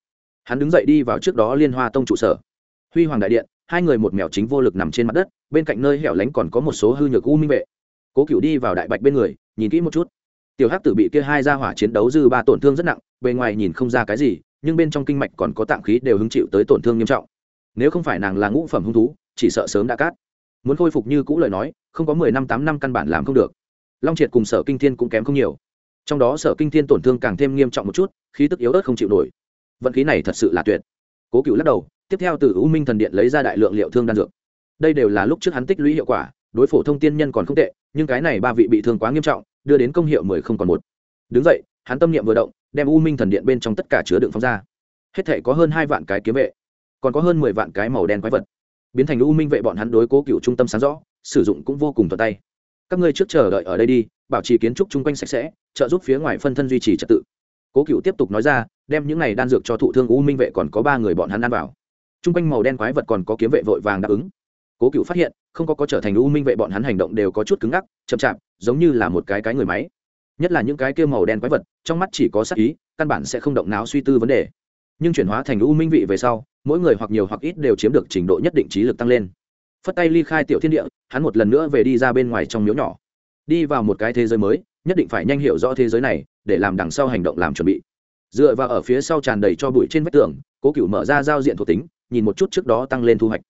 Hắn đứng dậy đi vào trước đó liên hoa tông trụ sở. Huy hoàng đại điện, hai người một mèo chính vô lực nằm trên mặt đất, bên cạnh nơi hẻo lánh còn có một số hư nhược u minh vệ. Cố cựu đi vào đại bạch bên người, nhìn kỹ một chút. Tiểu hắc tử bị kia hai ra hỏa chiến đấu dư ba tổn thương rất nặng, bề ngoài nhìn không ra cái gì nhưng bên trong kinh mạch còn có tạng khí đều hứng chịu tới tổn thương nghiêm trọng. Nếu không phải nàng là ngũ phẩm hung thú, chỉ sợ sớm đã cát. Muốn khôi phục như cũ lời nói, không có mười năm tám năm căn bản làm không được. Long triệt cùng sở kinh thiên cũng kém không nhiều. Trong đó sở kinh thiên tổn thương càng thêm nghiêm trọng một chút, khí tức yếu ớt không chịu nổi. Vận khí này thật sự là tuyệt. Cố cựu lắc đầu, tiếp theo từ u minh thần điện lấy ra đại lượng liệu thương đan dược. Đây đều là lúc trước hắn tích lũy hiệu quả, đối phổ thông tiên nhân còn không tệ, nhưng cái này ba vị bị thương quá nghiêm trọng, đưa đến công hiệu mười không còn một. Đứng dậy, hắn tâm niệm vừa động đem u minh thần điện bên trong tất cả chứa đựng phóng ra. Hết thể có hơn hai vạn cái kiếm vệ, còn có hơn mười vạn cái màu đen quái vật. Biến thành u minh vệ bọn hắn đối cố cựu trung tâm sáng rõ, sử dụng cũng vô cùng thuận tay. Các ngươi trước chờ đợi ở đây đi, bảo trì kiến trúc chung quanh sạch sẽ, trợ giúp phía ngoài phân thân duy trì trật tự. Cố cựu tiếp tục nói ra, đem những này đan dược cho thụ thương u minh vệ còn có ba người bọn hắn ăn vào. Chung quanh màu đen quái vật còn có kiếm vệ vội vàng đáp ứng. Cố cựu phát hiện, không có có trở thành u minh vệ bọn hắn hành động đều có chút cứng ngắc, chậm chạp, giống như là một cái cái người máy nhất là những cái kia màu đen quái vật, trong mắt chỉ có sắc ý, căn bản sẽ không động não suy tư vấn đề. Nhưng chuyển hóa thành u minh vị về sau, mỗi người hoặc nhiều hoặc ít đều chiếm được trình độ nhất định trí lực tăng lên. Phất tay ly khai tiểu thiên địa, hắn một lần nữa về đi ra bên ngoài trong miếu nhỏ. Đi vào một cái thế giới mới, nhất định phải nhanh hiểu rõ thế giới này, để làm đằng sau hành động làm chuẩn bị. Dựa vào ở phía sau tràn đầy cho bụi trên vách tường, cố cựu mở ra giao diện thuộc tính, nhìn một chút trước đó tăng lên thu hoạch.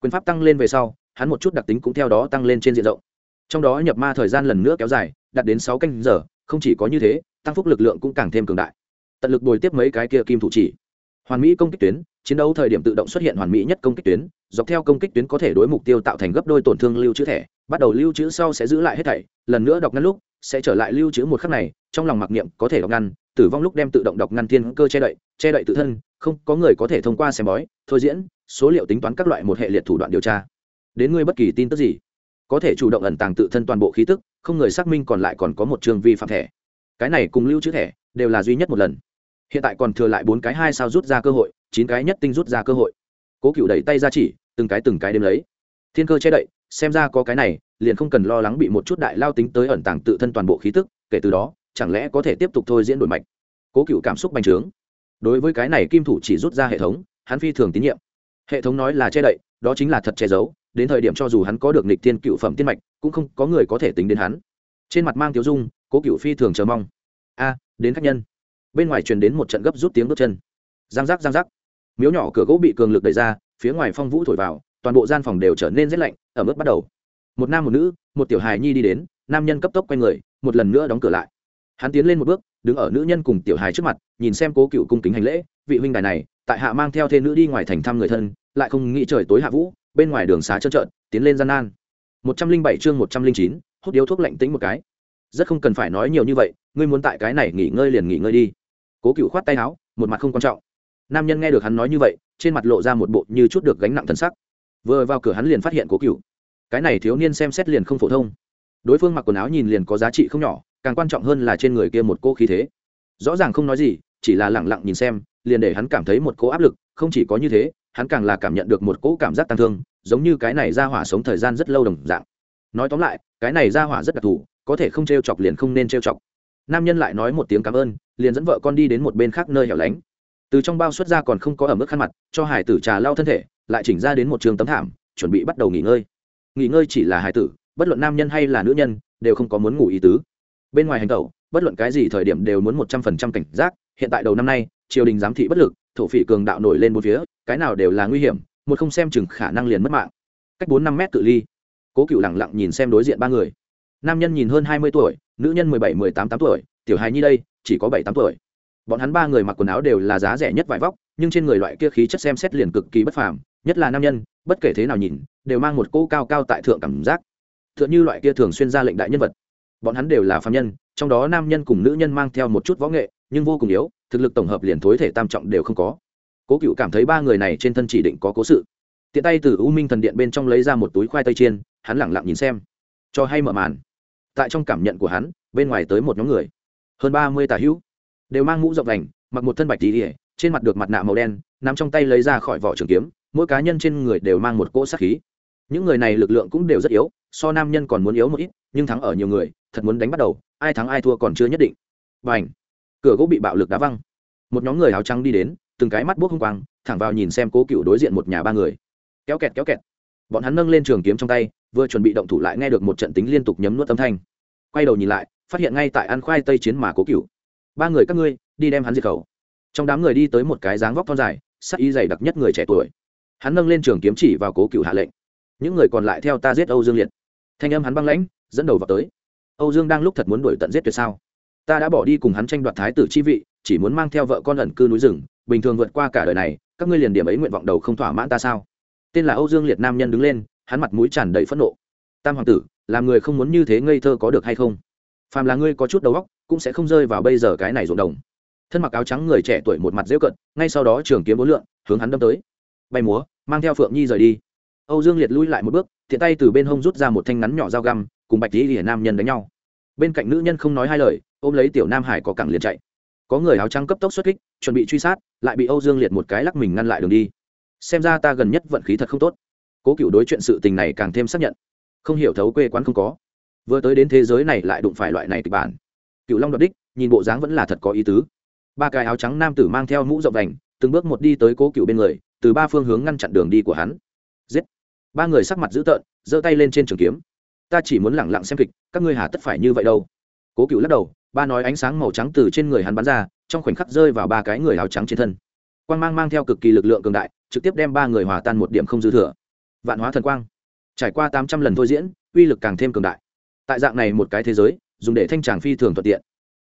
Quyền pháp tăng lên về sau, hắn một chút đặc tính cũng theo đó tăng lên trên diện rộng. Trong đó nhập ma thời gian lần nữa kéo dài, đạt đến sáu canh giờ không chỉ có như thế, tăng phúc lực lượng cũng càng thêm cường đại. Tận lực bồi tiếp mấy cái kia kim thủ chỉ. Hoàn mỹ công kích tuyến, chiến đấu thời điểm tự động xuất hiện hoàn mỹ nhất công kích tuyến, dọc theo công kích tuyến có thể đối mục tiêu tạo thành gấp đôi tổn thương lưu trữ thẻ, bắt đầu lưu trữ sau sẽ giữ lại hết thảy, lần nữa đọc ngăn lúc, sẽ trở lại lưu trữ một khắc này, trong lòng mặc niệm có thể đọc ngăn, tử vong lúc đem tự động đọc ngăn thiên cơ che đậy che đậy tự thân, không có người có thể thông qua xem bói, thôi diễn, số liệu tính toán các loại một hệ liệt thủ đoạn điều tra. Đến ngươi bất kỳ tin tức gì? Có thể chủ động ẩn tàng tự thân toàn bộ khí tức, không người xác minh còn lại còn có một trường vi phạm thẻ. Cái này cùng lưu trữ thẻ đều là duy nhất một lần. Hiện tại còn thừa lại bốn cái hai sao rút ra cơ hội, chín cái nhất tinh rút ra cơ hội. Cố cựu đẩy tay ra chỉ, từng cái từng cái đếm lấy. Thiên cơ che đậy, xem ra có cái này, liền không cần lo lắng bị một chút đại lao tính tới ẩn tàng tự thân toàn bộ khí tức, kể từ đó, chẳng lẽ có thể tiếp tục thôi diễn đổi mạch? Cố cựu cảm xúc bành trướng. Đối với cái này kim thủ chỉ rút ra hệ thống, hắn phi thường tín nhiệm. Hệ thống nói là che đậy, đó chính là thật che giấu đến thời điểm cho dù hắn có được nịch tiên cựu phẩm tiên mạch, cũng không có người có thể tính đến hắn. Trên mặt mang tiếu dung, cố cựu phi thường chờ mong. A, đến khách nhân. Bên ngoài truyền đến một trận gấp rút tiếng bước chân. Giang giác giang giác. Miếu nhỏ cửa gỗ bị cường lực đẩy ra, phía ngoài phong vũ thổi vào, toàn bộ gian phòng đều trở nên rét lạnh ở mức bắt đầu. Một nam một nữ, một tiểu hài nhi đi đến, nam nhân cấp tốc q u a n người, một lần nữa đóng cửa lại. Hắn tiến lên một bước, đứng ở nữ nhân cùng tiểu hài trước mặt, nhìn xem cố cựu cung kính hành lễ, vị huynh đài này, tại hạ mang theo thê nữ đi ngoài thành thăm người thân, lại không nghĩ trời tối hạ vũ bên ngoài đường xá trơn trợn, tiến lên gian nan. Một trăm linh bảy chương một trăm linh chín, hút điếu thuốc lạnh tính một cái. Rất không cần phải nói nhiều như vậy, ngươi muốn tại cái này nghỉ ngơi liền nghỉ ngơi đi. Cố cựu khoát tay áo, một mặt không quan trọng. Nam nhân nghe được hắn nói như vậy, trên mặt lộ ra một bộ như chút được gánh nặng thân sắc. Vừa vào cửa hắn liền phát hiện cố cựu cái này thiếu niên xem xét liền không phổ thông. Đối phương mặc quần áo nhìn liền có giá trị không nhỏ, càng quan trọng hơn là trên người kia một cô khí thế. Rõ ràng không nói gì, chỉ là lẳng lặng nhìn xem, liền để hắn cảm thấy một cô áp lực, không chỉ có như thế hắn càng là cảm nhận được một cỗ cảm giác tăng thương, giống như cái này ra hỏa sống thời gian rất lâu đồng dạng. Nói tóm lại, cái này ra hỏa rất đặc thù, có thể không t r e o chọc liền không nên t r e o chọc. Nam nhân lại nói một tiếng cảm ơn, liền dẫn vợ con đi đến một bên khác nơi hẻo lánh. Từ trong bao xuất ra còn không có ở mức khăn mặt, cho hải tử trà lau thân thể, lại chỉnh ra đến một trường tấm thảm, chuẩn bị bắt đầu nghỉ ngơi. Nghỉ ngơi chỉ là hải tử, bất luận nam nhân hay là nữ nhân, đều không có muốn ngủ ý tứ. Bên ngoài hành tẩu, bất luận cái gì thời điểm đều muốn một trăm phần trăm cảnh giác, hiện tại đầu năm nay, triều đình giám thị bất lực thổ phỉ cường đạo nổi lên một phía, cái nào đều là nguy hiểm, một không xem chừng khả năng liền mất mạng. Cách bốn năm mét cự ly. Cố cựu lẳng lặng nhìn xem đối diện ba người. Nam nhân nhìn hơn hai mươi tuổi, nữ nhân mười bảy, mười tám tám tuổi, tiểu hài nhi đây, chỉ có bảy, tám tuổi. Bọn hắn ba người mặc quần áo đều là giá rẻ nhất vải vóc, nhưng trên người loại kia khí chất xem xét liền cực kỳ bất phàm, nhất là nam nhân, bất kể thế nào nhìn, đều mang một cỗ cao cao tại thượng cảm giác. T h ư ợ n h ư loại kia thường xuyên ra lệnh đại nhân vật. Bọn hắn đều là phạm nhân, trong đó nam nhân cùng nữ nhân mang theo một chút võ nghệ, nhưng vô cùng yếu thực lực tổng hợp liền thối thể tam trọng đều không có. Cố cựu cảm thấy ba người này trên thân chỉ định có cố sự. Tiện tay từ u minh thần điện bên trong lấy ra một túi khoai tây chiên, hắn lẳng lặng nhìn xem. Cho hay mở màn. Tại trong cảm nhận của hắn, bên ngoài tới một nhóm người. Hơn ba mươi tà hữu. Đều mang mũ rộng đành, mặc một thân bạch tỉ ỉa trên mặt được mặt nạ màu đen nằm trong tay lấy ra khỏi vỏ trường kiếm, mỗi cá nhân trên người đều mang một cỗ sát khí. Những người này lực lượng cũng đều rất yếu, so nam nhân còn muốn yếu một ít, nhưng thắng ở nhiều người, thật muốn đánh bắt đầu, ai thắng ai thua còn chưa nhất định. Và cửa gỗ bị bạo lực đá văng. Một nhóm người áo trắng đi đến, từng cái mắt buốc hung quang, thẳng vào nhìn xem cố cựu đối diện một nhà ba người. Kéo kẹt kéo kẹt. Bọn hắn nâng lên trường kiếm trong tay, vừa chuẩn bị động thủ lại nghe được một trận tính liên tục nhấm nuốt âm thanh. Quay đầu nhìn lại, phát hiện ngay tại ăn khoai tây chiến mà cố cựu. Ba người các ngươi, đi đem hắn diệt khẩu. Trong đám người đi tới một cái dáng vóc thon dài, sắc y dày đặc nhất người trẻ tuổi. Hắn nâng lên trường kiếm chỉ vào cố cựu hạ lệnh. Những người còn lại theo ta giết âu dương liệt. Thanh âm hắn băng lãnh, dẫn đầu vào tới. Âu dương đang lúc thật muốn đuổi tận giết tuyệt sao? Ta đã bỏ đi cùng hắn tranh đoạt thái tử chi vị, chỉ muốn mang theo vợ con ẩn cư núi rừng, bình thường vượt qua cả đời này, các ngươi liền điểm ấy nguyện vọng đầu không thỏa mãn ta sao? Tên là âu dương liệt nam nhân đứng lên, hắn mặt mũi tràn đầy phẫn nộ. Tam hoàng tử, làm người không muốn như thế ngây thơ có được hay không? Phàm là ngươi có chút đầu óc, cũng sẽ không rơi vào bây giờ cái này ruộng đồng. Thân mặc áo trắng người trẻ tuổi một mặt dễu cận ngay sau đó trường kiếm bốn lượng hướng hắn đâm tới. Bay múa, mang theo phượng nhi rời đi. Âu dương liệt lui lại một bước thiện tay từ bên hông rút ra một thanh ngắn nhỏ dao găm, cùng bạch lý hiển nam nhân đánh nhau bên cạnh nữ nhân không nói hai lời, ôm lấy tiểu nam hải có cẳng liền chạy. Có người áo trắng cấp tốc xuất kích, chuẩn bị truy sát, lại bị âu dương liệt một cái lắc mình ngăn lại đường đi. Xem ra ta gần nhất vận khí thật không tốt. Cố cựu đối chuyện sự tình này càng thêm xác nhận. Không hiểu thấu quê quán không có. Vừa tới đến thế giới này lại đụng phải loại này kịch bản. Cựu long đoạt đích, nhìn bộ dáng vẫn là thật có ý tứ. Ba cái áo trắng nam tử mang theo mũ rộng đành từng bước một đi tới cố cựu bên người, từ ba phương hướng ngăn chặn đường đi của hắn. Giết. Ba người sắc mặt dữ tợn, giơ tay lên trên trường kiếm ta chỉ muốn lẳng lặng xem kịch, các ngươi hà tất phải như vậy đâu. Cố cựu lắc đầu, ba nói ánh sáng màu trắng từ trên người hắn bắn ra, trong khoảnh khắc rơi vào ba cái người áo trắng trên thân. Quang mang mang theo cực kỳ lực lượng cường đại, trực tiếp đem ba người hòa tan một điểm không dư thừa. Vạn hóa thần quang. Trải qua tám trăm lần thôi diễn, uy lực càng thêm cường đại. Tại dạng này một cái thế giới, dùng để thanh tràng phi thường thuận tiện.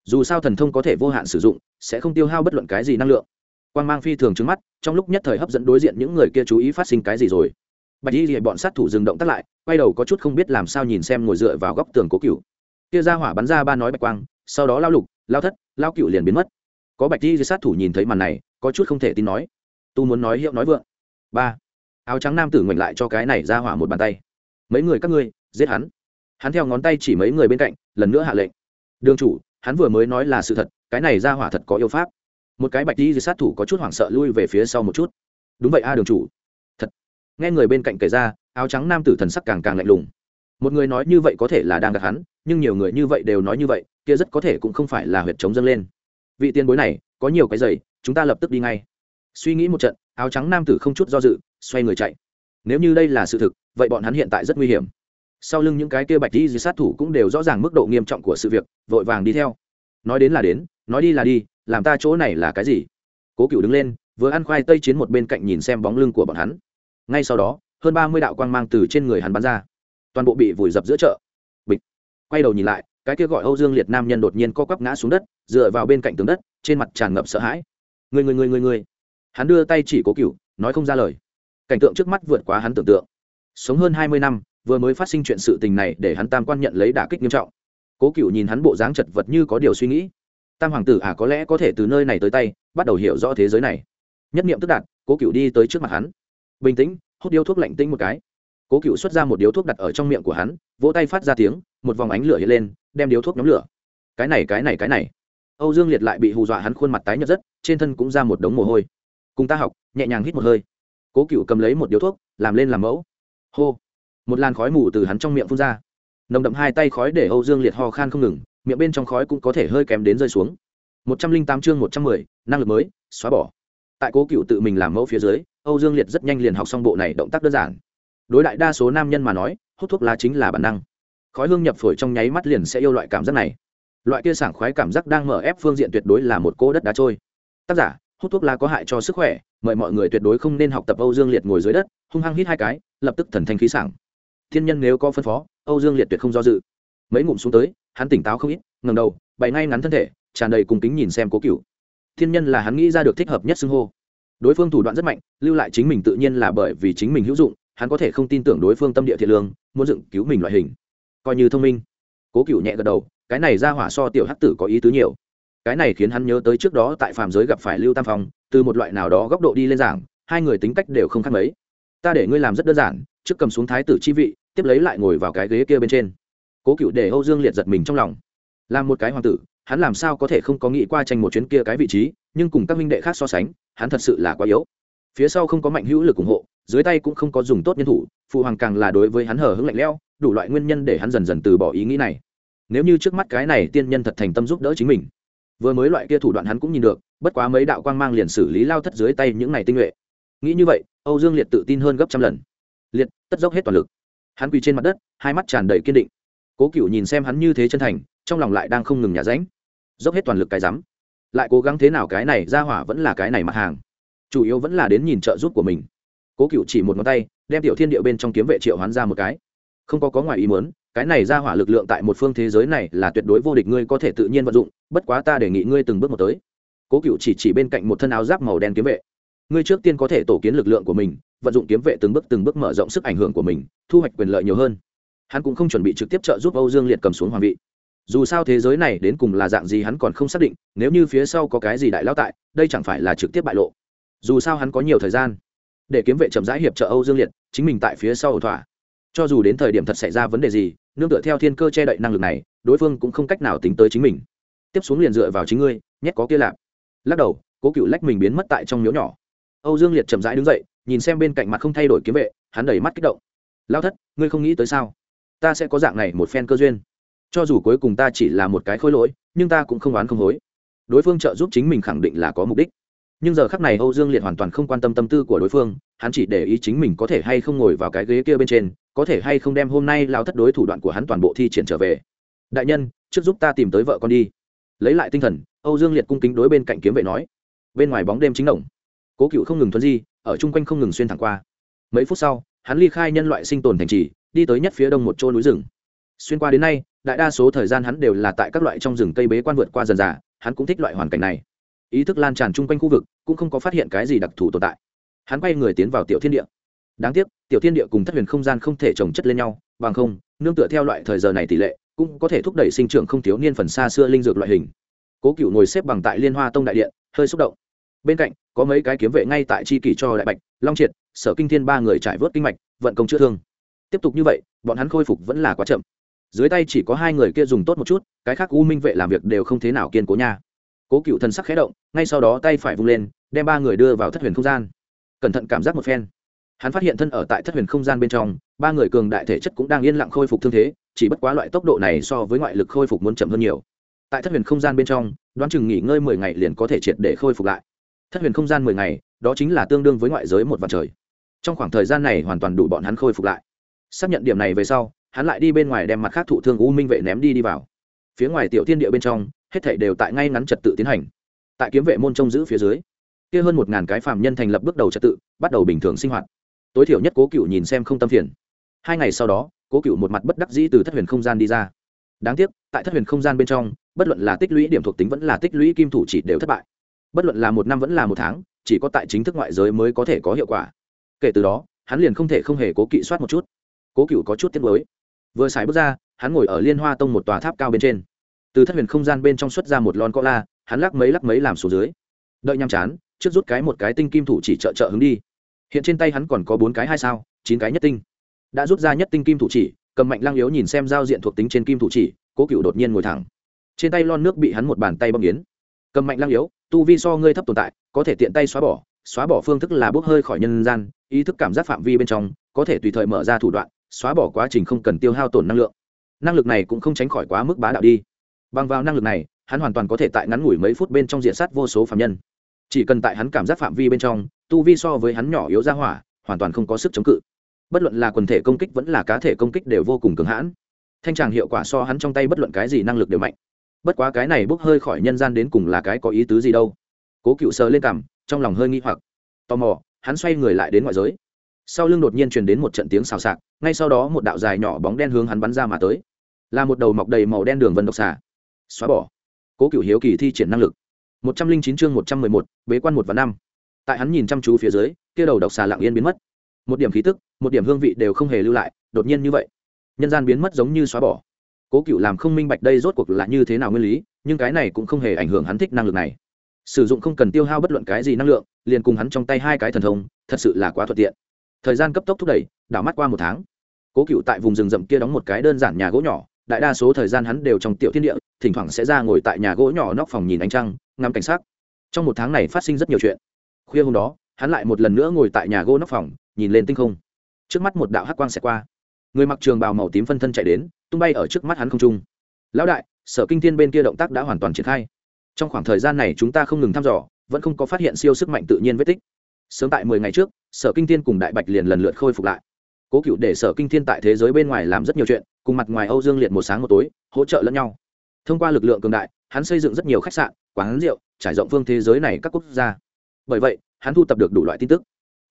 Dù sao thần thông có thể vô hạn sử dụng, sẽ không tiêu hao bất luận cái gì năng lượng. Quang mang phi thường trứng mắt, trong lúc nhất thời hấp dẫn đối diện những người kia chú ý phát sinh cái gì rồi bạch y rìa bọn sát thủ dừng động tắt lại, quay đầu có chút không biết làm sao nhìn xem ngồi dựa vào góc tường cố cựu kia ra hỏa bắn ra ba nói bạch quang, sau đó lao lục, lao thất, lao cựu liền biến mất. Có bạch y sát thủ nhìn thấy màn này, có chút không thể tin nói. Tu muốn nói hiệu nói vượng. Ba. Áo trắng nam tử ngoảnh lại cho cái này ra hỏa một bàn tay. Mấy người các ngươi, giết hắn. Hắn theo ngón tay chỉ mấy người bên cạnh, lần nữa hạ lệnh. Đương chủ, hắn vừa mới nói là sự thật, cái này ra hỏa thật có yêu pháp. Một cái bạch đi sát thủ có chút hoảng sợ lui về phía sau một chút. Đúng vậy a, đường chủ nghe người bên cạnh kể ra, áo trắng nam tử thần sắc càng càng lạnh lùng. Một người nói như vậy có thể là đang gặp hắn, nhưng nhiều người như vậy đều nói như vậy, kia rất có thể cũng không phải là huyệt chống dâng lên. Vị tiền bối này, có nhiều cái giày, chúng ta lập tức đi ngay. Suy nghĩ một trận, áo trắng nam tử không chút do dự, xoay người chạy. Nếu như đây là sự thực, vậy bọn hắn hiện tại rất nguy hiểm. Sau lưng những cái kia bạch đi di sát thủ cũng đều rõ ràng mức độ nghiêm trọng của sự việc, vội vàng đi theo. Nói đến là đến, nói đi là đi, làm ta chỗ này là cái gì? Cố cựu đứng lên, vừa ăn khoai tây chiến một bên cạnh nhìn xem bóng lưng của bọn hắn ngay sau đó, hơn ba mươi đạo quang mang từ trên người hắn bắn ra. Toàn bộ bị vùi dập giữa chợ. Bịch. Quay đầu nhìn lại, cái kia gọi âu dương liệt nam nhân đột nhiên co quắp ngã xuống đất, dựa vào bên cạnh tường đất, trên mặt tràn ngập sợ hãi. Người người người người người hắn đưa tay chỉ cố cựu nói không ra lời. Cảnh tượng trước mắt vượt quá hắn tưởng tượng. Sống hơn hai mươi năm, vừa mới phát sinh chuyện sự tình này để hắn tam quan nhận lấy đả kích nghiêm trọng. Cố cựu nhìn hắn bộ dáng chật vật như có điều suy nghĩ. Tam hoàng tử à có lẽ có thể từ nơi này tới tay, bắt đầu hiểu rõ thế giới này. Nhất niệm tức đạt, cố cựu đi tới trước mặt hắn bình tĩnh, hút điếu thuốc lạnh tĩnh một cái. Cố cựu xuất ra một điếu thuốc đặt ở trong miệng của hắn, vỗ tay phát ra tiếng, một vòng ánh lửa hiện lên, đem điếu thuốc nhóm lửa. Cái này cái này cái này. Âu dương liệt lại bị hù dọa hắn khuôn mặt tái nhợt rất, trên thân cũng ra một đống mồ hôi. Cùng ta học, nhẹ nhàng hít một hơi. Cố cựu cầm lấy một điếu thuốc, làm lên làm mẫu. Hô. Một làn khói mù từ hắn trong miệng phun ra. Nồng đậm hai tay khói để âu dương liệt ho khan không ngừng, miệng bên trong khói cũng có thể hơi kém đến rơi xuống. Một trăm linh tám chương một trăm mười, năng lực mới, xóa bỏ. Tại cố cựu tự mình làm mẫu phía dưới âu dương liệt rất nhanh liền học xong bộ này động tác đơn giản. Đối đại đa số nam nhân mà nói, hút thuốc lá chính là bản năng. Khói hương nhập phổi trong nháy mắt liền sẽ yêu loại cảm giác này. Loại kia sảng khoái cảm giác đang mở ép phương diện tuyệt đối là một cỗ đất đá trôi. Tác giả, hút thuốc lá có hại cho sức khỏe, mời mọi người tuyệt đối không nên học tập âu dương liệt ngồi dưới đất, hung hăng hít hai cái, lập tức thần thanh khí sảng. Thiên nhân nếu có phân phó, âu dương liệt tuyệt không do dự. Mấy ngụm xuống tới, hắn tỉnh táo không ít ngầm đầu, bày ngay ngắn thân thể, tràn đầy cùng kính nhìn xem cố cựu thiên nhân là hắn nghĩ ra được thích hợp nhất xưng hô đối phương thủ đoạn rất mạnh, lưu lại chính mình tự nhiên là bởi vì chính mình hữu dụng, hắn có thể không tin tưởng đối phương tâm địa thiện lương, muốn dựng cứu mình loại hình. Coi như thông minh. Cố cựu nhẹ gật đầu, cái này ra hỏa so tiểu hắc tử có ý tứ nhiều. Cái này khiến hắn nhớ tới trước đó tại phàm giới gặp phải lưu tam phong, từ một loại nào đó góc độ đi lên giảng, hai người tính cách đều không khác mấy. Ta để ngươi làm rất đơn giản, trước cầm xuống thái tử chi vị, tiếp lấy lại ngồi vào cái ghế kia bên trên. Cố cựu để âu dương liệt giật mình trong lòng. Làm một cái hoàng tử, hắn làm sao có thể không có nghĩ qua tranh một chuyến kia cái vị trí, nhưng cùng các minh đệ khác so sánh hắn thật sự là quá yếu. Phía sau không có mạnh hữu lực ủng hộ, dưới tay cũng không có dùng tốt nhân thủ, phụ hoàng càng là đối với hắn hờ hứng lạnh lẽo, đủ loại nguyên nhân để hắn dần dần từ bỏ ý nghĩ này. Nếu như trước mắt cái này tiên nhân thật thành tâm giúp đỡ chính mình, vừa mới loại kia thủ đoạn hắn cũng nhìn được, bất quá mấy đạo quang mang liền xử lý lao thất dưới tay những này tinh nhuệ. Nghĩ như vậy, âu dương liệt tự tin hơn gấp trăm lần. Liệt, tất dốc hết toàn lực. Hắn quỳ trên mặt đất, hai mắt tràn đầy kiên định. Cố cựu nhìn xem hắn như thế chân thành, trong lòng lại đang không ngừng nhả ránh. Dốc hết toàn lực cái rắm lại cố gắng thế nào cái này ra hỏa vẫn là cái này mặt hàng. Chủ yếu vẫn là đến nhìn trợ giúp của mình. Cố cựu chỉ một ngón tay, đem tiểu thiên điệu bên trong kiếm vệ triệu hoán ra một cái. Không có có ngoài ý muốn, cái này ra hỏa lực lượng tại một phương thế giới này là tuyệt đối vô địch, ngươi có thể tự nhiên vận dụng, bất quá ta đề nghị ngươi từng bước một tới. Cố cựu chỉ chỉ bên cạnh một thân áo giáp màu đen kiếm vệ. Ngươi trước tiên có thể tổ kiến lực lượng của mình, vận dụng kiếm vệ từng bước từng bước mở rộng sức ảnh hưởng của mình, thu hoạch quyền lợi nhiều hơn. Hắn cũng không chuẩn bị trực tiếp trợ giúp âu dương liệt cầm xuống hoàng vị dù sao thế giới này đến cùng là dạng gì hắn còn không xác định, nếu như phía sau có cái gì đại lao tại, đây chẳng phải là trực tiếp bại lộ. Dù sao hắn có nhiều thời gian để kiếm vệ chậm rãi hiệp trợ âu dương liệt, chính mình tại phía sau ẩu thỏa. Cho dù đến thời điểm thật xảy ra vấn đề gì, nương tựa theo thiên cơ che đậy năng lực này, đối phương cũng không cách nào tính tới chính mình. Tiếp xuống liền dựa vào chính ngươi, nhét có kia lạp. Lắc đầu, cố cựu lách mình biến mất tại trong miếu nhỏ. Âu dương liệt chậm rãi đứng dậy, nhìn xem bên cạnh mặt không thay đổi kiếm vệ, hắn đầy mắt kích động. Lao thất, ngươi không nghĩ tới sao? Ta sẽ có dạng này một phen cơ duyên cho dù cuối cùng ta chỉ là một cái khôi lỗi, nhưng ta cũng không oán không hối. Đối phương trợ giúp chính mình khẳng định là có mục đích. Nhưng giờ khắc này âu dương liệt hoàn toàn không quan tâm tâm tư của đối phương, hắn chỉ để ý chính mình có thể hay không ngồi vào cái ghế kia bên trên, có thể hay không đem hôm nay lao thất đối thủ đoạn của hắn toàn bộ thi triển trở về. Đại nhân, trước giúp ta tìm tới vợ con đi. Lấy lại tinh thần, âu dương liệt cung kính đối bên cạnh kiếm vệ nói. Bên ngoài bóng đêm chính đồng cố cựu không ngừng thuấn di, ở chung quanh không ngừng xuyên thẳng qua. Mấy phút sau, hắn ly khai nhân loại sinh tồn thành trì, đi tới nhất phía đông một chỗ núi rừng. Xuyên qua đến nay đại đa số thời gian hắn đều là tại các loại trong rừng cây bế quan vượt qua dần dà, hắn cũng thích loại hoàn cảnh này. Ý thức lan tràn chung quanh khu vực, cũng không có phát hiện cái gì đặc thù tồn tại. Hắn quay người tiến vào tiểu thiên địa. Đáng tiếc, tiểu thiên địa cùng thất huyền không gian không thể trồng chất lên nhau, bằng không, nương tựa theo loại thời giờ này tỷ lệ, cũng có thể thúc đẩy sinh trưởng không thiếu niên phần xa xưa linh dược loại hình. Cố cựu ngồi xếp bằng tại liên hoa tông đại điện, hơi xúc động. Bên cạnh, có mấy cái kiếm vệ ngay tại chi kỷ cho đại bạch, long triệt, sở kinh thiên ba người trải vớt kinh mạch, vận công chữa thương. Tiếp tục như vậy, bọn hắn khôi phục vẫn là quá chậm dưới tay chỉ có hai người kia dùng tốt một chút, cái khác u minh vệ làm việc đều không thế nào kiên cố nha. Cố cựu thần sắc khé động, ngay sau đó tay phải vung lên, đem ba người đưa vào thất huyền không gian. Cẩn thận cảm giác một phen. Hắn phát hiện thân ở tại thất huyền không gian bên trong, ba người cường đại thể chất cũng đang yên lặng khôi phục thương thế, chỉ bất quá loại tốc độ này so với ngoại lực khôi phục muốn chậm hơn nhiều. Tại thất huyền không gian bên trong, đoán chừng nghỉ ngơi mười ngày liền có thể triệt để khôi phục lại. Thất huyền không gian mười ngày, đó chính là tương đương với ngoại giới một vạn trời. Trong khoảng thời gian này hoàn toàn đủ bọn hắn khôi phục lại. Xác nhận điểm này về sau hắn lại đi bên ngoài đem mặt khác thụ thương u minh vệ ném đi đi vào. Phía ngoài tiểu thiên địa bên trong, hết thảy đều tại ngay ngắn trật tự tiến hành. Tại kiếm vệ môn trông giữ phía dưới, kia hơn một ngàn cái phạm nhân thành lập bước đầu trật tự, bắt đầu bình thường sinh hoạt. Tối thiểu nhất cố cựu nhìn xem không tâm phiền. Hai ngày sau đó, cố cựu một mặt bất đắc dĩ từ thất huyền không gian đi ra. Đáng tiếc, tại thất huyền không gian bên trong, bất luận là tích lũy điểm thuộc tính vẫn là tích lũy kim thủ chỉ đều thất bại. Bất luận là một năm vẫn là một tháng, chỉ có tại chính thức ngoại giới mới có thể có hiệu quả. Kể từ đó, hắn liền không thể không hề cố kỵ soát một chút. Cố cựu có chút tiết mới vừa xài bước ra, hắn ngồi ở liên hoa tông một tòa tháp cao bên trên. Từ thất huyền không gian bên trong xuất ra một lon co la hắn lắc mấy lắc mấy làm xuống dưới. Đợi nhăm chán, trước rút cái một cái tinh kim thủ chỉ trợ trợ hướng đi. Hiện trên tay hắn còn có bốn cái hai sao, chín cái nhất tinh. Đã rút ra nhất tinh kim thủ chỉ, cầm mạnh lăng yếu nhìn xem giao diện thuộc tính trên kim thủ chỉ, cố cựu đột nhiên ngồi thẳng. Trên tay lon nước bị hắn một bàn tay bấm yến cầm mạnh lăng yếu, tu vi so ngươi thấp tồn tại, có thể tiện tay xóa bỏ xóa bỏ phương thức là bốc hơi khỏi nhân gian, ý thức cảm giác phạm vi bên trong, có thể tùy thời mở ra thủ đoạn xóa bỏ quá trình không cần tiêu hao tổn năng lượng. Năng lực này cũng không tránh khỏi quá mức bá đạo đi. Bằng vào năng lực này, hắn hoàn toàn có thể tại ngắn ngủi mấy phút bên trong diện sát vô số phạm nhân. Chỉ cần tại hắn cảm giác phạm vi bên trong, tu vi so với hắn nhỏ yếu ra hỏa, hoàn toàn không có sức chống cự. Bất luận là quần thể công kích vẫn là cá thể công kích đều vô cùng cường hãn. Thanh tràng hiệu quả so hắn trong tay bất luận cái gì năng lực đều mạnh. Bất quá cái này bốc hơi khỏi nhân gian đến cùng là cái có ý tứ gì đâu. Cố cựu sờ lên cằm trong lòng hơi nghi hoặc. Tò mò, hắn xoay người lại đến ngoại giới sau lưng đột nhiên truyền đến một trận tiếng xào xạc, ngay sau đó một đạo dài nhỏ bóng đen hướng hắn bắn ra mà tới. Là một đầu mọc đầy màu đen đường vân độc xà. Xóa bỏ. Cố cựu hiếu kỳ thi triển năng lực. Một trăm linh chín chương một trăm mười một, bế quan một và năm. Tại hắn nhìn chăm chú phía dưới, kia đầu độc xà lặng yên biến mất. Một điểm khí tức, một điểm hương vị đều không hề lưu lại, đột nhiên như vậy, nhân gian biến mất giống như xóa bỏ. Cố cựu làm không minh bạch đây rốt cuộc là như thế nào nguyên lý, nhưng cái này cũng không hề ảnh hưởng hắn thích năng lực này. Sử dụng không cần tiêu hao bất luận cái gì năng lượng, liền cùng hắn trong tay hai cái thần thông, thật sự là quá thuận tiện thời gian cấp tốc thúc đẩy, đảo mắt qua một tháng. Cố cựu tại vùng rừng rậm kia đóng một cái đơn giản nhà gỗ nhỏ, đại đa số thời gian hắn đều trong tiểu thiên địa, thỉnh thoảng sẽ ra ngồi tại nhà gỗ nhỏ nóc phòng nhìn ánh trăng, ngắm cảnh sát trong một tháng này phát sinh rất nhiều chuyện. Khuya hôm đó, hắn lại một lần nữa ngồi tại nhà gỗ nóc phòng, nhìn lên tinh không. Trước mắt một đạo hắc quang xẹt qua. Người mặc trường bào màu tím phân thân chạy đến, tung bay ở trước mắt hắn không trung. Lão đại, sở kinh thiên bên kia động tác đã hoàn toàn triển khai. Trong khoảng thời gian này chúng ta không ngừng thăm dò, vẫn không có phát hiện siêu sức mạnh tự nhiên vết tích sớm tại mười ngày trước, sở kinh thiên cùng đại bạch liền lần lượt khôi phục lại. Cố cựu để sở kinh thiên tại thế giới bên ngoài làm rất nhiều chuyện, cùng mặt ngoài âu dương liệt một sáng một tối, hỗ trợ lẫn nhau. Thông qua lực lượng cường đại, hắn xây dựng rất nhiều khách sạn, quán rượu, trải rộng phương thế giới này các quốc gia. Bởi vậy, hắn thu tập được đủ loại tin tức.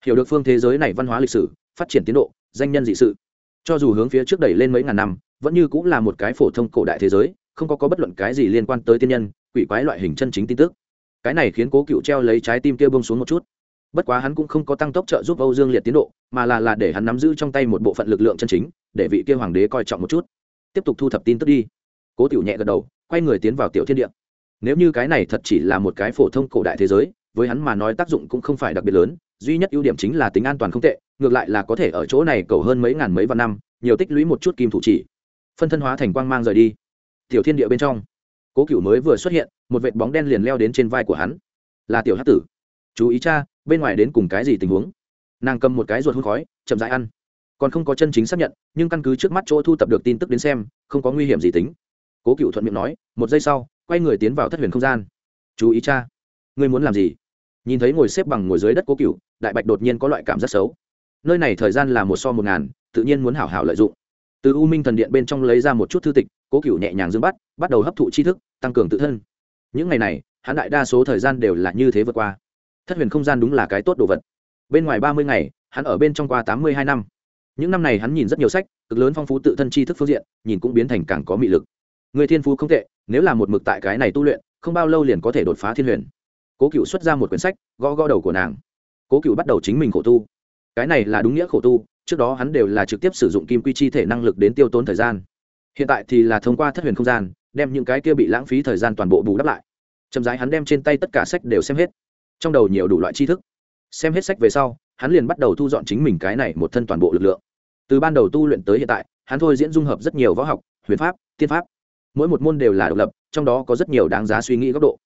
Hiểu được phương thế giới này văn hóa lịch sử, phát triển tiến độ, danh nhân dị sự. Cho dù hướng phía trước đẩy lên mấy ngàn năm, vẫn như cũng là một cái phổ thông cổ đại thế giới, không có có bất luận cái gì liên quan tới tiên nhân, quỷ quái loại hình chân chính tin tức. Cái này khiến cố cựu treo lấy trái tim kia bông xuống một chút bất quá hắn cũng không có tăng tốc trợ giúp âu dương liệt tiến độ, mà là là để hắn nắm giữ trong tay một bộ phận lực lượng chân chính, để vị kia hoàng đế coi trọng một chút. Tiếp tục thu thập tin tức đi. Cố tiểu nhẹ gật đầu, quay người tiến vào tiểu thiên địa. Nếu như cái này thật chỉ là một cái phổ thông cổ đại thế giới, với hắn mà nói tác dụng cũng không phải đặc biệt lớn, duy nhất ưu điểm chính là tính an toàn không tệ, ngược lại là có thể ở chỗ này cầu hơn mấy ngàn mấy vạn năm, nhiều tích lũy một chút kim thủ chỉ. Phân thân hóa thành quang mang rời đi. Tiểu thiên địa bên trong, cố cựu mới vừa xuất hiện, một vệt bóng đen liền leo đến trên vai của hắn. Là tiểu hát tử. Chú ý cha bên ngoài đến cùng cái gì tình huống? Nàng cầm một cái ruột hút khói, chậm dãi ăn. Còn không có chân chính xác nhận, nhưng căn cứ trước mắt chỗ thu tập được tin tức đến xem, không có nguy hiểm gì tính. Cố cựu thuận miệng nói, một giây sau, quay người tiến vào thất huyền không gian. Chú ý cha, ngươi muốn làm gì? Nhìn thấy ngồi xếp bằng ngồi dưới đất cố cựu đại bạch đột nhiên có loại cảm giác xấu. Nơi này thời gian là một so một ngàn, tự nhiên muốn hảo hảo lợi dụng. Từ u minh thần điện bên trong lấy ra một chút thư tịch, cố cựu nhẹ nhàng dương bắt bắt đầu hấp thụ tri thức, tăng cường tự thân. Những ngày này, hắn đại đa số thời gian đều là như thế vượt qua thất huyền không gian đúng là cái tốt đồ vật. Bên ngoài ba mươi ngày, hắn ở bên trong qua tám mươi hai năm. Những năm này hắn nhìn rất nhiều sách, cực lớn phong phú tự thân tri thức phương diện, nhìn cũng biến thành càng có mị lực. Người thiên phú không tệ, nếu là một mực tại cái này tu luyện, không bao lâu liền có thể đột phá thiên huyền. Cố cựu xuất ra một quyển sách, gõ gõ đầu của nàng. Cố cựu bắt đầu chính mình khổ tu. Cái này là đúng nghĩa khổ tu, trước đó hắn đều là trực tiếp sử dụng kim quy chi thể năng lực đến tiêu tốn thời gian. Hiện tại thì là thông qua thất huyền không gian, đem những cái kia bị lãng phí thời gian toàn bộ bù đắp lại. Chậm rãi hắn đem trên tay tất cả sách đều xem hết trong đầu nhiều đủ loại tri thức. Xem hết sách về sau, hắn liền bắt đầu thu dọn chính mình cái này một thân toàn bộ lực lượng. Từ ban đầu tu luyện tới hiện tại, hắn thôi diễn dung hợp rất nhiều võ học, huyền pháp, tiên pháp. Mỗi một môn đều là độc lập, trong đó có rất nhiều đáng giá suy nghĩ góc độ.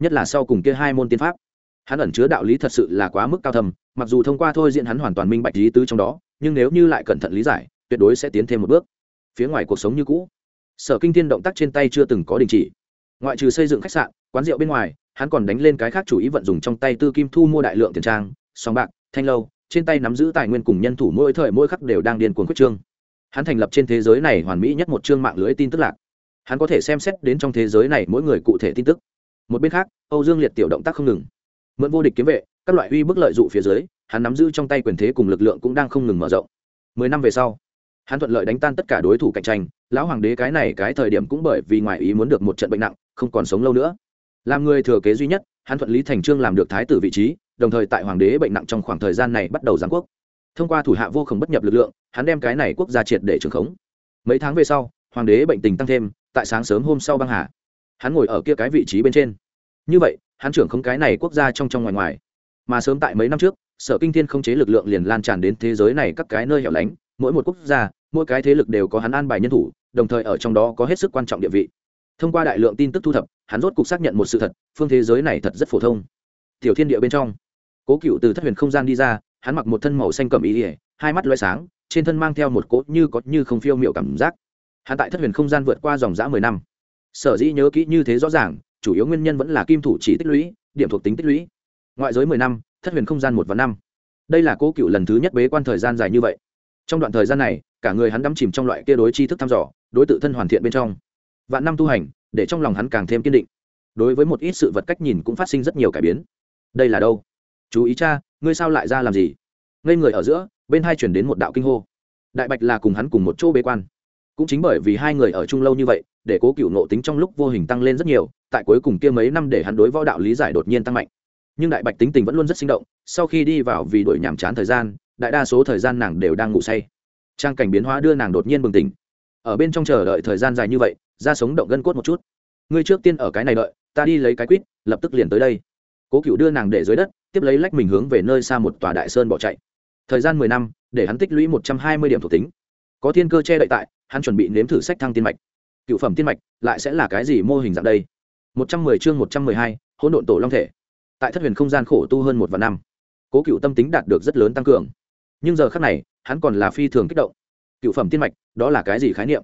Nhất là sau cùng kia hai môn tiên pháp. Hắn ẩn chứa đạo lý thật sự là quá mức cao thầm mặc dù thông qua thôi diễn hắn hoàn toàn minh bạch lý tứ trong đó, nhưng nếu như lại cẩn thận lý giải, tuyệt đối sẽ tiến thêm một bước. Phía ngoài cuộc sống như cũ, sở kinh thiên động tác trên tay chưa từng có đình chỉ. Ngoại trừ xây dựng khách sạn, quán rượu bên ngoài hắn còn đánh lên cái khác chủ ý vận dụng trong tay tư kim thu mua đại lượng tiền trang, song bạc, thanh lâu, trên tay nắm giữ tài nguyên cùng nhân thủ mỗi thời mỗi khắc đều đang điên cuồng quyết trương. Hắn thành lập trên thế giới này hoàn mỹ nhất một chương mạng lưới tin tức lạc. Hắn có thể xem xét đến trong thế giới này mỗi người cụ thể tin tức. Một bên khác, âu dương liệt tiểu động tác không ngừng. Mượn vô địch kiếm vệ, các loại uy bức lợi dụ phía dưới, hắn nắm giữ trong tay quyền thế cùng lực lượng cũng đang không ngừng mở rộng. Mười năm về sau, hắn thuận lợi đánh tan tất cả đối thủ cạnh tranh, lão hoàng đế cái này cái thời điểm cũng bởi vì ngoài ý muốn được một trận bệnh nặng, không còn sống lâu nữa làm người thừa kế duy nhất, hắn thuận lý thành trương làm được thái tử vị trí, đồng thời tại hoàng đế bệnh nặng trong khoảng thời gian này bắt đầu giáng quốc. Thông qua thủ hạ vô khổng bất nhập lực lượng, hắn đem cái này quốc gia triệt để trường khống. Mấy tháng về sau, hoàng đế bệnh tình tăng thêm, tại sáng sớm hôm sau băng hà, hắn ngồi ở kia cái vị trí bên trên. Như vậy, hắn trưởng không cái này quốc gia trong trong ngoài ngoài. Mà sớm tại mấy năm trước, sở kinh thiên không chế lực lượng liền lan tràn đến thế giới này các cái nơi hẻo lánh, mỗi một quốc gia, mỗi cái thế lực đều có hắn an bài nhân thủ, đồng thời ở trong đó có hết sức quan trọng địa vị thông qua đại lượng tin tức thu thập, hắn rốt cục xác nhận một sự thật, phương thế giới này thật rất phổ thông. Tiểu thiên địa bên trong, cố cựu từ thất huyền không gian đi ra, hắn mặc một thân màu xanh cầm ý ỉa hai mắt loay sáng, trên thân mang theo một cỗ như có như không phiêu m i ệ u cảm giác. Hắn tại thất huyền không gian vượt qua dòng dã mười năm. Sở dĩ nhớ kỹ như thế rõ ràng, chủ yếu nguyên nhân vẫn là kim thủ chỉ tích lũy, điểm thuộc tính tích lũy. Ngoại giới mười năm, thất huyền không gian một và năm. Đây là cố cựu lần thứ nhất bế quan thời gian dài như vậy. Trong đoạn thời gian này, cả người hắn đắm chìm trong loại kia đối tri thức thăm dò, đối tự thân hoàn thiện bên trong vạn năm tu hành, để trong lòng hắn càng thêm kiên định. Đối với một ít sự vật cách nhìn cũng phát sinh rất nhiều cải biến. Đây là đâu? Chú ý cha, ngươi sao lại ra làm gì? Ngây người ở giữa, bên hai chuyển đến một đạo kinh hô. Đại bạch là cùng hắn cùng một chỗ bế quan. Cũng chính bởi vì hai người ở chung lâu như vậy, để cố cựu nộ tính trong lúc vô hình tăng lên rất nhiều, tại cuối cùng kia mấy năm để hắn đối võ đạo lý giải đột nhiên tăng mạnh. Nhưng đại bạch tính tình vẫn luôn rất sinh động, sau khi đi vào vì đuổi nhàm chán thời gian, đại đa số thời gian nàng đều đang ngủ say. Trang cảnh biến hóa đưa nàng đột nhiên bừng tỉnh. Ở bên trong chờ đợi thời gian dài như vậy ra sống động gân cốt một chút. Ngươi trước tiên ở cái này đợi, ta đi lấy cái quýt, lập tức liền tới đây. Cố cựu đưa nàng để dưới đất, tiếp lấy lách mình hướng về nơi xa một tòa đại sơn bỏ chạy. Thời gian mười năm, để hắn tích lũy một trăm hai mươi điểm thuộc tính. Có thiên cơ che đậy tại, hắn chuẩn bị nếm thử sách thăng tiên mạch. Cựu phẩm tiên mạch lại sẽ là cái gì mô hình dạng đây? Một trăm mười chương một trăm mười hai, hỗn độn tổ long thể. Tại thất huyền không gian khổ tu hơn một vạn năm, cố cựu tâm tính đạt được rất lớn tăng cường. Nhưng giờ khác này, hắn còn là phi thường kích động. Cựu phẩm tiên mạch, đó là cái gì khái niệm?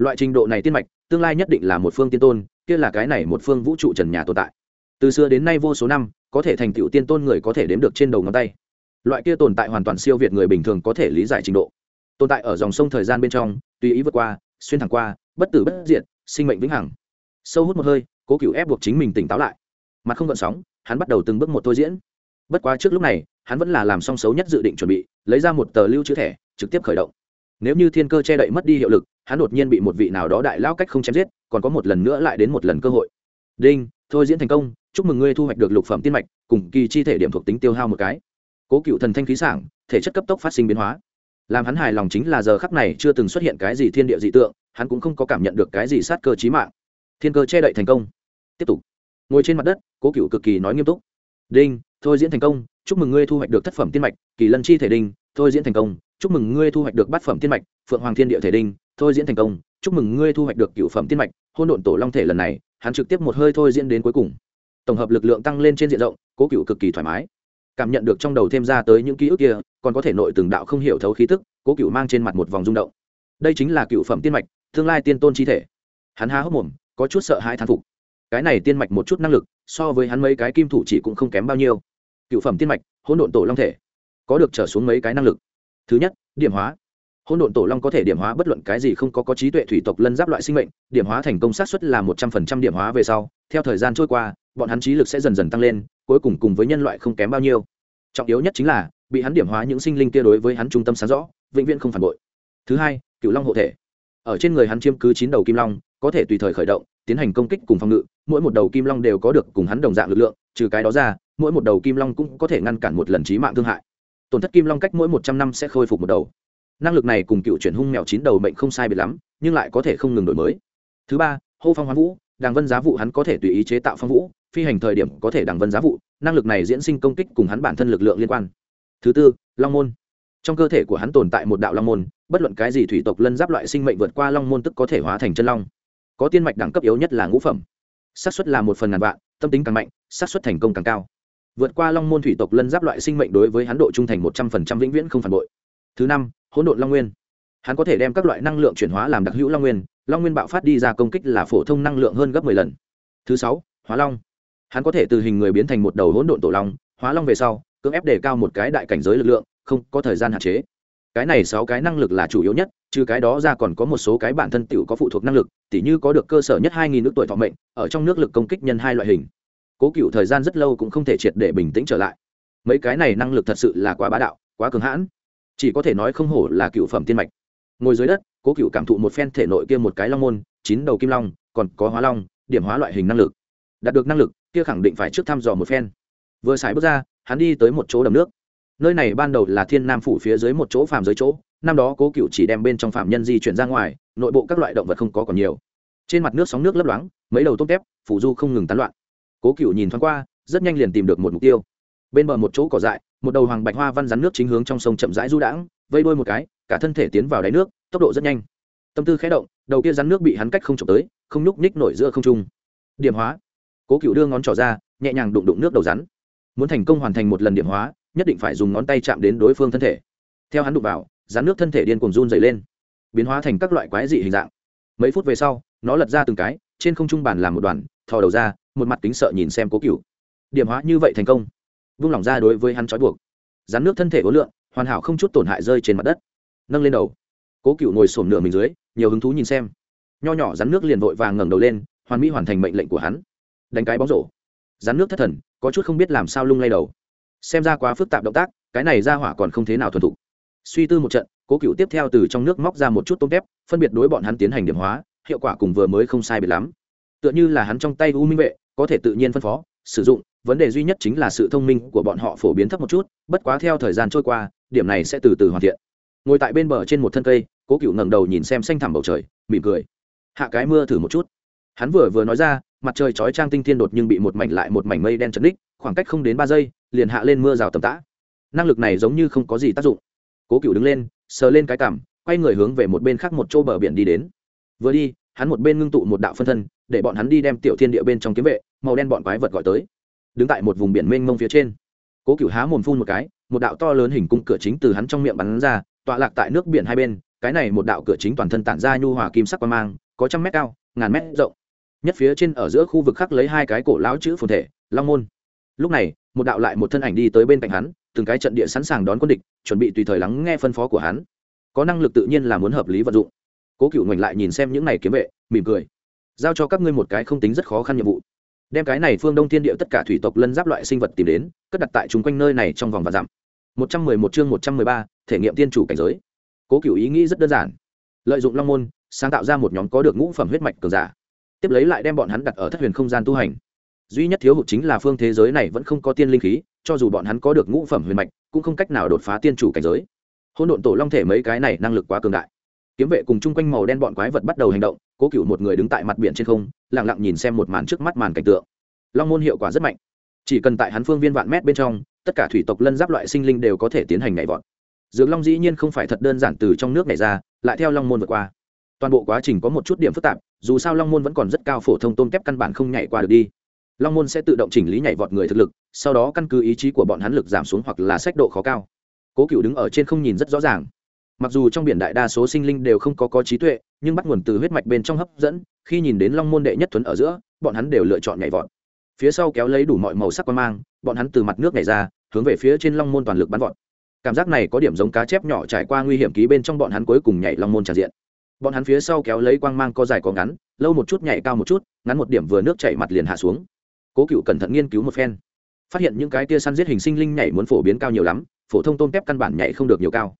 Loại trình độ này tiên mạch, tương lai nhất định là một phương tiên tôn, kia là cái này một phương vũ trụ trần nhà tồn tại. Từ xưa đến nay vô số năm, có thể thành tựu tiên tôn người có thể đếm được trên đầu ngón tay. Loại kia tồn tại hoàn toàn siêu việt người bình thường có thể lý giải trình độ. Tồn tại ở dòng sông thời gian bên trong, tùy ý vượt qua, xuyên thẳng qua, bất tử bất diệt, sinh mệnh vĩnh hằng. Sâu hút một hơi, cố cựu ép buộc chính mình tỉnh táo lại. Mặt không gợn sóng, hắn bắt đầu từng bước một thôi diễn. Bất quá trước lúc này, hắn vẫn là làm song xấu nhất dự định chuẩn bị, lấy ra một tờ lưu trữ thẻ, trực tiếp khởi động. Nếu như thiên cơ che đậy mất đi hiệu lực hắn đột nhiên bị một vị nào đó đại lao cách không chém giết, còn có một lần nữa lại đến một lần cơ hội. Đinh, thôi diễn thành công, chúc mừng ngươi thu hoạch được lục phẩm tiên mạch, cùng kỳ chi thể điểm thuộc tính tiêu hao một cái. Cố cựu thần thanh khí sảng, thể chất cấp tốc phát sinh biến hóa. Làm hắn hài lòng chính là giờ khắc này chưa từng xuất hiện cái gì thiên địa dị tượng, hắn cũng không có cảm nhận được cái gì sát cơ trí mạng. Thiên cơ che đậy thành công. Tiếp tục. Ngồi trên mặt đất, cố cựu cực kỳ nói nghiêm túc. Đinh, thôi diễn thành công, chúc mừng ngươi thu hoạch được thất phẩm tiên mạch, kỳ lân chi thể đinh, thôi diễn thành công, chúc mừng ngươi thu hoạch được bát phẩm tiên mạch, phượng hoàng thiên địa thể đinh thôi diễn thành công, chúc mừng ngươi thu hoạch được cựu phẩm tiên mạch, hôn độn tổ long thể lần này, hắn trực tiếp một hơi thôi diễn đến cuối cùng. Tổng hợp lực lượng tăng lên trên diện rộng, cố cựu cực kỳ thoải mái. Cảm nhận được trong đầu thêm ra tới những ký ức kia, còn có thể nội từng đạo không hiểu thấu khí tức, cố cựu mang trên mặt một vòng rung động. Đây chính là cựu phẩm tiên mạch, tương lai tiên tôn chi thể. Hắn há hốc mồm, có chút sợ hãi thán phục. Cái này tiên mạch một chút năng lực, so với hắn mấy cái kim thủ chỉ cũng không kém bao nhiêu. Cựu phẩm tiên mạch, hỗn độn tổ long thể, có được trở xuống mấy cái năng lực. Thứ nhất, điểm hóa hỗn độn tổ long có thể điểm hóa bất luận cái gì không có có trí tuệ thủy tộc lân giáp loại sinh mệnh, điểm hóa thành công sát suất là một trăm phần trăm điểm hóa về sau, theo thời gian trôi qua, bọn hắn trí lực sẽ dần dần tăng lên, cuối cùng cùng với nhân loại không kém bao nhiêu. Trọng yếu nhất chính là, bị hắn điểm hóa những sinh linh kia đối với hắn trung tâm sáng rõ, vĩnh viễn không phản bội. Thứ hai, cựu long hộ thể. Ở trên người hắn chiêm cứ chín đầu kim long, có thể tùy thời khởi động, tiến hành công kích cùng phòng ngự, mỗi một đầu kim long đều có được cùng hắn đồng dạng lực lượng, trừ cái đó ra, mỗi một đầu kim long cũng có thể ngăn cản một lần trí mạng thương hại. Tổn thất kim long cách mỗi một trăm năm sẽ khôi phục một đầu năng lực này cùng cựu chuyển hung mèo chín đầu mệnh không sai biệt lắm, nhưng lại có thể không ngừng đổi mới. Thứ ba, hô phong hoán vũ đàng vân giá vụ hắn có thể tùy ý chế tạo phong vũ, phi hành thời điểm có thể đàng vân giá vụ năng lực này diễn sinh công kích cùng hắn bản thân lực lượng liên quan. Thứ tư, long môn. Trong cơ thể của hắn tồn tại một đạo long môn, bất luận cái gì thủy tộc lân giáp loại sinh mệnh vượt qua long môn tức có thể hóa thành chân long. Có tiên mạch đẳng cấp yếu nhất là ngũ phẩm. Xác suất là một phần ngàn vạn, tâm tính càng mạnh, xác suất thành công càng cao. Vượt qua long môn thủy tộc lân giáp loại sinh mệnh đối với hắn độ trung thành một trăm phần trăm vĩnh viễn không phản bội thứ năm, hỗn độn long nguyên. Hắn có thể đem các loại năng lượng chuyển hóa làm đặc hữu long nguyên. Long nguyên bạo phát đi ra công kích là phổ thông năng lượng hơn gấp mười lần. Thứ sáu, hóa long. Hắn có thể từ hình người biến thành một đầu hỗn độn tổ long. Hóa long về sau, cưỡng ép đề cao một cái đại cảnh giới lực lượng, không có thời gian hạn chế. Cái này sáu cái năng lực là chủ yếu nhất, trừ cái đó ra còn có một số cái bản thân tiểu có phụ thuộc năng lực, tỉ như có được cơ sở nhất hai nghìn nước tuổi thọ mệnh, ở trong nước lực công kích nhân hai loại hình. Cố cựu thời gian rất lâu cũng không thể triệt để bình tĩnh trở lại. Mấy cái này năng lực thật sự là quá bá đạo, quá cường hãn chỉ có thể nói không hổ là cựu phẩm tiên mạch. Ngồi dưới đất, cố cựu cảm thụ một phen thể nội kia một cái long môn, chín đầu kim long, còn có hóa long, điểm hóa loại hình năng lực. Đạt được năng lực, kia khẳng định phải trước thăm dò một phen. Vừa xài bước ra, hắn đi tới một chỗ đầm nước. Nơi này ban đầu là thiên nam phủ phía dưới một chỗ phàm dưới chỗ, năm đó cố cựu chỉ đem bên trong phạm nhân di chuyển ra ngoài, nội bộ các loại động vật không có còn nhiều. Trên mặt nước sóng nước lấp loáng, mấy đầu tôm tép, phủ du không ngừng tán loạn. Cố cựu nhìn thoáng qua, rất nhanh liền tìm được một mục tiêu. Bên bờ một chỗ cỏ dại một đầu hoàng bạch hoa văn rắn nước chính hướng trong sông chậm rãi du đãng, vây đôi một cái, cả thân thể tiến vào đáy nước, tốc độ rất nhanh. Tâm tư khé động, đầu kia rắn nước bị hắn cách không trộm tới, không nhúc nhích nổi giữa không trung. Điểm hóa. Cố cựu đưa ngón trỏ ra, nhẹ nhàng đụng đụng nước đầu rắn. Muốn thành công hoàn thành một lần điểm hóa, nhất định phải dùng ngón tay chạm đến đối phương thân thể. Theo hắn đụng vào, rắn nước thân thể điên cuồng run dày lên. Biến hóa thành các loại quái dị hình dạng. Mấy phút về sau, nó lật ra từng cái, trên không trung bàn làm một đoàn, thò đầu ra, một mặt kính sợ nhìn xem cố cựu điểm hóa như vậy thành công vung lỏng ra đối với hắn trói buộc. Rắn nước thân thể ố lượn, hoàn hảo không chút tổn hại rơi trên mặt đất. Nâng lên đầu. Cố cựu ngồi sổm nửa mình dưới nhiều hứng thú nhìn xem. Nho nhỏ rắn nước liền vội vàng ngẩng đầu lên hoàn mỹ hoàn thành mệnh lệnh của hắn. Đánh cái bóng rổ. Rắn nước thất thần có chút không biết làm sao lung lay đầu. Xem ra quá phức tạp động tác cái này ra hỏa còn không thế nào thuần thục. Suy tư một trận cố cựu tiếp theo từ trong nước móc ra một chút tôm tép phân biệt đối bọn hắn tiến hành điểm hóa hiệu quả cùng vừa mới không sai biệt lắm. Tựa như là hắn trong tay u minh vệ có thể tự nhiên phân phó sử dụng vấn đề duy nhất chính là sự thông minh của bọn họ phổ biến thấp một chút, bất quá theo thời gian trôi qua, điểm này sẽ từ từ hoàn thiện. Ngồi tại bên bờ trên một thân cây, cố cựu ngẩng đầu nhìn xem xanh thẳm bầu trời, mỉm cười. Hạ cái mưa thử một chút. Hắn vừa vừa nói ra, mặt trời chói trang tinh thiên đột nhưng bị một mảnh lại một mảnh mây đen chấn đích, khoảng cách không đến ba giây, liền hạ lên mưa rào tầm tã. Năng lực này giống như không có gì tác dụng. Cố cựu đứng lên, sờ lên cái cảm quay người hướng về một bên khác một chỗ bờ biển đi đến. Vừa đi, hắn một bên ngưng tụ một đạo phân thân, để bọn hắn đi đem tiểu thiên địa bên trong kiếm vệ, màu đen bọn quái vật gọi tới đứng tại một vùng biển mênh mông phía trên. Cố cựu há mồm phun một cái, một đạo to lớn hình cung cửa chính từ hắn trong miệng bắn ra, tọa lạc tại nước biển hai bên, cái này một đạo cửa chính toàn thân tản ra nhu hòa kim sắc qua mang, có trăm mét cao, ngàn mét rộng. Nhất phía trên ở giữa khu vực khắc lấy hai cái cổ lão chữ phồn thể, long môn. Lúc này, một đạo lại một thân ảnh đi tới bên cạnh hắn, từng cái trận địa sẵn sàng đón quân địch, chuẩn bị tùy thời lắng nghe phân phó của hắn. Có năng lực tự nhiên là muốn hợp lý vận dụng. Cố cựu ngoảnh lại nhìn xem những này kiếm vệ, mỉm cười. Giao cho các ngươi một cái không tính rất khó khăn nhiệm vụ đem cái này phương đông thiên địa tất cả thủy tộc lân giáp loại sinh vật tìm đến, cất đặt tại chung quanh nơi này trong vòng và dặm. Một trăm mười một chương một trăm mười ba, thể nghiệm tiên chủ cảnh giới. Cố cựu ý nghĩ rất đơn giản. Lợi dụng long môn, sáng tạo ra một nhóm có được ngũ phẩm huyết mạch cường giả. Tiếp lấy lại đem bọn hắn đặt ở thất huyền không gian tu hành. Duy nhất thiếu hụt chính là phương thế giới này vẫn không có tiên linh khí, cho dù bọn hắn có được ngũ phẩm huyền mạch, cũng không cách nào đột phá tiên chủ cảnh giới. Hôn độn tổ long thể mấy cái này năng lực quá cường đại kiếm vệ cùng chung quanh màu đen bọn quái vật bắt đầu hành động, cố cựu một người đứng tại mặt biển trên không lẳng lặng nhìn xem một màn trước mắt màn cảnh tượng. Long môn hiệu quả rất mạnh. Chỉ cần tại hắn phương viên vạn mét bên trong, tất cả thủy tộc lân giáp loại sinh linh đều có thể tiến hành nhảy vọt. Dược long dĩ nhiên không phải thật đơn giản từ trong nước này ra, lại theo long môn vượt qua. Toàn bộ quá trình có một chút điểm phức tạp, dù sao long môn vẫn còn rất cao phổ thông tôm kép căn bản không nhảy qua được đi. Long môn sẽ tự động chỉnh lý nhảy vọt người thực lực, sau đó căn cứ ý chí của bọn hắn lực giảm xuống hoặc là sách độ khó cao. Cố cựu đứng ở trên không nhìn rất rõ ràng mặc dù trong biển đại đa số sinh linh đều không có có trí tuệ, nhưng bắt nguồn từ huyết mạch bên trong hấp dẫn, khi nhìn đến long môn đệ nhất thuấn ở giữa, bọn hắn đều lựa chọn nhảy vọt. Phía sau kéo lấy đủ mọi màu sắc quan mang, bọn hắn từ mặt nước nhảy ra, hướng về phía trên long môn toàn lực bắn vọt. Cảm giác này có điểm giống cá chép nhỏ trải qua nguy hiểm ký bên trong bọn hắn cuối cùng nhảy long môn tràn diện. Bọn hắn phía sau kéo lấy quang mang có dài có ngắn, lâu một chút nhảy cao một chút, ngắn một điểm vừa nước chảy mặt liền hạ xuống. Cố cựu cẩn thận nghiên cứu một phen. Phát hiện những cái tia săn giết hình sinh linh nhảy muốn phổ biến cao nhiều lắm, phổ thông tôn kép căn bản nhảy không được nhiều cao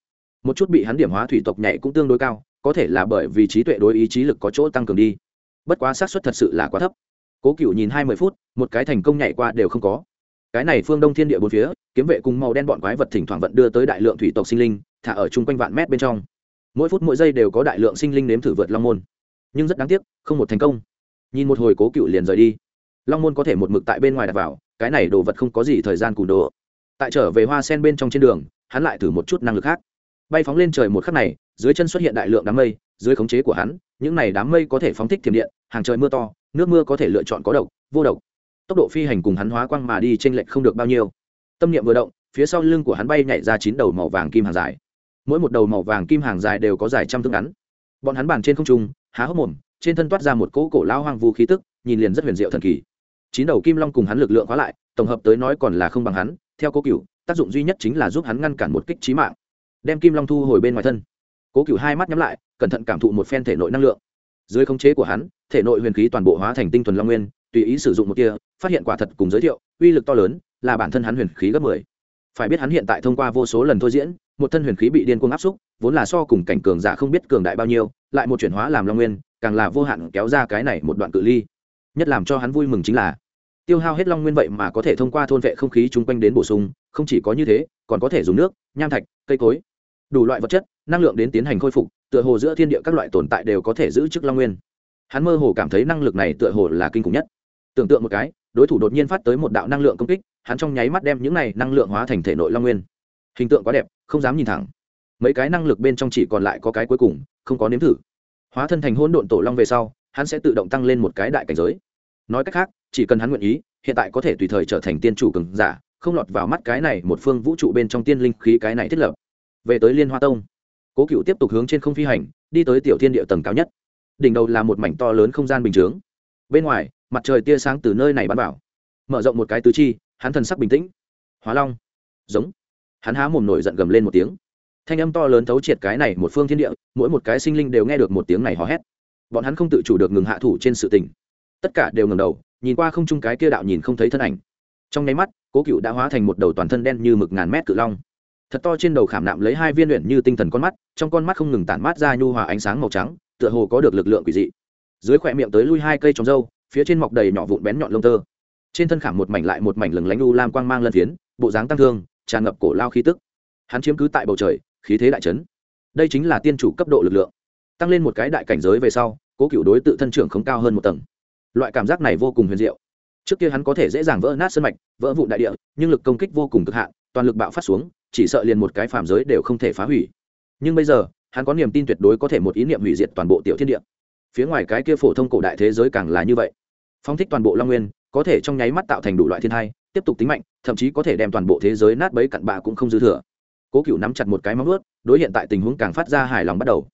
một chút bị hắn điểm hóa thủy tộc nhảy cũng tương đối cao, có thể là bởi vì trí tuệ đối ý chí lực có chỗ tăng cường đi. Bất quá xác suất thật sự là quá thấp. Cố cựu nhìn hai mươi phút, một cái thành công nhảy qua đều không có. Cái này phương đông thiên địa bốn phía, kiếm vệ cùng màu đen bọn quái vật thỉnh thoảng vận đưa tới đại lượng thủy tộc sinh linh, thả ở chung quanh vạn mét bên trong. Mỗi phút mỗi giây đều có đại lượng sinh linh nếm thử vượt long môn. Nhưng rất đáng tiếc, không một thành công. Nhìn một hồi cố cựu liền rời đi. Long môn có thể một mực tại bên ngoài đặt vào, cái này đồ vật không có gì thời gian cùn đồ. Tại trở về hoa sen bên trong trên đường, hắn lại thử một chút năng lực khác bay phóng lên trời một khắc này, dưới chân xuất hiện đại lượng đám mây, dưới khống chế của hắn, những này đám mây có thể phóng thích thiểm điện, hàng trời mưa to, nước mưa có thể lựa chọn có độc, vô độc. Tốc độ phi hành cùng hắn hóa quang mà đi t r ê n lệch không được bao nhiêu. Tâm niệm vừa động, phía sau lưng của hắn bay nhảy ra chín đầu màu vàng kim hàng dài. Mỗi một đầu màu vàng kim hàng dài đều có dài trăm thước ngắn. Bọn hắn bàn trên không trung, há hốc mồm, trên thân toát ra một cỗ cổ lao hoang vu khí tức, nhìn liền rất huyền diệu thần kỳ. Chín đầu kim long cùng hắn lực lượng khóa lại, tổng hợp tới nói còn là không bằng hắn, theo cố cựu tác dụng duy nhất chính là giúp hắn ngăn cản một kích trí mạng đem kim long thu hồi bên ngoài thân cố cựu hai mắt nhắm lại cẩn thận cảm thụ một phen thể nội năng lượng dưới khống chế của hắn thể nội huyền khí toàn bộ hóa thành tinh thuần long nguyên tùy ý sử dụng một kia phát hiện quả thật cùng giới thiệu uy lực to lớn là bản thân hắn huyền khí gấp mười phải biết hắn hiện tại thông qua vô số lần thôi diễn một thân huyền khí bị điên cuồng áp xúc vốn là so cùng cảnh cường giả không biết cường đại bao nhiêu lại một chuyển hóa làm long nguyên càng là vô hạn kéo ra cái này một đoạn cự ly nhất làm cho hắn vui mừng chính là tiêu hao hết long nguyên vậy mà có thể thông qua thôn vệ không khí chung quanh đến bổ sung không chỉ có như thế còn có thể dùng nước nham thạch cây cối đủ loại vật chất, năng lượng đến tiến hành khôi phục, tựa hồ giữa thiên địa các loại tồn tại đều có thể giữ chức long nguyên. Hắn mơ hồ cảm thấy năng lực này tựa hồ là kinh khủng nhất. Tưởng tượng một cái, đối thủ đột nhiên phát tới một đạo năng lượng công kích, hắn trong nháy mắt đem những này năng lượng hóa thành thể nội long nguyên. Hình tượng quá đẹp, không dám nhìn thẳng. Mấy cái năng lực bên trong chỉ còn lại có cái cuối cùng, không có nếm thử. Hóa thân thành hỗn độn tổ long về sau, hắn sẽ tự động tăng lên một cái đại cảnh giới. Nói cách khác, chỉ cần hắn nguyện ý, hiện tại có thể tùy thời trở thành tiên chủ cường giả, không lọt vào mắt cái này một phương vũ trụ bên trong tiên linh khí cái này thiết lập về tới liên hoa tông cố cựu tiếp tục hướng trên không phi hành đi tới tiểu thiên địa tầng cao nhất đỉnh đầu là một mảnh to lớn không gian bình chướng bên ngoài mặt trời tia sáng từ nơi này bắn vào mở rộng một cái tứ chi hắn thần sắc bình tĩnh hóa long giống hắn há mồm nổi giận gầm lên một tiếng thanh âm to lớn thấu triệt cái này một phương thiên địa mỗi một cái sinh linh đều nghe được một tiếng này hò hét bọn hắn không tự chủ được ngừng hạ thủ trên sự tình tất cả đều ngừng đầu nhìn qua không chung cái kia đạo nhìn không thấy thân ảnh trong nháy mắt cố cựu đã hóa thành một đầu toàn thân đen như mực ngàn mét cự long thật to trên đầu khảm nạm lấy hai viên luyện như tinh thần con mắt, trong con mắt không ngừng tản mát ra nhu hòa ánh sáng màu trắng, tựa hồ có được lực lượng quỷ dị. Dưới khỏe miệng tới lui hai cây trồng râu, phía trên mọc đầy nhỏ vụn bén nhọn lông tơ. Trên thân khảm một mảnh lại một mảnh lừng lánh u lam quang mang lân phiến, bộ dáng tăng thương, tràn ngập cổ lao khí tức. Hắn chiếm cứ tại bầu trời, khí thế đại trấn đây chính là tiên chủ cấp độ lực lượng. Tăng lên một cái đại cảnh giới về sau, cố cựu đối tự thân trưởng không cao hơn một tầng. Loại cảm giác này vô cùng huyền diệu. Trước kia hắn có thể dễ dàng vỡ nát sân mạch, vỡ vụn đại địa, nhưng lực công kích vô cùng cực hạn, toàn lực bạo phát xuống chỉ sợ liền một cái phàm giới đều không thể phá hủy. Nhưng bây giờ, hắn có niềm tin tuyệt đối có thể một ý niệm hủy diệt toàn bộ tiểu thiên địa. Phía ngoài cái kia phổ thông cổ đại thế giới càng là như vậy. Phong thích toàn bộ long nguyên, có thể trong nháy mắt tạo thành đủ loại thiên thai tiếp tục tính mạnh, thậm chí có thể đem toàn bộ thế giới nát bấy cặn bạ cũng không dư thừa. Cố cựu nắm chặt một cái móng ướt đối hiện tại tình huống càng phát ra hài lòng bắt đầu.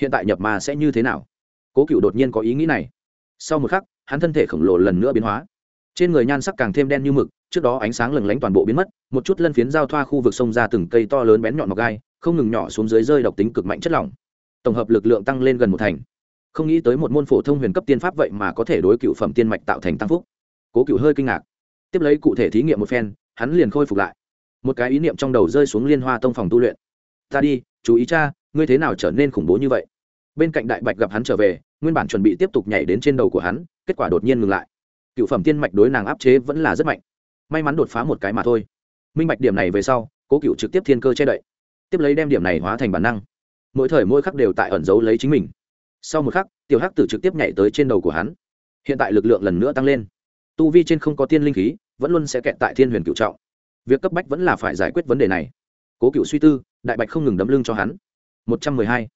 Hiện tại nhập ma sẽ như thế nào? Cố cựu đột nhiên có ý nghĩ này. Sau một khắc, hắn thân thể khổng lồ lần nữa biến hóa trên người nhan sắc càng thêm đen như mực, trước đó ánh sáng lừng lánh toàn bộ biến mất, một chút lân phiến giao thoa khu vực sông ra từng cây to lớn bén nhọn mọc gai, không ngừng nhỏ xuống dưới rơi độc tính cực mạnh chất lỏng. Tổng hợp lực lượng tăng lên gần một thành. Không nghĩ tới một môn phổ thông huyền cấp tiên pháp vậy mà có thể đối cựu phẩm tiên mạch tạo thành tăng phúc. Cố cựu hơi kinh ngạc. Tiếp lấy cụ thể thí nghiệm một phen, hắn liền khôi phục lại. Một cái ý niệm trong đầu rơi xuống liên hoa tông phòng tu luyện. Ta đi, chú ý cha, ngươi thế nào trở nên khủng bố như vậy? Bên cạnh đại bạch gặp hắn trở về, nguyên bản chuẩn bị tiếp tục nhảy đến trên đầu của hắn, kết quả đột nhiên ngừng lại cựu phẩm tiên mạch đối nàng áp chế vẫn là rất mạnh. May mắn đột phá một cái mà thôi. Minh bạch điểm này về sau, cố cựu trực tiếp thiên cơ che đậy. Tiếp lấy đem điểm này hóa thành bản năng. Mỗi thời mỗi khắc đều tại ẩn giấu lấy chính mình. Sau một khắc, tiểu hắc tử trực tiếp nhảy tới trên đầu của hắn. Hiện tại lực lượng lần nữa tăng lên. Tu vi trên không có tiên linh khí, vẫn luôn sẽ kẹt tại thiên huyền cựu trọng. Việc cấp bách vẫn là phải giải quyết vấn đề này. Cố cựu suy tư, đại bạch không ngừng đấm lưng cho hắn. Một trăm mười hai.